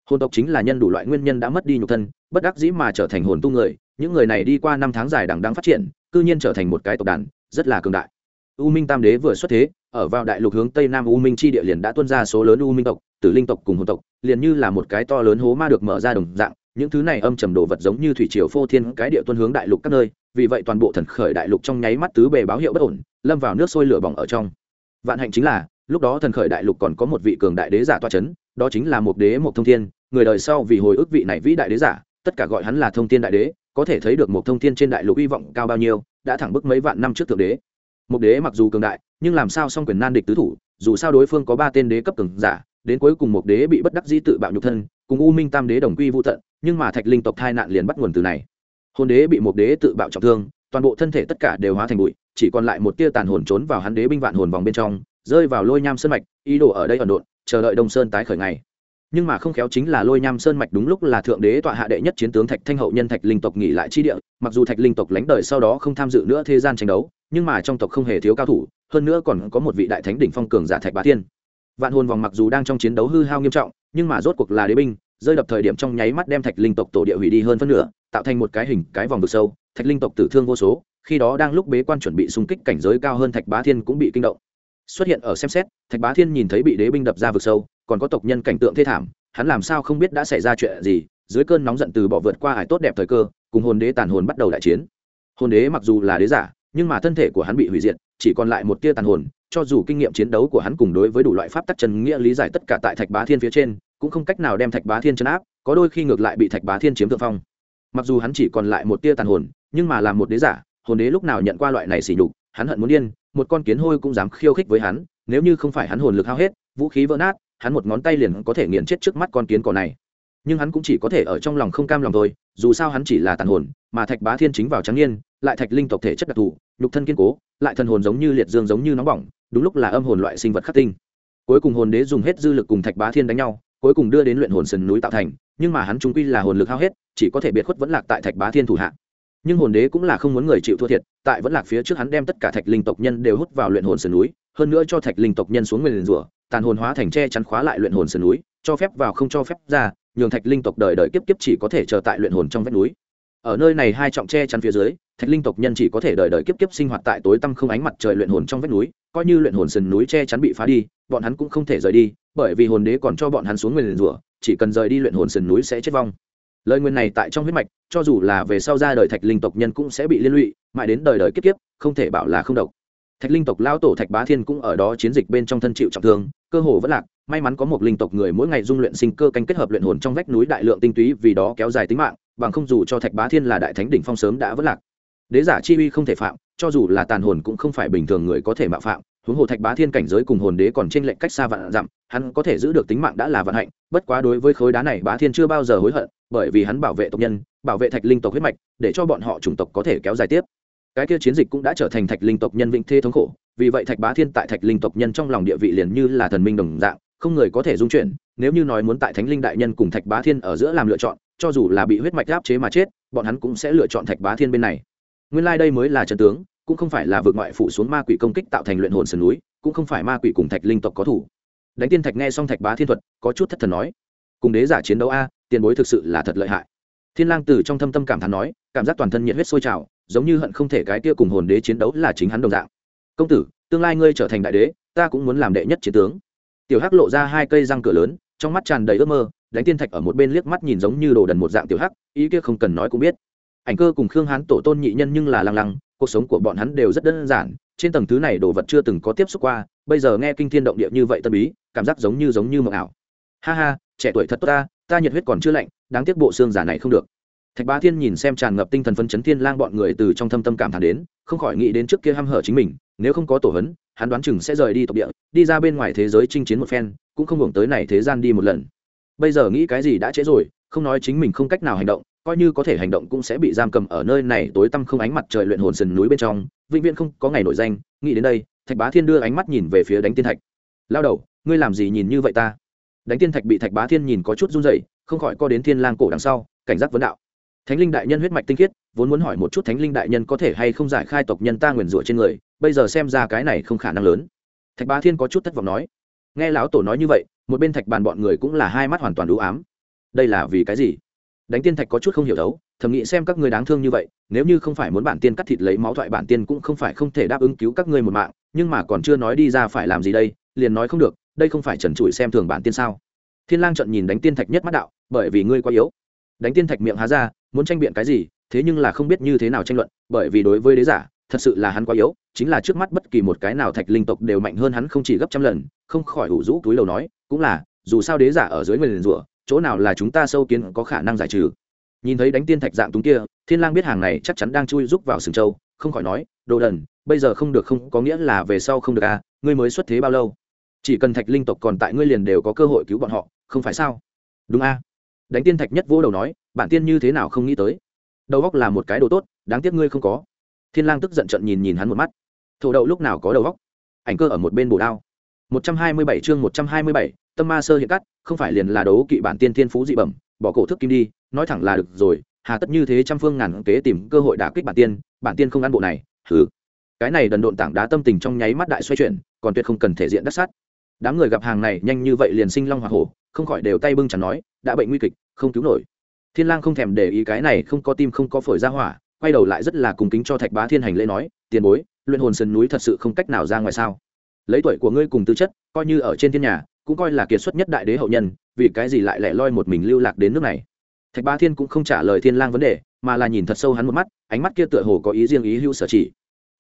Hồn tộc chính là nhân đủ loại nguyên nhân đã mất đi nhục thân, bất đắc dĩ mà trở thành hồn tu người, những người này đi qua năm tháng dài đằng đang phát triển, cư nhiên trở thành một cái tộc đàn, rất là cường đại. U minh tam đế vừa xuất thế, ở vào đại lục hướng tây nam u minh chi địa liền đã tuân ra số lớn u minh tộc, tử linh tộc cùng hồn tộc, liền như là một cái to lớn hố ma được mở ra đồng dạng những thứ này âm trầm đồ vật giống như thủy triều phô thiên cái địa tuân hướng đại lục các nơi, vì vậy toàn bộ thần khởi đại lục trong nháy mắt tứ bề báo hiệu bất ổn, lâm vào nước sôi lửa bỏng ở trong. Vạn hạnh chính là, lúc đó thần khởi đại lục còn có một vị cường đại đế giả toa c h ấ n đó chính là một đế một thông thiên, người đời sau vì hồi ức vị này vĩ đại đế giả, tất cả gọi hắn là thông thiên đại đế, có thể thấy được một thông thiên trên đại lục hy vọng cao bao nhiêu, đã thẳng bức mấy vạn năm trước thượng đế. Một đế mặc dù cường đại, nhưng làm sao song quyền nan địch tứ thủ, dù sao đối phương có ba tên đế cấp cường giả, đến cuối cùng một đế bị bất đắc di tự bạo nhục thân cùng u minh tam đế đồng quy vô tận, nhưng mà thạch linh tộc thai nạn liền bắt nguồn từ này. Hồn đế bị một đế tự bạo trọng thương, toàn bộ thân thể tất cả đều hóa thành bụi, chỉ còn lại một tia tàn hồn trốn vào hắn đế binh vạn hồn vòng bên trong, rơi vào lôi nham sơn mạch, ý đồ ở đây ẩn độn, chờ đợi đông sơn tái khởi ngày nhưng mà không khéo chính là lôi nham sơn mạch đúng lúc là thượng đế tọa hạ đệ nhất chiến tướng thạch thanh hậu nhân thạch linh tộc nghỉ lại chi địa, mặc dù thạch linh tộc lánh đời sau đó không tham dự nữa thế gian tranh đấu, nhưng mà trong tộc không hề thiếu cao thủ, hơn nữa còn có một vị đại thánh đỉnh phong cường giả thạch bá thiên. Vạn hồn vòng mặc dù đang trong chiến đấu hư hao nghiêm trọng nhưng mà rốt cuộc là đế binh, rơi đập thời điểm trong nháy mắt đem thạch linh tộc tổ địa hủy đi hơn phân nửa, tạo thành một cái hình, cái vòng vực sâu, thạch linh tộc tử thương vô số, khi đó đang lúc bế quan chuẩn bị xung kích cảnh giới cao hơn thạch bá thiên cũng bị kinh động. Xuất hiện ở xem xét, thạch bá thiên nhìn thấy bị đế binh đập ra vực sâu, còn có tộc nhân cảnh tượng thê thảm, hắn làm sao không biết đã xảy ra chuyện gì, dưới cơn nóng giận từ bỏ vượt qua hải tốt đẹp thời cơ, cùng hồn đế tàn hồn bắt đầu đại chiến. Hồn đế mặc dù là đế giả nhưng mà thân thể của hắn bị hủy diệt, chỉ còn lại một tia tàn hồn, cho dù kinh nghiệm chiến đấu của hắn cùng đối với đủ loại pháp tắc trần nghĩa lý giải tất cả tại thạch bá thiên phía trên, cũng không cách nào đem thạch bá thiên chấn áp, có đôi khi ngược lại bị thạch bá thiên chiếm thượng phong. Mặc dù hắn chỉ còn lại một tia tàn hồn, nhưng mà làm một đế giả, hồn đế lúc nào nhận qua loại này xỉ nhục, hắn hận muốn điên, một con kiến hôi cũng dám khiêu khích với hắn, nếu như không phải hắn hồn lực hao hết, vũ khí vỡ nát, hắn một ngón tay liền có thể nghiền chết trước mắt con kiến cỏ này. Nhưng hắn cũng chỉ có thể ở trong lòng không cam lòng thôi dù sao hắn chỉ là tàn hồn, mà thạch bá thiên chính vào trắng niên, lại thạch linh tộc thể chất đặc thù, nhục thân kiên cố, lại thần hồn giống như liệt dương giống như nóng bỏng, đúng lúc là âm hồn loại sinh vật khắc tinh. Cuối cùng hồn đế dùng hết dư lực cùng thạch bá thiên đánh nhau, cuối cùng đưa đến luyện hồn sườn núi tạo thành, nhưng mà hắn trung quy là hồn lực hao hết, chỉ có thể biệt khuất vẫn lạc tại thạch bá thiên thủ hạ. Nhưng hồn đế cũng là không muốn người chịu thua thiệt, tại vẫn lạc phía trước hắn đem tất cả thạch linh tộc nhân đều hút vào luyện hồn sườn núi, hơn nữa cho thạch linh tộc nhân xuống nguyền rủa, tàn hồn hóa thành tre chắn khóa lại luyện hồn sườn núi, cho phép vào không cho phép ra nhường thạch linh tộc đời đời kiếp kiếp chỉ có thể chờ tại luyện hồn trong vách núi. Ở nơi này hai trọng tre chắn phía dưới, thạch linh tộc nhân chỉ có thể đời đời kiếp kiếp sinh hoạt tại tối tăm không ánh mặt trời luyện hồn trong vách núi, coi như luyện hồn sườn núi che chắn bị phá đi, bọn hắn cũng không thể rời đi, bởi vì hồn đế còn cho bọn hắn xuống nguyền rủa, chỉ cần rời đi luyện hồn sườn núi sẽ chết vong. Lời nguyên này tại trong huyết mạch, cho dù là về sau ra đời thạch linh tộc nhân cũng sẽ bị liên lụy, mãi đến đời đời kiếp kiếp, không thể bảo là không độc. Thạch linh tộc lao tổ thạch bá thiên cũng ở đó chiến dịch bên trong thân chịu trọng thương cơ hồ vẫn lạc, may mắn có một linh tộc người mỗi ngày dung luyện sinh cơ canh kết hợp luyện hồn trong vách núi đại lượng tinh túy vì đó kéo dài tính mạng, bằng không dù cho thạch bá thiên là đại thánh đỉnh phong sớm đã vất lạc. Đế giả chi uy không thể phạm, cho dù là tàn hồn cũng không phải bình thường người có thể mạo phạm, huống hồ thạch bá thiên cảnh giới cùng hồn đế còn trên lệnh cách xa vạn dặm, hắn có thể giữ được tính mạng đã là vận hạnh, bất quá đối với khối đá này bá thiên chưa bao giờ hối hận, bởi vì hắn bảo vệ tộc nhân, bảo vệ thạch linh tộc huyết mạch, để cho bọn họ chủng tộc có thể kéo dài tiếp. Cái kia chiến dịch cũng đã trở thành thạch linh tộc nhân vĩnh thế thống khổ vì vậy thạch bá thiên tại thạch linh tộc nhân trong lòng địa vị liền như là thần minh đồng dạng, không người có thể dung chuyển, nếu như nói muốn tại thánh linh đại nhân cùng thạch bá thiên ở giữa làm lựa chọn, cho dù là bị huyết mạch áp chế mà chết, bọn hắn cũng sẽ lựa chọn thạch bá thiên bên này. Nguyên lai、like、đây mới là trận tướng, cũng không phải là vượt ngoại phụ xuống ma quỷ công kích tạo thành luyện hồn sườn núi, cũng không phải ma quỷ cùng thạch linh tộc có thủ. Đánh tiên thạch nghe xong thạch bá thiên thuật, có chút thất thần nói, cùng đế giả chiến đấu a, tiền bối thực sự là thật lợi hại. Thiên lang từ trong thâm tâm cảm thán nói, cảm giác toàn thân nhiệt huyết sôi trào, giống như hận không thể cái kia cùng hồn đế chiến đấu là chính hắn đồng dạng công tử, tương lai ngươi trở thành đại đế, ta cũng muốn làm đệ nhất chiến tướng. Tiểu hắc lộ ra hai cây răng cửa lớn, trong mắt tràn đầy ước mơ, đánh tiên thạch ở một bên liếc mắt nhìn giống như đồ đần một dạng tiểu hắc, ý kia không cần nói cũng biết. Ảnh cơ cùng khương hán tổ tôn nhị nhân nhưng là lăng lăng, cuộc sống của bọn hắn đều rất đơn giản, trên tầng thứ này đồ vật chưa từng có tiếp xúc qua, bây giờ nghe kinh thiên động địa như vậy tân bí cảm giác giống như giống như mộng ảo. Ha ha, trẻ tuổi thật tốt ta ta nhiệt huyết còn chưa lạnh, đáng tiếc bộ xương giả này không được. Thạch bá thiên nhìn xem tràn ngập tinh thần phấn chấn thiên lang bọn người từ trong thâm tâm cảm thán đến, không khỏi nghĩ đến trước kia hăm hở chính mình nếu không có tổ hấn, hắn đoán chừng sẽ rời đi tộc địa, đi ra bên ngoài thế giới chinh chiến một phen, cũng không hưởng tới này thế gian đi một lần. Bây giờ nghĩ cái gì đã trễ rồi, không nói chính mình không cách nào hành động, coi như có thể hành động cũng sẽ bị giam cầm ở nơi này tối tăm không ánh mặt trời luyện hồn sườn núi bên trong, vĩnh viễn không có ngày nổi danh, nghĩ đến đây, thạch bá thiên đưa ánh mắt nhìn về phía đánh tiên thạch. Lao đầu, ngươi làm gì nhìn như vậy ta? Đánh tiên thạch bị thạch bá thiên nhìn có chút run rẩy, không khỏi co đến thiên lang cổ đằng sau, cảnh giác vấn đạo thánh linh đại nhân huyết mạch tinh khiết, vốn muốn hỏi một chút thánh linh đại nhân có thể hay không giải khai tộc nhân ta nguyền rủa trên người, bây giờ xem ra cái này không khả năng lớn. Thạch bá thiên có chút thất vọng nói. Nghe lão tổ nói như vậy, một bên thạch bàn bọn người cũng là hai mắt hoàn toàn đủ ám. Đây là vì cái gì? Đánh tiên thạch có chút không hiểu đấu, thầm nghĩ xem các ngươi đáng thương như vậy, nếu như không phải muốn bản tiên cắt thịt lấy máu thoại bản tiên cũng không phải không thể đáp ứng cứu các ngươi một mạng, nhưng mà còn chưa nói đi ra phải làm gì đây, liền nói không được, đây không phải trần trụi xem thường bản tiên sao? Thiên lang trận nhìn đánh tiên thạch nhất mắt đạo, bởi vì ngươi quá yếu đánh tiên thạch miệng há ra, muốn tranh biện cái gì, thế nhưng là không biết như thế nào tranh luận, bởi vì đối với đế giả, thật sự là hắn quá yếu, chính là trước mắt bất kỳ một cái nào thạch linh tộc đều mạnh hơn hắn không chỉ gấp trăm lần, không khỏi ủ rũ túi lầu nói, cũng là, dù sao đế giả ở dưới người liền rủa, chỗ nào là chúng ta sâu kiến có khả năng giải trừ. Nhìn thấy đánh tiên thạch dạng túng kia, thiên lang biết hàng này chắc chắn đang chui rúc vào sừng châu, không khỏi nói, đồ đần, bây giờ không được không, có nghĩa là về sau không được à ngươi mới xuất thế bao lâu? Chỉ cần thạch linh tộc còn tại ngươi liền đều có cơ hội cứu bọn họ, không phải sao? Đúng a đánh tiên thạch nhất vô đầu nói bản tiên như thế nào không nghĩ tới? Đầu góc là một cái đồ tốt đáng tiếc ngươi không có. Thiên lang tức giận trận nhìn nhìn hắn một mắt. Thổ đậu lúc nào có đầu góc? Ảnh cơ ở một bên bổ đao. 127 chương 127, tâm ma sơ hiện cắt không phải liền là đấu kỵ bản tiên thiên phú dị bẩm bỏ cổ thước kim đi nói thẳng là được rồi hà tất như thế trăm phương ngàn kế tìm cơ hội đả kích bản tiên bản tiên không ăn bộ này hừ. Cái này đần độn tảng đá tâm tình trong nháy mắt đại xoay chuyển còn tuyệt không cần thể diện đắc sát. Đám người gặp hàng này nhanh như vậy liền sinh long hoa hổ không khỏi đều tay bưng chẳng nói đã bệnh nguy kịch, không cứu nổi. Thiên lang không thèm để ý cái này, không có tim, không có phổi ra hỏa, quay đầu lại rất là cung kính cho thạch bá thiên hành lễ nói, tiền bối, luyện hồn sơn núi thật sự không cách nào ra ngoài sao? Lấy tuổi của ngươi cùng tư chất, coi như ở trên thiên nhà, cũng coi là kiệt xuất nhất đại đế hậu nhân, vì cái gì lại lẻ loi một mình lưu lạc đến nước này? Thạch bá thiên cũng không trả lời thiên lang vấn đề, mà là nhìn thật sâu hắn một mắt, ánh mắt kia tựa hồ có ý riêng ý hữu sở chỉ.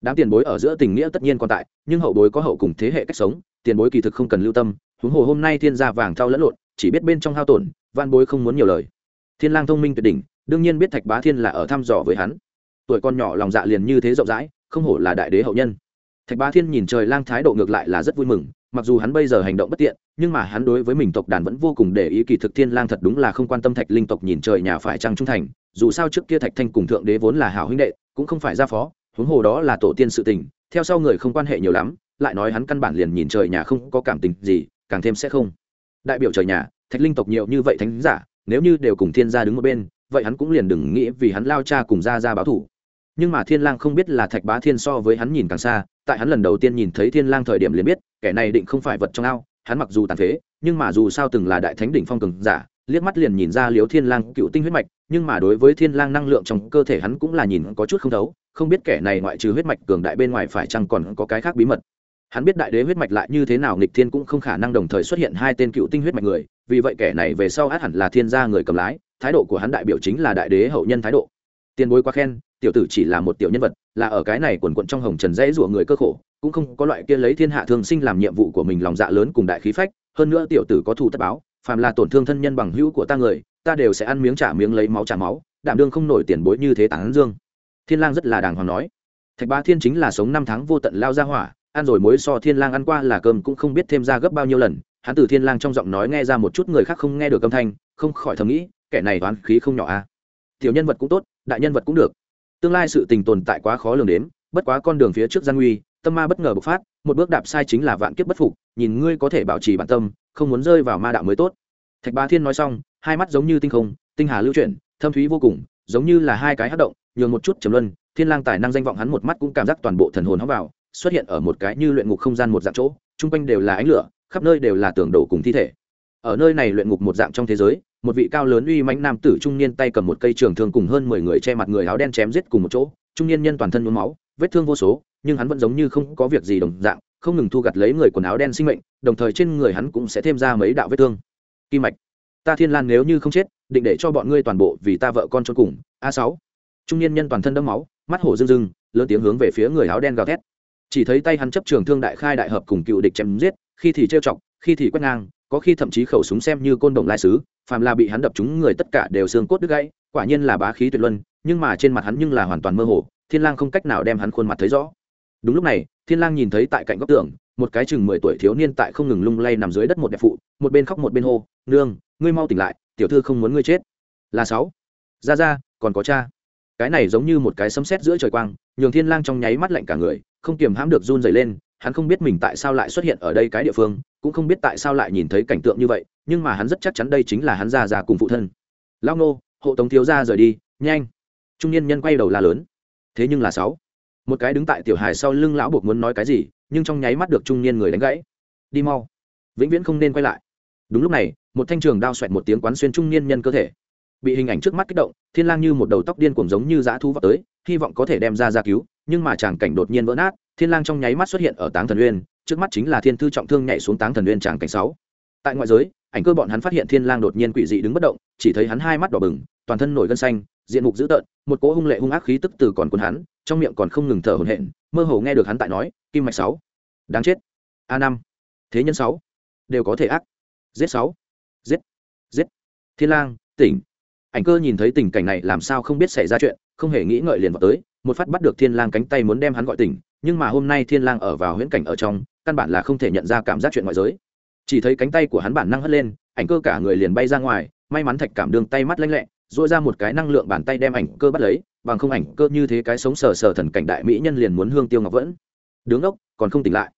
Đám tiền bối ở giữa tình nghĩa tất nhiên còn tại, nhưng hậu bối có hậu cùng thế hệ cách sống, tiền bối kỳ thực không cần lưu tâm huống hồ hôm nay thiên gia vàng thao lẫn lộn, chỉ biết bên trong hao tổn van bối không muốn nhiều lời. Thiên lang thông minh tuyệt đỉnh, đương nhiên biết thạch bá thiên là ở thăm dò với hắn. Tuổi con nhỏ lòng dạ liền như thế rộng rãi, không hổ là đại đế hậu nhân. Thạch bá thiên nhìn trời lang thái độ ngược lại là rất vui mừng, mặc dù hắn bây giờ hành động bất tiện, nhưng mà hắn đối với mình tộc đàn vẫn vô cùng để ý, kỳ thực thiên lang thật đúng là không quan tâm thạch linh tộc nhìn trời nhà phải trăng trung thành, dù sao trước kia thạch thanh cùng thượng đế vốn là hảo huynh đệ, cũng không phải gia phó, huống hồ đó là tổ tiên sự tình, theo sau người không quan hệ nhiều lắm, lại nói hắn căn bản liền nhìn trời nhà không có cảm tình gì càng thêm sẽ không. Đại biểu trời nhà, thạch linh tộc nhiều như vậy thánh giả, nếu như đều cùng thiên gia đứng một bên, vậy hắn cũng liền đừng nghĩ vì hắn lao cha cùng ra ra báo thủ. Nhưng mà thiên lang không biết là thạch bá thiên so với hắn nhìn càng xa, tại hắn lần đầu tiên nhìn thấy thiên lang thời điểm liền biết, kẻ này định không phải vật trong ao, hắn mặc dù tàn phế, nhưng mà dù sao từng là đại thánh đỉnh phong cường giả, liếc mắt liền nhìn ra liếu thiên lang cựu tinh huyết mạch, nhưng mà đối với thiên lang năng lượng trong cơ thể hắn cũng là nhìn có chút không thấu, không biết kẻ này ngoại trừ huyết mạch cường đại bên ngoài phải chăng còn có cái khác bí mật hắn biết đại đế huyết mạch lại như thế nào, nghịch thiên cũng không khả năng đồng thời xuất hiện hai tên cựu tinh huyết mạch người, vì vậy kẻ này về sau át hẳn là thiên gia người cầm lái, thái độ của hắn đại biểu chính là đại đế hậu nhân thái độ. Tiền bối quá khen, tiểu tử chỉ là một tiểu nhân vật, là ở cái này quần quận trong hồng trần dãy rủa người cơ khổ, cũng không có loại kia lấy thiên hạ thường sinh làm nhiệm vụ của mình lòng dạ lớn cùng đại khí phách, hơn nữa tiểu tử có thù tất báo, phàm là tổn thương thân nhân bằng hữu của ta người, ta đều sẽ ăn miếng trả miếng lấy máu trả máu, đảm đương không nổi tiền bối như thế tán dương. Thiên lang rất là đàng hoàng nói, thạch ba thiên chính là sống năm tháng vô tận lao ra hỏa ăn rồi mối so thiên lang ăn qua là cơm cũng không biết thêm ra gấp bao nhiêu lần. Hắn từ thiên lang trong giọng nói nghe ra một chút người khác không nghe được âm thanh, không khỏi thầm nghĩ, kẻ này toán khí không nhỏ a à. tiểu nhân vật cũng tốt, đại nhân vật cũng được. Tương lai sự tình tồn tại quá khó lường đến bất quá con đường phía trước gian nguy, tâm ma bất ngờ bộc phát, một bước đạp sai chính là vạn kiếp bất phục, nhìn ngươi có thể bảo trì bản tâm, không muốn rơi vào ma đạo mới tốt. Thạch bá thiên nói xong, hai mắt giống như tinh không, tinh hà lưu chuyển, thâm thúy vô cùng, giống như là hai cái hát động, nhường một chút trầm luân, thiên lang tài năng danh vọng hắn một mắt cũng cảm giác toàn bộ thần hồn hóa vào xuất hiện ở một cái như luyện ngục không gian một dạng chỗ, chung quanh đều là ánh lửa, khắp nơi đều là tường đổ cùng thi thể. Ở nơi này luyện ngục một dạng trong thế giới, một vị cao lớn uy mãnh nam tử trung niên tay cầm một cây trường thương cùng hơn mười người che mặt người áo đen chém giết cùng một chỗ, trung niên nhân toàn thân nhuốm máu, vết thương vô số, nhưng hắn vẫn giống như không có việc gì đồng dạng, không ngừng thu gặt lấy người quần áo đen sinh mệnh, đồng thời trên người hắn cũng sẽ thêm ra mấy đạo vết thương. Kim mạch, ta thiên lan nếu như không chết, định để cho bọn ngươi toàn bộ vì ta vợ con cho cùng. A sáu. Trung niên nhân toàn thân đẫm máu, mắt hổ rưng rưng, lớn tiếng hướng về phía người áo đen gào thét chỉ thấy tay hắn chấp trường thương đại khai đại hợp cùng cựu địch chém giết, khi thì trêu chọc, khi thì quét ngang, có khi thậm chí khẩu súng xem như côn đồng lai sứ, phàm là bị hắn đập chúng người tất cả đều xương cốt đứt gãy, quả nhiên là bá khí tuyệt luân, nhưng mà trên mặt hắn nhưng là hoàn toàn mơ hồ, thiên lang không cách nào đem hắn khuôn mặt thấy rõ. Đúng lúc này, thiên lang nhìn thấy tại cạnh góc tường, một cái chừng mười tuổi thiếu niên tại không ngừng lung lay nằm dưới đất một đẹp phụ, một bên khóc một bên hô, nương, ngươi mau tỉnh lại, tiểu thư không muốn ngươi chết. Là sáu. Ra ra, còn có cha. Cái này giống như một cái sấm sét giữa trời quang, nhường thiên lang trong nháy mắt lạnh cả người không kiềm hãm được run rẩy lên, hắn không biết mình tại sao lại xuất hiện ở đây cái địa phương, cũng không biết tại sao lại nhìn thấy cảnh tượng như vậy, nhưng mà hắn rất chắc chắn đây chính là hắn già già cùng phụ thân. Lao nô, hộ tống thiếu ra rời đi, nhanh. Trung niên nhân quay đầu la lớn. Thế nhưng là sáu. Một cái đứng tại tiểu hài sau lưng lão buộc muốn nói cái gì, nhưng trong nháy mắt được trung niên người đánh gãy. Đi mau. Vĩnh viễn không nên quay lại. Đúng lúc này, một thanh trường đao xoẹt một tiếng quán xuyên trung niên nhân cơ thể. Bị hình ảnh trước mắt kích động, thiên lang như một đầu tóc điên cuồng giống như dã thú vọt tới, hy vọng có thể đem ra ra cứu nhưng mà tràng cảnh đột nhiên vỡ nát, thiên lang trong nháy mắt xuất hiện ở táng thần uyên trước mắt chính là thiên thư trọng thương nhảy xuống táng thần uyên tràng cảnh sáu. Tại ngoại giới, ảnh cơ bọn hắn phát hiện thiên lang đột nhiên quỷ dị đứng bất động, chỉ thấy hắn hai mắt đỏ bừng, toàn thân nổi gân xanh, diện mục dữ tợn, một cỗ hung lệ hung ác khí tức từ còn cuốn hắn, trong miệng còn không ngừng thở hổn hển, mơ hồ nghe được hắn tại nói, kim mạch sáu, đáng chết. A năm, thế nhân sáu, đều có thể ác. Giết sáu, giết giết. Thiên lang, tỉnh. Ảnh cơ nhìn thấy tình cảnh này làm sao không biết xảy ra chuyện, không hề nghĩ ngợi liền vào tới một phát bắt được thiên lang cánh tay muốn đem hắn gọi tỉnh, nhưng mà hôm nay thiên lang ở vào huyễn cảnh ở trong, căn bản là không thể nhận ra cảm giác chuyện ngoại giới. Chỉ thấy cánh tay của hắn bản năng hất lên, ảnh cơ cả người liền bay ra ngoài, may mắn thạch cảm đường tay mắt lanh lẹ dội ra một cái năng lượng bàn tay đem ảnh cơ bắt lấy, bằng không ảnh cơ như thế cái sống sờ sờ thần cảnh đại mỹ nhân liền muốn hương tiêu ngọc vẫn. Đứng ốc còn không tỉnh lại.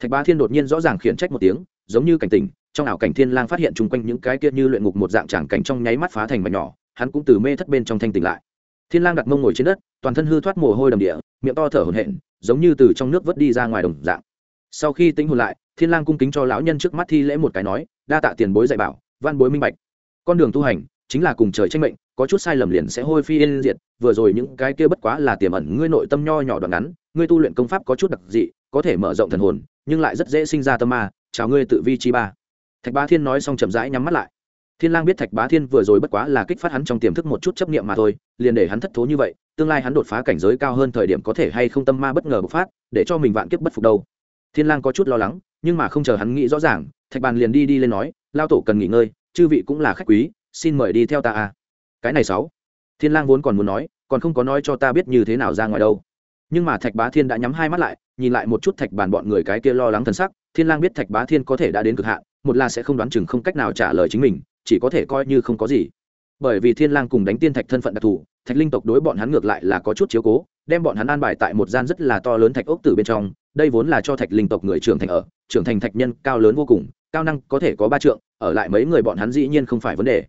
Thạch ba thiên đột nhiên rõ ràng khiển trách một tiếng, giống như cảnh tỉnh, trong ảo cảnh thiên lang phát hiện chung quanh những cái kia như luyện ngục một dạng tràng cảnh trong nháy mắt phá thành mảnh nhỏ, hắn cũng từ mê thất bên trong thanh tỉnh lại. Thiên lang đặt mông ngồi trên đất toàn thân hư thoát mồ hôi đầm địa, miệng to thở hổn hển, giống như từ trong nước vớt đi ra ngoài đồng dạng. Sau khi tính hồn lại, thiên lang cung kính cho lão nhân trước mắt thi lễ một cái nói, đa tạ tiền bối dạy bảo, văn bối minh bạch. Con đường tu hành chính là cùng trời tranh mệnh, có chút sai lầm liền sẽ hôi phi yên diệt, vừa rồi những cái kia bất quá là tiềm ẩn ngươi nội tâm nho nhỏ đoạn ngắn, ngươi tu luyện công pháp có chút đặc dị, có thể mở rộng thần hồn, nhưng lại rất dễ sinh ra tâm ma, chào ngươi tự vi chi ba. Thạch Ba thiên nói xong chậm rãi nhắm mắt lại thiên lang biết thạch bá thiên vừa rồi bất quá là kích phát hắn trong tiềm thức một chút chấp niệm mà thôi, liền để hắn thất thố như vậy, tương lai hắn đột phá cảnh giới cao hơn thời điểm có thể hay không tâm ma bất ngờ bộc phát, để cho mình vạn kiếp bất phục đâu. Thiên lang có chút lo lắng, nhưng mà không chờ hắn nghĩ rõ ràng, thạch bàn liền đi đi lên nói, lao tổ cần nghỉ ngơi, chư vị cũng là khách quý, xin mời đi theo ta a cái này sáu. Thiên lang vốn còn muốn nói, còn không có nói cho ta biết như thế nào ra ngoài đâu. Nhưng mà thạch bá thiên đã nhắm hai mắt lại, nhìn lại một chút thạch bàn bọn người cái kia lo lắng thần sắc, thiên lang biết thạch bá thiên có thể đã đến cực hạn, một là sẽ không đoán chừng không cách nào trả lời chính mình chỉ có thể coi như không có gì. Bởi vì thiên lang cùng đánh tiên thạch thân phận đặc thù, thạch linh tộc đối bọn hắn ngược lại là có chút chiếu cố, đem bọn hắn an bài tại một gian rất là to lớn thạch ốc tử bên trong, đây vốn là cho thạch linh tộc người trưởng thành ở, trưởng thành thạch nhân cao lớn vô cùng, cao năng có thể có ba trượng, ở lại mấy người bọn hắn dĩ nhiên không phải vấn đề.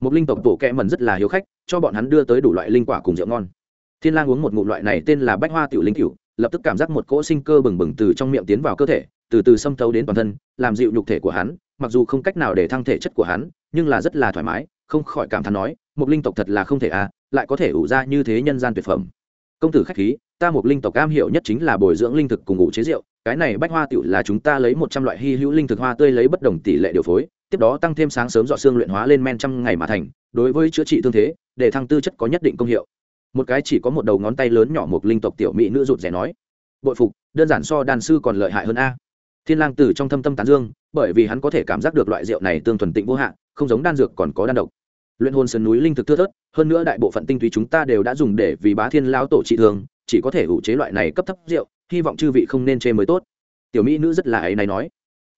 Một linh tộc tổ kẹ mần rất là hiếu khách, cho bọn hắn đưa tới đủ loại linh quả cùng rượu ngon. Thiên lang uống một ngụm loại này tên là bách hoa tiểu linh cửu lập tức cảm giác một cỗ sinh cơ bừng bừng từ trong miệng tiến vào cơ thể, từ từ xâm thấu đến toàn thân, làm dịu nhục thể của hắn mặc dù không cách nào để thăng thể chất của hắn, nhưng là rất là thoải mái, không khỏi cảm thán nói một linh tộc thật là không thể à lại có thể ủ ra như thế nhân gian tuyệt phẩm. Công tử khách khí, ta một linh tộc cam hiệu nhất chính là bồi dưỡng linh thực cùng ngủ chế rượu, cái này bách hoa tiểu là chúng ta lấy một trăm loại hy hữu linh thực hoa tươi lấy bất đồng tỷ lệ điều phối, tiếp đó tăng thêm sáng sớm dọ xương luyện hóa lên men trăm ngày mà thành, đối với chữa trị thương thế, để thăng tư chất có nhất định công hiệu. Một cái chỉ có một đầu ngón tay lớn nhỏ một linh tộc tiểu mỹ nữ rụt rẻ nói, bội phục, đơn giản so đàn sư còn lợi hại hơn a thiên lang từ trong thâm tâm tán dương, bởi vì hắn có thể cảm giác được loại rượu này tương thuần tịnh vô hạn không giống đan dược còn có đan độc. Luyện hồn sơn núi linh thực thưa thớt, hơn nữa đại bộ phận tinh túy chúng ta đều đã dùng để vì bá thiên lão tổ trị thương, chỉ có thể ủ chế loại này cấp thấp rượu, hy vọng chư vị không nên chê mới tốt. Tiểu mỹ nữ rất là ấy này nói.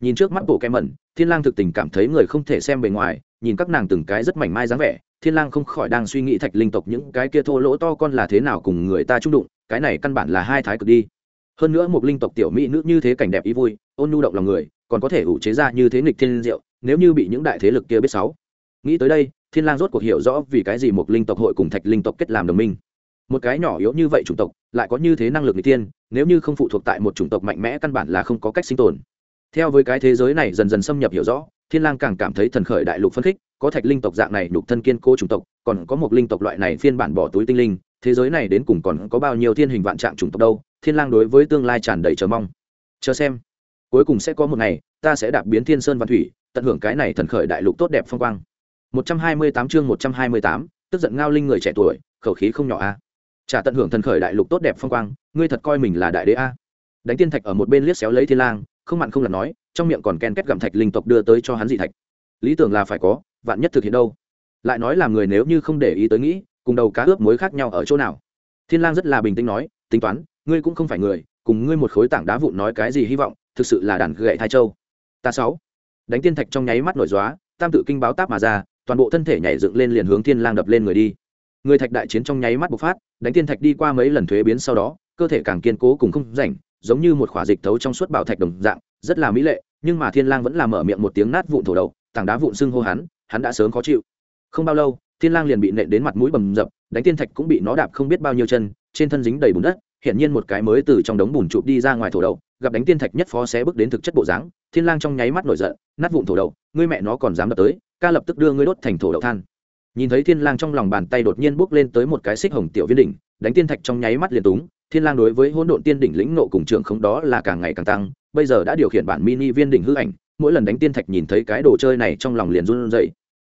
Nhìn trước mắt bộ kem mẩn, thiên lang thực tình cảm thấy người không thể xem bề ngoài, nhìn các nàng từng cái rất mảnh mai dáng vẻ, thiên lang không khỏi đang suy nghĩ thạch linh tộc những cái kia thô lỗ to con là thế nào cùng người ta chung đụng, cái này căn bản là hai thái cực đi hơn nữa một linh tộc tiểu mỹ nữ như thế cảnh đẹp ý vui, ôn nhu động lòng người, còn có thể ủ chế ra như thế nghịch thiên diệu, nếu như bị những đại thế lực kia biết sáu. Nghĩ tới đây, thiên lang rốt cuộc hiểu rõ vì cái gì một linh tộc hội cùng thạch linh tộc kết làm đồng minh. Một cái nhỏ yếu như vậy chủng tộc, lại có như thế năng lực nghịch thiên tiên nếu như không phụ thuộc tại một chủng tộc mạnh mẽ căn bản là không có cách sinh tồn. Theo với cái thế giới này dần dần xâm nhập hiểu rõ, thiên lang càng cảm thấy thần khởi đại lục phân khích, có thạch linh tộc dạng này nhục thân kiên cố chủng tộc, còn có một linh tộc loại này phiên bản bỏ túi tinh linh, thế giới này đến cùng còn có bao nhiêu thiên hình vạn trạng chủng tộc đâu thiên lang đối với tương lai tràn đầy chờ mong. Chờ xem. Cuối cùng sẽ có một ngày ta sẽ đạp biến thiên sơn văn thủy tận hưởng cái này thần khởi đại lục tốt đẹp phong quang. 128 chương 128, tức giận ngao linh người trẻ tuổi khẩu khí không nhỏ a. Trả tận hưởng thần khởi đại lục tốt đẹp phong quang ngươi thật coi mình là đại đế a. Đánh tiên thạch ở một bên liếc xéo lấy thiên lang không mặn không lặt nói trong miệng còn ken kết gặm thạch linh tộc đưa tới cho hắn dị thạch. Lý tưởng là phải có vạn nhất thực hiện đâu? Lại nói là người nếu như không để ý tới nghĩ cùng đầu cá ướp muối khác nhau ở chỗ nào? Thiên lang rất là bình tĩnh nói tính toán ngươi cũng không phải người, cùng ngươi một khối tảng đá vụn nói cái gì hy vọng, thực sự là đàn gậy thai châu. Ta sáu. Đánh tiên thạch trong nháy mắt nổi dóa tam tự kinh báo táp mà ra, toàn bộ thân thể nhảy dựng lên liền hướng thiên lang đập lên người đi. Người thạch đại chiến trong nháy mắt bộc phát, đánh tiên thạch đi qua mấy lần thuế biến sau đó, cơ thể càng kiên cố cùng không rảnh, giống như một khỏa dịch thấu trong suốt bảo thạch đồng dạng, rất là mỹ lệ, nhưng mà thiên lang vẫn là mở miệng một tiếng nát vụn thổ đầu, tảng đá vụn sưng hô hắn hắn đã sớm khó chịu. Không bao lâu, thiên lang liền bị nện đến mặt mũi bầm dập, đánh tiên thạch cũng bị nó đạp không biết bao nhiêu chân, trên thân dính đầy bùn đất hiện nhiên một cái mới từ trong đống bùn chụp đi ra ngoài thổ đầu, gặp đánh tiên thạch nhất phó xé bước đến thực chất bộ dáng, thiên lang trong nháy mắt nổi giận, nát vụn thổ đầu, ngươi mẹ nó còn dám đập tới, ca lập tức đưa ngươi đốt thành thổ đậu than. Nhìn thấy thiên lang trong lòng bàn tay đột nhiên bước lên tới một cái xích hồng tiểu viên đỉnh, đánh tiên thạch trong nháy mắt liền túng, thiên lang đối với hỗn độn tiên đỉnh lĩnh nộ cùng trưởng không đó là càng ngày càng tăng, bây giờ đã điều khiển bản mini viên đỉnh hư ảnh, mỗi lần đánh tiên thạch nhìn thấy cái đồ chơi này trong lòng liền run rẩy.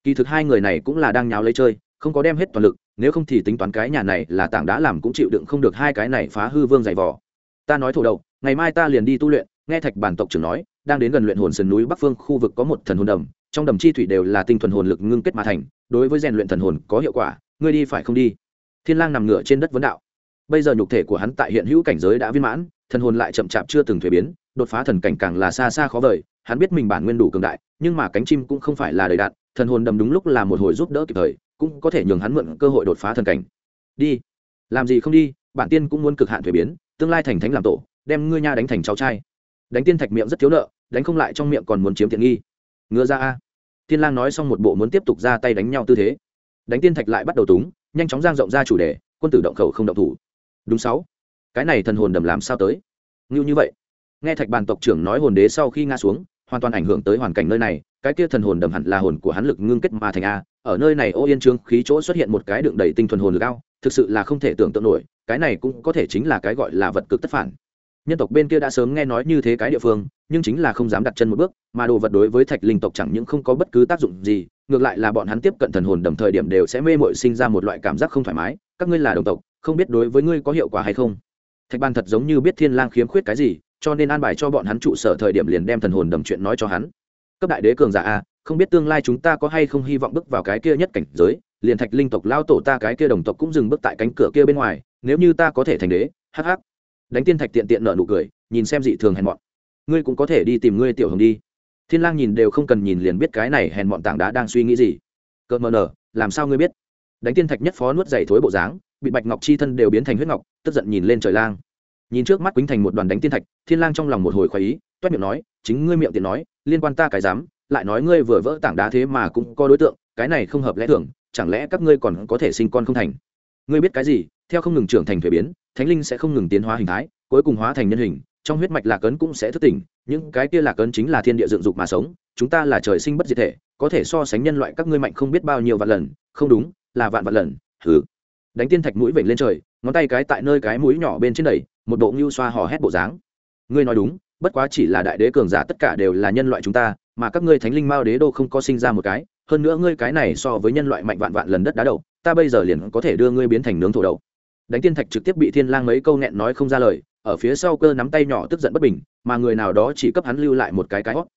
Kỳ thực hai người này cũng là đang nháo lấy chơi, không có đem hết toàn lực nếu không thì tính toán cái nhà này là tảng đá làm cũng chịu đựng không được hai cái này phá hư vương dày vò. Ta nói thổ đầu, ngày mai ta liền đi tu luyện, nghe thạch bản tộc trưởng nói, đang đến gần luyện hồn sườn núi bắc phương khu vực có một thần hồn đầm, trong đầm chi thủy đều là tinh thuần hồn lực ngưng kết mà thành, đối với rèn luyện thần hồn có hiệu quả, ngươi đi phải không đi? Thiên lang nằm ngửa trên đất vấn đạo. Bây giờ nhục thể của hắn tại hiện hữu cảnh giới đã viên mãn, thần hồn lại chậm chạp chưa từng thuế biến, đột phá thần cảnh càng là xa xa khó vời, hắn biết mình bản nguyên đủ cường đại, nhưng mà cánh chim cũng không phải là đầy đạn, thần hồn đầm đúng lúc là một hồi giúp đỡ kịp thời cũng có thể nhường hắn mượn cơ hội đột phá thần cảnh. Đi. Làm gì không đi bản tiên cũng muốn cực hạn thuế biến, tương lai thành thánh làm tổ, đem ngươi nha đánh thành cháu trai. Đánh tiên thạch miệng rất thiếu nợ, đánh không lại trong miệng còn muốn chiếm tiện nghi. Ngứa ra a. Tiên lang nói xong một bộ muốn tiếp tục ra tay đánh nhau tư thế. Đánh tiên thạch lại bắt đầu túng, nhanh chóng giang rộng ra chủ đề, quân tử động khẩu không động thủ. Đúng sáu. Cái này thần hồn đầm làm sao tới? Ngưu như vậy. Nghe thạch bàn tộc trưởng nói hồn đế sau khi ngã xuống hoàn toàn ảnh hưởng tới hoàn cảnh nơi này, cái kia thần hồn đầm hẳn là hồn của hắn lực ngưng kết mà thành a. Ở nơi này ô yên trướng khí chỗ xuất hiện một cái đựng đầy tinh thuần hồn lực cao thực sự là không thể tưởng tượng nổi, cái này cũng có thể chính là cái gọi là vật cực tất phản. Nhân tộc bên kia đã sớm nghe nói như thế cái địa phương, nhưng chính là không dám đặt chân một bước, mà đồ vật đối với thạch linh tộc chẳng những không có bất cứ tác dụng gì, ngược lại là bọn hắn tiếp cận thần hồn đầm thời điểm đều sẽ mê mội sinh ra một loại cảm giác không thoải mái. Các ngươi là đồng tộc, không biết đối với ngươi có hiệu quả hay không? Thạch ban thật giống như biết thiên lang khiếm khuyết cái gì cho nên an bài cho bọn hắn trụ sở thời điểm liền đem thần hồn đầm chuyện nói cho hắn. Cấp đại đế cường giả a, không biết tương lai chúng ta có hay không hy vọng bước vào cái kia nhất cảnh giới, liền thạch linh tộc lao tổ ta cái kia đồng tộc cũng dừng bước tại cánh cửa kia bên ngoài, nếu như ta có thể thành đế, hắc hắc. Đánh tiên thạch tiện tiện nợ nụ cười, nhìn xem dị thường hèn mọn. Ngươi cũng có thể đi tìm ngươi tiểu hồng đi. Thiên lang nhìn đều không cần nhìn liền biết cái này hèn mọn tảng đá đang suy nghĩ gì. Cợt mờ nở, làm sao ngươi biết? Đánh tiên thạch nhất phó nuốt dày thối bộ dáng, bị bạch ngọc chi thân đều biến thành huyết ngọc, tức giận nhìn lên trời lang nhìn trước mắt quýnh thành một đoàn đánh tiên thạch, thiên lang trong lòng một hồi khoái ý, toét miệng nói, chính ngươi miệng tiện nói, liên quan ta cái dám, lại nói ngươi vừa vỡ tảng đá thế mà cũng có đối tượng, cái này không hợp lẽ thường, chẳng lẽ các ngươi còn có thể sinh con không thành? Ngươi biết cái gì, theo không ngừng trưởng thành thuế biến, thánh linh sẽ không ngừng tiến hóa hình thái, cuối cùng hóa thành nhân hình, trong huyết mạch lạc ấn cũng sẽ thức tỉnh, những cái kia lạc ấn chính là thiên địa dựng dục mà sống, chúng ta là trời sinh bất diệt thể, có thể so sánh nhân loại các ngươi mạnh không biết bao nhiêu vạn lần, không đúng, là vạn vạn lần thử đánh tiên thạch mũi vểnh lên trời ngón tay cái tại nơi cái mũi nhỏ bên trên đầy, một bộ ngưu xoa hò hét bộ dáng. Ngươi nói đúng, bất quá chỉ là đại đế cường giả tất cả đều là nhân loại chúng ta, mà các ngươi thánh linh mao đế đô không có sinh ra một cái, hơn nữa ngươi cái này so với nhân loại mạnh vạn vạn lần đất đá đầu, ta bây giờ liền có thể đưa ngươi biến thành nướng thổ đậu đánh tiên thạch trực tiếp bị thiên lang mấy câu nghẹn nói không ra lời, ở phía sau cơ nắm tay nhỏ tức giận bất bình, mà người nào đó chỉ cấp hắn lưu lại một cái cái hót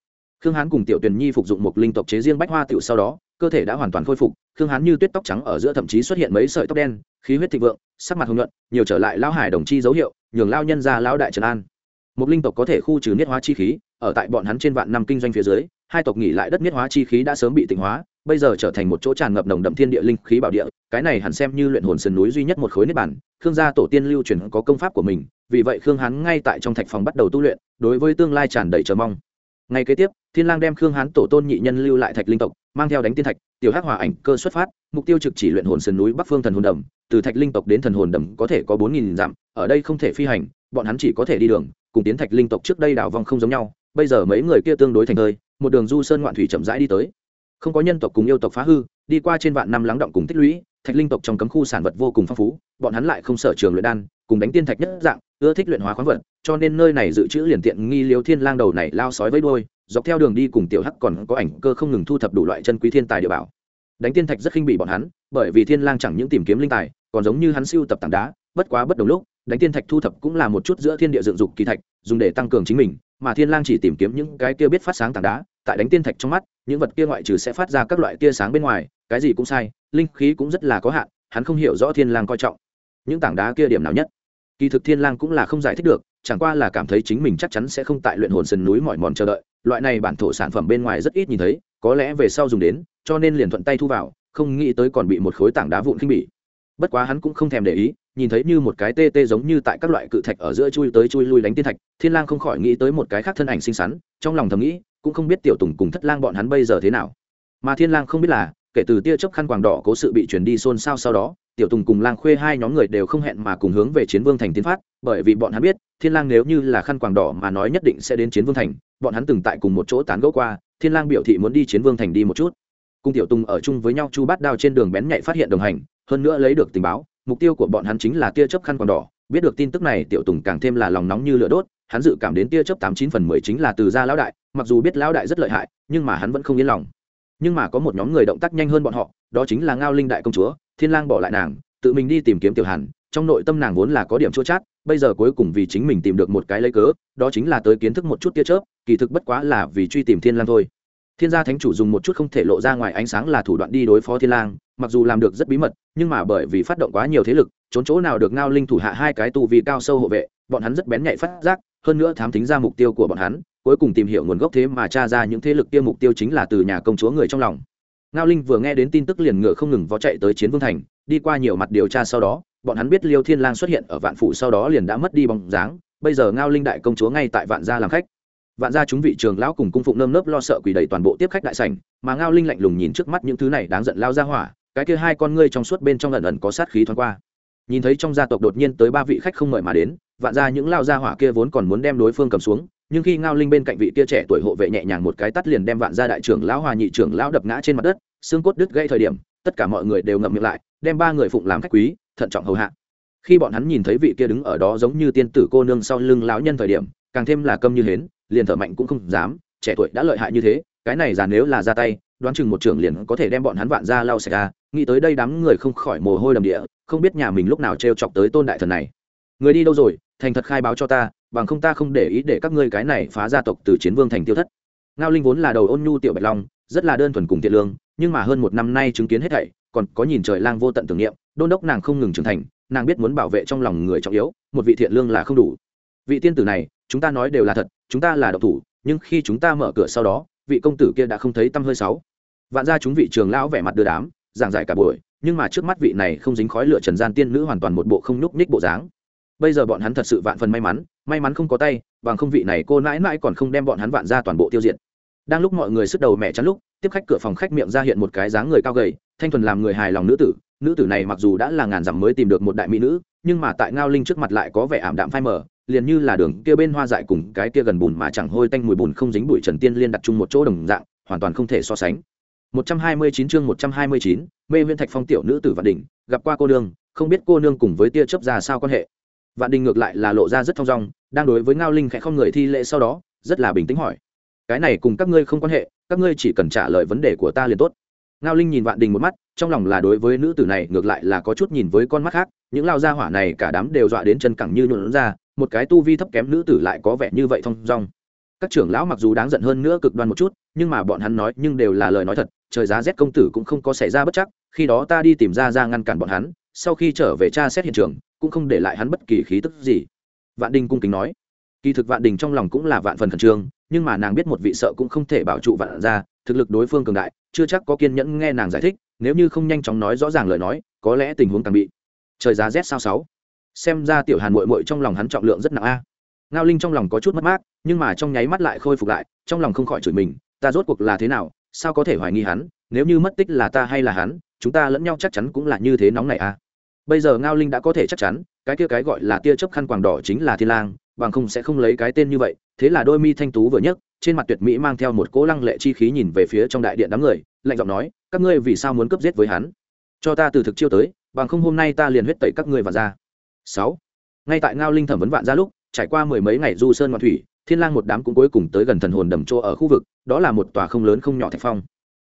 khương hán cùng tiểu tuyền nhi phục dụng một linh tộc chế riêng bách hoa tiểu sau đó, cơ thể đã hoàn toàn khôi phục, khương hán như tuyết tóc trắng ở giữa thậm chí xuất hiện mấy sợi tóc đen, khí huyết thịnh vượng sắc mặt hồng nhuận, nhiều trở lại lao hải đồng chi dấu hiệu, nhường lao nhân ra lao đại trần an. Một linh tộc có thể khu trừ niết hóa chi khí, ở tại bọn hắn trên vạn năm kinh doanh phía dưới, hai tộc nghỉ lại đất niết hóa chi khí đã sớm bị tịnh hóa, bây giờ trở thành một chỗ tràn ngập nồng đậm thiên địa linh khí bảo địa, cái này hẳn xem như luyện hồn sườn núi duy nhất một khối niết bản khương gia tổ tiên lưu truyền có công pháp của mình, vì vậy khương hắn ngay tại trong thạch phòng bắt đầu tu luyện, đối với tương lai tràn đầy chờ mong ngày kế tiếp, thiên lang đem khương hán tổ tôn nhị nhân lưu lại thạch linh tộc, mang theo đánh tiên thạch, tiểu hắc hòa ảnh cơ xuất phát, mục tiêu trực chỉ luyện hồn sườn núi bắc phương thần hồn đầm, từ thạch linh tộc đến thần hồn đầm có thể có bốn nghìn dặm, ở đây không thể phi hành, bọn hắn chỉ có thể đi đường, cùng tiến thạch linh tộc trước đây đảo vong không giống nhau, bây giờ mấy người kia tương đối thành hơi một đường du sơn ngoạn thủy chậm rãi đi tới. Không có nhân tộc cùng yêu tộc phá hư, đi qua trên vạn năm lắng động cùng tích lũy, thạch linh tộc trong cấm khu sản vật vô cùng phong phú, bọn hắn lại không sở trường luyện đan, cùng đánh tiên thạch nhất dạng, ưa thích luyện hóa khoáng vật cho nên nơi này dự trữ liền tiện nghi liếu thiên lang đầu này lao sói với đôi dọc theo đường đi cùng tiểu hắc còn có ảnh cơ không ngừng thu thập đủ loại chân quý thiên tài địa bảo. Đánh tiên thạch rất khinh bị bọn hắn, bởi vì thiên lang chẳng những tìm kiếm linh tài, còn giống như hắn siêu tập tảng đá, bất quá bất đồng lúc, đánh tiên thạch thu thập cũng là một chút giữa thiên địa dựng dục kỳ thạch, dùng để tăng cường chính mình, mà thiên lang chỉ tìm kiếm những cái kia biết phát sáng tảng đá, tại đánh tiên thạch trong mắt, những vật kia ngoại trừ sẽ phát ra các loại tia sáng bên ngoài, cái gì cũng sai, linh khí cũng rất là có hạn, hắn không hiểu rõ thiên lang coi trọng. Những tảng đá kia điểm nào nhất? Kỳ thực thiên lang cũng là không giải thích được chẳng qua là cảm thấy chính mình chắc chắn sẽ không tại luyện hồn sườn núi mỏi mòn chờ đợi. Loại này bản thổ sản phẩm bên ngoài rất ít nhìn thấy, có lẽ về sau dùng đến, cho nên liền thuận tay thu vào, không nghĩ tới còn bị một khối tảng đá vụn khinh bỉ. Bất quá hắn cũng không thèm để ý, nhìn thấy như một cái tê tê giống như tại các loại cự thạch ở giữa chui tới chui lui đánh tiên thạch, thiên lang không khỏi nghĩ tới một cái khác thân ảnh xinh xắn, trong lòng thầm nghĩ, cũng không biết tiểu tùng cùng thất lang bọn hắn bây giờ thế nào. Mà thiên lang không biết là, kể từ tia chớp khăn quàng đỏ cố sự bị truyền đi xôn xao sau đó, tiểu tùng cùng lang khuê hai nhóm người đều không hẹn mà cùng hướng về chiến vương thành tiến phát, bởi vì bọn hắn biết thiên lang nếu như là khăn quàng đỏ mà nói nhất định sẽ đến chiến vương thành, bọn hắn từng tại cùng một chỗ tán gẫu qua, thiên lang biểu thị muốn đi chiến vương thành đi một chút. Cung tiểu tùng ở chung với nhau chu bát đao trên đường bén nhạy phát hiện đồng hành, hơn nữa lấy được tình báo, mục tiêu của bọn hắn chính là tia chớp khăn quàng đỏ. Biết được tin tức này, tiểu tùng càng thêm là lòng nóng như lửa đốt, hắn dự cảm đến tia chớp tám chín phần mười chính là từ gia lão đại, mặc dù biết lão đại rất lợi hại, nhưng mà hắn vẫn không yên lòng. Nhưng mà có một nhóm người động tác nhanh hơn bọn họ, đó chính là ngao linh đại công chúa, thiên lang bỏ lại nàng, tự mình đi tìm kiếm tiểu hàn trong nội tâm nàng vốn là có điểm chua chát, bây giờ cuối cùng vì chính mình tìm được một cái lấy cớ, đó chính là tới kiến thức một chút tia chớp, kỳ thực bất quá là vì truy tìm thiên lang thôi. Thiên gia thánh chủ dùng một chút không thể lộ ra ngoài ánh sáng là thủ đoạn đi đối phó thiên lang, mặc dù làm được rất bí mật, nhưng mà bởi vì phát động quá nhiều thế lực, trốn chỗ nào được ngao linh thủ hạ hai cái tu vi cao sâu hộ vệ, bọn hắn rất bén nhạy phát giác, hơn nữa thám thính ra mục tiêu của bọn hắn, cuối cùng tìm hiểu nguồn gốc thế mà tra ra những thế lực kia mục tiêu chính là từ nhà công chúa người trong lòng. Ngao linh vừa nghe đến tin tức liền ngựa không ngừng vó chạy tới chiến vương thành, đi qua nhiều mặt điều tra sau đó bọn hắn biết liêu thiên lang xuất hiện ở vạn phủ sau đó liền đã mất đi bóng dáng, bây giờ ngao linh đại công chúa ngay tại vạn gia làm khách. Vạn gia chúng vị trường lão cùng cung phụng nơm nớp lo sợ quỳ đầy toàn bộ tiếp khách đại sảnh, mà ngao linh lạnh lùng nhìn trước mắt những thứ này đáng giận lao ra hỏa, cái kia hai con ngươi trong suốt bên trong ẩn ẩn có sát khí thoáng qua. Nhìn thấy trong gia tộc đột nhiên tới ba vị khách không mời mà đến, vạn ra những lao gia hỏa kia vốn còn muốn đem đối phương cầm xuống, nhưng khi ngao linh bên cạnh vị kia trẻ tuổi hộ vệ nhẹ nhàng một cái tắt liền đem vạn gia đại trưởng lão hòa nhị trưởng lão đập ngã trên mặt đất, xương cốt đứt gây thời điểm, tất cả mọi người đều ngậm miệng lại, đem ba người phụng làm khách quý thận trọng hầu hạ. Khi bọn hắn nhìn thấy vị kia đứng ở đó giống như tiên tử cô nương sau lưng lão nhân thời điểm, càng thêm là câm như hến, liền thở mạnh cũng không dám, trẻ tuổi đã lợi hại như thế, cái này già nếu là ra tay, đoán chừng một trưởng liền có thể đem bọn hắn vạn ra lau sạch ra, nghĩ tới đây đám người không khỏi mồ hôi đầm địa, không biết nhà mình lúc nào t r e o chọc tới tôn đại thần này. Người đi đâu rồi, thành thật khai báo cho ta, bằng không ta không để ý để các ngươi cái này phá gia tộc từ chiến vương thành tiêu thất. Ngao linh vốn là đầu ôn nhu tiểu bạch long, rất là đơn thuần cùng thiện lương, nhưng mà hơn một năm nay chứng kiến hết thảy, còn có nhìn trời lang vô tận tưởng niệm đôn đốc nàng không ngừng trưởng thành, nàng biết muốn bảo vệ trong lòng người trọng yếu, một vị thiện lương là không đủ. Vị tiên tử này, chúng ta nói đều là thật, chúng ta là độc thủ, nhưng khi chúng ta mở cửa sau đó, vị công tử kia đã không thấy tâm hơi sáu. Vạn ra chúng vị trường lão vẻ mặt đưa đám, giảng giải cả buổi, nhưng mà trước mắt vị này không dính khói lửa trần gian tiên nữ hoàn toàn một bộ không nhúc nhích bộ dáng. Bây giờ bọn hắn thật sự vạn phần may mắn may mắn không có tay, bằng không vị này cô nãi nãi còn không đem bọn hắn vạn ra toàn bộ tiêu diệt. Đang lúc mọi người sức đầu mẹ chắn lúc, tiếp khách cửa phòng khách miệng ra hiện một cái dáng người cao gầy, thanh thuần làm người hài lòng nữ tử nữ tử này mặc dù đã là ngàn dặm mới tìm được một đại mỹ nữ nhưng mà tại ngao linh trước mặt lại có vẻ ảm đạm phai mờ liền như là đường kia bên hoa dại cùng cái kia gần bùn mà chẳng hôi tanh mùi bùn không dính bụi trần tiên liên đặt chung một chỗ đồng dạng hoàn toàn không thể so sánh. 129 chương 129, mê viên thạch phong tiểu nữ tử vạn đình gặp qua cô nương không biết cô nương cùng với tia chớp ra sao quan hệ. Vạn đình ngược lại là lộ ra rất thong dong đang đối với ngao linh khẽ không người thi lễ sau đó rất là bình tĩnh hỏi. Cái này cùng các ngươi không quan hệ các ngươi chỉ cần trả lời vấn đề của ta liền tốt ngao linh nhìn vạn đình một mắt, trong lòng là đối với nữ tử này ngược lại là có chút nhìn với con mắt khác, những lao gia hỏa này cả đám đều dọa đến chân cẳng như nhuộn ra, một cái tu vi thấp kém nữ tử lại có vẻ như vậy thong dong. Các trưởng lão mặc dù đáng giận hơn nữa cực đoan một chút, nhưng mà bọn hắn nói nhưng đều là lời nói thật, trời giá rét công tử cũng không có xảy ra bất chắc, khi đó ta đi tìm ra ra ngăn cản bọn hắn, sau khi trở về tra xét hiện trường, cũng không để lại hắn bất kỳ khí tức gì. Vạn đình cung kính nói. Kỳ thực vạn đình trong lòng cũng là vạn phần khẩn trương, nhưng mà nàng biết một vị sợ cũng không thể bảo trụ vạn ra thực lực đối phương cường đại, chưa chắc có kiên nhẫn nghe nàng giải thích, nếu như không nhanh chóng nói rõ ràng lời nói, có lẽ tình huống càng bị trời giá rét sao sáu. Xem ra tiểu hàn mội mội trong lòng hắn trọng lượng rất nặng a. Ngao linh trong lòng có chút mất mát, nhưng mà trong nháy mắt lại khôi phục lại, trong lòng không khỏi chửi mình, ta rốt cuộc là thế nào, sao có thể hoài nghi hắn, nếu như mất tích là ta hay là hắn, chúng ta lẫn nhau chắc chắn cũng là như thế nóng này à bây giờ ngao linh đã có thể chắc chắn, cái kia cái gọi là tia chớp khăn quàng đỏ chính là thiên lang, bằng không sẽ không lấy cái tên như vậy, thế là đôi mi thanh tú vừa nhấc trên mặt tuyệt mỹ mang theo một cỗ lăng lệ chi khí nhìn về phía trong đại điện đám người, lạnh giọng nói, các ngươi vì sao muốn cướp giết với hắn? Cho ta từ thực chiêu tới, bằng không hôm nay ta liền huyết tẩy các ngươi và ra. Sáu. Ngay tại ngao linh thẩm vấn vạn ra lúc, trải qua mười mấy ngày du sơn ngoạn thủy, thiên lang một đám cũng cuối cùng tới gần thần hồn đầm chỗ ở khu vực, đó là một tòa không lớn không nhỏ thạch phong.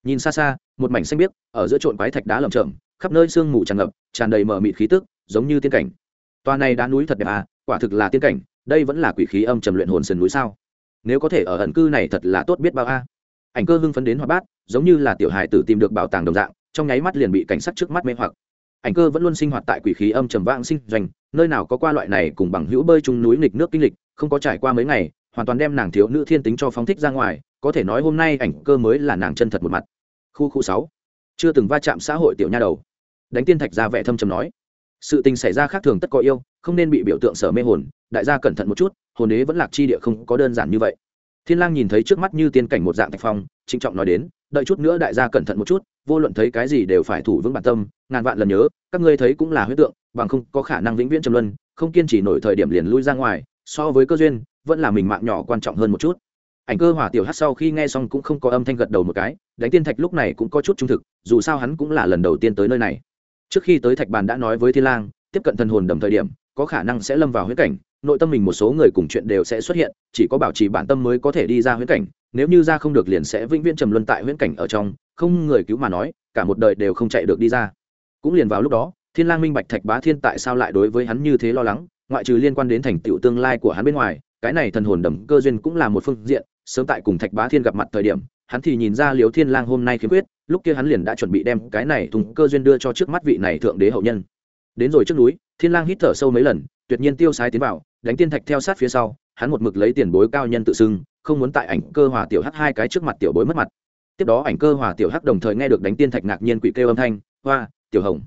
Nhìn xa xa, một mảnh xanh biếc, ở giữa trộn quái thạch đá lởm chởm, khắp nơi sương mù tràn ngập, tràn đầy mờ mịt khí tức, giống như tiên cảnh. Tòa này đá núi thật đẹp à quả thực là tiên cảnh, đây vẫn là quỷ khí âm trầm luyện hồn sườn núi sao? Nếu có thể ở ẩn cư này thật là tốt biết bao a. Ảnh cơ hưng phấn đến hoa bát, giống như là tiểu hài tử tìm được bảo tàng đồng dạng, trong nháy mắt liền bị cảnh sát trước mắt mê hoặc. Ảnh cơ vẫn luôn sinh hoạt tại quỷ khí âm trầm vang sinh doanh, nơi nào có qua loại này cùng bằng hữu bơi chung núi nghịch nước kinh lịch, không có trải qua mấy ngày, hoàn toàn đem nàng thiếu nữ thiên tính cho phóng thích ra ngoài, có thể nói hôm nay ảnh cơ mới là nàng chân thật một mặt. Khu khu sáu. Chưa từng va chạm xã hội tiểu nha đầu. Đánh tiên thạch ra vẻ thâm trầm nói. Sự tình xảy ra khác thường tất có yêu, không nên bị biểu tượng sở mê hồn, đại gia cẩn thận một chút hồn đế vẫn lạc chi địa không có đơn giản như vậy. Thiên lang nhìn thấy trước mắt như tiên cảnh một dạng thạch phong, trịnh trọng nói đến, đợi chút nữa đại gia cẩn thận một chút, vô luận thấy cái gì đều phải thủ vững bản tâm, ngàn vạn lần nhớ, các ngươi thấy cũng là huyết tượng, bằng không có khả năng vĩnh viễn trầm luân, không kiên trì nổi thời điểm liền lui ra ngoài, so với cơ duyên, vẫn là mình mạng nhỏ quan trọng hơn một chút. Ảnh cơ hỏa tiểu hát sau khi nghe xong cũng không có âm thanh gật đầu một cái, đánh tiên thạch lúc này cũng có chút trung thực, dù sao hắn cũng là lần đầu tiên tới nơi này. Trước khi tới thạch bàn đã nói với thiên lang, tiếp cận thần hồn đầm thời điểm, có khả năng sẽ lâm vào huyết cảnh nội tâm mình một số người cùng chuyện đều sẽ xuất hiện, chỉ có bảo trì bản tâm mới có thể đi ra huyễn cảnh, nếu như ra không được liền sẽ vĩnh viễn trầm luân tại huyễn cảnh ở trong, không người cứu mà nói, cả một đời đều không chạy được đi ra. Cũng liền vào lúc đó, thiên lang minh bạch thạch bá thiên tại sao lại đối với hắn như thế lo lắng, ngoại trừ liên quan đến thành tựu tương lai của hắn bên ngoài, cái này thần hồn đầm cơ duyên cũng là một phương diện, sớm tại cùng thạch bá thiên gặp mặt thời điểm, hắn thì nhìn ra liếu thiên lang hôm nay khiếm khuyết, lúc kia hắn liền đã chuẩn bị đem cái này thùng cơ duyên đưa cho trước mắt vị này thượng đế hậu nhân. Đến rồi trước núi, thiên lang hít thở sâu mấy lần tuyệt nhiên tiêu sái tiến vào, đánh tiên thạch theo sát phía sau, hắn một mực lấy tiền bối cao nhân tự xưng, không muốn tại ảnh cơ hòa tiểu hắc hai cái trước mặt tiểu bối mất mặt. Tiếp đó ảnh cơ hòa tiểu hắc đồng thời nghe được đánh tiên thạch ngạc nhiên quỷ kêu âm thanh, hoa, tiểu hồng,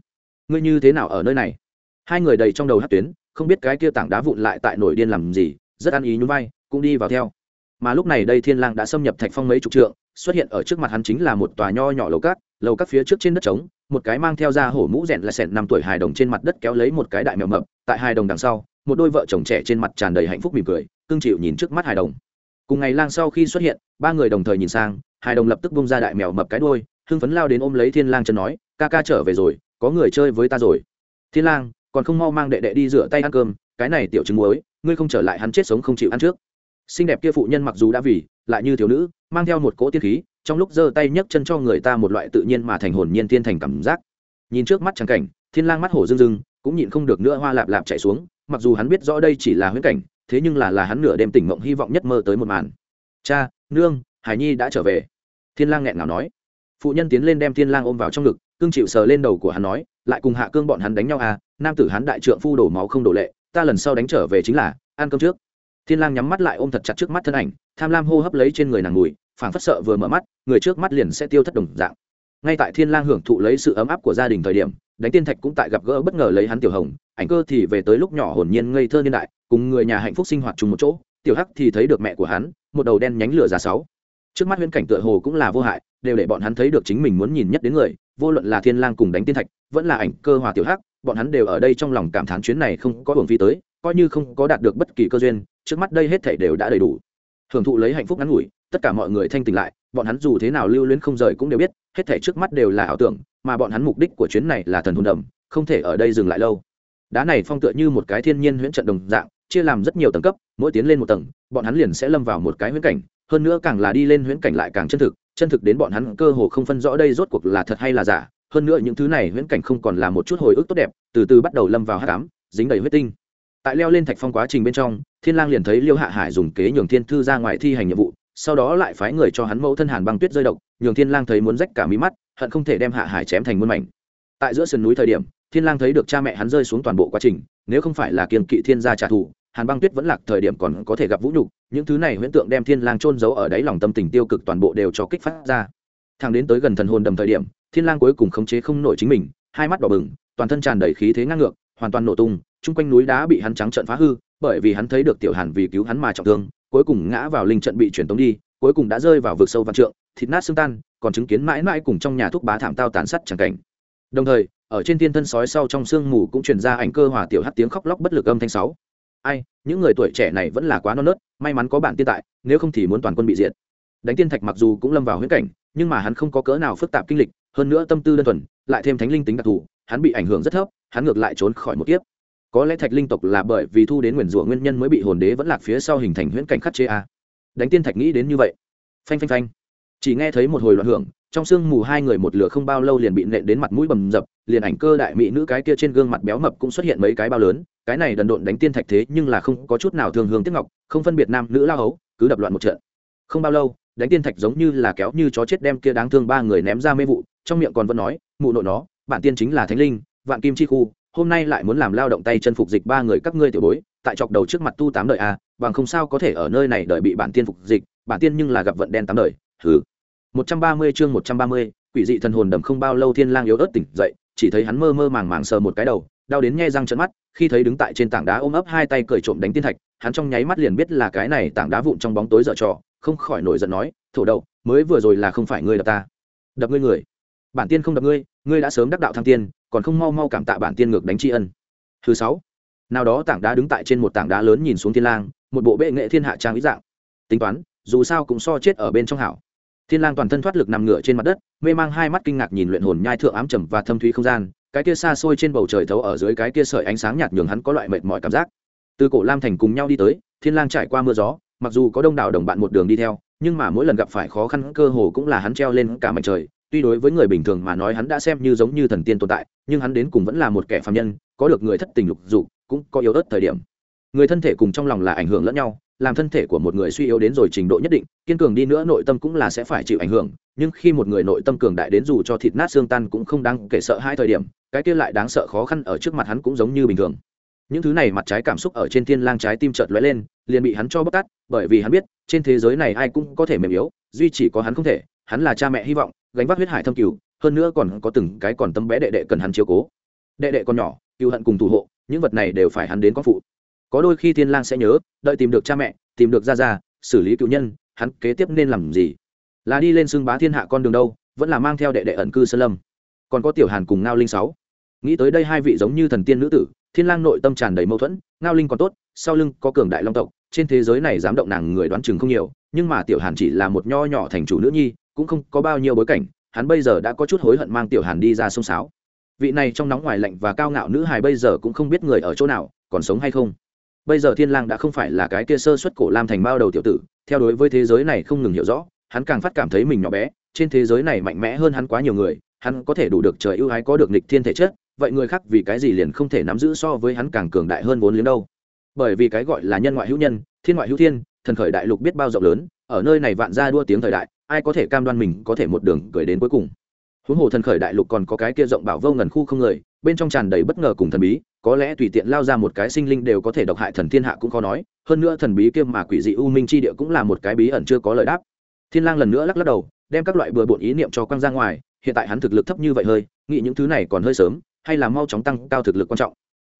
ngươi như thế nào ở nơi này? Hai người đầy trong đầu hắc tuyến, không biết cái kia tảng đá vụn lại tại nổi điên làm gì, rất ăn ý nhún vai, cũng đi vào theo. Mà lúc này đây thiên lang đã xâm nhập thạch phong mấy chục trượng, xuất hiện ở trước mặt hắn chính là một tòa nho nhỏ lầu cát lầu cát phía trước trên đất trống, một cái mang theo da hổ mũ rèn là sẹn năm tuổi hài đồng trên mặt đất kéo lấy một cái đại mèo mập tại hài đồng đằng sau, một đôi vợ chồng trẻ trên mặt tràn đầy hạnh phúc mỉm cười, cưng chịu nhìn trước mắt hài đồng. Cùng ngày lang sau khi xuất hiện, ba người đồng thời nhìn sang hài đồng lập tức bung ra đại mèo mập cái đôi hưng phấn lao đến ôm lấy thiên lang chân nói, ca ca trở về rồi, có người chơi với ta rồi. Thiên lang, còn không mau mang đệ đệ đi rửa tay ăn cơm, cái này tiểu trứng muối, ngươi không trở lại hắn chết sống không chịu ăn trước. Xinh đẹp kia phụ nhân mặc dù đã vì, lại như thiếu nữ, mang theo một cỗ tiên khí, trong lúc giơ tay nhấc chân cho người ta một loại tự nhiên mà thành hồn nhiên thiên thành cảm giác. Nhìn trước mắt trắng cảnh, thiên lang mắt hổ rưng rưng cũng nhịn không được nữa hoa lạp lạp chạy xuống, mặc dù hắn biết rõ đây chỉ là huyễn cảnh, thế nhưng là là hắn nửa đêm tỉnh mộng hy vọng nhất mơ tới một màn. Cha, nương, hải nhi đã trở về. Thiên lang nghẹn ngào nói. Phụ nhân tiến lên đem thiên lang ôm vào trong ngực, cương chịu sờ lên đầu của hắn nói, lại cùng hạ cương bọn hắn đánh nhau à nam tử hắn đại trượng phu đổ máu không đổ lệ, ta lần sau đánh trở về chính là, ăn cơm trước. Thiên lang nhắm mắt lại ôm thật chặt trước mắt thân ảnh, tham lam hô hấp lấy trên người nàng mùi, phảng phất sợ vừa mở mắt, người trước mắt liền sẽ tiêu thất đồng dạng. Ngay tại thiên lang hưởng thụ lấy sự ấm áp của gia đình thời điểm đánh tiên thạch cũng tại gặp gỡ bất ngờ lấy hắn tiểu hồng, ảnh cơ thì về tới lúc nhỏ hồn nhiên ngây thơ niên đại, cùng người nhà hạnh phúc sinh hoạt chung một chỗ, tiểu hắc thì thấy được mẹ của hắn, một đầu đen nhánh lửa già sáu. Trước mắt huyễn cảnh tựa hồ cũng là vô hại, đều để bọn hắn thấy được chính mình muốn nhìn nhất đến người, vô luận là thiên lang cùng đánh tiên thạch, vẫn là ảnh cơ hòa tiểu hắc, bọn hắn đều ở đây trong lòng cảm thán chuyến này không có hưởng phi tới, coi như không có đạt được bất kỳ cơ duyên, trước mắt đây hết thảy đều đã đầy đủ. Hưởng thụ lấy hạnh phúc ngắn ngủi, tất cả mọi người thanh tỉnh lại, bọn hắn dù thế nào lưu luyến không rời cũng đều biết, hết thảy trước mắt đều là ảo tưởng mà bọn hắn mục đích của chuyến này là thần hồn đầm, không thể ở đây dừng lại lâu. Đá này phong tựa như một cái thiên nhiên huyễn trận đồng dạng, chia làm rất nhiều tầng cấp, mỗi tiến lên một tầng, bọn hắn liền sẽ lâm vào một cái huyễn cảnh, hơn nữa càng là đi lên huyễn cảnh lại càng chân thực chân thực đến bọn hắn cơ hồ không phân rõ đây rốt cuộc là thật hay là giả, hơn nữa những thứ này huyễn cảnh không còn là một chút hồi ức tốt đẹp, từ từ bắt đầu lâm vào hát cám dính đầy huyết tinh. Tại leo lên thạch phong quá trình bên trong, thiên lang liền thấy liêu hạ hải dùng kế nhường thiên thư ra ngoài thi hành nhiệm vụ, sau đó lại phái người cho hắn mẫu thân hàn băng tuyết rơi độc, nhường thiên lang thấy muốn rách cả mí mắt hận không thể đem hạ hải chém thành muôn mảnh. Tại giữa sườn núi thời điểm, thiên lang thấy được cha mẹ hắn rơi xuống toàn bộ quá trình, nếu không phải là kiên kỵ thiên gia trả thù, hàn băng tuyết vẫn lạc thời điểm còn có thể gặp vũ nhục, những thứ này huyễn tượng đem thiên lang trôn giấu ở đáy lòng tâm tình tiêu cực toàn bộ đều cho kích phát ra. Thang đến tới gần thần hồn đầm thời điểm, thiên lang cuối cùng khống chế không nổi chính mình, hai mắt đỏ bừng, toàn thân tràn đầy khí thế ngang ngược, hoàn toàn nổ tung, chung quanh núi đá bị hắn trắng trợn phá hư, bởi vì hắn thấy được tiểu hàn vì cứu hắn mà trọng thương, cuối cùng ngã vào linh trận bị truyền tống đi cuối cùng đã rơi vào vực sâu văn trượng, thịt nát xương tan, còn chứng kiến mãi mãi cùng trong nhà thuốc bá thảm tao tàn sát chẳng cảnh. Đồng thời, ở trên thiên thân sói sau trong sương mù cũng truyền ra ảnh cơ hòa tiểu hát tiếng khóc lóc bất lực âm thanh sáu. Ai, những người tuổi trẻ này vẫn là quá non nớt, may mắn có bản tiên tại, nếu không thì muốn toàn quân bị diệt. Đánh tiên thạch mặc dù cũng lâm vào huyễn cảnh, nhưng mà hắn không có cỡ nào phức tạp kinh lịch, hơn nữa tâm tư đơn thuần, lại thêm thánh linh tính đặc thù, hắn bị ảnh hưởng rất thấp, hắn ngược lại trốn khỏi một kiếp. Có lẽ thạch linh tộc là bởi vì thu đến nguyền rủa nguyên nhân mới bị hồn đế vẫn lạc phía sau hình thành huyễn cảnh khắc chế a đánh tiên thạch nghĩ đến như vậy. Phanh phanh phanh. Chỉ nghe thấy một hồi loạn hưởng, trong sương mù hai người một lửa không bao lâu liền bị nện đến mặt mũi bầm dập, liền ảnh cơ đại mỹ nữ cái kia trên gương mặt béo mập cũng xuất hiện mấy cái bao lớn, cái này đần độn đánh tiên thạch thế nhưng là không có chút nào thương hương tiếc ngọc, không phân biệt nam nữ lao hấu, cứ đập loạn một trận. Không bao lâu, đánh tiên thạch giống như là kéo như chó chết đem kia đáng thương ba người ném ra mê vụ, trong miệng còn vẫn nói, mụ nội nó bản tiên chính là thánh linh, vạn kim chi khu, hôm nay lại muốn làm lao động tay chân phục dịch ba người các ngươi tiểu bối tại chọc đầu trước mặt tu tám đời a, bằng không sao có thể ở nơi này đợi bị bản tiên phục dịch, bản tiên nhưng là gặp vận đen tám đời thứ một trăm ba mươi chương một trăm ba mươi, quỷ dị thần hồn đầm không bao lâu thiên lang yếu ớt tỉnh dậy, chỉ thấy hắn mơ mơ màng màng sờ một cái đầu, đau đến nghe răng trợn mắt, khi thấy đứng tại trên tảng đá ôm ấp hai tay cởi trộm đánh tiên thạch, hắn trong nháy mắt liền biết là cái này tảng đá vụn trong bóng tối dở trò, không khỏi nổi giận nói, thổ đậu, mới vừa rồi là không phải ngươi đập ta, đập ngươi người. Bản tiên không đập ngươi ngươi đã sớm đắc đạo thăng tiên, còn không mau mau cảm tạ bản tiên ngược đánh tri ân. Thứ sáu nào đó tảng đá đứng tại trên một tảng đá lớn nhìn xuống thiên lang, một bộ bệ nghệ thiên hạ trang ý dạng. Tính toán, dù sao cũng so chết ở bên trong hảo. Thiên lang toàn thân thoát lực nằm ngửa trên mặt đất, mê mang hai mắt kinh ngạc nhìn luyện hồn nhai thượng ám trầm và thâm thúy không gian, cái kia xa xôi trên bầu trời thấu ở dưới cái kia sợi ánh sáng nhạt nhường hắn có loại mệt mỏi cảm giác. Từ cổ lam thành cùng nhau đi tới, thiên lang trải qua mưa gió, mặc dù có đông đảo đồng bạn một đường đi theo, nhưng mà mỗi lần gặp phải khó khăn cơ hồ cũng là hắn treo lên cả mảnh trời. Tuy đối với người bình thường mà nói hắn đã xem như giống như thần tiên tồn tại, nhưng hắn đến cùng vẫn là một kẻ phàm nhân, có được người thất tình lục dục cũng có yếu ớt thời điểm. Người thân thể cùng trong lòng là ảnh hưởng lẫn nhau, làm thân thể của một người suy yếu đến rồi trình độ nhất định, kiên cường đi nữa nội tâm cũng là sẽ phải chịu ảnh hưởng, nhưng khi một người nội tâm cường đại đến dù cho thịt nát xương tan cũng không đáng kể sợ hai thời điểm, cái kia lại đáng sợ khó khăn ở trước mặt hắn cũng giống như bình thường. Những thứ này mặt trái cảm xúc ở trên thiên lang trái tim chợt lóe lên, liền bị hắn cho bóc tát, bởi vì hắn biết, trên thế giới này ai cũng có thể mềm yếu, duy chỉ có hắn không thể, hắn là cha mẹ hy vọng, gánh vác huyết hải thâm cửu hơn nữa còn có từng cái còn tâm bé đệ đệ cần hắn chiếu cố. Đệ đệ còn nhỏ cựu hận cùng thủ hộ những vật này đều phải hắn đến có phụ. Có đôi khi thiên lang sẽ nhớ, đợi tìm được cha mẹ, tìm được gia gia, xử lý cựu nhân, hắn kế tiếp nên làm gì? Là đi lên xương bá thiên hạ con đường đâu, vẫn là mang theo đệ đệ ẩn cư sơn lâm. Còn có tiểu hàn cùng ngao linh sáu. Nghĩ tới đây hai vị giống như thần tiên nữ tử, thiên lang nội tâm tràn đầy mâu thuẫn, ngao linh còn tốt, sau lưng có cường đại long tộc, trên thế giới này dám động nàng người đoán chừng không nhiều, nhưng mà tiểu hàn chỉ là một nho nhỏ thành chủ nữ nhi, cũng không có bao nhiêu bối cảnh, hắn bây giờ đã có chút hối hận mang tiểu hàn đi ra sông sáo vị này trong nóng ngoài lạnh và cao ngạo nữ hài bây giờ cũng không biết người ở chỗ nào, còn sống hay không? Bây giờ thiên lang đã không phải là cái kia sơ xuất cổ lam thành bao đầu tiểu tử, theo đối với thế giới này không ngừng hiểu rõ, hắn càng phát cảm thấy mình nhỏ bé, trên thế giới này mạnh mẽ hơn hắn quá nhiều người, hắn có thể đủ được trời ưu ái, có được nghịch thiên thể chất, vậy người khác vì cái gì liền không thể nắm giữ so với hắn càng cường đại hơn vốn liếng đâu? Bởi vì cái gọi là nhân ngoại hữu nhân, thiên ngoại hữu thiên, thần khởi đại lục biết bao rộng lớn, ở nơi này vạn gia đua tiếng thời đại, ai có thể cam đoan mình có thể một đường gửi đến cuối cùng? Huống hồ thần khởi đại lục còn có cái kia rộng bảo vô ngần khu không người, bên trong tràn đầy bất ngờ cùng thần bí, có lẽ tùy tiện lao ra một cái sinh linh đều có thể độc hại thần thiên hạ cũng khó nói, hơn nữa thần bí kia mà quỷ dị u minh chi địa cũng là một cái bí ẩn chưa có lời đáp. Thiên lang lần nữa lắc lắc đầu, đem các loại bừa bộn ý niệm cho quăng ra ngoài, hiện tại hắn thực lực thấp như vậy hơi, nghĩ những thứ này còn hơi sớm, hay là mau chóng tăng cao thực lực quan trọng.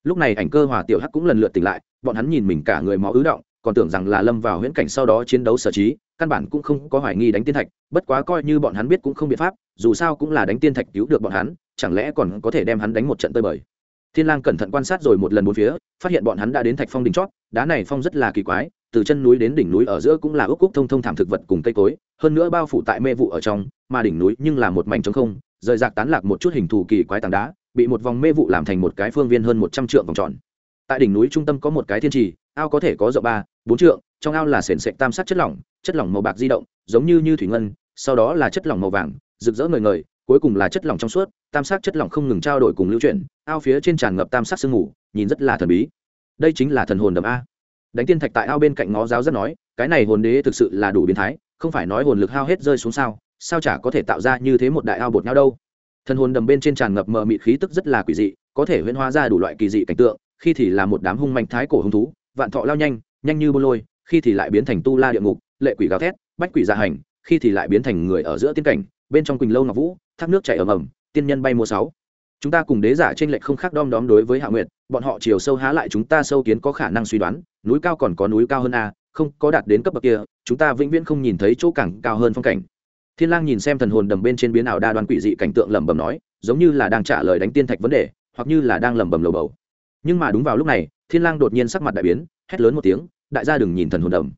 Lúc này ảnh cơ hòa tiểu hắc cũng lần lượt tỉnh lại, bọn hắn nhìn mình cả người máu ứ động còn tưởng rằng là lâm vào huyễn cảnh sau đó chiến đấu sở trí, căn bản cũng không có hoài nghi đánh tiên thạch, bất quá coi như bọn hắn biết cũng không biện pháp, dù sao cũng là đánh tiên thạch cứu được bọn hắn, chẳng lẽ còn có thể đem hắn đánh một trận tơi bời. Thiên lang cẩn thận quan sát rồi một lần bốn phía, phát hiện bọn hắn đã đến thạch phong đỉnh chót, đá này phong rất là kỳ quái, từ chân núi đến đỉnh núi ở giữa cũng là ước cúc thông thông thảm thực vật cùng cây cối, hơn nữa bao phủ tại mê vụ ở trong, mà đỉnh núi nhưng là một mảnh trống không, rời rạc tán lạc một chút hình thù kỳ quái tảng đá, bị một vòng mê vụ làm thành một cái phương viên hơn một trăm trượng vòng tròn. Tại đỉnh núi trung tâm có một cái thiên trì, ao có thể có rộng ba bốn trượng, trong ao là sền sệt tam sắc chất lỏng chất lỏng màu bạc di động, giống như như thủy ngân, sau đó là chất lỏng màu vàng, rực rỡ ngời ngời, cuối cùng là chất lỏng trong suốt, tam sắc chất lỏng không ngừng trao đổi cùng lưu chuyển, ao phía trên tràn ngập tam sắc sương mù, nhìn rất là thần bí. Đây chính là thần hồn đầm a. Đánh tiên thạch tại ao bên cạnh ngó giáo rất nói, cái này hồn đế thực sự là đủ biến thái, không phải nói hồn lực hao hết rơi xuống sao sao chả có thể tạo ra như thế một đại ao bột nhau đâu. Thần hồn đầm bên trên tràn ngập mờ mịt khí tức rất là quỷ dị, có thể huyễn hóa ra đủ loại kỳ dị cảnh tượng, khi thì là một đám hung mạnh thái cổ hung thú, vạn thọ lao nhanh nhanh như bô lôi, khi thì lại biến thành tu la địa ngục, lệ quỷ gào thét, bách quỷ gia hành, khi thì lại biến thành người ở giữa tiên cảnh, bên trong quỳnh lâu ngọc vũ, thác nước chảy ầm ầm, tiên nhân bay mua sáu. Chúng ta cùng đế giả trên lệch không khác đom đóm đối với hạ nguyệt, bọn họ chiều sâu há lại chúng ta sâu kiến có khả năng suy đoán, núi cao còn có núi cao hơn a, không có đạt đến cấp bậc kia, chúng ta vĩnh viễn không nhìn thấy chỗ cảng cao hơn phong cảnh. Thiên lang nhìn xem thần hồn đầm bên trên biến ảo đa đoan quỷ dị cảnh tượng lẩm bẩm nói, giống như là đang trả lời đánh tiên thạch vấn đề, hoặc như là đang lẩm bẩm lầu bầu. Nhưng mà đúng vào lúc này, thiên lang đột nhiên sắc mặt đại biến hét lớn một tiếng, đại gia đừng nhìn thần hồn đầm.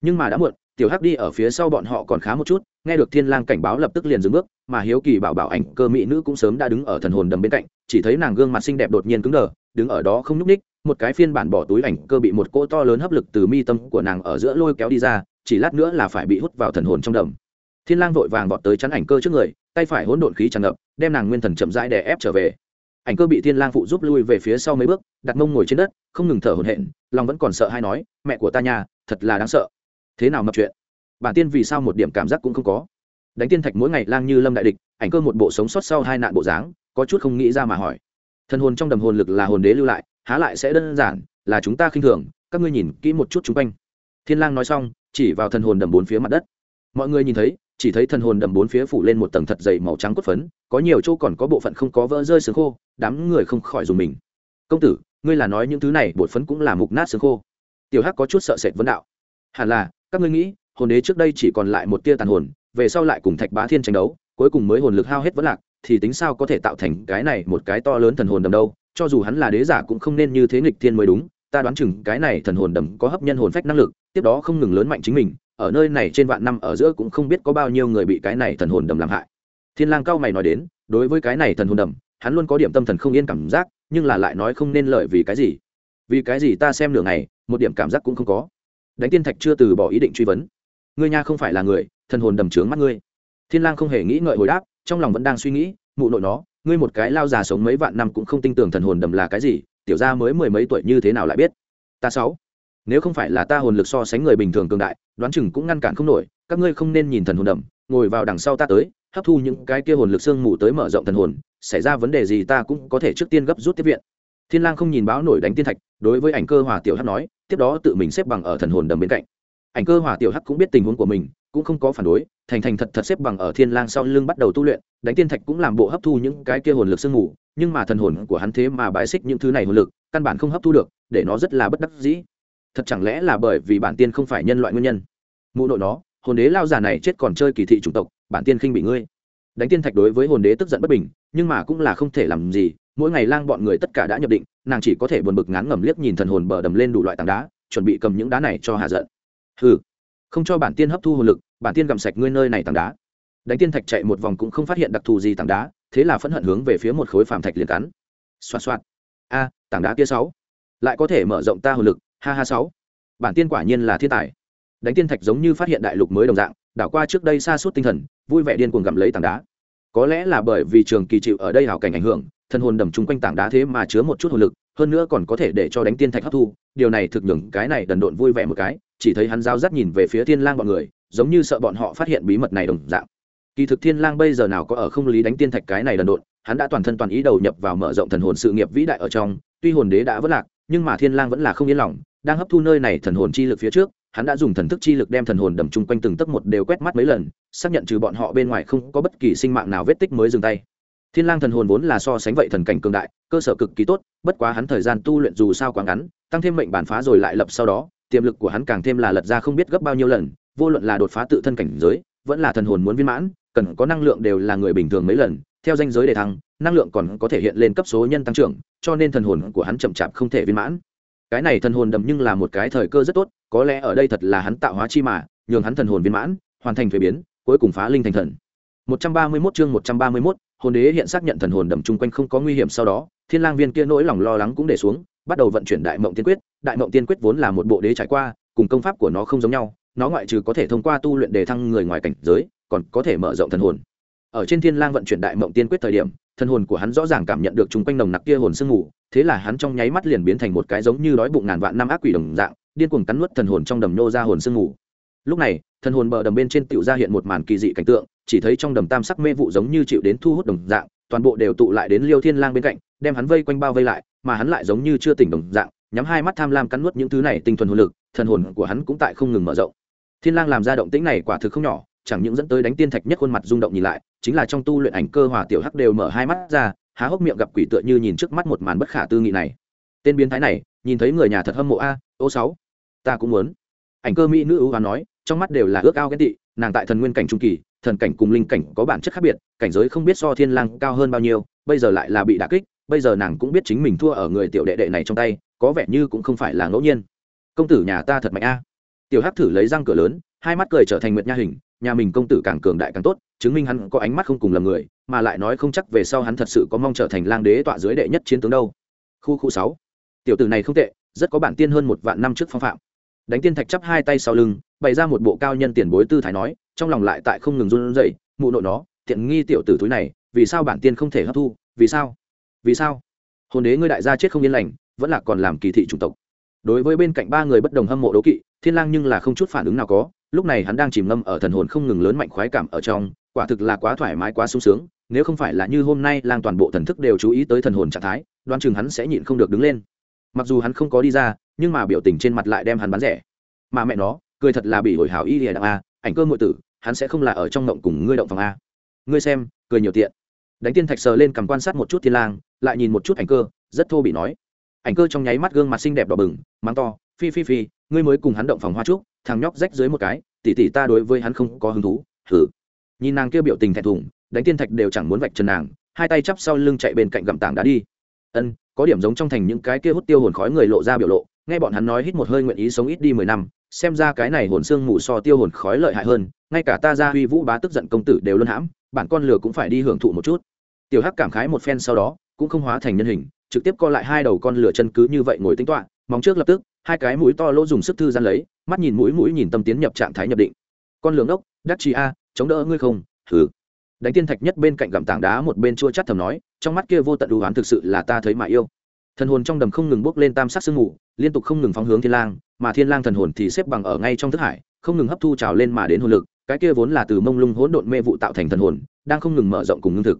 Nhưng mà đã muộn, tiểu hắc đi ở phía sau bọn họ còn khá một chút, nghe được thiên lang cảnh báo lập tức liền dừng bước, mà hiếu kỳ bảo bảo ảnh cơ mỹ nữ cũng sớm đã đứng ở thần hồn đầm bên cạnh, chỉ thấy nàng gương mặt xinh đẹp đột nhiên cứng đờ, đứng ở đó không nhúc ních một cái phiên bản bỏ túi ảnh cơ bị một cỗ to lớn hấp lực từ mi tâm của nàng ở giữa lôi kéo đi ra, chỉ lát nữa là phải bị hút vào thần hồn trong đầm. Thiên lang vội vàng vọt tới chắn ảnh cơ trước người, tay phải hỗn độn khí tràn ngập, đem nàng nguyên thần chậm rãi đè ép trở về. Ảnh cơ bị thiên lang phụ giúp lui về phía sau mấy bước, đặt mông ngồi trên đất, không ngừng thở hổn hển lòng vẫn còn sợ hay nói, mẹ của ta nhà thật là đáng sợ. Thế nào mập chuyện? Bản tiên vì sao một điểm cảm giác cũng không có? Đánh tiên thạch mỗi ngày lang như lâm đại địch, ảnh cơ một bộ sống sót sau hai nạn bộ dáng, có chút không nghĩ ra mà hỏi. Thân hồn trong đầm hồn lực là hồn đế lưu lại, há lại sẽ đơn giản, là chúng ta khinh thường, các ngươi nhìn kỹ một chút chung quanh. Thiên lang nói xong, chỉ vào thần hồn đầm bốn phía mặt đất. Mọi người nhìn thấy, chỉ thấy thần hồn đầm bốn phía phủ lên một tầng thật dày màu trắng cốt phấn, có nhiều chỗ còn có bộ phận không có vỡ rơi sướng khô, đám người không khỏi dùng mình. Công tử ngươi là nói những thứ này bột phấn cũng là mục nát xương khô. Tiểu hắc có chút sợ sệt vấn đạo. Hẳn là, các ngươi nghĩ, hồn đế trước đây chỉ còn lại một tia tàn hồn, về sau lại cùng thạch bá thiên tranh đấu, cuối cùng mới hồn lực hao hết vẫn lạc, thì tính sao có thể tạo thành cái này một cái to lớn thần hồn đầm đâu? Cho dù hắn là đế giả cũng không nên như thế nghịch thiên mới đúng, ta đoán chừng cái này thần hồn đầm có hấp nhân hồn phách năng lực, tiếp đó không ngừng lớn mạnh chính mình, ở nơi này trên vạn năm ở giữa cũng không biết có bao nhiêu người bị cái này thần hồn đầm làm hại. Thiên lang cao mày nói đến, đối với cái này thần hồn đầm hắn luôn có điểm tâm thần không yên cảm giác, nhưng là lại nói không nên lợi vì cái gì. Vì cái gì ta xem nửa ngày, một điểm cảm giác cũng không có. Đánh tiên thạch chưa từ bỏ ý định truy vấn. Ngươi nha không phải là người, thần hồn đầm trướng mắt ngươi. Thiên lang không hề nghĩ ngợi hồi đáp, trong lòng vẫn đang suy nghĩ, mụ nội nó, ngươi một cái lao già sống mấy vạn năm cũng không tin tưởng thần hồn đầm là cái gì, tiểu gia mới mười mấy tuổi như thế nào lại biết. Ta sáu. Nếu không phải là ta hồn lực so sánh người bình thường cường đại, đoán chừng cũng ngăn cản không nổi, các ngươi không nên nhìn thần hồn đầm, ngồi vào đằng sau ta tới, hấp thu những cái kia hồn lực xương mù tới mở rộng thần hồn xảy ra vấn đề gì ta cũng có thể trước tiên gấp rút tiếp viện. Thiên lang không nhìn báo nổi đánh tiên thạch, đối với ảnh cơ hòa tiểu hắc nói, tiếp đó tự mình xếp bằng ở thần hồn đầm bên cạnh. Ảnh cơ hòa tiểu hắc cũng biết tình huống của mình, cũng không có phản đối, thành thành thật thật xếp bằng ở thiên lang sau lưng bắt đầu tu luyện, đánh tiên thạch cũng làm bộ hấp thu những cái kia hồn lực sương mù, nhưng mà thần hồn của hắn thế mà bãi xích những thứ này hồn lực, căn bản không hấp thu được, để nó rất là bất đắc dĩ. Thật chẳng lẽ là bởi vì bản tiên không phải nhân loại nguyên nhân? Mụ nội nó, hồn đế lao già này chết còn chơi kỳ thị chủng tộc, bản tiên khinh bị ngươi. Đánh tiên thạch đối với hồn đế tức giận bất bình nhưng mà cũng là không thể làm gì, mỗi ngày lang bọn người tất cả đã nhập định, nàng chỉ có thể buồn bực ngán ngẩm liếc nhìn thần hồn bờ đầm lên đủ loại tảng đá, chuẩn bị cầm những đá này cho hạ giận. Hừ, không cho bản tiên hấp thu hồn lực, bản tiên gặm sạch ngươi nơi này tảng đá. Đánh tiên thạch chạy một vòng cũng không phát hiện đặc thù gì tảng đá, thế là phẫn hận hướng về phía một khối phàm thạch liền cắn. Xoạt xoạt. A, tảng đá kia sáu. Lại có thể mở rộng ta hồn lực, ha ha sáu. Bản tiên quả nhiên là thiên tài. Đánh tiên thạch giống như phát hiện đại lục mới đồng dạng, đảo qua trước đây xa suốt tinh thần, vui vẻ điên cuồng gặm lấy tảng đá có lẽ là bởi vì trường kỳ chịu ở đây hảo cảnh ảnh hưởng, thân hồn đầm chung quanh tảng đá thế mà chứa một chút hồn lực, hơn nữa còn có thể để cho đánh tiên thạch hấp thu. Điều này thực nhường cái này đần độn vui vẻ một cái, chỉ thấy hắn giao dắt nhìn về phía thiên lang bọn người, giống như sợ bọn họ phát hiện bí mật này đồng dạng. Kỳ thực thiên lang bây giờ nào có ở không lý đánh tiên thạch cái này đần độn, hắn đã toàn thân toàn ý đầu nhập vào mở rộng thần hồn sự nghiệp vĩ đại ở trong, tuy hồn đế đã vất lạc, nhưng mà thiên lang vẫn là không yên lòng, đang hấp thu nơi này thần hồn chi lực phía trước hắn đã dùng thần thức chi lực đem thần hồn đầm chung quanh từng tấc một đều quét mắt mấy lần, xác nhận trừ bọn họ bên ngoài không có bất kỳ sinh mạng nào vết tích mới dừng tay. Thiên lang thần hồn vốn là so sánh vậy thần cảnh cường đại, cơ sở cực kỳ tốt, bất quá hắn thời gian tu luyện dù sao quá ngắn, tăng thêm mệnh bản phá rồi lại lập sau đó, tiềm lực của hắn càng thêm là lật ra không biết gấp bao nhiêu lần, vô luận là đột phá tự thân cảnh giới, vẫn là thần hồn muốn viên mãn, cần có năng lượng đều là người bình thường mấy lần, theo danh giới đề thăng, năng lượng còn có thể hiện lên cấp số nhân tăng trưởng, cho nên thần hồn của hắn chậm chạp không thể viên mãn. Cái này thần hồn đầm nhưng là một cái thời cơ rất tốt có lẽ ở đây thật là hắn tạo hóa chi mà nhường hắn thần hồn viên mãn hoàn thành thuế biến cuối cùng phá linh thành thần. 131 chương 131, hồn đế hiện xác nhận thần hồn đầm chung quanh không có nguy hiểm sau đó thiên lang viên kia nỗi lòng lo lắng cũng để xuống bắt đầu vận chuyển đại mộng tiên quyết. Đại mộng tiên quyết vốn là một bộ đế trải qua cùng công pháp của nó không giống nhau nó ngoại trừ có thể thông qua tu luyện đề thăng người ngoài cảnh giới còn có thể mở rộng thần hồn. Ở trên thiên lang vận chuyển đại mộng tiên quyết thời điểm thần hồn của hắn rõ ràng cảm nhận được chung quanh nồng nặc kia hồn sương ngủ thế là hắn trong nháy mắt liền biến thành một cái giống như đói bụng ngàn vạn năm ác quỷ đồng dạng điên cuồng cắn nuốt thần hồn trong đầm nô ra hồn sương ngủ lúc này, thần hồn bờ đầm bên trên tiểu ra hiện một màn kỳ dị cảnh tượng, chỉ thấy trong đầm tam sắc mê vụ giống như chịu đến thu hút đồng dạng, toàn bộ đều tụ lại đến liêu thiên lang bên cạnh, đem hắn vây quanh bao vây lại, mà hắn lại giống như chưa tỉnh đồng dạng, nhắm hai mắt tham lam cắn nuốt những thứ này tinh thuần hồn lực, thần hồn của hắn cũng tại không ngừng mở rộng. Thiên lang làm ra động tĩnh này quả thực không nhỏ, chẳng những dẫn tới đánh tiên thạch nhất khuôn mặt rung động nhìn lại, chính là trong tu luyện ảnh cơ hòa tiểu hắc đều mở hai mắt ra, há hốc miệng gặp quỷ tựa như nhìn trước mắt một màn bất khả tư nghị này. Tên biến thái này, nhìn thấy người nhà thật hâm mộ a, ô sáu ta cũng muốn. Ảnh cơ mỹ nữ ưu hoán nói, trong mắt đều là ước ao ghen tị, nàng tại thần nguyên cảnh trung kỳ, thần cảnh cùng linh cảnh có bản chất khác biệt, cảnh giới không biết so thiên lang cao hơn bao nhiêu, bây giờ lại là bị đả kích, bây giờ nàng cũng biết chính mình thua ở người tiểu đệ đệ này trong tay, có vẻ như cũng không phải là ngẫu nhiên. Công tử nhà ta thật mạnh a. Tiểu hắc thử lấy răng cửa lớn, hai mắt cười trở thành nguyệt nha hình, nhà mình công tử càng cường đại càng tốt, chứng minh hắn có ánh mắt không cùng lầm người, mà lại nói không chắc về sau hắn thật sự có mong trở thành lang đế tọa dưới đệ nhất chiến tướng đâu. Khu khu sáu. Tiểu tử này không tệ, rất có bản tiên hơn một vạn năm trước phong phạm đánh tiên thạch chắp hai tay sau lưng, bày ra một bộ cao nhân tiền bối tư thái nói, trong lòng lại tại không ngừng run rẩy, mụ nội nó, tiện nghi tiểu tử túi này, vì sao bản tiên không thể hấp thu, vì sao vì sao? Hồn đế ngươi đại gia chết không yên lành, vẫn là còn làm kỳ thị chủng tộc. Đối với bên cạnh ba người bất đồng hâm mộ đố kỵ, thiên lang nhưng là không chút phản ứng nào có, lúc này hắn đang chìm ngâm ở thần hồn không ngừng lớn mạnh khoái cảm ở trong, quả thực là quá thoải mái, quá sung sướng, nếu không phải là như hôm nay lang toàn bộ thần thức đều chú ý tới thần hồn trạng thái, đoán chừng hắn sẽ nhịn không được đứng lên. Mặc dù hắn không có đi ra nhưng mà biểu tình trên mặt lại đem hắn bán rẻ. Mà mẹ nó, cười thật là bị hồi hảo y lìa đặng a, ảnh cơ ngụy tử, hắn sẽ không là ở trong ngộng cùng ngươi động phòng a. Ngươi xem, cười nhiều tiện. Đánh tiên thạch sờ lên cầm quan sát một chút thiên lang, lại nhìn một chút ảnh cơ, rất thô bị nói. Ảnh cơ trong nháy mắt gương mặt xinh đẹp đỏ bừng, mắng to, phi phi phi, ngươi mới cùng hắn động phòng hoa trúc, thằng nhóc rách dưới một cái tỉ tỉ ta đối với hắn không có hứng thú thử nhìn nàng kia biểu tình thẹn thùng, đánh tiên thạch đều chẳng muốn vạch chân nàng, hai tay chắp sau lưng chạy bên cạnh gầm tảng đá đi. Ân, có điểm giống trong thành những cái kia hút tiêu hồn khói người lộ ra biểu lộ nghe bọn hắn nói hít một hơi nguyện ý sống ít đi mười năm, xem ra cái này hồn xương mù so tiêu hồn khói lợi hại hơn, ngay cả ta ra huy vũ bá tức giận công tử đều luôn hãm, bản con lừa cũng phải đi hưởng thụ một chút. Tiểu hắc cảm khái một phen sau đó, cũng không hóa thành nhân hình, trực tiếp co lại hai đầu con lửa chân cứ như vậy ngồi tính toạ móng trước lập tức, hai cái mũi to lỗ dùng sức thư gian lấy, mắt nhìn mũi mũi nhìn tâm tiến nhập trạng thái nhập định. Con lường ốc đắc chi a, chống đỡ ngươi không? Thử đánh tiên thạch nhất bên cạnh gặm tảng đá một bên chua chắt thầm nói, trong mắt kia vô tận đủ oán thực sự là ta thấy mà yêu. Thần hồn trong đầm không ngừng bốc lên tam sắc sương mù liên tục không ngừng phóng hướng thiên lang, mà thiên lang thần hồn thì xếp bằng ở ngay trong thức hải, không ngừng hấp thu trào lên mà đến hồn lực, cái kia vốn là từ mông lung hỗn độn mê vụ tạo thành thần hồn, đang không ngừng mở rộng cùng ngưng thực.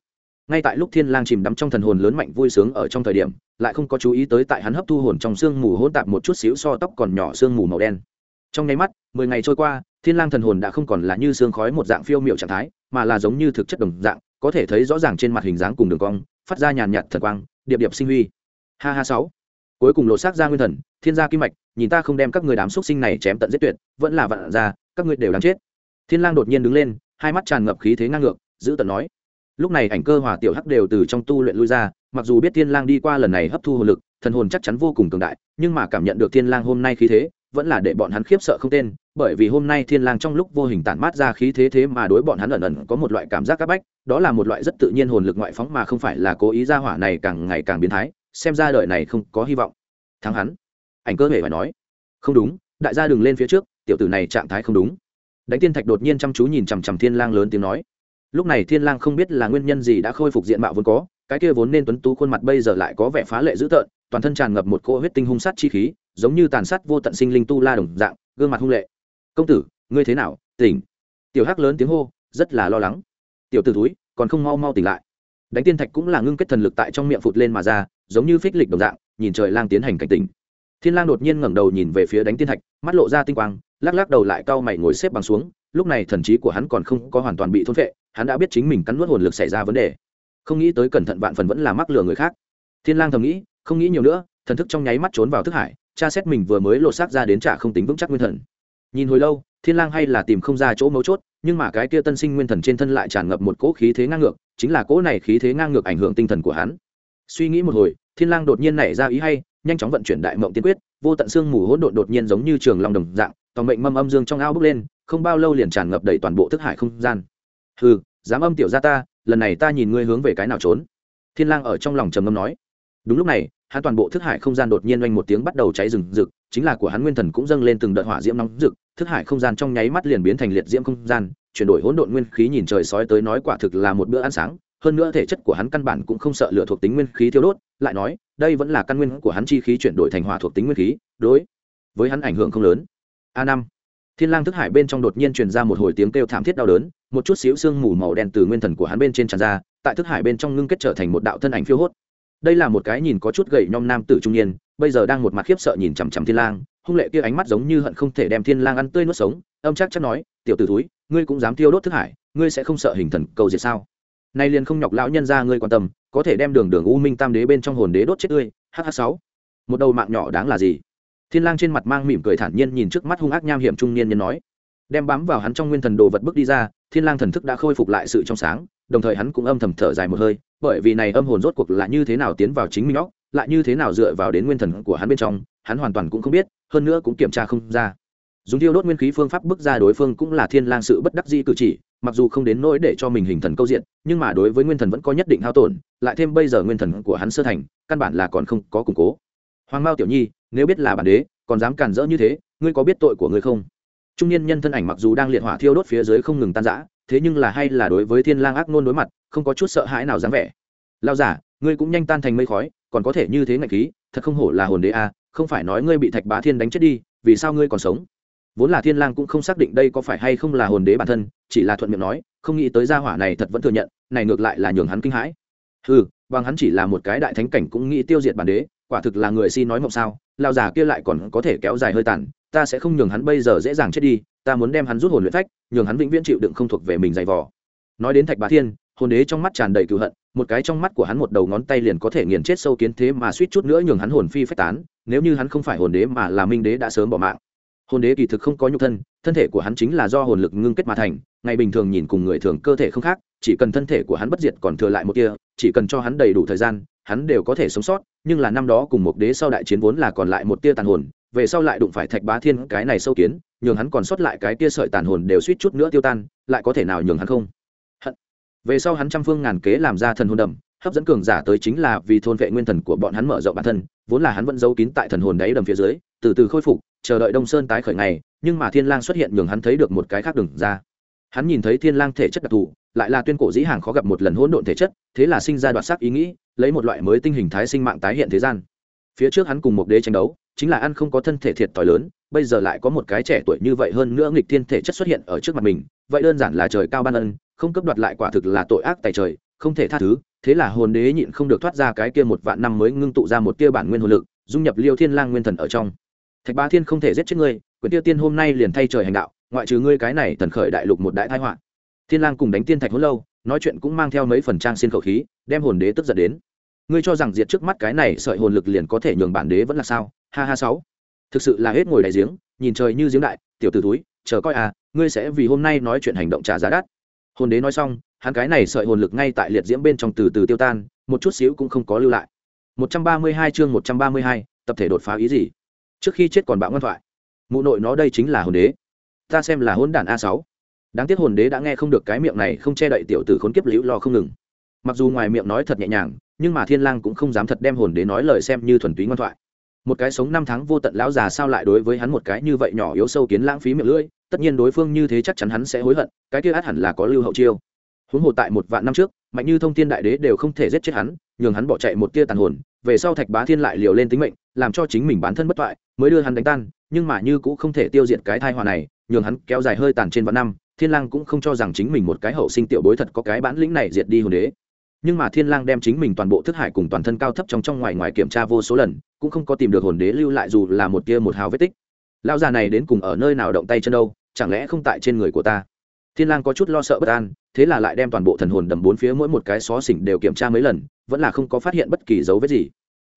Ngay tại lúc thiên lang chìm đắm trong thần hồn lớn mạnh vui sướng ở trong thời điểm, lại không có chú ý tới tại hắn hấp thu hồn trong xương mù hỗn tạp một chút xíu so tóc còn nhỏ xương mù màu đen. Trong nháy mắt, mười ngày trôi qua, thiên lang thần hồn đã không còn là như xương khói một dạng phiêu miệu trạng thái, mà là giống như thực chất đồng dạng, có thể thấy rõ ràng trên mặt hình dáng cùng đường cong, phát ra nhàn nhạt thần quang, điệp điệp sinh huy. Ha ha sáu cuối cùng lột xác ra nguyên thần, thiên gia kim mạch, nhìn ta không đem các người đám xuất sinh này chém tận giết tuyệt, vẫn là vạn ra các ngươi đều đáng chết. Thiên lang đột nhiên đứng lên, hai mắt tràn ngập khí thế ngang ngược, giữ tận nói. Lúc này ảnh cơ hòa tiểu hắc đều từ trong tu luyện lui ra, mặc dù biết thiên lang đi qua lần này hấp thu hồn lực, thần hồn chắc chắn vô cùng cường đại, nhưng mà cảm nhận được thiên lang hôm nay khí thế, vẫn là để bọn hắn khiếp sợ không tên, bởi vì hôm nay thiên lang trong lúc vô hình tản mát ra khí thế thế mà đối bọn hắn ẩn ẩn có một loại cảm giác áp bách, đó là một loại rất tự nhiên hồn lực ngoại phóng mà không phải là cố ý ra hỏa này càng ngày càng biến thái xem ra đời này không có hy vọng. Thắng hắn. Ảnh cơ hề phải nói. Không đúng, đại gia đừng lên phía trước, tiểu tử này trạng thái không đúng. Đánh tiên thạch đột nhiên chăm chú nhìn chằm chằm thiên lang lớn tiếng nói. Lúc này thiên lang không biết là nguyên nhân gì đã khôi phục diện mạo vốn có, cái kia vốn nên tuấn tú khuôn mặt bây giờ lại có vẻ phá lệ dữ tợn, toàn thân tràn ngập một cỗ huyết tinh hung sát chi khí, giống như tàn sát vô tận sinh linh tu la đồng dạng, gương mặt hung lệ. Công tử, ngươi thế nào? Tỉnh. Tiểu hắc lớn tiếng hô, rất là lo lắng. Tiểu tử túi còn không mau mau tỉnh lại đánh tiên thạch cũng là ngưng kết thần lực tại trong miệng phụt lên mà ra, giống như phích lịch đồng dạng, nhìn trời lang tiến hành cảnh tỉnh. Thiên lang đột nhiên ngẩng đầu nhìn về phía đánh tiên thạch, mắt lộ ra tinh quang, lắc lắc đầu lại cau mày ngồi xếp bằng xuống, lúc này thần trí của hắn còn không có hoàn toàn bị thôn phệ, hắn đã biết chính mình cắn nuốt hồn lực xảy ra vấn đề. Không nghĩ tới cẩn thận vạn phần vẫn là mắc lừa người khác. Thiên lang thầm nghĩ, không nghĩ nhiều nữa, thần thức trong nháy mắt trốn vào thức hải, tra xét mình vừa mới lộ xác ra đến trả không tính vững chắc nguyên thần. Nhìn hồi lâu, thiên lang hay là tìm không ra chỗ mấu chốt, nhưng mà cái kia tân sinh nguyên thần trên thân lại tràn ngập một cỗ khí thế ngang ngược chính là cỗ này khí thế ngang ngược ảnh hưởng tinh thần của hắn. Suy nghĩ một hồi, thiên lang đột nhiên nảy ra ý hay, nhanh chóng vận chuyển đại mộng tiên quyết, vô tận xương mù hỗn độn đột nhiên giống như trường long đồng dạng toàn mệnh mâm âm dương trong ao bốc lên, không bao lâu liền tràn ngập đầy toàn bộ thức hải không gian. Hừ, dám âm tiểu gia ta, lần này ta nhìn ngươi hướng về cái nào trốn? Thiên lang ở trong lòng trầm ngâm nói. Đúng lúc này, hắn toàn bộ thức hải không gian đột nhiên oanh một tiếng bắt đầu cháy rừng rực, chính là của hắn nguyên thần cũng dâng lên từng đợt hỏa diễm nóng rực, thức hải không gian trong nháy mắt liền biến thành liệt diễm không gian chuyển đổi hỗn độn nguyên khí nhìn trời sói tới nói quả thực là một bữa ăn sáng, hơn nữa thể chất của hắn căn bản cũng không sợ lửa thuộc tính nguyên khí thiêu đốt, lại nói, đây vẫn là căn nguyên của hắn chi khí chuyển đổi thành hỏa thuộc tính nguyên khí, đối với hắn ảnh hưởng không lớn. A năm, thiên lang thức hải bên trong đột nhiên truyền ra một hồi tiếng kêu thảm thiết đau đớn, một chút xíu xương mù màu đen từ nguyên thần của hắn bên trên tràn ra, tại thức hải bên trong ngưng kết trở thành một đạo thân ảnh phiêu hốt. Đây là một cái nhìn có chút gầy nhom nam tử trung niên, bây giờ đang một mặt khiếp sợ nhìn chằm chằm thiên lang hung lệ kia ánh mắt giống như hận không thể đem thiên lang ăn tươi nuốt sống, âm chắc chắc nói, tiểu tử túi ngươi cũng dám thiêu đốt thức hải, ngươi sẽ không sợ hình thần cầu diệt sao? Nay liền không nhọc lão nhân ra ngươi quan tâm, có thể đem đường đường u minh tam đế bên trong hồn đế đốt chết tươi hh sáu. Một đầu mạng nhỏ đáng là gì? Thiên lang trên mặt mang mỉm cười thản nhiên nhìn trước mắt hung ác nham hiểm trung niên nhân nói. Đem bám vào hắn trong nguyên thần đồ vật bước đi ra, thiên lang thần thức đã khôi phục lại sự trong sáng, đồng thời hắn cũng âm thầm thở dài một hơi, bởi vì này âm hồn rốt cuộc là như thế nào tiến vào chính mình óc, lại như thế nào dựa vào đến nguyên thần của hắn bên trong, hắn hoàn toàn cũng không biết hơn nữa cũng kiểm tra không ra. Dùng thiêu đốt nguyên khí phương pháp bước ra đối phương cũng là thiên lang sự bất đắc dĩ cử chỉ, mặc dù không đến nỗi để cho mình hình thần câu diện, nhưng mà đối với nguyên thần vẫn có nhất định hao tổn, lại thêm bây giờ nguyên thần của hắn sơ thành, căn bản là còn không có củng cố. Hoàng mao tiểu nhi, nếu biết là bản đế, còn dám cản rỡ như thế, ngươi có biết tội của ngươi không? Trung niên nhân thân ảnh mặc dù đang liệt hỏa thiêu đốt phía dưới không ngừng tan rã, thế nhưng là hay là đối với thiên lang ác nôn đối mặt, không có chút sợ hãi nào dáng vẻ. Lao giả, ngươi cũng nhanh tan thành mây khói, còn có thể như thế ngạch khí, thật không hổ là hồn đế a không phải nói ngươi bị thạch bá thiên đánh chết đi, vì sao ngươi còn sống? Vốn là thiên lang cũng không xác định đây có phải hay không là hồn đế bản thân, chỉ là thuận miệng nói, không nghĩ tới gia hỏa này thật vẫn thừa nhận, này ngược lại là nhường hắn kinh hãi. Ừ bằng hắn chỉ là một cái đại thánh cảnh cũng nghĩ tiêu diệt bản đế, quả thực là người si nói mộng sao, Lão già kia lại còn có thể kéo dài hơi tàn, ta sẽ không nhường hắn bây giờ dễ dàng chết đi, ta muốn đem hắn rút hồn luyện phách, nhường hắn vĩnh viễn chịu đựng không thuộc về mình dày vò. Nói đến thạch bá thiên, hồn đế trong mắt tràn đầy cự hận một cái trong mắt của hắn một đầu ngón tay liền có thể nghiền chết sâu kiến thế mà suýt chút nữa nhường hắn hồn phi phách tán, nếu như hắn không phải hồn đế mà là minh đế đã sớm bỏ mạng. Hồn đế kỳ thực không có nhục thân thân thể của hắn chính là do hồn lực ngưng kết mà thành, ngày bình thường nhìn cùng người thường cơ thể không khác, chỉ cần thân thể của hắn bất diệt còn thừa lại một tia, chỉ cần cho hắn đầy đủ thời gian, hắn đều có thể sống sót, nhưng là năm đó cùng một đế sau đại chiến vốn là còn lại một tia tàn hồn, về sau lại đụng phải thạch bá thiên cái này sâu kiến, nhường hắn còn sót lại cái tia sợi tàn hồn đều suýt chút nữa tiêu tan, lại có thể nào nhường hắn không? Về sau hắn trăm phương ngàn kế làm ra thần hồn đầm, hấp dẫn cường giả tới chính là vì thôn vệ nguyên thần của bọn hắn mở rộng bản thân, vốn là hắn vẫn giấu kín tại thần hồn đáy đầm phía dưới, từ từ khôi phục, chờ đợi đông sơn tái khởi ngày, nhưng mà thiên lang xuất hiện nhường hắn thấy được một cái khác đừng ra. Hắn nhìn thấy thiên lang thể chất đặc thù, lại là tuyên cổ dĩ hàng khó gặp một lần hỗn độn thể chất, thế là sinh ra đoạt sắc ý nghĩ, lấy một loại mới tinh hình thái sinh mạng tái hiện thế gian. Phía trước hắn cùng một đế tranh đấu, chính là ăn không có thân thể thiệt tỏi lớn, bây giờ lại có một cái trẻ tuổi như vậy hơn nữa nghịch thiên thể chất xuất hiện ở trước mặt mình, vậy đơn giản là trời cao ban ân không cấp đoạt lại quả thực là tội ác tại trời, không thể tha thứ, thế là hồn đế nhịn không được thoát ra cái kia một vạn năm mới ngưng tụ ra một tia bản nguyên hồn lực, dung nhập liêu thiên lang nguyên thần ở trong. Thạch bá thiên không thể giết chết ngươi quyền tiêu tiên hôm nay liền thay trời hành đạo, ngoại trừ ngươi cái này thần khởi đại lục một đại thái họa. Thiên lang cùng đánh tiên thạch hỗn lâu, nói chuyện cũng mang theo mấy phần trang xin khẩu khí, đem hồn đế tức giận đến. Ngươi cho rằng diệt trước mắt cái này sợi hồn lực liền có thể nhường bản đế vẫn là sao? Ha ha sáu. Thực sự là hết ngồi đại giếng, nhìn trời như giếng đại, tiểu tử túi chờ coi à ngươi sẽ vì hôm nay nói chuyện hành động trả giá đắt hồn đế nói xong hắn cái này sợi hồn lực ngay tại liệt diễm bên trong từ từ tiêu tan một chút xíu cũng không có lưu lại. 132 chương 132, tập thể đột phá ý gì? Trước khi chết còn bạo ngoan thoại. Mụ nội nó đây chính là hồn đế. Ta xem là hôn đản a sáu. Đáng tiếc hồn đế đã nghe không được cái miệng này không che đậy tiểu tử khốn kiếp liễu lo không ngừng. Mặc dù ngoài miệng nói thật nhẹ nhàng nhưng mà thiên lang cũng không dám thật đem hồn đế nói lời xem như thuần túy ngoan thoại. Một cái sống năm tháng vô tận lão già sao lại đối với hắn một cái như vậy nhỏ yếu sâu kiến lãng phí miệng lưỡi? Tất nhiên đối phương như thế chắc chắn hắn sẽ hối hận, cái kia át hẳn là có lưu hậu chiêu. Huống hồ tại một vạn năm trước, mạnh như thông thiên đại đế đều không thể giết chết hắn, nhường hắn bỏ chạy một tia tàn hồn, về sau thạch bá thiên lại liều lên tính mệnh, làm cho chính mình bản thân bất toại, mới đưa hắn đánh tan, nhưng mà như cũng không thể tiêu diệt cái thai hòa này, nhường hắn kéo dài hơi tàn trên vạn năm, thiên lang cũng không cho rằng chính mình một cái hậu sinh tiểu bối thật có cái bản lĩnh này diệt đi hồn đế. Nhưng mà thiên lang đem chính mình toàn bộ thức hải cùng toàn thân cao thấp trong trong ngoài ngoài kiểm tra vô số lần, cũng không có tìm được hồn đế lưu lại dù là một tia một hào vết tích. Lão già này đến cùng ở nơi nào động tay chân đâu? Chẳng lẽ không tại trên người của ta? Thiên lang có chút lo sợ bất an, thế là lại đem toàn bộ thần hồn đầm bốn phía mỗi một cái xó xỉnh đều kiểm tra mấy lần, vẫn là không có phát hiện bất kỳ dấu vết gì.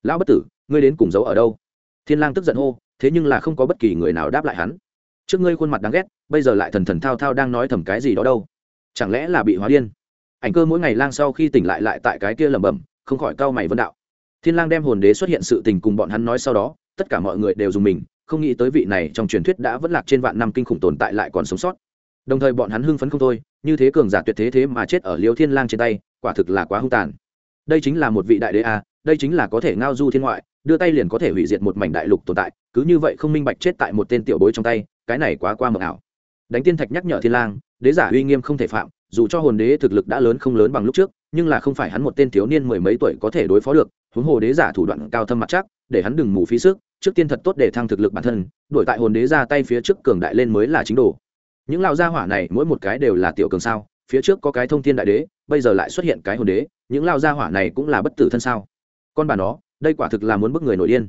Lão bất tử, ngươi đến cùng giấu ở đâu? Thiên lang tức giận hô, thế nhưng là không có bất kỳ người nào đáp lại hắn. Trước ngươi khuôn mặt đáng ghét, bây giờ lại thần thần thao thao đang nói thầm cái gì đó đâu? Chẳng lẽ là bị hóa điên? Ảnh cơ mỗi ngày lang sau khi tỉnh lại lại tại cái kia lẩm bẩm, không khỏi cau mày vấn đạo. Thiên lang đem hồn đế xuất hiện sự tình cùng bọn hắn nói sau đó, tất cả mọi người đều dùng mình không nghĩ tới vị này trong truyền thuyết đã vẫn lạc trên vạn năm kinh khủng tồn tại lại còn sống sót. Đồng thời bọn hắn hưng phấn không thôi, như thế cường giả tuyệt thế thế mà chết ở liêu thiên lang trên tay, quả thực là quá hung tàn. Đây chính là một vị đại đế a, đây chính là có thể ngao du thiên ngoại, đưa tay liền có thể hủy diệt một mảnh đại lục tồn tại, cứ như vậy không minh bạch chết tại một tên tiểu bối trong tay, cái này quá qua mờ ảo. Đánh tiên thạch nhắc nhở thiên lang, đế giả uy nghiêm không thể phạm, dù cho hồn đế thực lực đã lớn không lớn bằng lúc trước, nhưng là không phải hắn một tên thiếu niên mười mấy tuổi có thể đối phó được, huống hồ đế giả thủ đoạn cao thâm mặt chắc, để hắn đừng mù phí sức trước tiên thật tốt để thăng thực lực bản thân đuổi tại hồn đế ra tay phía trước cường đại lên mới là chính đồ. Những lão gia hỏa này, mỗi một cái đều là tiểu cường sao, phía trước có cái thông thiên đại đế, bây giờ lại xuất hiện cái hồn đế, những lão gia hỏa này cũng là bất tử thân sao? Con bà nó, đây quả thực là muốn bức người nổi điên.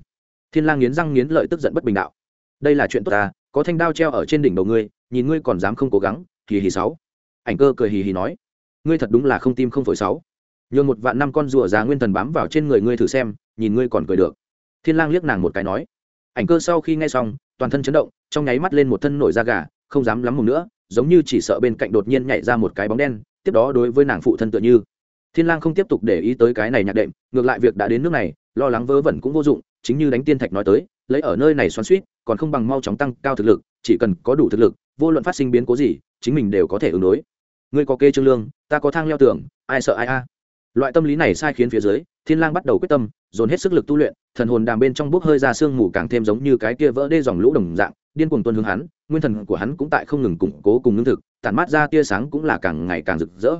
Thiên lang nghiến răng nghiến lợi tức giận bất bình đạo. Đây là chuyện tốt ta, có thanh đao treo ở trên đỉnh đầu ngươi, nhìn ngươi còn dám không cố gắng, hì hì sáu. Ảnh cơ cười hì hì nói. Ngươi thật đúng là không tim không phổi sáu. Nhường một vạn năm con rùa già nguyên thần bám vào trên người ngươi thử xem, nhìn ngươi còn cười được thiên lang liếc nàng một cái nói. Ảnh cơ sau khi nghe xong, toàn thân chấn động, trong nháy mắt lên một thân nổi da gà, không dám lắm mồm nữa, giống như chỉ sợ bên cạnh đột nhiên nhảy ra một cái bóng đen, tiếp đó đối với nàng phụ thân tựa như. Thiên lang không tiếp tục để ý tới cái này nhạc đệm, ngược lại việc đã đến nước này, lo lắng vớ vẩn cũng vô dụng, chính như đánh tiên thạch nói tới, lấy ở nơi này xoắn suýt còn không bằng mau chóng tăng cao thực lực, chỉ cần có đủ thực lực, vô luận phát sinh biến cố gì, chính mình đều có thể ứng đối. Ngươi có kê trương lương, ta có thang leo tường, ai sợ ai a? Loại tâm lý này sai khiến phía dưới, thiên lang bắt đầu quyết tâm, dồn hết sức lực tu luyện, thần hồn đàm bên trong bốc hơi ra xương mù càng thêm giống như cái kia vỡ đê dòng lũ đồng dạng, điên cuồng tuân hướng hắn, nguyên thần của hắn cũng tại không ngừng củng cố cùng nương thực, tản mát ra tia sáng cũng là càng ngày càng rực rỡ.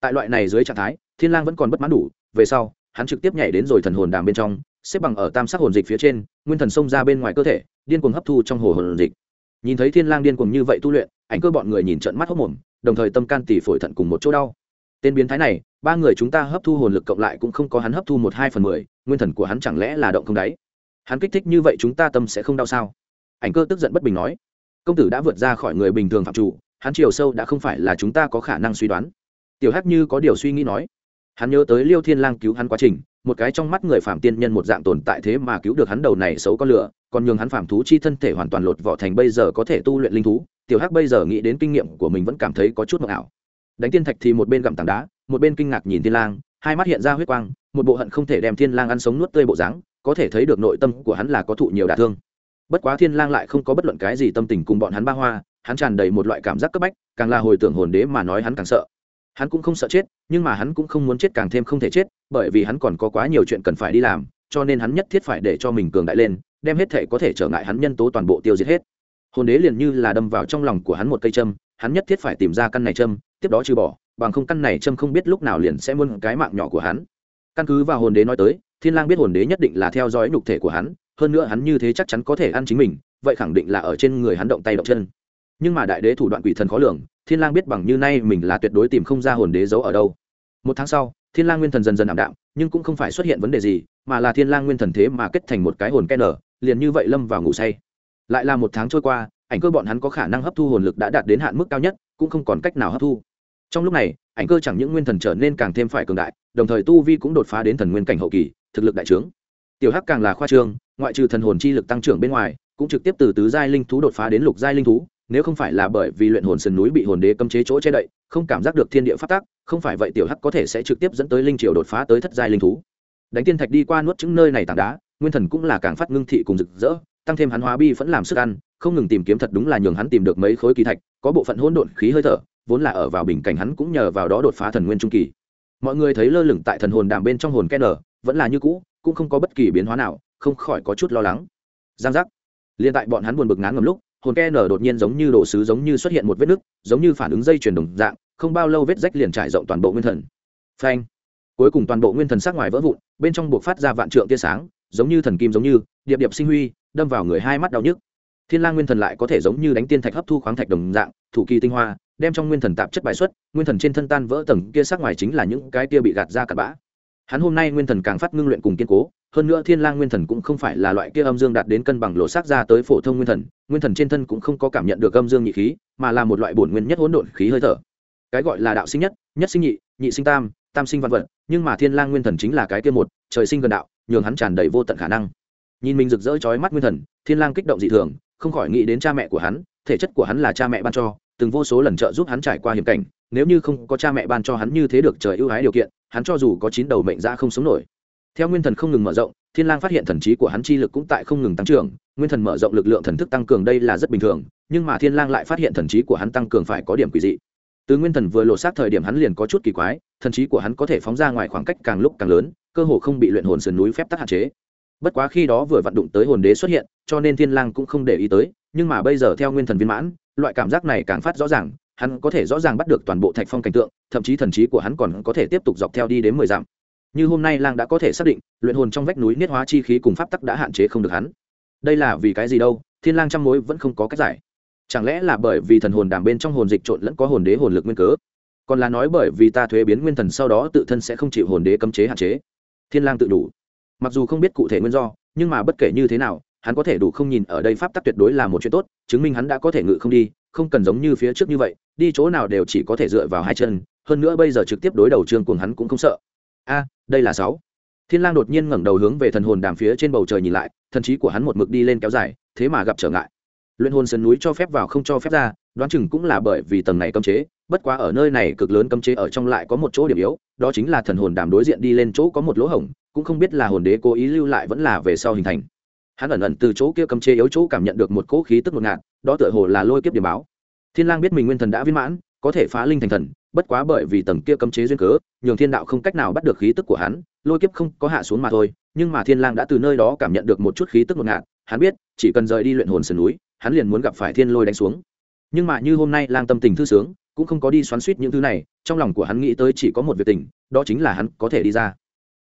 Tại loại này dưới trạng thái, thiên lang vẫn còn bất mãn đủ, về sau, hắn trực tiếp nhảy đến rồi thần hồn đàm bên trong, xếp bằng ở tam sắc hồn dịch phía trên, nguyên thần xông ra bên ngoài cơ thể, điên cuồng hấp thu trong hồ hồn dịch. Nhìn thấy thiên lang điên cuồng như vậy tu luyện, ảnh cơ bọn người nhìn trận mắt hốc mồm, đồng thời tâm can tỷ phổi thận cùng một chỗ đau tên biến thái này, ba người chúng ta hấp thu hồn lực cộng lại cũng không có hắn hấp thu một hai phần mười, nguyên thần của hắn chẳng lẽ là động không đáy? Hắn kích thích như vậy chúng ta tâm sẽ không đau sao? Ảnh cơ tức giận bất bình nói. Công tử đã vượt ra khỏi người bình thường phạm chủ, hắn chiều sâu đã không phải là chúng ta có khả năng suy đoán. Tiểu hắc như có điều suy nghĩ nói. Hắn nhớ tới liêu thiên lang cứu hắn quá trình, một cái trong mắt người phạm tiên nhân một dạng tồn tại thế mà cứu được hắn đầu này xấu con lửa, còn nhường hắn phạm thú chi thân thể hoàn toàn lột vỏ thành bây giờ có thể tu luyện linh thú. Tiểu hắc bây giờ nghĩ đến kinh nghiệm của mình vẫn cảm thấy có chút mộng ảo đánh tiên thạch thì một bên gặm tảng đá, một bên kinh ngạc nhìn thiên lang, hai mắt hiện ra huyết quang, một bộ hận không thể đem thiên lang ăn sống nuốt tươi bộ dáng, có thể thấy được nội tâm của hắn là có thụ nhiều đả thương. Bất quá thiên lang lại không có bất luận cái gì tâm tình cùng bọn hắn ba hoa, hắn tràn đầy một loại cảm giác cấp bách, càng là hồi tưởng hồn đế mà nói hắn càng sợ. Hắn cũng không sợ chết, nhưng mà hắn cũng không muốn chết càng thêm không thể chết, bởi vì hắn còn có quá nhiều chuyện cần phải đi làm, cho nên hắn nhất thiết phải để cho mình cường đại lên, đem hết thể có thể trở ngại hắn nhân tố toàn bộ tiêu diệt hết. Hồn đế liền như là đâm vào trong lòng của hắn một cây châm, hắn nhất thiết phải tìm ra căn này châm tiếp đó trừ bỏ, bằng không căn này châm không biết lúc nào liền sẽ muôn cái mạng nhỏ của hắn. Căn cứ vào hồn đế nói tới, thiên lang biết hồn đế nhất định là theo dõi nhục thể của hắn, hơn nữa hắn như thế chắc chắn có thể ăn chính mình, vậy khẳng định là ở trên người hắn động tay động chân. Nhưng mà đại đế thủ đoạn quỷ thần khó lường, thiên lang biết bằng như nay mình là tuyệt đối tìm không ra hồn đế giấu ở đâu. Một tháng sau, thiên lang nguyên thần dần dần ảm đạm, nhưng cũng không phải xuất hiện vấn đề gì, mà là thiên lang nguyên thần thế mà kết thành một cái hồn ke nở, liền như vậy lâm vào ngủ say. Lại là một tháng trôi qua, ảnh cơ bọn hắn có khả năng hấp thu hồn lực đã đạt đến hạn mức cao nhất, cũng không còn cách nào hấp thu trong lúc này, ảnh cơ chẳng những nguyên thần trở nên càng thêm phải cường đại, đồng thời tu vi cũng đột phá đến thần nguyên cảnh hậu kỳ, thực lực đại trướng. Tiểu hắc càng là khoa trương, ngoại trừ thần hồn chi lực tăng trưởng bên ngoài, cũng trực tiếp từ tứ giai linh thú đột phá đến lục giai linh thú, nếu không phải là bởi vì luyện hồn sườn núi bị hồn đế cấm chế chỗ che đậy, không cảm giác được thiên địa phát tác không phải vậy tiểu hắc có thể sẽ trực tiếp dẫn tới linh triều đột phá tới thất giai linh thú. Đánh tiên thạch đi qua nuốt chứng nơi này tảng đá, nguyên thần cũng là càng phát ngưng thị cùng rực rỡ, tăng thêm hắn hóa bi vẫn làm sức ăn, không ngừng tìm kiếm thật đúng là nhường hắn tìm được mấy khối kỳ thạch, có bộ phận hỗn độn khí hơi thở vốn là ở vào bình cảnh hắn cũng nhờ vào đó đột phá thần nguyên trung kỳ. Mọi người thấy lơ lửng tại thần hồn đàm bên trong hồn ken vẫn là như cũ, cũng không có bất kỳ biến hóa nào, không khỏi có chút lo lắng. Giang giác. Liên tại bọn hắn buồn bực ngán ngầm lúc, hồn kenner đột nhiên giống như đồ sứ giống như xuất hiện một vết nứt, giống như phản ứng dây chuyển đồng dạng, không bao lâu vết rách liền trải rộng toàn bộ nguyên thần. Phanh. Cuối cùng toàn bộ nguyên thần sắc ngoài vỡ vụn, bên trong buộc phát ra vạn trượng tia sáng, giống như thần kim giống như, điệp điệp sinh huy, đâm vào người hai mắt đau nhức. Thiên lang nguyên thần lại có thể giống như đánh tiên thạch hấp thu khoáng thạch đồng dạng, thủ kỳ tinh hoa đem trong nguyên thần tạp chất bài xuất, nguyên thần trên thân tan vỡ tầng kia sắc ngoài chính là những cái kia bị gạt ra cặn bã. Hắn hôm nay nguyên thần càng phát ngưng luyện cùng kiên cố, hơn nữa thiên lang nguyên thần cũng không phải là loại kia âm dương đạt đến cân bằng lộ sắc ra tới phổ thông nguyên thần nguyên thần trên thân cũng không có cảm nhận được âm dương nhị khí, mà là một loại bổn nguyên nhất hỗn độn khí hơi thở. Cái gọi là đạo sinh nhất nhất sinh nhị nhị sinh tam tam sinh văn vật, nhưng mà thiên lang nguyên thần chính là cái kia một, trời sinh gần đạo, nhường hắn tràn đầy vô tận khả năng. Nhìn mình rực rỡ chói mắt nguyên thần, thiên lang kích động dị thường, không khỏi nghĩ đến cha mẹ của hắn, thể chất của hắn là cha mẹ ban cho từng vô số lần trợ giúp hắn trải qua hiểm cảnh, nếu như không có cha mẹ ban cho hắn như thế được trời ưu ái điều kiện, hắn cho dù có chín đầu mệnh ra không sống nổi. Theo nguyên thần không ngừng mở rộng, thiên lang phát hiện thần trí của hắn chi lực cũng tại không ngừng tăng trưởng, nguyên thần mở rộng lực lượng thần thức tăng cường đây là rất bình thường, nhưng mà thiên lang lại phát hiện thần trí của hắn tăng cường phải có điểm quỷ dị. Từ nguyên thần vừa lộ sát thời điểm hắn liền có chút kỳ quái, thần trí của hắn có thể phóng ra ngoài khoảng cách càng lúc càng lớn, cơ hồ không bị luyện hồn sườn núi phép tắc hạn chế bất quá khi đó vừa vận đụng tới hồn đế xuất hiện, cho nên thiên lang cũng không để ý tới, nhưng mà bây giờ theo nguyên thần viên mãn, loại cảm giác này càng phát rõ ràng, hắn có thể rõ ràng bắt được toàn bộ thạch phong cảnh tượng, thậm chí thần trí của hắn còn có thể tiếp tục dọc theo đi đến mười dặm. Như hôm nay lang đã có thể xác định, luyện hồn trong vách núi niết hóa chi khí cùng pháp tắc đã hạn chế không được hắn. Đây là vì cái gì đâu? Thiên lang trăm mối vẫn không có cách giải. Chẳng lẽ là bởi vì thần hồn đàm bên trong hồn dịch trộn lẫn có hồn đế hồn lực nguyên cớ? Còn là nói bởi vì ta thuế biến nguyên thần sau đó tự thân sẽ không chịu hồn đế cấm chế hạn chế. Thiên lang tự đủ mặc dù không biết cụ thể nguyên do, nhưng mà bất kể như thế nào, hắn có thể đủ không nhìn ở đây pháp tắc tuyệt đối là một chuyện tốt, chứng minh hắn đã có thể ngự không đi, không cần giống như phía trước như vậy, đi chỗ nào đều chỉ có thể dựa vào hai chân, hơn nữa bây giờ trực tiếp đối đầu trương cuồng hắn cũng không sợ. A, đây là sáu. Thiên lang đột nhiên ngẩng đầu hướng về thần hồn đàm phía trên bầu trời nhìn lại, thần trí của hắn một mực đi lên kéo dài, thế mà gặp trở ngại. Luyện hồn sơn núi cho phép vào không cho phép ra, đoán chừng cũng là bởi vì tầng này cấm chế, bất quá ở nơi này cực lớn cấm chế ở trong lại có một chỗ điểm yếu, đó chính là thần hồn đàm đối diện đi lên chỗ có một lỗ hổng cũng không biết là hồn đế cố ý lưu lại vẫn là về sau hình thành. Hắn ẩn ẩn từ chỗ kia cầm chế yếu chỗ cảm nhận được một cỗ khí tức ngột ngạt, đó tựa hồ là lôi kiếp điểm báo. Thiên lang biết mình nguyên thần đã viên mãn, có thể phá linh thành thần, bất quá bởi vì tầng kia cấm chế duyên cớ, nhường thiên đạo không cách nào bắt được khí tức của hắn, lôi kiếp không có hạ xuống mà thôi, nhưng mà thiên lang đã từ nơi đó cảm nhận được một chút khí tức ngột ngạt, hắn biết, chỉ cần rời đi luyện hồn sườn núi, hắn liền muốn gặp phải thiên lôi đánh xuống. Nhưng mà như hôm nay lang tâm tình thư sướng, cũng không có đi xoắn xuýt những thứ này, trong lòng của hắn nghĩ tới chỉ có một việc tình, đó chính là hắn có thể đi ra.